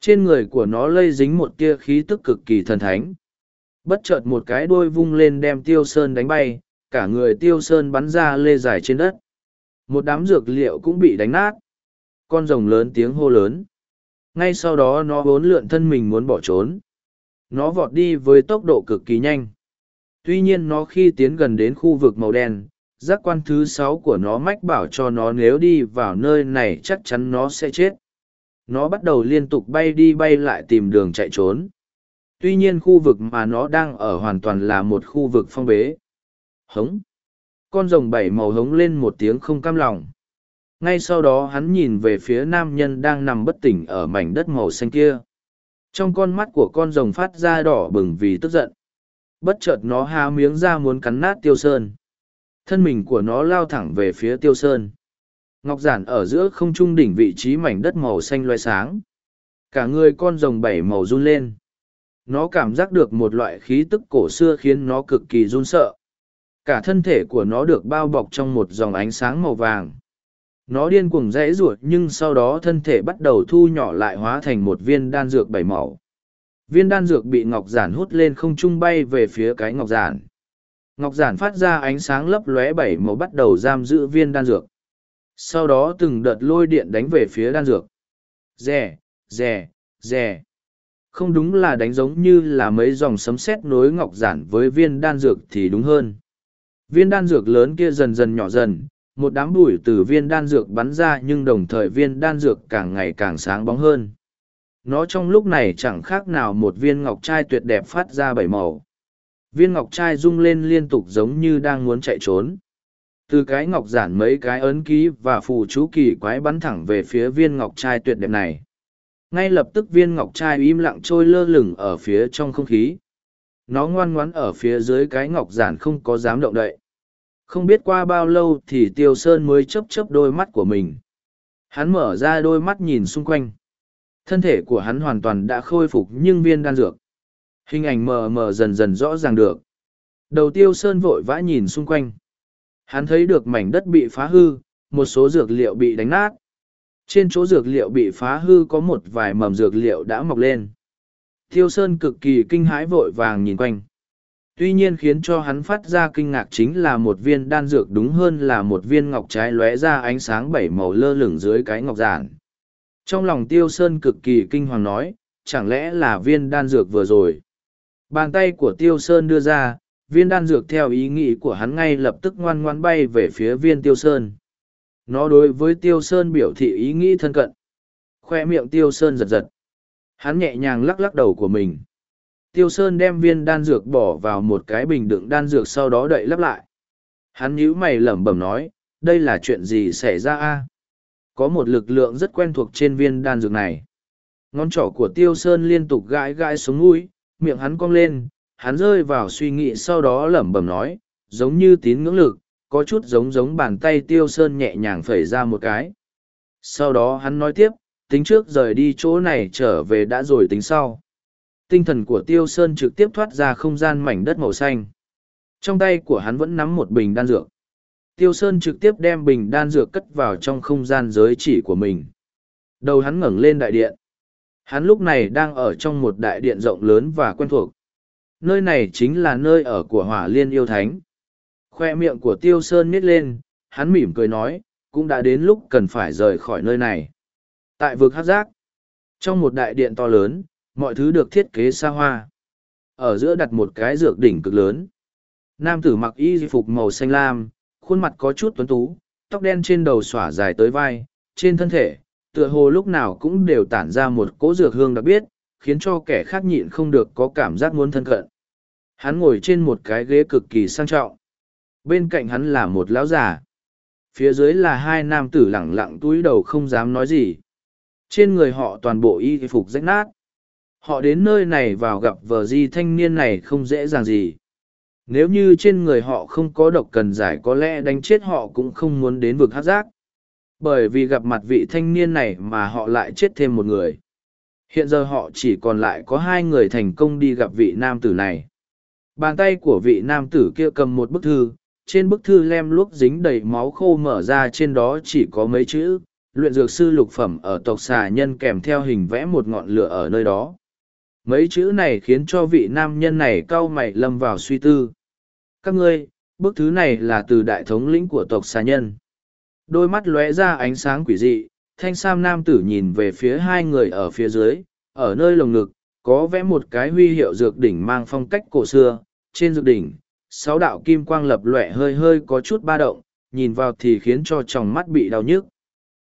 Trên người của nó lây dính một tia khí tức cực kỳ thần thánh. Bất chợt một cái đuôi vung lên đem tiêu sơn đánh bay, cả người tiêu sơn bắn ra lê dài trên đất. Một đám dược liệu cũng bị đánh nát. Con rồng lớn tiếng hô lớn. Ngay sau đó nó bốn lượn thân mình muốn bỏ trốn. Nó vọt đi với tốc độ cực kỳ nhanh. Tuy nhiên nó khi tiến gần đến khu vực màu đen, giác quan thứ sáu của nó mách bảo cho nó nếu đi vào nơi này chắc chắn nó sẽ chết. Nó bắt đầu liên tục bay đi bay lại tìm đường chạy trốn. Tuy nhiên khu vực mà nó đang ở hoàn toàn là một khu vực phong bế. Hống! Con rồng bảy màu hống lên một tiếng không cam lòng. Ngay sau đó hắn nhìn về phía nam nhân đang nằm bất tỉnh ở mảnh đất màu xanh kia trong con mắt của con rồng phát ra đỏ bừng vì tức giận. Bất chợt nó há miếng ra muốn cắn nát tiêu sơn. Thân mình của nó lao thẳng về phía tiêu sơn. Ngọc giản ở giữa không trung đỉnh vị trí mảnh đất màu xanh loay sáng. Cả người con rồng bảy màu run lên. Nó cảm giác được một loại khí tức cổ xưa khiến nó cực kỳ run sợ. Cả thân thể của nó được bao bọc trong một dòng ánh sáng màu vàng nó điên cuồng rẽ ruột nhưng sau đó thân thể bắt đầu thu nhỏ lại hóa thành một viên đan dược bảy màu. Viên đan dược bị ngọc giản hút lên không trung bay về phía cái ngọc giản. Ngọc giản phát ra ánh sáng lấp lóe bảy màu bắt đầu giam giữ viên đan dược. Sau đó từng đợt lôi điện đánh về phía đan dược. Rè rè rè. Không đúng là đánh giống như là mấy dòng sấm sét nối ngọc giản với viên đan dược thì đúng hơn. Viên đan dược lớn kia dần dần nhỏ dần một đám bụi từ viên đan dược bắn ra nhưng đồng thời viên đan dược càng ngày càng sáng bóng hơn. Nó trong lúc này chẳng khác nào một viên ngọc trai tuyệt đẹp phát ra bảy màu. Viên ngọc trai rung lên liên tục giống như đang muốn chạy trốn. Từ cái ngọc giản mấy cái ấn ký và phù chú kỳ quái bắn thẳng về phía viên ngọc trai tuyệt đẹp này. Ngay lập tức viên ngọc trai im lặng trôi lơ lửng ở phía trong không khí. Nó ngoan ngoãn ở phía dưới cái ngọc giản không có dám động đậy không biết qua bao lâu thì tiêu sơn mới chấp chấp đôi mắt của mình hắn mở ra đôi mắt nhìn xung quanh thân thể của hắn hoàn toàn đã khôi phục nhưng viên đan dược hình ảnh mờ mờ dần dần rõ ràng được đầu tiêu sơn vội vã nhìn xung quanh Hắn thấy được mảnh đất bị phá hư, một số dược liệu bị đánh nát. Trên chỗ dược liệu bị phá hư có một vài mầm dược liệu đã mọc lên. Tiêu Sơn cực kỳ kinh hãi vội vàng nhìn quanh. Tuy nhiên khiến cho hắn phát ra kinh ngạc chính là một viên đan dược đúng hơn là một viên ngọc trái lóe ra ánh sáng bảy màu lơ lửng dưới cái ngọc giản. Trong lòng Tiêu Sơn cực kỳ kinh hoàng nói, chẳng lẽ là viên đan dược vừa rồi. Bàn tay của Tiêu Sơn đưa ra, viên đan dược theo ý nghĩ của hắn ngay lập tức ngoan ngoan bay về phía viên tiêu sơn nó đối với tiêu sơn biểu thị ý nghĩ thân cận khoe miệng tiêu sơn giật giật hắn nhẹ nhàng lắc lắc đầu của mình tiêu sơn đem viên đan dược bỏ vào một cái bình đựng đan dược sau đó đậy lắp lại hắn nhíu mày lẩm bẩm nói đây là chuyện gì xảy ra a có một lực lượng rất quen thuộc trên viên đan dược này ngón trỏ của tiêu sơn liên tục gãi gãi xuống mũi miệng hắn cong lên hắn rơi vào suy nghĩ sau đó lẩm bẩm nói, giống như tín ngưỡng lực, có chút giống giống bàn tay tiêu sơn nhẹ nhàng phẩy ra một cái. Sau đó hắn nói tiếp, tính trước rời đi chỗ này trở về đã rồi tính sau. Tinh thần của tiêu sơn trực tiếp thoát ra không gian mảnh đất màu xanh. Trong tay của hắn vẫn nắm một bình đan dược. Tiêu sơn trực tiếp đem bình đan dược cất vào trong không gian giới chỉ của mình. Đầu hắn ngẩng lên đại điện. Hắn lúc này đang ở trong một đại điện rộng lớn và quen thuộc nơi này chính là nơi ở của hỏa liên yêu thánh. Khoe miệng của tiêu sơn nít lên, hắn mỉm cười nói, cũng đã đến lúc cần phải rời khỏi nơi này. Tại vực hát giác, trong một đại điện to lớn, mọi thứ được thiết kế xa hoa. Ở giữa đặt một cái dược đỉnh cực lớn. Nam tử mặc y phục màu xanh lam, khuôn mặt có chút tuấn tú, tóc đen trên đầu xỏa dài tới vai, trên thân thể, tựa hồ lúc nào cũng đều tản ra một cỗ dược hương đặc biệt, khiến cho kẻ khác nhịn không được có cảm giác muốn thân cận. Hắn ngồi trên một cái ghế cực kỳ sang trọng. Bên cạnh hắn là một lão già. Phía dưới là hai nam tử lẳng lặng túi đầu không dám nói gì. Trên người họ toàn bộ y phục rách nát. Họ đến nơi này vào gặp vờ di thanh niên này không dễ dàng gì. Nếu như trên người họ không có độc cần giải có lẽ đánh chết họ cũng không muốn đến vực hát giác. Bởi vì gặp mặt vị thanh niên này mà họ lại chết thêm một người. Hiện giờ họ chỉ còn lại có hai người thành công đi gặp vị nam tử này. Bàn tay của vị nam tử kia cầm một bức thư, trên bức thư lem luốc dính đầy máu khô mở ra trên đó chỉ có mấy chữ, luyện dược sư lục phẩm ở tộc xà nhân kèm theo hình vẽ một ngọn lửa ở nơi đó. Mấy chữ này khiến cho vị nam nhân này cau mày lâm vào suy tư. Các ngươi, bức thứ này là từ đại thống lĩnh của tộc xà nhân. Đôi mắt lóe ra ánh sáng quỷ dị, thanh sam nam tử nhìn về phía hai người ở phía dưới, ở nơi lồng ngực, có vẽ một cái huy hiệu dược đỉnh mang phong cách cổ xưa, trên dược đỉnh, sáu đạo kim quang lập lòe hơi hơi có chút ba động, nhìn vào thì khiến cho tròng mắt bị đau nhức.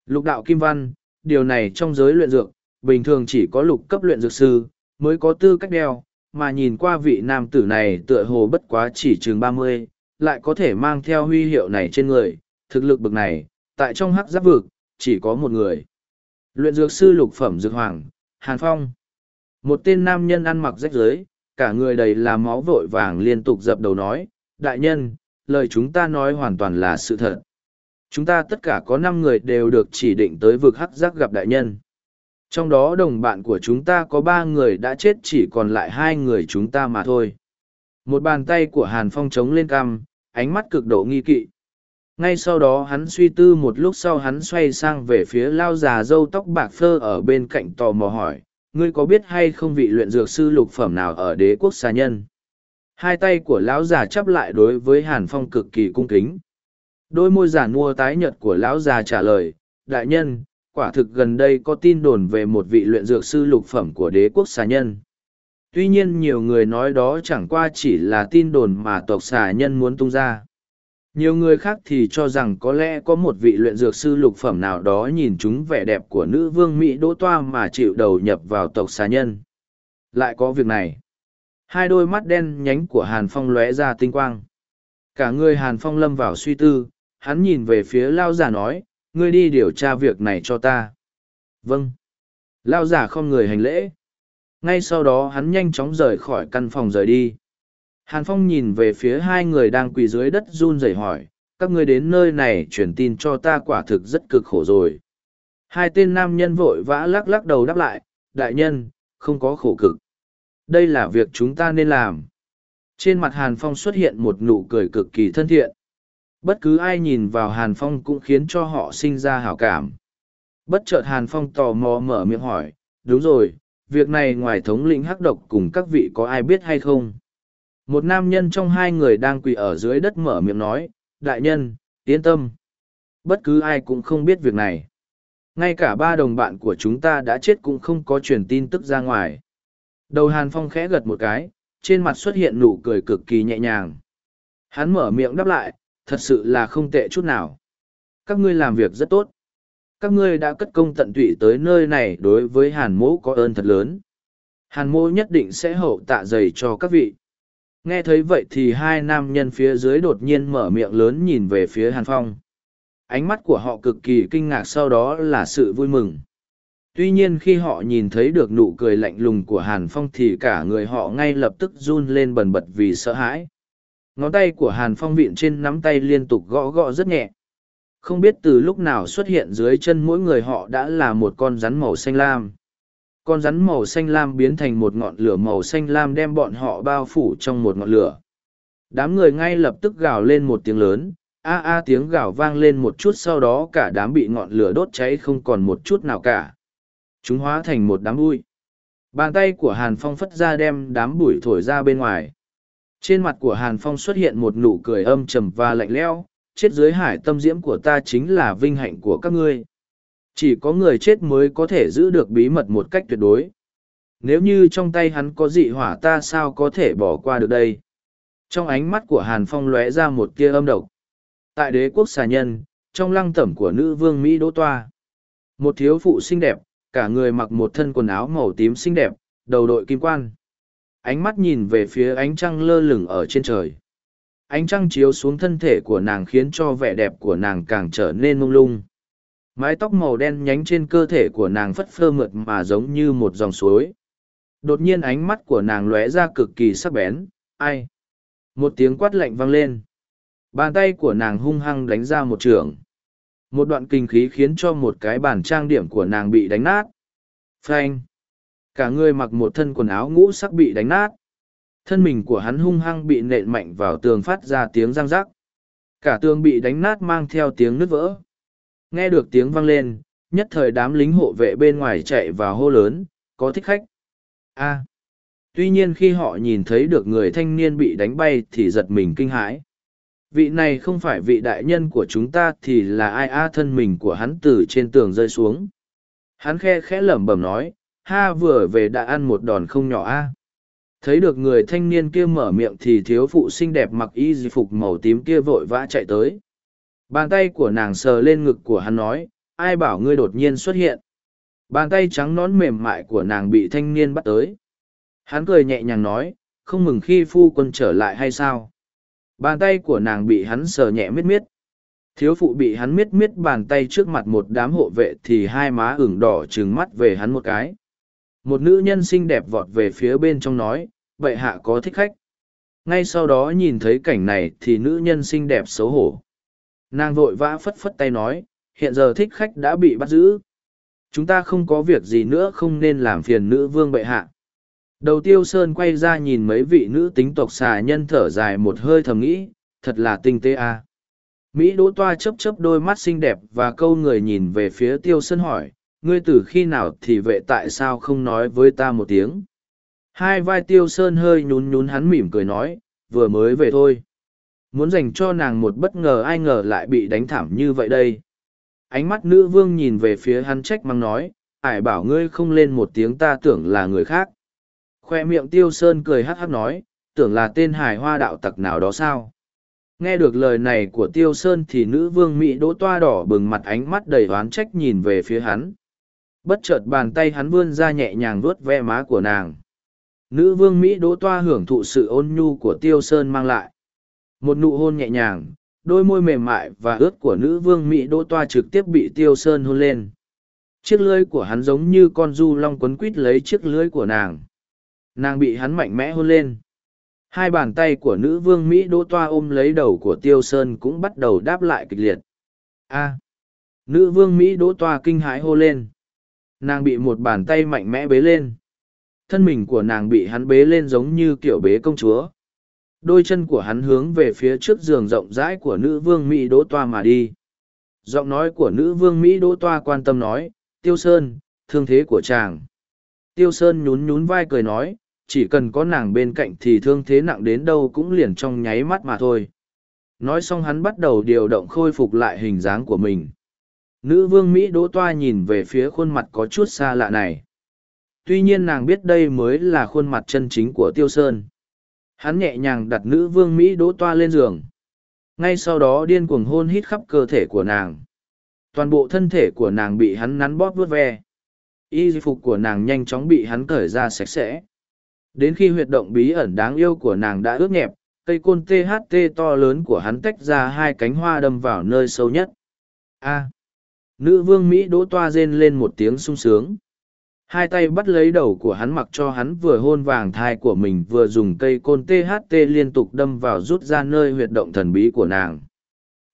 Lục đạo kim văn, điều này trong giới luyện dược, bình thường chỉ có lục cấp luyện dược sư, mới có tư cách đeo, mà nhìn qua vị nam tử này tựa hồ bất quá chỉ chừng mươi, lại có thể mang theo huy hiệu này trên người, thực lực bực này, tại trong hắc giáp vực, chỉ có một người. Luyện dược sư lục phẩm dược hoàng, Hàn Phong. Một tên nam nhân ăn mặc rách rưới, cả người đầy là máu vội vàng liên tục dập đầu nói, đại nhân, lời chúng ta nói hoàn toàn là sự thật. Chúng ta tất cả có năm người đều được chỉ định tới vực hắc giác gặp đại nhân. Trong đó đồng bạn của chúng ta có ba người đã chết chỉ còn lại hai người chúng ta mà thôi. Một bàn tay của Hàn Phong chống lên cằm, ánh mắt cực độ nghi kỵ. Ngay sau đó hắn suy tư một lúc sau hắn xoay sang về phía lao già râu tóc bạc phơ ở bên cạnh tò mò hỏi, ngươi có biết hay không vị luyện dược sư lục phẩm nào ở đế quốc xa nhân? Hai tay của lão già chắp lại đối với Hàn Phong cực kỳ cung kính. Đôi môi giả mua tái nhợt của lão già trả lời, đại nhân, quả thực gần đây có tin đồn về một vị luyện dược sư lục phẩm của đế quốc xà nhân. Tuy nhiên nhiều người nói đó chẳng qua chỉ là tin đồn mà tộc xà nhân muốn tung ra. Nhiều người khác thì cho rằng có lẽ có một vị luyện dược sư lục phẩm nào đó nhìn chúng vẻ đẹp của nữ vương Mỹ Đỗ Toa mà chịu đầu nhập vào tộc xà nhân. Lại có việc này. Hai đôi mắt đen nhánh của Hàn Phong lóe ra tinh quang. Cả người Hàn Phong lâm vào suy tư, hắn nhìn về phía Lao già nói, ngươi đi điều tra việc này cho ta. Vâng. Lao giả không người hành lễ. Ngay sau đó hắn nhanh chóng rời khỏi căn phòng rời đi. Hàn Phong nhìn về phía hai người đang quỳ dưới đất run rẩy hỏi, các ngươi đến nơi này truyền tin cho ta quả thực rất cực khổ rồi. Hai tên nam nhân vội vã lắc lắc đầu đáp lại, đại nhân, không có khổ cực. Đây là việc chúng ta nên làm. Trên mặt Hàn Phong xuất hiện một nụ cười cực kỳ thân thiện. Bất cứ ai nhìn vào Hàn Phong cũng khiến cho họ sinh ra hảo cảm. Bất chợt Hàn Phong tò mò mở miệng hỏi, đúng rồi, việc này ngoài thống lĩnh hắc độc cùng các vị có ai biết hay không? Một nam nhân trong hai người đang quỳ ở dưới đất mở miệng nói, đại nhân, yên tâm. Bất cứ ai cũng không biết việc này. Ngay cả ba đồng bạn của chúng ta đã chết cũng không có truyền tin tức ra ngoài. Đầu Hàn Phong khẽ gật một cái, trên mặt xuất hiện nụ cười cực kỳ nhẹ nhàng. Hắn mở miệng đáp lại, thật sự là không tệ chút nào. Các ngươi làm việc rất tốt. Các ngươi đã cất công tận tụy tới nơi này đối với Hàn mỗ có ơn thật lớn. Hàn mỗ nhất định sẽ hậu tạ dày cho các vị. Nghe thấy vậy thì hai nam nhân phía dưới đột nhiên mở miệng lớn nhìn về phía Hàn Phong. Ánh mắt của họ cực kỳ kinh ngạc sau đó là sự vui mừng. Tuy nhiên khi họ nhìn thấy được nụ cười lạnh lùng của Hàn Phong thì cả người họ ngay lập tức run lên bần bật vì sợ hãi. Ngón tay của Hàn Phong vịn trên nắm tay liên tục gõ gõ rất nhẹ. Không biết từ lúc nào xuất hiện dưới chân mỗi người họ đã là một con rắn màu xanh lam. Con rắn màu xanh lam biến thành một ngọn lửa màu xanh lam đem bọn họ bao phủ trong một ngọn lửa. Đám người ngay lập tức gào lên một tiếng lớn, a a tiếng gào vang lên một chút sau đó cả đám bị ngọn lửa đốt cháy không còn một chút nào cả. Chúng hóa thành một đám bụi. Bàn tay của Hàn Phong phất ra đem đám bụi thổi ra bên ngoài. Trên mặt của Hàn Phong xuất hiện một nụ cười âm trầm và lạnh lẽo. chết dưới hải tâm diễm của ta chính là vinh hạnh của các ngươi. Chỉ có người chết mới có thể giữ được bí mật một cách tuyệt đối. Nếu như trong tay hắn có dị hỏa ta sao có thể bỏ qua được đây? Trong ánh mắt của Hàn Phong lóe ra một tia âm độc. Tại đế quốc xà nhân, trong lăng tẩm của nữ vương Mỹ Đỗ Toa. Một thiếu phụ xinh đẹp, cả người mặc một thân quần áo màu tím xinh đẹp, đầu đội kim quan. Ánh mắt nhìn về phía ánh trăng lơ lửng ở trên trời. Ánh trăng chiếu xuống thân thể của nàng khiến cho vẻ đẹp của nàng càng trở nên mông lung. Mái tóc màu đen nhánh trên cơ thể của nàng phất phơ mượt mà giống như một dòng suối. Đột nhiên ánh mắt của nàng lóe ra cực kỳ sắc bén, ai? Một tiếng quát lạnh vang lên. Bàn tay của nàng hung hăng đánh ra một trường. Một đoạn kinh khí khiến cho một cái bàn trang điểm của nàng bị đánh nát. Phanh! Cả người mặc một thân quần áo ngũ sắc bị đánh nát. Thân mình của hắn hung hăng bị nện mạnh vào tường phát ra tiếng răng rắc. Cả tường bị đánh nát mang theo tiếng nứt vỡ. Nghe được tiếng vang lên, nhất thời đám lính hộ vệ bên ngoài chạy vào hô lớn, có thích khách. a Tuy nhiên khi họ nhìn thấy được người thanh niên bị đánh bay thì giật mình kinh hãi. Vị này không phải vị đại nhân của chúng ta thì là ai a thân mình của hắn từ trên tường rơi xuống. Hắn khe khẽ lẩm bẩm nói, ha vừa về đã ăn một đòn không nhỏ a. Thấy được người thanh niên kia mở miệng thì thiếu phụ xinh đẹp mặc y di phục màu tím kia vội vã chạy tới. Bàn tay của nàng sờ lên ngực của hắn nói, ai bảo ngươi đột nhiên xuất hiện. Bàn tay trắng nón mềm mại của nàng bị thanh niên bắt tới. Hắn cười nhẹ nhàng nói, không mừng khi phu quân trở lại hay sao? Bàn tay của nàng bị hắn sờ nhẹ miết miết. Thiếu phụ bị hắn miết miết bàn tay trước mặt một đám hộ vệ thì hai má ửng đỏ trừng mắt về hắn một cái. Một nữ nhân xinh đẹp vọt về phía bên trong nói, bệ hạ có thích khách. Ngay sau đó nhìn thấy cảnh này thì nữ nhân xinh đẹp xấu hổ. Nàng vội vã phất phất tay nói, hiện giờ thích khách đã bị bắt giữ. Chúng ta không có việc gì nữa không nên làm phiền nữ vương bệ hạ. Đầu tiêu sơn quay ra nhìn mấy vị nữ tính tộc xà nhân thở dài một hơi thầm nghĩ, thật là tinh tế a. À. Mỹ đỗ toa chấp chấp đôi mắt xinh đẹp và câu người nhìn về phía tiêu sơn hỏi, ngươi từ khi nào thì vệ tại sao không nói với ta một tiếng. Hai vai tiêu sơn hơi nhún nhún hắn mỉm cười nói, vừa mới về thôi. Muốn dành cho nàng một bất ngờ ai ngờ lại bị đánh thảm như vậy đây. Ánh mắt nữ vương nhìn về phía hắn trách mắng nói, ải bảo ngươi không lên một tiếng ta tưởng là người khác. Khoe miệng tiêu sơn cười hắc hắc nói, tưởng là tên hải hoa đạo tặc nào đó sao. Nghe được lời này của tiêu sơn thì nữ vương Mỹ đỗ toa đỏ bừng mặt ánh mắt đầy oán trách nhìn về phía hắn. Bất chợt bàn tay hắn vươn ra nhẹ nhàng vuốt ve má của nàng. Nữ vương Mỹ đỗ toa hưởng thụ sự ôn nhu của tiêu sơn mang lại. Một nụ hôn nhẹ nhàng, đôi môi mềm mại và ướt của nữ vương Mỹ đỗ toa trực tiếp bị tiêu sơn hôn lên. Chiếc lưỡi của hắn giống như con du long quấn quít lấy chiếc lưỡi của nàng nàng bị hắn mạnh mẽ hôn lên hai bàn tay của nữ vương mỹ đỗ toa ôm lấy đầu của tiêu sơn cũng bắt đầu đáp lại kịch liệt a nữ vương mỹ đỗ toa kinh hãi hô lên nàng bị một bàn tay mạnh mẽ bế lên thân mình của nàng bị hắn bế lên giống như kiểu bế công chúa đôi chân của hắn hướng về phía trước giường rộng rãi của nữ vương mỹ đỗ toa mà đi giọng nói của nữ vương mỹ đỗ toa quan tâm nói, tiêu sơn, thương thế của chàng tiêu sơn nhún nhún vai cười nói, chỉ cần có nàng bên cạnh thì thương thế nặng đến đâu cũng liền trong nháy mắt mà thôi. Nói xong hắn bắt đầu điều động khôi phục lại hình dáng của mình. Nữ vương Mỹ đỗ toa nhìn về phía khuôn mặt có chút xa lạ này. Tuy nhiên nàng biết đây mới là khuôn mặt chân chính của Tiêu Sơn. Hắn nhẹ nhàng đặt nữ vương Mỹ đỗ toa lên giường. Ngay sau đó điên cuồng hôn hít khắp cơ thể của nàng. Toàn bộ thân thể của nàng bị hắn nắn bóp vớt ve. Y phục của nàng nhanh chóng bị hắn cởi ra sạch sẽ Đến khi huyệt động bí ẩn đáng yêu của nàng đã ướt nhẹp, cây côn THT to lớn của hắn tách ra hai cánh hoa đâm vào nơi sâu nhất. A. Nữ vương Mỹ đỗ toa rên lên một tiếng sung sướng. Hai tay bắt lấy đầu của hắn mặc cho hắn vừa hôn vàng thai của mình vừa dùng cây côn THT liên tục đâm vào rút ra nơi huyệt động thần bí của nàng.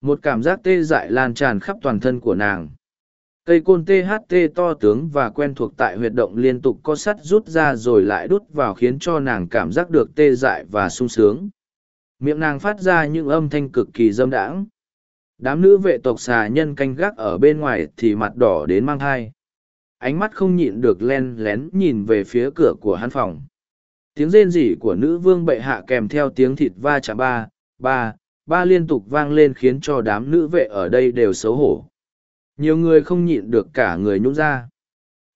Một cảm giác tê dại lan tràn khắp toàn thân của nàng. Cây côn THT to tướng và quen thuộc tại huyệt động liên tục có sắt rút ra rồi lại đút vào khiến cho nàng cảm giác được tê dại và sung sướng. Miệng nàng phát ra những âm thanh cực kỳ dâm đãng. Đám nữ vệ tộc xà nhân canh gác ở bên ngoài thì mặt đỏ đến mang thai. Ánh mắt không nhịn được len lén nhìn về phía cửa của hắn phòng. Tiếng rên rỉ của nữ vương bệ hạ kèm theo tiếng thịt va chạm ba, ba, ba liên tục vang lên khiến cho đám nữ vệ ở đây đều xấu hổ nhiều người không nhịn được cả người nhũng ra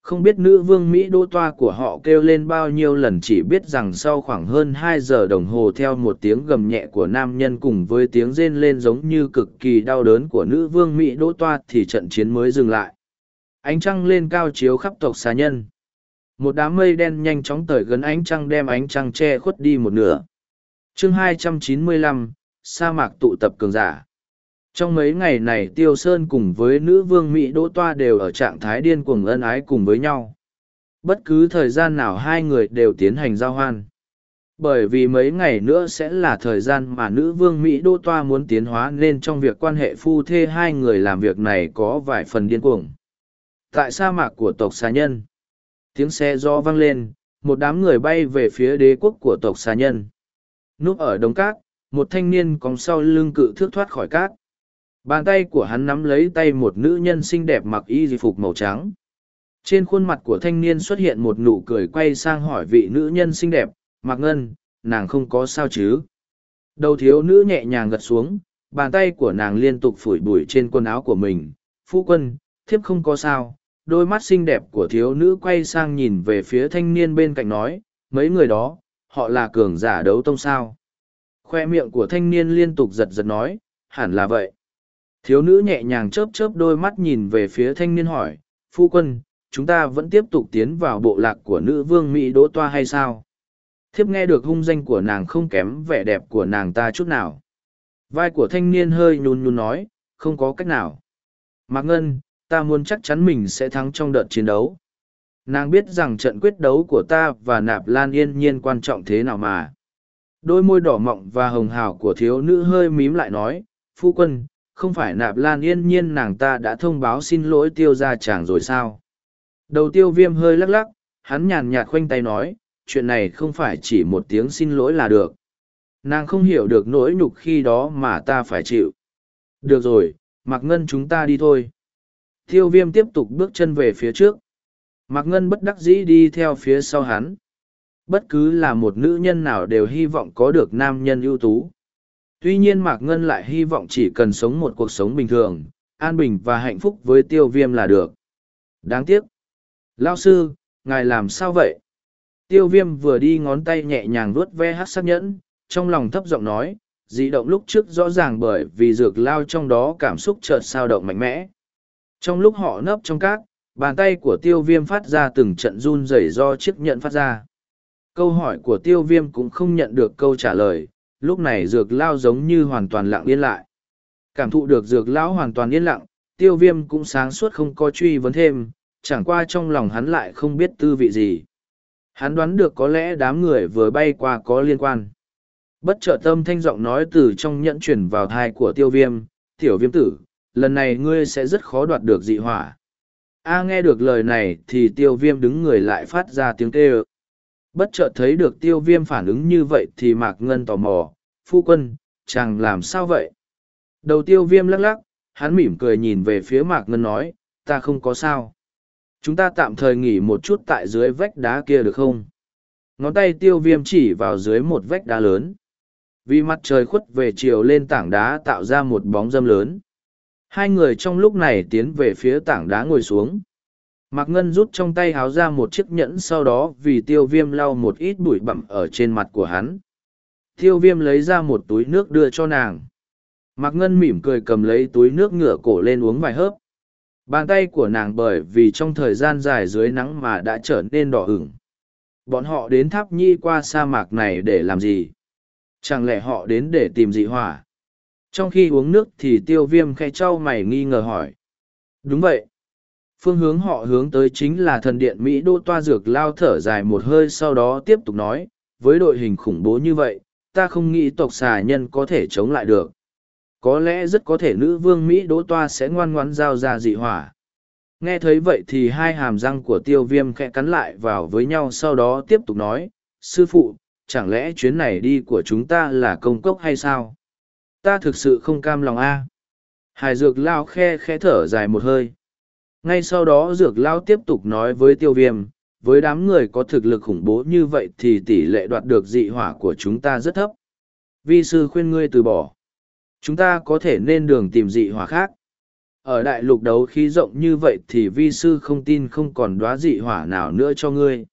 không biết nữ vương mỹ đô toa của họ kêu lên bao nhiêu lần chỉ biết rằng sau khoảng hơn hai giờ đồng hồ theo một tiếng gầm nhẹ của nam nhân cùng với tiếng rên lên giống như cực kỳ đau đớn của nữ vương mỹ đỗ toa thì trận chiến mới dừng lại. Ánh trăng lên cao chiếu khắp tộc xà nhân. Một đám mây đen nhanh chóng tới gần ánh trăng đem ánh trăng che khuất đi một nửa. Chương 295, sa mạc tụ tập cường giả trong mấy ngày này Tiêu Sơn cùng với nữ vương Mỹ Đỗ Toa đều ở trạng thái điên cuồng ân ái cùng với nhau. Bất cứ thời gian nào hai người đều tiến hành giao hoan. Bởi vì mấy ngày nữa sẽ là thời gian mà nữ vương Mỹ Đỗ Toa muốn tiến hóa nên trong việc quan hệ phu thê hai người làm việc này có vài phần điên cuồng. Tại sa mạc của tộc xà nhân, tiếng xe do vang lên, một đám người bay về phía đế quốc của tộc xà nhân. Núp ở đống cát, một thanh niên còng sau lưng cự thước thoát khỏi cát Bàn tay của hắn nắm lấy tay một nữ nhân xinh đẹp mặc y di phục màu trắng. Trên khuôn mặt của thanh niên xuất hiện một nụ cười quay sang hỏi vị nữ nhân xinh đẹp, Mạc Ngân, nàng không có sao chứ? Đầu thiếu nữ nhẹ nhàng gật xuống, bàn tay của nàng liên tục phủi bụi trên quần áo của mình. Phu quân, thiếp không có sao. Đôi mắt xinh đẹp của thiếu nữ quay sang nhìn về phía thanh niên bên cạnh nói, mấy người đó, họ là cường giả đấu tông sao. Khoe miệng của thanh niên liên tục giật giật nói, hẳn là vậy. Thiếu nữ nhẹ nhàng chớp chớp đôi mắt nhìn về phía thanh niên hỏi, phu quân, chúng ta vẫn tiếp tục tiến vào bộ lạc của nữ vương Mỹ Đỗ Toa hay sao? Thiếp nghe được hung danh của nàng không kém vẻ đẹp của nàng ta chút nào. Vai của thanh niên hơi nhún nhún nói, không có cách nào. Mạc Ngân, ta muốn chắc chắn mình sẽ thắng trong đợt chiến đấu. Nàng biết rằng trận quyết đấu của ta và Nạp Lan yên nhiên quan trọng thế nào mà. Đôi môi đỏ mọng và hồng hào của thiếu nữ hơi mím lại nói, phu quân, không phải Nạp Lan yên nhiên nàng ta đã thông báo xin lỗi tiêu ra chàng rồi sao? Đầu tiêu viêm hơi lắc lắc, hắn nhàn nhạt khoanh tay nói, chuyện này không phải chỉ một tiếng xin lỗi là được. Nàng không hiểu được nỗi nhục khi đó mà ta phải chịu. Được rồi, Mạc Ngân chúng ta đi thôi. Tiêu viêm tiếp tục bước chân về phía trước. Mạc Ngân bất đắc dĩ đi theo phía sau hắn. Bất cứ là một nữ nhân nào đều hy vọng có được nam nhân ưu tú. Tuy nhiên Mạc Ngân lại hy vọng chỉ cần sống một cuộc sống bình thường, an bình và hạnh phúc với tiêu viêm là được. Đáng tiếc. Lao sư, ngài làm sao vậy? Tiêu viêm vừa đi ngón tay nhẹ nhàng vuốt ve hát sắc nhẫn, trong lòng thấp giọng nói, dị động lúc trước rõ ràng bởi vì dược lao trong đó cảm xúc chợt sao động mạnh mẽ. Trong lúc họ nấp trong cát, bàn tay của tiêu viêm phát ra từng trận run rẩy do chiếc nhẫn phát ra. Câu hỏi của tiêu viêm cũng không nhận được câu trả lời, lúc này dược lao giống như hoàn toàn lặng yên lại. Cảm thụ được dược lão hoàn toàn yên lặng, tiêu viêm cũng sáng suốt không có truy vấn thêm, chẳng qua trong lòng hắn lại không biết tư vị gì. Hắn đoán được có lẽ đám người vừa bay qua có liên quan. Bất trợ tâm thanh giọng nói từ trong nhẫn chuyển vào thai của tiêu viêm, tiểu viêm tử, lần này ngươi sẽ rất khó đoạt được dị hỏa. A nghe được lời này thì tiêu viêm đứng người lại phát ra tiếng kêu. Bất chợt thấy được tiêu viêm phản ứng như vậy thì Mạc Ngân tò mò, phu quân, chàng làm sao vậy? Đầu tiêu viêm lắc lắc, hắn mỉm cười nhìn về phía Mạc Ngân nói, ta không có sao. Chúng ta tạm thời nghỉ một chút tại dưới vách đá kia được không? Ngón tay tiêu viêm chỉ vào dưới một vách đá lớn. Vì mặt trời khuất về chiều lên tảng đá tạo ra một bóng dâm lớn. Hai người trong lúc này tiến về phía tảng đá ngồi xuống mạc ngân rút trong tay háo ra một chiếc nhẫn sau đó vì tiêu viêm lau một ít bụi bặm ở trên mặt của hắn tiêu viêm lấy ra một túi nước đưa cho nàng mạc ngân mỉm cười cầm lấy túi nước ngửa cổ lên uống vài hớp Bàn tay của nàng bởi vì trong thời gian dài dưới nắng mà đã trở nên đỏ ửng. Bọn họ đến tháp nhi qua sa mạc này để làm gì? Chẳng lẽ họ đến để tìm dị hỏa? Trong khi uống nước thì tiêu viêm khe trao mày nghi ngờ hỏi. Đúng vậy. Phương hướng họ hướng tới chính là thần điện Mỹ đô toa dược lao thở dài một hơi sau đó tiếp tục nói, với đội hình khủng bố như vậy, ta không nghĩ tộc xà nhân có thể chống lại được có lẽ rất có thể nữ vương Mỹ đỗ toa sẽ ngoan ngoãn giao ra dị hỏa. Nghe thấy vậy thì hai hàm răng của tiêu viêm khẽ cắn lại vào với nhau sau đó tiếp tục nói, sư phụ, chẳng lẽ chuyến này đi của chúng ta là công cốc hay sao? Ta thực sự không cam lòng a. Hải dược lao khe khe thở dài một hơi. Ngay sau đó dược lao tiếp tục nói với tiêu viêm, với đám người có thực lực khủng bố như vậy thì tỷ lệ đoạt được dị hỏa của chúng ta rất thấp. Vi sư khuyên ngươi từ bỏ. Chúng ta có thể nên đường tìm dị hỏa khác. Ở đại lục đấu khí rộng như vậy thì vi sư không tin không còn đoá dị hỏa nào nữa cho ngươi.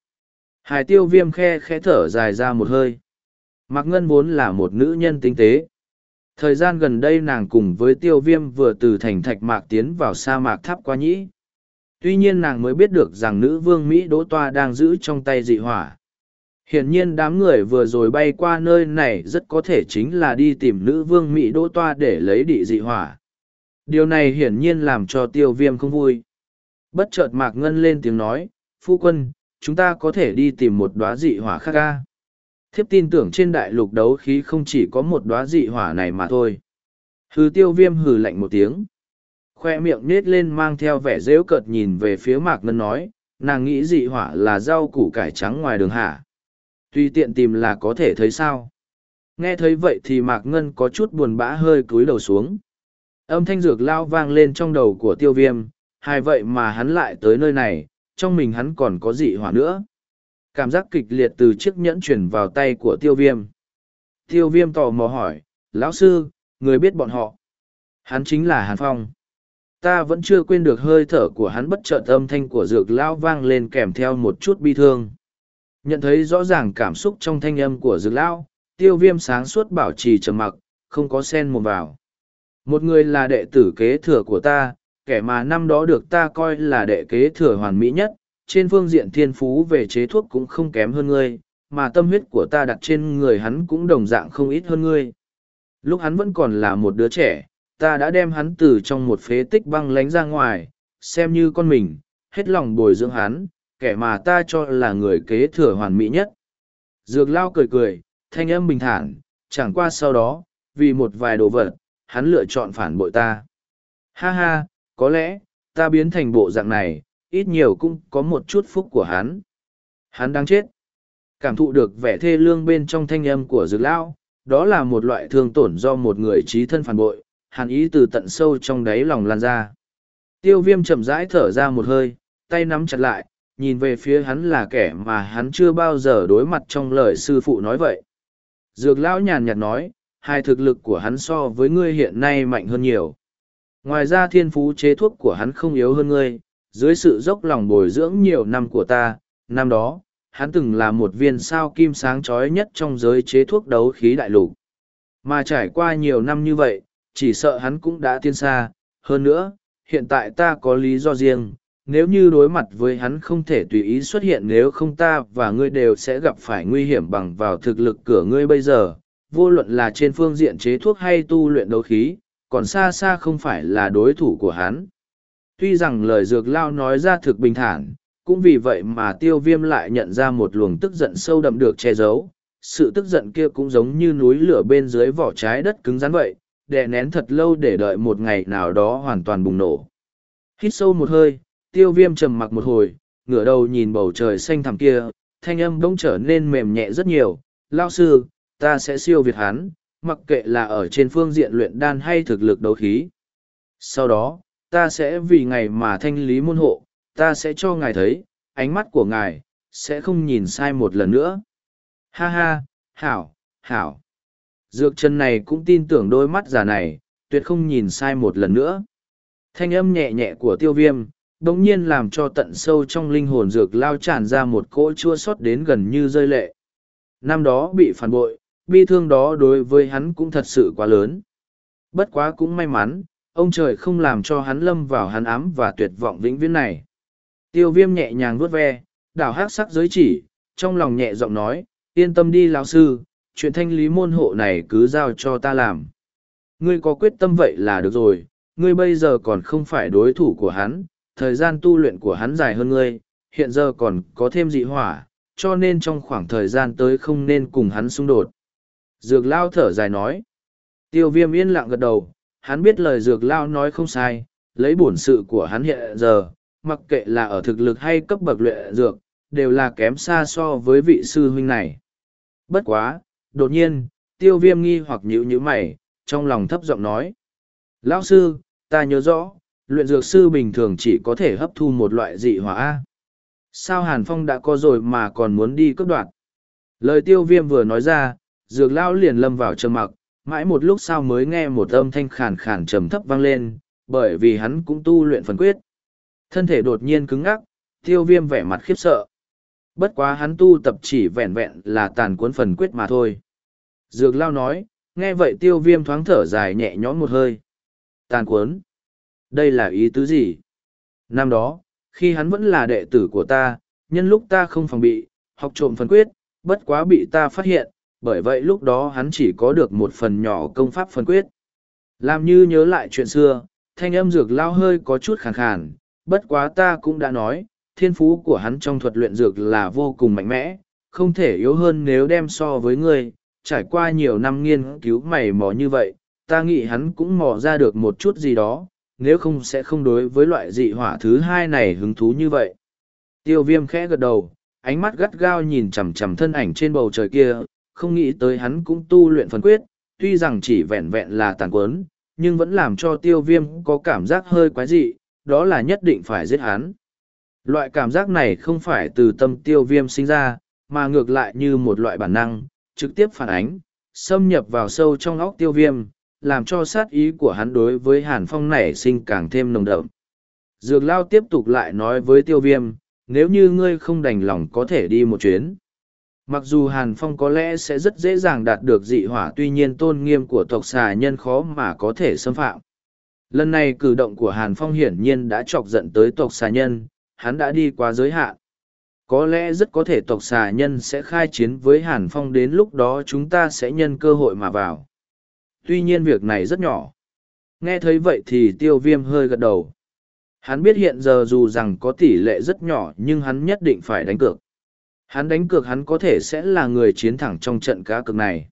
Hải tiêu viêm khe khẽ thở dài ra một hơi. Mạc ngân vốn là một nữ nhân tinh tế. Thời gian gần đây nàng cùng với tiêu viêm vừa từ thành thạch mạc tiến vào sa mạc tháp qua nhĩ tuy nhiên nàng mới biết được rằng nữ vương mỹ đỗ toa đang giữ trong tay dị hỏa Hiển nhiên đám người vừa rồi bay qua nơi này rất có thể chính là đi tìm nữ vương Mỹ Đỗ Toa để lấy địa dị hỏa. Điều này hiển nhiên làm cho tiêu viêm không vui. Bất chợt Mạc Ngân lên tiếng nói, Phu quân, chúng ta có thể đi tìm một đóa dị hỏa khác ca. Thiếp tin tưởng trên đại lục đấu khí không chỉ có một đóa dị hỏa này mà thôi. Hừ tiêu viêm hừ lạnh một tiếng. Khoe miệng nết lên mang theo vẻ rễu cợt nhìn về phía Mạc Ngân nói, nàng nghĩ dị hỏa là rau củ cải trắng ngoài đường hạ Tuy tiện tìm là có thể thấy sao nghe thấy vậy thì mạc ngân có chút buồn bã hơi cúi đầu xuống Âm thanh dược lao vang lên trong đầu của tiêu viêm, hai vậy mà hắn lại tới nơi này, trong mình hắn còn có dị hỏa nữa. Cảm giác kịch liệt từ chiếc nhẫn chuyển vào tay của tiêu viêm. Tiêu viêm tò mò hỏi, lão sư, người biết bọn họ. Hắn chính là Hàn Phong. Ta vẫn chưa quên được hơi thở của hắn bất chợt âm thanh của dược lão vang lên kèm theo một chút bi thương. Nhận thấy rõ ràng cảm xúc trong thanh âm của dược lão, tiêu viêm sáng suốt bảo trì trầm mặc, không có sen mồm vào. Một người là đệ tử kế thừa của ta, kẻ mà năm đó được ta coi là đệ kế thừa hoàn mỹ nhất, trên phương diện thiên phú về chế thuốc cũng không kém hơn ngươi, mà tâm huyết của ta đặt trên người hắn cũng đồng dạng không ít hơn ngươi. Lúc hắn vẫn còn là một đứa trẻ, ta đã đem hắn từ trong một phế tích băng lánh ra ngoài, xem như con mình, hết lòng bồi dưỡng hắn, kẻ mà ta cho là người kế thừa hoàn mỹ nhất. Dược lao cười cười, thanh âm bình thản, chẳng qua sau đó, vì một vài đồ vật, hắn lựa chọn phản bội ta. Ha ha, có lẽ, ta biến thành bộ dạng này, ít nhiều cũng có một chút phúc của hắn. Hắn đang chết. Cảm thụ được vẻ thê lương bên trong thanh âm của dược lao, đó là một loại thương tổn do một người trí thân phản bội, hàn ý từ tận sâu trong đáy lòng lan ra. Tiêu viêm chậm rãi thở ra một hơi, tay nắm chặt lại, nhìn về phía hắn là kẻ mà hắn chưa bao giờ đối mặt trong lời sư phụ nói vậy. Dược lão nhàn nhạt nói, hai thực lực của hắn so với ngươi hiện nay mạnh hơn nhiều. Ngoài ra thiên phú chế thuốc của hắn không yếu hơn ngươi, dưới sự dốc lòng bồi dưỡng nhiều năm của ta, năm đó, hắn từng là một viên sao kim sáng chói nhất trong giới chế thuốc đấu khí đại lục. Mà trải qua nhiều năm như vậy, chỉ sợ hắn cũng đã tiên xa. Hơn nữa, hiện tại ta có lý do riêng, nếu như đối mặt với hắn không thể tùy ý xuất hiện nếu không ta và ngươi đều sẽ gặp phải nguy hiểm bằng vào thực lực cửa ngươi bây giờ, vô luận là trên phương diện chế thuốc hay tu luyện đấu khí, còn xa xa không phải là đối thủ của hắn. Tuy rằng lời dược lao nói ra thực bình thản, cũng vì vậy mà tiêu viêm lại nhận ra một luồng tức giận sâu đậm được che giấu. Sự tức giận kia cũng giống như núi lửa bên dưới vỏ trái đất cứng rắn vậy, đè nén thật lâu để đợi một ngày nào đó hoàn toàn bùng nổ. Hít sâu một hơi, tiêu viêm trầm mặc một hồi, ngửa đầu nhìn bầu trời xanh thẳm kia, thanh âm bỗng trở nên mềm nhẹ rất nhiều. Lao sư, ta sẽ siêu việt hắn, mặc kệ là ở trên phương diện luyện đan hay thực lực đấu khí. Sau đó, ta sẽ vì ngài mà thanh lý môn hộ, ta sẽ cho ngài thấy, ánh mắt của ngài, sẽ không nhìn sai một lần nữa. Ha ha, hảo, hảo. Dược chân này cũng tin tưởng đôi mắt giả này, tuyệt không nhìn sai một lần nữa. Thanh âm nhẹ nhẹ của tiêu viêm, đồng nhiên làm cho tận sâu trong linh hồn dược lao tràn ra một cỗ chua xót đến gần như rơi lệ. Năm đó bị phản bội, bi thương đó đối với hắn cũng thật sự quá lớn. Bất quá cũng may mắn, ông trời không làm cho hắn lâm vào hắn ám và tuyệt vọng vĩnh viễn này. Tiêu viêm nhẹ nhàng vuốt ve, đảo hát sắc giới chỉ, trong lòng nhẹ giọng nói, yên tâm đi lão sư, chuyện thanh lý môn hộ này cứ giao cho ta làm. Ngươi có quyết tâm vậy là được rồi, ngươi bây giờ còn không phải đối thủ của hắn, thời gian tu luyện của hắn dài hơn ngươi, hiện giờ còn có thêm dị hỏa, cho nên trong khoảng thời gian tới không nên cùng hắn xung đột. Dược lao thở dài nói. Tiêu viêm yên lặng gật đầu, hắn biết lời dược lao nói không sai, lấy bổn sự của hắn hiện giờ, mặc kệ là ở thực lực hay cấp bậc luyện dược, đều là kém xa so với vị sư huynh này. Bất quá, đột nhiên, tiêu viêm nghi hoặc nhữ nhữ mày, trong lòng thấp giọng nói. Lão sư, ta nhớ rõ, luyện dược sư bình thường chỉ có thể hấp thu một loại dị hỏa A. Sao Hàn Phong đã có rồi mà còn muốn đi cướp đoạt? Lời tiêu viêm vừa nói ra, dược lao liền lâm vào trầm mặc, mãi một lúc sau mới nghe một âm thanh khàn khàn trầm thấp vang lên, bởi vì hắn cũng tu luyện phần quyết. Thân thể đột nhiên cứng ngắc, tiêu viêm vẻ mặt khiếp sợ. Bất quá hắn tu tập chỉ vẹn vẹn là tàn cuốn phần quyết mà thôi. Dược lao nói, nghe vậy tiêu viêm thoáng thở dài nhẹ nhõm một hơi. Tàn cuốn. Đây là ý tứ gì? Năm đó, khi hắn vẫn là đệ tử của ta, nhân lúc ta không phòng bị, học trộm phần quyết, bất quá bị ta phát hiện, bởi vậy lúc đó hắn chỉ có được một phần nhỏ công pháp phần quyết. Làm như nhớ lại chuyện xưa, thanh âm dược lao hơi có chút khàn khàn, bất quá ta cũng đã nói, thiên phú của hắn trong thuật luyện dược là vô cùng mạnh mẽ, không thể yếu hơn nếu đem so với ngươi, trải qua nhiều năm nghiên cứu mày mò như vậy, ta nghĩ hắn cũng mò ra được một chút gì đó, nếu không sẽ không đối với loại dị hỏa thứ hai này hứng thú như vậy. Tiêu viêm khẽ gật đầu, ánh mắt gắt gao nhìn chằm chằm thân ảnh trên bầu trời kia, không nghĩ tới hắn cũng tu luyện phần quyết, tuy rằng chỉ vẹn vẹn là tàn quấn, nhưng vẫn làm cho tiêu viêm có cảm giác hơi quái dị, đó là nhất định phải giết hắn. Loại cảm giác này không phải từ tâm tiêu viêm sinh ra, mà ngược lại như một loại bản năng, trực tiếp phản ánh, xâm nhập vào sâu trong óc tiêu viêm, làm cho sát ý của hắn đối với Hàn Phong nảy sinh càng thêm nồng đậm. Dược lao tiếp tục lại nói với tiêu viêm, nếu như ngươi không đành lòng có thể đi một chuyến. Mặc dù Hàn Phong có lẽ sẽ rất dễ dàng đạt được dị hỏa tuy nhiên tôn nghiêm của tộc xà nhân khó mà có thể xâm phạm. Lần này cử động của Hàn Phong hiển nhiên đã chọc giận tới tộc xà nhân, hắn đã đi quá giới hạn. Có lẽ rất có thể tộc xà nhân sẽ khai chiến với Hàn Phong đến lúc đó chúng ta sẽ nhân cơ hội mà vào. Tuy nhiên việc này rất nhỏ. Nghe thấy vậy thì tiêu viêm hơi gật đầu. Hắn biết hiện giờ dù rằng có tỷ lệ rất nhỏ nhưng hắn nhất định phải đánh cược. Hắn đánh cược hắn có thể sẽ là người chiến thẳng trong trận cá cược này.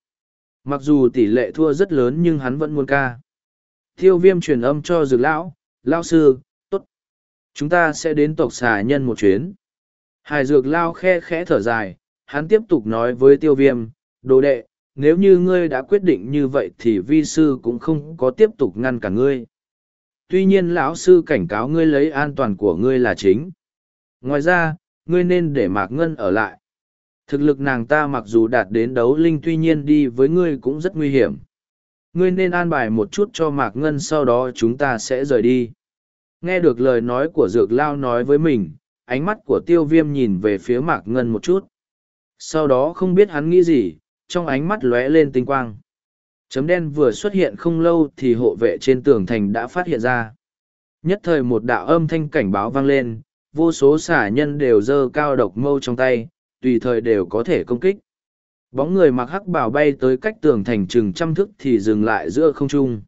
Mặc dù tỷ lệ thua rất lớn nhưng hắn vẫn muốn ca. Tiêu viêm truyền âm cho dược lão, lão sư. Chúng ta sẽ đến tộc xà nhân một chuyến. Hải dược lao khe khẽ thở dài, hắn tiếp tục nói với tiêu viêm, đồ đệ, nếu như ngươi đã quyết định như vậy thì vi sư cũng không có tiếp tục ngăn cả ngươi. Tuy nhiên lão sư cảnh cáo ngươi lấy an toàn của ngươi là chính. Ngoài ra ngươi nên để mạc ngân ở lại. Thực lực nàng ta mặc dù đạt đến đấu linh tuy nhiên đi với ngươi cũng rất nguy hiểm. Ngươi nên an bài một chút cho mạc ngân sau đó chúng ta sẽ rời đi nghe được lời nói của dược lao nói với mình ánh mắt của tiêu viêm nhìn về phía mạc ngân một chút sau đó không biết hắn nghĩ gì trong ánh mắt lóe lên tinh quang Chấm đen vừa xuất hiện không lâu thì hộ vệ trên tường thành đã phát hiện ra. Nhất thời một đạo âm thanh cảnh báo vang lên, vô số xả nhân đều dơ cao độc mâu trong tay, tùy thời đều có thể công kích. Bóng người mặc hắc bảo bay tới cách tường thành chừng trăm thức thì dừng lại giữa không trung.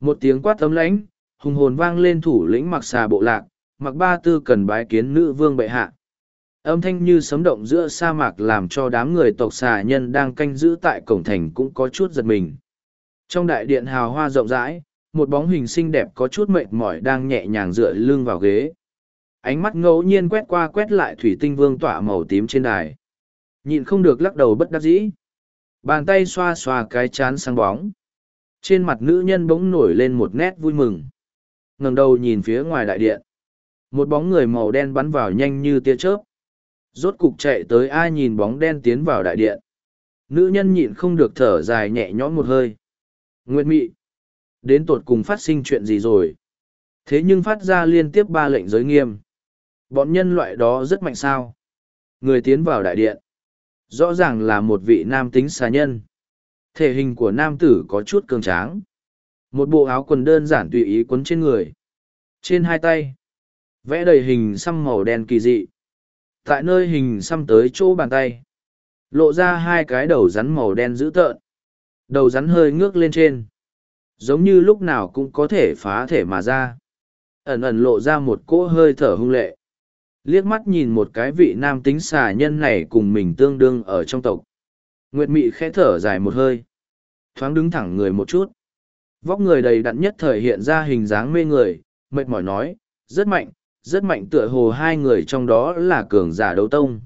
Một tiếng quát tấm lãnh, hùng hồn vang lên thủ lĩnh mặc xà bộ lạc, mặc ba tư cần bái kiến nữ vương bệ hạ. Âm thanh như sấm động giữa sa mạc làm cho đám người tộc xà nhân đang canh giữ tại cổng thành cũng có chút giật mình. Trong đại điện hào hoa rộng rãi, một bóng hình xinh đẹp có chút mệt mỏi đang nhẹ nhàng dựa lưng vào ghế. Ánh mắt ngẫu nhiên quét qua quét lại thủy tinh vương tỏa màu tím trên đài. Nhịn không được lắc đầu bất đắc dĩ. Bàn tay xoa xoa cái chán sáng bóng. Trên mặt nữ nhân bỗng nổi lên một nét vui mừng ngẩng đầu nhìn phía ngoài đại điện. Một bóng người màu đen bắn vào nhanh như tia chớp. Rốt cục chạy tới ai nhìn bóng đen tiến vào đại điện. Nữ nhân nhịn không được thở dài nhẹ nhõm một hơi Nguyệt Mị, đến tột cùng phát sinh chuyện gì rồi? Thế nhưng phát ra liên tiếp ba lệnh giới nghiêm. Bọn nhân loại đó rất mạnh sao? Người tiến vào đại điện. Rõ ràng là một vị nam tính xà nhân. Thể hình của nam tử có chút cường tráng. Một bộ áo quần đơn giản tùy ý quấn trên người. Trên hai tay. Vẽ đầy hình xăm màu đen kỳ dị. Tại nơi hình xăm tới chỗ bàn tay. Lộ ra hai cái đầu rắn màu đen dữ tợn Đầu rắn hơi ngước lên trên. Giống như lúc nào cũng có thể phá thể mà ra. Ẩn ẩn lộ ra một cỗ hơi thở hung lệ. Liếc mắt nhìn một cái vị nam tính xà nhân này cùng mình tương đương ở trong tộc. Nguyệt Mị khẽ thở dài một hơi. Thoáng đứng thẳng người một chút. Vóc người đầy đặn nhất thời hiện ra hình dáng mê người, mệt mỏi nói, rất mạnh, rất mạnh tựa hồ hai người trong đó là cường giả đấu tông.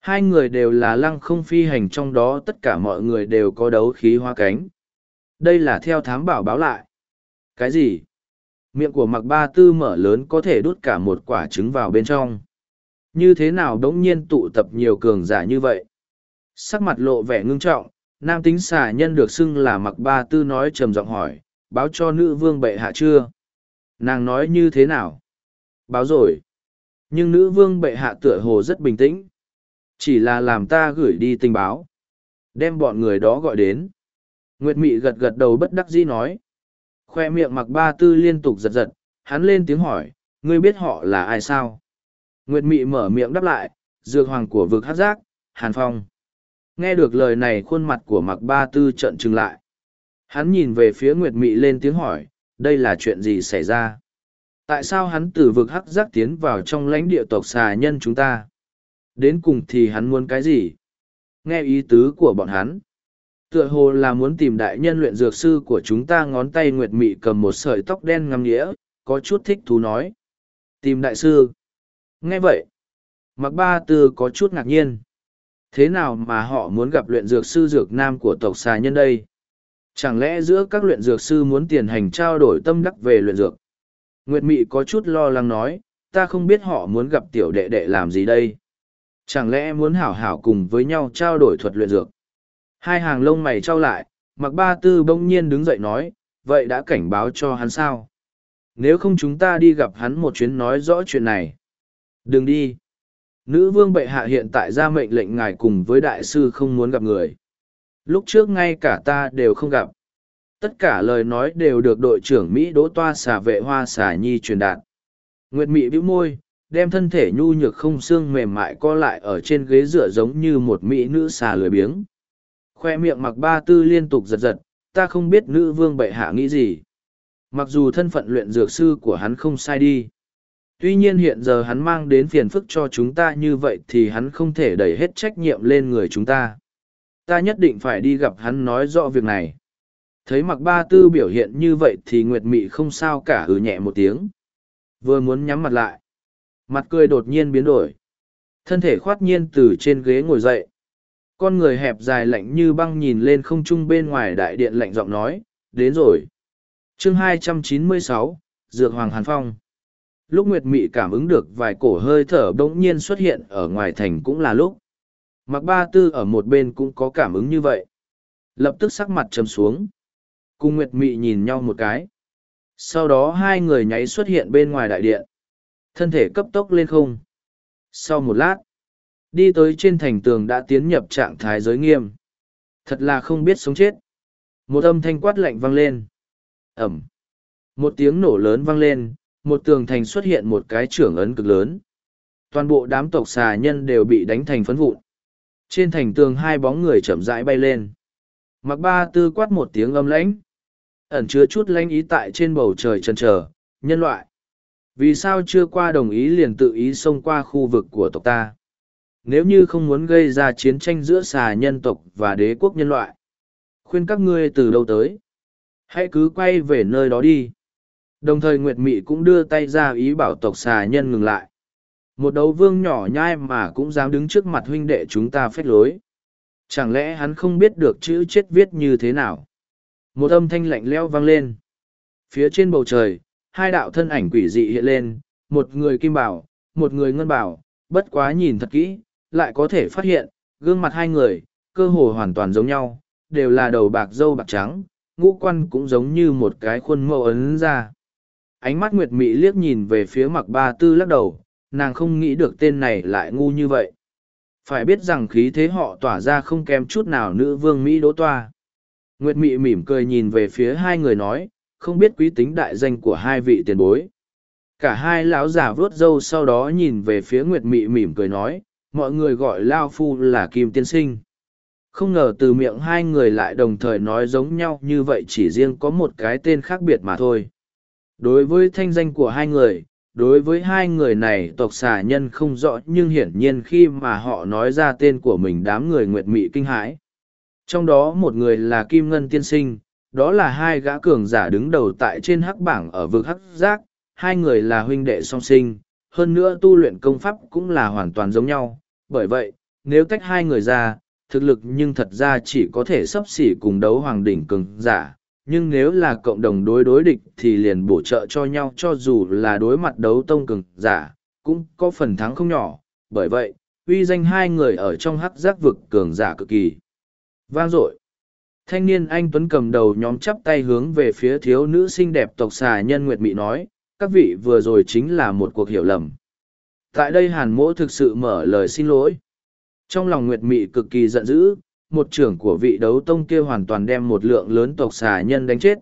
Hai người đều là lăng không phi hành trong đó tất cả mọi người đều có đấu khí hoa cánh. Đây là theo thám bảo báo lại. Cái gì? Miệng của mặc ba tư mở lớn có thể đút cả một quả trứng vào bên trong. Như thế nào đống nhiên tụ tập nhiều cường giả như vậy? Sắc mặt lộ vẻ ngưng trọng, nam tính xà nhân được xưng là mặc ba tư nói trầm giọng hỏi, báo cho nữ vương bệ hạ chưa? Nàng nói như thế nào? Báo rồi. Nhưng nữ vương bệ hạ tựa hồ rất bình tĩnh. Chỉ là làm ta gửi đi tình báo. Đem bọn người đó gọi đến. Nguyệt mị gật gật đầu bất đắc dĩ nói. Khoe miệng mặc ba tư liên tục giật giật. Hắn lên tiếng hỏi, ngươi biết họ là ai sao? Nguyệt mị mở miệng đáp lại, dược hoàng của vực hát giác, hàn phong. Nghe được lời này, khuôn mặt của mặc ba tư trợn trừng lại hắn nhìn về phía nguyệt mị lên tiếng hỏi đây là chuyện gì xảy ra tại sao hắn từ vực hắc giác tiến vào trong lãnh địa tộc xà nhân chúng ta Đến cùng thì hắn muốn cái gì? Nghe ý tứ của bọn hắn. Tựa hồ là muốn tìm đại nhân luyện dược sư của chúng ta ngón tay nguyệt mị cầm một sợi tóc đen ngắm nghĩa, có chút thích thú nói. Tìm đại sư. Nghe vậy. Mặc ba tư có chút ngạc nhiên. Thế nào mà họ muốn gặp luyện dược sư dược nam của tộc xà nhân đây? Chẳng lẽ giữa các luyện dược sư muốn tiền hành trao đổi tâm đắc về luyện dược? Nguyệt Mị có chút lo lắng nói, ta không biết họ muốn gặp tiểu đệ đệ làm gì đây. Chẳng lẽ muốn hảo hảo cùng với nhau trao đổi thuật luyện dược? Hai hàng lông mày trao lại, mặc ba tư bỗng nhiên đứng dậy nói, vậy đã cảnh báo cho hắn sao? Nếu không chúng ta đi gặp hắn một chuyến nói rõ chuyện này. Đừng đi. Nữ vương bệ hạ hiện tại ra mệnh lệnh ngài cùng với đại sư không muốn gặp người. Lúc trước ngay cả ta đều không gặp. Tất cả lời nói đều được đội trưởng Mỹ đỗ toa xả vệ hoa xả nhi truyền đạt. Nguyệt Mị bĩu môi, đem thân thể nhu nhược không xương mềm mại co lại ở trên ghế dựa giống như một mỹ nữ xà lười biếng. Khoe miệng mặc ba tư liên tục giật giật, ta không biết nữ vương bệ hạ nghĩ gì. Mặc dù thân phận luyện dược sư của hắn không sai đi. Tuy nhiên hiện giờ hắn mang đến phiền phức cho chúng ta như vậy thì hắn không thể đẩy hết trách nhiệm lên người chúng ta. Ta nhất định phải đi gặp hắn nói rõ việc này. Thấy mặc ba tư biểu hiện như vậy thì Nguyệt Mị không sao cả hừ nhẹ một tiếng. Vừa muốn nhắm mặt lại. Mặt cười đột nhiên biến đổi. Thân thể khoát nhiên từ trên ghế ngồi dậy. Con người hẹp dài lạnh như băng nhìn lên không trung bên ngoài đại điện lạnh giọng nói, đến rồi. chương 296, Dược Hoàng Hàn Phong. Lúc Nguyệt Mị cảm ứng được vài cổ hơi thở bỗng nhiên xuất hiện ở ngoài thành cũng là lúc. Mặc ba tư ở một bên cũng có cảm ứng như vậy. Lập tức sắc mặt trầm xuống. Cùng Nguyệt Mị nhìn nhau một cái. Sau đó hai người nháy xuất hiện bên ngoài đại điện. Thân thể cấp tốc lên không. Sau một lát, đi tới trên thành tường đã tiến nhập trạng thái giới nghiêm. Thật là không biết sống chết. Một âm thanh quát lạnh vang lên. Ẩm. Một tiếng nổ lớn vang lên, một tường thành xuất hiện một cái trưởng ấn cực lớn. Toàn bộ đám tộc xà nhân đều bị đánh thành phấn vụn. Trên thành tường hai bóng người chậm rãi bay lên. Mặc ba tư quát một tiếng âm lãnh. Ẩn chứa chút lãnh ý tại trên bầu trời trần trở, nhân loại. Vì sao chưa qua đồng ý liền tự ý xông qua khu vực của tộc ta? Nếu như không muốn gây ra chiến tranh giữa xà nhân tộc và đế quốc nhân loại, khuyên các ngươi từ đâu tới? Hãy cứ quay về nơi đó đi. Đồng thời Nguyệt Mị cũng đưa tay ra ý bảo tộc xà nhân ngừng lại. Một đấu vương nhỏ nhai mà cũng dám đứng trước mặt huynh đệ chúng ta phách lối. Chẳng lẽ hắn không biết được chữ chết viết như thế nào? Một âm thanh lạnh leo vang lên. Phía trên bầu trời, hai đạo thân ảnh quỷ dị hiện lên, một người kim bảo, một người ngân bảo, bất quá nhìn thật kỹ, lại có thể phát hiện, gương mặt hai người, cơ hồ hoàn toàn giống nhau, đều là đầu bạc dâu bạc trắng, ngũ quan cũng giống như một cái khuôn mẫu ấn ra. Ánh mắt Nguyệt Mị liếc nhìn về phía mặc ba tư lắc đầu, nàng không nghĩ được tên này lại ngu như vậy. Phải biết rằng khí thế họ tỏa ra không kém chút nào nữ vương Mỹ đỗ toa. Nguyệt Mị mỉm cười nhìn về phía hai người nói, không biết quý tính đại danh của hai vị tiền bối. Cả hai lão già vớt râu sau đó nhìn về phía Nguyệt Mị mỉm cười nói, mọi người gọi Lao Phu là Kim Tiên Sinh. Không ngờ từ miệng hai người lại đồng thời nói giống nhau như vậy chỉ riêng có một cái tên khác biệt mà thôi. Đối với thanh danh của hai người, đối với hai người này, tộc xà nhân không rõ, nhưng hiển nhiên khi mà họ nói ra tên của mình, đám người nguyệt mị kinh hãi. Trong đó một người là kim ngân tiên sinh, đó là hai gã cường giả đứng đầu tại trên hắc bảng ở vực hắc giác. Hai người là huynh đệ song sinh, hơn nữa tu luyện công pháp cũng là hoàn toàn giống nhau. Bởi vậy, nếu tách hai người ra, thực lực nhưng thật ra chỉ có thể sấp xỉ cùng đấu hoàng đỉnh cường giả nhưng nếu là cộng đồng đối đối địch thì liền bổ trợ cho nhau cho dù là đối mặt đấu tông cường giả, cũng có phần thắng không nhỏ, bởi vậy, uy danh hai người ở trong hắc giác vực cường giả cực kỳ vang dội. Thanh niên anh Tuấn cầm đầu nhóm chắp tay hướng về phía thiếu nữ xinh đẹp tộc xà nhân Nguyệt Mị nói, các vị vừa rồi chính là một cuộc hiểu lầm. Tại đây hàn mỗ thực sự mở lời xin lỗi. Trong lòng Nguyệt Mị cực kỳ giận dữ, một trưởng của vị đấu tông kia hoàn toàn đem một lượng lớn tộc xà nhân đánh chết.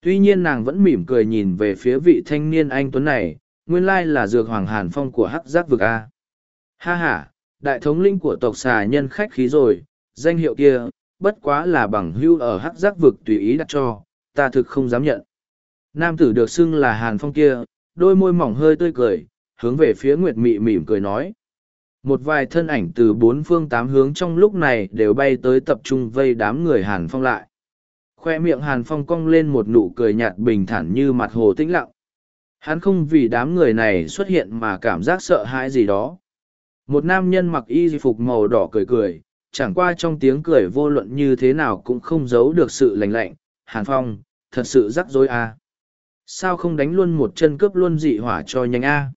Tuy nhiên nàng vẫn mỉm cười nhìn về phía vị thanh niên anh Tuấn này, nguyên lai là dược hoàng hàn phong của hắc giác vực A. Ha ha, đại thống linh của tộc xà nhân khách khí rồi, danh hiệu kia, bất quá là bằng hưu ở hắc giác vực tùy ý đặt cho, ta thực không dám nhận. Nam tử được xưng là hàn phong kia, đôi môi mỏng hơi tươi cười, hướng về phía Nguyệt Mị mỉm cười nói một vài thân ảnh từ bốn phương tám hướng trong lúc này đều bay tới tập trung vây đám người hàn phong lại khoe miệng hàn phong cong lên một nụ cười nhạt bình thản như mặt hồ tĩnh lặng hắn không vì đám người này xuất hiện mà cảm giác sợ hãi gì đó một nam nhân mặc y phục màu đỏ cười cười chẳng qua trong tiếng cười vô luận như thế nào cũng không giấu được sự lành lạnh. Hàn Phong, thật sự rắc rối à. Sao không đánh luôn một chân cướp luôn dị hỏa cho nhanh a?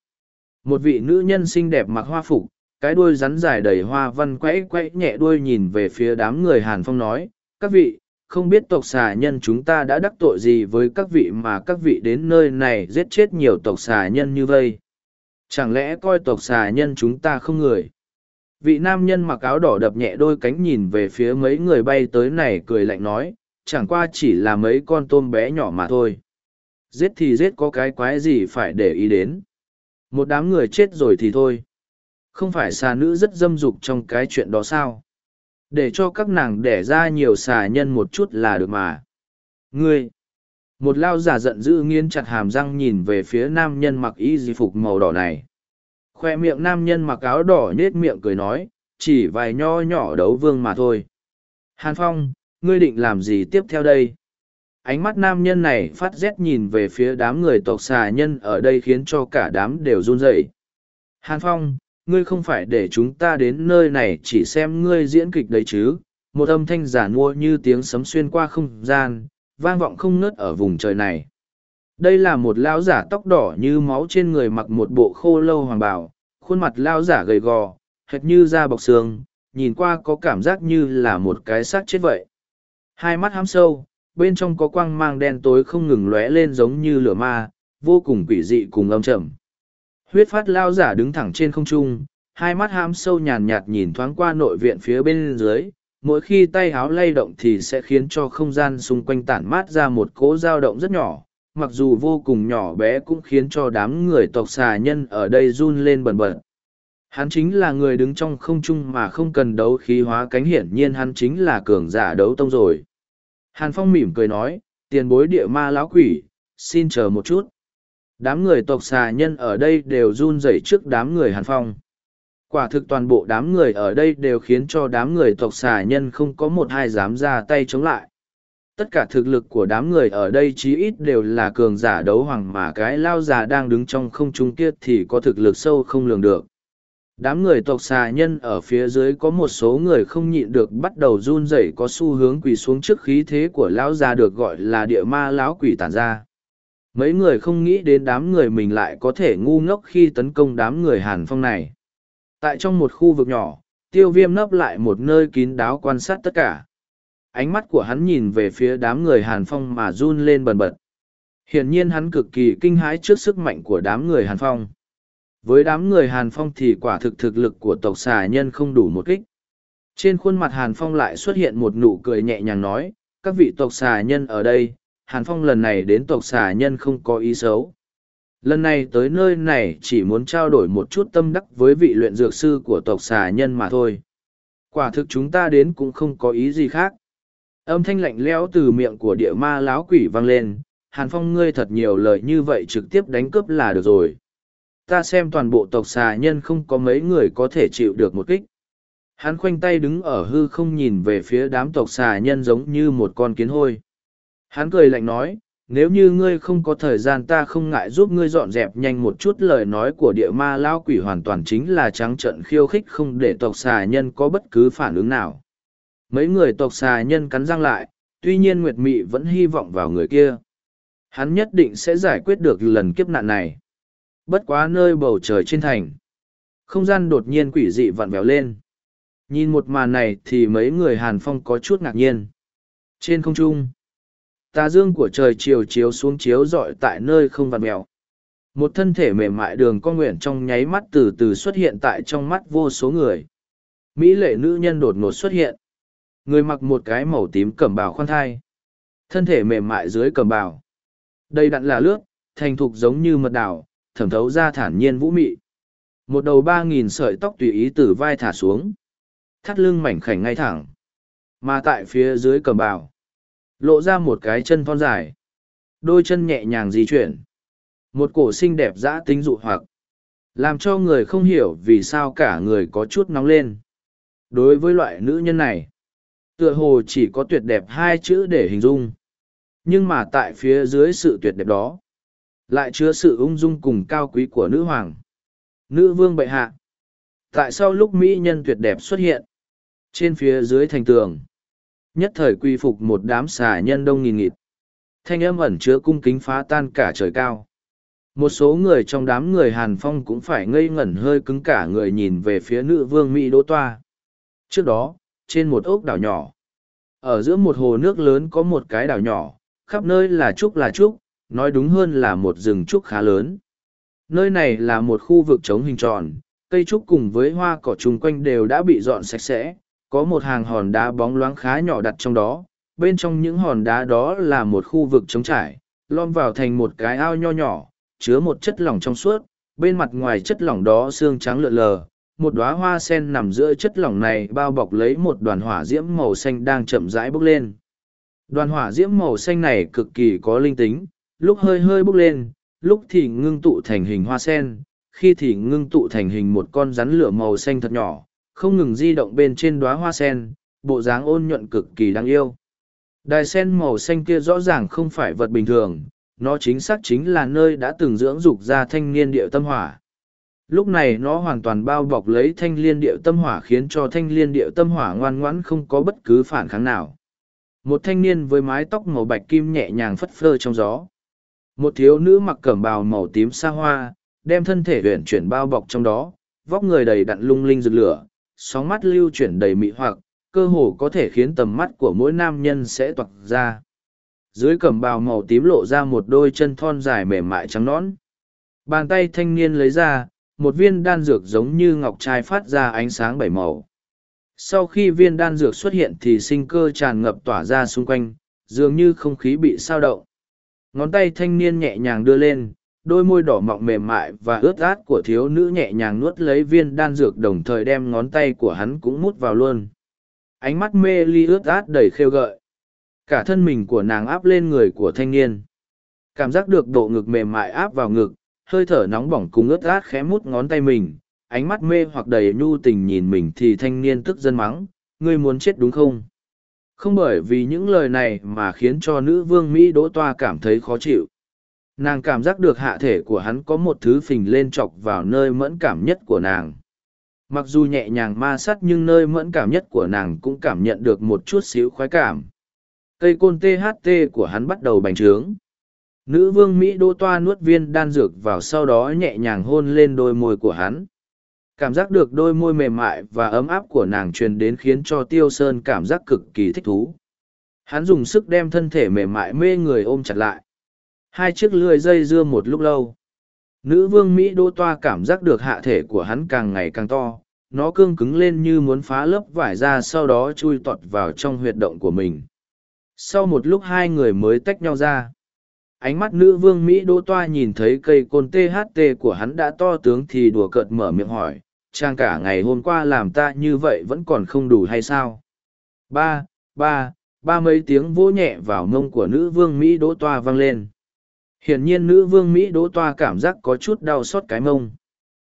Một vị nữ nhân xinh đẹp mặc hoa phục, cái đuôi rắn dài đầy hoa văn quẫy quẫy nhẹ đuôi nhìn về phía đám người Hàn Phong nói, các vị, không biết tộc xà nhân chúng ta đã đắc tội gì với các vị mà các vị đến nơi này giết chết nhiều tộc xà nhân như vây. Chẳng lẽ coi tộc xà nhân chúng ta không người? Vị nam nhân mặc áo đỏ đập nhẹ đôi cánh nhìn về phía mấy người bay tới này cười lạnh nói, chẳng qua chỉ là mấy con tôm bé nhỏ mà thôi. Giết thì giết có cái quái gì phải để ý đến. Một đám người chết rồi thì thôi. Không phải xà nữ rất dâm dục trong cái chuyện đó sao? Để cho các nàng đẻ ra nhiều xà nhân một chút là được mà. Ngươi! Một lao giả giận dữ nghiến chặt hàm răng nhìn về phía nam nhân mặc y di phục màu đỏ này. Khoe miệng nam nhân mặc áo đỏ nết miệng cười nói, chỉ vài nho nhỏ đấu vương mà thôi. Hàn Phong, ngươi định làm gì tiếp theo đây? Ánh mắt nam nhân này phát rét nhìn về phía đám người tộc xà nhân ở đây khiến cho cả đám đều run rẩy. Hàn Phong, ngươi không phải để chúng ta đến nơi này chỉ xem ngươi diễn kịch đấy chứ? Một âm thanh giả nua như tiếng sấm xuyên qua không gian, vang vọng không ngớt ở vùng trời này. Đây là một lão giả tóc đỏ như máu trên người mặc một bộ khô lâu hoàng bào, khuôn mặt lão giả gầy gò, hệt như da bọc xương, nhìn qua có cảm giác như là một cái xác chết vậy. Hai mắt hám sâu, bên trong có quang mang đen tối không ngừng lóe lên giống như lửa ma, vô cùng quỷ dị cùng âm trầm. Huyết phát lao giả đứng thẳng trên không trung, hai mắt hám sâu nhàn nhạt nhìn thoáng qua nội viện phía bên dưới, mỗi khi tay háo lay động thì sẽ khiến cho không gian xung quanh tản mát ra một cỗ dao động rất nhỏ, mặc dù vô cùng nhỏ bé cũng khiến cho đám người tộc xà nhân ở đây run lên bần bật. Hắn chính là người đứng trong không trung mà không cần đấu khí hóa cánh hiển nhiên hắn chính là cường giả đấu tông rồi. Hàn Phong mỉm cười nói, tiền bối địa ma lão quỷ, xin chờ một chút. Đám người tộc xà nhân ở đây đều run rẩy trước đám người Hàn Phong. Quả thực toàn bộ đám người ở đây đều khiến cho đám người tộc xà nhân không có một hai dám ra tay chống lại. Tất cả thực lực của đám người ở đây chí ít đều là cường giả đấu hoàng mà cái lao già đang đứng trong không trung kia thì có thực lực sâu không lường được. Đám người tộc xà nhân ở phía dưới có một số người không nhịn được bắt đầu run rẩy có xu hướng quỳ xuống trước khí thế của lão già được gọi là địa ma lão quỷ tản ra. Mấy người không nghĩ đến đám người mình lại có thể ngu ngốc khi tấn công đám người Hàn Phong này. Tại trong một khu vực nhỏ, tiêu viêm nấp lại một nơi kín đáo quan sát tất cả. Ánh mắt của hắn nhìn về phía đám người Hàn Phong mà run lên bần bật. Hiển nhiên hắn cực kỳ kinh hãi trước sức mạnh của đám người Hàn Phong với đám người hàn phong thì quả thực thực lực của tộc xà nhân không đủ một kích trên khuôn mặt hàn phong lại xuất hiện một nụ cười nhẹ nhàng nói các vị tộc xà nhân ở đây hàn phong lần này đến tộc xà nhân không có ý xấu. Lần này tới nơi này chỉ muốn trao đổi một chút tâm đắc với vị luyện dược sư của tộc xà nhân mà thôi. Quả thực chúng ta đến cũng không có ý gì khác. Âm thanh lạnh lẽo từ miệng của địa ma láo quỷ vang lên. Hàn phong ngươi thật nhiều lời như vậy trực tiếp đánh cướp là được rồi. Ta xem toàn bộ tộc xà nhân không có mấy người có thể chịu được một kích. Hắn khoanh tay đứng ở hư không nhìn về phía đám tộc xà nhân giống như một con kiến hôi hắn cười lạnh nói nếu như ngươi không có thời gian ta không ngại giúp ngươi dọn dẹp nhanh một chút lời nói của địa ma lao quỷ hoàn toàn chính là trắng trận khiêu khích không để tộc xà nhân có bất cứ phản ứng nào mấy người tộc xà nhân cắn răng lại tuy nhiên nguyệt mị vẫn hy vọng vào người kia hắn nhất định sẽ giải quyết được lần kiếp nạn này Bất quá nơi bầu trời trên thành. Không gian đột nhiên quỷ dị vặn vẹo lên. Nhìn một màn này thì mấy người Hàn Phong có chút ngạc nhiên. Trên không trung, tà dương của trời chiều chiếu xuống chiếu rọi tại nơi không vặn mèo. Một thân thể mềm mại đường con nguyện trong nháy mắt từ từ xuất hiện tại trong mắt vô số người. Mỹ lệ nữ nhân đột ngột xuất hiện. Người mặc một cái màu tím cẩm bào khoan thai. Thân thể mềm mại dưới cẩm bào. Đây đặn là lướt, thành thục giống như mật đảo, thẩm thấu ra thản nhiên vũ mị. Một đầu ba nghìn sợi tóc tùy ý từ vai thả xuống. Thắt lưng mảnh khảnh ngay thẳng. Mà tại phía dưới cầm bào. Lộ ra một cái chân thon dài. Đôi chân nhẹ nhàng di chuyển. Một cổ xinh đẹp dã tính dụ hoặc. Làm cho người không hiểu vì sao cả người có chút nóng lên. Đối với loại nữ nhân này, tựa hồ chỉ có tuyệt đẹp hai chữ để hình dung. Nhưng mà tại phía dưới sự tuyệt đẹp đó, lại chứa sự ung dung cùng cao quý của nữ hoàng nữ vương bệ hạ tại sao lúc mỹ nhân tuyệt đẹp xuất hiện Trên phía dưới thành tường, nhất thời quy phục một đám xà nhân đông nghìn nghịt. Thanh âm ẩn chứa cung kính phá tan cả trời cao. Một số người trong đám người Hàn Phong cũng phải ngây ngẩn hơi cứng cả người nhìn về phía nữ vương Mỹ Đỗ Toa. Trước đó, trên một ốc đảo nhỏ, ở giữa một hồ nước lớn có một cái đảo nhỏ, khắp nơi là trúc là trúc, nói đúng hơn là một rừng trúc khá lớn. Nơi này là một khu vực trống hình tròn, cây trúc cùng với hoa cỏ chung quanh đều đã bị dọn sạch sẽ, có một hàng hòn đá bóng loáng khá nhỏ đặt trong đó, bên trong những hòn đá đó là một khu vực trống trải, lom vào thành một cái ao nho nhỏ, chứa một chất lỏng trong suốt, bên mặt ngoài chất lỏng đó xương trắng lượn lờ, một đóa hoa sen nằm giữa chất lỏng này bao bọc lấy một đoàn hỏa diễm màu xanh đang chậm rãi bốc lên. Đoàn hỏa diễm màu xanh này cực kỳ có linh tính, lúc hơi hơi bốc lên, lúc thì ngưng tụ thành hình hoa sen, khi thì ngưng tụ thành hình một con rắn lửa màu xanh thật nhỏ, không ngừng di động bên trên đóa hoa sen, bộ dáng ôn nhuận cực kỳ đáng yêu. Đài sen màu xanh kia rõ ràng không phải vật bình thường, nó chính xác chính là nơi đã từng dưỡng dục ra thanh niên điệu tâm hỏa. Lúc này nó hoàn toàn bao bọc lấy thanh liên điệu tâm hỏa khiến cho thanh liên điệu tâm hỏa ngoan ngoãn không có bất cứ phản kháng nào. Một thanh niên với mái tóc màu bạch kim nhẹ nhàng phất phơ trong gió. Một thiếu nữ mặc cẩm bào màu tím xa hoa, đem thân thể huyển chuyển bao bọc trong đó, vóc người đầy đặn lung linh rực lửa, sóng mắt lưu chuyển đầy mị hoặc, cơ hồ có thể khiến tầm mắt của mỗi nam nhân sẽ toạc ra. Dưới cẩm bào màu tím lộ ra một đôi chân thon dài mềm mại trắng nõn. Bàn tay thanh niên lấy ra, một viên đan dược giống như ngọc trai phát ra ánh sáng bảy màu. Sau khi viên đan dược xuất hiện thì sinh cơ tràn ngập tỏa ra xung quanh, dường như không khí bị sao động. Ngón tay thanh niên nhẹ nhàng đưa lên, đôi môi đỏ mọng mềm mại và ướt át của thiếu nữ nhẹ nhàng nuốt lấy viên đan dược đồng thời đem ngón tay của hắn cũng mút vào luôn. Ánh mắt mê ly ướt át đầy khêu gợi. Cả thân mình của nàng áp lên người của thanh niên. Cảm giác được độ ngực mềm mại áp vào ngực, hơi thở nóng bỏng cùng ướt át khẽ mút ngón tay mình, ánh mắt mê hoặc đầy nhu tình nhìn mình thì thanh niên tức dân mắng, ngươi muốn chết đúng không? Không bởi vì những lời này mà khiến cho nữ vương Mỹ đỗ toa cảm thấy khó chịu. Nàng cảm giác được hạ thể của hắn có một thứ phình lên chọc vào nơi mẫn cảm nhất của nàng. Mặc dù nhẹ nhàng ma sát nhưng nơi mẫn cảm nhất của nàng cũng cảm nhận được một chút xíu khoái cảm. Cây côn THT của hắn bắt đầu bành trướng. Nữ vương Mỹ đô toa nuốt viên đan dược vào sau đó nhẹ nhàng hôn lên đôi môi của hắn. Cảm giác được đôi môi mềm mại và ấm áp của nàng truyền đến khiến cho Tiêu Sơn cảm giác cực kỳ thích thú. Hắn dùng sức đem thân thể mềm mại mê người ôm chặt lại. Hai chiếc lưỡi dây dưa một lúc lâu. Nữ vương Mỹ đô toa cảm giác được hạ thể của hắn càng ngày càng to. Nó cương cứng lên như muốn phá lớp vải ra sau đó chui tọt vào trong huyệt động của mình. Sau một lúc hai người mới tách nhau ra ánh mắt nữ vương Mỹ đô toa nhìn thấy cây côn THT của hắn đã to tướng thì đùa cợt mở miệng hỏi, trang cả ngày hôm qua làm ta như vậy vẫn còn không đủ hay sao? Ba, ba, ba mấy tiếng vỗ nhẹ vào mông của nữ vương Mỹ đỗ toa vang lên. Hiển nhiên nữ vương Mỹ đỗ toa cảm giác có chút đau xót cái mông.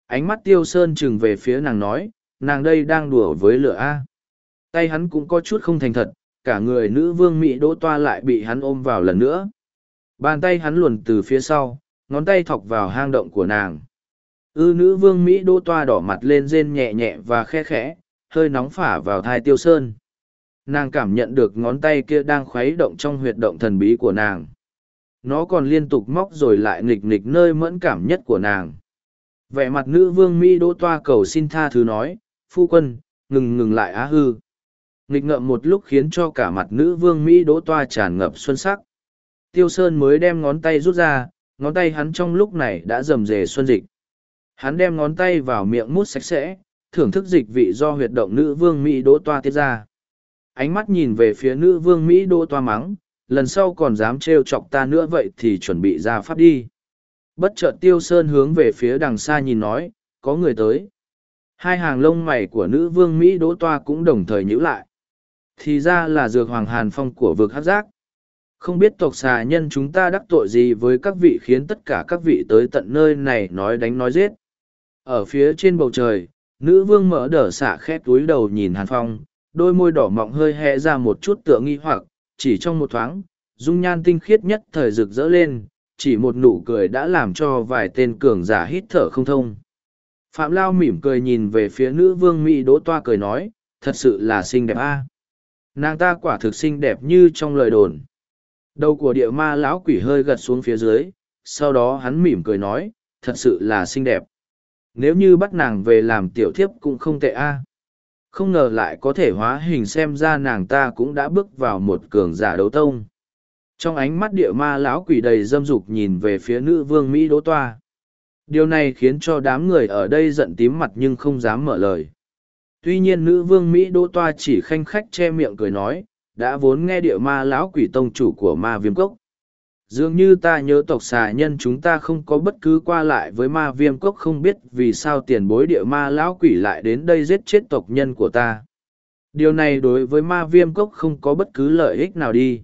Ánh mắt tiêu sơn chừng về phía nàng nói, nàng đây đang đùa với lửa A. Tay hắn cũng có chút không thành thật, cả người nữ vương Mỹ đỗ toa lại bị hắn ôm vào lần nữa. Bàn tay hắn luồn từ phía sau, ngón tay thọc vào hang động của nàng. Ư nữ vương Mỹ đỗ toa đỏ mặt lên rên nhẹ nhẹ và khe khẽ, hơi nóng phả vào thai tiêu sơn. Nàng cảm nhận được ngón tay kia đang khuấy động trong huyệt động thần bí của nàng. Nó còn liên tục móc rồi lại nghịch nghịch nơi mẫn cảm nhất của nàng. Vẻ mặt nữ vương Mỹ đỗ toa cầu xin tha thứ nói, phu quân, ngừng ngừng lại á hư. Nghịch ngợm một lúc khiến cho cả mặt nữ vương Mỹ đỗ toa tràn ngập xuân sắc. Tiêu Sơn mới đem ngón tay rút ra, ngón tay hắn trong lúc này đã rầm rề xuân dịch. Hắn đem ngón tay vào miệng mút sạch sẽ, thưởng thức dịch vị do huyệt động nữ vương Mỹ đỗ toa tiết ra. Ánh mắt nhìn về phía nữ vương Mỹ đỗ toa mắng, lần sau còn dám trêu chọc ta nữa vậy thì chuẩn bị ra pháp đi. Bất chợt Tiêu Sơn hướng về phía đằng xa nhìn nói, có người tới. Hai hàng lông mày của nữ vương Mỹ đỗ toa cũng đồng thời nhíu lại. Thì ra là dược hoàng hàn phong của vực hát giác. Không biết tộc xà nhân chúng ta đắc tội gì với các vị khiến tất cả các vị tới tận nơi này nói đánh nói giết. Ở phía trên bầu trời, nữ vương mở đở xả khét túi đầu nhìn Hàn Phong, đôi môi đỏ mọng hơi hẹ ra một chút tựa nghi hoặc, chỉ trong một thoáng, dung nhan tinh khiết nhất thời rực rỡ lên, chỉ một nụ cười đã làm cho vài tên cường giả hít thở không thông. Phạm Lao mỉm cười nhìn về phía nữ vương Mỹ đỗ toa cười nói, thật sự là xinh đẹp a. Nàng ta quả thực xinh đẹp như trong lời đồn. Đầu của địa ma lão quỷ hơi gật xuống phía dưới sau đó hắn mỉm cười nói thật sự là xinh đẹp. Nếu như bắt nàng về làm tiểu thiếp cũng không tệ a không ngờ lại có thể hóa hình xem ra nàng ta cũng đã bước vào một cường giả đấu tông. Trong ánh mắt địa ma lão quỷ đầy dâm dục nhìn về phía nữ vương mỹ đỗ toa. Điều này khiến cho đám người ở đây giận tím mặt nhưng không dám mở lời. Tuy nhiên nữ vương mỹ đỗ toa chỉ khanh khách che miệng cười nói, đã vốn nghe địa ma lão quỷ tông chủ của ma viêm cốc dường như ta nhớ tộc xà nhân chúng ta không có bất cứ qua lại với ma viêm cốc không biết vì sao tiền bối địa ma lão quỷ lại đến đây giết chết tộc nhân của ta. Điều này đối với ma viêm cốc không có bất cứ lợi ích nào đi.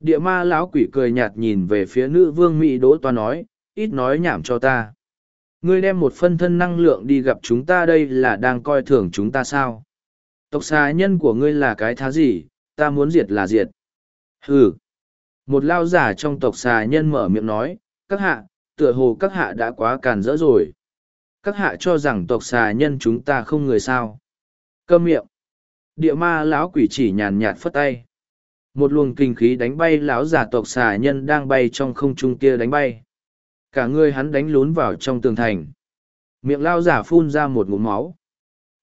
Địa ma lão quỷ cười nhạt nhìn về phía nữ vương mỹ đỗ toa nói, ít nói nhảm cho ta. Ngươi đem một phân thân năng lượng đi gặp chúng ta đây là đang coi thường chúng ta sao? Tộc xà nhân của ngươi là cái thá gì? Ta muốn diệt là diệt. Ừ một lao giả trong tộc xà nhân mở miệng nói, các hạ, tựa hồ các hạ đã quá càn rỡ rồi. Các hạ cho rằng tộc xà nhân chúng ta không người sao. Cơm miệng. Địa ma lão quỷ chỉ nhàn nhạt phất tay. Một luồng kinh khí đánh bay lão giả tộc xà nhân đang bay trong không trung kia đánh bay. Cả người hắn đánh lún vào trong tường thành. Miệng lao giả phun ra một ngụm máu.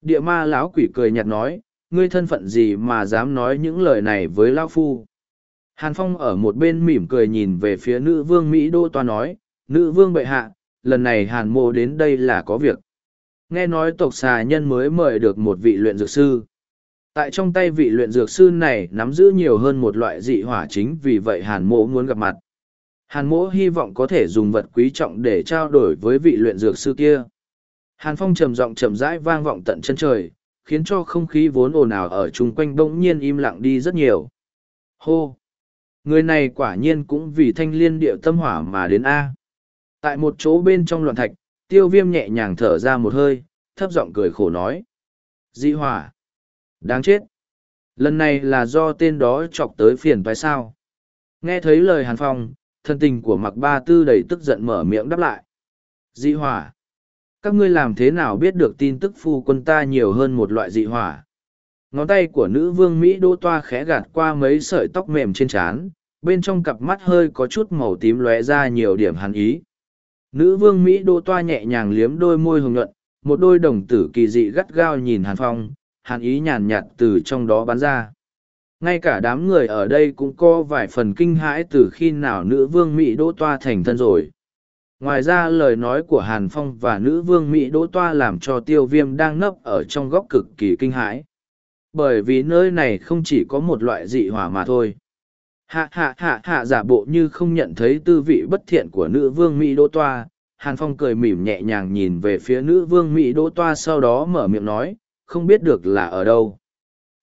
Địa ma lão quỷ cười nhạt nói, ngươi thân phận gì mà dám nói những lời này với lão phu? Hàn phong ở một bên mỉm cười nhìn về phía nữ vương mỹ đô toa nói, nữ vương bệ hạ, lần này hàn mô đến đây là có việc. Nghe nói tộc xà nhân mới mời được một vị luyện dược sư. Tại trong tay vị luyện dược sư này nắm giữ nhiều hơn một loại dị hỏa chính, vì vậy hàn mô muốn gặp mặt. Hàn mỗ hy vọng có thể dùng vật quý trọng để trao đổi với vị luyện dược sư kia. Hàn phong trầm giọng trầm rãi vang vọng tận chân trời, khiến cho không khí vốn ồn ào ở chung quanh bỗng nhiên im lặng đi rất nhiều. Hô! Người này quả nhiên cũng vì thanh liên địa tâm hỏa mà đến a. Tại một chỗ bên trong loạn thạch, tiêu viêm nhẹ nhàng thở ra một hơi, thấp giọng cười khổ nói. Dị hỏa. Đáng chết. Lần này là do tên đó chọc tới phiền phải sao? Nghe thấy lời hàn phong, thân tình của mặc ba tư đầy tức giận mở miệng đáp lại. Dị hỏa. Các ngươi làm thế nào biết được tin tức phu quân ta nhiều hơn một loại dị hỏa? Ngón tay của nữ vương mỹ đô toa khẽ gạt qua mấy sợi tóc mềm trên trán, bên trong cặp mắt hơi có chút màu tím lóe ra nhiều điểm hàn ý. Nữ vương mỹ đô toa nhẹ nhàng liếm đôi môi hồng nhuận, một đôi đồng tử kỳ dị gắt gao nhìn hàn phong, hàn ý nhàn nhạt từ trong đó bắn ra. Ngay cả đám người ở đây cũng có vài phần kinh hãi từ khi nào nữ vương mỹ đỗ toa thành thân rồi. Ngoài ra lời nói của hàn phong và nữ vương mỹ đỗ toa làm cho tiêu viêm đang nấp ở trong góc cực kỳ kinh hãi bởi vì nơi này không chỉ có một loại dị hỏa mà thôi. Hạ hạ hạ hạ giả bộ như không nhận thấy tư vị bất thiện của nữ vương mỹ đỗ toa, hàn phong cười mỉm nhẹ nhàng nhìn về phía nữ vương mỹ đỗ toa sau đó mở miệng nói, không biết được là ở đâu.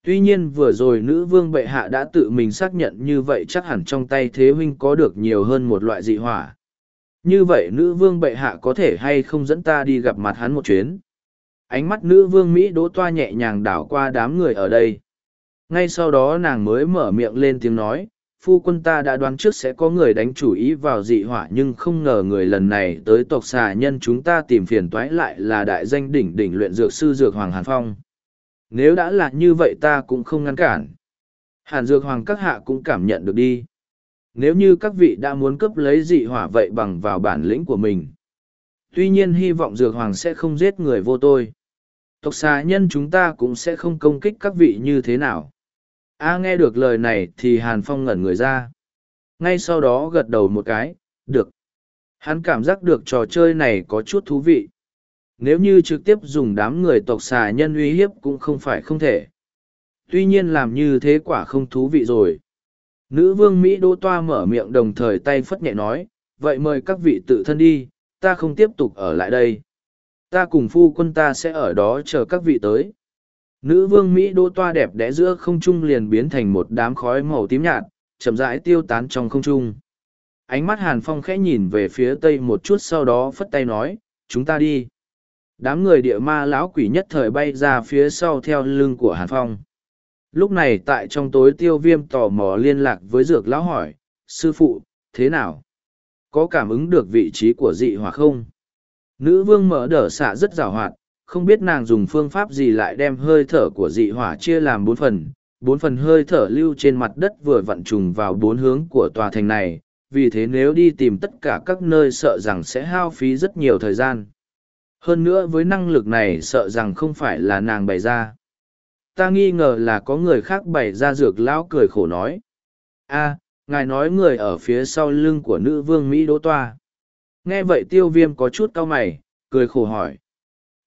Tuy nhiên vừa rồi nữ vương bệ hạ đã tự mình xác nhận như vậy chắc hẳn trong tay thế huynh có được nhiều hơn một loại dị hỏa. Như vậy nữ vương bệ hạ có thể hay không dẫn ta đi gặp mặt hắn một chuyến? Ánh mắt nữ vương mỹ đỗ toa nhẹ nhàng đảo qua đám người ở đây. Ngay sau đó nàng mới mở miệng lên tiếng nói, phu quân ta đã đoán trước sẽ có người đánh chủ ý vào dị hỏa, nhưng không ngờ người lần này tới tộc xà nhân chúng ta tìm phiền toái lại là đại danh đỉnh đỉnh luyện dược sư dược hoàng hàn phong. Nếu đã là như vậy ta cũng không ngăn cản. Hàn dược hoàng các hạ cũng cảm nhận được đi. Nếu như các vị đã muốn cướp lấy dị hỏa vậy bằng vào bản lĩnh của mình. Tuy nhiên hy vọng dược hoàng sẽ không giết người vô tôi tộc xà nhân chúng ta cũng sẽ không công kích các vị như thế nào. A nghe được lời này thì hàn phong ngẩn người ra. Ngay sau đó gật đầu một cái, được. Hắn cảm giác được trò chơi này có chút thú vị. Nếu như trực tiếp dùng đám người tộc xà nhân uy hiếp cũng không phải không thể. Tuy nhiên làm như thế quả không thú vị rồi. Nữ vương mỹ đỗ toa mở miệng đồng thời tay phất nhẹ nói, vậy mời các vị tự thân đi, ta không tiếp tục ở lại đây ta cùng phu quân ta sẽ ở đó chờ các vị tới. Nữ vương mỹ đỗ toa đẹp đẽ giữa không trung liền biến thành một đám khói màu tím nhạt, chậm rãi tiêu tán trong không trung. Ánh mắt hàn phong khẽ nhìn về phía tây một chút sau đó phất tay nói, chúng ta đi. Đám người địa ma lão quỷ nhất thời bay ra phía sau theo lưng của hàn phong. Lúc này tại trong tối tiêu viêm tò mò liên lạc với dược lão hỏi, sư phụ, thế nào? Có cảm ứng được vị trí của dị hỏa không? Nữ vương mở đờ xạ rất rào hoạt, không biết nàng dùng phương pháp gì lại đem hơi thở của dị hỏa chia làm bốn phần. Bốn phần hơi thở lưu trên mặt đất vừa vặn trùng vào bốn hướng của tòa thành này, vì thế nếu đi tìm tất cả các nơi sợ rằng sẽ hao phí rất nhiều thời gian. Hơn nữa với năng lực này sợ rằng không phải là nàng bày ra. Ta nghi ngờ là có người khác bày ra dược lão cười khổ nói. A, ngài nói người ở phía sau lưng của nữ vương mỹ đỗ toa nghe vậy tiêu viêm có chút cau mày, cười khổ hỏi.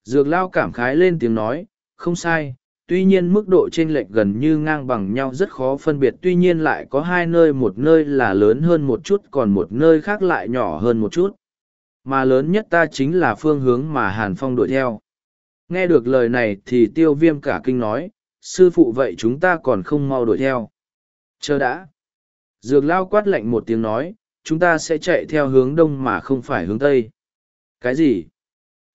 Dược lao cảm khái lên tiếng nói, không sai, tuy nhiên mức độ chênh lệch gần như ngang bằng nhau rất khó phân biệt, tuy nhiên lại có hai nơi, một nơi là lớn hơn một chút, còn một nơi khác lại nhỏ hơn một chút. Mà lớn nhất ta chính là phương hướng mà hàn phong đuổi theo. Nghe được lời này thì tiêu viêm cả kinh nói, sư phụ vậy chúng ta còn không mau đuổi theo. Chờ đã. Dược lao quát lạnh một tiếng nói chúng ta sẽ chạy theo hướng đông mà không phải hướng tây. Cái gì?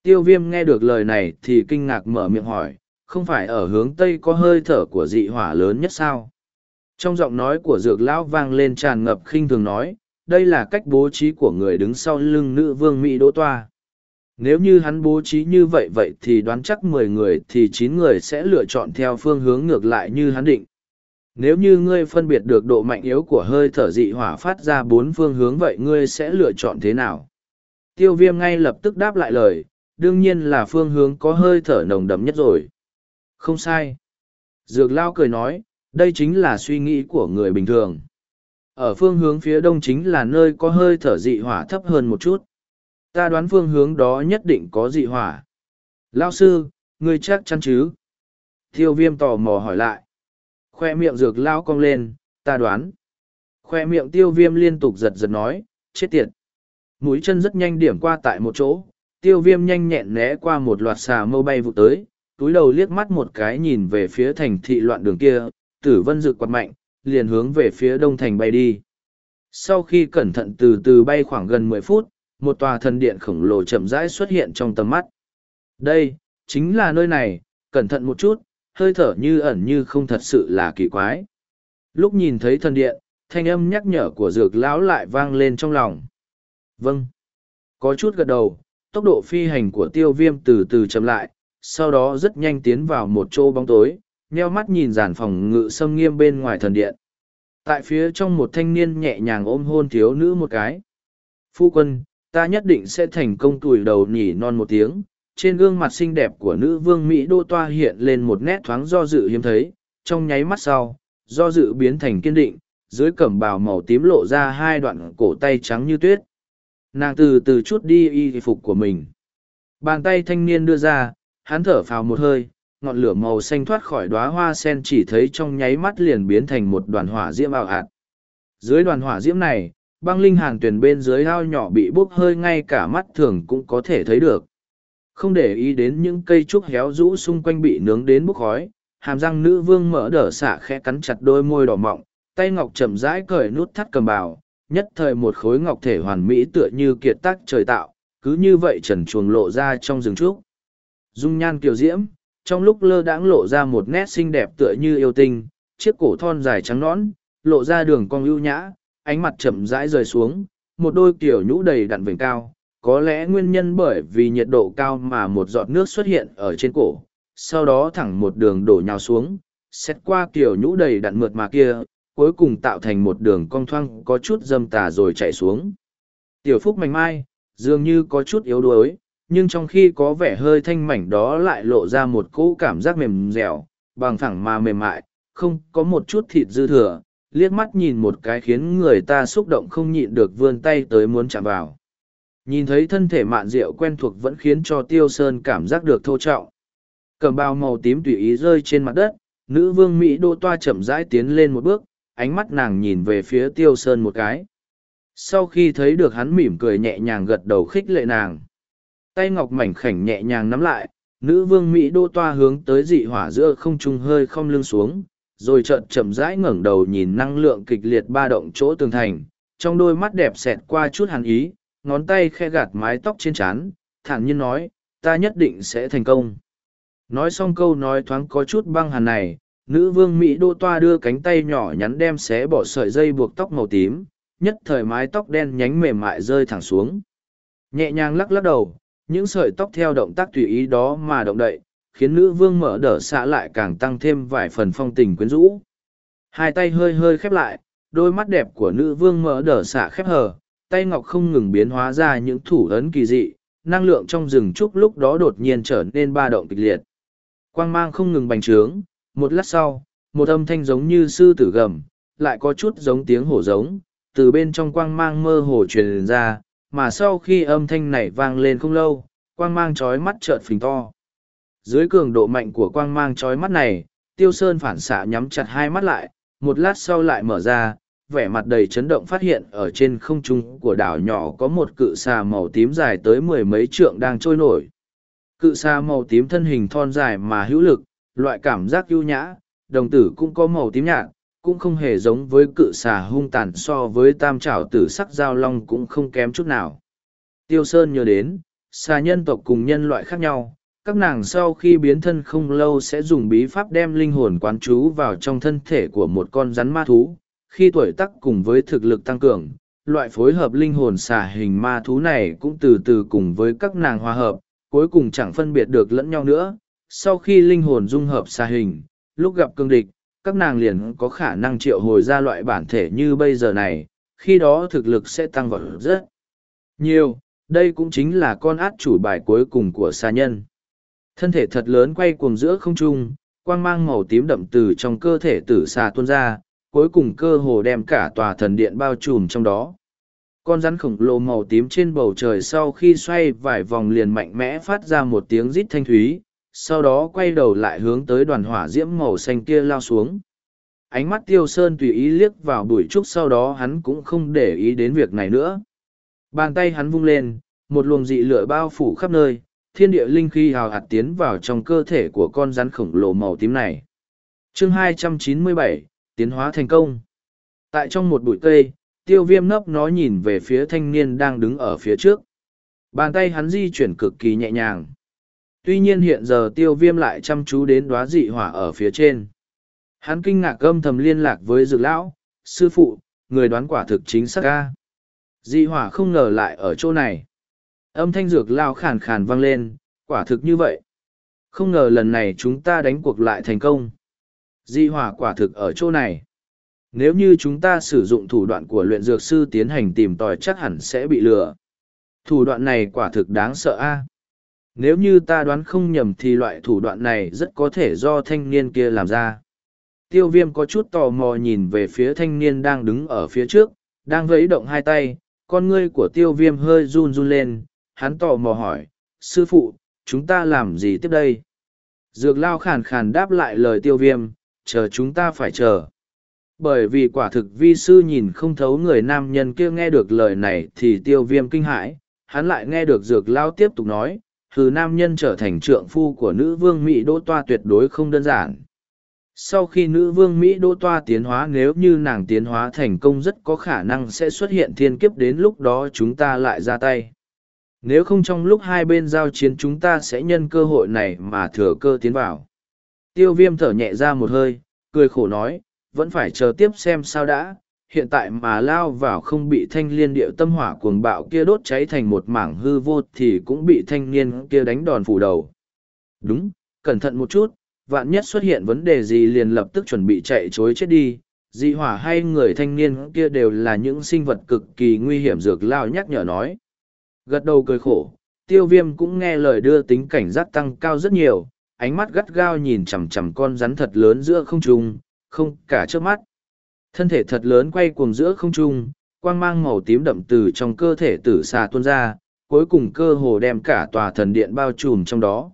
Tiêu viêm nghe được lời này thì kinh ngạc mở miệng hỏi, không phải ở hướng tây có hơi thở của dị hỏa lớn nhất sao? Trong giọng nói của dược lão vang lên tràn ngập khinh thường nói, đây là cách bố trí của người đứng sau lưng nữ vương mỹ đỗ toa. Nếu như hắn bố trí như vậy vậy thì đoán chắc mười người thì chín người sẽ lựa chọn theo phương hướng ngược lại như hắn định nếu như ngươi phân biệt được độ mạnh yếu của hơi thở dị hỏa phát ra bốn phương hướng vậy ngươi sẽ lựa chọn thế nào tiêu viêm ngay lập tức đáp lại lời đương nhiên là phương hướng có hơi thở nồng đậm nhất rồi. Không sai. Dược lao cười nói, đây chính là suy nghĩ của người bình thường. Ở phương hướng phía đông chính là nơi có hơi thở dị hỏa thấp hơn một chút. Ta đoán phương hướng đó nhất định có dị hỏa. Lao sư, ngươi chắc chắn chứ? Tiêu viêm tò mò hỏi lại. Khoe miệng dược lao cong lên, ta đoán. Khoe miệng tiêu viêm liên tục giật giật nói, chết tiệt. Mũi chân rất nhanh điểm qua tại một chỗ, tiêu viêm nhanh nhẹn né qua một loạt xà mâu bay vụ tới, túi đầu liếc mắt một cái nhìn về phía thành thị loạn đường kia, tử vân dự quạt mạnh, liền hướng về phía đông thành bay đi. Sau khi cẩn thận từ từ bay khoảng gần mười phút, một tòa thần điện khổng lồ chậm rãi xuất hiện trong tầm mắt. Đây, chính là nơi này, cẩn thận một chút, hơi thở như ẩn như không thật sự là kỳ quái. Lúc nhìn thấy thần điện, thanh âm nhắc nhở của dược lão lại vang lên trong lòng. Vâng. Có chút gật đầu, tốc độ phi hành của tiêu viêm từ từ chậm lại, sau đó rất nhanh tiến vào một chỗ bóng tối, nheo mắt nhìn giàn phòng ngự sâm nghiêm bên ngoài thần điện. Tại phía trong một thanh niên nhẹ nhàng ôm hôn thiếu nữ một cái. Phu quân, ta nhất định sẽ thành công tuổi đầu nhỉ non một tiếng. Trên gương mặt xinh đẹp của nữ vương Mỹ Đô Toa hiện lên một nét thoáng do dự hiếm thấy, trong nháy mắt sau, do dự biến thành kiên định, dưới cẩm bào màu tím lộ ra hai đoạn cổ tay trắng như tuyết. Nàng từ từ chút đi y phục của mình. Bàn tay thanh niên đưa ra hắn thở phào một hơi ngọn lửa màu xanh thoát khỏi đoá hoa sen chỉ thấy trong nháy mắt liền biến thành một đoàn hỏa diễm ảo ạt dưới đoàn hỏa diễm này băng linh hàn tuyển bên dưới ao nhỏ bị bốc hơi ngay cả mắt thường cũng có thể thấy được không để ý đến những cây trúc héo rũ xung quanh bị nướng đến bốc khói hàm răng nữ vương mở đờ xạ khẽ cắn chặt đôi môi đỏ mọng tay ngọc chậm rãi cởi nút thắt cầm bào nhất thời một khối ngọc thể hoàn mỹ tựa như kiệt tác trời tạo, cứ như vậy trần chuồng lộ ra trong rừng trúc. Dung nhan kiều diễm, trong lúc lơ đãng lộ ra một nét xinh đẹp tựa như yêu tinh, chiếc cổ thon dài trắng nõn, lộ ra đường cong ưu nhã, ánh mặt chậm rãi rời xuống, một đôi kiểu nhũ đầy đặn vành cao. Có lẽ nguyên nhân bởi vì nhiệt độ cao mà một giọt nước xuất hiện ở trên cổ, sau đó thẳng một đường đổ nhào xuống, xét qua kiểu nhũ đầy đặn mượt mà kia, cuối cùng tạo thành một đường cong thoang có chút dâm tà rồi chạy xuống. Tiểu Phúc mảnh mai, dường như có chút yếu đuối, nhưng trong khi có vẻ hơi thanh mảnh đó lại lộ ra một cỗ cảm giác mềm dẻo, bằng thẳng mà mềm mại, không có một chút thịt dư thừa, liếc mắt nhìn một cái khiến người ta xúc động không nhịn được vươn tay tới muốn chạm vào. Nhìn thấy thân thể mạn rượu quen thuộc vẫn khiến cho Tiêu Sơn cảm giác được thô trọng. Cầm bao màu tím tùy ý rơi trên mặt đất, nữ vương Mỹ đô toa chậm rãi tiến lên một bước, ánh mắt nàng nhìn về phía tiêu sơn một cái sau khi thấy được hắn mỉm cười nhẹ nhàng gật đầu khích lệ nàng tay ngọc mảnh khảnh nhẹ nhàng nắm lại nữ vương mỹ đô toa hướng tới dị hỏa giữa không trung hơi không lưng xuống rồi trợn chậm rãi ngẩng đầu nhìn năng lượng kịch liệt ba động chỗ tường thành trong đôi mắt đẹp xẹt qua chút hàn ý ngón tay khe gạt mái tóc trên trán, thản nhiên nói, ta nhất định sẽ thành công. Nói xong câu nói thoáng có chút băng hàn này, nữ vương mỹ đô toa đưa cánh tay nhỏ nhắn đem xé bỏ sợi dây buộc tóc màu tím, nhất thời mái tóc đen nhánh mềm mại rơi thẳng xuống. Nhẹ nhàng lắc lắc đầu, những sợi tóc theo động tác tùy ý đó mà động đậy, khiến nữ vương mở đỡ xạ lại càng tăng thêm vài phần phong tình quyến rũ. Hai tay hơi hơi khép lại, đôi mắt đẹp của nữ vương mở đỡ xạ khép hờ tay ngọc không ngừng biến hóa ra những thủ ấn kỳ dị, năng lượng trong rừng trúc lúc đó đột nhiên trở nên ba động kịch liệt. Quang mang không ngừng bành trướng, một lát sau, một âm thanh giống như sư tử gầm, lại có chút giống tiếng hổ giống, từ bên trong quang mang mơ hồ truyền ra, mà sau khi âm thanh này vang lên không lâu, quang mang chói mắt trợn phình to. Dưới cường độ mạnh của quang mang chói mắt này, tiêu sơn phản xạ nhắm chặt hai mắt lại, một lát sau lại mở ra vẻ mặt đầy chấn động phát hiện ở trên không trung của đảo nhỏ có một cự xà màu tím dài tới mười mấy trượng đang trôi nổi. Cự xà màu tím thân hình thon dài mà hữu lực, loại cảm giác ưu nhã, đồng tử cũng có màu tím nhạt, cũng không hề giống với cự xà hung tàn so với tam trảo tử sắc giao long cũng không kém chút nào. Tiêu sơn nhớ đến, xà nhân tộc cùng nhân loại khác nhau, các nàng sau khi biến thân không lâu sẽ dùng bí pháp đem linh hồn quán trú vào trong thân thể của một con rắn ma thú khi tuổi tắc cùng với thực lực tăng cường, loại phối hợp linh hồn xà hình ma thú này cũng từ từ cùng với các nàng hòa hợp, cuối cùng chẳng phân biệt được lẫn nhau nữa. Sau khi linh hồn dung hợp xà hình, lúc gặp cương địch, các nàng liền có khả năng triệu hồi ra loại bản thể như bây giờ này, khi đó thực lực sẽ tăng vọt rất nhiều. Đây cũng chính là con át chủ bài cuối cùng của xà nhân. Thân thể thật lớn quay cuồng giữa không trung, quang mang màu tím đậm từ trong cơ thể tử xà tuôn ra cuối cùng cơ hồ đem cả tòa thần điện bao trùm trong đó. Con rắn khổng lồ màu tím trên bầu trời sau khi xoay vài vòng liền mạnh mẽ phát ra một tiếng rít thanh thúy sau đó quay đầu lại hướng tới đoàn hỏa diễm màu xanh kia lao xuống. Ánh mắt tiêu sơn tùy ý liếc vào bụi trúc sau đó hắn cũng không để ý đến việc này nữa. Bàn tay hắn vung lên một luồng dị lửa bao phủ khắp nơi thiên địa linh khí hào hạt tiến vào trong cơ thể của con rắn khổng lồ màu tím này. Chương 297, tiến hóa thành công. Tại trong một bụi cây, tiêu viêm nấp nó nhìn về phía thanh niên đang đứng ở phía trước. Bàn tay hắn di chuyển cực kỳ nhẹ nhàng. Tuy nhiên hiện giờ tiêu viêm lại chăm chú đến đóa dị hỏa ở phía trên. Hắn kinh ngạc âm thầm liên lạc với dược lão, sư phụ, người đoán quả thực chính xác ca dị hỏa không ngờ lại ở chỗ này. Âm thanh dược lao khàn khàn vang lên, quả thực như vậy. Không ngờ lần này chúng ta đánh cuộc lại thành công. Di hỏa quả thực ở chỗ này. Nếu như chúng ta sử dụng thủ đoạn của luyện dược sư tiến hành tìm tòi chắc hẳn sẽ bị lừa. Thủ đoạn này quả thực đáng sợ a. Nếu như ta đoán không nhầm thì loại thủ đoạn này rất có thể do thanh niên kia làm ra. Tiêu viêm có chút tò mò nhìn về phía thanh niên đang đứng ở phía trước, đang vẫy động hai tay, con ngươi của tiêu viêm hơi run run lên. Hắn tò mò hỏi, sư phụ, chúng ta làm gì tiếp đây? Dược lao khàn khàn đáp lại lời tiêu viêm chờ chúng ta phải chờ. Bởi vì quả thực vi sư nhìn không thấu người nam nhân kia nghe được lời này thì tiêu viêm kinh hãi, hắn lại nghe được dược lao tiếp tục nói, hừ, nam nhân trở thành trượng phu của nữ vương mỹ đỗ toa tuyệt đối không đơn giản. Sau khi nữ vương mỹ đỗ toa tiến hóa, nếu như nàng tiến hóa thành công rất có khả năng sẽ xuất hiện thiên kiếp đến lúc đó chúng ta lại ra tay. Nếu không trong lúc hai bên giao chiến chúng ta sẽ nhân cơ hội này mà thừa cơ tiến vào tiêu viêm thở nhẹ ra một hơi cười khổ nói vẫn phải chờ tiếp xem sao đã hiện tại mà lao vào không bị thanh liên điệu tâm hỏa cuồng bạo kia đốt cháy thành một mảng hư vô thì cũng bị thanh niên kia đánh đòn phủ đầu. Đúng, cẩn thận một chút, vạn nhất xuất hiện vấn đề gì liền lập tức chuẩn bị chạy chối chết đi. Dị hỏa hay người thanh niên kia đều là những sinh vật cực kỳ nguy hiểm dược lao nhắc nhở nói. Gật đầu cười khổ, tiêu viêm cũng nghe lời đưa tính cảnh giác tăng cao rất nhiều, ánh mắt gắt gao nhìn chằm chằm con rắn thật lớn giữa không trung, không cả trước mắt Thân thể thật lớn quay cuồng giữa không trung, quang mang màu tím đậm từ trong cơ thể tử xà tuôn ra, cuối cùng cơ hồ đem cả tòa thần điện bao trùm trong đó.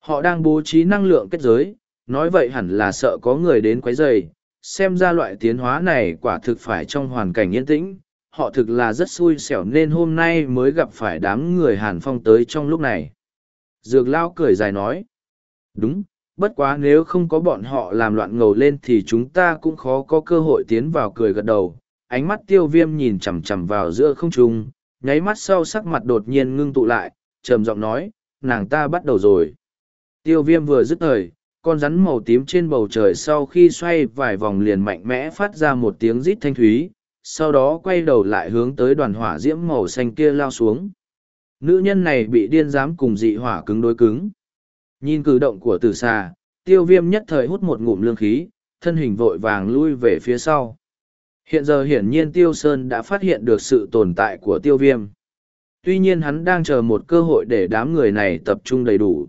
Họ đang bố trí năng lượng kết giới, nói vậy hẳn là sợ có người đến quấy rầy, xem ra loại tiến hóa này quả thực phải trong hoàn cảnh yên tĩnh. Họ thực là rất xui xẻo nên hôm nay mới gặp phải đám người Hàn Phong tới trong lúc này. Dược Lao cười dài nói. Đúng, bất quá nếu không có bọn họ làm loạn ngầu lên thì chúng ta cũng khó có cơ hội tiến vào cười gật đầu. Ánh mắt tiêu viêm nhìn chằm chằm vào giữa không trung nháy mắt sau sắc mặt đột nhiên ngưng tụ lại trầm giọng nói nàng ta bắt đầu rồi. Tiêu viêm vừa dứt thời con rắn màu tím trên bầu trời sau khi xoay vài vòng liền mạnh mẽ phát ra một tiếng rít thanh thúy sau đó quay đầu lại hướng tới đoàn hỏa diễm màu xanh kia lao xuống. Nữ nhân này bị điên dám cùng dị hỏa cứng đối cứng. Nhìn cử động của tử xà, tiêu viêm nhất thời hút một ngụm lương khí, thân hình vội vàng lui về phía sau. Hiện giờ hiển nhiên Tiêu Sơn đã phát hiện được sự tồn tại của tiêu viêm. Tuy nhiên hắn đang chờ một cơ hội để đám người này tập trung đầy đủ.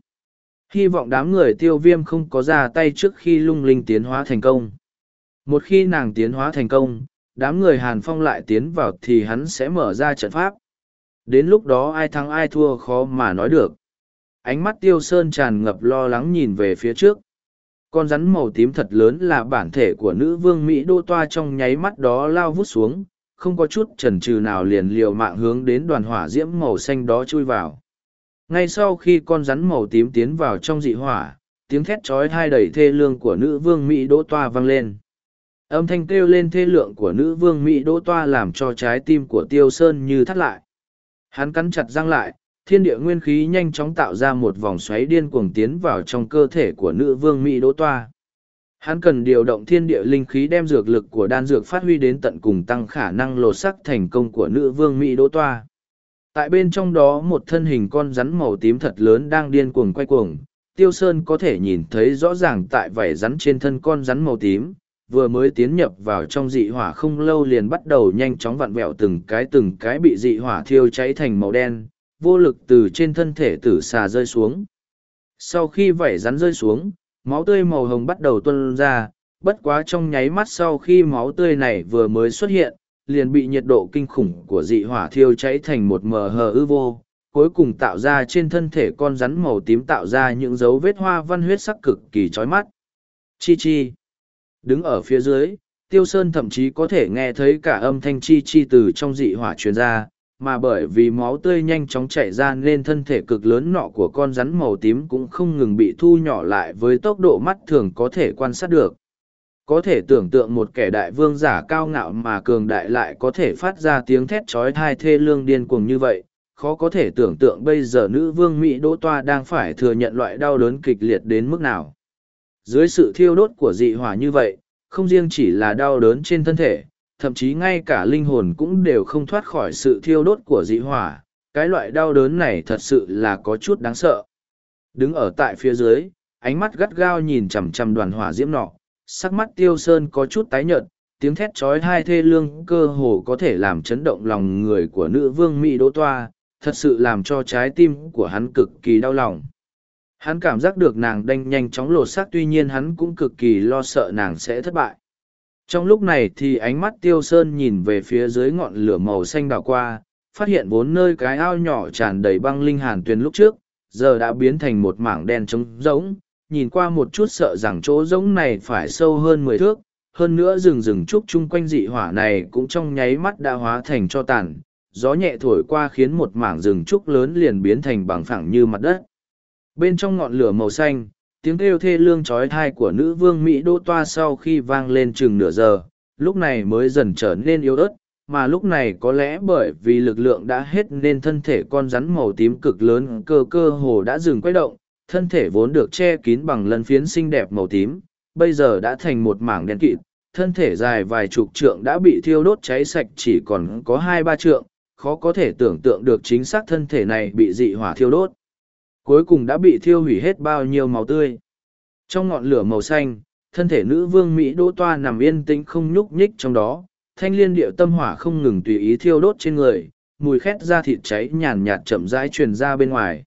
Hy vọng đám người tiêu viêm không có ra tay trước khi lung linh tiến hóa thành công. Một khi nàng tiến hóa thành công, đám người Hàn Phong lại tiến vào thì hắn sẽ mở ra trận pháp. Đến lúc đó ai thắng ai thua khó mà nói được. Ánh mắt tiêu sơn tràn ngập lo lắng nhìn về phía trước. Con rắn màu tím thật lớn là bản thể của nữ vương Mỹ đô toa trong nháy mắt đó lao vút xuống, không có chút chần chừ nào liền liều mạng hướng đến đoàn hỏa diễm màu xanh đó chui vào. Ngay sau khi con rắn màu tím tiến vào trong dị hỏa, tiếng thét trói thai đầy thê lương của nữ vương Mỹ đỗ toa vang lên. Âm thanh kêu lên thê lượng của nữ vương Mỹ đỗ toa làm cho trái tim của tiêu sơn như thắt lại. Hắn cắn chặt răng lại, thiên địa nguyên khí nhanh chóng tạo ra một vòng xoáy điên cuồng tiến vào trong cơ thể của nữ vương Mỹ đỗ toa. Hắn cần điều động thiên địa linh khí đem dược lực của đan dược phát huy đến tận cùng tăng khả năng lột sắc thành công của nữ vương Mỹ đỗ toa. Tại bên trong đó một thân hình con rắn màu tím thật lớn đang điên cuồng quay cuồng, Tiêu Sơn có thể nhìn thấy rõ ràng tại vảy rắn trên thân con rắn màu tím, vừa mới tiến nhập vào trong dị hỏa không lâu liền bắt đầu nhanh chóng vặn vẹo từng cái từng cái bị dị hỏa thiêu cháy thành màu đen, vô lực từ trên thân thể tử xà rơi xuống. Sau khi vảy rắn rơi xuống, máu tươi màu hồng bắt đầu tuôn ra, bất quá trong nháy mắt sau khi máu tươi này vừa mới xuất hiện, liền bị nhiệt độ kinh khủng của dị hỏa thiêu cháy thành một mờ hờ ư vô, cuối cùng tạo ra trên thân thể con rắn màu tím tạo ra những dấu vết hoa văn huyết sắc cực kỳ chói mắt. Chi chi. Đứng ở phía dưới, Tiêu Sơn thậm chí có thể nghe thấy cả âm thanh chi chi từ trong dị hỏa truyền ra, mà bởi vì máu tươi nhanh chóng chảy ra nên thân thể cực lớn nọ của con rắn màu tím cũng không ngừng bị thu nhỏ lại với tốc độ mắt thường có thể quan sát được. Có thể tưởng tượng một kẻ đại vương giả cao ngạo mà cường đại lại có thể phát ra tiếng thét trói thai thê lương điên cuồng như vậy, khó có thể tưởng tượng bây giờ nữ vương Mỹ Đỗ Toa đang phải thừa nhận loại đau đớn kịch liệt đến mức nào. Dưới sự thiêu đốt của dị hỏa như vậy, không riêng chỉ là đau đớn trên thân thể, thậm chí ngay cả linh hồn cũng đều không thoát khỏi sự thiêu đốt của dị hỏa. Cái loại đau đớn này thật sự là có chút đáng sợ. Đứng ở tại phía dưới, ánh mắt gắt gao nhìn chằm chằm đoàn hỏa diễm nọ, sắc mắt tiêu sơn có chút tái nhợt, tiếng thét trói hai thê lương cơ hồ có thể làm chấn động lòng người của nữ vương Mỹ Đỗ Toa, thật sự làm cho trái tim của hắn cực kỳ đau lòng. Hắn cảm giác được nàng đanh nhanh chóng lột xác tuy nhiên hắn cũng cực kỳ lo sợ nàng sẽ thất bại. Trong lúc này thì ánh mắt tiêu sơn nhìn về phía dưới ngọn lửa màu xanh đảo qua, phát hiện vốn nơi cái ao nhỏ tràn đầy băng linh hàn tuyền lúc trước, giờ đã biến thành một mảng đen trống rỗng, nhìn qua một chút sợ rằng chỗ rỗng này phải sâu hơn mười thước, hơn nữa rừng rừng trúc chung quanh dị hỏa này cũng trong nháy mắt đã hóa thành cho tàn, gió nhẹ thổi qua khiến một mảng rừng trúc lớn liền biến thành bằng phẳng như mặt đất. Bên trong ngọn lửa màu xanh, tiếng kêu thê lương trói thai của nữ vương Mỹ đô toa sau khi vang lên chừng nửa giờ, lúc này mới dần trở nên yếu ớt, mà lúc này có lẽ bởi vì lực lượng đã hết nên thân thể con rắn màu tím cực lớn cơ cơ hồ đã dừng quay động, thân thể vốn được che kín bằng lân phiến xinh đẹp màu tím, bây giờ đã thành một mảng đen kịt, thân thể dài vài chục trượng đã bị thiêu đốt cháy sạch chỉ còn có hai ba trượng, khó có thể tưởng tượng được chính xác thân thể này bị dị hỏa thiêu đốt. Cuối cùng đã bị thiêu hủy hết bao nhiêu màu tươi. Trong ngọn lửa màu xanh, thân thể nữ vương Mỹ Đỗ Toa nằm yên tĩnh không nhúc nhích trong đó, thanh liên điệu tâm hỏa không ngừng tùy ý thiêu đốt trên người, mùi khét ra thịt cháy nhàn nhạt chậm rãi truyền ra bên ngoài.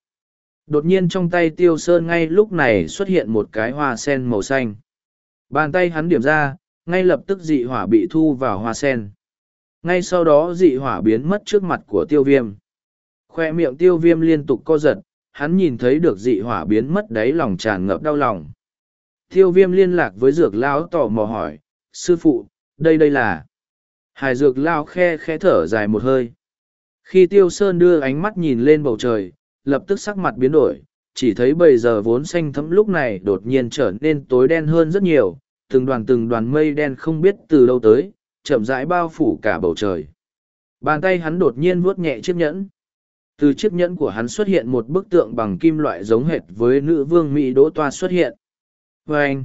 Đột nhiên trong tay tiêu sơn ngay lúc này xuất hiện một cái hoa sen màu xanh. Bàn tay hắn điểm ra, ngay lập tức dị hỏa bị thu vào hoa sen. Ngay sau đó dị hỏa biến mất trước mặt của tiêu viêm. Khoe miệng tiêu viêm liên tục co giật, hắn nhìn thấy được dị hỏa biến mất đáy lòng tràn ngập đau lòng. Tiêu viêm liên lạc với dược lão tò mò hỏi, sư phụ, đây đây là... Hải dược lao khe khe thở dài một hơi. Khi tiêu sơn đưa ánh mắt nhìn lên bầu trời, lập tức sắc mặt biến đổi, chỉ thấy bây giờ vốn xanh thấm lúc này đột nhiên trở nên tối đen hơn rất nhiều, từng đoàn từng đoàn mây đen không biết từ đâu tới, chậm rãi bao phủ cả bầu trời. Bàn tay hắn đột nhiên vuốt nhẹ chiếc nhẫn. Từ chiếc nhẫn của hắn xuất hiện một bức tượng bằng kim loại giống hệt với nữ vương Mỹ Đỗ Toa xuất hiện. vê anh,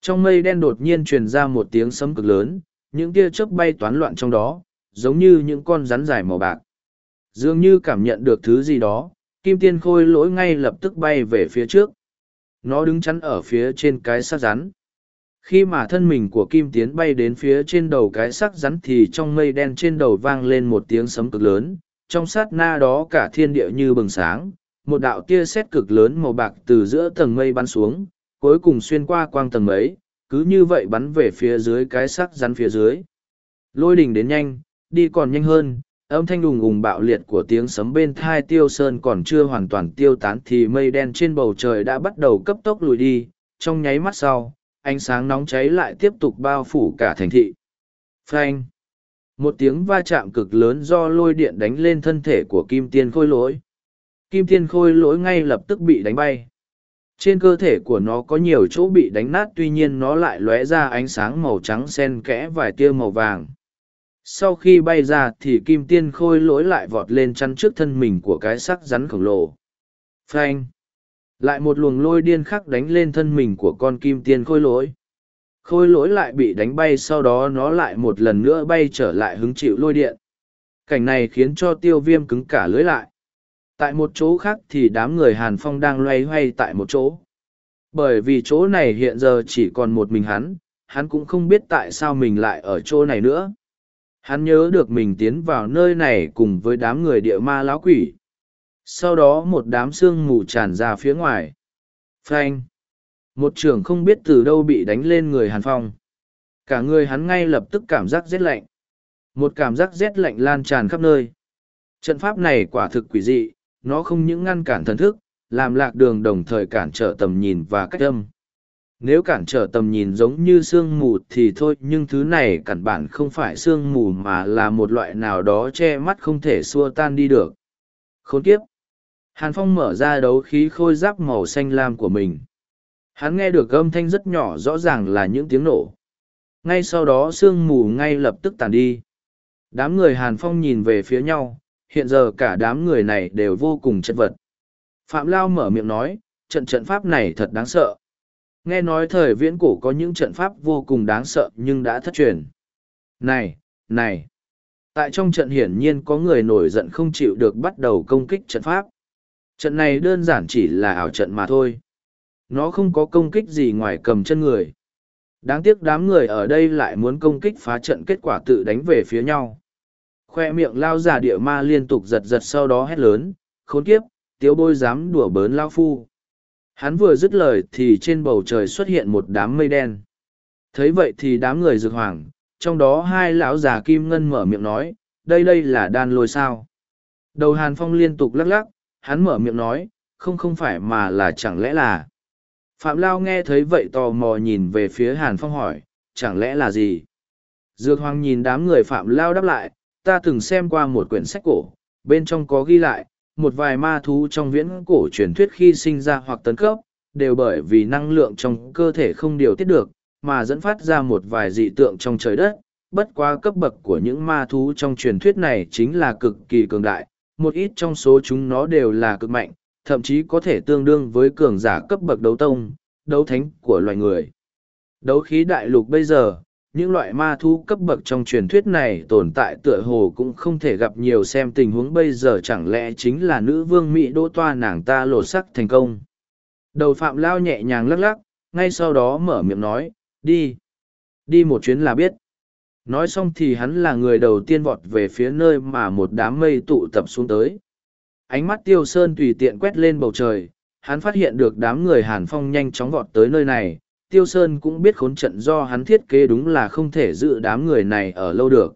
trong mây đen đột nhiên truyền ra một tiếng sấm cực lớn, những tia chớp bay toán loạn trong đó, giống như những con rắn dài màu bạc. Dường như cảm nhận được thứ gì đó, kim tiên khôi lỗi ngay lập tức bay về phía trước. Nó đứng chắn ở phía trên cái xác rắn. Khi mà thân mình của kim tiến bay đến phía trên đầu cái xác rắn thì trong mây đen trên đầu vang lên một tiếng sấm cực lớn, trong sát na đó cả thiên địa như bừng sáng, một đạo tia sét cực lớn màu bạc từ giữa tầng mây bắn xuống, cuối cùng xuyên qua quang tầng ấy, cứ như vậy bắn về phía dưới cái sắc rắn phía dưới. Lôi đỉnh đến nhanh, đi còn nhanh hơn, âm thanh đùng ùng bạo liệt của tiếng sấm bên thai tiêu sơn còn chưa hoàn toàn tiêu tán thì mây đen trên bầu trời đã bắt đầu cấp tốc lùi đi, trong nháy mắt sau, ánh sáng nóng cháy lại tiếp tục bao phủ cả thành thị. frank một tiếng va chạm cực lớn do lôi điện đánh lên thân thể của kim tiên khôi lỗi. Kim tiên khôi lỗi ngay lập tức bị đánh bay. Trên cơ thể của nó có nhiều chỗ bị đánh nát tuy nhiên nó lại lóe ra ánh sáng màu trắng xen kẽ vài tia màu vàng. Sau khi bay ra thì kim tiên khôi lỗi lại vọt lên chắn trước thân mình của cái sắc rắn khổng lồ. Frank, Lại một luồng lôi điên khắc đánh lên thân mình của con kim tiên khôi lỗi. Khôi lỗi lại bị đánh bay, sau đó nó lại một lần nữa bay trở lại hứng chịu lôi điện. Cảnh này khiến cho tiêu viêm cứng cả lưới lại. Tại một chỗ khác thì đám người hàn phong đang loay hoay tại một chỗ. Bởi vì chỗ này hiện giờ chỉ còn một mình hắn hắn cũng không biết tại sao mình lại ở chỗ này nữa. Hắn nhớ được mình tiến vào nơi này cùng với đám người địa ma lão quỷ. Sau đó một đám sương mù tràn ra phía ngoài. Phanh một trưởng không biết từ đâu bị đánh lên người hàn phong cả người hắn ngay lập tức cảm giác rét lạnh một cảm giác rét lạnh lan tràn khắp nơi trận pháp này quả thực quỷ dị nó không những ngăn cản thần thức, làm lạc đường đồng thời cản trở tầm nhìn và cách âm. Nếu cản trở tầm nhìn giống như sương mù thì thôi nhưng thứ này cản bản không phải sương mù mà là một loại nào đó che mắt không thể xua tan đi được. Khốn kiếp! Hàn Phong mở ra đấu khí khôi giáp màu xanh lam của mình. Hắn nghe được âm thanh rất nhỏ rõ ràng là những tiếng nổ. Ngay sau đó sương mù ngay lập tức tàn đi. Đám người Hàn Phong nhìn về phía nhau, hiện giờ cả đám người này đều vô cùng chật vật. Phạm Lao mở miệng nói, trận trận pháp này thật đáng sợ. Nghe nói thời viễn cổ có những trận pháp vô cùng đáng sợ nhưng đã thất truyền. Này, này! Tại trong trận hiển nhiên có người nổi giận không chịu được bắt đầu công kích trận pháp. Trận này đơn giản chỉ là ảo trận mà thôi. Nó không có công kích gì ngoài cầm chân người. Đáng tiếc đám người ở đây lại muốn công kích phá trận kết quả tự đánh về phía nhau. Khoe miệng lao giả địa ma liên tục giật giật sau đó hét lớn, khốn kiếp, tiếu bôi dám đùa bớn lao phu. Hắn vừa dứt lời thì trên bầu trời xuất hiện một đám mây đen. Thấy vậy thì đám người rực hoàng trong đó hai lão già kim ngân mở miệng nói, đây đây là đan lôi sao? Đầu hàn phong liên tục lắc lắc, hắn mở miệng nói, không không phải mà là chẳng lẽ là phạm lao nghe thấy vậy tò mò nhìn về phía hàn phong hỏi chẳng lẽ là gì dược hoàng nhìn đám người phạm lao đáp lại ta từng xem qua một quyển sách cổ, bên trong có ghi lại, một vài ma thú trong viễn cổ truyền thuyết khi sinh ra hoặc tấn cấp, đều bởi vì năng lượng trong cơ thể không điều tiết được, mà dẫn phát ra một vài dị tượng trong trời đất. Bất quá cấp bậc của những ma thú trong truyền thuyết này chính là cực kỳ cường đại, một ít trong số chúng nó đều là cực mạnh, thậm chí có thể tương đương với cường giả cấp bậc đấu tông, đấu thánh của loài người. Đấu khí đại lục bây giờ, những loại ma thú cấp bậc trong truyền thuyết này tồn tại tựa hồ cũng không thể gặp nhiều xem tình huống bây giờ chẳng lẽ chính là nữ vương mỹ đỗ toa nàng ta lột sắc thành công. Đầu phạm lao nhẹ nhàng lắc lắc ngay sau đó mở miệng nói đi đi một chuyến là biết. Nói xong thì hắn là người đầu tiên vọt về phía nơi mà một đám mây tụ tập xuống tới ánh mắt tiêu sơn tùy tiện quét lên bầu trời hắn phát hiện được đám người hàn phong nhanh chóng vọt tới nơi này Tiêu Sơn cũng biết khốn trận do hắn thiết kế đúng là không thể giữ đám người này ở lâu được.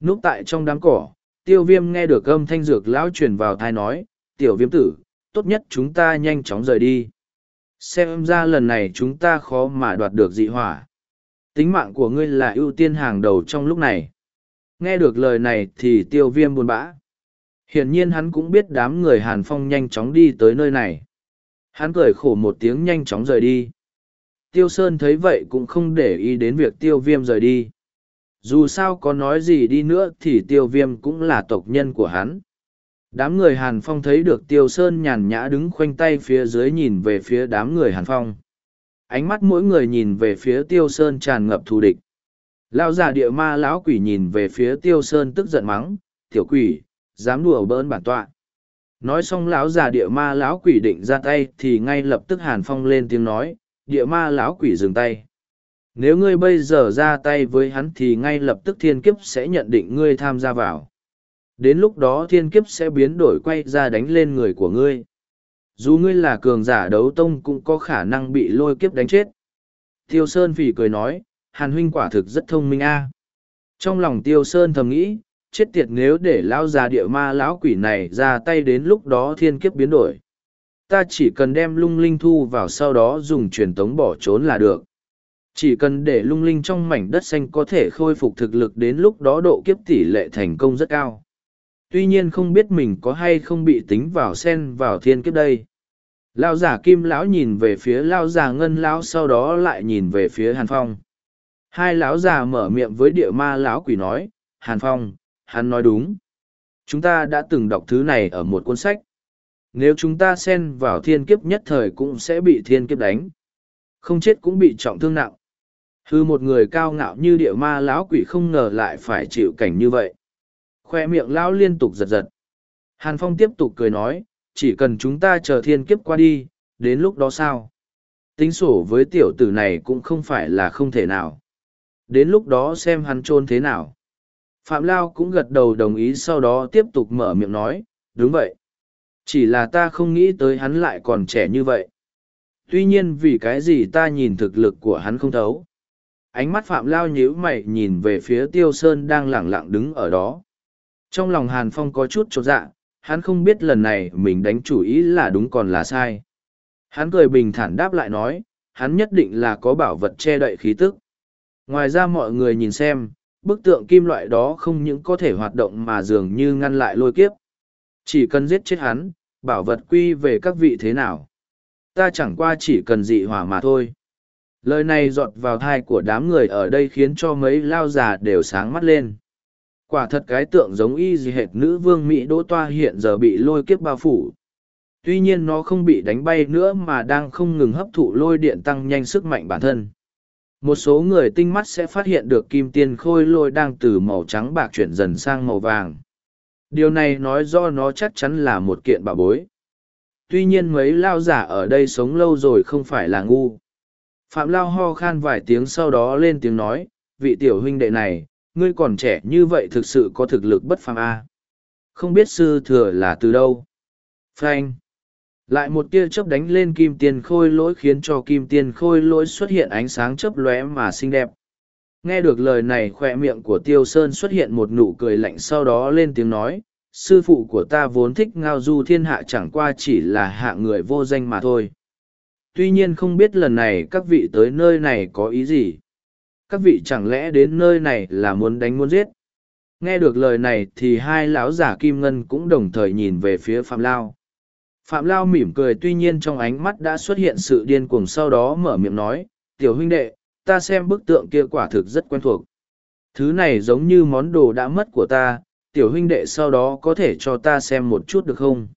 Núp tại trong đám cỏ, tiêu viêm nghe được âm thanh dược lão truyền vào thai nói, tiểu viêm tử, tốt nhất chúng ta nhanh chóng rời đi. Xem ra lần này chúng ta khó mà đoạt được dị hỏa. Tính mạng của ngươi là ưu tiên hàng đầu trong lúc này. Nghe được lời này thì tiêu viêm buồn bã. Hiển nhiên hắn cũng biết đám người Hàn Phong nhanh chóng đi tới nơi này. Hắn cười khổ một tiếng nhanh chóng rời đi. Tiêu Sơn thấy vậy cũng không để ý đến việc tiêu viêm rời đi. Dù sao có nói gì đi nữa thì tiêu viêm cũng là tộc nhân của hắn. Đám người Hàn Phong thấy được Tiêu Sơn nhàn nhã đứng khoanh tay phía dưới nhìn về phía đám người Hàn Phong. Ánh mắt mỗi người nhìn về phía Tiêu Sơn tràn ngập thù địch. Lão già địa ma lão quỷ nhìn về phía Tiêu Sơn tức giận mắng, tiểu quỷ, dám đùa bỡn bản tọa. Nói xong lão già địa ma lão quỷ định ra tay thì ngay lập tức hàn phong lên tiếng nói, địa ma lão quỷ dừng tay. Nếu ngươi bây giờ ra tay với hắn thì ngay lập tức thiên kiếp sẽ nhận định ngươi tham gia vào. Đến lúc đó thiên kiếp sẽ biến đổi quay ra đánh lên người của ngươi. Dù ngươi là cường giả đấu tông cũng có khả năng bị lôi kiếp đánh chết. Tiêu sơn phỉ cười nói, hàn huynh quả thực rất thông minh a. Trong lòng tiêu sơn thầm nghĩ chết tiệt nếu để lão già địa ma lão quỷ này ra tay đến lúc đó thiên kiếp biến đổi. Ta chỉ cần đem lung linh thu vào sau đó dùng truyền tống bỏ trốn là được. Chỉ cần để lung linh trong mảnh đất xanh có thể khôi phục thực lực đến lúc đó độ kiếp tỷ lệ thành công rất cao. Tuy nhiên không biết mình có hay không bị tính vào sen vào thiên kiếp đây. Lao giả kim lão nhìn về phía lao giả ngân lão sau đó lại nhìn về phía hàn phong. Hai lão già mở miệng với địa ma lão quỷ nói, hàn phong hắn nói đúng. Chúng ta đã từng đọc thứ này ở một cuốn sách. Nếu chúng ta xen vào thiên kiếp nhất thời cũng sẽ bị thiên kiếp đánh. Không chết cũng bị trọng thương nặng. Hư một người cao ngạo như địa ma lão quỷ không ngờ lại phải chịu cảnh như vậy. Khoe miệng lão liên tục giật giật. Hàn phong tiếp tục cười nói, chỉ cần chúng ta chờ thiên kiếp qua đi, đến lúc đó sao? Tính sổ với tiểu tử này cũng không phải là không thể nào. Đến lúc đó xem hắn trôn thế nào phạm lao cũng gật đầu đồng ý sau đó tiếp tục mở miệng nói, đúng vậy. Chỉ là ta không nghĩ tới hắn lại còn trẻ như vậy. Tuy nhiên vì cái gì ta nhìn thực lực của hắn không thấu? Ánh mắt phạm lao nhíu mày nhìn về phía tiêu sơn đang lẳng lặng đứng ở đó. Trong lòng hàn phong có chút chột dạ hắn không biết lần này mình đánh chủ ý là đúng còn là sai. Hắn cười bình thản đáp lại nói, hắn nhất định là có bảo vật che đậy khí tức. Ngoài ra mọi người nhìn xem bức tượng kim loại đó không những có thể hoạt động mà dường như ngăn lại lôi kiếp. Chỉ cần giết chết hắn, bảo vật quy về các vị thế nào? Ta chẳng qua chỉ cần dị hỏa mà thôi. Lời này dọt vào thai của đám người ở đây khiến cho mấy lao già đều sáng mắt lên. Quả thật cái tượng giống y gì hệt nữ vương mỹ đỗ toa hiện giờ bị lôi kiếp bao phủ. Tuy nhiên nó không bị đánh bay nữa mà đang không ngừng hấp thụ lôi điện tăng nhanh sức mạnh bản thân một số người tinh mắt sẽ phát hiện được kim tiên khôi lôi đang từ màu trắng bạc chuyển dần sang màu vàng. Điều này nói do nó chắc chắn là một kiện bà bối. Tuy nhiên mấy lao giả ở đây sống lâu rồi không phải là ngu. Phạm lao ho khan vài tiếng sau đó lên tiếng nói, vị tiểu huynh đệ này, ngươi còn trẻ như vậy thực sự có thực lực bất phàm a. Không biết sư thừa là từ đâu? Frank lại một tia chớp đánh lên kim tiền khôi lỗi khiến cho kim tiền khôi lỗi xuất hiện ánh sáng chớp lóe mà xinh đẹp. Nghe được lời này khoe miệng của tiêu sơn xuất hiện một nụ cười lạnh sau đó lên tiếng nói, sư phụ của ta vốn thích ngao du thiên hạ chẳng qua chỉ là hạ người vô danh mà thôi. Tuy nhiên không biết lần này các vị tới nơi này có ý gì. Các vị chẳng lẽ đến nơi này là muốn đánh muốn giết? Nghe được lời này thì hai lão giả kim ngân cũng đồng thời nhìn về phía phạm lao phạm lao mỉm cười tuy nhiên trong ánh mắt đã xuất hiện sự điên cuồng sau đó mở miệng nói, tiểu huynh đệ, ta xem bức tượng kia quả thực rất quen thuộc. Thứ này giống như món đồ đã mất của ta, tiểu huynh đệ sau đó có thể cho ta xem một chút được không?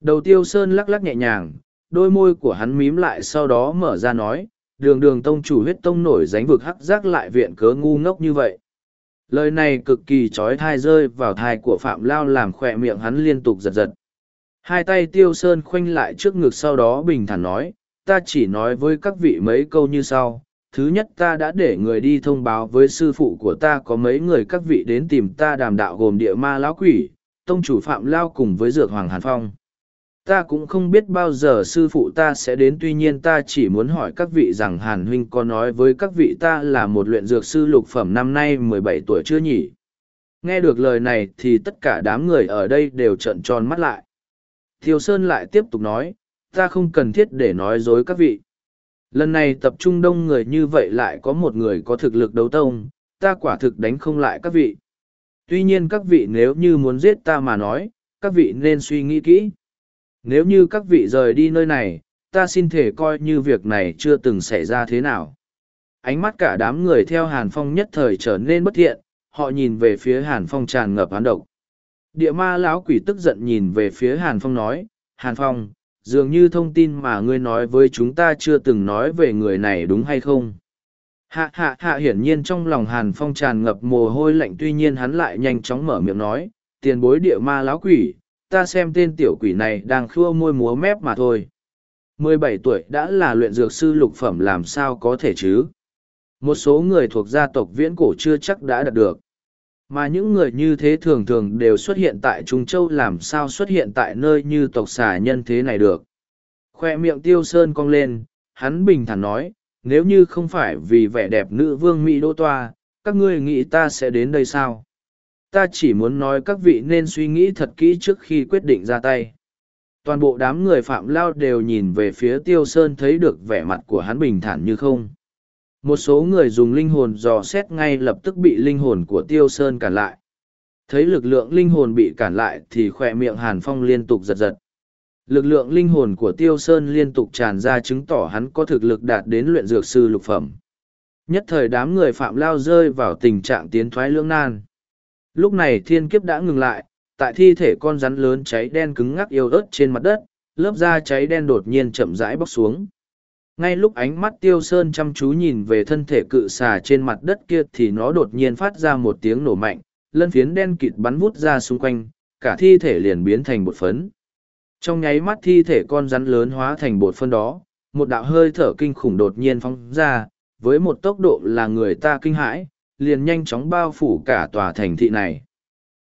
Đầu tiêu sơn lắc lắc nhẹ nhàng, đôi môi của hắn mím lại sau đó mở ra nói, đường đường tông chủ huyết tông nổi dánh vực hắc giác lại viện cớ ngu ngốc như vậy. Lời này cực kỳ trói thai rơi vào thai của phạm lao làm khỏe miệng hắn liên tục giật giật hai tay tiêu sơn khoanh lại trước ngực sau đó bình thản nói, ta chỉ nói với các vị mấy câu như sau. Thứ nhất, ta đã để người đi thông báo với sư phụ của ta có mấy người các vị đến tìm ta đàm đạo gồm địa ma lão quỷ, tông chủ phạm lao cùng với dược hoàng hàn phong. Ta cũng không biết bao giờ sư phụ ta sẽ đến, tuy nhiên ta chỉ muốn hỏi các vị rằng hàn huynh có nói với các vị ta là một luyện dược sư lục phẩm năm nay mười bảy tuổi chưa nhỉ? Nghe được lời này thì tất cả đám người ở đây đều trợn tròn mắt lại. Thiều sơn lại tiếp tục nói ta không cần thiết để nói dối các vị lần này tập trung đông người như vậy lại có một người có thực lực đấu tông ta quả thực đánh không lại các vị tuy nhiên các vị nếu như muốn giết ta mà nói các vị nên suy nghĩ kỹ nếu như các vị rời đi nơi này, ta xin thể coi như việc này chưa từng xảy ra thế nào. Ánh mắt cả đám người theo Hàn Phong nhất thời trở nên bất thiện, họ nhìn về phía Hàn Phong tràn ngập hán độc. Địa ma lão quỷ tức giận nhìn về phía Hàn Phong nói, Hàn Phong, dường như thông tin mà ngươi nói với chúng ta chưa từng nói về người này đúng hay không? Hạ hạ hạ hiển nhiên trong lòng Hàn Phong tràn ngập mồ hôi lạnh tuy nhiên hắn lại nhanh chóng mở miệng nói, tiền bối địa ma lão quỷ, ta xem tên tiểu quỷ này đang khua môi múa mép mà thôi. mười bảy tuổi đã là luyện dược sư lục phẩm làm sao có thể chứ? Một số người thuộc gia tộc viễn cổ chưa chắc đã đạt được. Mà những người như thế thường thường đều xuất hiện tại Trung Châu làm sao xuất hiện tại nơi như tộc xà nhân thế này được. Khoe miệng tiêu sơn cong lên, hắn bình thản nói, nếu như không phải vì vẻ đẹp nữ vương Mỹ Đô Toa, các ngươi nghĩ ta sẽ đến đây sao? Ta chỉ muốn nói các vị nên suy nghĩ thật kỹ trước khi quyết định ra tay. Toàn bộ đám người phạm lao đều nhìn về phía tiêu sơn thấy được vẻ mặt của hắn bình thản như không. Một số người dùng linh hồn dò xét ngay lập tức bị linh hồn của tiêu sơn cản lại. Thấy lực lượng linh hồn bị cản lại thì khoe miệng hàn phong liên tục giật giật. Lực lượng linh hồn của tiêu sơn liên tục tràn ra chứng tỏ hắn có thực lực đạt đến luyện dược sư lục phẩm. Nhất thời đám người phạm lao rơi vào tình trạng tiến thoái lưỡng nan. Lúc này thiên kiếp đã ngừng lại, tại thi thể con rắn lớn cháy đen cứng ngắc yêu ớt trên mặt đất, lớp da cháy đen đột nhiên chậm rãi bóc xuống ngay lúc ánh mắt tiêu sơn chăm chú nhìn về thân thể cự xà trên mặt đất kia thì nó đột nhiên phát ra một tiếng nổ mạnh, lân phiến đen kịt bắn vút ra xung quanh, cả thi thể liền biến thành bột phấn. Trong nháy mắt thi thể con rắn lớn hóa thành bột phân đó, một đạo hơi thở kinh khủng đột nhiên phóng ra, với một tốc độ là người ta kinh hãi, liền nhanh chóng bao phủ cả tòa thành thị này.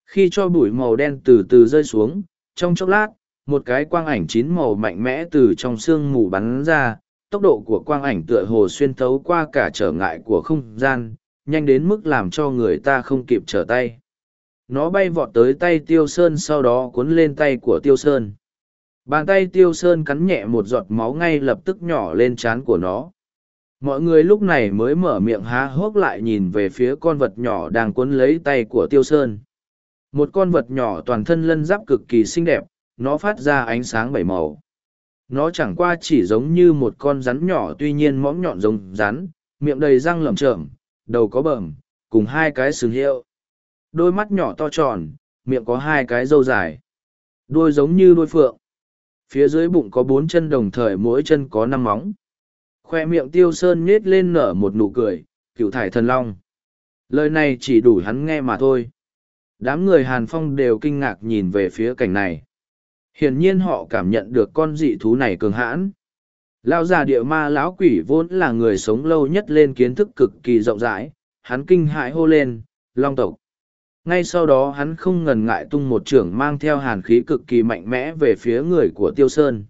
Khi cho bụi màu đen từ từ rơi xuống, trong chốc lát, một cái quang ảnh chín màu mạnh mẽ từ trong sương mù bắn ra tốc độ của quang ảnh tựa hồ xuyên thấu qua cả trở ngại của không gian, nhanh đến mức làm cho người ta không kịp trở tay. Nó bay vọt tới tay Tiêu Sơn sau đó cuốn lên tay của Tiêu Sơn. Bàn tay Tiêu Sơn cắn nhẹ một giọt máu ngay lập tức nhỏ lên trán của nó. Mọi người lúc này mới mở miệng há hốc lại nhìn về phía con vật nhỏ đang cuốn lấy tay của Tiêu Sơn. Một con vật nhỏ toàn thân lân giáp cực kỳ xinh đẹp, nó phát ra ánh sáng bảy màu nó chẳng qua chỉ giống như một con rắn nhỏ tuy nhiên mõm nhọn giống rắn, miệng đầy răng lởm chởm, đầu có bờm cùng hai cái sừng hiệu. Đôi mắt nhỏ to tròn, miệng có hai cái râu dài. Đuôi giống như đuôi phượng. Phía dưới bụng có bốn chân đồng thời mỗi chân có năm móng. Khoe miệng tiêu sơn nhết lên nở một nụ cười cựu thải thần long. Lời này chỉ đủ hắn nghe mà thôi. Đám người hàn phong đều kinh ngạc nhìn về phía cảnh này hiển nhiên họ cảm nhận được con dị thú này cường hãn. Lão già địa ma lão quỷ vốn là người sống lâu nhất lên kiến thức cực kỳ rộng rãi hắn kinh hãi hô lên long tộc. Ngay sau đó hắn không ngần ngại tung một trưởng mang theo hàn khí cực kỳ mạnh mẽ về phía người của tiêu sơn.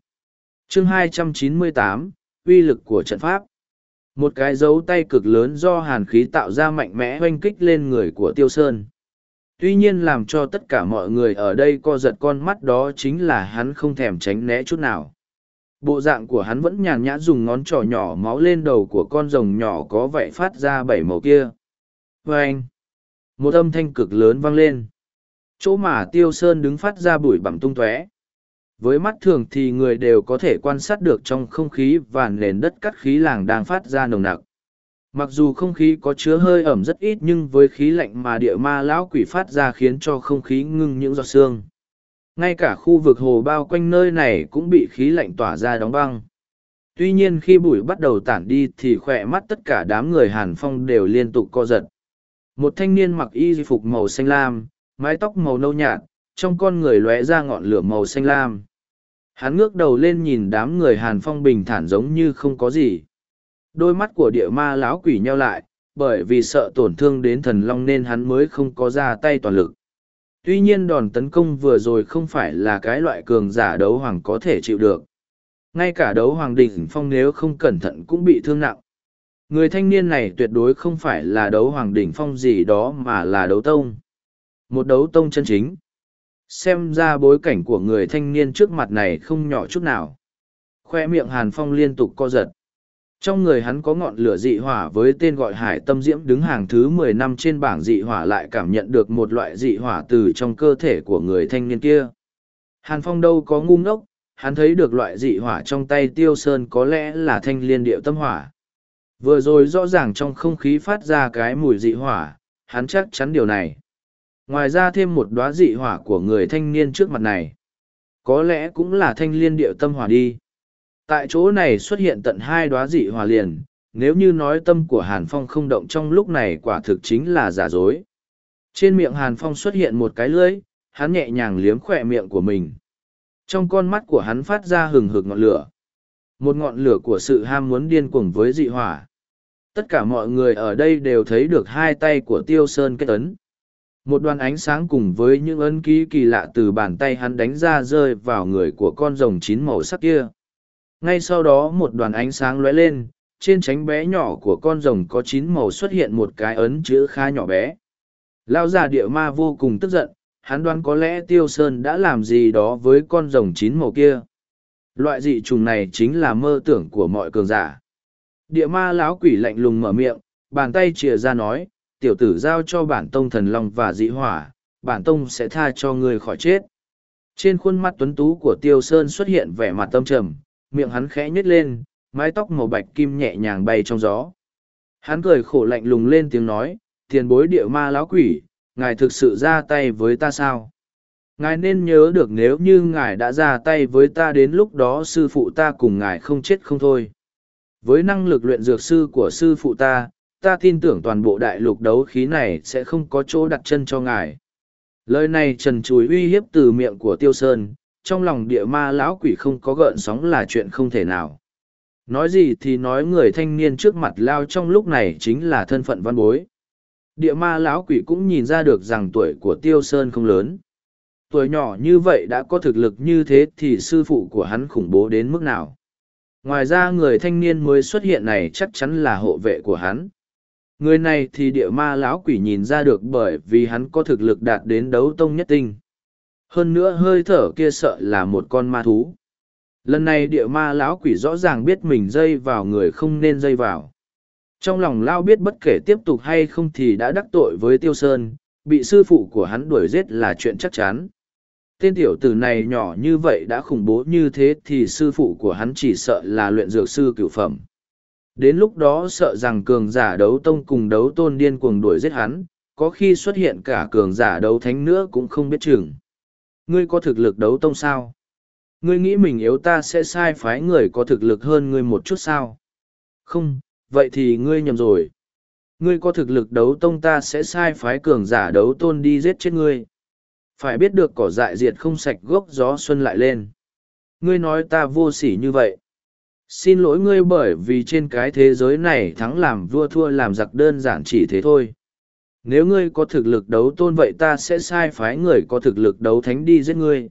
Chương 298, uy lực của trận pháp. Một cái dấu tay cực lớn do hàn khí tạo ra mạnh mẽ oanh kích lên người của tiêu sơn tuy nhiên làm cho tất cả mọi người ở đây co giật con mắt đó chính là hắn không thèm tránh né chút nào. Bộ dạng của hắn vẫn nhàn nhã dùng ngón trỏ nhỏ máu lên đầu của con rồng nhỏ có vậy phát ra bảy màu kia. Vê anh, một âm thanh cực lớn vang lên. Chỗ mà tiêu sơn đứng phát ra bụi bặm tung tóe. Với mắt thường thì người đều có thể quan sát được trong không khí và nền đất cắt khí làng đang phát ra nồng nặc mặc dù không khí có chứa hơi ẩm rất ít nhưng với khí lạnh mà địa ma lão quỷ phát ra khiến cho không khí ngưng những giọt sương. Ngay cả khu vực hồ bao quanh nơi này cũng bị khí lạnh tỏa ra đóng băng. Tuy nhiên khi bụi bắt đầu tản đi thì khỏe mắt tất cả đám người hàn phong đều liên tục co giật. Một thanh niên mặc y phục màu xanh lam, mái tóc màu nâu nhạt, trong con người lóe ra ngọn lửa màu xanh lam. Hắn ngước đầu lên nhìn đám người hàn phong bình thản giống như không có gì đôi mắt của địa ma lão quỷ nheo lại, bởi vì sợ tổn thương đến thần long nên hắn mới không có ra tay toàn lực. Tuy nhiên đòn tấn công vừa rồi không phải là cái loại cường giả đấu hoàng có thể chịu được. Ngay cả đấu hoàng đỉnh phong nếu không cẩn thận cũng bị thương nặng. Người thanh niên này tuyệt đối không phải là đấu hoàng đỉnh phong gì đó mà là đấu tông. Một đấu tông chân chính. Xem ra bối cảnh của người thanh niên trước mặt này không nhỏ chút nào. Khoe miệng hàn phong liên tục co giật trong người hắn có ngọn lửa dị hỏa với tên gọi hải tâm diễm đứng hàng thứ mười năm trên bảng dị hỏa lại cảm nhận được một loại dị hỏa từ trong cơ thể của người thanh niên kia. Hàn Phong đâu có ngu ngốc, hắn thấy được loại dị hỏa trong tay tiêu sơn có lẽ là thanh liên điệu tâm hỏa. Vừa rồi rõ ràng trong không khí phát ra cái mùi dị hỏa, hắn chắc chắn điều này. Ngoài ra thêm một đóa dị hỏa của người thanh niên trước mặt này. Có lẽ cũng là thanh liên điệu tâm hỏa đi. Tại chỗ này xuất hiện tận hai đóa dị hỏa liền, nếu như nói tâm của Hàn Phong không động trong lúc này quả thực chính là giả dối. Trên miệng Hàn Phong xuất hiện một cái lưỡi, hắn nhẹ nhàng liếm khỏe miệng của mình. Trong con mắt của hắn phát ra hừng hực ngọn lửa. Một ngọn lửa của sự ham muốn điên cuồng với dị hỏa. Tất cả mọi người ở đây đều thấy được hai tay của Tiêu Sơn kết ấn. Một đoàn ánh sáng cùng với những ấn ký kỳ lạ từ bàn tay hắn đánh ra rơi vào người của con rồng chín màu sắc kia. Ngay sau đó một đoàn ánh sáng lóe lên, trên tránh bé nhỏ của con rồng có chín màu xuất hiện một cái ấn chữ khá nhỏ bé. Lao già địa ma vô cùng tức giận, hắn đoán có lẽ Tiêu Sơn đã làm gì đó với con rồng chín màu kia. Loại dị trùng này chính là mơ tưởng của mọi cường giả. Địa ma lão quỷ lạnh lùng mở miệng, bàn tay chìa ra nói, tiểu tử giao cho bản tông thần long và dị hỏa, bản tông sẽ tha cho ngươi khỏi chết. Trên khuôn mặt tuấn tú của Tiêu Sơn xuất hiện vẻ mặt tâm trầm, miệng hắn khẽ nhếch lên, mái tóc màu bạch kim nhẹ nhàng bay trong gió. Hắn cười khổ lạnh lùng lên tiếng nói, tiền bối địa ma lão quỷ, ngài thực sự ra tay với ta sao? Ngài nên nhớ được nếu như ngài đã ra tay với ta đến lúc đó sư phụ ta cùng ngài không chết không thôi. Với năng lực luyện dược sư của sư phụ ta, ta tin tưởng toàn bộ đại lục đấu khí này sẽ không có chỗ đặt chân cho ngài. Lời này trần chùi uy hiếp từ miệng của Tiêu Sơn, trong lòng địa ma lão quỷ không có gợn sóng là chuyện không thể nào. Nói gì thì nói người thanh niên trước mặt lao trong lúc này chính là thân phận văn bối. Địa ma lão quỷ cũng nhìn ra được rằng tuổi của Tiêu Sơn không lớn. Tuổi nhỏ như vậy đã có thực lực như thế thì sư phụ của hắn khủng bố đến mức nào. Ngoài ra người thanh niên mới xuất hiện này chắc chắn là hộ vệ của hắn. Người này thì địa ma lão quỷ nhìn ra được bởi vì hắn có thực lực đạt đến đấu tông nhất tinh. Hơn nữa hơi thở kia sợ là một con ma thú. Lần này địa ma lão quỷ rõ ràng biết mình dây vào người không nên dây vào. Trong lòng lao biết bất kể tiếp tục hay không thì đã đắc tội với Tiêu Sơn, bị sư phụ của hắn đuổi giết là chuyện chắc chắn. Tên tiểu tử này nhỏ như vậy đã khủng bố như thế thì sư phụ của hắn chỉ sợ là luyện dược sư cửu phẩm. Đến lúc đó sợ rằng cường giả đấu tông cùng đấu tôn điên cuồng đuổi giết hắn, có khi xuất hiện cả cường giả đấu thánh nữa cũng không biết chừng. Ngươi có thực lực đấu tông sao? Ngươi nghĩ mình yếu ta sẽ sai phái người có thực lực hơn ngươi một chút sao? Không, vậy thì ngươi nhầm rồi. Ngươi có thực lực đấu tông ta sẽ sai phái cường giả đấu tôn đi giết chết ngươi. Phải biết được cỏ dại diệt không sạch gốc gió xuân lại lên. Ngươi nói ta vô sỉ như vậy xin lỗi ngươi bởi vì trên cái thế giới này thắng làm vua thua làm giặc đơn giản chỉ thế thôi nếu ngươi có thực lực đấu tôn vậy ta sẽ sai phái người có thực lực đấu thánh đi giết ngươi.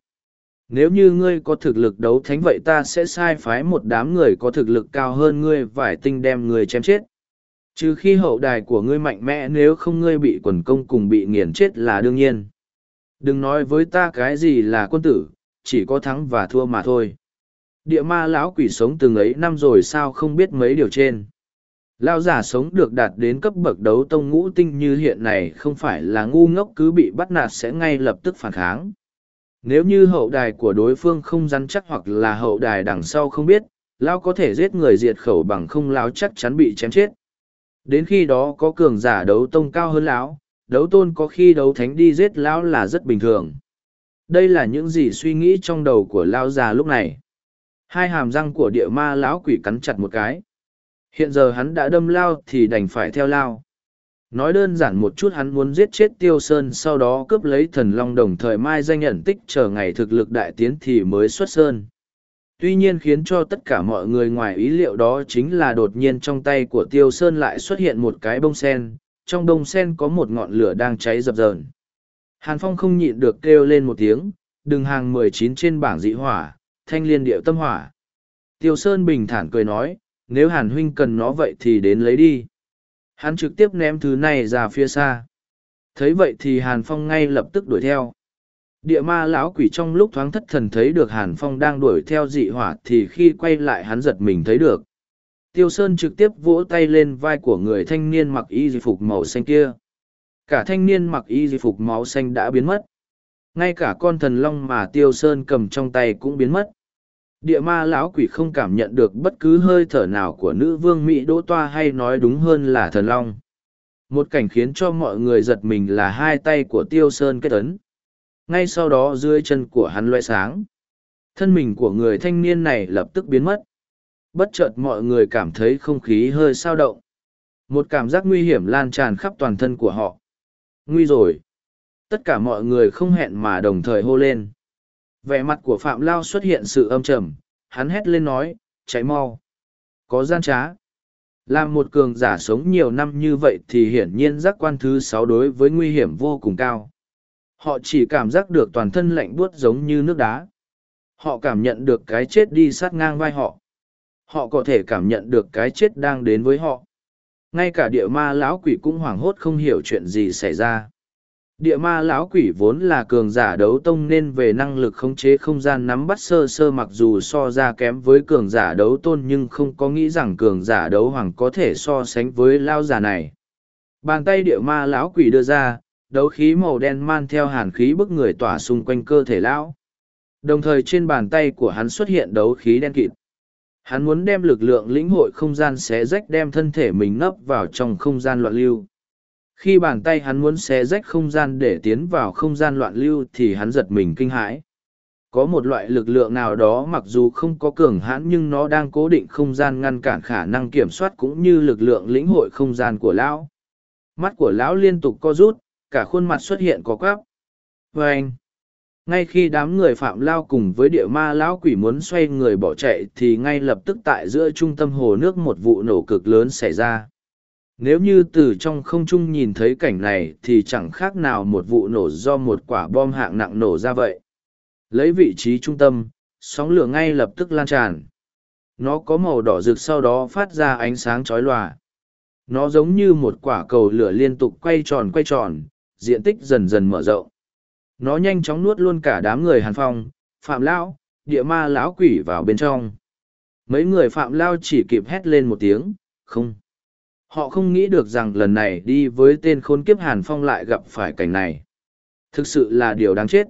Nếu như ngươi có thực lực đấu thánh vậy ta sẽ sai phái một đám người có thực lực cao hơn ngươi vải tinh đem ngươi chém chết. Trừ khi hậu đài của ngươi mạnh mẽ nếu không ngươi bị quần công cùng bị nghiền chết là đương nhiên. Đừng nói với ta cái gì là quân tử, chỉ có thắng và thua mà thôi. Địa ma lão quỷ sống từng ấy năm rồi sao không biết mấy điều trên lao giả sống được đạt đến cấp bậc đấu tông ngũ tinh như hiện này không phải là ngu ngốc cứ bị bắt nạt sẽ ngay lập tức phản kháng. Nếu như hậu đài của đối phương không rắn chắc hoặc là hậu đài đằng sau không biết, lao có thể giết người diệt khẩu bằng không lao chắc chắn bị chém chết. Đến khi đó có cường giả đấu tông cao hơn lão đấu tôn có khi đấu thánh đi giết lão là rất bình thường. Đây là những gì suy nghĩ trong đầu của lao già lúc này. Hai hàm răng của địa ma lão quỷ cắn chặt một cái hiện giờ hắn đã đâm lao thì đành phải theo lao. Nói đơn giản một chút hắn muốn giết chết tiêu sơn sau đó cướp lấy thần long đồng thời mai danh nhận tích chờ ngày thực lực đại tiến thì mới xuất sơn. Tuy nhiên khiến cho tất cả mọi người ngoài ý liệu đó chính là đột nhiên trong tay của tiêu sơn lại xuất hiện một cái bông sen. Trong bông sen có một ngọn lửa đang cháy dập dờn. Hàn phong không nhịn được kêu lên một tiếng đừng hàng mười chín trên bảng dị hỏa thanh liên điệu tâm hỏa. Tiêu Sơn bình thản cười nói, nếu Hàn huynh cần nó vậy thì đến lấy đi. Hắn trực tiếp ném thứ này ra phía xa. Thấy vậy thì Hàn Phong ngay lập tức đuổi theo. Địa ma lão quỷ trong lúc thoáng thất thần thấy được Hàn Phong đang đuổi theo dị hỏa thì khi quay lại hắn giật mình thấy được. Tiêu Sơn trực tiếp vỗ tay lên vai của người thanh niên mặc y di phục màu xanh kia. Cả thanh niên mặc y di phục máu xanh đã biến mất ngay cả con thần long mà tiêu sơn cầm trong tay cũng biến mất địa ma lão quỷ không cảm nhận được bất cứ hơi thở nào của nữ vương mỹ đỗ toa hay nói đúng hơn là thần long. Một cảnh khiến cho mọi người giật mình là hai tay của tiêu sơn kết ấn. Ngay sau đó dưới chân của hắn loe sáng. Thân mình của người thanh niên này lập tức biến mất. Bất chợt mọi người cảm thấy không khí hơi sao động. Một cảm giác nguy hiểm lan tràn khắp toàn thân của họ. Nguy rồi. Tất cả mọi người không hẹn mà đồng thời hô lên vẻ mặt của phạm lao xuất hiện sự âm trầm, hắn hét lên nói, cháy mau. Có gian trá. Làm một cường giả sống nhiều năm như vậy thì hiển nhiên giác quan thứ sáu đối với nguy hiểm vô cùng cao. Họ chỉ cảm giác được toàn thân lạnh buốt giống như nước đá. Họ cảm nhận được cái chết đi sát ngang vai họ. Họ có thể cảm nhận được cái chết đang đến với họ. Ngay cả địa ma lão quỷ cũng hoảng hốt không hiểu chuyện gì xảy ra địa ma lão quỷ vốn là cường giả đấu tông nên về năng lực khống chế không gian nắm bắt sơ sơ mặc dù so ra kém với cường giả đấu tôn nhưng không có nghĩ rằng cường giả đấu hoàng có thể so sánh với lao giả này. Bàn tay địa ma lão quỷ đưa ra, đấu khí màu đen man theo hàn khí bức người tỏa xung quanh cơ thể lão. Đồng thời trên bàn tay của hắn xuất hiện đấu khí đen kịt. Hắn muốn đem lực lượng lĩnh hội không gian xé rách đem thân thể mình nấp vào trong không gian loạn lưu khi bàn tay hắn muốn xé rách không gian để tiến vào không gian loạn lưu thì hắn giật mình kinh hãi. Có một loại lực lượng nào đó mặc dù không có cường hãn nhưng nó đang cố định không gian ngăn cản khả năng kiểm soát cũng như lực lượng lĩnh hội không gian của lão. Mắt của lão liên tục co rút, cả khuôn mặt xuất hiện có quắp. vê anh, ngay khi đám người phạm lao cùng với địa ma lão quỷ muốn xoay người bỏ chạy thì ngay lập tức tại giữa trung tâm hồ nước một vụ nổ cực lớn xảy ra nếu như từ trong không trung nhìn thấy cảnh này thì chẳng khác nào một vụ nổ do một quả bom hạng nặng nổ ra vậy. Lấy vị trí trung tâm, sóng lửa ngay lập tức lan tràn. Nó có màu đỏ rực sau đó phát ra ánh sáng chói lòa. Nó giống như một quả cầu lửa liên tục quay tròn quay tròn, diện tích dần dần mở rộng. Nó nhanh chóng nuốt luôn cả đám người hàn phong, phạm lão, địa ma lão quỷ vào bên trong. Mấy người phạm lao chỉ kịp hét lên một tiếng, không họ không nghĩ được rằng lần này đi với tên khốn kiếp hàn phong lại gặp phải cảnh này. Thực sự là điều đáng chết.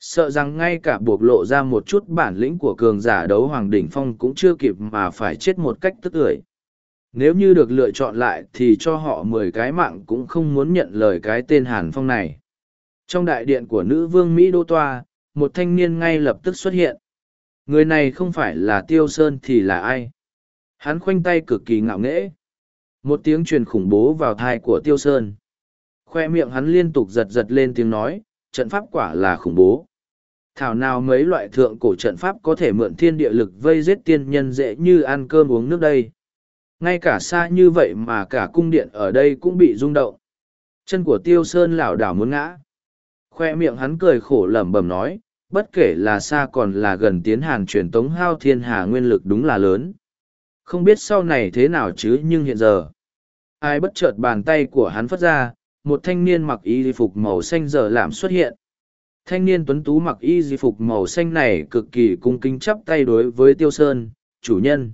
Sợ rằng ngay cả buộc lộ ra một chút bản lĩnh của cường giả đấu hoàng đỉnh phong cũng chưa kịp mà phải chết một cách tức ưởi nếu như được lựa chọn lại thì cho họ mười cái mạng cũng không muốn nhận lời cái tên hàn phong này. Trong đại điện của nữ vương mỹ đô toa, một thanh niên ngay lập tức xuất hiện. Người này không phải là tiêu sơn thì là ai? Hắn khoanh tay cực kỳ ngạo nghễ một tiếng truyền khủng bố vào thai của tiêu sơn. Khoe miệng hắn liên tục giật giật lên tiếng nói, trận pháp quả là khủng bố. Thảo nào mấy loại thượng cổ trận pháp có thể mượn thiên địa lực vây giết tiên nhân dễ như ăn cơm uống nước đây? Ngay cả xa như vậy mà cả cung điện ở đây cũng bị rung động. Chân của tiêu sơn lảo đảo muốn ngã. Khoe miệng hắn cười khổ lẩm bẩm nói, bất kể là xa còn là gần tiến hàn truyền tống hao thiên hà nguyên lực đúng là lớn không biết sau này thế nào chứ nhưng hiện giờ. Ai bất chợt bàn tay của hắn phất ra, một thanh niên mặc y phục màu xanh giờ làm xuất hiện. Thanh niên tuấn tú mặc y di phục màu xanh này cực kỳ cung kính chắp tay đối với tiêu sơn, chủ nhân.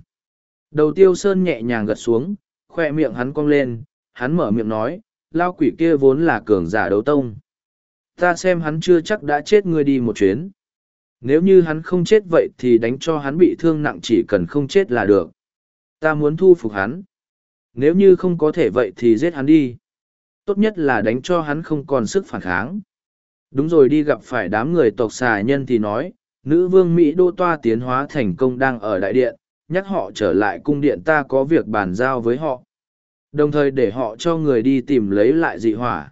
Đầu tiêu sơn nhẹ nhàng gật xuống, khoe miệng hắn cong lên, hắn mở miệng nói, lao quỷ kia vốn là cường giả đấu tông. Ta xem hắn chưa chắc đã chết ngươi đi một chuyến. Nếu như hắn không chết vậy thì đánh cho hắn bị thương nặng chỉ cần không chết là được ta muốn thu phục hắn. Nếu như không có thể vậy thì giết hắn đi. Tốt nhất là đánh cho hắn không còn sức phản kháng. Đúng rồi, đi gặp phải đám người tộc xà nhân thì nói, nữ vương mỹ đô toa tiến hóa thành công đang ở đại điện, nhắc họ trở lại cung điện ta có việc bàn giao với họ. Đồng thời để họ cho người đi tìm lấy lại dị hỏa.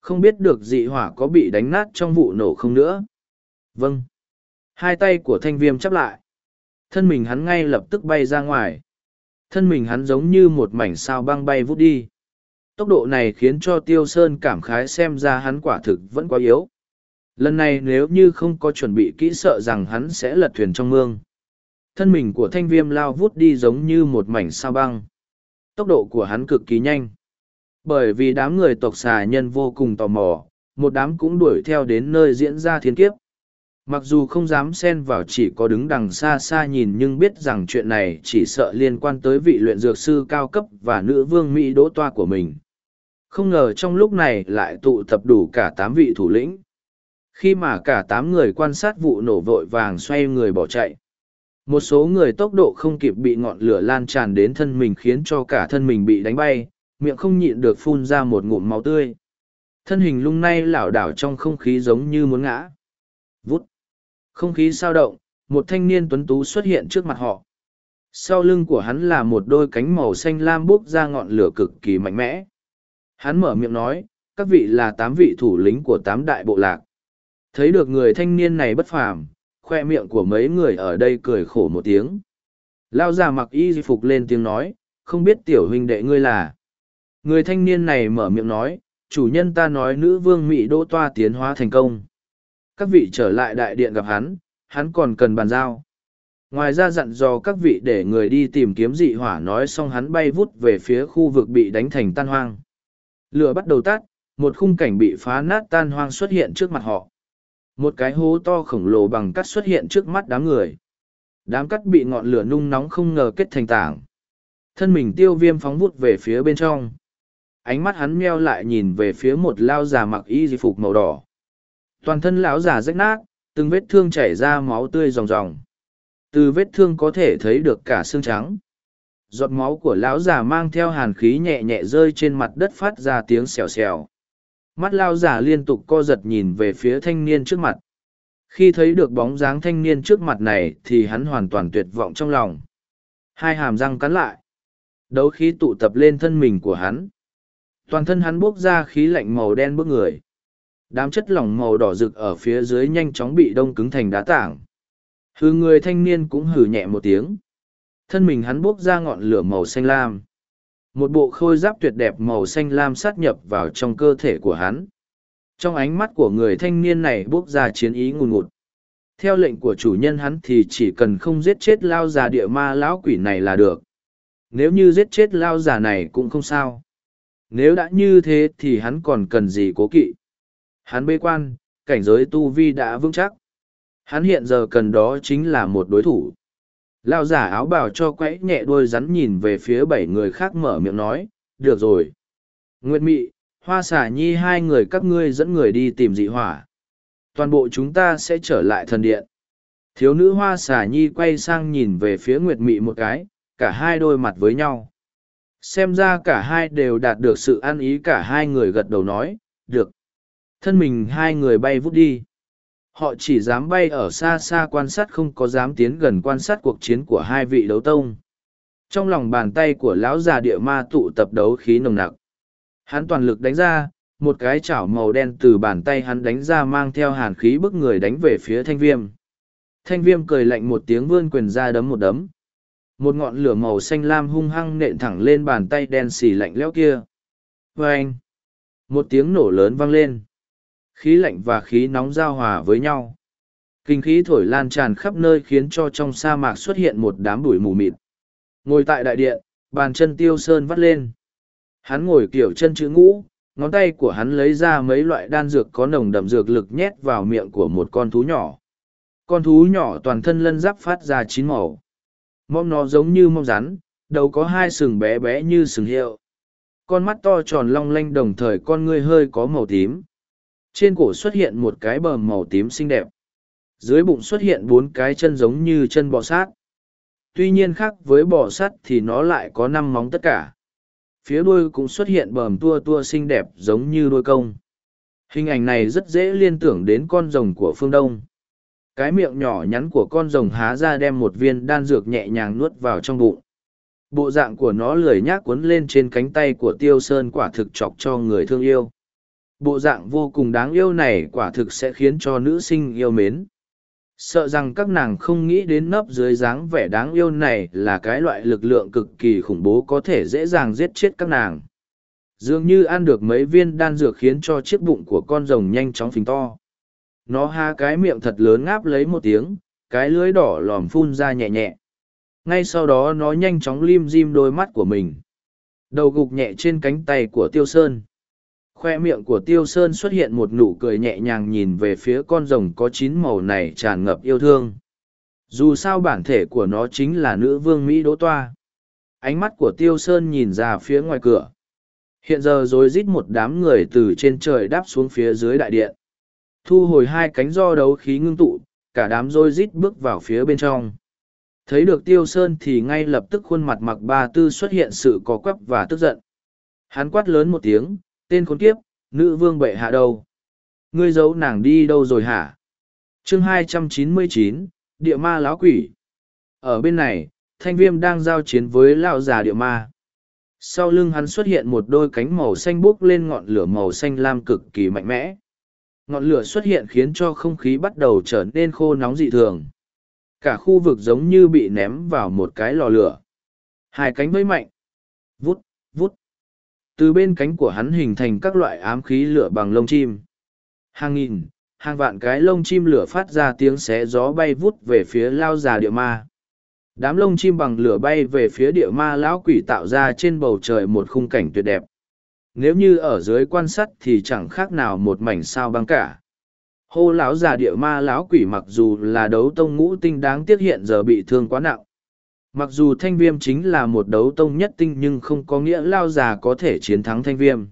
Không biết được dị hỏa có bị đánh nát trong vụ nổ không nữa. Vâng. Hai tay của thanh viêm chắp lại. Thân mình hắn ngay lập tức bay ra ngoài thân mình hắn giống như một mảnh sao băng bay vút đi. Tốc độ này khiến cho tiêu sơn cảm khái xem ra hắn quả thực vẫn quá yếu. Lần này nếu như không có chuẩn bị kỹ sợ rằng hắn sẽ lật thuyền trong mương. Thân mình của thanh viêm lao vút đi giống như một mảnh sao băng. Tốc độ của hắn cực kỳ nhanh. Bởi vì đám người tộc xà nhân vô cùng tò mò, một đám cũng đuổi theo đến nơi diễn ra thiên kiếp mặc dù không dám xen vào chỉ có đứng đằng xa xa nhìn nhưng biết rằng chuyện này chỉ sợ liên quan tới vị luyện dược sư cao cấp và nữ vương mỹ đỗ toa của mình. Không ngờ trong lúc này lại tụ tập đủ cả tám vị thủ lĩnh. Khi mà cả tám người quan sát vụ nổ vội vàng xoay người bỏ chạy. Một số người tốc độ không kịp bị ngọn lửa lan tràn đến thân mình khiến cho cả thân mình bị đánh bay, miệng không nhịn được phun ra một ngụm máu tươi. Thân hình lung nay lảo đảo trong không khí giống như muốn ngã. Vút không khí sao động một thanh niên tuấn tú xuất hiện trước mặt họ sau lưng của hắn là một đôi cánh màu xanh lam bốc ra ngọn lửa cực kỳ mạnh mẽ hắn mở miệng nói các vị là tám vị thủ lĩnh của tám đại bộ lạc. Thấy được người thanh niên này bất phàm, khoe miệng của mấy người ở đây cười khổ một tiếng. Lao già mặc y phục lên tiếng nói, không biết tiểu huynh đệ ngươi là. Người thanh niên này mở miệng nói, chủ nhân ta nói nữ vương Mỹ đỗ toa tiến hóa thành công. Các vị trở lại đại điện gặp hắn, hắn còn cần bàn giao. Ngoài ra dặn dò các vị để người đi tìm kiếm dị hỏa nói xong hắn bay vút về phía khu vực bị đánh thành tan hoang. Lửa bắt đầu tắt, một khung cảnh bị phá nát tan hoang xuất hiện trước mặt họ. Một cái hố to khổng lồ bằng cắt xuất hiện trước mắt đám người. Đám cắt bị ngọn lửa nung nóng không ngờ kết thành tảng. Thân mình tiêu viêm phóng vút về phía bên trong. Ánh mắt hắn meo lại nhìn về phía một lao già mặc y di phục màu đỏ. Toàn thân lão già rách nát, từng vết thương chảy ra máu tươi ròng ròng. Từ vết thương có thể thấy được cả xương trắng. Giọt máu của lão già mang theo hàn khí nhẹ nhẹ rơi trên mặt đất phát ra tiếng xèo xèo. Mắt lao giả liên tục co giật nhìn về phía thanh niên trước mặt. Khi thấy được bóng dáng thanh niên trước mặt này thì hắn hoàn toàn tuyệt vọng trong lòng. Hai hàm răng cắn lại. Đấu khí tụ tập lên thân mình của hắn. Toàn thân hắn bốc ra khí lạnh màu đen bước người đám chất lỏng màu đỏ rực ở phía dưới nhanh chóng bị đông cứng thành đá tảng. Hừ, người thanh niên cũng hừ nhẹ một tiếng. Thân mình hắn bốc ra ngọn lửa màu xanh lam. Một bộ khôi giáp tuyệt đẹp màu xanh lam sát nhập vào trong cơ thể của hắn. Trong ánh mắt của người thanh niên này buốc ra chiến ý ngùn ngụt. Theo lệnh của chủ nhân hắn thì chỉ cần không giết chết lao già địa ma lão quỷ này là được. Nếu như giết chết lao già này cũng không sao. Nếu đã như thế thì hắn còn cần gì cố kỵ? Hắn bê quan cảnh giới tu vi đã vững chắc hắn hiện giờ cần đó chính là một đối thủ Lao giả áo bào cho quẫy nhẹ đôi rắn nhìn về phía bảy người khác mở miệng nói, được rồi. Nguyệt Mị, Hoa xả nhi hai người các ngươi dẫn người đi tìm dị hỏa. Toàn bộ chúng ta sẽ trở lại thần điện. Thiếu nữ Hoa xả nhi quay sang nhìn về phía Nguyệt Mị một cái, cả hai đôi mặt với nhau. Xem ra cả hai đều đạt được sự ăn ý cả hai người gật đầu nói, được. Thân mình hai người bay vút đi. Họ chỉ dám bay ở xa xa quan sát không có dám tiến gần quan sát cuộc chiến của hai vị đấu tông. Trong lòng bàn tay của lão già địa ma tụ tập đấu khí nồng nặc. Hắn toàn lực đánh ra, một cái chảo màu đen từ bàn tay hắn đánh ra mang theo hàn khí bức người đánh về phía thanh viêm. Thanh viêm cười lạnh một tiếng vươn quyền ra đấm một đấm. Một ngọn lửa màu xanh lam hung hăng nện thẳng lên bàn tay đen xì lạnh lẽo kia. Vê vâng! anh một tiếng nổ lớn vang lên khí lạnh và khí nóng giao hòa với nhau. Kinh khí thổi lan tràn khắp nơi khiến cho trong sa mạc xuất hiện một đám bụi mù mịt. Ngồi tại đại điện, bàn chân tiêu sơn vắt lên. Hắn ngồi kiểu chân chữ ngũ, ngón tay của hắn lấy ra mấy loại đan dược có nồng đậm dược lực nhét vào miệng của một con thú nhỏ. Con thú nhỏ toàn thân lân giáp phát ra chín màu. Mong nó giống như mong rắn, đầu có hai sừng bé bé như sừng hiệu. Con mắt to tròn long lanh đồng thời con ngươi hơi có màu tím trên cổ xuất hiện một cái bờm màu tím xinh đẹp. Dưới bụng xuất hiện bốn cái chân giống như chân bò sát. Tuy nhiên khác với bò sát thì nó lại có năm móng tất cả. Phía đuôi cũng xuất hiện bờm tua tua xinh đẹp giống như đuôi công. Hình ảnh này rất dễ liên tưởng đến con rồng của phương Đông. Cái miệng nhỏ nhắn của con rồng há ra đem một viên đan dược nhẹ nhàng nuốt vào trong bụng. Bộ dạng của nó lười nhác cuốn lên trên cánh tay của tiêu sơn quả thực chọc cho người thương yêu bộ dạng vô cùng đáng yêu này quả thực sẽ khiến cho nữ sinh yêu mến. Sợ rằng các nàng không nghĩ đến nấp dưới dáng vẻ đáng yêu này là cái loại lực lượng cực kỳ khủng bố có thể dễ dàng giết chết các nàng. Dường như ăn được mấy viên đan dược khiến cho chiếc bụng của con rồng nhanh chóng phình to. Nó ha cái miệng thật lớn ngáp lấy một tiếng, cái lưới đỏ lòm phun ra nhẹ nhẹ. Ngay sau đó nó nhanh chóng lim dim đôi mắt của mình. Đầu gục nhẹ trên cánh tay của tiêu sơn khoe miệng của tiêu sơn xuất hiện một nụ cười nhẹ nhàng nhìn về phía con rồng có chín màu này tràn ngập yêu thương. Dù sao bản thể của nó chính là nữ vương mỹ đỗ toa. Ánh mắt của tiêu sơn nhìn ra phía ngoài cửa. Hiện giờ rồi rít một đám người từ trên trời đáp xuống phía dưới đại điện. Thu hồi hai cánh do đấu khí ngưng tụ, cả đám rối rít bước vào phía bên trong. Thấy được tiêu sơn thì ngay lập tức khuôn mặt mặc ba tư xuất hiện sự có quắp và tức giận. Hắn quát lớn một tiếng tên khốn kiếp, nữ vương bệ hạ đâu? Ngươi giấu nàng đi đâu rồi hả? chương 299, địa ma lão quỷ. Ở bên này, thanh viêm đang giao chiến với lão già địa ma. sau lưng hắn xuất hiện một đôi cánh màu xanh buốc lên ngọn lửa màu xanh lam cực kỳ mạnh mẽ ngọn lửa xuất hiện khiến cho không khí bắt đầu trở nên khô nóng dị thường cả khu vực giống như bị ném vào một cái lò lửa hai cánh vẫy mạnh vút vút từ bên cánh của hắn hình thành các loại ám khí lửa bằng lông chim. Hàng nghìn, hàng vạn cái lông chim lửa phát ra tiếng xé gió bay vút về phía lao già địa ma. Đám lông chim bằng lửa bay về phía địa ma lão quỷ tạo ra trên bầu trời một khung cảnh tuyệt đẹp. Nếu như ở dưới quan sát thì chẳng khác nào một mảnh sao băng cả. Hô lão già địa ma lão quỷ mặc dù là đấu tông ngũ tinh đáng tiếc hiện giờ bị thương quá nặng mặc dù thanh viêm chính là một đấu tông nhất tinh nhưng không có nghĩa lao già có thể chiến thắng thanh viêm.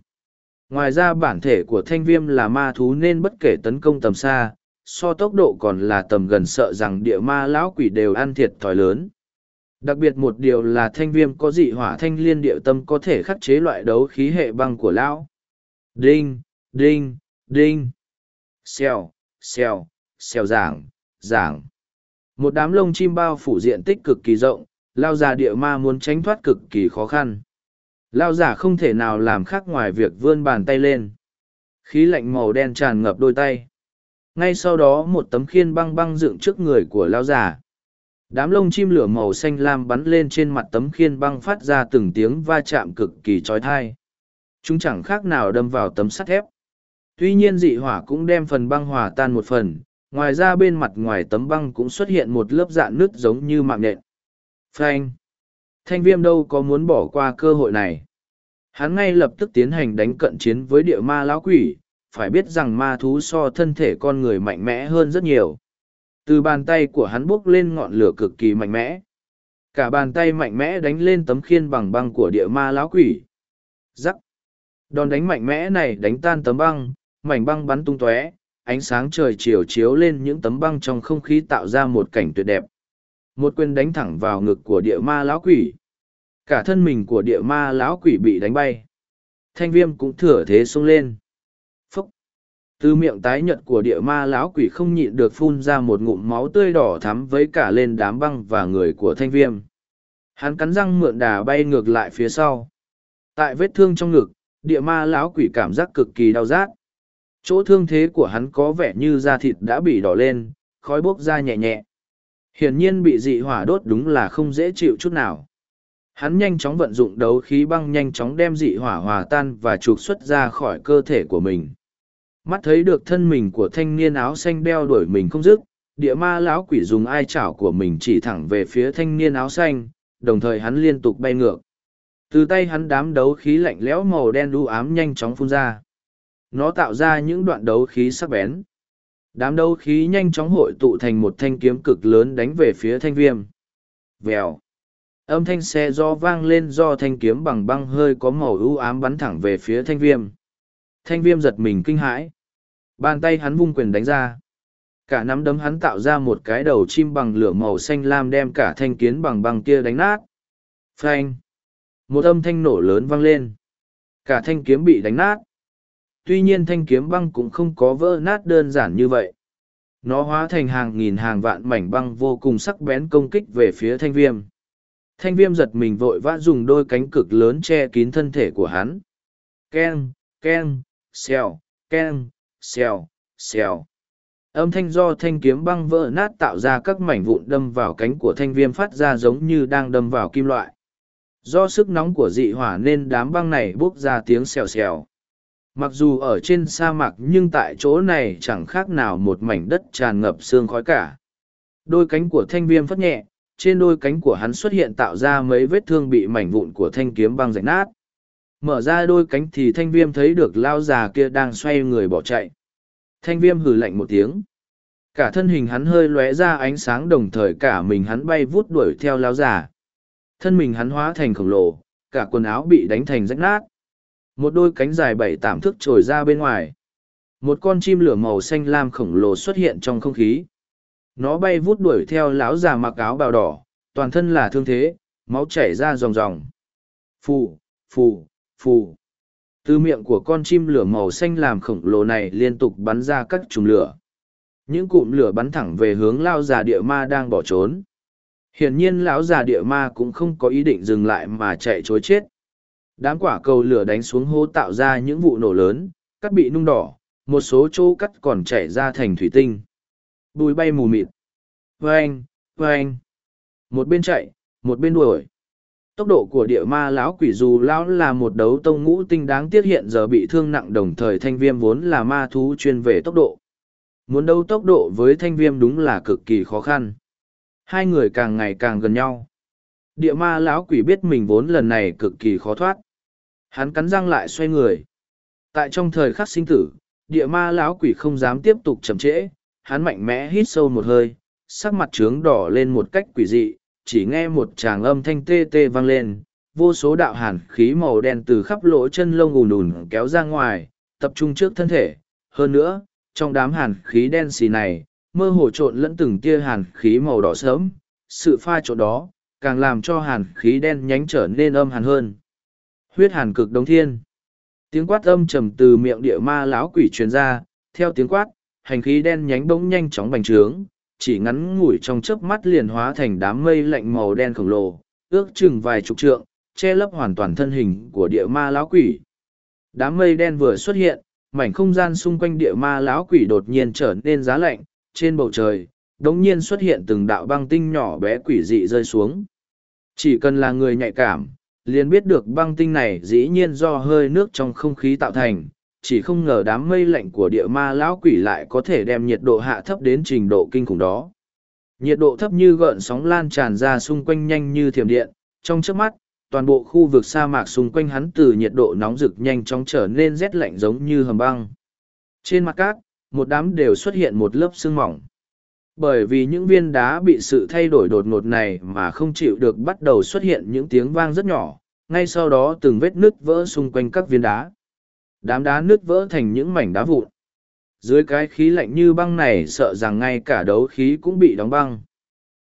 Ngoài ra bản thể của thanh viêm là ma thú nên bất kể tấn công tầm xa, so tốc độ còn là tầm gần sợ rằng địa ma lão quỷ đều ăn thiệt thòi lớn. Đặc biệt một điều là thanh viêm có dị hỏa thanh liên địa tâm có thể khắc chế loại đấu khí hệ băng của lão. Đinh đinh đinh. Xèo xèo xèo giảng giảng một đám lông chim bao phủ diện tích cực kỳ rộng, lao già địa ma muốn tránh thoát cực kỳ khó khăn. Lao giả không thể nào làm khác ngoài việc vươn bàn tay lên. Khí lạnh màu đen tràn ngập đôi tay. Ngay sau đó một tấm khiên băng băng dựng trước người của lao giả đám lông chim lửa màu xanh lam bắn lên trên mặt tấm khiên băng phát ra từng tiếng va chạm cực kỳ trói thai chúng chẳng khác nào đâm vào tấm sắt thép. Tuy nhiên dị hỏa cũng đem phần băng hòa tan một phần ngoài ra bên mặt ngoài tấm băng cũng xuất hiện một lớp dạn nứt giống như mạng nện Frank! thanh viêm đâu có muốn bỏ qua cơ hội này? Hắn ngay lập tức tiến hành đánh cận chiến với địa ma lão quỷ, phải biết rằng ma thú so thân thể con người mạnh mẽ hơn rất nhiều. Từ bàn tay của hắn bốc lên ngọn lửa cực kỳ mạnh mẽ. Cả bàn tay mạnh mẽ đánh lên tấm khiên bằng băng của địa ma lão quỷ. Giắc. Đòn đánh mạnh mẽ này đánh tan tấm băng, mảnh băng bắn tung tóe ánh sáng trời chiều chiếu lên những tấm băng trong không khí tạo ra một cảnh tuyệt đẹp. Một quyền đánh thẳng vào ngực của địa ma lão quỷ. Cả thân mình của địa ma lão quỷ bị đánh bay. Thanh viêm cũng thừa thế xông lên. Phúc. Từ miệng tái nhợt của địa ma lão quỷ không nhịn được phun ra một ngụm máu tươi đỏ thắm với cả lên đám băng và người của thanh viêm. Hắn cắn răng mượn đà bay ngược lại phía sau. Tại vết thương trong ngực, địa ma lão quỷ cảm giác cực kỳ đau rát chỗ thương thế của hắn có vẻ như da thịt đã bị đỏ lên, khói bốc ra nhẹ nhẹ. Hiển nhiên bị dị hỏa đốt đúng là không dễ chịu chút nào. Hắn nhanh chóng vận dụng đấu khí băng nhanh chóng đem dị hỏa hòa tan và trục xuất ra khỏi cơ thể của mình. Mắt thấy được thân mình của thanh niên áo xanh đeo đuổi mình không dứt, địa ma lão quỷ dùng ai chảo của mình chỉ thẳng về phía thanh niên áo xanh, đồng thời hắn liên tục bay ngược. Từ tay hắn đám đấu khí lạnh lẽo màu đen đu ám nhanh chóng phun ra nó tạo ra những đoạn đấu khí sắc bén. Đám đấu khí nhanh chóng hội tụ thành một thanh kiếm cực lớn đánh về phía thanh viêm. Vèo. Âm thanh xe do vang lên do thanh kiếm bằng băng hơi có màu ưu ám bắn thẳng về phía thanh viêm. Thanh viêm giật mình kinh hãi. Bàn tay hắn vung quyền đánh ra. Cả nắm đấm hắn tạo ra một cái đầu chim bằng lửa màu xanh lam đem cả thanh kiến bằng băng kia đánh nát. Phanh. Một âm thanh nổ lớn vang lên. Cả thanh kiếm bị đánh nát tuy nhiên thanh kiếm băng cũng không có vỡ nát đơn giản như vậy. Nó hóa thành hàng nghìn hàng vạn mảnh băng vô cùng sắc bén công kích về phía thanh viêm. Thanh viêm giật mình vội vã dùng đôi cánh cực lớn che kín thân thể của hắn. Keng keng, xèo keng, xèo xèo. Âm thanh do thanh kiếm băng vỡ nát tạo ra các mảnh vụn đâm vào cánh của thanh viêm phát ra giống như đang đâm vào kim loại. Do sức nóng của dị hỏa nên đám băng này bốc ra tiếng xèo xèo mặc dù ở trên sa mạc nhưng tại chỗ này chẳng khác nào một mảnh đất tràn ngập xương khói cả. Đôi cánh của thanh viêm phất nhẹ, trên đôi cánh của hắn xuất hiện tạo ra mấy vết thương bị mảnh vụn của thanh kiếm băng rạch nát. Mở ra đôi cánh thì thanh viêm thấy được lao già kia đang xoay người bỏ chạy. Thanh viêm hừ lạnh một tiếng. Cả thân hình hắn hơi lóe ra ánh sáng đồng thời cả mình hắn bay vút đuổi theo lao già. Thân mình hắn hóa thành khổng lồ, cả quần áo bị đánh thành rách nát một đôi cánh dài bảy tạm thức trồi ra bên ngoài. Một con chim lửa màu xanh lam khổng lồ xuất hiện trong không khí. Nó bay vút đuổi theo lão già mặc áo bào đỏ, toàn thân là thương thế, máu chảy ra ròng ròng. Phù phù phù. Từ miệng của con chim lửa màu xanh làm khổng lồ này liên tục bắn ra các chùm lửa. Những cụm lửa bắn thẳng về hướng lao già địa ma đang bỏ trốn. Hiển nhiên lão già địa ma cũng không có ý định dừng lại mà chạy chối chết. Đám quả cầu lửa đánh xuống hố tạo ra những vụ nổ lớn, cắt bị nung đỏ, một số chỗ cắt còn chảy ra thành thủy tinh. Bùi bay mù mịt. Vâng, vâng. Một bên chạy, một bên đuổi. Tốc độ của địa ma lão quỷ dù lão là một đấu tông ngũ tinh đáng tiếc hiện giờ bị thương nặng đồng thời thanh viêm vốn là ma thú chuyên về tốc độ. Muốn đấu tốc độ với thanh viêm đúng là cực kỳ khó khăn. Hai người càng ngày càng gần nhau. Địa ma lão quỷ biết mình vốn lần này cực kỳ khó thoát. Hắn cắn răng lại xoay người. Tại trong thời khắc sinh tử, địa ma lão quỷ không dám tiếp tục chậm trễ, hắn mạnh mẽ hít sâu một hơi, sắc mặt trướng đỏ lên một cách quỷ dị, chỉ nghe một tràng âm thanh tê tê vang lên, vô số đạo hàn khí màu đen từ khắp lỗ chân lông ùn ùn kéo ra ngoài, tập trung trước thân thể. Hơn nữa, trong đám hàn khí đen xì này, mơ hồ trộn lẫn từng tia hàn khí màu đỏ sớm, sự pha trộn đó, càng làm cho hàn khí đen nhánh trở nên âm hàn hơn. Huyết hàn cực đống thiên. Tiếng quát âm trầm từ miệng địa ma lão quỷ truyền ra, theo tiếng quát, hành khí đen nhánh bỗng nhanh chóng bành trướng, chỉ ngắn ngủi trong chớp mắt liền hóa thành đám mây lạnh màu đen khổng lồ, ước chừng vài chục trượng, che lấp hoàn toàn thân hình của địa ma lão quỷ. Đám mây đen vừa xuất hiện, mảnh không gian xung quanh địa ma lão quỷ đột nhiên trở nên giá lạnh, trên bầu trời, đống nhiên xuất hiện từng đạo băng tinh nhỏ bé quỷ dị rơi xuống. Chỉ cần là người nhạy cảm, liền biết được băng tinh này dĩ nhiên do hơi nước trong không khí tạo thành, chỉ không ngờ đám mây lạnh của địa ma lão quỷ lại có thể đem nhiệt độ hạ thấp đến trình độ kinh khủng đó. Nhiệt độ thấp như gợn sóng lan tràn ra xung quanh nhanh như thiểm điện, trong trước mắt, toàn bộ khu vực sa mạc xung quanh hắn từ nhiệt độ nóng rực nhanh chóng trở nên rét lạnh giống như hầm băng. Trên mặt cát, một đám đều xuất hiện một lớp sương mỏng. Bởi vì những viên đá bị sự thay đổi đột ngột này mà không chịu được bắt đầu xuất hiện những tiếng vang rất nhỏ, ngay sau đó từng vết nứt vỡ xung quanh các viên đá. Đám đá nứt vỡ thành những mảnh đá vụn. Dưới cái khí lạnh như băng này sợ rằng ngay cả đấu khí cũng bị đóng băng.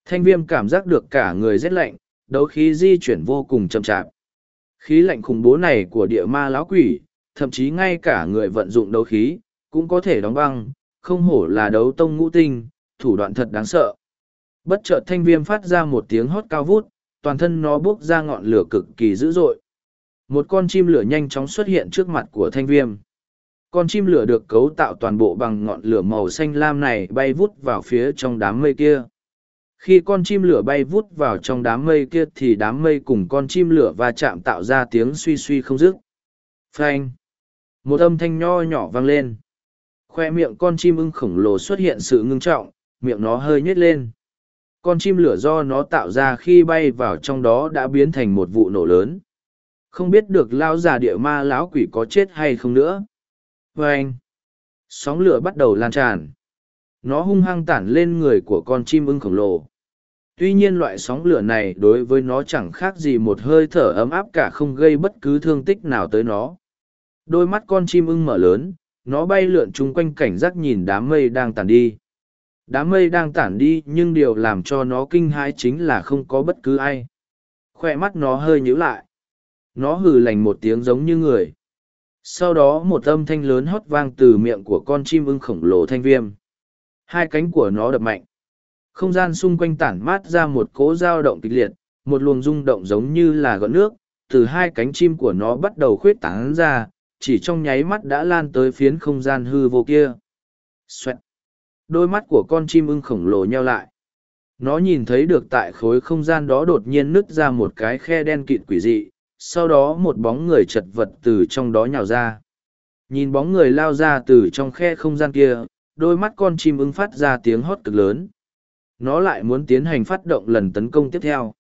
Thanh viêm cảm giác được cả người rét lạnh, đấu khí di chuyển vô cùng chậm chạp. Khí lạnh khủng bố này của địa ma lão quỷ, thậm chí ngay cả người vận dụng đấu khí, cũng có thể đóng băng, không hổ là đấu tông ngũ tinh, thủ đoạn thật đáng sợ. Bất chợt thanh viêm phát ra một tiếng hót cao vút, toàn thân nó bốc ra ngọn lửa cực kỳ dữ dội. Một con chim lửa nhanh chóng xuất hiện trước mặt của thanh viêm. Con chim lửa được cấu tạo toàn bộ bằng ngọn lửa màu xanh lam này bay vút vào phía trong đám mây kia. Khi con chim lửa bay vút vào trong đám mây kia thì đám mây cùng con chim lửa va chạm tạo ra tiếng suy suy không dứt. Phanh! Một âm thanh nho nhỏ vang lên. Khoe miệng con chim ưng khổng lồ xuất hiện sự ngưng trọng, miệng nó hơi nhếch lên. Con chim lửa do nó tạo ra khi bay vào trong đó đã biến thành một vụ nổ lớn. Không biết được lao già địa ma lão quỷ có chết hay không nữa. Và anh, sóng lửa bắt đầu lan tràn. Nó hung hăng tản lên người của con chim ưng khổng lồ. Tuy nhiên loại sóng lửa này đối với nó chẳng khác gì một hơi thở ấm áp cả không gây bất cứ thương tích nào tới nó. Đôi mắt con chim ưng mở lớn, nó bay lượn chung quanh cảnh giác nhìn đám mây đang tàn đi đám mây đang tản đi nhưng điều làm cho nó kinh hãi chính là không có bất cứ ai. Khoe mắt nó hơi nhíu lại. Nó hừ lành một tiếng giống như người. Sau đó một âm thanh lớn hót vang từ miệng của con chim ưng khổng lồ thanh viêm. Hai cánh của nó đập mạnh. Không gian xung quanh tản mát ra một cỗ dao động kịch liệt, một luồng rung động giống như là gợn nước, từ hai cánh chim của nó bắt đầu khuyết tán ra, chỉ trong nháy mắt đã lan tới phiến không gian hư vô kia. Xoẹt. Đôi mắt của con chim ưng khổng lồ nheo lại. Nó nhìn thấy được tại khối không gian đó đột nhiên nứt ra một cái khe đen kịt quỷ dị, sau đó một bóng người chật vật từ trong đó nhào ra. Nhìn bóng người lao ra từ trong khe không gian kia, đôi mắt con chim ưng phát ra tiếng hót cực lớn. Nó lại muốn tiến hành phát động lần tấn công tiếp theo.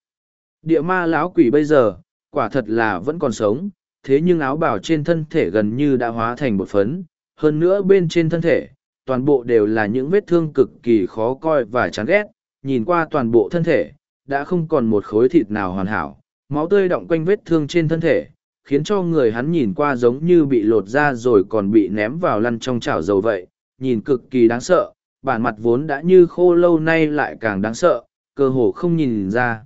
Địa ma lão quỷ bây giờ, quả thật là vẫn còn sống, thế nhưng áo bào trên thân thể gần như đã hóa thành một phấn, hơn nữa bên trên thân thể, toàn bộ đều là những vết thương cực kỳ khó coi và chán ghét, nhìn qua toàn bộ thân thể, đã không còn một khối thịt nào hoàn hảo, máu tươi đọng quanh vết thương trên thân thể, khiến cho người hắn nhìn qua giống như bị lột ra rồi còn bị ném vào lăn trong chảo dầu vậy, nhìn cực kỳ đáng sợ, bản mặt vốn đã như khô lâu nay lại càng đáng sợ, cơ hồ không nhìn ra.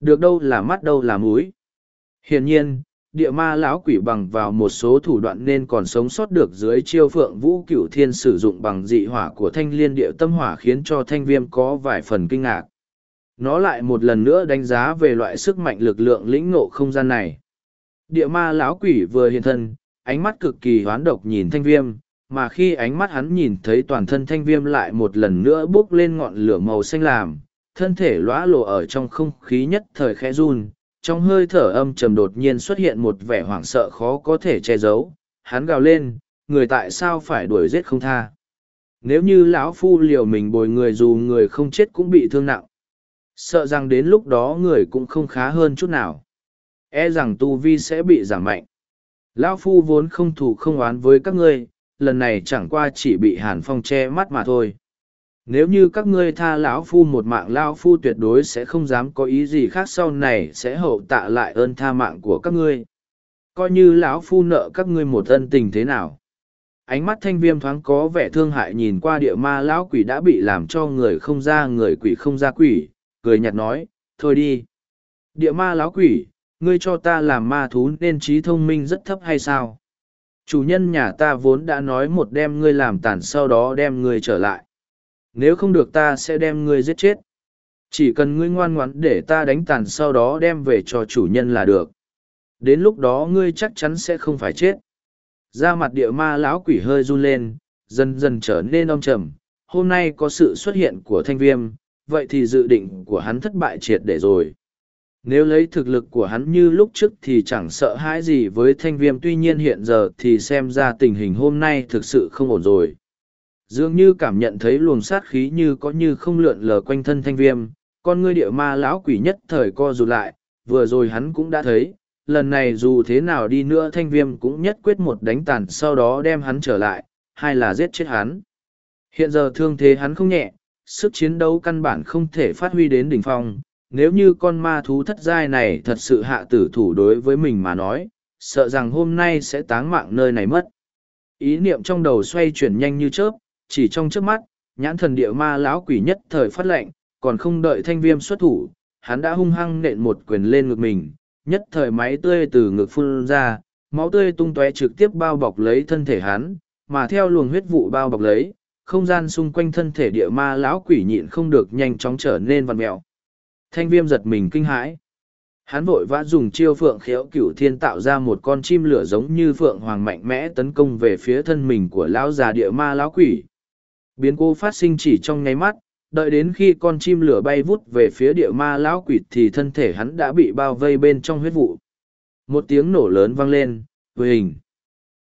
Được đâu là mắt đâu là mũi. Hiển nhiên, địa ma lão quỷ bằng vào một số thủ đoạn nên còn sống sót được dưới chiêu phượng vũ cửu thiên sử dụng bằng dị hỏa của thanh liên địa tâm hỏa khiến cho thanh viêm có vài phần kinh ngạc. Nó lại một lần nữa đánh giá về loại sức mạnh lực lượng lĩnh ngộ không gian này. Địa ma lão quỷ vừa hiện thân, ánh mắt cực kỳ hoán độc nhìn thanh viêm, mà khi ánh mắt hắn nhìn thấy toàn thân thanh viêm lại một lần nữa bốc lên ngọn lửa màu xanh làm, thân thể lõa lộ ở trong không khí nhất thời khẽ run, trong hơi thở âm trầm đột nhiên xuất hiện một vẻ hoảng sợ khó có thể che giấu, hắn gào lên, người tại sao phải đuổi giết không tha. Nếu như lão phu liều mình bồi người dù người không chết cũng bị thương nặng, sợ rằng đến lúc đó người cũng không khá hơn chút nào e rằng tu vi sẽ bị giảm mạnh. Lão Phu vốn không thù không oán với các ngươi, lần này chẳng qua chỉ bị Hàn Phong che mắt mà thôi. Nếu như các ngươi tha lão Phu một mạng Lão Phu tuyệt đối sẽ không dám có ý gì khác sau này sẽ hậu tạ lại ơn tha mạng của các ngươi. Coi như lão Phu nợ các ngươi một ân tình thế nào. Ánh mắt thanh viêm thoáng có vẻ thương hại nhìn qua địa ma lão quỷ đã bị làm cho người không ra người quỷ không ra quỷ, cười nhạt nói, thôi đi. Địa ma lão quỷ, ngươi cho ta làm ma thú nên trí thông minh rất thấp hay sao? Chủ nhân nhà ta vốn đã nói một đem ngươi làm tàn sau đó đem ngươi trở lại. Nếu không được ta sẽ đem ngươi giết chết. Chỉ cần ngươi ngoan ngoãn để ta đánh tàn sau đó đem về cho chủ nhân là được. Đến lúc đó ngươi chắc chắn sẽ không phải chết. Da mặt địa ma lão quỷ hơi run lên, dần dần trở nên om trầm. Hôm nay có sự xuất hiện của thanh viêm, vậy thì dự định của hắn thất bại triệt để rồi. Nếu lấy thực lực của hắn như lúc trước thì chẳng sợ hãi gì với thanh viêm tuy nhiên hiện giờ thì xem ra tình hình hôm nay thực sự không ổn rồi. Dường như cảm nhận thấy luồng sát khí như có như không lượn lờ quanh thân thanh viêm, con ngươi địa ma lão quỷ nhất thời co rụt lại, vừa rồi hắn cũng đã thấy, lần này dù thế nào đi nữa thanh viêm cũng nhất quyết một đánh tàn sau đó đem hắn trở lại, hay là giết chết hắn. Hiện giờ thương thế hắn không nhẹ, sức chiến đấu căn bản không thể phát huy đến đỉnh phong, nếu như con ma thú thất giai này thật sự hạ tử thủ đối với mình mà nói, sợ rằng hôm nay sẽ táng mạng nơi này mất. Ý niệm trong đầu xoay chuyển nhanh như chớp, chỉ trong trước mắt, nhãn thần địa ma lão quỷ nhất thời phát lệnh, còn không đợi thanh viêm xuất thủ, hắn đã hung hăng nện một quyền lên ngực mình, nhất thời máy tươi từ ngực phun ra, máu tươi tung tóe trực tiếp bao bọc lấy thân thể hắn, mà theo luồng huyết vụ bao bọc lấy, không gian xung quanh thân thể địa ma lão quỷ nhịn không được nhanh chóng trở nên vằn mẹo, Thanh viêm giật mình kinh hãi. Hắn vội vã dùng chiêu phượng khéo cửu thiên tạo ra một con chim lửa giống như phượng hoàng mạnh mẽ tấn công về phía thân mình của lão già địa ma lão quỷ. Biến cố phát sinh chỉ trong nháy mắt, đợi đến khi con chim lửa bay vút về phía địa ma lão quỷ thì thân thể hắn đã bị bao vây bên trong huyết vụ. Một tiếng nổ lớn vang lên, với hình.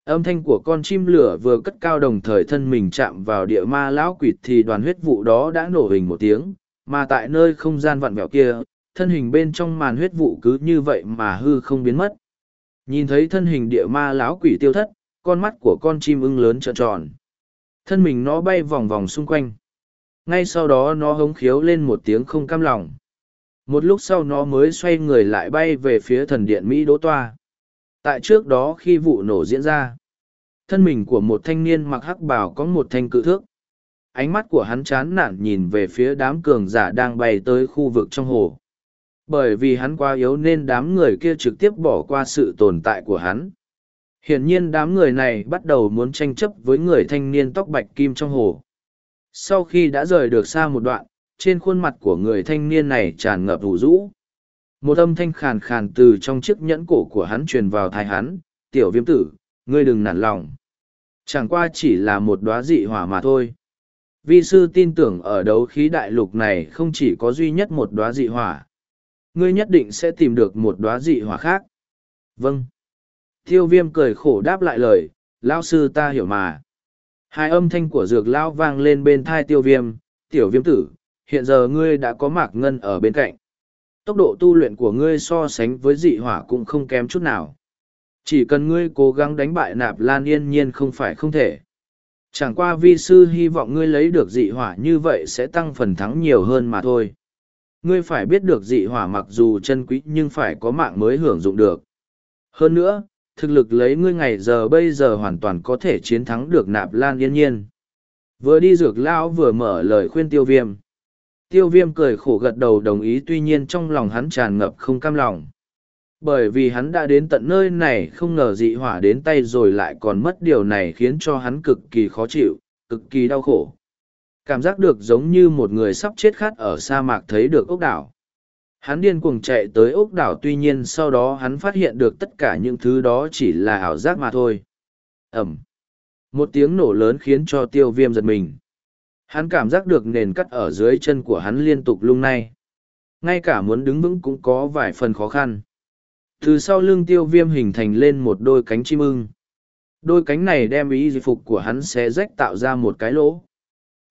Âm thanh của con chim lửa vừa cất cao đồng thời thân mình chạm vào địa ma lão quỷ thì đoàn huyết vụ đó đã nổ hình một tiếng, mà tại nơi không gian vặn vẹo kia thân hình bên trong màn huyết vụ cứ như vậy mà hư không biến mất nhìn thấy thân hình địa ma lão quỷ tiêu thất con mắt của con chim ưng lớn trợn tròn thân mình nó bay vòng vòng xung quanh ngay sau đó nó hống khiếu lên một tiếng không cam lòng một lúc sau nó mới xoay người lại bay về phía thần điện mỹ đỗ toa tại trước đó khi vụ nổ diễn ra, thân mình của một thanh niên mặc hắc bảo có một thanh cự thước ánh mắt của hắn chán nản nhìn về phía đám cường giả đang bay tới khu vực trong hồ. Bởi vì hắn quá yếu nên đám người kia trực tiếp bỏ qua sự tồn tại của hắn. Hiển nhiên đám người này bắt đầu muốn tranh chấp với người thanh niên tóc bạch kim trong hồ. Sau khi đã rời được xa một đoạn, trên khuôn mặt của người thanh niên này tràn ngập ủ rũ. Một âm thanh khàn khàn từ trong chiếc nhẫn cổ của hắn truyền vào thai hắn, tiểu viêm tử, ngươi đừng nản lòng. Chẳng qua chỉ là một đóa dị hỏa mà thôi. Vi sư tin tưởng ở đấu khí đại lục này không chỉ có duy nhất một đóa dị hỏa. Ngươi nhất định sẽ tìm được một đóa dị hỏa khác. Vâng. Tiêu viêm cười khổ đáp lại lời, lao sư ta hiểu mà. Hai âm thanh của dược lao vang lên bên thai tiêu viêm, tiểu viêm tử, hiện giờ ngươi đã có mạc ngân ở bên cạnh. Tốc độ tu luyện của ngươi so sánh với dị hỏa cũng không kém chút nào. Chỉ cần ngươi cố gắng đánh bại nạp lan yên nhiên không phải không thể. Chẳng qua vi sư hy vọng ngươi lấy được dị hỏa như vậy sẽ tăng phần thắng nhiều hơn mà thôi. Ngươi phải biết được dị hỏa mặc dù chân quý nhưng phải có mạng mới hưởng dụng được. Hơn nữa, thực lực lấy ngươi ngày giờ bây giờ hoàn toàn có thể chiến thắng được nạp lan yên nhiên. Vừa đi dược lão vừa mở lời khuyên tiêu viêm. Tiêu viêm cười khổ gật đầu đồng ý tuy nhiên trong lòng hắn tràn ngập không cam lòng bởi vì hắn đã đến tận nơi này không ngờ dị hỏa đến tay rồi lại còn mất điều này khiến cho hắn cực kỳ khó chịu, cực kỳ đau khổ cảm giác được giống như một người sắp chết khát ở sa mạc thấy được ốc đảo Hắn điên cuồng chạy tới ốc đảo tuy nhiên sau đó hắn phát hiện được tất cả những thứ đó chỉ là ảo giác mà thôi. Ẩm. Một tiếng nổ lớn khiến cho tiêu viêm giật mình. Hắn cảm giác được nền cắt ở dưới chân của hắn liên tục lung nay. Ngay cả muốn đứng vững cũng có vài phần khó khăn. Từ sau lưng tiêu viêm hình thành lên một đôi cánh chim ưng. Đôi cánh này đem ý di phục của hắn sẽ rách tạo ra một cái lỗ.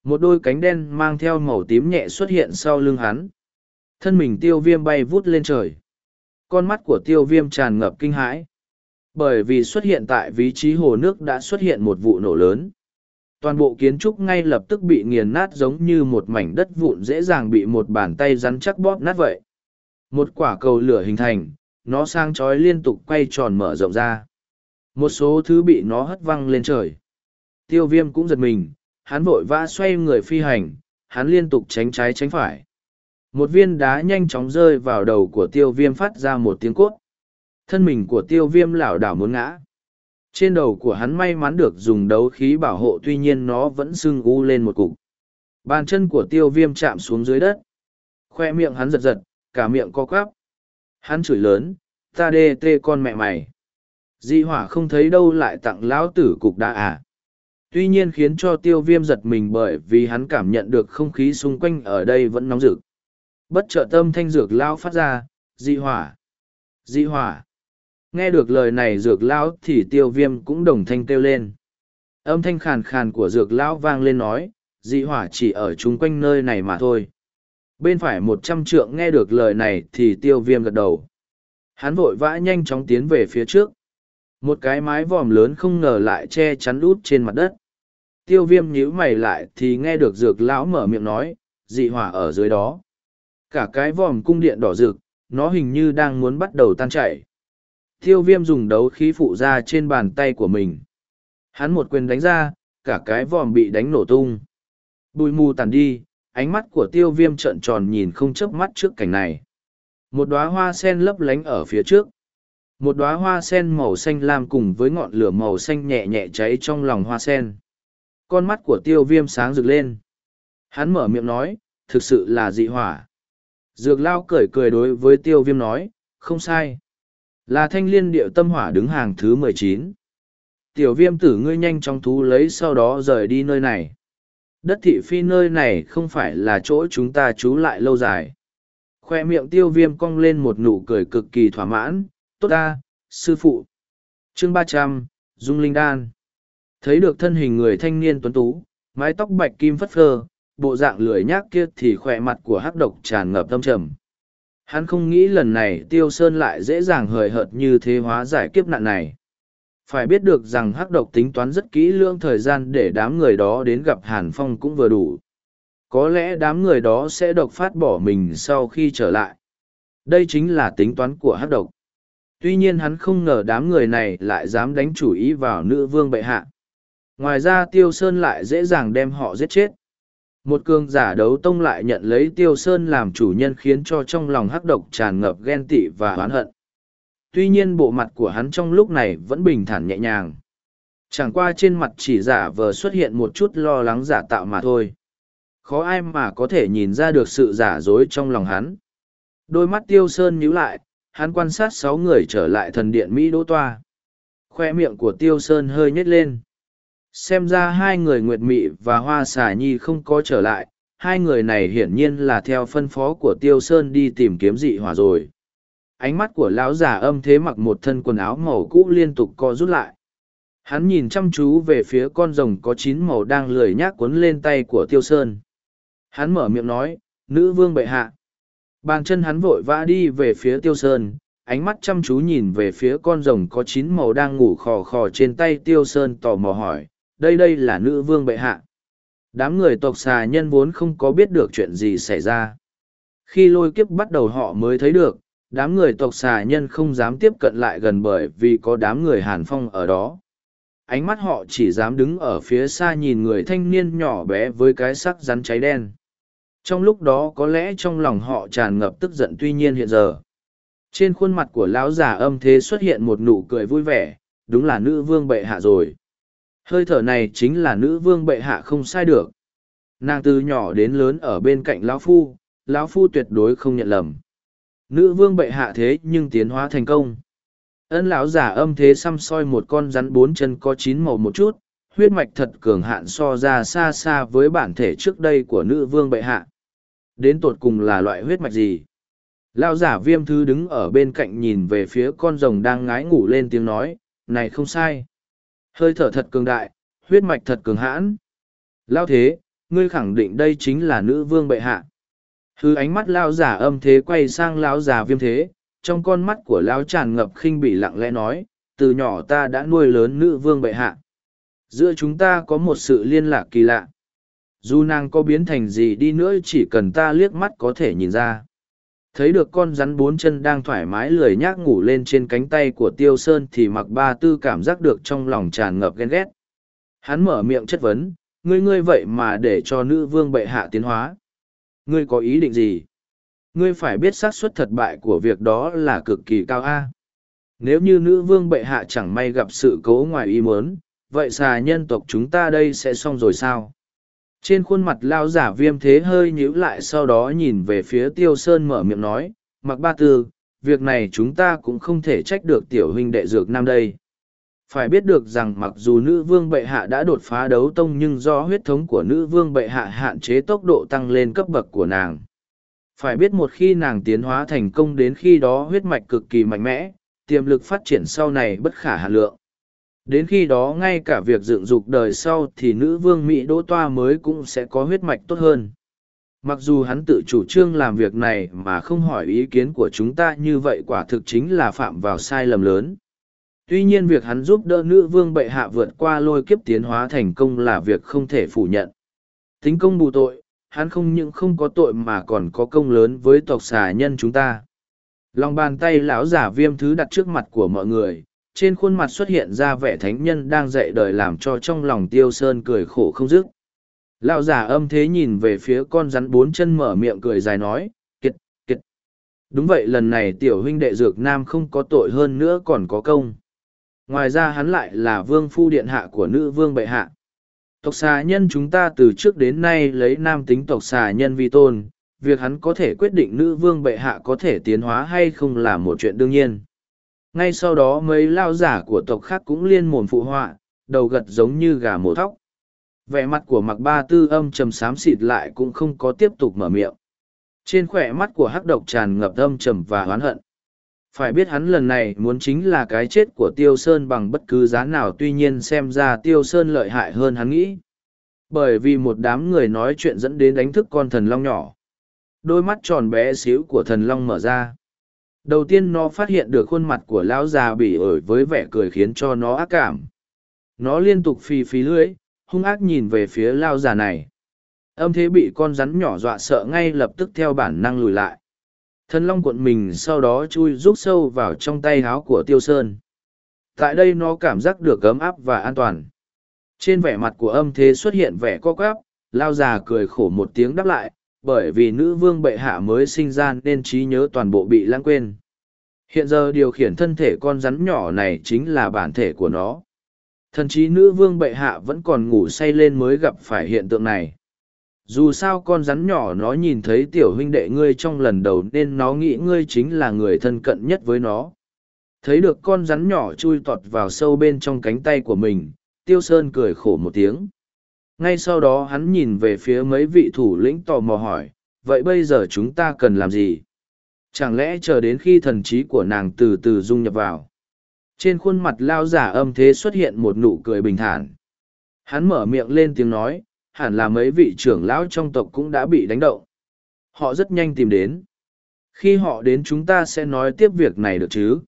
Một đôi cánh đen mang theo màu tím nhẹ xuất hiện sau lưng hắn. Thân mình tiêu viêm bay vút lên trời. Con mắt của tiêu viêm tràn ngập kinh hãi. Bởi vì xuất hiện tại vị trí hồ nước đã xuất hiện một vụ nổ lớn. Toàn bộ kiến trúc ngay lập tức bị nghiền nát giống như một mảnh đất vụn dễ dàng bị một bàn tay rắn chắc bóp nát vậy. Một quả cầu lửa hình thành, nó sang trói liên tục quay tròn mở rộng ra. Một số thứ bị nó hất văng lên trời. Tiêu viêm cũng giật mình, hắn vội vã xoay người phi hành, hắn liên tục tránh trái tránh phải. Một viên đá nhanh chóng rơi vào đầu của tiêu viêm phát ra một tiếng cốt. Thân mình của tiêu viêm lảo đảo muốn ngã. Trên đầu của hắn may mắn được dùng đấu khí bảo hộ tuy nhiên nó vẫn sưng u lên một cục. Bàn chân của tiêu viêm chạm xuống dưới đất. Khoe miệng hắn giật giật, cả miệng co quắp. Hắn chửi lớn, ta đê tê con mẹ mày. Di hỏa không thấy đâu lại tặng lão tử cục đá à. Tuy nhiên khiến cho tiêu viêm giật mình bởi vì hắn cảm nhận được không khí xung quanh ở đây vẫn nóng rực. Bất trợ tâm thanh dược lao phát ra, dị hỏa. Dị hỏa. Nghe được lời này dược lão thì tiêu viêm cũng đồng thanh kêu lên. Âm thanh khàn khàn của dược lão vang lên nói, dị hỏa chỉ ở chung quanh nơi này mà thôi. Bên phải một trăm trượng nghe được lời này thì tiêu viêm gật đầu. Hắn vội vã nhanh chóng tiến về phía trước. Một cái mái vòm lớn không ngờ lại che chắn út trên mặt đất. Tiêu viêm nhíu mày lại thì nghe được dược lão mở miệng nói, dị hỏa ở dưới đó. Cả cái vòm cung điện đỏ rực, nó hình như đang muốn bắt đầu tan chảy. Tiêu viêm dùng đấu khí phụ ra trên bàn tay của mình. Hắn một quyền đánh ra, cả cái vòm bị đánh nổ tung. Bùi mù tàn đi, ánh mắt của tiêu viêm trợn tròn nhìn không chớp mắt trước cảnh này. Một đóa hoa sen lấp lánh ở phía trước. Một đóa hoa sen màu xanh lam cùng với ngọn lửa màu xanh nhẹ nhẹ cháy trong lòng hoa sen. Con mắt của tiêu viêm sáng rực lên. Hắn mở miệng nói, thực sự là dị hỏa. Dược lao cười cười đối với tiêu viêm nói, không sai. Là thanh liên điệu tâm hỏa đứng hàng thứ mười chín. Tiểu viêm tử ngươi nhanh trong thú lấy sau đó rời đi nơi này. Đất thị phi nơi này không phải là chỗ chúng ta trú lại lâu dài. Khoe miệng tiêu viêm cong lên một nụ cười cực kỳ thỏa mãn, tốt ta, sư phụ. chương ba trăm Dung Linh Đan. Thấy được thân hình người thanh niên tuấn tú, mái tóc bạch kim phất phơ, bộ dạng lười nhác kia thì khỏe mặt của hắc độc tràn ngập tâm trầm. Hắn không nghĩ lần này tiêu sơn lại dễ dàng hời hợt như thế hóa giải kiếp nạn này. Phải biết được rằng hắc độc tính toán rất kỹ lưỡng thời gian để đám người đó đến gặp Hàn Phong cũng vừa đủ. Có lẽ đám người đó sẽ độc phát bỏ mình sau khi trở lại. Đây chính là tính toán của hắc độc. Tuy nhiên hắn không ngờ đám người này lại dám đánh chủ ý vào nữ vương bệ hạ. Ngoài ra Tiêu Sơn lại dễ dàng đem họ giết chết. Một cường giả đấu tông lại nhận lấy Tiêu Sơn làm chủ nhân khiến cho trong lòng hắc độc tràn ngập ghen tị và oán hận. Tuy nhiên bộ mặt của hắn trong lúc này vẫn bình thản nhẹ nhàng. Chẳng qua trên mặt chỉ giả vờ xuất hiện một chút lo lắng giả tạo mà thôi. Khó ai mà có thể nhìn ra được sự giả dối trong lòng hắn. Đôi mắt Tiêu Sơn nhíu lại, hắn quan sát sáu người trở lại thần điện Mỹ Đỗ Toa. Khoe miệng của Tiêu Sơn hơi nhếch lên xem ra hai người nguyệt mị và hoa xà nhi không có trở lại, hai người này hiển nhiên là theo phân phó của tiêu sơn đi tìm kiếm dị hỏa rồi. Ánh mắt của lão già âm thế mặc một thân quần áo màu cũ liên tục co rút lại. Hắn nhìn chăm chú về phía con rồng có chín màu đang lười nhác cuốn lên tay của tiêu sơn. Hắn mở miệng nói, nữ vương bệ hạ. Bàn chân hắn vội vã đi về phía tiêu sơn, ánh mắt chăm chú nhìn về phía con rồng có chín màu đang ngủ khò khò trên tay tiêu sơn tò mò hỏi đây đây là nữ vương bệ hạ. Đám người tộc xà nhân vốn không có biết được chuyện gì xảy ra. Khi lôi kiếp bắt đầu họ mới thấy được, đám người tộc xà nhân không dám tiếp cận lại gần bởi vì có đám người hàn phong ở đó. Ánh mắt họ chỉ dám đứng ở phía xa nhìn người thanh niên nhỏ bé với cái sắc rắn cháy đen. Trong lúc đó có lẽ trong lòng họ tràn ngập tức giận tuy nhiên hiện giờ. Trên khuôn mặt của lão già âm thế xuất hiện một nụ cười vui vẻ, đúng là nữ vương bệ hạ rồi. Hơi thở này chính là nữ vương bệ hạ không sai được. Nàng từ nhỏ đến lớn ở bên cạnh lão phu, lão phu tuyệt đối không nhận lầm. nữ vương bệ hạ thế nhưng tiến hóa thành công ân lão giả âm thế xăm soi một con rắn bốn chân có chín màu một chút huyết mạch thật cường hạn so ra xa xa với bản thể trước đây của nữ vương bệ hạ đến tột cùng là loại huyết mạch gì lão giả viêm thư đứng ở bên cạnh nhìn về phía con rồng đang ngái ngủ lên tiếng nói này không sai hơi thở thật cường đại, huyết mạch thật cường hãn. Lao thế, ngươi khẳng định đây chính là nữ vương bệ hạ. Hư ánh mắt lao giả âm thế quay sang lão già viêm thế, trong con mắt của lão tràn ngập khinh bị lặng lẽ nói, từ nhỏ ta đã nuôi lớn nữ vương bệ hạ. Giữa chúng ta có một sự liên lạc kỳ lạ. Dù nàng có biến thành gì đi nữa chỉ cần ta liếc mắt có thể nhìn ra thấy được con rắn bốn chân đang thoải mái lười nhác ngủ lên trên cánh tay của tiêu sơn thì mặc ba tư cảm giác được trong lòng tràn ngập ghen ghét. Hắn mở miệng chất vấn, ngươi ngươi vậy mà để cho nữ vương bệ hạ tiến hóa? Ngươi có ý định gì? Ngươi phải biết xác suất thất bại của việc đó là cực kỳ cao a. Nếu như nữ vương bệ hạ chẳng may gặp sự cố ngoài ý muốn, vậy xà nhân tộc chúng ta đây sẽ xong rồi sao? Trên khuôn mặt lao giả viêm thế hơi nhíu lại sau đó nhìn về phía tiêu sơn mở miệng nói, mặc ba tư, việc này chúng ta cũng không thể trách được tiểu huynh đệ dược nam đây. Phải biết được rằng mặc dù nữ vương bệ hạ đã đột phá đấu tông nhưng do huyết thống của nữ vương bệ hạ hạn chế tốc độ tăng lên cấp bậc của nàng. Phải biết một khi nàng tiến hóa thành công đến khi đó huyết mạch cực kỳ mạnh mẽ, tiềm lực phát triển sau này bất khả hà lượng đến khi đó ngay cả việc dựng dục đời sau thì nữ vương mỹ đỗ toa mới cũng sẽ có huyết mạch tốt hơn. Mặc dù hắn tự chủ trương làm việc này mà không hỏi ý kiến của chúng ta như vậy quả thực chính là phạm vào sai lầm lớn. Tuy nhiên việc hắn giúp đỡ nữ vương bệ hạ vượt qua lôi kiếp tiến hóa thành công là việc không thể phủ nhận. Tính công bù tội, hắn không những không có tội mà còn có công lớn với tộc xà nhân chúng ta. Lòng bàn tay lão giả viêm thứ đặt trước mặt của mọi người trên khuôn mặt xuất hiện ra vẻ thánh nhân đang dạy đời làm cho trong lòng tiêu sơn cười khổ không dứt. Lão giả âm thế nhìn về phía con rắn bốn chân mở miệng cười dài nói, kiệt kiệt. Đúng vậy, lần này tiểu huynh đệ dược nam không có tội hơn nữa còn có công. Ngoài ra hắn lại là vương phu điện hạ của nữ vương bệ hạ. Tộc xà nhân chúng ta từ trước đến nay lấy nam tính tộc xà nhân vi tôn, việc hắn có thể quyết định nữ vương bệ hạ có thể tiến hóa hay không là một chuyện đương nhiên ngay sau đó mấy lao giả của tộc khác cũng liên mồn phụ họa, đầu gật giống như gà mổ thóc. Vẻ mặt của mặc ba tư âm trầm xám xịt lại cũng không có tiếp tục mở miệng. Trên khỏe mắt của hắc độc tràn ngập âm trầm và oán hận. Phải biết hắn lần này muốn chính là cái chết của tiêu sơn bằng bất cứ giá nào tuy nhiên xem ra tiêu sơn lợi hại hơn hắn nghĩ. Bởi vì một đám người nói chuyện dẫn đến đánh thức con thần long nhỏ. Đôi mắt tròn bé xíu của thần long mở ra đầu tiên nó phát hiện được khuôn mặt của lão già bỉ ổi với vẻ cười khiến cho nó ác cảm. Nó liên tục phì phì lưỡi, hung ác nhìn về phía lao già này. Âm thế bị con rắn nhỏ dọa sợ ngay lập tức theo bản năng lùi lại. Thần long cuộn mình sau đó chui rút sâu vào trong tay háo của tiêu sơn. Tại đây nó cảm giác được ấm áp và an toàn. Trên vẻ mặt của âm thế xuất hiện vẻ co quắp lao già cười khổ một tiếng đáp lại bởi vì nữ vương bệ hạ mới sinh ra nên trí nhớ toàn bộ bị lãng quên. Hiện giờ điều khiển thân thể con rắn nhỏ này chính là bản thể của nó. Thần chí nữ vương bệ hạ vẫn còn ngủ say lên mới gặp phải hiện tượng này. Dù sao con rắn nhỏ nó nhìn thấy tiểu huynh đệ ngươi trong lần đầu nên nó nghĩ ngươi chính là người thân cận nhất với nó. Thấy được con rắn nhỏ chui tọt vào sâu bên trong cánh tay của mình, Tiêu Sơn cười khổ một tiếng ngay sau đó hắn nhìn về phía mấy vị thủ lĩnh tò mò hỏi, vậy bây giờ chúng ta cần làm gì? Chẳng lẽ chờ đến khi thần trí của nàng từ từ dung nhập vào, trên khuôn mặt lao giả âm thế xuất hiện một nụ cười bình thản. Hắn mở miệng lên tiếng nói, hẳn là mấy vị trưởng lão trong tộc cũng đã bị đánh động. Họ rất nhanh tìm đến. Khi họ đến chúng ta sẽ nói tiếp việc này được chứ?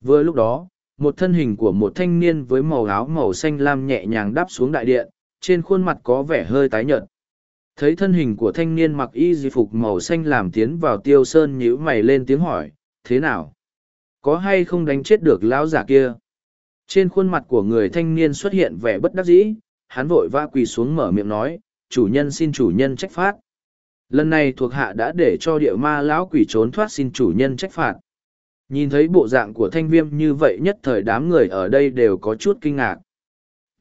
Vừa lúc đó, một thân hình của một thanh niên với màu áo màu xanh lam nhẹ nhàng đáp xuống đại điện trên khuôn mặt có vẻ hơi tái nhợt. Thấy thân hình của thanh niên mặc y di phục màu xanh làm tiến vào tiêu sơn nhíu mày lên tiếng hỏi, thế nào? Có hay không đánh chết được lão giả kia? Trên khuôn mặt của người thanh niên xuất hiện vẻ bất đắc dĩ, hắn vội vã quỳ xuống mở miệng nói, chủ nhân xin chủ nhân trách phạt. Lần này thuộc hạ đã để cho địa ma lão quỷ trốn thoát xin chủ nhân trách phạt. Nhìn thấy bộ dạng của thanh viêm như vậy nhất thời đám người ở đây đều có chút kinh ngạc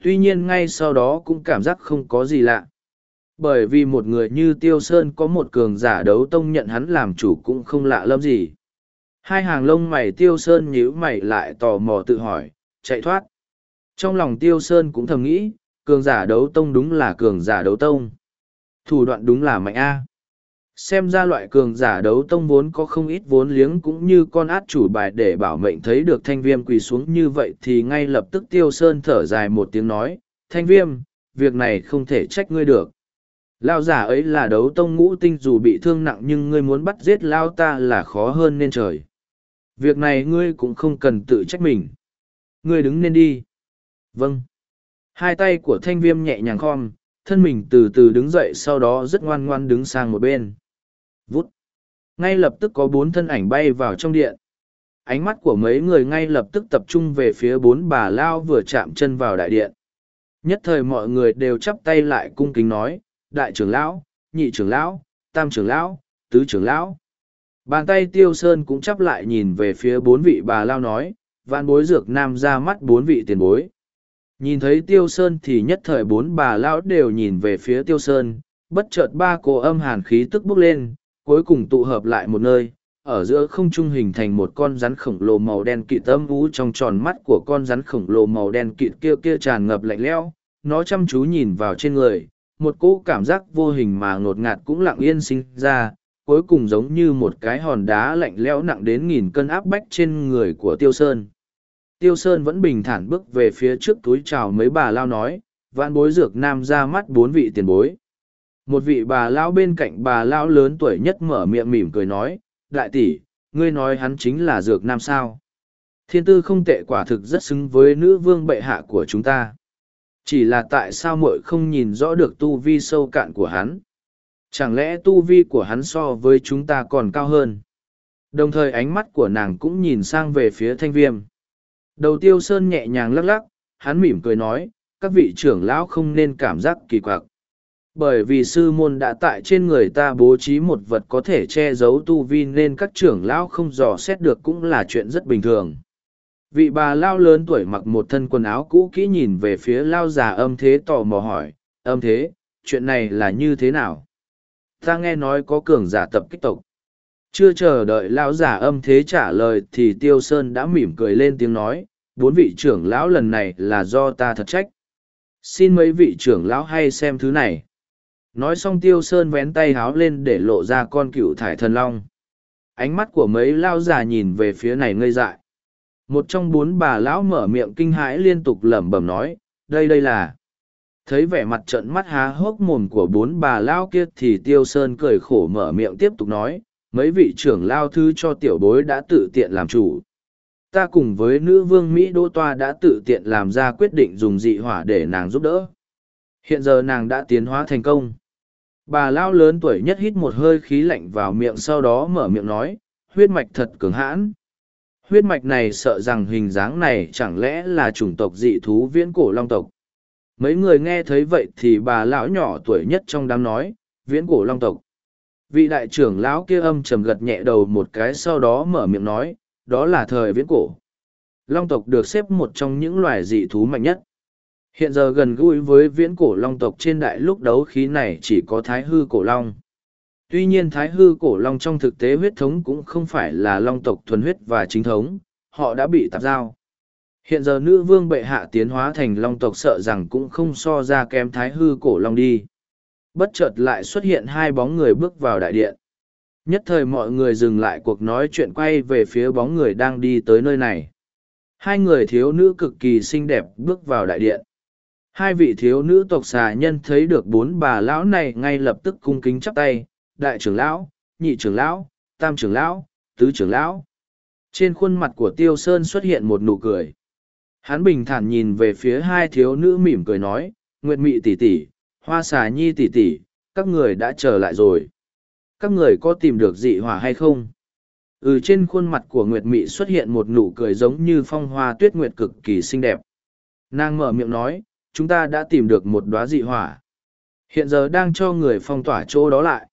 tuy nhiên ngay sau đó cũng cảm giác không có gì lạ bởi vì một người như tiêu sơn có một cường giả đấu tông nhận hắn làm chủ cũng không lạ lẫm gì Hai hàng lông mày tiêu sơn nhíu mày lại tò mò tự hỏi, chạy thoát. Trong lòng tiêu sơn cũng thầm nghĩ, cường giả đấu tông đúng là cường giả đấu tông. Thủ đoạn đúng là mạnh A. Xem ra loại cường giả đấu tông vốn có không ít vốn liếng cũng như con át chủ bài để bảo mệnh thấy được thanh viêm quỳ xuống như vậy thì ngay lập tức tiêu sơn thở dài một tiếng nói, thanh viêm, việc này không thể trách ngươi được. Lao giả ấy là đấu tông ngũ tinh dù bị thương nặng nhưng ngươi muốn bắt giết Lao ta là khó hơn nên trời. Việc này ngươi cũng không cần tự trách mình. Ngươi đứng nên đi. Vâng. Hai tay của thanh viêm nhẹ nhàng khom, thân mình từ từ đứng dậy sau đó rất ngoan ngoan đứng sang một bên. Vút. Ngay lập tức có bốn thân ảnh bay vào trong điện. Ánh mắt của mấy người ngay lập tức tập trung về phía bốn bà Lao vừa chạm chân vào đại điện. Nhất thời mọi người đều chắp tay lại cung kính nói, đại trưởng lão, nhị trưởng lão, tam trưởng lão, tứ trưởng lão. Bàn tay tiêu sơn cũng chắp lại nhìn về phía bốn vị bà lao nói, vạn bối dược nam ra mắt bốn vị tiền bối. Nhìn thấy tiêu sơn thì nhất thời bốn bà lão đều nhìn về phía tiêu sơn, bất chợt ba cổ âm hàn khí tức bốc lên, cuối cùng tụ hợp lại một nơi, ở giữa không trung hình thành một con rắn khổng lồ màu đen kịt âm vũ trong tròn mắt của con rắn khổng lồ màu đen kịt kia kia tràn ngập lạnh lẽo, nó chăm chú nhìn vào trên người, một cỗ cảm giác vô hình mà ngột ngạt cũng lặng yên sinh ra, cuối cùng giống như một cái hòn đá lạnh lẽo nặng đến nghìn cân áp bách trên người của Tiêu Sơn. Tiêu Sơn vẫn bình thản bước về phía trước túi chào mấy bà lao nói, vạn bối dược nam ra mắt bốn vị tiền bối. Một vị bà lão bên cạnh bà lão lớn tuổi nhất mở miệng mỉm cười nói, đại tỷ, ngươi nói hắn chính là dược nam sao. Thiên tư không tệ quả thực rất xứng với nữ vương bệ hạ của chúng ta. Chỉ là tại sao muội không nhìn rõ được tu vi sâu cạn của hắn? Chẳng lẽ tu vi của hắn so với chúng ta còn cao hơn? Đồng thời ánh mắt của nàng cũng nhìn sang về phía thanh viêm. Đầu tiêu sơn nhẹ nhàng lắc lắc, hắn mỉm cười nói, các vị trưởng lão không nên cảm giác kỳ quặc. Bởi vì sư môn đã tại trên người ta bố trí một vật có thể che giấu tu vi nên các trưởng lão không dò xét được cũng là chuyện rất bình thường. Vị bà lao lớn tuổi mặc một thân quần áo cũ kỹ nhìn về phía lao già âm thế tò mò hỏi, âm thế, chuyện này là như thế nào? Ta nghe nói có cường giả tập kích tộc. Chưa chờ đợi lão giả âm thế trả lời thì tiêu sơn đã mỉm cười lên tiếng nói, bốn vị trưởng lão lần này là do ta thật trách. Xin mấy vị trưởng lão hay xem thứ này nói xong tiêu sơn vén tay háo lên để lộ ra con cựu thải thần long. Ánh mắt của mấy lao già nhìn về phía này ngây dại. Một trong bốn bà lão mở miệng kinh hãi liên tục lẩm bẩm nói, đây đây là thấy vẻ mặt trận mắt há hốc mồm của bốn bà lão kia thì tiêu sơn cười khổ mở miệng tiếp tục nói, mấy vị trưởng lao thư cho tiểu bối đã tự tiện làm chủ. Ta cùng với nữ vương mỹ đô toa đã tự tiện làm ra quyết định dùng dị hỏa để nàng giúp đỡ. Hiện giờ nàng đã tiến hóa thành công bà lão lớn tuổi nhất hít một hơi khí lạnh vào miệng sau đó mở miệng nói, huyết mạch thật cường hãn. Huyết mạch này sợ rằng hình dáng này chẳng lẽ là chủng tộc dị thú viễn cổ long tộc. Mấy người nghe thấy vậy thì bà lão nhỏ tuổi nhất trong đám nói, viễn cổ long tộc. Vị đại trưởng lão kia âm trầm gật nhẹ đầu một cái sau đó mở miệng nói, đó là thời viễn cổ. Long tộc được xếp một trong những loài dị thú mạnh nhất hiện giờ gần gũi với viễn cổ long tộc trên đại lúc đấu khí này chỉ có thái hư cổ long Tuy nhiên thái hư cổ long trong thực tế huyết thống cũng không phải là long tộc thuần huyết và chính thống, họ đã bị tạp giao. Hiện giờ nữ vương bệ hạ tiến hóa thành long tộc sợ rằng cũng không so ra kém thái hư cổ long đi. Bất chợt lại xuất hiện hai bóng người bước vào đại điện. Nhất thời mọi người dừng lại cuộc nói chuyện quay về phía bóng người đang đi tới nơi này. Hai người thiếu nữ cực kỳ xinh đẹp bước vào đại điện. Hai vị thiếu nữ tộc xà nhân thấy được bốn bà lão này ngay lập tức cung kính chắp tay, đại trưởng lão, nhị trưởng lão, tam trưởng lão, tứ trưởng lão. Trên khuôn mặt của Tiêu Sơn xuất hiện một nụ cười. Hắn bình thản nhìn về phía hai thiếu nữ mỉm cười nói, Nguyệt Mị tỷ tỷ, Hoa Xà Nhi tỷ tỷ, các người đã trở lại rồi. Các người có tìm được dị hỏa hay không? Ừ trên khuôn mặt của Nguyệt Mị xuất hiện một nụ cười giống như phong hoa tuyết nguyệt cực kỳ xinh đẹp. Nàng mở miệng nói, chúng ta đã tìm được một đóa dị hỏa. Hiện giờ đang cho người phong tỏa chỗ đó lại.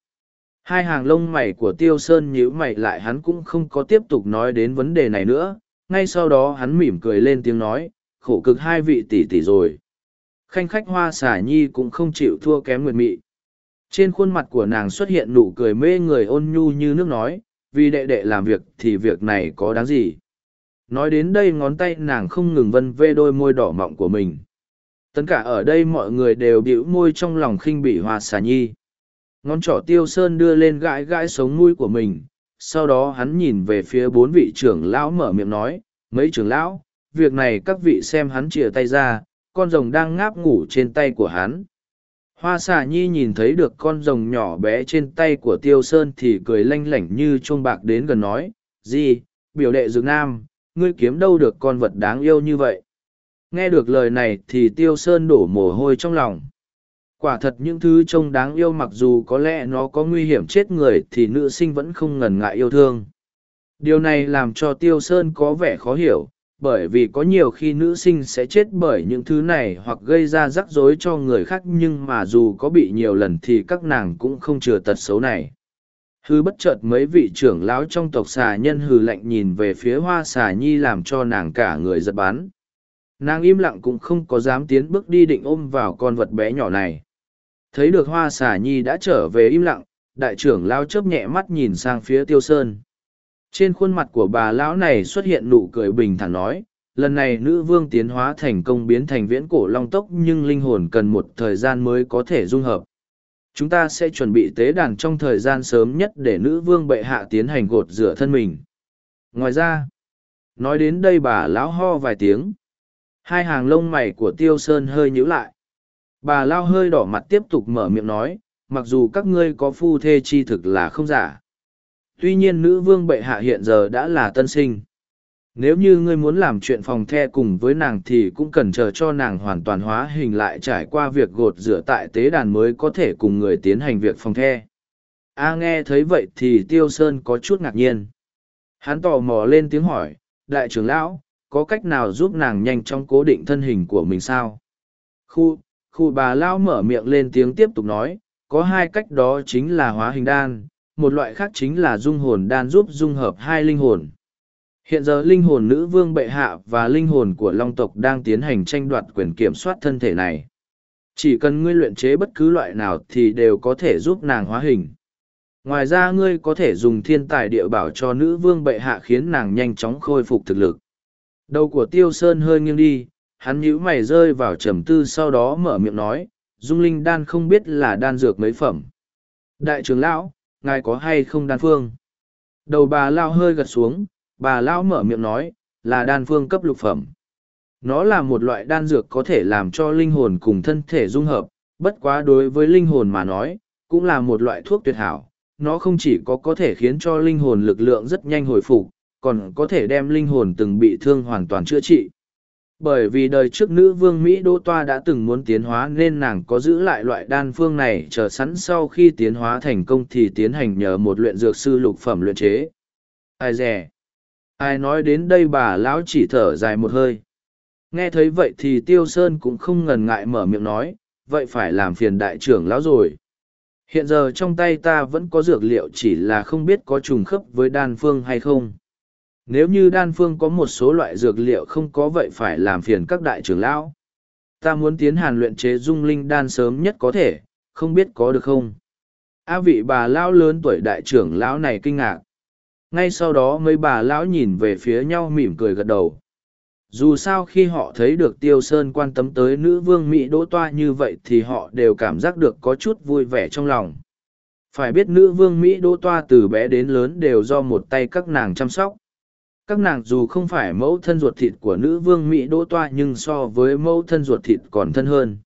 Hai hàng lông mày của Tiêu Sơn nhíu mày lại hắn cũng không có tiếp tục nói đến vấn đề này nữa, ngay sau đó hắn mỉm cười lên tiếng nói, khổ cực hai vị tỷ tỷ rồi. Khanh khách hoa xả nhi cũng không chịu thua kém nguyệt mị. Trên khuôn mặt của nàng xuất hiện nụ cười mê người ôn nhu như nước nói, vì đệ đệ làm việc thì việc này có đáng gì. Nói đến đây ngón tay nàng không ngừng vân vê đôi môi đỏ mọng của mình. Tất cả ở đây mọi người đều bĩu môi trong lòng khinh bỉ hoa xà nhi. Ngón trỏ tiêu sơn đưa lên gãi gãi sống mũi của mình, sau đó hắn nhìn về phía bốn vị trưởng lão mở miệng nói, mấy trưởng lão, việc này các vị xem hắn chìa tay ra, con rồng đang ngáp ngủ trên tay của hắn. Hoa xà nhi nhìn thấy được con rồng nhỏ bé trên tay của tiêu sơn thì cười lanh lảnh như chuông bạc đến gần nói, gì, biểu đệ dược nam, ngươi kiếm đâu được con vật đáng yêu như vậy. Nghe được lời này thì tiêu sơn đổ mồ hôi trong lòng. Quả thật những thứ trông đáng yêu mặc dù có lẽ nó có nguy hiểm chết người thì nữ sinh vẫn không ngần ngại yêu thương. Điều này làm cho tiêu sơn có vẻ khó hiểu, bởi vì có nhiều khi nữ sinh sẽ chết bởi những thứ này hoặc gây ra rắc rối cho người khác nhưng mà dù có bị nhiều lần thì các nàng cũng không chừa tật xấu này hư bất chợt mấy vị trưởng lão trong tộc xà nhân hừ lạnh nhìn về phía hoa xà nhi làm cho nàng cả người giật bắn nàng im lặng cũng không có dám tiến bước đi định ôm vào con vật bé nhỏ này. Thấy được hoa xà nhi đã trở về im lặng, đại trưởng lao chớp nhẹ mắt nhìn sang phía tiêu sơn. Trên khuôn mặt của bà lão này xuất hiện nụ cười bình thản nói, lần này nữ vương tiến hóa thành công biến thành viễn cổ long tốc nhưng linh hồn cần một thời gian mới có thể dung hợp. Chúng ta sẽ chuẩn bị tế đàn trong thời gian sớm nhất để nữ vương bệ hạ tiến hành gột rửa thân mình. Ngoài ra, nói đến đây bà lão ho vài tiếng hai hàng lông mày của tiêu sơn hơi nhíu lại. Bà lao hơi đỏ mặt tiếp tục mở miệng nói, mặc dù các ngươi có phu thê chi thực là không giả. Tuy nhiên nữ vương bệ hạ hiện giờ đã là tân sinh. Nếu như ngươi muốn làm chuyện phòng the cùng với nàng thì cũng cần chờ cho nàng hoàn toàn hóa hình lại trải qua việc gột rửa tại tế đàn mới có thể cùng người tiến hành việc phòng the. A nghe thấy vậy thì tiêu sơn có chút ngạc nhiên. Hắn tò mò lên tiếng hỏi, đại trưởng lão có cách nào giúp nàng nhanh chóng cố định thân hình của mình sao khu khu bà lao mở miệng lên tiếng tiếp tục nói, có hai cách đó chính là hóa hình đan, một loại khác chính là dung hồn đan giúp dung hợp hai linh hồn Hiện giờ linh hồn nữ vương bệ hạ và linh hồn của long tộc đang tiến hành tranh đoạt quyền kiểm soát thân thể này. Chỉ cần ngươi luyện chế bất cứ loại nào thì đều có thể giúp nàng hóa hình. Ngoài ra ngươi có thể dùng thiên tài địa bảo cho nữ vương bệ hạ khiến nàng nhanh chóng khôi phục thực lực. Đầu của tiêu sơn hơi nghiêng đi, hắn nhíu mày rơi vào trầm tư sau đó mở miệng nói, dung linh đan không biết là đan dược mấy phẩm. Đại trưởng lão, ngài có hay không đan phương? Đầu bà lao hơi gật xuống, bà lão mở miệng nói là đan phương cấp lục phẩm nó là một loại đan dược có thể làm cho linh hồn cùng thân thể dung hợp bất quá đối với linh hồn mà nói cũng là một loại thuốc tuyệt hảo nó không chỉ có có thể khiến cho linh hồn lực lượng rất nhanh hồi phục còn có thể đem linh hồn từng bị thương hoàn toàn chữa trị. Bởi vì đời trước nữ vương mỹ đô toa đã từng muốn tiến hóa nên nàng có giữ lại loại đan phương này chờ sẵn sau khi tiến hóa thành công thì tiến hành nhờ một luyện dược sư lục phẩm luyện chế. Ai dè. Ai nói đến đây bà lão chỉ thở dài một hơi. Nghe thấy vậy thì tiêu sơn cũng không ngần ngại mở miệng nói, vậy phải làm phiền đại trưởng lão rồi. Hiện giờ trong tay ta vẫn có dược liệu chỉ là không biết có trùng khớp với đan phương hay không nếu như đan phương có một số loại dược liệu không có vậy phải làm phiền các đại trưởng lão. Ta muốn tiến hàn luyện chế dung linh đan sớm nhất có thể, không biết có được không? A vị bà lão lớn tuổi đại trưởng lão này kinh ngạc. Ngay sau đó mấy bà lão nhìn về phía nhau mỉm cười gật đầu. Dù sao khi họ thấy được tiêu sơn quan tâm tới nữ vương mỹ đỗ toa như vậy thì họ đều cảm giác được có chút vui vẻ trong lòng. Phải biết nữ vương mỹ đỗ toa từ bé đến lớn đều do một tay các nàng chăm sóc các nàng dù không phải mẫu thân ruột thịt của nữ vương mỹ đỗ toa nhưng so với mẫu thân ruột thịt còn thân hơn.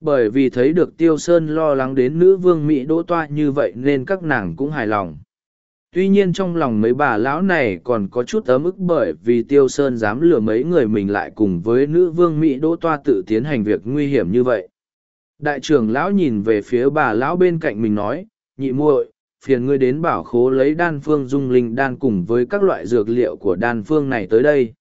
Bởi vì thấy được tiêu sơn lo lắng đến nữ vương mỹ đỗ toa như vậy nên các nàng cũng hài lòng. Tuy nhiên trong lòng mấy bà lão này còn có chút ấm ức bởi vì tiêu sơn dám lừa mấy người mình lại cùng với nữ vương mỹ đỗ toa tự tiến hành việc nguy hiểm như vậy. Đại trưởng lão nhìn về phía bà lão bên cạnh mình nói, nhị muội phiền ngươi đến bảo khố lấy đan phương dung linh đan cùng với các loại dược liệu của đan phương này tới đây.